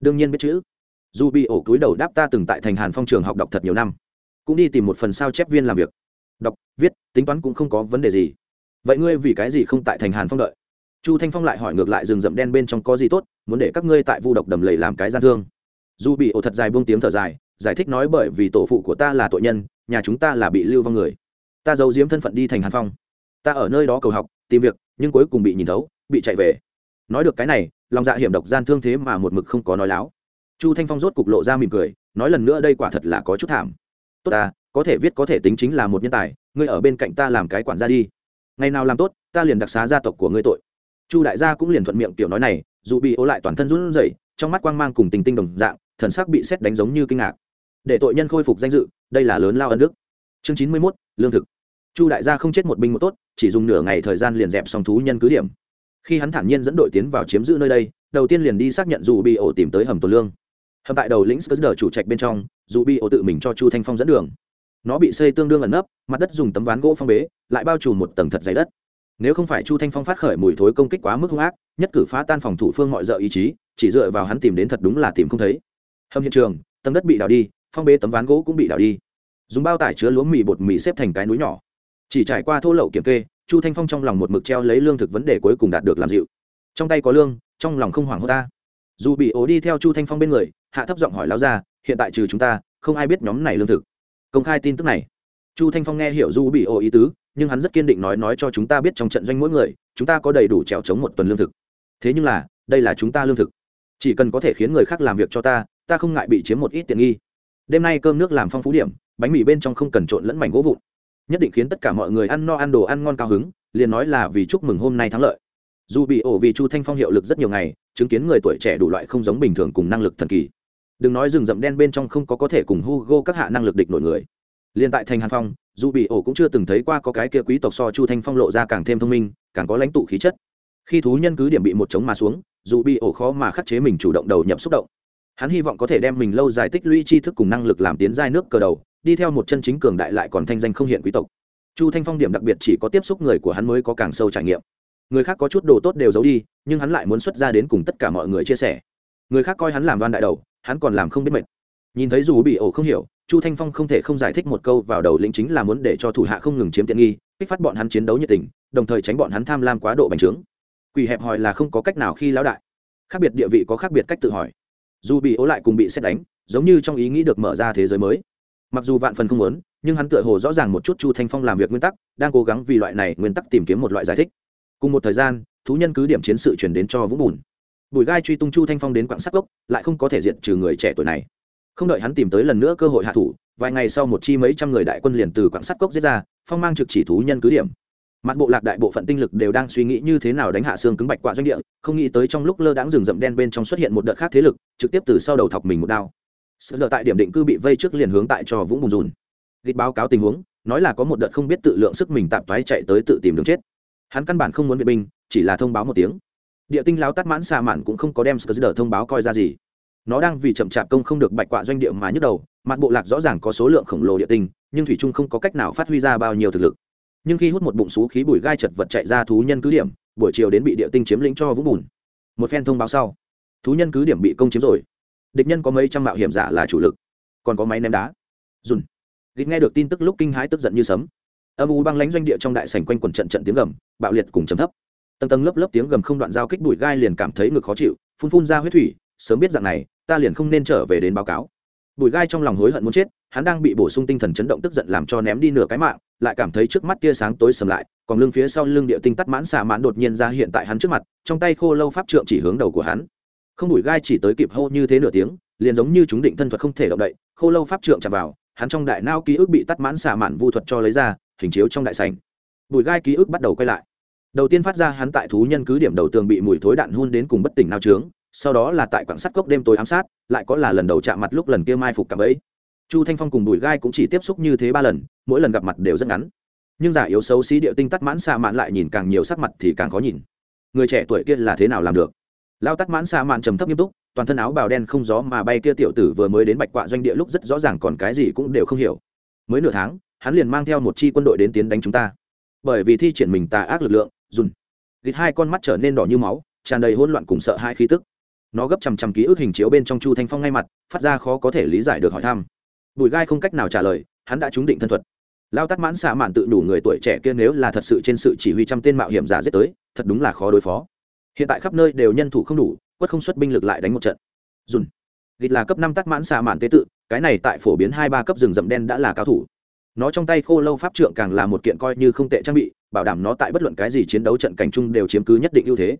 Đương nhiên biết chữ. Dù bị ổ cúi đầu đáp ta từng tại thành hàn phong trường học đọc thật nhiều năm, cũng đi tìm một phần sao chép viên làm việc. Đọc, viết, tính toán cũng không có vấn đề gì. Vậy ngươi vì cái gì không tại thành hàn phong đợi? Chu thanh phong lại hỏi ngược lại rừng rậm đen bên trong có gì tốt muốn để các ngươi tại vu độc đầm lầy làm cái gian thương. Dù bị ổ thật dài buông tiếng thở dài, giải thích nói bởi vì tổ phụ của ta là tội nhân, nhà chúng ta là bị lưu vong người. Ta giấu giếm thân phận đi thành hàn phong. Ta ở nơi đó cầu học, tìm việc, nhưng cuối cùng bị nhìn thấu, bị chạy về. Nói được cái này, lòng dạ hiểm độc gian thương thế mà một mực không có nói láo. Chu thanh phong rốt cục lộ ra mỉm cười, nói lần nữa đây quả thật là có chút thảm. Tốt ta, có thể viết có thể tính chính là một nhân tài, ngươi ở bên cạnh ta làm cái quản gia đi. Ngày nào làm tốt, ta liền đặc xá gia tộc của ngươi tội. Chu đại gia cũng liền thuận miệng tiểu nói này dù bị ố lại toàn thân run rẩy, trong mắt quang mang cùng tình tinh đồng dạng, thần sắc bị xét đánh giống như kinh ngạc. Để tội nhân khôi phục danh dự, đây là lớn lao ân đức. Chương chín mươi mốt, lương thực. Chu đại gia không chết một binh một tốt, chỉ dùng nửa ngày thời gian liền dẹp xong thú nhân cứ điểm. Khi hắn thản nhiên dẫn đội tiến vào chiếm giữ nơi đây, đầu tiên liền đi xác nhận dù bị ổ tìm tới hầm tổ lương. Hầm tại đầu lĩnh skr chủ trạch bên trong, dù bị ổ tự mình cho chu thanh phong dẫn đường. Nó bị xây tương đương ẩn nấp, mặt đất dùng tấm ván gỗ phong bế, lại bao trùm một tầng thật dày đất nếu không phải chu thanh phong phát khởi mùi thối công kích quá mức hung ác, nhất cử phá tan phòng thủ phương mọi d ý chí, chỉ dựa vào hắn tìm đến thật đúng là tìm không thấy. Hầm hiện trường tấm đất bị đào đi, phong bế tấm ván gỗ cũng bị đào đi. Dùng bao tải chứa lúa mì bột mì xếp thành cái núi nhỏ. Chỉ trải qua thô lậu kiểm kê, chu thanh phong trong lòng một mực treo lấy lương thực vấn đề cuối cùng đạt được làm dịu. Trong tay có lương, trong lòng không hoảng hốt ta. Dù bị ố đi theo chu thanh phong bên người, hạ thấp giọng hỏi láo ra hiện tại trừ chúng ta, không ai biết nhóm này lương thực. Công khai tin tức này chu thanh phong nghe hiểu du bị ố ý tứ, nhưng hắn rất kiên định nói nói cho chúng ta biết trong trận doanh mỗi người, chúng ta có đầy đủ trèo chống một tuần lương thực. Thế nhưng là, đây là chúng ta lương thực. Chỉ cần có thể khiến người khác làm việc cho ta ta không ngại bị chiếm một ít tiện nghi. Đêm nay cơm nước làm phong phú điểm, bánh mì bên trong không cần trộn lẫn mảnh gỗ vụn. Nhất định khiến tất cả mọi người ăn no ăn đồ ăn ngon cao hứng, liền nói là vì chúc mừng hôm nay thắng lợi. Dù bị ổ vì chu thanh phong hiệu lực rất nhiều ngày, chứng kiến người tuổi trẻ đủ loại không giống bình thường cùng năng lực thần kỳ. Đừng nói rừng rậm đen bên trong không có có thể cùng hugo các hạ năng lực địch nổi người liền tại thành hàn phong, dù bị ổ cũng chưa từng thấy qua có cái kia quý tộc so chu thanh phong lộ ra càng thêm thông minh, càng có lãnh tụ khí chất. Khi thú nhân cứ điểm bị một chống mà xuống, dù bị ổ khó mà khắc chế mình chủ động đầu nhập xúc động. Hắn hy vọng có thể đem mình lâu dài tích lũy tri thức cùng năng lực làm tiến giai nước cờ đầu, đi theo một chân chính cường đại lại còn thanh danh không hiện quý tộc. Chu thanh phong điểm đặc biệt chỉ có tiếp xúc người của hắn mới có càng sâu trải nghiệm. Người khác có chút đồ tốt đều giấu đi, nhưng hắn lại muốn xuất ra đến cùng tất cả mọi người chia sẻ. Người khác coi hắn làm đoan đại đầu, hắn còn làm không biết mệt. Nhìn thấy dù bị ổ không hiểu chu thanh phong không thể không giải thích một câu vào đầu lĩnh chính là muốn để cho thủ hạ không ngừng chiếm tiện nghi, kích phát bọn hắn chiến đấu nhiệt tình, đồng thời tránh bọn hắn tham lam quá độ bành trướng. Quỷ hẹp hòi là không có cách nào khi lão đại. Khác biệt địa vị có khác biệt cách tự hỏi. Dù bị ố lại cùng bị xét đánh, giống như trong ý nghĩ được mở ra thế giới mới. Mặc dù vạn phần không muốn, nhưng hắn tựa hồ rõ ràng một chút chu thanh phong làm việc nguyên tắc, đang cố gắng vì loại này nguyên tắc tìm kiếm một loại giải thích. Cùng một thời gian, thú nhân cứ điểm chiến sự chuyển đến cho vũng bùn. Bùi gai truy tung chu thanh phong đến quảng sắc gốc, lại không có thể diện trừ người trẻ tuổi này không đợi hắn tìm tới lần nữa cơ hội hạ thủ, vài ngày sau một chi mấy trăm người đại quân liền từ quảng sắt cốc giết ra, phong mang trực chỉ thú nhân cứ điểm. Mặt bộ lạc đại bộ phận tinh lực đều đang suy nghĩ như thế nào đánh hạ xương cứng bạch quạ doanh địa, không nghĩ tới trong lúc lơ đãng rừng rậm đen bên trong xuất hiện một đợt khác thế lực, trực tiếp từ sau đầu thọc mình một đao. Sợ lờ tại điểm định cư bị vây trước liền hướng tại cho vũng bùn rùn ghi báo cáo tình huống, nói là có một đợt không biết tự lượng sức mình tạm toái chạy tới tự tìm đường chết. Hắn căn bản không muốn vệ binh, chỉ là thông báo một tiếng. Địa tinh lao tắt mãn xà mạn cũng không có đem sờ thông báo coi ra gì nó đang vì chậm chạp công không được bạch quạ doanh địa mà nhức đầu, mặt bộ lạc rõ ràng có số lượng khổng lồ địa tinh, nhưng thủy trung không có cách nào phát huy ra bao nhiêu thực lực. Nhưng khi hút một bụng xú khí bụi gai chật vật chạy ra thú nhân cứ điểm, buổi chiều đến bị địa tinh chiếm lĩnh cho vũng bùn. Một phen thông báo sau, thú nhân cứ điểm bị công chiếm rồi. Địch nhân có mấy trăm mạo hiểm giả là chủ lực, còn có máy ném đá. Dùn. Gịt nghe được tin tức lúc kinh hãi tức giận như sấm. Âm u băng lánh doanh địa trong đại sành quanh quần trận trận tiếng gầm, bạo liệt cùng chấm thấp. Tầng tầng lớp lớp tiếng gầm không đoạn giao kích bụi gai liền cảm thấy ngực khó chịu, phun phun ra huyết thủy sớm biết dạng này, ta liền không nên trở về đến báo cáo. Bùi gai trong lòng hối hận muốn chết, hắn đang bị bổ sung tinh thần chấn động tức giận làm cho ném đi nửa cái mạng, lại cảm thấy trước mắt tia sáng tối sầm lại, còn lưng phía sau lưng địa tinh tắt mãn xà mãn đột nhiên ra hiện tại hắn trước mặt, trong tay khô lâu pháp trượng chỉ hướng đầu của hắn. Không bùi gai chỉ tới kịp hô như thế nửa tiếng, liền giống như chúng định thân thuật không thể động đậy, khô lâu pháp trượng chạm vào, hắn trong đại nao ký ức bị tắt mãn xà mãn vu thuật cho lấy ra, hình chiếu trong đại sành bùi gai ký ức bắt đầu quay lại. Đầu tiên phát ra hắn tại thú nhân cứ điểm đầu tường bị mùi thối đạn hun đến cùng bất tỉnh nao trướng sau đó là tại quảng sắt cốc đêm tối ám sát, lại có là lần đầu chạm mặt lúc lần kia mai phục cảm ấy. Chu thanh phong cùng bùi gai cũng chỉ tiếp xúc như thế ba lần, mỗi lần gặp mặt đều rất ngắn. Nhưng giả yếu xấu xí địa tinh tắt mãn xa mạn lại nhìn càng nhiều sắc mặt thì càng khó nhìn. Người trẻ tuổi kia là thế nào làm được? Lao tắt mãn xa mạn trầm thấp nghiêm túc, toàn thân áo bào đen không gió mà bay kia tiểu tử vừa mới đến bạch quạ doanh địa lúc rất rõ ràng còn cái gì cũng đều không hiểu. Mới nửa tháng, hắn liền mang theo một chi quân đội đến tiến đánh chúng ta. Bởi vì thi triển mình tà ác lực lượng dùn gịt hai con mắt trở nên đỏ như máu, tràn đầy hỗn loạn cùng sợ hai khí tức nó gấp chằm chằm ký ức hình chiếu bên trong chu thanh phong ngay mặt, phát ra khó có thể lý giải được hỏi thăm. Bùi gai không cách nào trả lời, hắn đã trúng định thân thuật. Lao tắt mãn xạ mạn tự đủ người tuổi trẻ kia nếu là thật sự trên sự chỉ huy trăm tên mạo hiểm giả giết tới, thật đúng là khó đối phó. Hiện tại khắp nơi đều nhân thủ không đủ, quất không xuất binh lực lại đánh một trận. Dùn. Gịt là cấp năm tắt mãn xạ mạn tế tự, cái này tại phổ biến hai ba cấp rừng rậm đen đã là cao thủ. Nó trong tay khô lâu pháp trượng càng là một kiện coi như không tệ trang bị, bảo đảm nó tại bất luận cái gì chiến đấu trận cảnh chung đều chiếm cứ nhất định ưu thế.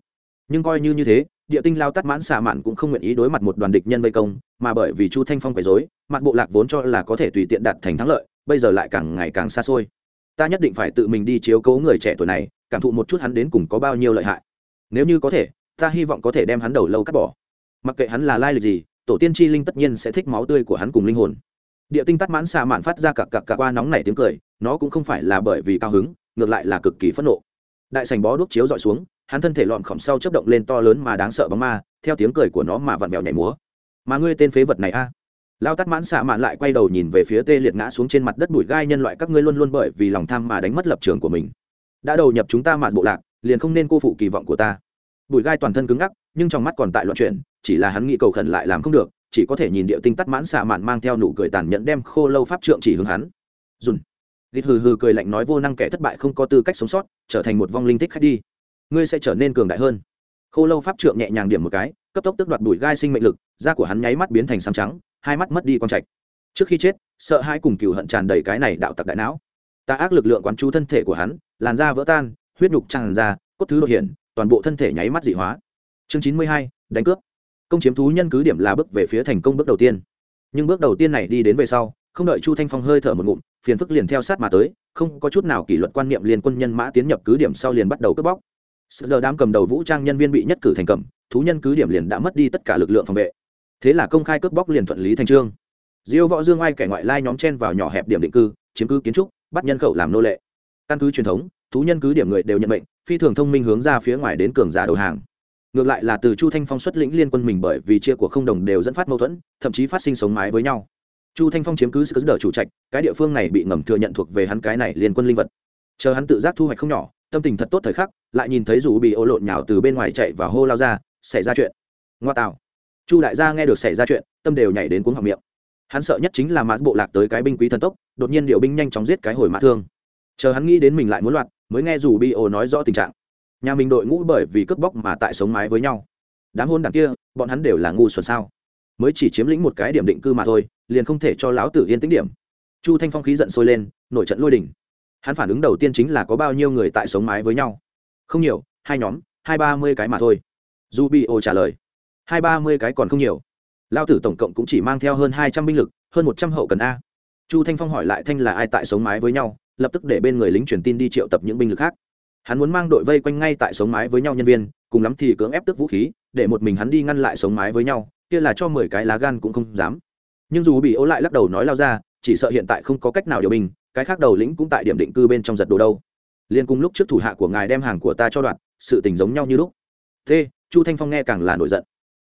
Nhưng coi như như thế địa tinh lao tắt mãn xạ mạn cũng không nguyện ý đối mặt một đoàn địch nhân vây công, mà bởi vì chu thanh phong quấy dối mặt bộ lạc vốn cho là có thể tùy tiện đạt thành thắng lợi, bây giờ lại càng ngày càng xa xôi. Ta nhất định phải tự mình đi chiếu cố người trẻ tuổi này, cảm thụ một chút hắn đến cùng có bao nhiêu lợi hại. Nếu như có thể, ta hy vọng có thể đem hắn đầu lâu cắt bỏ. Mặc kệ hắn là lai lịch gì, tổ tiên chi linh tất nhiên sẽ thích máu tươi của hắn cùng linh hồn. Địa tinh tắt mãn xạ mạn phát ra cặp cặp cặp qua nóng nảy tiếng cười, nó cũng không phải là bởi vì cao hứng, ngược lại là cực kỳ phẫn nộ. Đại sành bó đuốc chiếu dọi xuống hắn thân thể lọn khỏm sau chấp động lên to lớn mà đáng sợ bóng ma, theo tiếng cười của nó mà vặn vẹo nhảy múa. Mà ngươi tên phế vật này a? Lao tắt mãn xạ mạn lại quay đầu nhìn về phía tê liệt ngã xuống trên mặt đất bụi gai nhân loại, các ngươi luôn luôn bởi vì lòng tham mà đánh mất lập trường của mình. Đã đầu nhập chúng ta mà bộ lạc, liền không nên cô phụ kỳ vọng của ta. Bụi gai toàn thân cứng ngắc, nhưng trong mắt còn tại loạn chuyện chỉ là hắn nghĩ cầu khẩn lại làm không được, chỉ có thể nhìn địa tinh tắt mãn xạ mạn mang theo nụ cười tàn nhẫn đem khô lâu pháp trượng chỉ hướng hắn. Dùn. Gịt hừ hừ cười lạnh nói vô năng kẻ thất bại không có tư cách sống sót, trở thành một vong linh thích khách đi ngươi sẽ trở nên cường đại hơn. Khô lâu pháp trượng nhẹ nhàng điểm một cái, cấp tốc tức đoạt đùi gai sinh mệnh lực, da của hắn nháy mắt biến thành xám trắng, hai mắt mất đi con trạch. Trước khi chết, sợ hai cùng cừu hận tràn đầy cái này đạo tặc đại não. Ta ác lực lượng quán chú thân thể của hắn, làn da vỡ tan, huyết nhục tràn ra, cốt thứ đột hiện, toàn bộ thân thể nháy mắt dị hóa. Chương chín mươi hai, đánh cướp. Công chiếm thú nhân cứ điểm là bước về phía thành công bước đầu tiên. Nhưng bước đầu tiên này đi đến về sau, không đợi chu thanh phong hơi thở một ngụm, phiền phức liền theo sát mà tới, không có chút nào kỷ luật quan niệm liền quân nhân mã tiến nhập cứ điểm sau liền bắt đầu cướp bóc sự lờ đám cầm đầu vũ trang nhân viên bị nhất cử thành cầm, thú nhân cứ điểm liền đã mất đi tất cả lực lượng phòng vệ. Thế là công khai cướp bóc liền thuận lý thành trương. Diêu võ dương ai kẻ ngoại lai nhóm chen vào nhỏ hẹp điểm định cư, chiếm cứ kiến trúc, bắt nhân khẩu làm nô lệ. Căn cứ truyền thống, thú nhân cứ điểm người đều nhận mệnh, phi thường thông minh hướng ra phía ngoài đến cường giả đầu hàng. Ngược lại là từ chu thanh phong xuất lĩnh liên quân mình bởi vì chia của không đồng đều dẫn phát mâu thuẫn, thậm chí phát sinh sống mái với nhau. Chu thanh phong chiếm cứ sức đỡ chủ trạch, cái địa phương này bị ngầm thừa nhận thuộc về hắn cái này liên quân linh vật. Chờ hắn tự giác thu hoạch không nhỏ tâm tình thật tốt thời khắc, lại nhìn thấy dù bị ô lộn nhào từ bên ngoài chạy và hô lao ra, xảy ra chuyện. Ngoa tạo. Chu đại gia nghe được xảy ra chuyện, tâm đều nhảy đến cuốn học miệng. Hắn sợ nhất chính là mã bộ lạc tới cái binh quý thần tốc, đột nhiên điệu binh nhanh chóng giết cái hồi mã thương. Chờ hắn nghĩ đến mình lại muốn loạt mới nghe dù bị ô nói rõ tình trạng. Nhà mình đội ngũ bởi vì cướp bóc mà tại sống mái với nhau. Đám hôn đằng kia, bọn hắn đều là ngu xuẩn sao? Mới chỉ chiếm lĩnh một cái điểm định cư mà thôi, liền không thể cho lão tử yên tĩnh điểm. Chu thanh phong khí giận sôi lên, nổi trận lôi đỉnh hắn phản ứng đầu tiên chính là có bao nhiêu người tại sống mái với nhau. Không nhiều, hai nhóm, hai ba mươi cái mà thôi. Dù bị ô trả lời. Hai ba mươi cái còn không nhiều. Lao tử tổng cộng cũng chỉ mang theo hơn hai trăm binh lực, hơn một trăm hậu cần a. Chu thanh phong hỏi lại thanh là ai tại sống mái với nhau, lập tức để bên người lính truyền tin đi triệu tập những binh lực khác. Hắn muốn mang đội vây quanh ngay tại sống mái với nhau nhân viên, cùng lắm thì cưỡng ép tức vũ khí, để một mình hắn đi ngăn lại sống mái với nhau, kia là cho mười cái lá gan cũng không dám. Nhưng dù bị ô lại lắc đầu nói lao ra, chỉ sợ hiện tại không có cách nào điều bình cái khác đầu lĩnh cũng tại điểm định cư bên trong giật đồ đâu. Liên cùng lúc trước thủ hạ của ngài đem hàng của ta cho đoạn, sự tình giống nhau như lúc. T, chu thanh phong nghe càng là nổi giận.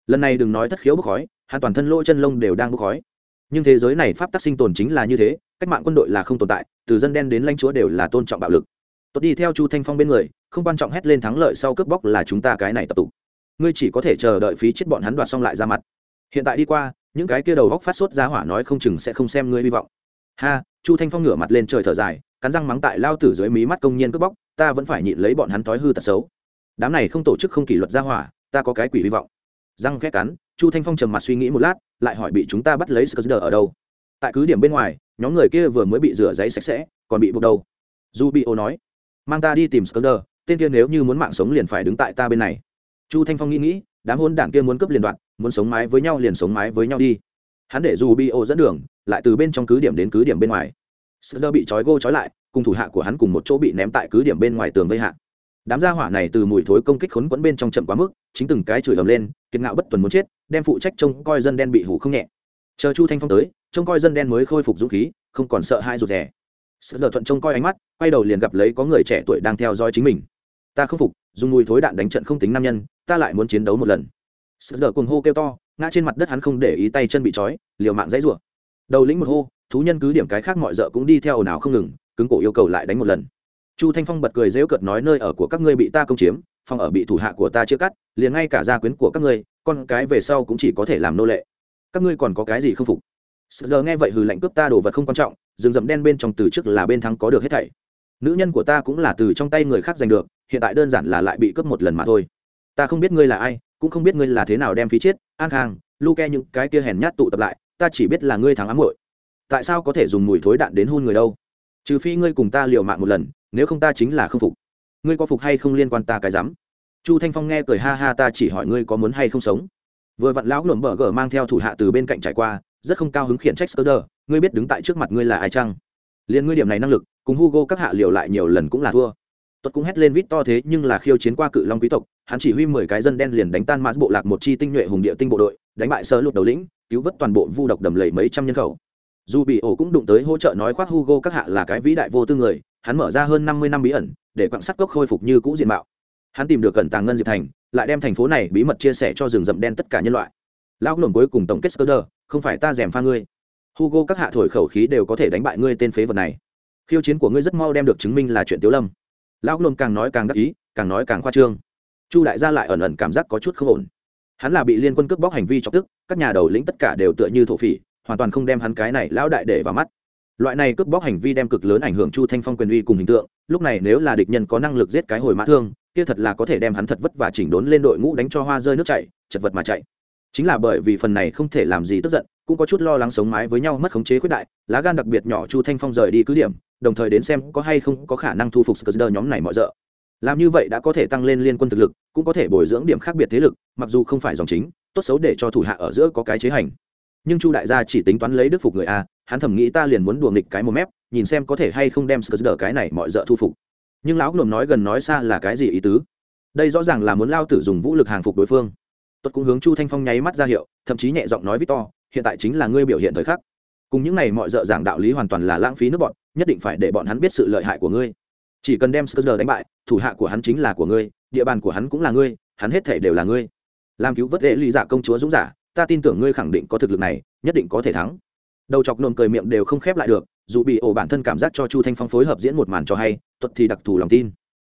Lần này đừng nói thất khiếu bốc khói, hắn toàn thân lỗ chân lông đều đang bốc khói. Nhưng thế giới này pháp tắc sinh tồn chính là như thế, cách mạng quân đội là không tồn tại, từ dân đen đến lãnh chúa đều là tôn trọng bạo lực. Tốt đi, theo chu thanh phong bên người, không quan trọng hét lên thắng lợi sau cướp bóc là chúng ta cái này tập tụ ngươi chỉ có thể chờ đợi phí chết bọn hắn đoạt xong lại ra mặt. Hiện tại đi qua, những cái kia đầu góc phát sốt ra hỏa nói không chừng sẽ không xem ngươi hy vọng ha, chu thanh phong ngửa mặt lên trời thở dài, cắn răng mắng tại lao tử dưới mí mắt công nhiên cướp bóc, ta vẫn phải nhịn lấy bọn hắn thói hư tật xấu. Đám này không tổ chức không kỷ luật ra hỏa, ta có cái quỷ hy vọng. Răng khét cắn, chu thanh phong trầm mặt suy nghĩ một lát, lại hỏi bị chúng ta bắt lấy sờ ở đâu? Tại cứ điểm bên ngoài, nhóm người kia vừa mới bị rửa giấy sạch sẽ, còn bị buộc đâu? Dù bị ô nói, mang ta đi tìm sờ tên kia nếu như muốn mạng sống liền phải đứng tại ta bên này. Chu thanh phong nghĩ nghĩ, đám hôn đảng kia muốn cướp liền đoạn, muốn sống mái với nhau liền sống mái với nhau đi. Hắn để dù bị ô dẫn đường lại từ bên trong cứ điểm đến cứ điểm bên ngoài. Sơ bị trói gô trói lại, cùng thủ hạ của hắn cùng một chỗ bị ném tại cứ điểm bên ngoài tường vây hạ. Đám gia hỏa này từ mùi thối công kích khốn quẫn bên trong chậm quá mức, chính từng cái chửi ầm lên, kiệt ngạo bất tuần muốn chết, đem phụ trách trông coi dân đen bị hủ không nhẹ. Chờ chu thanh phong tới, trông coi dân đen mới khôi phục dũng khí, không còn sợ hai rụt rè. Sợ lờ thuận trông coi ánh mắt, quay đầu liền gặp lấy có người trẻ tuổi đang theo dõi chính mình. Ta không phục, dùng mùi thối đạn đánh trận không tính nam nhân, ta lại muốn chiến đấu một lần. Sợ lờ cùng hô kêu to, ngã trên mặt đất hắn không để ý tay chân bị trói, liều mạng dãy rủa đầu lĩnh một hô, thú nhân cứ điểm cái khác mọi d cũng đi theo ồn ào không ngừng, cứng cổ yêu cầu lại đánh một lần. Chu thanh phong bật cười dễu cợt nói nơi ở của các ngươi bị ta công chiếm, phòng ở bị thủ hạ của ta chia cắt, liền ngay cả gia quyến của các ngươi, con cái về sau cũng chỉ có thể làm nô lệ. Các ngươi còn có cái gì không phục? Sợ nghe vậy hừ lạnh cướp ta đồ vật không quan trọng, rừng rậm đen bên trong từ trước là bên thắng có được hết thảy. Nữ nhân của ta cũng là từ trong tay người khác giành được, hiện tại đơn giản là lại bị cướp một lần mà thôi. Ta không biết ngươi là ai, cũng không biết ngươi là thế nào đem phí chết, an khang luke những cái kia hèn nhát tụ tập lại ta chỉ biết là ngươi thắng ám hội tại sao có thể dùng mùi thối đạn đến hôn người đâu? Trừ phi ngươi cùng ta liều mạng một lần, nếu không ta chính là không phục. Ngươi có phục hay không liên quan ta cái rắm? Chu thanh phong nghe cười ha ha ta chỉ hỏi ngươi có muốn hay không sống. Vừa vặn lão luẩm bờ gờ mang theo thủ hạ từ bên cạnh trải qua, rất không cao hứng khiển trách sơ ngươi biết đứng tại trước mặt ngươi là ai chăng? Liền ngươi điểm này năng lực, cùng hugo các hạ liều lại nhiều lần cũng là thua. Tuất cũng hét lên vít to thế nhưng là khiêu chiến qua cự long quý tộc, hắn chỉ huy mười cái dân đen liền đánh tan mã bộ lạc một chi tinh nhuệ hùng địa tinh bộ đội, đánh bại sơ lục đầu lĩnh cứu vớt toàn bộ vu độc đầm lầy mấy trăm nhân khẩu. Dù bị ổ cũng đụng tới hỗ trợ nói khoác hugo các hạ là cái vĩ đại vô tư người, hắn mở ra hơn năm mươi năm bí ẩn, để quặng sắt cốc khôi phục như cũ diện mạo. Hắn tìm được cẩn tàng ngân diệp thành, lại đem thành phố này bí mật chia sẻ cho rừng rậm đen tất cả nhân loại. Lão lồn cuối cùng tổng kết sơ đơ không phải ta dèm pha ngươi. Hugo các hạ thổi khẩu khí đều có thể đánh bại ngươi tên phế vật này. Khiêu chiến của ngươi rất mau đem được chứng minh là chuyện tiếu lâm. Lão lồn càng nói càng đắc ý, càng nói càng khoa trương. Chu đại gia lại ẩn ẩn cảm giác có chút không ổn hắn là bị liên quân cướp bóc hành vi chọc tức, các nhà đầu lĩnh tất cả đều tựa như thổ phỉ, hoàn toàn không đem hắn cái này lão đại để vào mắt. Loại này cướp bóc hành vi đem cực lớn ảnh hưởng chu thanh phong quyền uy cùng hình tượng, lúc này nếu là địch nhân có năng lực giết cái hồi mã thương, kia thật là có thể đem hắn thật vất và chỉnh đốn lên đội ngũ đánh cho hoa rơi nước chảy, chật vật mà chạy. Chính là bởi vì phần này không thể làm gì tức giận, cũng có chút lo lắng sống mái với nhau mất khống chế khuyết đại, lá gan đặc biệt nhỏ chu thanh phong rời đi cứ điểm, đồng thời đến xem có hay không có khả năng thu phục sờ nhóm này mọi rợ làm như vậy đã có thể tăng lên liên quân thực lực, cũng có thể bồi dưỡng điểm khác biệt thế lực, mặc dù không phải dòng chính, tốt xấu để cho thủ hạ ở giữa có cái chế hành. Nhưng chu đại gia chỉ tính toán lấy đức phục người a, hắn thầm nghĩ ta liền muốn đùa nghịch cái một mép, nhìn xem có thể hay không đem sờ cái này mọi d thu phục. Nhưng lão lồm nói gần nói xa là cái gì ý tứ? Đây rõ ràng là muốn lao tử dùng vũ lực hàng phục đối phương. Tuất cũng hướng chu thanh phong nháy mắt ra hiệu, thậm chí nhẹ giọng nói victor hiện tại chính là ngươi biểu hiện thời khắc. Cùng những này mọi d ợ giảng đạo lý hoàn toàn là lãng phí nước bọn, nhất định phải để bọn hắn biết sự lợi hại của ngươi. Chỉ cần đem sờ đánh bại thủ hạ của hắn chính là của ngươi, địa bàn của hắn cũng là ngươi, hắn hết thể đều là ngươi. Làm cứu vớt lễ lý giả công chúa dũng giả, ta tin tưởng ngươi khẳng định có thực lực này, nhất định có thể thắng. Đầu chọc nồm cười miệng đều không khép lại được, dù bị ổ bản thân cảm giác cho chu thanh phong phối hợp diễn một màn cho hay thuật thì đặc thù lòng tin.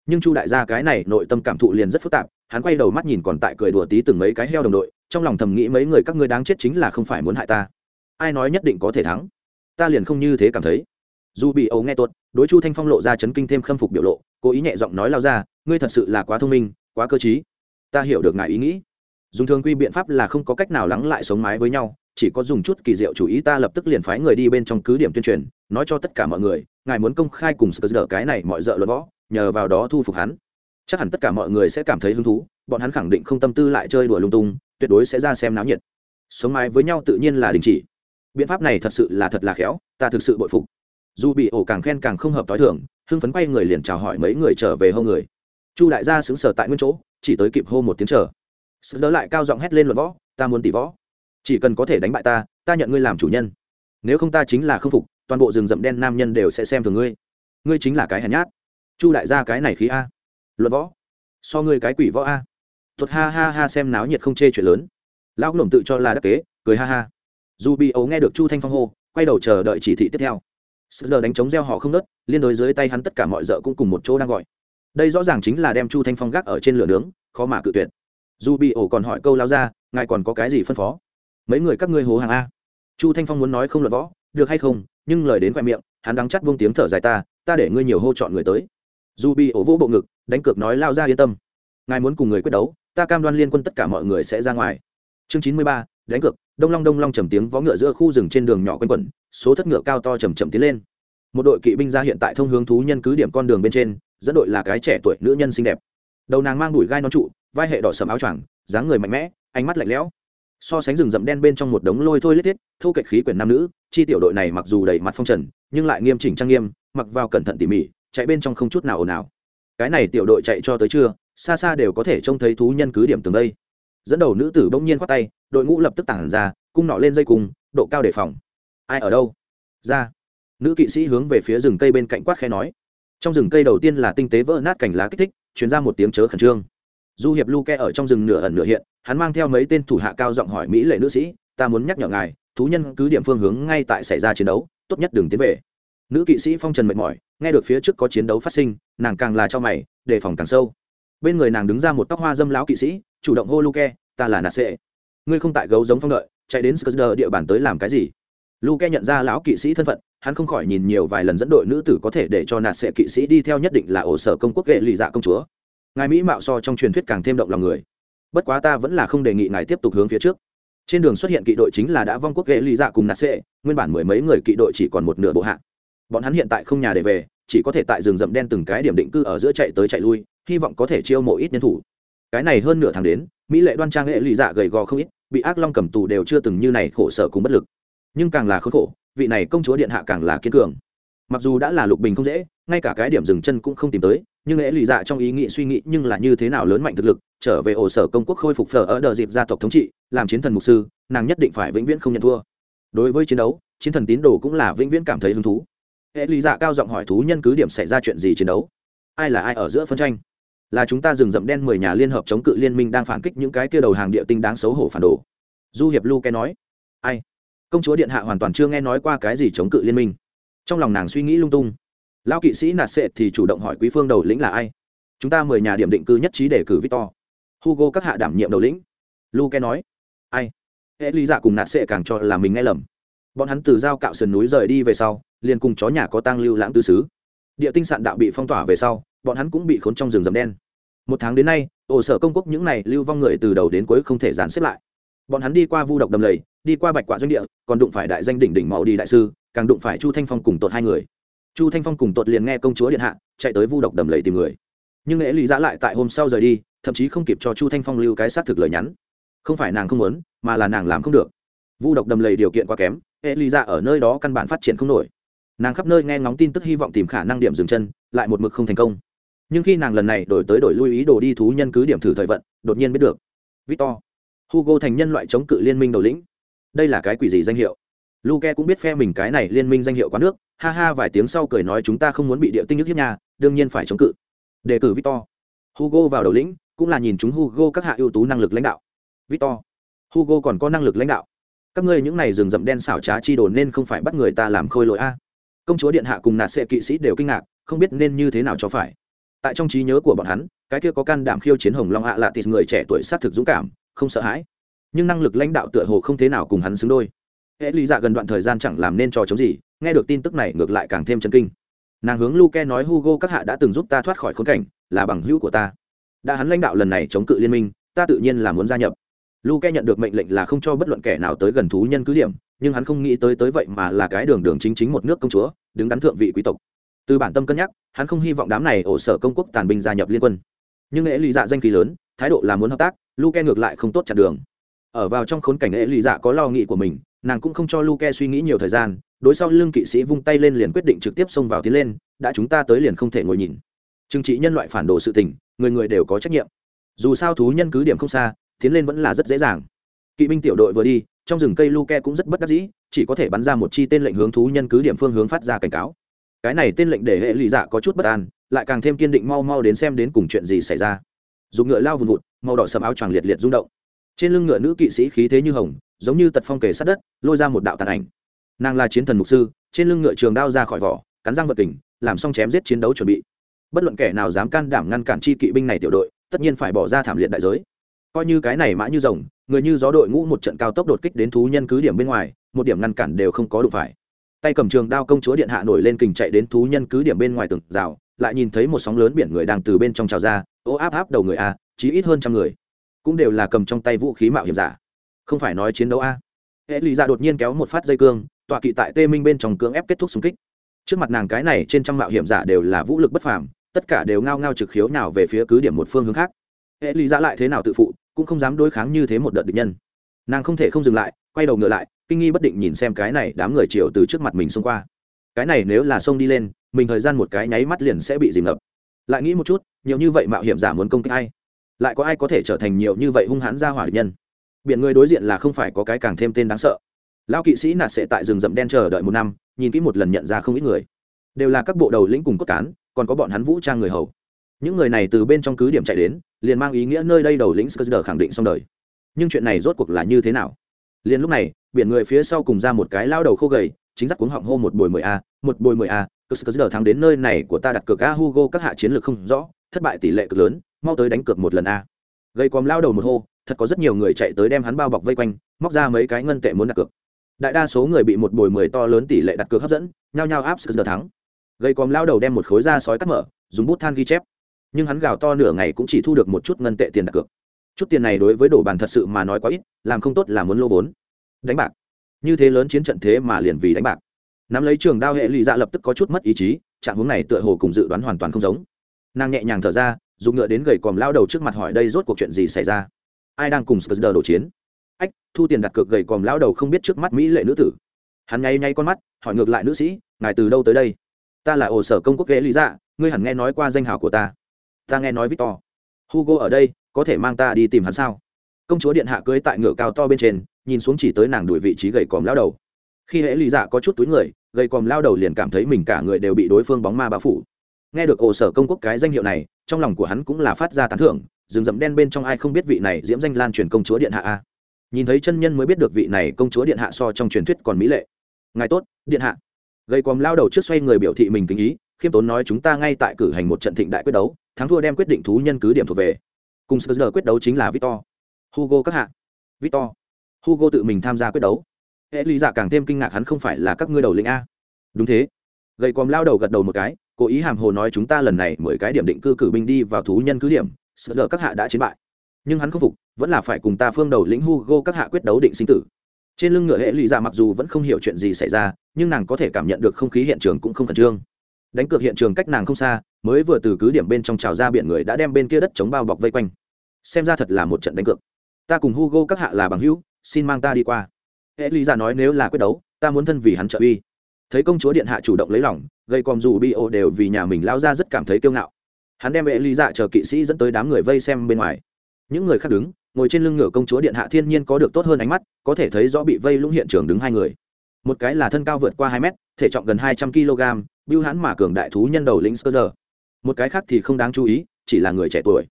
Nhưng chu đại gia cái này nội tâm cảm thụ liền rất phức tạp, hắn quay đầu mắt nhìn còn tại cười đùa tí từng mấy cái heo đồng đội, trong lòng thầm nghĩ mấy người các ngươi đáng chết chính là không phải muốn hại ta. Ai nói nhất định có thể thắng? Ta liền không như thế cảm thấy dù bị ấu nghe tuột, đối chu thanh phong lộ ra chấn kinh thêm khâm phục biểu lộ, cố ý nhẹ giọng nói lao ra, ngươi thật sự là quá thông minh, quá cơ t ta hiểu được ngài ý nghĩ. Dùng thường quy biện pháp là không có cách nào lắng lại sống mái với nhau, chỉ có dùng chút kỳ diệu chủ ý ta lập tức liền phái người đi bên trong cứ điểm tuyên truyền, nói cho tất cả mọi người, ngài muốn công khai cùng sờ đỡ cái này mọi d ợ luật võ, nhờ vào đó thu phục hắn. Chắc hẳn tất cả mọi người sẽ cảm thấy hứng thú, bọn hắn khẳng định không tâm tư lại chơi đùa lung tung, tuyệt đối sẽ ra xem náo nhiệt. Sống mái với nhau tự nhiên là đình chỉ. Biện pháp này thật sự là thật là khéo, ta thực sự bội phục dù bị ổ càng khen càng không hợp t h o i thưởng hưng phấn quay người liền chào hỏi mấy người trở về hô người. Chu đại gia xứng sở tại nguyên chỗ, chỉ tới kịp hô một tiếng chờ. Sự đỡ lại cao giọng hét lên luận võ, ta muốn tỷ võ. Chỉ cần có thể đánh bại ta ta nhận ngươi làm chủ nhân. Nếu không ta chính là k phục, toàn bộ rừng rậm đen nam nhân đều sẽ xem thường ngươi. Ngươi chính là cái hèn nhát. Chu đại gia cái này khí a. Luận võ? So ngươi cái quỷ võ a. Thuật ha ha ha xem náo nhiệt không chê chuyện lớn. Lão lồng tự cho là đắc kế, cười ha ha. Dù bị ấu nghe được chu thanh phong hô, quay đầu chờ đợi chỉ thị tiếp theo sự lờ đánh chống gieo họ không nớt, liên đối dưới tay hắn tất cả mọi d ợ cũng cùng một chỗ đang gọi. Đây rõ ràng chính là đem chu thanh phong gác ở trên lửa nướng, khó mà cự tuyệt. Dù bị ổ còn hỏi câu lao ra, ngài còn có cái gì phân phó? Mấy người các ngươi hố hàng a. Chu thanh phong muốn nói không luận võ, được hay không, nhưng lời đến khoe miệng, hắn đắng chắt buông tiếng thở dài ta ta để ngươi nhiều hô chọn người tới. Dù bị ổ vỗ bộ ngực, đánh cược nói lao ra yên tâm. Ngài muốn cùng người quyết đấu, ta cam đoan liên quân tất cả mọi người sẽ ra ngoài. Chương chín mươi ba đánh cược, đông long đông long trầm tiếng vó ngựa giữa khu rừng trên đường nhỏ quanh quẩn, số thất ngựa cao to chầm chậm tiến lên. Một đội kỵ binh ra hiện tại thông hướng thú nhân cứ điểm con đường bên trên, dẫn đội là cái trẻ tuổi nữ nhân xinh đẹp. Đầu nàng mang đùi gai nón trụ, vai hệ đỏ sầm áo choàng, dáng người mạnh mẽ, ánh mắt lạnh lẽo. So sánh rừng rậm đen bên trong một đống lôi thôi lết thiết thu kệch khí quyển nam nữ, chi tiểu đội này mặc dù đầy mặt phong trần, nhưng lại nghiêm chỉnh trang nghiêm, mặc vào cẩn thận tỉ mỉ, chạy bên trong không chút nào ồn ào. Cái này tiểu đội chạy cho tới trưa, xa xa đều có thể trông thấy thú nhân cứ điểm tường đây dẫn đầu nữ tử bỗng nhiên khoát tay, đội ngũ lập tức tản ra, cung nọ lên dây cùng độ cao đề phòng. Ai ở đâu? Ra. Nữ kỵ sĩ hướng về phía rừng cây bên cạnh quát khe nói. Trong rừng cây đầu tiên là tinh tế vỡ nát cành lá kích thích chuyển ra một tiếng chớ khẩn trương. Du hiệp lu ke ở trong rừng nửa ẩn nửa hiện, hắn mang theo mấy tên thủ hạ cao giọng hỏi mỹ lệ nữ sĩ, ta muốn nhắc nhở ngài, thú nhân cứ điểm phương hướng ngay tại xảy ra chiến đấu, tốt nhất đừng tiến về. Nữ kỵ sĩ phong trần mệt mỏi, nghe được phía trước có chiến đấu phát sinh, nàng càng là cho mày, đề phòng càng sâu. Bên người nàng đứng ra một tóc hoa dâm lão kỵ sĩ chủ động hô luke, ta là nạt sệ ngươi không tại gấu giống phong đợi, chạy đến skr địa bàn tới làm cái gì? Luke nhận ra lão kỵ sĩ thân phận, hắn không khỏi nhìn nhiều vài lần dẫn đội nữ tử có thể để cho nạt sệ kỵ sĩ đi theo nhất định là ổ sở công quốc ghệ lì dạ công chúa. Ngài mỹ mạo so trong truyền thuyết càng thêm động lòng người. Bất quá ta vẫn là không đề nghị ngài tiếp tục hướng phía trước. Trên đường xuất hiện kỵ đội chính là đã vong quốc ghệ lì dạ cùng nạt sệ nguyên bản mười mấy người kỵ đội chỉ còn một nửa bộ hạ. Bọn hắn hiện tại không nhà để về, chỉ có thể tại rừng rậm đen từng cái điểm định cư ở giữa chạy tới chạy lui, hy vọng có thể chiêu mộ ít nhân thủ cái này hơn nửa tháng đến, mỹ lệ đoan trang nghệ lụy dạ gầy gò không ít, bị ác long cầm tù đều chưa từng như này khổ sở cùng bất lực. Nhưng càng là khốn khổ, vị này công chúa điện hạ càng là kiên cường. Mặc dù đã là lục bình không dễ, ngay cả cái điểm dừng chân cũng không tìm tới, nhưng nghệ lụy dạ trong ý nghĩ suy nghĩ nhưng là như thế nào lớn mạnh thực lực, trở về ổ sở công quốc khôi phục phở ở đợt dịp gia tộc thống trị, làm chiến thần mục sư, nàng nhất định phải vĩnh viễn không nhận thua. Đối với chiến đấu, chiến thần tín đồ cũng là vĩnh viễn cảm thấy hứng thú. Hệ lý dạ cao giọng hỏi thú nhân cứ điểm xảy ra chuyện gì chiến đấu? Ai là ai ở giữa phân tranh? Là chúng ta dừng rậm đen mười nhà liên hợp chống cự liên minh đang phản kích những cái kia đầu hàng địa tinh đáng xấu hổ phản đồ. Du hiệp lu cái nói. Ai? Công chúa điện hạ hoàn toàn chưa nghe nói qua cái gì chống cự liên minh. Trong lòng nàng suy nghĩ lung tung. Lão kỵ sĩ nạt sệ thì chủ động hỏi quý phương đầu lĩnh là ai? Chúng ta mười nhà điểm định cư nhất trí để cử victor. Hugo các hạ đảm nhiệm đầu lĩnh. Lu nói. Ai? Hệ lý dạ cùng nạt sệ càng cho là mình nghe lầm. Bọn hắn từ giao cạo sườn núi rời đi về sau, liền cùng chó nhà có tang lưu lãng tư xứ. Địa tinh sạn đạo bị phong tỏa về sau bọn hắn cũng bị khốn trong rừng rậm đen. Một tháng đến nay, ổ sở công quốc những này lưu vong người từ đầu đến cuối không thể dàn xếp lại. Bọn hắn đi qua vu độc đầm lầy, đi qua bạch quạ doanh địa, còn đụng phải đại danh đỉnh đỉnh mạo đi đại sư, càng đụng phải chu thanh phong cùng tột hai người. Chu thanh phong cùng tột liền nghe công chúa điện hạ, chạy tới vu độc đầm lầy tìm người. Nhưng lễ lý giã lại tại hôm sau rời đi, thậm chí không kịp cho chu thanh phong lưu cái xác thực lời nhắn. Không phải nàng không muốn, mà là nàng làm không được. Vu độc đầm lầy điều kiện quá kém hệ lý dạ ở nơi đó căn bản phát triển không nổi. Nàng khắp nơi nghe ngóng tin tức hy vọng tìm khả năng điểm dừng chân, lại một mực không thành công nhưng khi nàng lần này đổi tới đổi lui ý đồ đi thú nhân cứ điểm thử thời vận, đột nhiên biết được. Victor. Hugo thành nhân loại chống cự liên minh đầu lĩnh. Đây là cái quỷ gì danh hiệu? Luke cũng biết phe mình cái này liên minh danh hiệu quá nước. Ha ha, vài tiếng sau cười nói chúng ta không muốn bị địa tinh nhức hiếp nhà, đương nhiên phải chống cự. Đề cử victor. Hugo vào đầu lĩnh, cũng là nhìn chúng hugo các hạ ưu tú năng lực lãnh đạo. Victor. Hugo còn có năng lực lãnh đạo. Các ngươi những này rừng rậm đen xảo trá chi đồn nên không phải bắt người ta làm khôi lỗi a. Công chúa điện hạ cùng nạt sệ kỵ sĩ đều kinh ngạc, không biết nên như thế nào cho phải tại trong trí nhớ của bọn hắn, cái kia có can đảm khiêu chiến hồng long hạ lạ tịt người trẻ tuổi sát thực dũng cảm, không sợ hãi. Nhưng năng lực lãnh đạo tựa hồ không thế nào cùng hắn xứng đôi. Hệ lý dạ gần đoạn thời gian chẳng làm nên trò chống gì, nghe được tin tức này ngược lại càng thêm chân kinh. Nàng hướng luke nói, hugo, các hạ đã từng giúp ta thoát khỏi khốn cảnh, là bằng hữu của ta. Đã hắn lãnh đạo lần này chống cự liên minh, ta tự nhiên là muốn gia nhập. Luke nhận được mệnh lệnh là không cho bất luận kẻ nào tới gần thú nhân cứ điểm, nhưng hắn không nghĩ tới tới vậy mà là cái đường đường chính chính một nước công chúa, đứng đắn thượng vị quý tộc từ bản tâm cân nhắc, hắn không hy vọng đám này ổ sở công quốc tàn binh gia nhập liên quân. Nhưng lễ lý dạ danh khí lớn, thái độ là muốn hợp tác, luke ngược lại không tốt chặn đường. Ở vào trong khốn cảnh lễ lý dạ có lo nghĩ của mình, nàng cũng không cho luke suy nghĩ nhiều thời gian, đối sau lưng kỵ sĩ vung tay lên liền quyết định trực tiếp xông vào tiến lên, đã chúng ta tới liền không thể ngồi nhìn. Trừng trị nhân loại phản đồ sự tình, người người đều có trách nhiệm. Dù sao thú nhân cứ điểm không xa, tiến lên vẫn là rất dễ dàng. Kỵ binh tiểu đội vừa đi, trong rừng cây luke cũng rất bất đắc dĩ, chỉ có thể bắn ra một chi tên lệnh hướng thú nhân cứ điểm phương hướng phát ra cảnh cáo cái này tên lệnh để hệ lụy dạ có chút bất an, lại càng thêm kiên định mau mau đến xem đến cùng chuyện gì xảy ra. Dùng ngựa lao vùn vụt, màu đỏ sầm áo choàng liệt liệt rung động. Trên lưng ngựa nữ kỵ sĩ khí thế như hồng, giống như tật phong kề sát đất, lôi ra một đạo tàn ảnh. Nàng là chiến thần mục sư, trên lưng ngựa trường đao ra khỏi vỏ, cắn răng vật kình, làm xong chém giết chiến đấu chuẩn bị. Bất luận kẻ nào dám can đảm ngăn cản chi kỵ binh này tiểu đội, tất nhiên phải bỏ ra thảm liệt đại giới. Coi như cái này mã như rồng, người như gió đội ngũ một trận cao tốc đột kích đến thú nhân cứ điểm bên ngoài, một điểm ngăn cản đều không có đủ phải tay cầm trường đao công chúa điện hạ nổi lên kình chạy đến thú nhân cứ điểm bên ngoài tường rào, lại nhìn thấy một sóng lớn biển người đang từ bên trong trào ra, ô áp áp đầu người a, chí ít hơn trăm người, cũng đều là cầm trong tay vũ khí mạo hiểm giả. Không phải nói chiến đấu a. Hệ lụy ra đột nhiên kéo một phát dây cương, tọa kỵ tại tê minh bên trong cưỡng ép kết thúc xung kích. Trước mặt nàng cái này trên trăm mạo hiểm giả đều là vũ lực bất phàm, tất cả đều ngao ngao trực khiếu nào về phía cứ điểm một phương hướng khác. Hệ lý ra lại thế nào tự phụ, cũng không dám đối kháng như thế một đợt địch nhân nàng không thể không dừng lại, quay đầu ngựa lại, kinh nghi bất định nhìn xem cái này đám người chiều từ trước mặt mình xông qua. Cái này nếu là sông đi lên, mình thời gian một cái nháy mắt liền sẽ bị dìm ngập. Lại nghĩ một chút, nhiều như vậy mạo hiểm giả muốn công kích ai? Lại có ai có thể trở thành nhiều như vậy hung hãn ra hỏa địch nhân? Biển người đối diện là không phải có cái càng thêm tên đáng sợ. Lão kỵ sĩ nạt sẽ tại rừng rậm đen chờ đợi một năm, nhìn kỹ một lần nhận ra không ít người. Đều là các bộ đầu lĩnh cùng cốt cán, còn có bọn hắn vũ trang người hầu. Những người này từ bên trong cứ điểm chạy đến, liền mang ý nghĩa nơi đây đầu lĩnh skr khẳng định xong đời nhưng chuyện này rốt cuộc là như thế nào? Liền lúc này, biển người phía sau cùng ra một cái lao đầu khô gầy, chính giác cuống họng hô một bồi mười a, một bồi mười a skr thắng đến nơi này của ta đặt cược a, hugo, các hạ chiến lược không rõ, thất bại tỷ lệ cực lớn, mau tới đánh cược một lần a. Gây còm lao đầu một hô, thật có rất nhiều người chạy tới đem hắn bao bọc vây quanh, móc ra mấy cái ngân tệ muốn đặt cược. Đại đa số người bị một bồi mười to lớn tỷ lệ đặt cược hấp dẫn, nhao nhao áp skr thắng. Gây còm lao đầu đem một khối da sói cắt mở, dùng bút than ghi chép. Nhưng hắn gào to nửa ngày cũng chỉ thu được một chút ngân tệ tiền đặt cược chút tiền này đối với đổ bàn thật sự mà nói quá ít, làm không tốt là muốn lô vốn. Đánh bạc. Như thế lớn chiến trận thế mà liền vì đánh bạc. Nắm lấy trường đao hệ lụy dạ lập tức có chút mất ý chí, trạng hướng này tựa hồ cùng dự đoán hoàn toàn không giống. Nàng nhẹ nhàng thở ra, dùng ngựa đến gầy còm lao đầu trước mặt hỏi đây rốt cuộc chuyện gì xảy ra? Ai đang cùng sờ đổ chiến? Ách, thu tiền đặt cược gầy còm lao đầu không biết trước mắt mỹ lệ nữ tử. Hắn nháy nháy con mắt, hỏi ngược lại nữ sĩ, ngài từ đâu tới đây? Ta là ổ sở công quốc ghế lý dạ ngươi hẳn nghe nói qua danh hào của ta. Ta nghe nói victor. Hugo ở đây có thể mang ta đi tìm hắn sao? Công chúa điện hạ cưới tại ngựa cao to bên trên, nhìn xuống chỉ tới nàng đuổi vị trí gầy còm lao đầu. Khi hễ lý dạ có chút túi người, gầy còm lao đầu liền cảm thấy mình cả người đều bị đối phương bóng ma bao phủ. Nghe được ổ sở công quốc cái danh hiệu này, trong lòng của hắn cũng là phát ra tán thưởng, rừng rậm đen bên trong ai không biết vị này diễm danh lan truyền công chúa điện hạ a. Nhìn thấy chân nhân mới biết được vị này công chúa điện hạ so trong truyền thuyết còn mỹ lệ. Ngài tốt, điện hạ. Gầy còm lao đầu trước xoay người biểu thị mình kính ý, khiêm tốn nói chúng ta ngay tại cử hành một trận thịnh đại quyết đấu, thắng thua đem quyết định thú nhân cứ điểm thuộc về cùng sờ quyết đấu chính là victor. Hugo các hạ. Victor. Hugo tự mình tham gia quyết đấu. Hệ lý giả càng thêm kinh ngạc hắn không phải là các ngươi đầu lĩnh a. Đúng thế. Gầy còm lao đầu gật đầu một cái, cố ý hàm hồ nói chúng ta lần này mười cái điểm định cư cử binh đi vào thú nhân cứ điểm sợ các hạ đã chiến bại. Nhưng hắn không phục, vẫn là phải cùng ta phương đầu lĩnh hugo các hạ quyết đấu định sinh tử. Trên lưng ngựa hệ lụy ra mặc dù vẫn không hiểu chuyện gì xảy ra, nhưng nàng có thể cảm nhận được không khí hiện trường cũng không khẩn trương đánh cược hiện trường cách nàng không xa, mới vừa từ cứ điểm bên trong trào ra biển người đã đem bên kia đất chống bao bọc vây quanh. Xem ra thật là một trận đánh cược. Ta cùng hugo các hạ là bằng hữu, xin mang ta đi qua. Hệ lý nói nếu là quyết đấu, ta muốn thân vì hắn trợ uy. Thấy công chúa điện hạ chủ động lấy lòng, gây com dù bị ổ đều vì nhà mình lao ra rất cảm thấy kiêu ngạo. Hắn đem hệ lý chờ kỵ sĩ dẫn tới đám người vây xem bên ngoài. Những người khác đứng, ngồi trên lưng ngựa công chúa điện hạ thiên nhiên có được tốt hơn ánh mắt, có thể thấy rõ bị vây lũng hiện trường đứng hai người. Một cái là thân cao vượt qua hai mét, thể trọng gần hai trăm kg bưu hãn mà cường đại thú nhân đầu lĩnh sơ một cái khác thì không đáng chú ý, chỉ là người trẻ tuổi.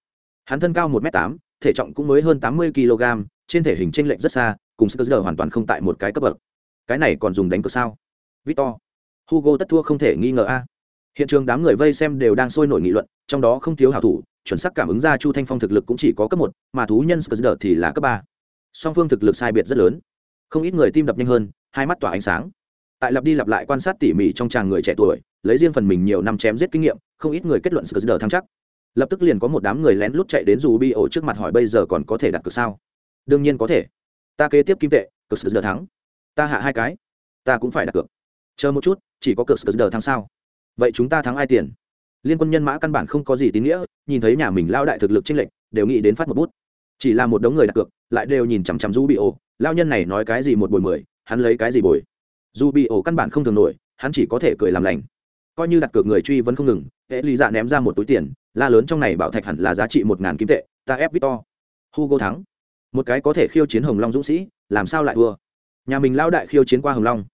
Hắn thân cao một m tám, thể trọng cũng mới hơn tám mươi kg, trên thể hình t r ê n lệch rất xa, cùng sơ hoàn toàn không tại một cái cấp bậc. Cái này còn dùng đánh cược sao? Victor. Hugo tất thua không thể nghi ngờ a. Hiện trường đám người vây xem đều đang sôi nổi nghị luận, trong đó không thiếu hảo thủ, chuẩn xác cảm ứng ra chu thanh phong thực lực cũng chỉ có cấp một, mà thú nhân sờ thì là cấp ba. Song phương thực lực sai biệt rất lớn. Không ít người tim đập nhanh hơn, hai mắt tỏa ánh sáng tại lặp đi lặp lại quan sát tỉ mỉ trong tràng người trẻ tuổi, lấy riêng phần mình nhiều năm chém giết kinh nghiệm, không ít người kết luận sự đờ thăng chắc. Lập tức liền có một đám người lén lút chạy đến dù bi ổ trước mặt hỏi bây giờ còn có thể đặt cược sao? Đương nhiên có thể. Ta kế tiếp kim tệ cực sự đờ thắng. Ta hạ hai cái, ta cũng phải đặt cược. Chờ một chút, chỉ có cực sự đờ thắng sao? Vậy chúng ta thắng ai tiền? Liên quân nhân mã căn bản không có gì tín nghĩa, nhìn thấy nhà mình lao đại thực lực tranh lệch, đều nghĩ đến phát một bút. Chỉ là một đống người đặt cược, lại đều nhìn chằm chằm du bị ổ lao nhân này nói cái gì một bồi mười, hắn lấy cái gì bồi? Dù bị ổ căn bản không thường nổi, hắn chỉ có thể cười làm lành. Coi như đặt cược người truy vẫn không ngừng, hệ lý dạ ném ra một túi tiền, la lớn trong này bảo thạch hẳn là giá trị một ngàn kim tệ, ta ép victor. Hugo thắng. Một cái có thể khiêu chiến hồng long dũng sĩ, làm sao lại thua? Nhà mình lao đại khiêu chiến qua hồng long.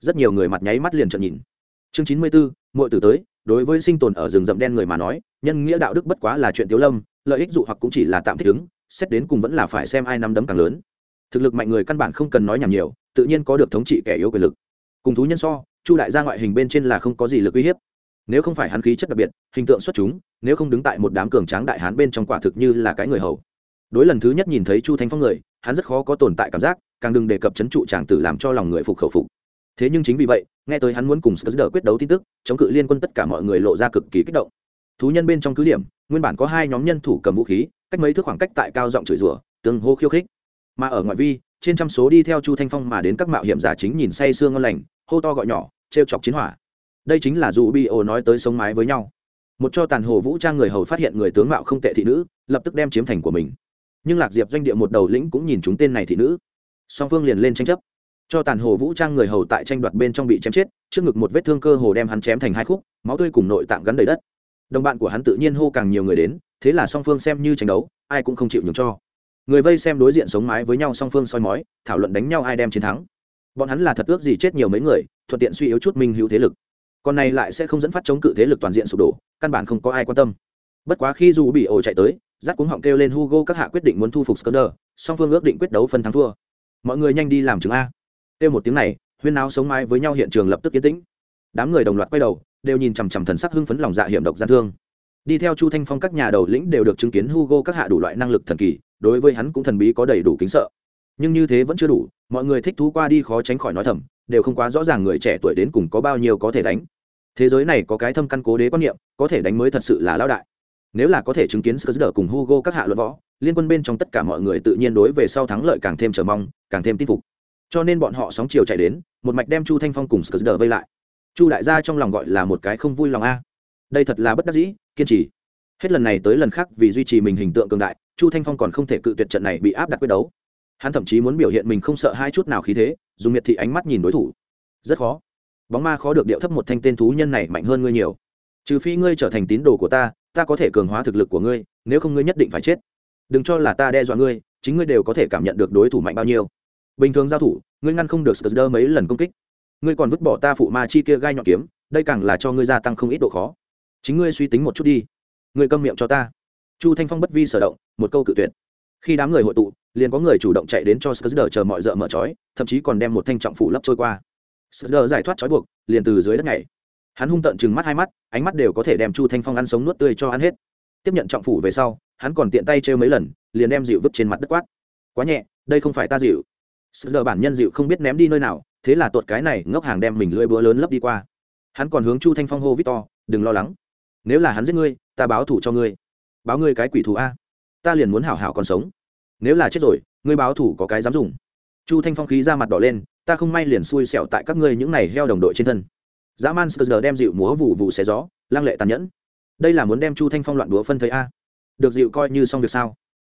Rất nhiều người mặt nháy mắt liền trợn nhìn. Chương chín mươi bốn muội tử tới, đối với sinh tồn ở rừng rậm đen người mà nói, nhân nghĩa đạo đức bất quá là chuyện tiếu lâm, lợi ích dụ hoặc cũng chỉ là tạm thích ứng, xét đến cùng vẫn là phải xem ai nắm đấm càng lớn. Thực lực mạnh người căn bản không cần nói nhảm nhiều, tự nhiên có được thống trị kẻ yếu quyền lực cùng thú nhân so, chu đại gia ngoại hình bên trên là không có gì lực uy hiếp. Nếu không phải hắn khí chất đặc biệt, hình tượng xuất chúng, nếu không đứng tại một đám cường tráng đại hán bên trong quả thực như là cái người hầu. Đối lần thứ nhất nhìn thấy chu thanh phong người, hắn rất khó có tồn tại cảm giác, càng đừng đề cập c h ấ n trụ tràng tử làm cho lòng người phục khẩu phục. Thế nhưng chính vì vậy, nghe tới hắn muốn cùng sờ quyết đấu tin tức, chống cự liên quân tất cả mọi người lộ ra cực kỳ kích động. Thú nhân bên trong cứ điểm, nguyên bản có hai nhóm nhân thủ cầm vũ khí, cách mấy thước khoảng cách tại cao giọng chửi rủa, tương hô khiêu khích. Mà ở ngoại vi, trên trăm số đi theo chu thanh phong mà đến các mạo hiểm giả chính nhìn say sương ngon lành hô to gọi nhỏ t chọc chiến hỏa. Đây chính là dù bi ồ nói tới sống mái với nhau. Một cho tàn hồ vũ trang người hầu phát hiện người tướng mạo không tệ thị nữ, lập tức đem chiếm thành của mình. Nhưng lạc diệp doanh địa một đầu lĩnh cũng nhìn chúng tên này thị nữ. Song phương liền lên tranh chấp. Cho tàn hồ vũ trang người hầu tại tranh đoạt bên trong bị chém chết, trước ngực một vết thương cơ hồ đem hắn chém thành hai khúc, máu tươi cùng nội tạng gắn đầy đất. Đồng bạn của hắn tự nhiên hô càng nhiều người đến, thế là song phương xem như tranh đấu, ai cũng không chịu nhường cho. Người vây xem đối diện sống mái với nhau song phương soi mói, thảo luận đánh nhau ai đem chiến thắng bọn hắn là thật ước gì chết nhiều mấy người, thuận tiện suy yếu chút minh hữu thế lực. Còn này lại sẽ không dẫn phát chống cự thế lực toàn diện sụp đổ, căn bản không có ai quan tâm. Bất quá khi dù bị ổ chạy tới rát cuống họng kêu lên hugo các hạ quyết định muốn thu phục scơ song phương ước định quyết đấu phân thắng thua. Mọi người nhanh đi làm chứng a. Kêu một tiếng này, huyên náo sống mái với nhau hiện trường lập tức yên tĩnh. Đám người đồng loạt quay đầu, đều nhìn chằm chằm thần sắc hưng phấn lòng dạ hiểm độc gian thương. Đi theo chu thanh phong các nhà đầu lĩnh đều được chứng kiến hugo các hạ đủ loại năng lực thần kỳ, đối với hắn cũng thần bí có đầy đủ kính sợ. Nhưng như thế vẫn chưa đủ mọi người thích thú qua đi khó tránh khỏi nói thầm đều không quá rõ ràng người trẻ tuổi đến cùng có bao nhiêu có thể đánh thế giới này có cái thâm căn cố đế quan niệm có thể đánh mới thật sự là lão đại nếu là có thể chứng kiến Skr cùng Hugo các hạ luận võ, liên quân bên trong tất cả mọi người tự nhiên đối về sau thắng lợi càng thêm chờ mong, càng thêm tin phục. Cho nên bọn họ sóng chiều chạy đến, một mạch đem Chu Thanh Phong cùng Skr vây lại. Chu đại gia trong lòng gọi là một cái không vui lòng a. Đây thật là bất đắc dĩ, kiên trì. Hết lần này tới lần khác vì duy trì mình hình tượng cường đại, Chu Thanh Phong còn không thể cự tuyệt trận này bị áp đặt quyết đấu. Hắn thậm chí muốn biểu hiện mình không sợ hai chút nào khí thế, dùng miệt thị ánh mắt nhìn đối thủ. Rất khó. Bóng ma khó được điệu thấp một thanh tên thú nhân này mạnh hơn ngươi nhiều. Trừ phi ngươi trở thành tín đồ của ta ta có thể cường hóa thực lực của ngươi nếu không ngươi nhất định phải chết. Đừng cho là ta đe dọa ngươi chính ngươi đều có thể cảm nhận được đối thủ mạnh bao nhiêu. Bình thường giao thủ ngươi ngăn không được sờ mấy lần công kích. Ngươi còn vứt bỏ ta phụ ma chi kia gai nhọn kiếm đây càng là cho ngươi gia tăng không ít độ khó. Chính ngươi suy tính một chút đi. Ngươi câm miệng cho ta. Chu thanh phong bất vi sở động một câu cự tuyệt khi đám người hội tụ liền có người chủ động chạy đến cho sờ chờ mọi d ợ mở trói thậm chí còn đem một thanh trọng phủ lấp trôi qua. Sờ giải thoát trói buộc liền từ dưới đất này hắn hung tận chừng mắt hai mắt ánh mắt đều có thể đem chu thanh phong ăn sống nuốt tươi cho ăn hết. Tiếp nhận trọng phủ về sau hắn còn tiện tay trêu mấy lần liền đem dịu vứt trên mặt đất quát. Quá nhẹ đây không phải ta dịu. Sờ bản nhân dịu không biết ném đi nơi nào thế là tuột cái này ngốc hàng đem mình lưỡi búa lớn lấp đi qua. Hắn còn hướng chu thanh phong hô vít to, đừng lo lắng. Nếu là hắn giết ngươi ta báo thủ cho ngươi. Báo ngươi cái quỷ thù a ta liền muốn hảo hảo còn sống. Nếu là chết rồi, ngươi báo thủ có cái dám dùng. Chu thanh phong khí ra mặt đỏ lên, ta không may liền xui xẻo tại các ngươi những này heo đồng đội trên thân. Dã man sờ đem dịu múa vụ vụ xé gió, lăng lệ tàn nhẫn. Đây là muốn đem chu thanh phong loạn đúa phân thấy a. Được dịu coi như xong việc sao?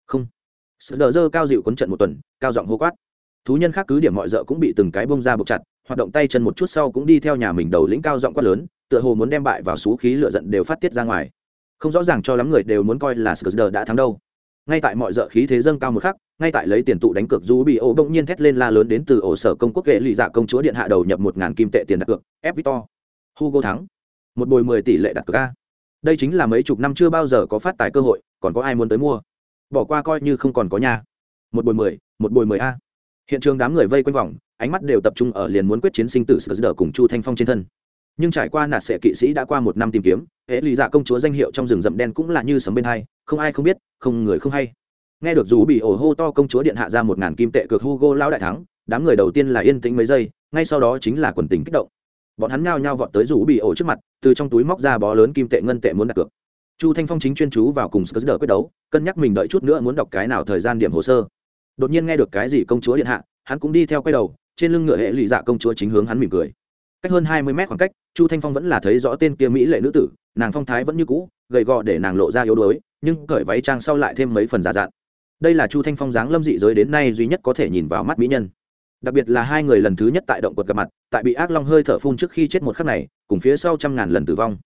Không. Sờ dơ cao dịu quấn trận một tuần, cao giọng hô quát. Thú nhân khác cứ điểm mọi d cũng bị từng cái bông ra buộc chặt, hoạt động tay chân một chút sau cũng đi theo nhà mình đầu lĩnh cao giọng quát lớn, tựa hồ muốn đem bại vào xú khí lựa giận đều phát tiết ra ngoài. Không rõ ràng cho lắm người đều muốn coi là sờ đã thắng đâu ngay tại mọi dợ khí thế dâng cao một khắc, ngay tại lấy tiền tụ đánh cược du bị ô bỗng nhiên thét lên la lớn đến từ ổ sở công quốc nghệ lụy dạ công chúa điện hạ đầu nhập một ngàn kim tệ tiền đặt cược, ép victor. Hugo thắng. Một bồi mười tỷ lệ đặt cược a. Đây chính là mấy chục năm chưa bao giờ có phát tài cơ hội, còn có ai muốn tới mua? Bỏ qua coi như không còn có nhà. Một bồi mười, một bồi mười a. Hiện trường đám người vây quanh vòng, ánh mắt đều tập trung ở liền muốn quyết chiến sinh tử sờ cùng chu thanh phong trên thân nhưng trải qua nạt sệ kỵ sĩ đã qua một năm tìm kiếm, hệ lụy dạ công chúa danh hiệu trong rừng rậm đen cũng là như sấm bên hai, không ai không biết, không người không hay. Nghe được dù bị ổ hô to công chúa điện hạ ra một ngàn kim tệ cược hugo lao đại thắng, đám người đầu tiên là yên tĩnh mấy giây, ngay sau đó chính là quần tình kích động. Bọn hắn nhao nhao vọt tới rủ bị ổ trước mặt, từ trong túi móc ra bó lớn kim tệ ngân tệ muốn đặt cược. Chu thanh phong chính chuyên chú vào cùng sờ quyết đấu, cân nhắc mình đợi chút nữa muốn đọc cái nào thời gian điểm hồ sơ. Đột nhiên nghe được cái gì công chúa điện hạ, hắn cũng đi theo quay đầu, trên lưng ngựa hệ lụy dạ công chúa chính hướng hắn mỉm cười. Cách hơn hai mươi mét khoảng cách chu thanh phong vẫn là thấy rõ tên kia mỹ lệ nữ tử, nàng phong thái vẫn như cũ, gầy gò để nàng lộ ra yếu đuối, nhưng cởi váy trang sau lại thêm mấy phần giả dạn đây là chu thanh phong dáng lâm dị giới đến nay duy nhất có thể nhìn vào mắt mỹ nhân. Đặc biệt là hai người lần thứ nhất tại động quật gặp mặt, tại bị ác long hơi thở phun trước khi chết một khắc này, cùng phía sau trăm ngàn lần tử vong.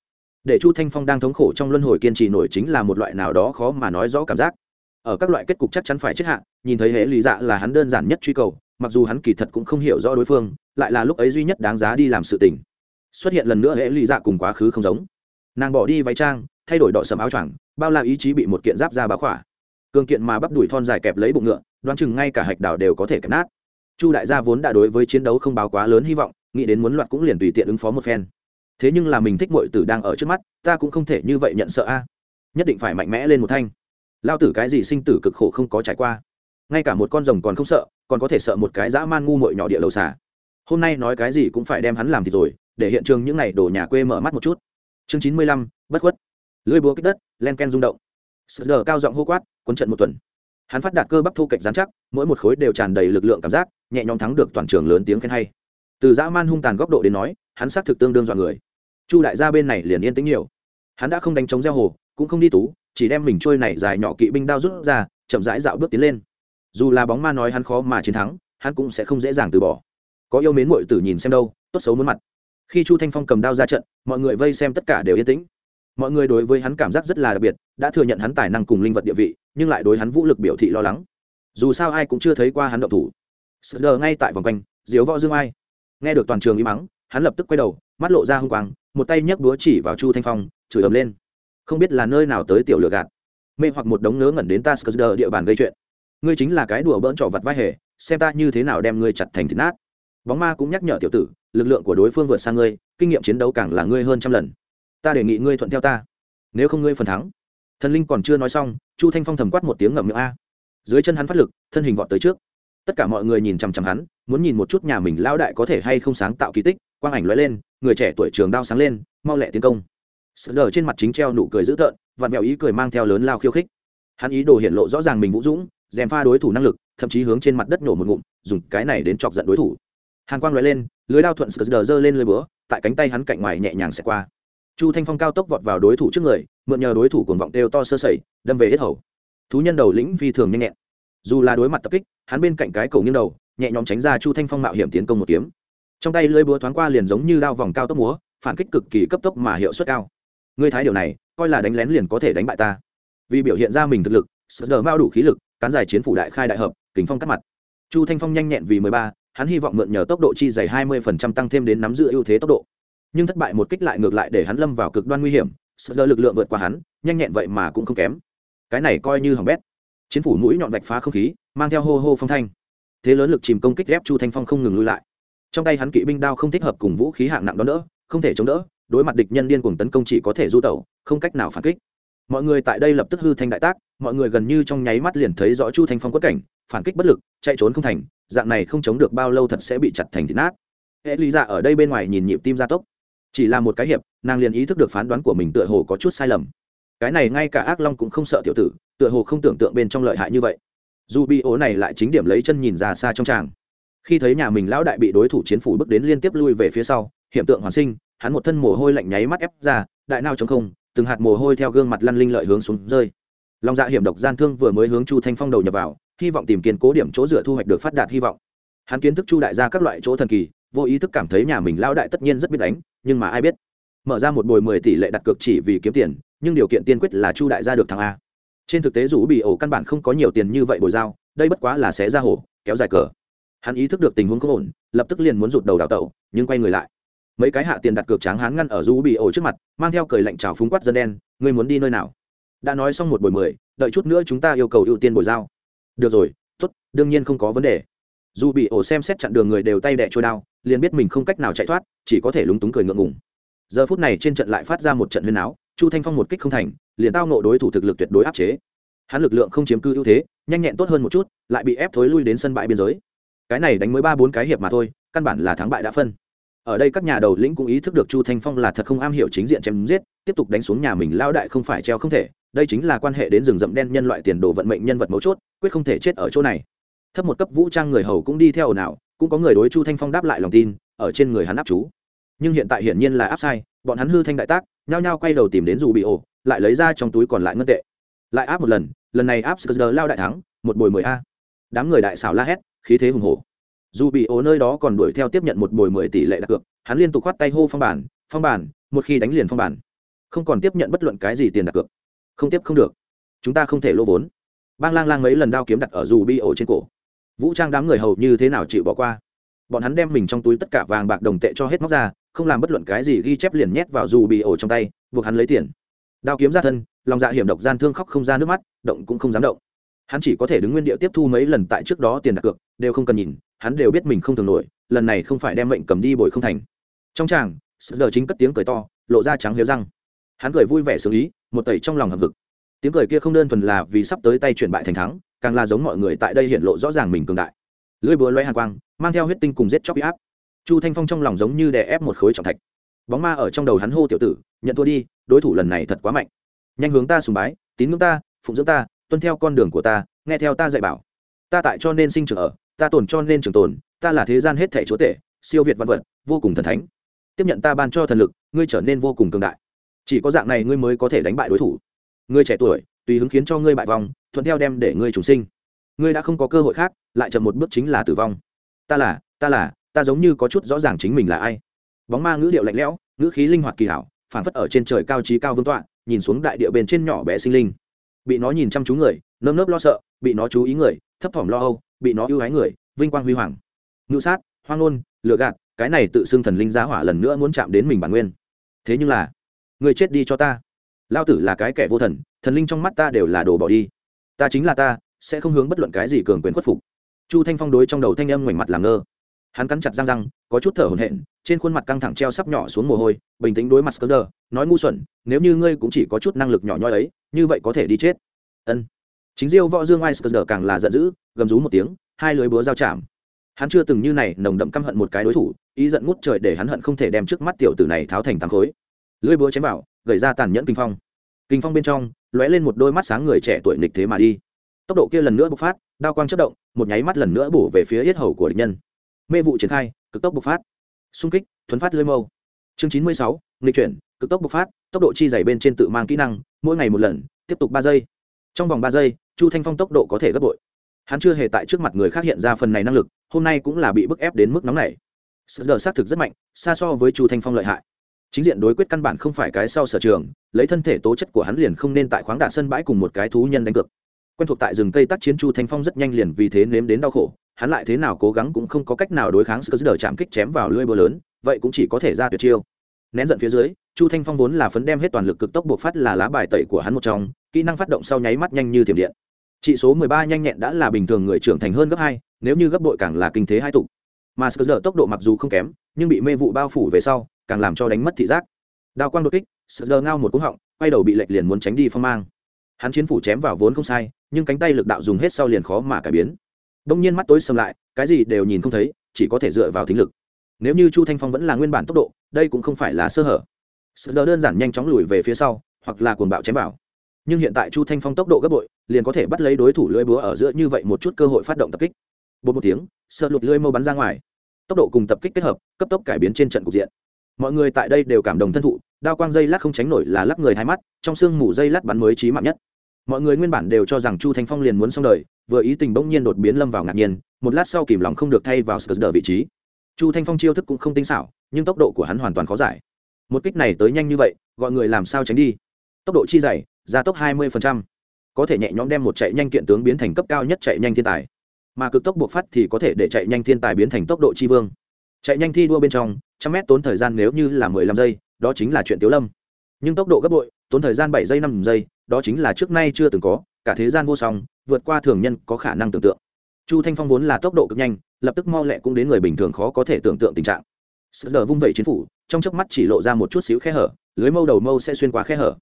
Để chu thanh phong đang thống khổ trong luân hồi kiên trì nổi chính là một loại nào đó khó mà nói rõ cảm giác. Ở các loại kết cục chắc chắn phải chết hạ, nhìn thấy hệ lý dạ là hắn đơn giản nhất truy cầu, mặc dù hắn kỳ thật cũng không hiểu rõ đối phương, lại là lúc ấy duy nhất đáng giá đi làm sự tình xuất hiện lần nữa hệ lụy dạ cùng quá khứ không giống. Nàng bỏ đi váy trang, thay đổi đỏ sầm áo choàng, bao la ý chí bị một kiện giáp ra bá khỏa. Cường kiện mà bắp đùi thon dài kẹp lấy bụng ngựa, đoán chừng ngay cả hạch đào đều có thể kẹp nát. Chu đại gia vốn đã đối với chiến đấu không báo quá lớn hy vọng, nghĩ đến muốn loạt cũng liền tùy tiện ứng phó một phen. Thế nhưng là mình thích mọi tử đang ở trước mắt, ta cũng không thể như vậy nhận sợ a. Nhất định phải mạnh mẽ lên một thanh. Lao tử cái gì sinh tử cực khổ không có trải qua. Ngay cả một con rồng còn không sợ, còn có thể sợ một cái dã man ngu mội nhỏ địa lầu xả hôm nay nói cái gì cũng phải đem hắn làm thì rồi để hiện trường những n à y đổ nhà quê mở mắt một chút. Chương chín mươi lăm, bất khuất. Lưới búa kích đất, len ken rung động. Sờ đờ cao giọng hô quát cuốn trận một tuần. Hắn phát đạt cơ bắp thu cạnh dán chắc, mỗi một khối đều tràn đầy lực lượng cảm giác, nhẹ nhõm thắng được toàn trường lớn tiếng khen hay. Từ dã man hung tàn góc độ đến nói, hắn xác thực tương đương dọa người. Chu đại gia bên này liền yên tĩnh nhiều. Hắn đã không đánh chống gieo hồ, cũng không đi tú, chỉ đem mình trôi này dài nhỏ kỵ binh đao rút ra, chậm rãi dạo bước tiến lên. Dù là bóng ma nói hắn khó mà chiến thắng, hắn cũng sẽ không dễ dàng từ bỏ. Có yêu mến mội tử nhìn xem đâu, tốt xấu muốn mặt khi chu thanh phong cầm đao ra trận, mọi người vây xem tất cả đều yên tĩnh. Mọi người đối với hắn cảm giác rất là đặc biệt, đã thừa nhận hắn tài năng cùng linh vật địa vị, nhưng lại đối hắn vũ lực biểu thị lo lắng. Dù sao ai cũng chưa thấy qua hắn động thủ. Sờ đờ ngay tại vòng quanh, diếu võ dương ai. Nghe được toàn trường im mắng, hắn lập tức quay đầu, mắt lộ ra h u n g quang, một tay nhấc búa chỉ vào chu thanh phong, chửi ầm lên. Không biết là nơi nào tới tiểu lửa gạt. Mê hoặc một đống ngớ ngẩn đến ta sờ địa bàn gây chuyện. Ngươi chính là cái đùa bỡn trọ vặt vai hề, xem ta như thế nào đem ngươi chặt thành thịt nát. Bóng ma cũng nhắc nhở tiểu tử lực lượng của đối phương vượt sang ngươi, kinh nghiệm chiến đấu càng là ngươi hơn trăm lần. Ta đề nghị ngươi thuận theo ta. Nếu không ngươi phần thắng. Thần linh còn chưa nói xong, chu thanh phong thầm quát một tiếng ngậm miệng a. Dưới chân hắn phát lực, thân hình vọt tới trước. Tất cả mọi người nhìn chằm chằm hắn, muốn nhìn một chút nhà mình lão đại có thể hay không sáng tạo kỳ tích. Quang ảnh lóe lên, người trẻ tuổi trường đao sáng lên, mau lẹ tiến công. Sợ đờ trên mặt chính treo nụ cười dữ tợn, vặn vẹo ý cười mang theo lớn lao khiêu khích. Hắn ý đồ hiện lộ rõ ràng mình vũ dũng dèm pha đối thủ năng lực, thậm chí hướng trên mặt đất nổ một ngụm, dùng cái này đến chọc giận đối thủ. Hàn quang lóe lên lưới đao thuận sờ đờ giơ lên lưới búa, tại cánh tay hắn cạnh ngoài nhẹ nhàng xẹt qua. Chu thanh phong cao tốc vọt vào đối thủ trước người, mượn nhờ đối thủ cuồng vọng đều to sơ sẩy, đâm về hết hầu. Thú nhân đầu lĩnh phi thường nhanh nhẹn. Dù là đối mặt tập kích, hắn bên cạnh cái cầu nghiêng đầu, nhẹ nhõm tránh ra chu thanh phong mạo hiểm tiến công một kiếm. Trong tay lưới búa thoáng qua liền giống như đao vòng cao tốc múa, phản kích cực kỳ cấp tốc mà hiệu suất cao. Ngươi thái điều này, coi là đánh lén liền có thể đánh bại ta. Vì biểu hiện ra mình thực lực, sờ đờ mao đủ khí lực, cán giải chiến phủ đại khai đại hợp, kính phong cắt mặt. Chu thanh phong nhanh nhẹn vì mười ba hắn hy vọng mượn nhờ tốc độ chi dày hai mươi phần trăm tăng thêm đến nắm giữ ưu thế tốc độ. Nhưng thất bại một kích lại ngược lại để hắn lâm vào cực đoan nguy hiểm, sợ lực lượng vượt qua hắn, nhanh nhẹn vậy mà cũng không kém. Cái này coi như hỏng bét. Chiến phủ mũi nhọn vạch phá không khí, mang theo hô hô phong thanh. Thế lớn lực chìm công kích ép chu thanh phong không ngừng lui lại. Trong tay hắn kỵ binh đao không thích hợp cùng vũ khí hạng nặng đó đỡ, không thể chống đỡ, đối mặt địch nhân điên cuồng tấn công chỉ có thể du tẩu, không cách nào phản kích. Mọi người tại đây lập tức hư thanh đại tác, mọi người gần như trong nháy mắt liền thấy rõ chu thanh phong quất cảnh, phản kích bất lực, chạy trốn không thành dạng này không chống được bao lâu thật sẽ bị chặt thành thịt nát. Hệ lý dạ ở đây bên ngoài nhìn nhịp tim gia tốc. Chỉ là một cái hiệp, nàng liền ý thức được phán đoán của mình tựa hồ có chút sai lầm. Cái này ngay cả ác long cũng không sợ tiểu tử, tựa hồ không tưởng tượng bên trong lợi hại như vậy. Dù bị ố này lại chính điểm lấy chân nhìn ra xa trong tràng. Khi thấy nhà mình lão đại bị đối thủ chiến phủ bước đến liên tiếp lui về phía sau hiện tượng hoàn sinh, hắn một thân mồ hôi lạnh nháy mắt ép ra, đại nao chống không, từng hạt mồ hôi theo gương mặt lăn linh lợi hướng xuống rơi. Lòng dạ hiểm độc gian thương vừa mới hướng chu thanh phong đầu nhập vào hy vọng tìm kiên cố điểm chỗ dựa thu hoạch được phát đạt hy vọng. Hắn kiến thức chu đại ra các loại chỗ thần kỳ, vô ý thức cảm thấy nhà mình lão đại tất nhiên rất biết đánh, nhưng mà ai biết? Mở ra một bồi mười tỷ lệ đặt cược chỉ vì kiếm tiền, nhưng điều kiện tiên quyết là chu đại gia được thằng a. Trên thực tế dù bị ổ căn bản không có nhiều tiền như vậy bồi giao, đây bất quá là xé ra hổ, kéo dài cờ. Hắn ý thức được tình huống không ổn, lập tức liền muốn rụt đầu đào tẩu, nhưng quay người lại. Mấy cái hạ tiền đặt cược tráng hắn ngăn ở dù bị ổ trước mặt, mang theo cười lạnh trào phúng quát dân đen, ngươi muốn đi nơi nào? Đã nói xong một buổi mười, đợi chút nữa chúng ta yêu cầu ưu tiên bồi giao được rồi, tốt, đương nhiên không có vấn đề. Dù bị ổ xem xét chặn đường người đều tay đẻ trôi đao, liền biết mình không cách nào chạy thoát, chỉ có thể lúng túng cười ngượng ngùng. Giờ phút này trên trận lại phát ra một trận huyên áo, chu thanh phong một kích không thành, liền tao nộ đối thủ thực lực tuyệt đối áp chế. Hắn lực lượng không chiếm cư ưu thế, nhanh nhẹn tốt hơn một chút, lại bị ép thối lui đến sân bãi biên giới. Cái này đánh mới ba bốn cái hiệp mà thôi, căn bản là thắng bại đã phân ở đây các nhà đầu lĩnh cũng ý thức được chu thanh phong là thật không am hiểu chính diện chém giết, tiếp tục đánh xuống nhà mình lao đại không phải treo không thể, đây chính là quan hệ đến rừng rậm đen nhân loại tiền đồ vận mệnh nhân vật mấu chốt, quyết không thể chết ở chỗ này. Thấp một cấp vũ trang người hầu cũng đi theo ồn ào, cũng có người đối chu thanh phong đáp lại lòng tin, ở trên người hắn áp chú. Nhưng hiện tại hiển nhiên là áp sai, bọn hắn hư thanh đại tác, nhao nhao quay đầu tìm đến dù bị ổ, lại lấy ra trong túi còn lại ngân tệ. Lại áp một lần lần này áp sờ lao đại thắng, một bồi mười a. Đám người đại xảo la hét, khí thế hùng hổ dù bị ố nơi đó còn đuổi theo tiếp nhận một bồi mười tỷ lệ đặt cược, hắn liên tục khoát tay hô phong bản phong bản, một khi đánh liền phong bản. Không còn tiếp nhận bất luận cái gì tiền đặt cược. Không tiếp không được. Chúng ta không thể lỗ vốn. Bang lang lang mấy lần đao kiếm đặt ở dù bị ổ trên cổ. Vũ trang đám người hầu như thế nào chịu bỏ qua? Bọn hắn đem mình trong túi tất cả vàng bạc đồng tệ cho hết móc ra, không làm bất luận cái gì ghi chép liền nhét vào dù bị ổ trong tay, buộc hắn lấy tiền. Đao kiếm ra thân, lòng dạ hiểm độc gian thương khóc không ra nước mắt, động cũng không dám động hắn chỉ có thể đứng nguyên địa tiếp thu mấy lần tại trước đó tiền đặt cược, đều không cần nhìn, hắn đều biết mình không thường nổi, lần này không phải đem mệnh cầm đi bồi không thành. Trong tràng sợ chính cất tiếng cười to, lộ ra trắng liêu răng. Hắn cười vui vẻ xử ý, một tẩy trong lòng hầm vực tiếng cười kia không đơn thuần là vì sắp tới tay chuyển bại thành thắng, càng là giống mọi người tại đây hiện lộ rõ ràng mình cường đại. Lưỡi búa loe hàn quang, mang theo huyết tinh cùng giết chóc áp. Chu thanh phong trong lòng giống như đè ép một khối trọng thạch. Bóng ma ở trong đầu hắn hô tiểu tử, nhận thua đi, đối thủ lần này thật quá mạnh. Nhanh hướng ta sùng bái, tín ngưỡng ta, phụng dưỡng ta tuân theo con đường của ta, nghe theo ta dạy bảo. Ta tại cho nên sinh trưởng ở, ta tồn cho nên trường tồn, ta là thế gian hết thể chúa tể, siêu việt văn vật, vô cùng thần thánh. Tiếp nhận ta ban cho thần lực, ngươi trở nên vô cùng cường đại. Chỉ có dạng này ngươi mới có thể đánh bại đối thủ. Ngươi trẻ tuổi, tùy hứng khiến cho ngươi bại vòng thuận theo đem để ngươi trùng sinh. Ngươi đã không có cơ hội khác, lại chậm một bước chính là tử vong. Ta là ta là, ta giống như có chút rõ ràng chính mình là ai. Bóng ma ngữ điệu lạnh lẽo, ngữ khí linh hoạt kỳ hảo phản phất ở trên trời cao trí cao vương tọa, nhìn xuống đại địa bên trên nhỏ bé sinh linh bị nó nhìn chăm chú người, nơm nớp lo sợ, bị nó chú ý người, thấp thỏm lo âu, bị nó ưu ái người, vinh quang huy hoàng. Ngự sát, hoang ngôn lựa gạt, cái này tự xưng thần linh giá hỏa lần nữa muốn chạm đến mình bản nguyên. Thế nhưng là, người chết đi cho ta. Lao tử là cái kẻ vô thần thần linh trong mắt ta đều là đồ bỏ đi. Ta chính là ta, sẽ không hướng bất luận cái gì cường quyền khuất phục. Chu thanh phong đối trong đầu thanh âm ngoảnh mặt làm ngơ hắn cắn chặt răng răng, có chút thở hổn hển, trên khuôn mặt căng thẳng treo sắp nhỏ xuống mồ hôi, bình tĩnh đối mặt sờ đờ nói ngu xuẩn, nếu như ngươi cũng chỉ có chút năng lực nhỏ nhoi ấy, như vậy có thể đi chết. Ân. Chính diêu võ dương ai sờ càng là giận dữ, gầm rú một tiếng, hai lưới búa giao chạm. Hắn chưa từng như này, nồng đậm căm hận một cái đối thủ, ý giận ngút trời để hắn hận không thể đem trước mắt tiểu tử này tháo thành thắng khối. Lưới búa chém vào, gầy ra tàn nhẫn kinh phong. Kinh phong bên trong, lóe lên một đôi mắt sáng người trẻ tuổi nghịch thế mà đi. Tốc độ kia lần nữa bộc phát, đao quang chất động, một nháy mắt lần nữa bổ về phía yết hầu của địch nhân mê vụ triển khai, cực tốc bộc phát. Xung kích, thuấn phát lơi mâu. Chương chín mươi sáu, nghịch chuyển, cực tốc bộc phát, tốc độ chi dày bên trên tự mang kỹ năng, mỗi ngày một lần, tiếp tục ba giây. Trong vòng ba giây, chu thanh phong tốc độ có thể gấp bội. Hắn chưa hề tại trước mặt người khác hiện ra phần này năng lực, hôm nay cũng là bị bức ép đến mức nóng này sự đờ xác thực rất mạnh, xa so với chu thanh phong lợi hại. Chính diện đối quyết căn bản không phải cái sau sở trường, lấy thân thể tố chất của hắn liền không nên tại khoáng đạn sân bãi cùng một cái thú nhân đánh cược. Quen thuộc tại rừng cây tác chiến chu thanh phong rất nhanh liền vì thế nếm đến đau khổ hắn lại thế nào cố gắng cũng không có cách nào đối kháng sơ đờ chạm kích chém vào lưỡi búa lớn, vậy cũng chỉ có thể ra tuyệt chiêu. Nén giận phía dưới, chu thanh phong vốn là phấn đem hết toàn lực cực tốc buộc phát là lá bài tẩy của hắn một trong, kỹ năng phát động sau nháy mắt nhanh như thiểm điện. Chỉ số mười ba nhanh nhẹn đã là bình thường người trưởng thành hơn gấp hai, nếu như gấp bội càng là kinh thế hai tụ. mà sơ đờ tốc độ mặc dù không kém, nhưng bị mê vụ bao phủ về sau, càng làm cho đánh mất thị giác. Đao quang đột kích sơ đờ ngao một cú họng, quay đầu bị lệch liền muốn tránh đi phong mang. Hắn chiến phủ chém vào vốn không sai, nhưng cánh tay lực đạo dùng hết sau liền khó mà cải biến đông nhiên mắt tối sầm lại, cái gì đều nhìn không thấy, chỉ có thể dựa vào thính lực. Nếu như chu thanh phong vẫn là nguyên bản tốc độ, đây cũng không phải là sơ hở. Sự đỡ đơn giản nhanh chóng lùi về phía sau, hoặc là cuồng bạo chém vào. Nhưng hiện tại chu thanh phong tốc độ gấp bội, liền có thể bắt lấy đối thủ lưỡi búa ở giữa như vậy một chút cơ hội phát động tập kích. Bột một tiếng sợ lụt lưỡi mâu bắn ra ngoài. Tốc độ cùng tập kích kết hợp, cấp tốc cải biến trên trận cục diện. Mọi người tại đây đều cảm động thân thụ, đao quang dây lát không tránh nổi là lắc người hai mắt, trong sương mù dây lát bắn mới trí mạng nhất. Mọi người nguyên bản đều cho rằng chu thanh phong liền muốn xong đời vừa ý tình bỗng nhiên đột biến lâm vào ngạc nhiên, một lát sau kìm lòng không được thay vào sờ đờ vị trí. Chu thanh phong chiêu thức cũng không tinh xảo, nhưng tốc độ của hắn hoàn toàn khó giải. Một kích này tới nhanh như vậy, gọi người làm sao tránh đi? Tốc độ chi dày, gia tốc 20%. có thể nhẹ nhõm đem một chạy nhanh kiện tướng biến thành cấp cao nhất chạy nhanh thiên tài. Mà cực tốc buộc phát thì có thể để chạy nhanh thiên tài biến thành tốc độ chi vương. Chạy nhanh thi đua bên trong, trăm mét tốn thời gian nếu như là mười lăm giây, đó chính là chuyện tiếu lâm. Nhưng tốc độ gấp bội, tốn thời gian bảy giây năm giây, đó chính là trước nay chưa từng có, cả thế gian vô song vượt qua thường nhân có khả năng tưởng tượng. Chu thanh phong vốn là tốc độ cực nhanh, lập tức mau lẹ cũng đến người bình thường khó có thể tưởng tượng tình trạng. Sự đờ vung vẩy chiến phủ, trong chớp mắt chỉ lộ ra một chút xíu khe hở, lưới mâu đầu mâu sẽ xuyên qua khe hở.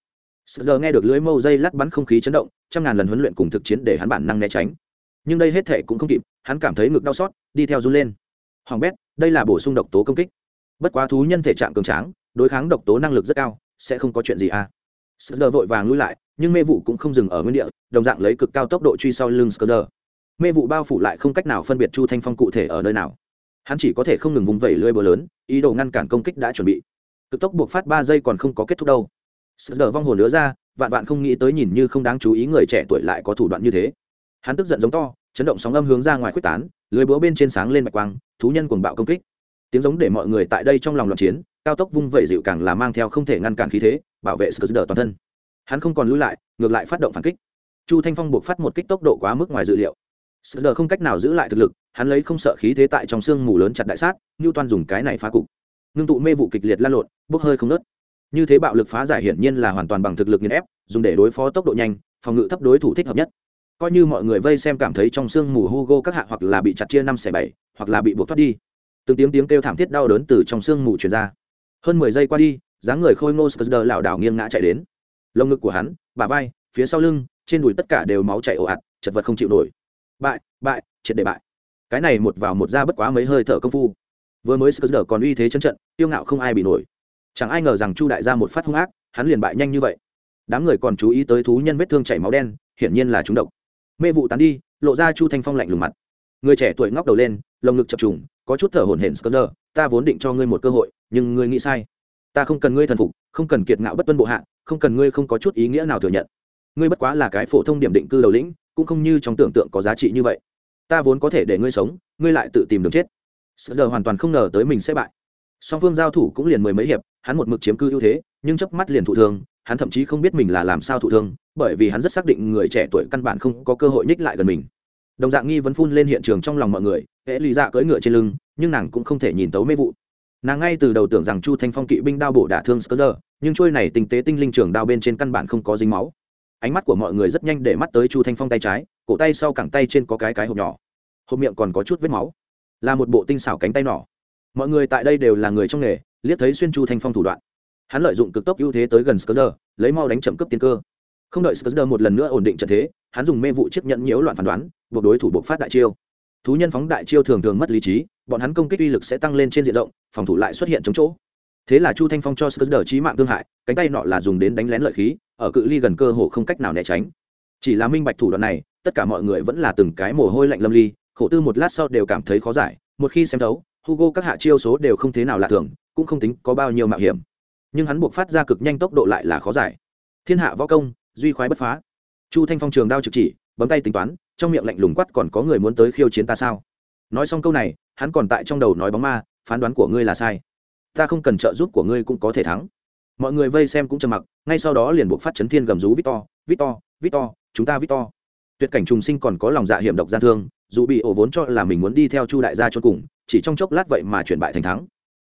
Sự đờ nghe được lưới mâu dây lắt bắn không khí chấn động, trăm ngàn lần huấn luyện cùng thực chiến để hắn bản năng né tránh. Nhưng đây hết thể cũng không kịp, hắn cảm thấy ngực đau xót, đi theo run lên. Hoàng bét, đây là bổ sung độc tố công kích. Bất quá thú nhân thể trạng cường tráng, đối kháng độc tố năng lực rất cao, sẽ không có chuyện gì à. Skr vội vàng lui lại nhưng mê vụ cũng không dừng ở nguyên địa, đồng dạng lấy cực cao tốc độ truy sau lưng Skr mê vụ bao phủ lại không cách nào phân biệt chu thanh phong cụ thể ở nơi nào. Hắn chỉ có thể không ngừng vùng vẩy lưỡi bờ lớn, ý đồ ngăn cản công kích đã chuẩn bị. Cực tốc buộc phát ba giây còn không có kết thúc đâu. Skr vong hồn lứa ra, vạn vạn không nghĩ tới nhìn như không đáng chú ý người trẻ tuổi lại có thủ đoạn như thế. Hắn tức giận giống to, chấn động sóng âm hướng ra ngoài quyết tán lưới búa bên trên sáng lên bạch quang, thú nhân cuồng bạo công kích. Tiếng giống để mọi người tại đây trong lòng loạn chiến, cao tốc vung vẩy dịu càng là mang theo không thể ngăn cản khí thế, bảo vệ sờ toàn thân hắn không còn lui lại, ngược lại phát động phản kích. Chu thanh phong buộc phát một kích tốc độ quá mức ngoài dự liệu. Sờ không cách nào giữ lại thực lực, hắn lấy không sợ khí thế tại trong sương mù lớn chặt đại sát như toàn dùng cái này phá cục. Ngưng tụ mê vụ kịch liệt lan lộn, bốc hơi không nớt như thế bạo lực phá giải hiển nhiên là hoàn toàn bằng thực lực nghiền ép, dùng để đối phó tốc độ nhanh, phòng ngự thấp đối thủ thích hợp nhất. Coi như mọi người vây xem cảm thấy trong sương mù hugo các hạ hoặc là bị chặt chia năm xẻ bảy, hoặc là bị buộc thoát đi. Từng tiếng tiếng kêu thảm thiết đau đớn từ trong sương mù truyền ra. Hơn mười giây qua đi, dáng người khôi ngô sờ lảo đảo nghiêng ngã chạy đến lồng ngực của hắn bà vai, phía sau lưng, trên đùi tất cả đều máu chảy ồ ạt, chật vật không chịu nổi. Bại bại, triệt để bại. Cái này một vào một ra bất quá mấy hơi thở công phu. Vừa mới sờ còn uy thế chân trận, tiêu ngạo không ai bị nổi. Chẳng ai ngờ rằng chu đại ra một phát hung ác, hắn liền bại nhanh như vậy. Đám người còn chú ý tới thú nhân vết thương chảy máu đen, hiển nhiên là chúng độc. Mê vụ tán đi, lộ ra chu thanh phong lạnh lùng mặt. Người trẻ tuổi ngóc đầu lên, lồng ngực chập trùng, có chút thở hổn hển scơ ta vốn định cho ngươi một cơ hội, nhưng ngươi nghĩ sai ta không cần ngươi thần phục, không cần kiệt ngạo bất tuân bộ hạ, không cần ngươi không có chút ý nghĩa nào thừa nhận. Ngươi bất quá là cái phổ thông điểm định cư đầu lĩnh, cũng không như trong tưởng tượng có giá trị như vậy. Ta vốn có thể để ngươi sống, ngươi lại tự tìm đường chết. Sơ hoàn toàn không ngờ tới mình sẽ bại. Song phương giao thủ cũng liền mười mấy hiệp, hắn một mực chiếm cư ưu thế, nhưng chớp mắt liền thụ thương, hắn thậm chí không biết mình là làm sao thụ thương, bởi vì hắn rất xác định người trẻ tuổi căn bản không có cơ hội nhích lại gần mình. Đồng dạng nghi vấn phun lên hiện trường trong lòng mọi người hễ lý dạ cưỡi ngựa trên lưng, nhưng nàng cũng không thể nhìn tấu mê vụ nàng ngay từ đầu tưởng rằng chu thanh phong kỵ binh đao bổ đả thương scơ nhưng trôi này tinh tế tinh linh trường đao bên trên căn bản không có dính máu. Ánh mắt của mọi người rất nhanh để mắt tới chu thanh phong tay trái cổ tay sau cẳng tay trên có cái cái hộp nhỏ. Hộp miệng còn có chút vết máu. Là một bộ tinh xảo cánh tay nhỏ. Mọi người tại đây đều là người trong nghề liếc thấy xuyên chu thanh phong thủ đoạn. Hắn lợi dụng cực tốc ưu thế tới gần Skr, lấy mau đánh chậm cấp tiên cơ. Không đợi Skr một lần nữa ổn định trận thế, hắn dùng mê vụ chiếc nhận nhiễu loạn phán đoán, buộc đối thủ buộc phát đại chiêu. Thú nhân phóng đại chiêu thường thường mất lý trí, bọn hắn công kích uy lực sẽ tăng lên trên diện rộng, phòng thủ lại xuất hiện chống chỗ. Thế là Chu Thanh Phong cho sơ đờ trí mạng thương hại, cánh tay nọ là dùng đến đánh lén lợi khí, ở cự ly gần cơ hồ không cách nào né tránh. Chỉ là minh bạch thủ đoạn này, tất cả mọi người vẫn là từng cái mồ hôi lạnh lâm ly, khổ tư một lát sau đều cảm thấy khó giải, một khi xem thấu, Hugo các hạ chiêu số đều không thế nào lạ thường, cũng không tính có bao nhiêu mạo hiểm nhưng hắn buộc phát ra cực nhanh tốc độ lại là khó giải thiên hạ võ công duy khoái bất phá chu thanh phong trường đao trực chỉ bấm tay tính toán trong miệng lạnh lùng quắt còn có người muốn tới khiêu chiến ta sao? Nói xong câu này, hắn còn tại trong đầu nói bóng ma, phán đoán của ngươi là sai. Ta không cần trợ giúp của ngươi cũng có thể thắng. Mọi người vây xem cũng trầm mặc, ngay sau đó liền buộc phát chấn thiên gầm rú victor victor victor, chúng ta victor. Tuyệt cảnh trùng sinh còn có lòng dạ hiểm độc gian thương, dù bị ổ vốn cho là mình muốn đi theo chu đại gia cho cùng, chỉ trong chốc lát vậy mà chuyển bại thành thắng.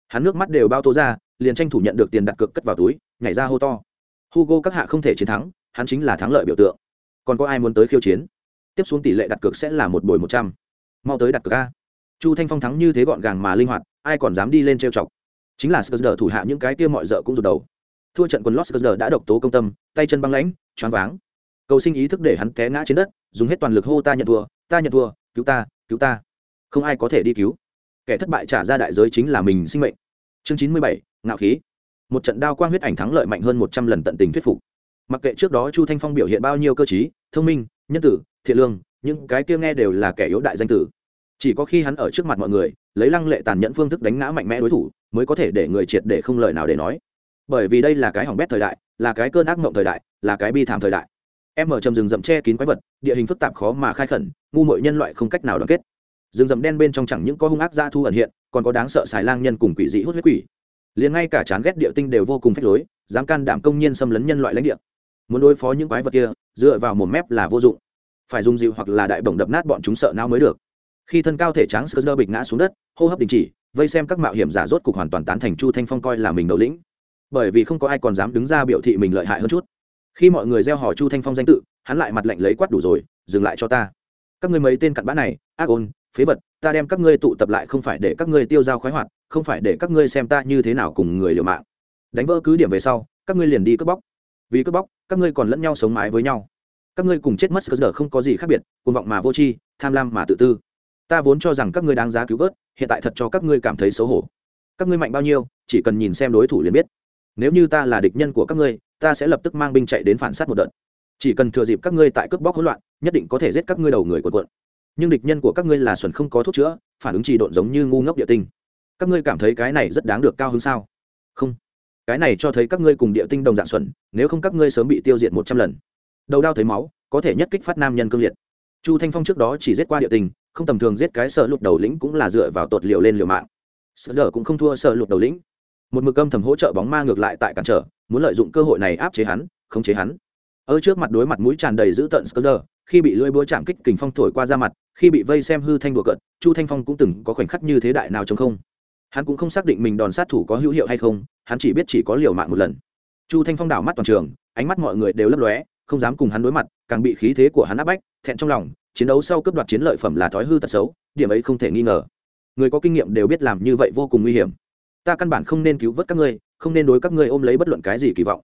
Hắn nước mắt đều bao tố ra, liền tranh thủ nhận được tiền đặt cược cất vào túi, nhảy ra hô to. Hugo các hạ không thể chiến thắng, hắn chính là thắng lợi biểu tượng. Còn có ai muốn tới khiêu chiến? Tiếp xuống tỷ lệ đặt cược sẽ là một buổi một trăm. Mau tới đặt cược a. Chu thanh phong thắng như thế gọn gàng mà linh hoạt, ai còn dám đi lên trêu chọc. Chính là sờ thủ hạ những cái kia mọi d cũng rụt đầu. Thua trận quân lost đã độc tố công tâm, tay chân băng lãnh, choáng váng. Cầu sinh ý thức để hắn té ngã trên đất, dùng hết toàn lực hô ta nhận thua, ta nhận thua, cứu ta cứu ta. Không ai có thể đi cứu. Kẻ thất bại trả ra đại giới chính là mình sinh mệnh. Chương chín mươi bảy, ngạo khí. Một trận đao quang huyết ảnh thắng lợi mạnh hơn một trăm lần tận tình thuyết phục. Mặc kệ trước đó chu thanh phong biểu hiện bao nhiêu cơ t thông minh nhân tử, thiện lương, những cái kia nghe đều là kẻ yếu đại danh tử. Chỉ có khi hắn ở trước mặt mọi người, lấy lăng lệ tàn nhẫn phương thức đánh ngã mạnh mẽ đối thủ, mới có thể để người triệt để không lời nào để nói. Bởi vì đây là cái hỏng bét thời đại, là cái cơn ác mộng thời đại, là cái bi thảm thời đại. Em ở trầm rừng rậm che kín quái vật, địa hình phức tạp khó mà khai khẩn, ngu mọi nhân loại không cách nào đoàn kết. Rừng rậm đen bên trong chẳng những có hung ác gia thu ẩn hiện, còn có đáng sợ xài lang nhân cùng quỷ dị hút huyết quỷ. Liền ngay cả chán ghét địa tinh đều vô cùng phách lối, dám can đảm công nhiên xâm lấn nhân loại lãnh địa muốn đối phó những quái vật kia, dựa vào một mép là vô dụng. Phải dùng dịu hoặc là đại bổng đập nát bọn chúng sợ não mới được. Khi thân cao thể trắng sơ bịch ngã xuống đất, hô hấp đình chỉ, vây xem các mạo hiểm giả rốt cục hoàn toàn tán thành chu thanh phong coi là mình đầu lĩnh. Bởi vì không có ai còn dám đứng ra biểu thị mình lợi hại hơn chút. Khi mọi người gieo hò chu thanh phong danh tự, hắn lại mặt lạnh lấy quát đủ rồi, dừng lại cho ta. Các ngươi mấy tên cặn bã này, ác ôn, phế vật, ta đem các ngươi tụ tập lại không phải để các ngươi tiêu dao khoái hoạt, không phải để các ngươi xem ta như thế nào cùng người liều mạng. Đánh vỡ cứ điểm về sau, các ngươi liền đi cướp bóc. Vì cướp bóc các ngươi còn lẫn nhau sống mái với nhau. Các ngươi cùng chết mất cơ sở không có gì khác biệt, cuồng vọng mà vô tri, tham lam mà tự tư. Ta vốn cho rằng các ngươi đáng giá cứu vớt, hiện tại thật cho các ngươi cảm thấy xấu hổ. Các ngươi mạnh bao nhiêu, chỉ cần nhìn xem đối thủ liền biết. Nếu như ta là địch nhân của các ngươi, ta sẽ lập tức mang binh chạy đến phản sát một đợt. Chỉ cần thừa dịp các ngươi tại cướp bóc hỗn loạn, nhất định có thể giết các ngươi đầu người quần quận nhưng địch nhân của các ngươi là xuẩn không có thuốc chữa, phản ứng trì độn giống như ngu ngốc địa tinh. Các ngươi cảm thấy cái này rất đáng được cao hơn sao? Không cái này cho thấy các ngươi cùng địa tinh đồng dạng xuẩn nếu không các ngươi sớm bị tiêu diệt một trăm lần. Đầu đao thấy máu có thể nhất kích phát nam nhân cương liệt. Chu thanh phong trước đó chỉ giết qua địa tinh không tầm thường giết cái sợ lụt đầu lĩnh cũng là dựa vào tột liều lên liều mạng. Sợ lở cũng không thua sợ lụt đầu lĩnh. Một mực âm thầm hỗ trợ bóng ma ngược lại tại cản trở muốn lợi dụng cơ hội này áp chế hắn khống chế hắn. Ở trước mặt đối mặt mũi tràn đầy dữ tợn Skr, khi bị lưỡi búa chạm kích kình phong thổi qua ra mặt, khi bị vây xem hư thanh đùa cận, Chu Thanh Phong cũng từng có khoảnh khắc như thế đại nào chống không. Hắn cũng không xác định mình đòn sát thủ có hữu hiệu hay không, hắn chỉ biết chỉ có liều mạng một lần. Chu Thanh Phong đảo mắt toàn trường, ánh mắt mọi người đều lấp lóe, không dám cùng hắn đối mặt, càng bị khí thế của hắn áp bách, thẹn trong lòng, chiến đấu sau cướp đoạt chiến lợi phẩm là thói hư tật xấu, điểm ấy không thể nghi ngờ. Người có kinh nghiệm đều biết làm như vậy vô cùng nguy hiểm. Ta căn bản không nên cứu vớt các ngươi, không nên đối các ngươi ôm lấy bất luận cái gì kỳ vọng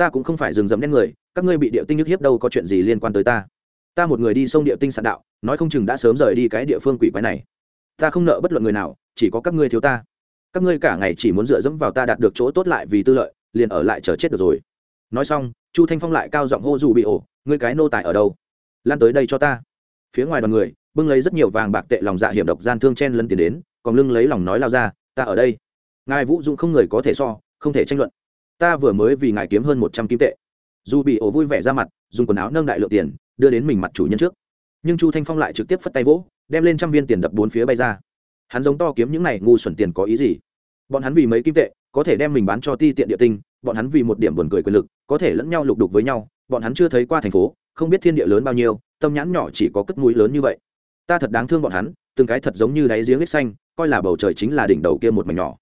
ta cũng không phải rừng rậm đen người các ngươi bị địa tinh nhức hiếp đâu có chuyện gì liên quan tới ta ta một người đi sông địa tinh sạn đạo nói không chừng đã sớm rời đi cái địa phương quỷ quái này ta không nợ bất luận người nào chỉ có các ngươi thiếu ta các ngươi cả ngày chỉ muốn dựa dẫm vào ta đạt được chỗ tốt lại vì tư lợi, liền ở lại chờ chết được rồi. Nói xong, chu thanh phong lại cao giọng hô dù bị ổ, ngươi cái nô tài ở đâu? Lan tới đây cho ta. Phía ngoài đoàn người, bưng lấy rất nhiều vàng bạc tệ lòng dạ hiểm độc gian thương chen lân tiền đến, còn lưng lấy lòng nói lao ra, ta ở đây. Ngài vũ dụng không người có thể so, không thể tranh luận. Ta vừa mới vì ngài kiếm hơn một trăm kim tệ. Dù bị ổ vui vẻ ra mặt, dùng quần áo nâng đại lượng tiền, đưa đến mình mặt chủ nhân trước. Nhưng chu thanh phong lại trực tiếp phất tay vỗ, đem lên trăm viên tiền đập bốn phía bay ra hắn giống to kiếm những này ngu xuẩn tiền có ý gì? Bọn hắn vì mấy kim tệ, có thể đem mình bán cho ti tiện địa tinh, bọn hắn vì một điểm buồn cười quyền lực, có thể lẫn nhau lục đục với nhau, bọn hắn chưa thấy qua thành phố, không biết thiên địa lớn bao nhiêu, tâm nhãn nhỏ chỉ có cất mũi lớn như vậy. Ta thật đáng thương bọn hắn, từng cái thật giống như đáy giếng ít xanh, coi là bầu trời chính là đỉnh đầu kia một mảnh nhỏ.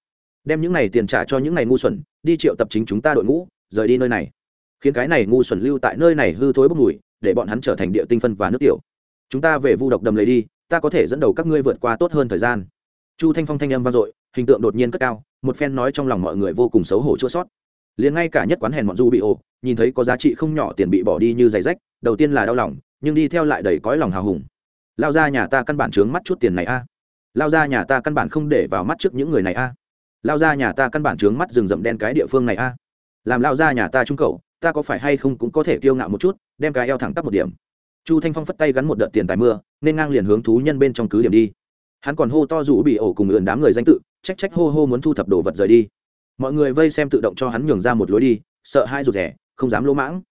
Đem những này tiền trả cho những này ngu xuẩn, đi triệu tập chính chúng ta đội ngũ, rời đi nơi này. Khiến cái này ngu xuẩn lưu tại nơi này hư thối bốc mùi, để bọn hắn trở thành địa tinh phân và nước tiểu. Chúng ta về vu độc đầm lấy đi, ta có thể dẫn đầu các ngươi vượt qua tốt hơn thời gian chu thanh phong thanh âm vang dội, hình tượng đột nhiên cất cao, một phen nói trong lòng mọi người vô cùng xấu hổ chua sót. Liền ngay cả nhất quán hèn bọn du bị ổ, nhìn thấy có giá trị không nhỏ tiền bị bỏ đi như giày rách, đầu tiên là đau lòng, nhưng đi theo lại đầy cõi lòng hào hùng. Lao ra nhà ta căn bản trướng mắt chút tiền này a. Lao ra nhà ta căn bản không để vào mắt trước những người này a. Lao ra nhà ta căn bản trướng mắt rừng rậm đen cái địa phương này a. Làm lao ra nhà ta trung cầu ta có phải hay không cũng có thể kiêu ngạo một chút, đem cái eo thẳng tắp một điểm. Chu thanh phong phất tay gắn một đợt tiền tài mưa, nên ngang liền hướng thú nhân bên trong cứ điểm đi hắn còn hô to rủ bị ổ cùng ườn đám người danh tự, trách trách hô hô muốn thu thập đồ vật rời đi. Mọi người vây xem tự động cho hắn nhường ra một lối đi, sợ hai rụt rẻ không dám lỗ mãng.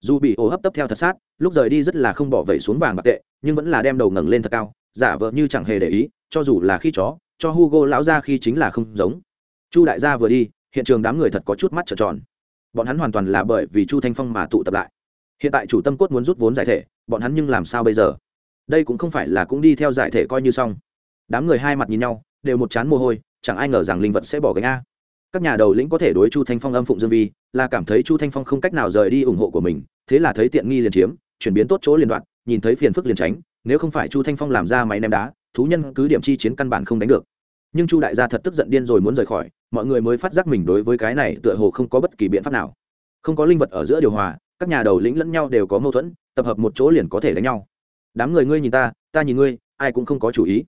Dù bị ổ hấp tấp theo thật sát, lúc rời đi rất là không bỏ vẩy xuống vàng bạc tệ, nhưng vẫn là đem đầu ngẩng lên thật cao, giả vợ như chẳng hề để ý, cho dù là khi chó, cho hugo lão ra khi chính là không giống. Chu đại gia vừa đi, hiện trường đám người thật có chút mắt trợn tròn. Bọn hắn hoàn toàn là bởi vì chu thanh phong mà tụ tập lại. Hiện tại chủ tâm cốt muốn rút vốn giải thể, bọn hắn nhưng làm sao bây giờ? Đây cũng không phải là cũng đi theo giải thể coi như xong đám người hai mặt nhìn nhau, đều một chán mồ hôi, chẳng ai ngờ rằng linh vật sẽ bỏ gánh a. Các nhà đầu lĩnh có thể đối chu thanh phong âm phụng dương vi, là cảm thấy chu thanh phong không cách nào rời đi ủng hộ của mình, thế là thấy tiện nghi liền chiếm, chuyển biến tốt chỗ liên đoạn, nhìn thấy phiền phức liền tránh, nếu không phải chu thanh phong làm ra máy ném đá, thú nhân cứ điểm chi chiến căn bản không đánh được. Nhưng chu đại gia thật tức giận điên rồi muốn rời khỏi, mọi người mới phát giác mình đối với cái này tựa hồ không có bất kỳ biện pháp nào. Không có linh vật ở giữa điều hòa, các nhà đầu lĩnh lẫn nhau đều có mâu thuẫn, tập hợp một chỗ liền có thể đánh nhau. Đám người ngươi nhìn ta ta nhìn ngươi, ai cũng không có chủ ý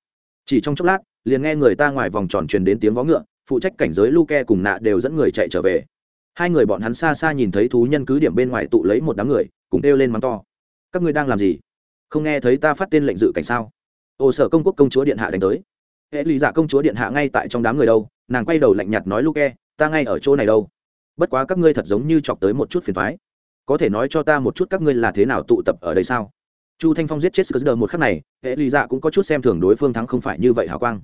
chỉ trong chốc lát, liền nghe người ta ngoài vòng tròn truyền đến tiếng vó ngựa, phụ trách cảnh giới luke cùng nạ đều dẫn người chạy trở về. Hai người bọn hắn xa xa nhìn thấy thú nhân cứ điểm bên ngoài tụ lấy một đám người, cùng kêu lên mắng to. Các ngươi đang làm gì? Không nghe thấy ta phát tên lệnh dự cảnh sao? Ồ sở công quốc công chúa điện hạ đánh tới. Hệ lý giả công chúa điện hạ ngay tại trong đám người đâu, nàng quay đầu lạnh nhạt nói luke, ta ngay ở chỗ này đâu. Bất quá các ngươi thật giống như chọc tới một chút phiền thoái có thể nói cho ta một chút các ngươi là thế nào tụ tập ở đây sao? Chu thanh phong giết chết sờ một khắc này, hệ lý Dạ cũng có chút xem thường đối phương thắng không phải như vậy hào quang.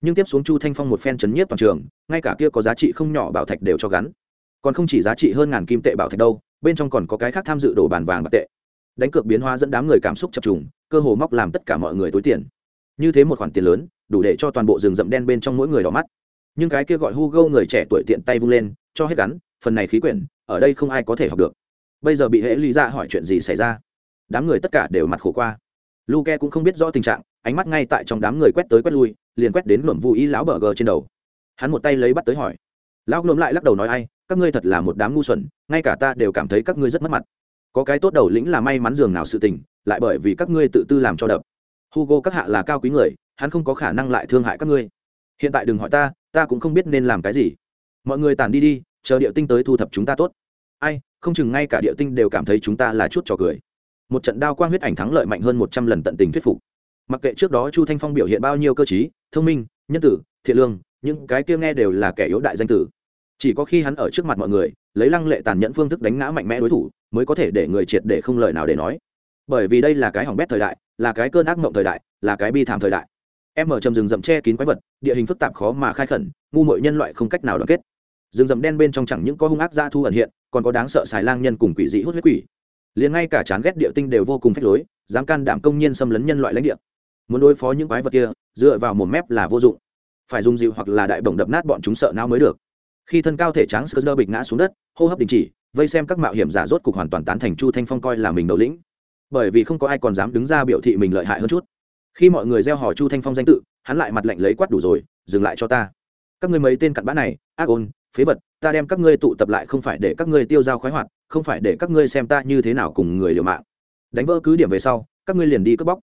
Nhưng tiếp xuống chu thanh phong một phen chấn nhiếp toàn trường, ngay cả kia có giá trị không nhỏ bảo thạch đều cho gắn. Còn không chỉ giá trị hơn ngàn kim tệ bảo thạch đâu, bên trong còn có cái khác tham dự đổ bàn vàng bạc tệ. Đánh cược biến hóa dẫn đám người cảm xúc chập trùng, cơ hồ móc làm tất cả mọi người tối tiền. Như thế một khoản tiền lớn, đủ để cho toàn bộ rừng rậm đen bên trong mỗi người đỏ mắt. Nhưng cái kia gọi hugo người trẻ tuổi tiện tay vung lên, cho hết gắn, phần này khí quyển, ở đây không ai có thể học được. Bây giờ bị hễ lý ra hỏi chuyện gì xảy ra? Đám người tất cả đều mặt khổ qua. Luke cũng không biết rõ tình trạng, ánh mắt ngay tại trong đám người quét tới quét lui, liền quét đến luồng vũ y lão bờ gờ trên đầu. Hắn một tay lấy bắt tới hỏi. Lão luẩm lại lắc đầu nói ai, các ngươi thật là một đám ngu xuẩn, ngay cả ta đều cảm thấy các ngươi rất mất mặt. Có cái tốt đầu lĩnh là may mắn giường nào sự tình, lại bởi vì các ngươi tự tư làm cho đập. Hugo các hạ là cao quý người, hắn không có khả năng lại thương hại các ngươi. Hiện tại đừng hỏi ta ta cũng không biết nên làm cái gì. Mọi người tàn đi đi, chờ địa tinh tới thu thập chúng ta tốt. Ai, không chừng ngay cả địa tinh đều cảm thấy chúng ta là chút trò cười một trận đao quang huyết ảnh thắng lợi mạnh hơn một trăm lần tận tình thuyết phục. Mặc kệ trước đó chu thanh phong biểu hiện bao nhiêu cơ t thông minh, nhân tử, thiện lương, những cái kia nghe đều là kẻ yếu đại danh tử. Chỉ có khi hắn ở trước mặt mọi người, lấy lăng lệ tàn nhẫn phương thức đánh ngã mạnh mẽ đối thủ, mới có thể để người triệt để không lời nào để nói. Bởi vì đây là cái hỏng bét thời đại, là cái cơn ác mộng thời đại, là cái bi thảm thời đại. Em ở trầm rừng rậm che kín quái vật, địa hình phức tạp khó mà khai khẩn, ngu mội nhân loại không cách nào đoàn kết. Rừng rậm đen bên trong chẳng những có hung ác gia thu ẩn hiện, còn có đáng sợ xài lang nhân cùng quỷ dị hút huyết quỷ liền ngay cả chán ghét địa tinh đều vô cùng phách lối, dám can đảm công nhiên xâm lấn nhân loại lãnh địa. Muốn đối phó những quái vật kia, dựa vào một mép là vô dụng. Phải dùng dịu hoặc là đại bổng đập nát bọn chúng sợ não mới được. Khi thân cao thể trắng sơ bịch ngã xuống đất, hô hấp đình chỉ, vây xem các mạo hiểm giả rốt cục hoàn toàn tán thành chu thanh phong coi là mình đầu lĩnh. Bởi vì không có ai còn dám đứng ra biểu thị mình lợi hại hơn chút. Khi mọi người gieo hò chu thanh phong danh tự, hắn lại mặt lệnh lấy quát đủ rồi, dừng lại cho ta. Các ngươi mấy tên cặn bã này, ác ôn, phế vật, ta đem các ngươi tụ tập lại không phải để các ngươi tiêu dao khoái hoạt không phải để các ngươi xem ta như thế nào cùng người liều mạng. Đánh vỡ cứ điểm về sau, các ngươi liền đi cướp bóc.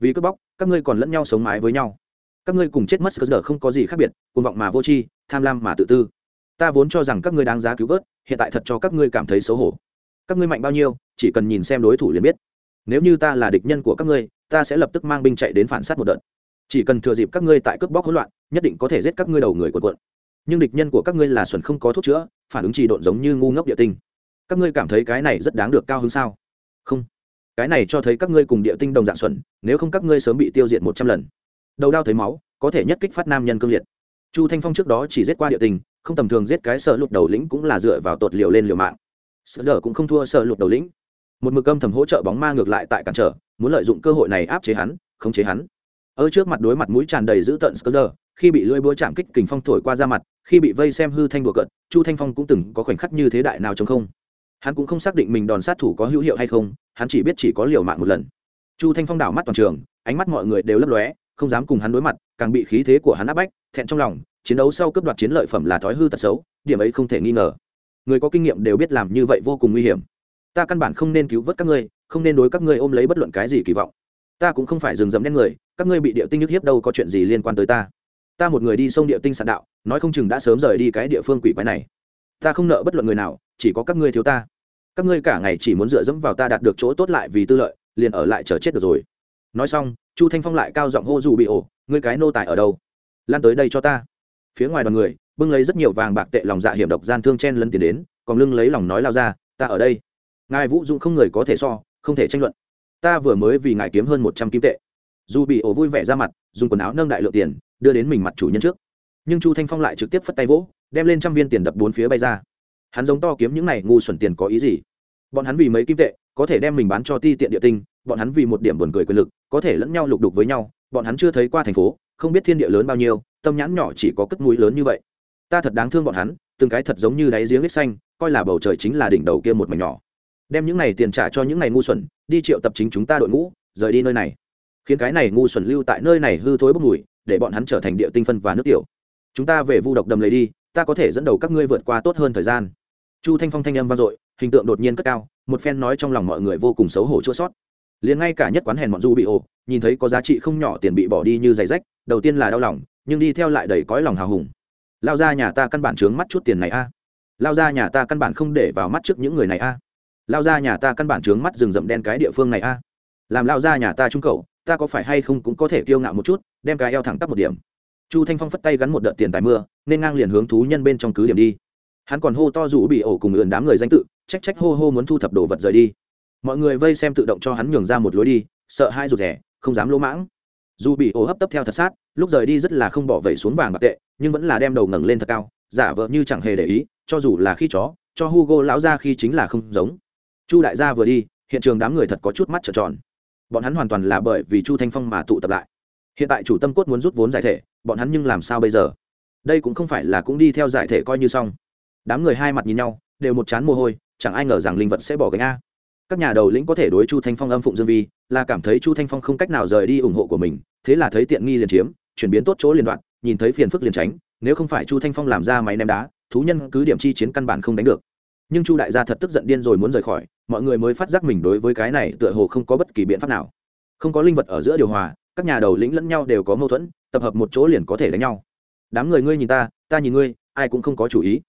Vì cướp bóc, các ngươi còn lẫn nhau sống mái với nhau. Các ngươi cùng chết mất cơ giờ không có gì khác biệt côn vọng mà vô tri, tham lam mà tự tư. Ta vốn cho rằng các ngươi đáng giá cứu vớt, hiện tại thật cho các ngươi cảm thấy xấu hổ. Các ngươi mạnh bao nhiêu, chỉ cần nhìn xem đối thủ liền biết. Nếu như ta là địch nhân của các ngươi, ta sẽ lập tức mang binh chạy đến phản sát một đợt. Chỉ cần thừa dịp các ngươi tại cướp bóc hỗn loạn, nhất định có thể giết các ngươi đầu người quần quận nhưng địch nhân của các ngươi là xuẩn không có thuốc chữa, phản ứng trì độn giống như ngu ngốc địa tinh các ngươi cảm thấy cái này rất đáng được cao hơn sao? Không. Cái này cho thấy các ngươi cùng địa tinh đồng dạng xuẩn nếu không các ngươi sớm bị tiêu diệt một trăm lần. Đầu đao thấy máu có thể nhất kích phát nam nhân cương liệt. Chu thanh phong trước đó chỉ giết qua địa tinh không tầm thường giết cái sợ lục đầu lĩnh cũng là dựa vào tột liều lên liều mạng. Sợ đỡ cũng không thua sợ lục đầu lĩnh. Một mực âm thầm hỗ trợ bóng ma ngược lại tại cản trở muốn lợi dụng cơ hội này áp chế hắn khống chế hắn. Ở trước mặt đối mặt mũi tràn đầy dữ tợn Skder, khi bị lưỡi búa chạm kích kình phong thổi qua ra mặt, khi bị vây xem hư thanh đùa cợt, Chu Thanh Phong cũng từng có khoảnh khắc như thế đại nào chống không. Hắn cũng không xác định mình đòn sát thủ có hữu hiệu hay không, hắn chỉ biết chỉ có liều mạng một lần. Chu Thanh Phong đảo mắt toàn trường, ánh mắt mọi người đều lấp lóe, không dám cùng hắn đối mặt, càng bị khí thế của hắn áp bách, thẹn trong lòng, chiến đấu sau cướp đoạt chiến lợi phẩm là thói hư tật xấu, điểm ấy không thể nghi ngờ. Người có kinh nghiệm đều biết làm như vậy vô cùng nguy hiểm. Ta căn bản không nên cứu vớt các ngươi, không nên đối các ngươi ôm lấy bất luận cái gì kỳ vọng ta cũng không phải dừng dẫm đen người các ngươi bị địa tinh nhức hiếp đâu có chuyện gì liên quan tới ta ta một người đi sông địa tinh sạn đạo nói không chừng đã sớm rời đi cái địa phương quỷ quái này ta không nợ bất luận người nào, chỉ có các ngươi thiếu ta. Các ngươi cả ngày chỉ muốn dựa dẫm vào ta đạt được chỗ tốt lại vì tư lợi, liền ở lại chờ chết được rồi. Nói xong, chu thanh phong lại cao giọng hô dù bị ổ, ngươi cái nô tài ở đâu? Lan tới đây cho ta. Phía ngoài đoàn người, bưng lấy rất nhiều vàng bạc tệ lòng dạ hiểm độc gian thương chen lấn tiền đến, còn lưng lấy lòng nói lao ra, ta ở đây. Ngài vũ dụng không người có thể so, không thể tranh luận. Ta vừa mới vì ngài kiếm hơn một trăm kim tệ. Dù bị ổ vui vẻ ra mặt, dùng quần áo nâng đại lượng tiền, đưa đến mình mặt chủ nhân trước. Nhưng chu thanh phong lại trực tiếp phất tay vỗ đem lên trăm viên tiền đập bốn phía bay ra. Hắn giống to kiếm những này ngu xuẩn tiền có ý gì? Bọn hắn vì mấy kim tệ, có thể đem mình bán cho ti tiện địa tinh, bọn hắn vì một điểm buồn cười quyền lực, có thể lẫn nhau lục đục với nhau, bọn hắn chưa thấy qua thành phố, không biết thiên địa lớn bao nhiêu, tâm nhãn nhỏ chỉ có cất mũi lớn như vậy. Ta thật đáng thương bọn hắn, từng cái thật giống như đáy giếng lít xanh, coi là bầu trời chính là đỉnh đầu kia một mảnh nhỏ. Đem những này tiền trả cho những này ngu xuẩn, đi triệu tập chính chúng ta đội ngũ, rời đi nơi này. Khiến cái này ngu xuẩn lưu tại nơi này hư thối bốc mùi, để bọn hắn trở thành địa tinh phân và nước tiểu. Chúng ta về vu độc đầm lấy đi ta có thể dẫn đầu các ngươi vượt qua tốt hơn thời gian. Chu thanh phong thanh âm vang dội, hình tượng đột nhiên cất cao, một phen nói trong lòng mọi người vô cùng xấu hổ chua sót liền ngay cả nhất quán hèn bọn du bị ổ nhìn thấy có giá trị không nhỏ tiền bị bỏ đi như giày rách, đầu tiên là đau lòng, nhưng đi theo lại đầy cõi lòng hào hùng. Lao ra nhà ta căn bản trướng mắt chút tiền này a. Lao ra nhà ta căn bản không để vào mắt trước những người này a. Lao ra nhà ta căn bản trướng mắt rừng rậm đen cái địa phương này a. Làm lao ra nhà ta trung cầu ta có phải hay không cũng có thể kiêu ngạo một chút, đem cái eo thẳng tắp một điểm chu thanh phong phất tay gắn một đợt tiền tài mưa, nên ngang liền hướng thú nhân bên trong cứ điểm đi. Hắn còn hô to rủ bị ổ cùng ườn đám người danh tự, trách trách hô hô muốn thu thập đồ vật rời đi. Mọi người vây xem tự động cho hắn nhường ra một lối đi, sợ hai rụt rẻ không dám lỗ mãng. Dù bị ổ hấp tấp theo thật sát, lúc rời đi rất là không bỏ vẩy xuống vàng bạc tệ, nhưng vẫn là đem đầu ngẩng lên thật cao, giả vợ như chẳng hề để ý, cho dù là khi chó, cho hugo lão ra khi chính là không giống. Chu đại gia vừa đi, hiện trường đám người thật có chút mắt trợn tròn. Bọn hắn hoàn toàn là bởi vì chu thanh phong mà tụ tập lại hiện tại chủ tâm cốt muốn rút vốn giải thể, bọn hắn nhưng làm sao bây giờ? Đây cũng không phải là cũng đi theo giải thể coi như xong. Đám người hai mặt nhìn nhau, đều một chán mồ hôi, chẳng ai ngờ rằng linh vật sẽ bỏ gánh a. Các nhà đầu lĩnh có thể đối chu thanh phong âm phụng dương vi, là cảm thấy chu thanh phong không cách nào rời đi ủng hộ của mình, thế là thấy tiện nghi liền chiếm, chuyển biến tốt chỗ liền đoạn, nhìn thấy phiền phức liền tránh, nếu không phải chu thanh phong làm ra máy ném đá, thú nhân cứ điểm chi chiến căn bản không đánh được. Nhưng chu đại gia thật tức giận điên rồi muốn rời khỏi, mọi người mới phát giác mình đối với cái này tựa hồ không có bất kỳ biện pháp nào. Không có linh vật ở giữa điều hòa các nhà đầu lĩnh lẫn nhau đều có mâu thuẫn, tập hợp một chỗ liền có thể đánh nhau. Đám người ngươi nhìn ta ta nhìn ngươi, ai cũng không có chủ ý.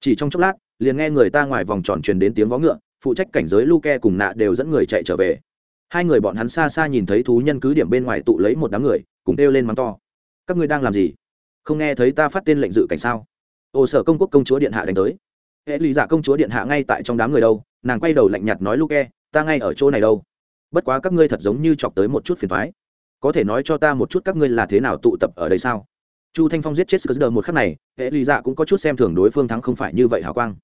Chỉ trong chốc lát, liền nghe người ta ngoài vòng tròn truyền đến tiếng vó ngựa, phụ trách cảnh giới luke cùng nạ đều dẫn người chạy trở về. Hai người bọn hắn xa xa nhìn thấy thú nhân cứ điểm bên ngoài tụ lấy một đám người, cùng kêu lên mắng to. Các ngươi đang làm gì? Không nghe thấy ta phát tên lệnh dự cảnh sao? Ồ sở công quốc công chúa điện hạ đánh tới. Hệ lý giả công chúa điện hạ ngay tại trong đám người đâu, nàng quay đầu lạnh nhạt nói luke, ta ngay ở chỗ này đâu. Bất quá các ngươi thật giống như chọc tới một chút phiền thoái có thể nói cho ta một chút các ngươi là thế nào tụ tập ở đây sao? Chu thanh phong giết chết sờ một khắc này, hệ lụy dạ cũng có chút xem thường đối phương thắng không phải như vậy hào quang.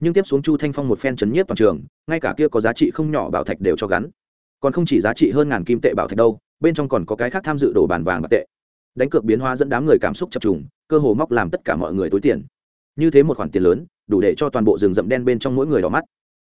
Nhưng tiếp xuống chu thanh phong một phen chấn nhiếp toàn trường, ngay cả kia có giá trị không nhỏ bảo thạch đều cho gắn. Còn không chỉ giá trị hơn ngàn kim tệ bảo thạch đâu, bên trong còn có cái khác tham dự đổ bàn vàng bạc tệ. Đánh cược biến hóa dẫn đám người cảm xúc chập trùng, cơ hồ móc làm tất cả mọi người tối tiền. Như thế một khoản tiền lớn, đủ để cho toàn bộ rừng rậm đen bên trong mỗi người đỏ mắt.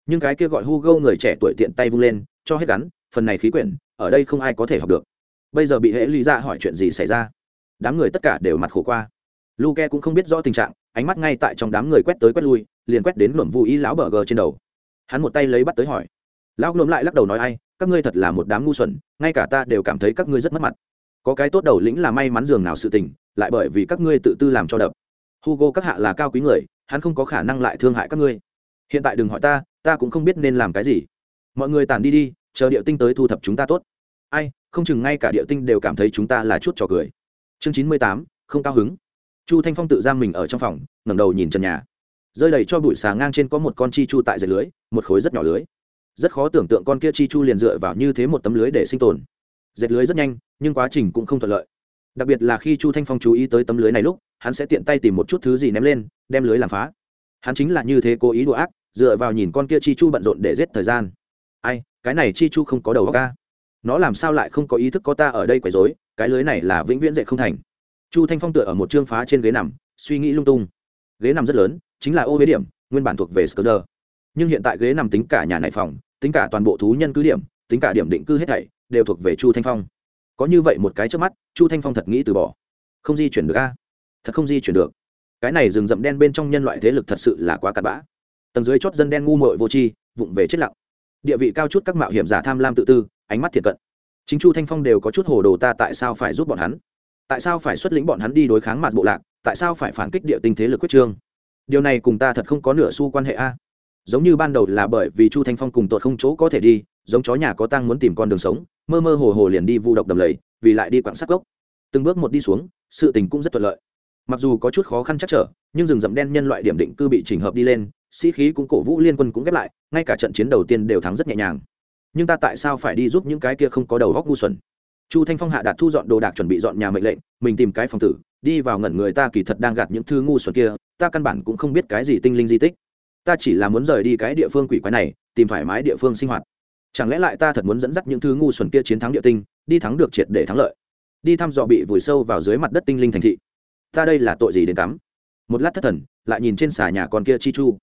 Nhưng cái kia gọi hugo người trẻ tuổi tiện tay vung lên, cho hết gắn, phần này khí quyển, ở đây không ai có thể học được bây giờ bị hễ lý ra hỏi chuyện gì xảy ra? Đám người tất cả đều mặt khổ qua. Luke cũng không biết rõ tình trạng, ánh mắt ngay tại trong đám người quét tới quét lui, liền quét đến luẩm vũ ý lão bờ gờ trên đầu. Hắn một tay lấy bắt tới hỏi. Lão lốm lại lắc đầu nói ai, các ngươi thật là một đám ngu xuẩn, ngay cả ta đều cảm thấy các ngươi rất mất mặt. Có cái tốt đầu lĩnh là may mắn dường nào sự tình, lại bởi vì các ngươi tự tư làm cho đập. Hugo các hạ là cao quý người, hắn không có khả năng lại thương hại các ngươi. Hiện tại đừng hỏi ta ta cũng không biết nên làm cái gì. Mọi người tàn đi đi, chờ điệu tinh tới thu thập chúng ta tốt. Ai không chừng ngay cả địa tinh đều cảm thấy chúng ta là chút trò cười. Chương chín mươi tám, không cao hứng. Chu thanh phong tự giam mình ở trong phòng, ngẩng đầu nhìn trần nhà. Rơi đầy cho bụi xà ngang trên có một con chi chu tại dệt lưới, một khối rất nhỏ lưới. Rất khó tưởng tượng con kia chi chu liền dựa vào như thế một tấm lưới để sinh tồn. Dệt lưới rất nhanh, nhưng quá trình cũng không thuận lợi. Đặc biệt là khi chu thanh phong chú ý tới tấm lưới này lúc, hắn sẽ tiện tay tìm một chút thứ gì ném lên, đem lưới làm phá. Hắn chính là như thế cố ý đùa ác, dựa vào nhìn con kia chi chu bận rộn để giết thời gian. Ai, cái này chi chu không có đầu óc ca nó làm sao lại không có ý thức có ta ở đây quấy rối, cái lưới này là vĩnh viễn dậy không thành. Chu thanh phong tựa ở một chương phá trên ghế nằm, suy nghĩ lung tung. Ghế nằm rất lớn, chính là ô huế điểm, nguyên bản thuộc về sờ nhưng hiện tại ghế nằm tính cả nhà này phòng, tính cả toàn bộ thú nhân cứ điểm, tính cả điểm định cư hết thảy, đều thuộc về chu thanh phong. Có như vậy một cái trước mắt, chu thanh phong thật nghĩ từ bỏ. Không di chuyển được a. Thật không di chuyển được. Cái này rừng rậm đen bên trong nhân loại thế lực thật sự là quá cặn bã. Tầng dưới chót dân đen ngu muội vô tri, vụng về chết lặng. Địa vị cao chút các mạo hiểm giả tham lam tự tư ánh mắt thiệt cận. Chính chu thanh phong đều có chút hồ đồ ta tại sao phải giúp bọn hắn? Tại sao phải xuất lĩnh bọn hắn đi đối kháng mặt bộ lạc? Tại sao phải phản kích địa tinh thế lực quyết trương? Điều này cùng ta thật không có nửa xu quan hệ a. Giống như ban đầu là bởi vì chu thanh phong cùng tội không chỗ có thể đi, giống chó nhà có tăng muốn tìm con đường sống, mơ mơ hồ hồ liền đi vu độc đầm lầy, vì lại đi quảng sắc gốc. Từng bước một đi xuống, sự tình cũng rất thuận lợi. Mặc dù có chút khó khăn chắc trở, nhưng rừng rậm đen nhân loại điểm định cư bị chỉnh hợp đi lên, sĩ khí cũng cổ vũ liên quân cũng ghép lại, ngay cả trận chiến đầu tiên đều thắng rất nhẹ nhàng nhưng ta tại sao phải đi giúp những cái kia không có đầu góc ngu xuẩn? Chu thanh phong hạ đạt thu dọn đồ đạc chuẩn bị dọn nhà mệnh lệnh, mình tìm cái phòng tử, đi vào ngẩn người ta kỳ thật đang gạt những thứ ngu xuẩn kia, ta căn bản cũng không biết cái gì tinh linh di tích. Ta chỉ là muốn rời đi cái địa phương quỷ quái này, tìm thoải mái địa phương sinh hoạt. Chẳng lẽ lại ta thật muốn dẫn dắt những thứ ngu xuẩn kia chiến thắng địa tinh, đi thắng được triệt để thắng lợi? Đi thăm dò bị vùi sâu vào dưới mặt đất tinh linh thành thị. Ta đây là tội gì đến cắm một lát thất thần, lại nhìn trên xà nhà con kia chi chu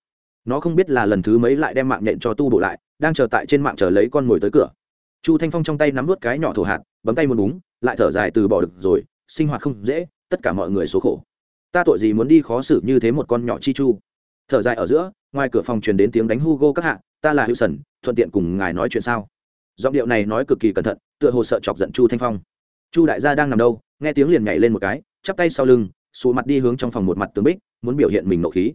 nó không biết là lần thứ mấy lại đem mạng nhện cho tu bổ lại, đang chờ tại trên mạng chờ lấy con mồi tới cửa. Chu thanh phong trong tay nắm vớt cái nhỏ thổ hạt, bấm tay muốn búng, lại thở dài từ bỏ được rồi, sinh hoạt không dễ, tất cả mọi người số khổ. Ta tội gì muốn đi khó xử như thế một con nhỏ chi chu? Thở dài ở giữa, ngoài cửa phòng truyền đến tiếng đánh hugo các hạ, ta là hữu sần, thuận tiện cùng ngài nói chuyện sao? Giọng điệu này nói cực kỳ cẩn thận, tựa hồ sợ chọc giận chu thanh phong. Chu đại gia đang nằm đâu? Nghe tiếng liền nhảy lên một cái, chắp tay sau lưng xù mặt đi hướng trong phòng một mặt tường bích, muốn biểu hiện mình nộ khí.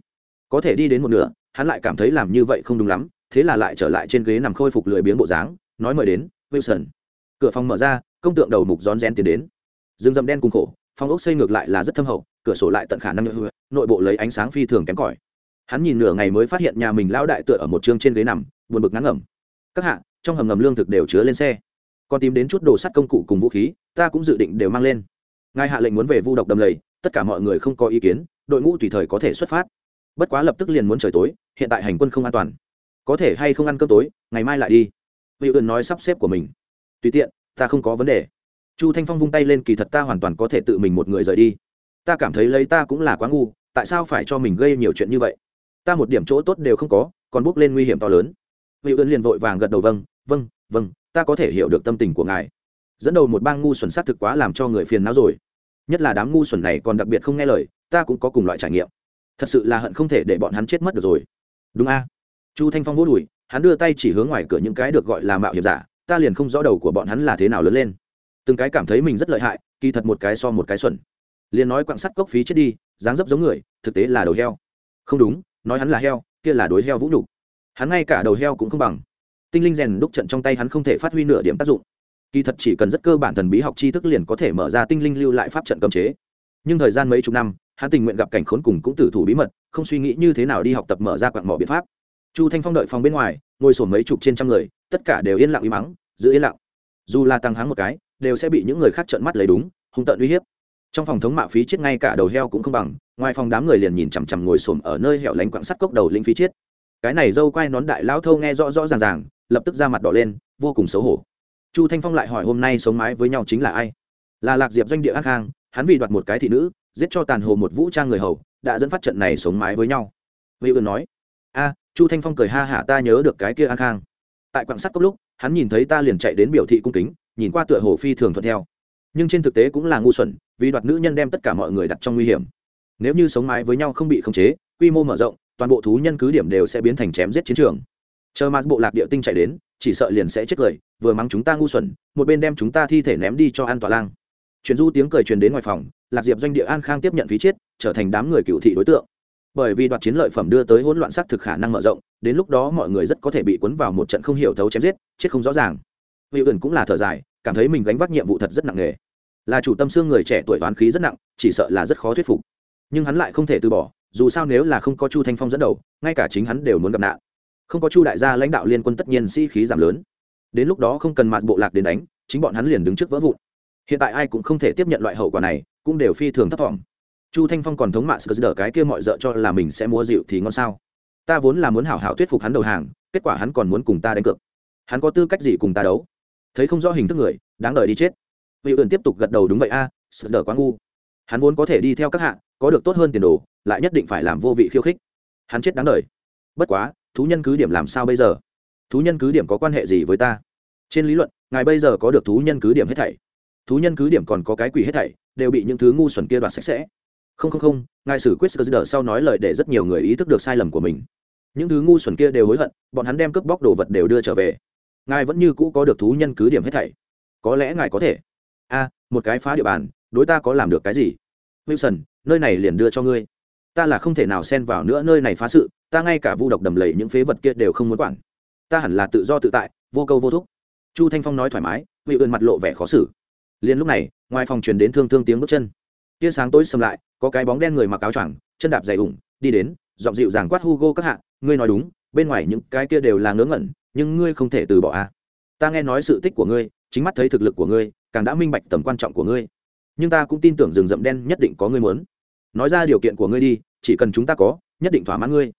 Có thể đi đến một nửa hắn lại cảm thấy làm như vậy không đúng lắm, thế là lại trở lại trên ghế nằm khôi phục lười biếng bộ dáng, nói mời đến, wilson. Cửa phòng mở ra, công tượng đầu mục rón rén tiến đến. Rừng rậm đen cùng khổ, phòng ốc xây ngược lại là rất thâm hậu, cửa sổ lại tận khả năng nhựa nội bộ lấy ánh sáng phi thường kém cỏi. Hắn nhìn nửa ngày mới phát hiện nhà mình lão đại tựa ở một chương trên ghế nằm, buồn bực ngắn ngẩm. Các hạ, trong hầm ngầm lương thực đều chứa lên xe. Còn tìm đến chút đồ sắt công cụ cùng vũ khí, ta cũng dự định đều mang lên. Ngài hạ lệnh muốn về vu độc đầm lầy, tất cả mọi người không có ý kiến, đội ngũ tùy thời có thể xuất phát bất quá lập tức liền muốn trời tối, hiện tại hành quân không an toàn. Có thể hay không ăn cơm tối, ngày mai lại đi. Vị ươn nói sắp xếp của mình. Tùy tiện, ta không có vấn đề. Chu thanh phong vung tay lên, kỳ thật ta hoàn toàn có thể tự mình một người rời đi. Ta cảm thấy lấy ta cũng là quá ngu, tại sao phải cho mình gây nhiều chuyện như vậy? Ta một điểm chỗ tốt đều không có, còn bước lên nguy hiểm to lớn. Vị ươn liền vội vàng gật đầu vâng vâng vâng ta có thể hiểu được tâm tình của ngài. Dẫn đầu một bang ngu xuẩn sát thực quá làm cho người phiền não rồi. Nhất là đám ngu xuẩn này còn đặc biệt không nghe lời, ta cũng có cùng loại trải nghiệm thật sự là hận không thể để bọn hắn chết mất được rồi. Đúng a. Chu thanh phong vô đùi, hắn đưa tay chỉ hướng ngoài cửa những cái được gọi là mạo hiểm giả, ta liền không rõ đầu của bọn hắn là thế nào lớn lên. Từng cái cảm thấy mình rất lợi hại, kỳ thật một cái so một cái xuẩn. Liền nói quặng sắt cốc phí chết đi, dáng dấp giống người, thực tế là đầu heo. Không đúng, nói hắn là heo, kia là đối heo vũ nhục. Hắn ngay cả đầu heo cũng không bằng. Tinh linh rèn đúc trận trong tay hắn không thể phát huy nửa điểm tác dụng. Kỳ thật chỉ cần rất cơ bản thần bí học tri thức liền có thể mở ra tinh linh lưu lại pháp trận cầm chế. Nhưng thời gian mấy chục năm hắn tình nguyện gặp cảnh khốn cùng cũng tử thủ bí mật, không suy nghĩ như thế nào đi học tập mở ra quặng mỏ biện pháp. Chu thanh phong đợi phòng bên ngoài, ngồi sổm mấy chục trên trăm người, tất cả đều yên lặng im mắng giữ yên lặng. Dù là tăng háng một cái, đều sẽ bị những người khác trợn mắt lấy đúng, hung tợn uy hiếp. Trong phòng thống mạ phí chết ngay cả đầu heo cũng không bằng, ngoài phòng đám người liền nhìn chằm chằm ngồi sổm ở nơi hẻo lánh quặng sắt cốc đầu linh phí chết. Cái này dâu quay nón đại lão thâu nghe rõ rõ ràng ràng, lập tức ra mặt đỏ lên, vô cùng xấu hổ. Chu thanh phong lại hỏi hôm nay sống mái với nhau chính là ai? Là lạc diệp doanh địa an khang, hắn vì đoạt một cái thị nữ giết cho tàn hồ một vũ trang người hầu, đã dẫn phát trận này sống mái với nhau. Vị ươn nói, a, chu thanh phong cười ha hả ta nhớ được cái kia an khang. Tại quạng sắt cốc lúc, hắn nhìn thấy ta liền chạy đến biểu thị cung kính, nhìn qua tựa hồ phi thường thuận theo. Nhưng trên thực tế cũng là ngu xuẩn, vì đoạt nữ nhân đem tất cả mọi người đặt trong nguy hiểm. Nếu như sống mái với nhau không bị khống chế, quy mô mở rộng, toàn bộ thú nhân cứ điểm đều sẽ biến thành chém giết chiến trường. Chờ mà bộ lạc địa tinh chạy đến, chỉ sợ liền sẽ chết cười, vừa mắng chúng ta ngu xuẩn, một bên đem chúng ta thi thể ném đi cho an tòa lang. Chuyển du tiếng cười truyền đến ngoài phòng lạc diệp doanh địa an khang tiếp nhận phí chết, trở thành đám người cựu thị đối tượng. Bởi vì đoạt chiến lợi phẩm đưa tới hỗn loạn xác thực khả năng mở rộng, đến lúc đó mọi người rất có thể bị cuốn vào một trận không hiểu thấu chém giết, chết không rõ ràng. Vị ẩn cũng là thở dài, cảm thấy mình gánh vác nhiệm vụ thật rất nặng nề. Là chủ tâm xương người trẻ tuổi toán khí rất nặng, chỉ sợ là rất khó thuyết phục. Nhưng hắn lại không thể từ bỏ, dù sao nếu là không có chu thanh phong dẫn đầu, ngay cả chính hắn đều muốn gặp nạn. Không có chu đại gia lãnh đạo liên quân tất nhiên sĩ、si、khí giảm lớn. Đến lúc đó không cần mạt bộ lạc đến đánh, chính bọn hắn liền đứng trước vỡ vụn hiện tại ai cũng không thể tiếp nhận loại hậu quả này cũng đều phi thường thất vọng chu thanh phong còn thống mạ sờ đỡ cái kia mọi d ợ cho là mình sẽ mua dịu thì ngon sao? Ta vốn là muốn hảo hảo thuyết phục hắn đầu hàng kết quả hắn còn muốn cùng ta đánh cược. Hắn có tư cách gì cùng ta đấu? Thấy không rõ hình thức người đáng đời đi chết. Vị ẩn tiếp tục gật đầu đúng vậy a à, sợ đỡ quá ngu. Hắn vốn có thể đi theo các hạ có được tốt hơn tiền đồ lại nhất định phải làm vô vị khiêu khích. Hắn chết đáng đời. Bất quá thú nhân cứ điểm làm sao bây giờ? Thú nhân cứ điểm có quan hệ gì với ta? Trên lý luận ngài bây giờ có được thú nhân cứ điểm hết thảy thú nhân cứ điểm còn có cái quỷ hết thảy, đều bị những thứ ngu xuẩn kia đoạt sạch sẽ. Không không không, ngài xử quyết sơ sau nói lời để rất nhiều người ý thức được sai lầm của mình. Những thứ ngu xuẩn kia đều hối hận, bọn hắn đem cướp bóc đồ vật đều đưa trở về. Ngài vẫn như cũ có được thú nhân cứ điểm hết thảy. Có lẽ ngài có thể. A, một cái phá địa bàn, đối ta có làm được cái gì? Wilson, nơi này liền đưa cho ngươi. Ta là không thể nào xen vào nữa nơi này phá sự, ta ngay cả vu độc đầm lầy những phế vật kia đều không muốn quản. Ta hẳn là tự do tự tại, vô câu vô thúc. Chu thanh phong nói thoải mái vị ươn mặt lộ vẻ khó xử liền lúc này, ngoài phòng truyền đến thương thương tiếng bước chân. Tia sáng tối sầm lại, có cái bóng đen người mặc áo choàng, chân đạp dày ủng, đi đến, giọng dịu dàng quát hugo các hạ, ngươi nói đúng, bên ngoài những cái kia đều là ngớ ngẩn, nhưng ngươi không thể từ bỏ a ta nghe nói sự tích của ngươi, chính mắt thấy thực lực của ngươi, càng đã minh bạch tầm quan trọng của ngươi. Nhưng ta cũng tin tưởng rừng rậm đen nhất định có ngươi muốn. Nói ra điều kiện của ngươi đi, chỉ cần chúng ta có, nhất định thỏa mãn ngươi.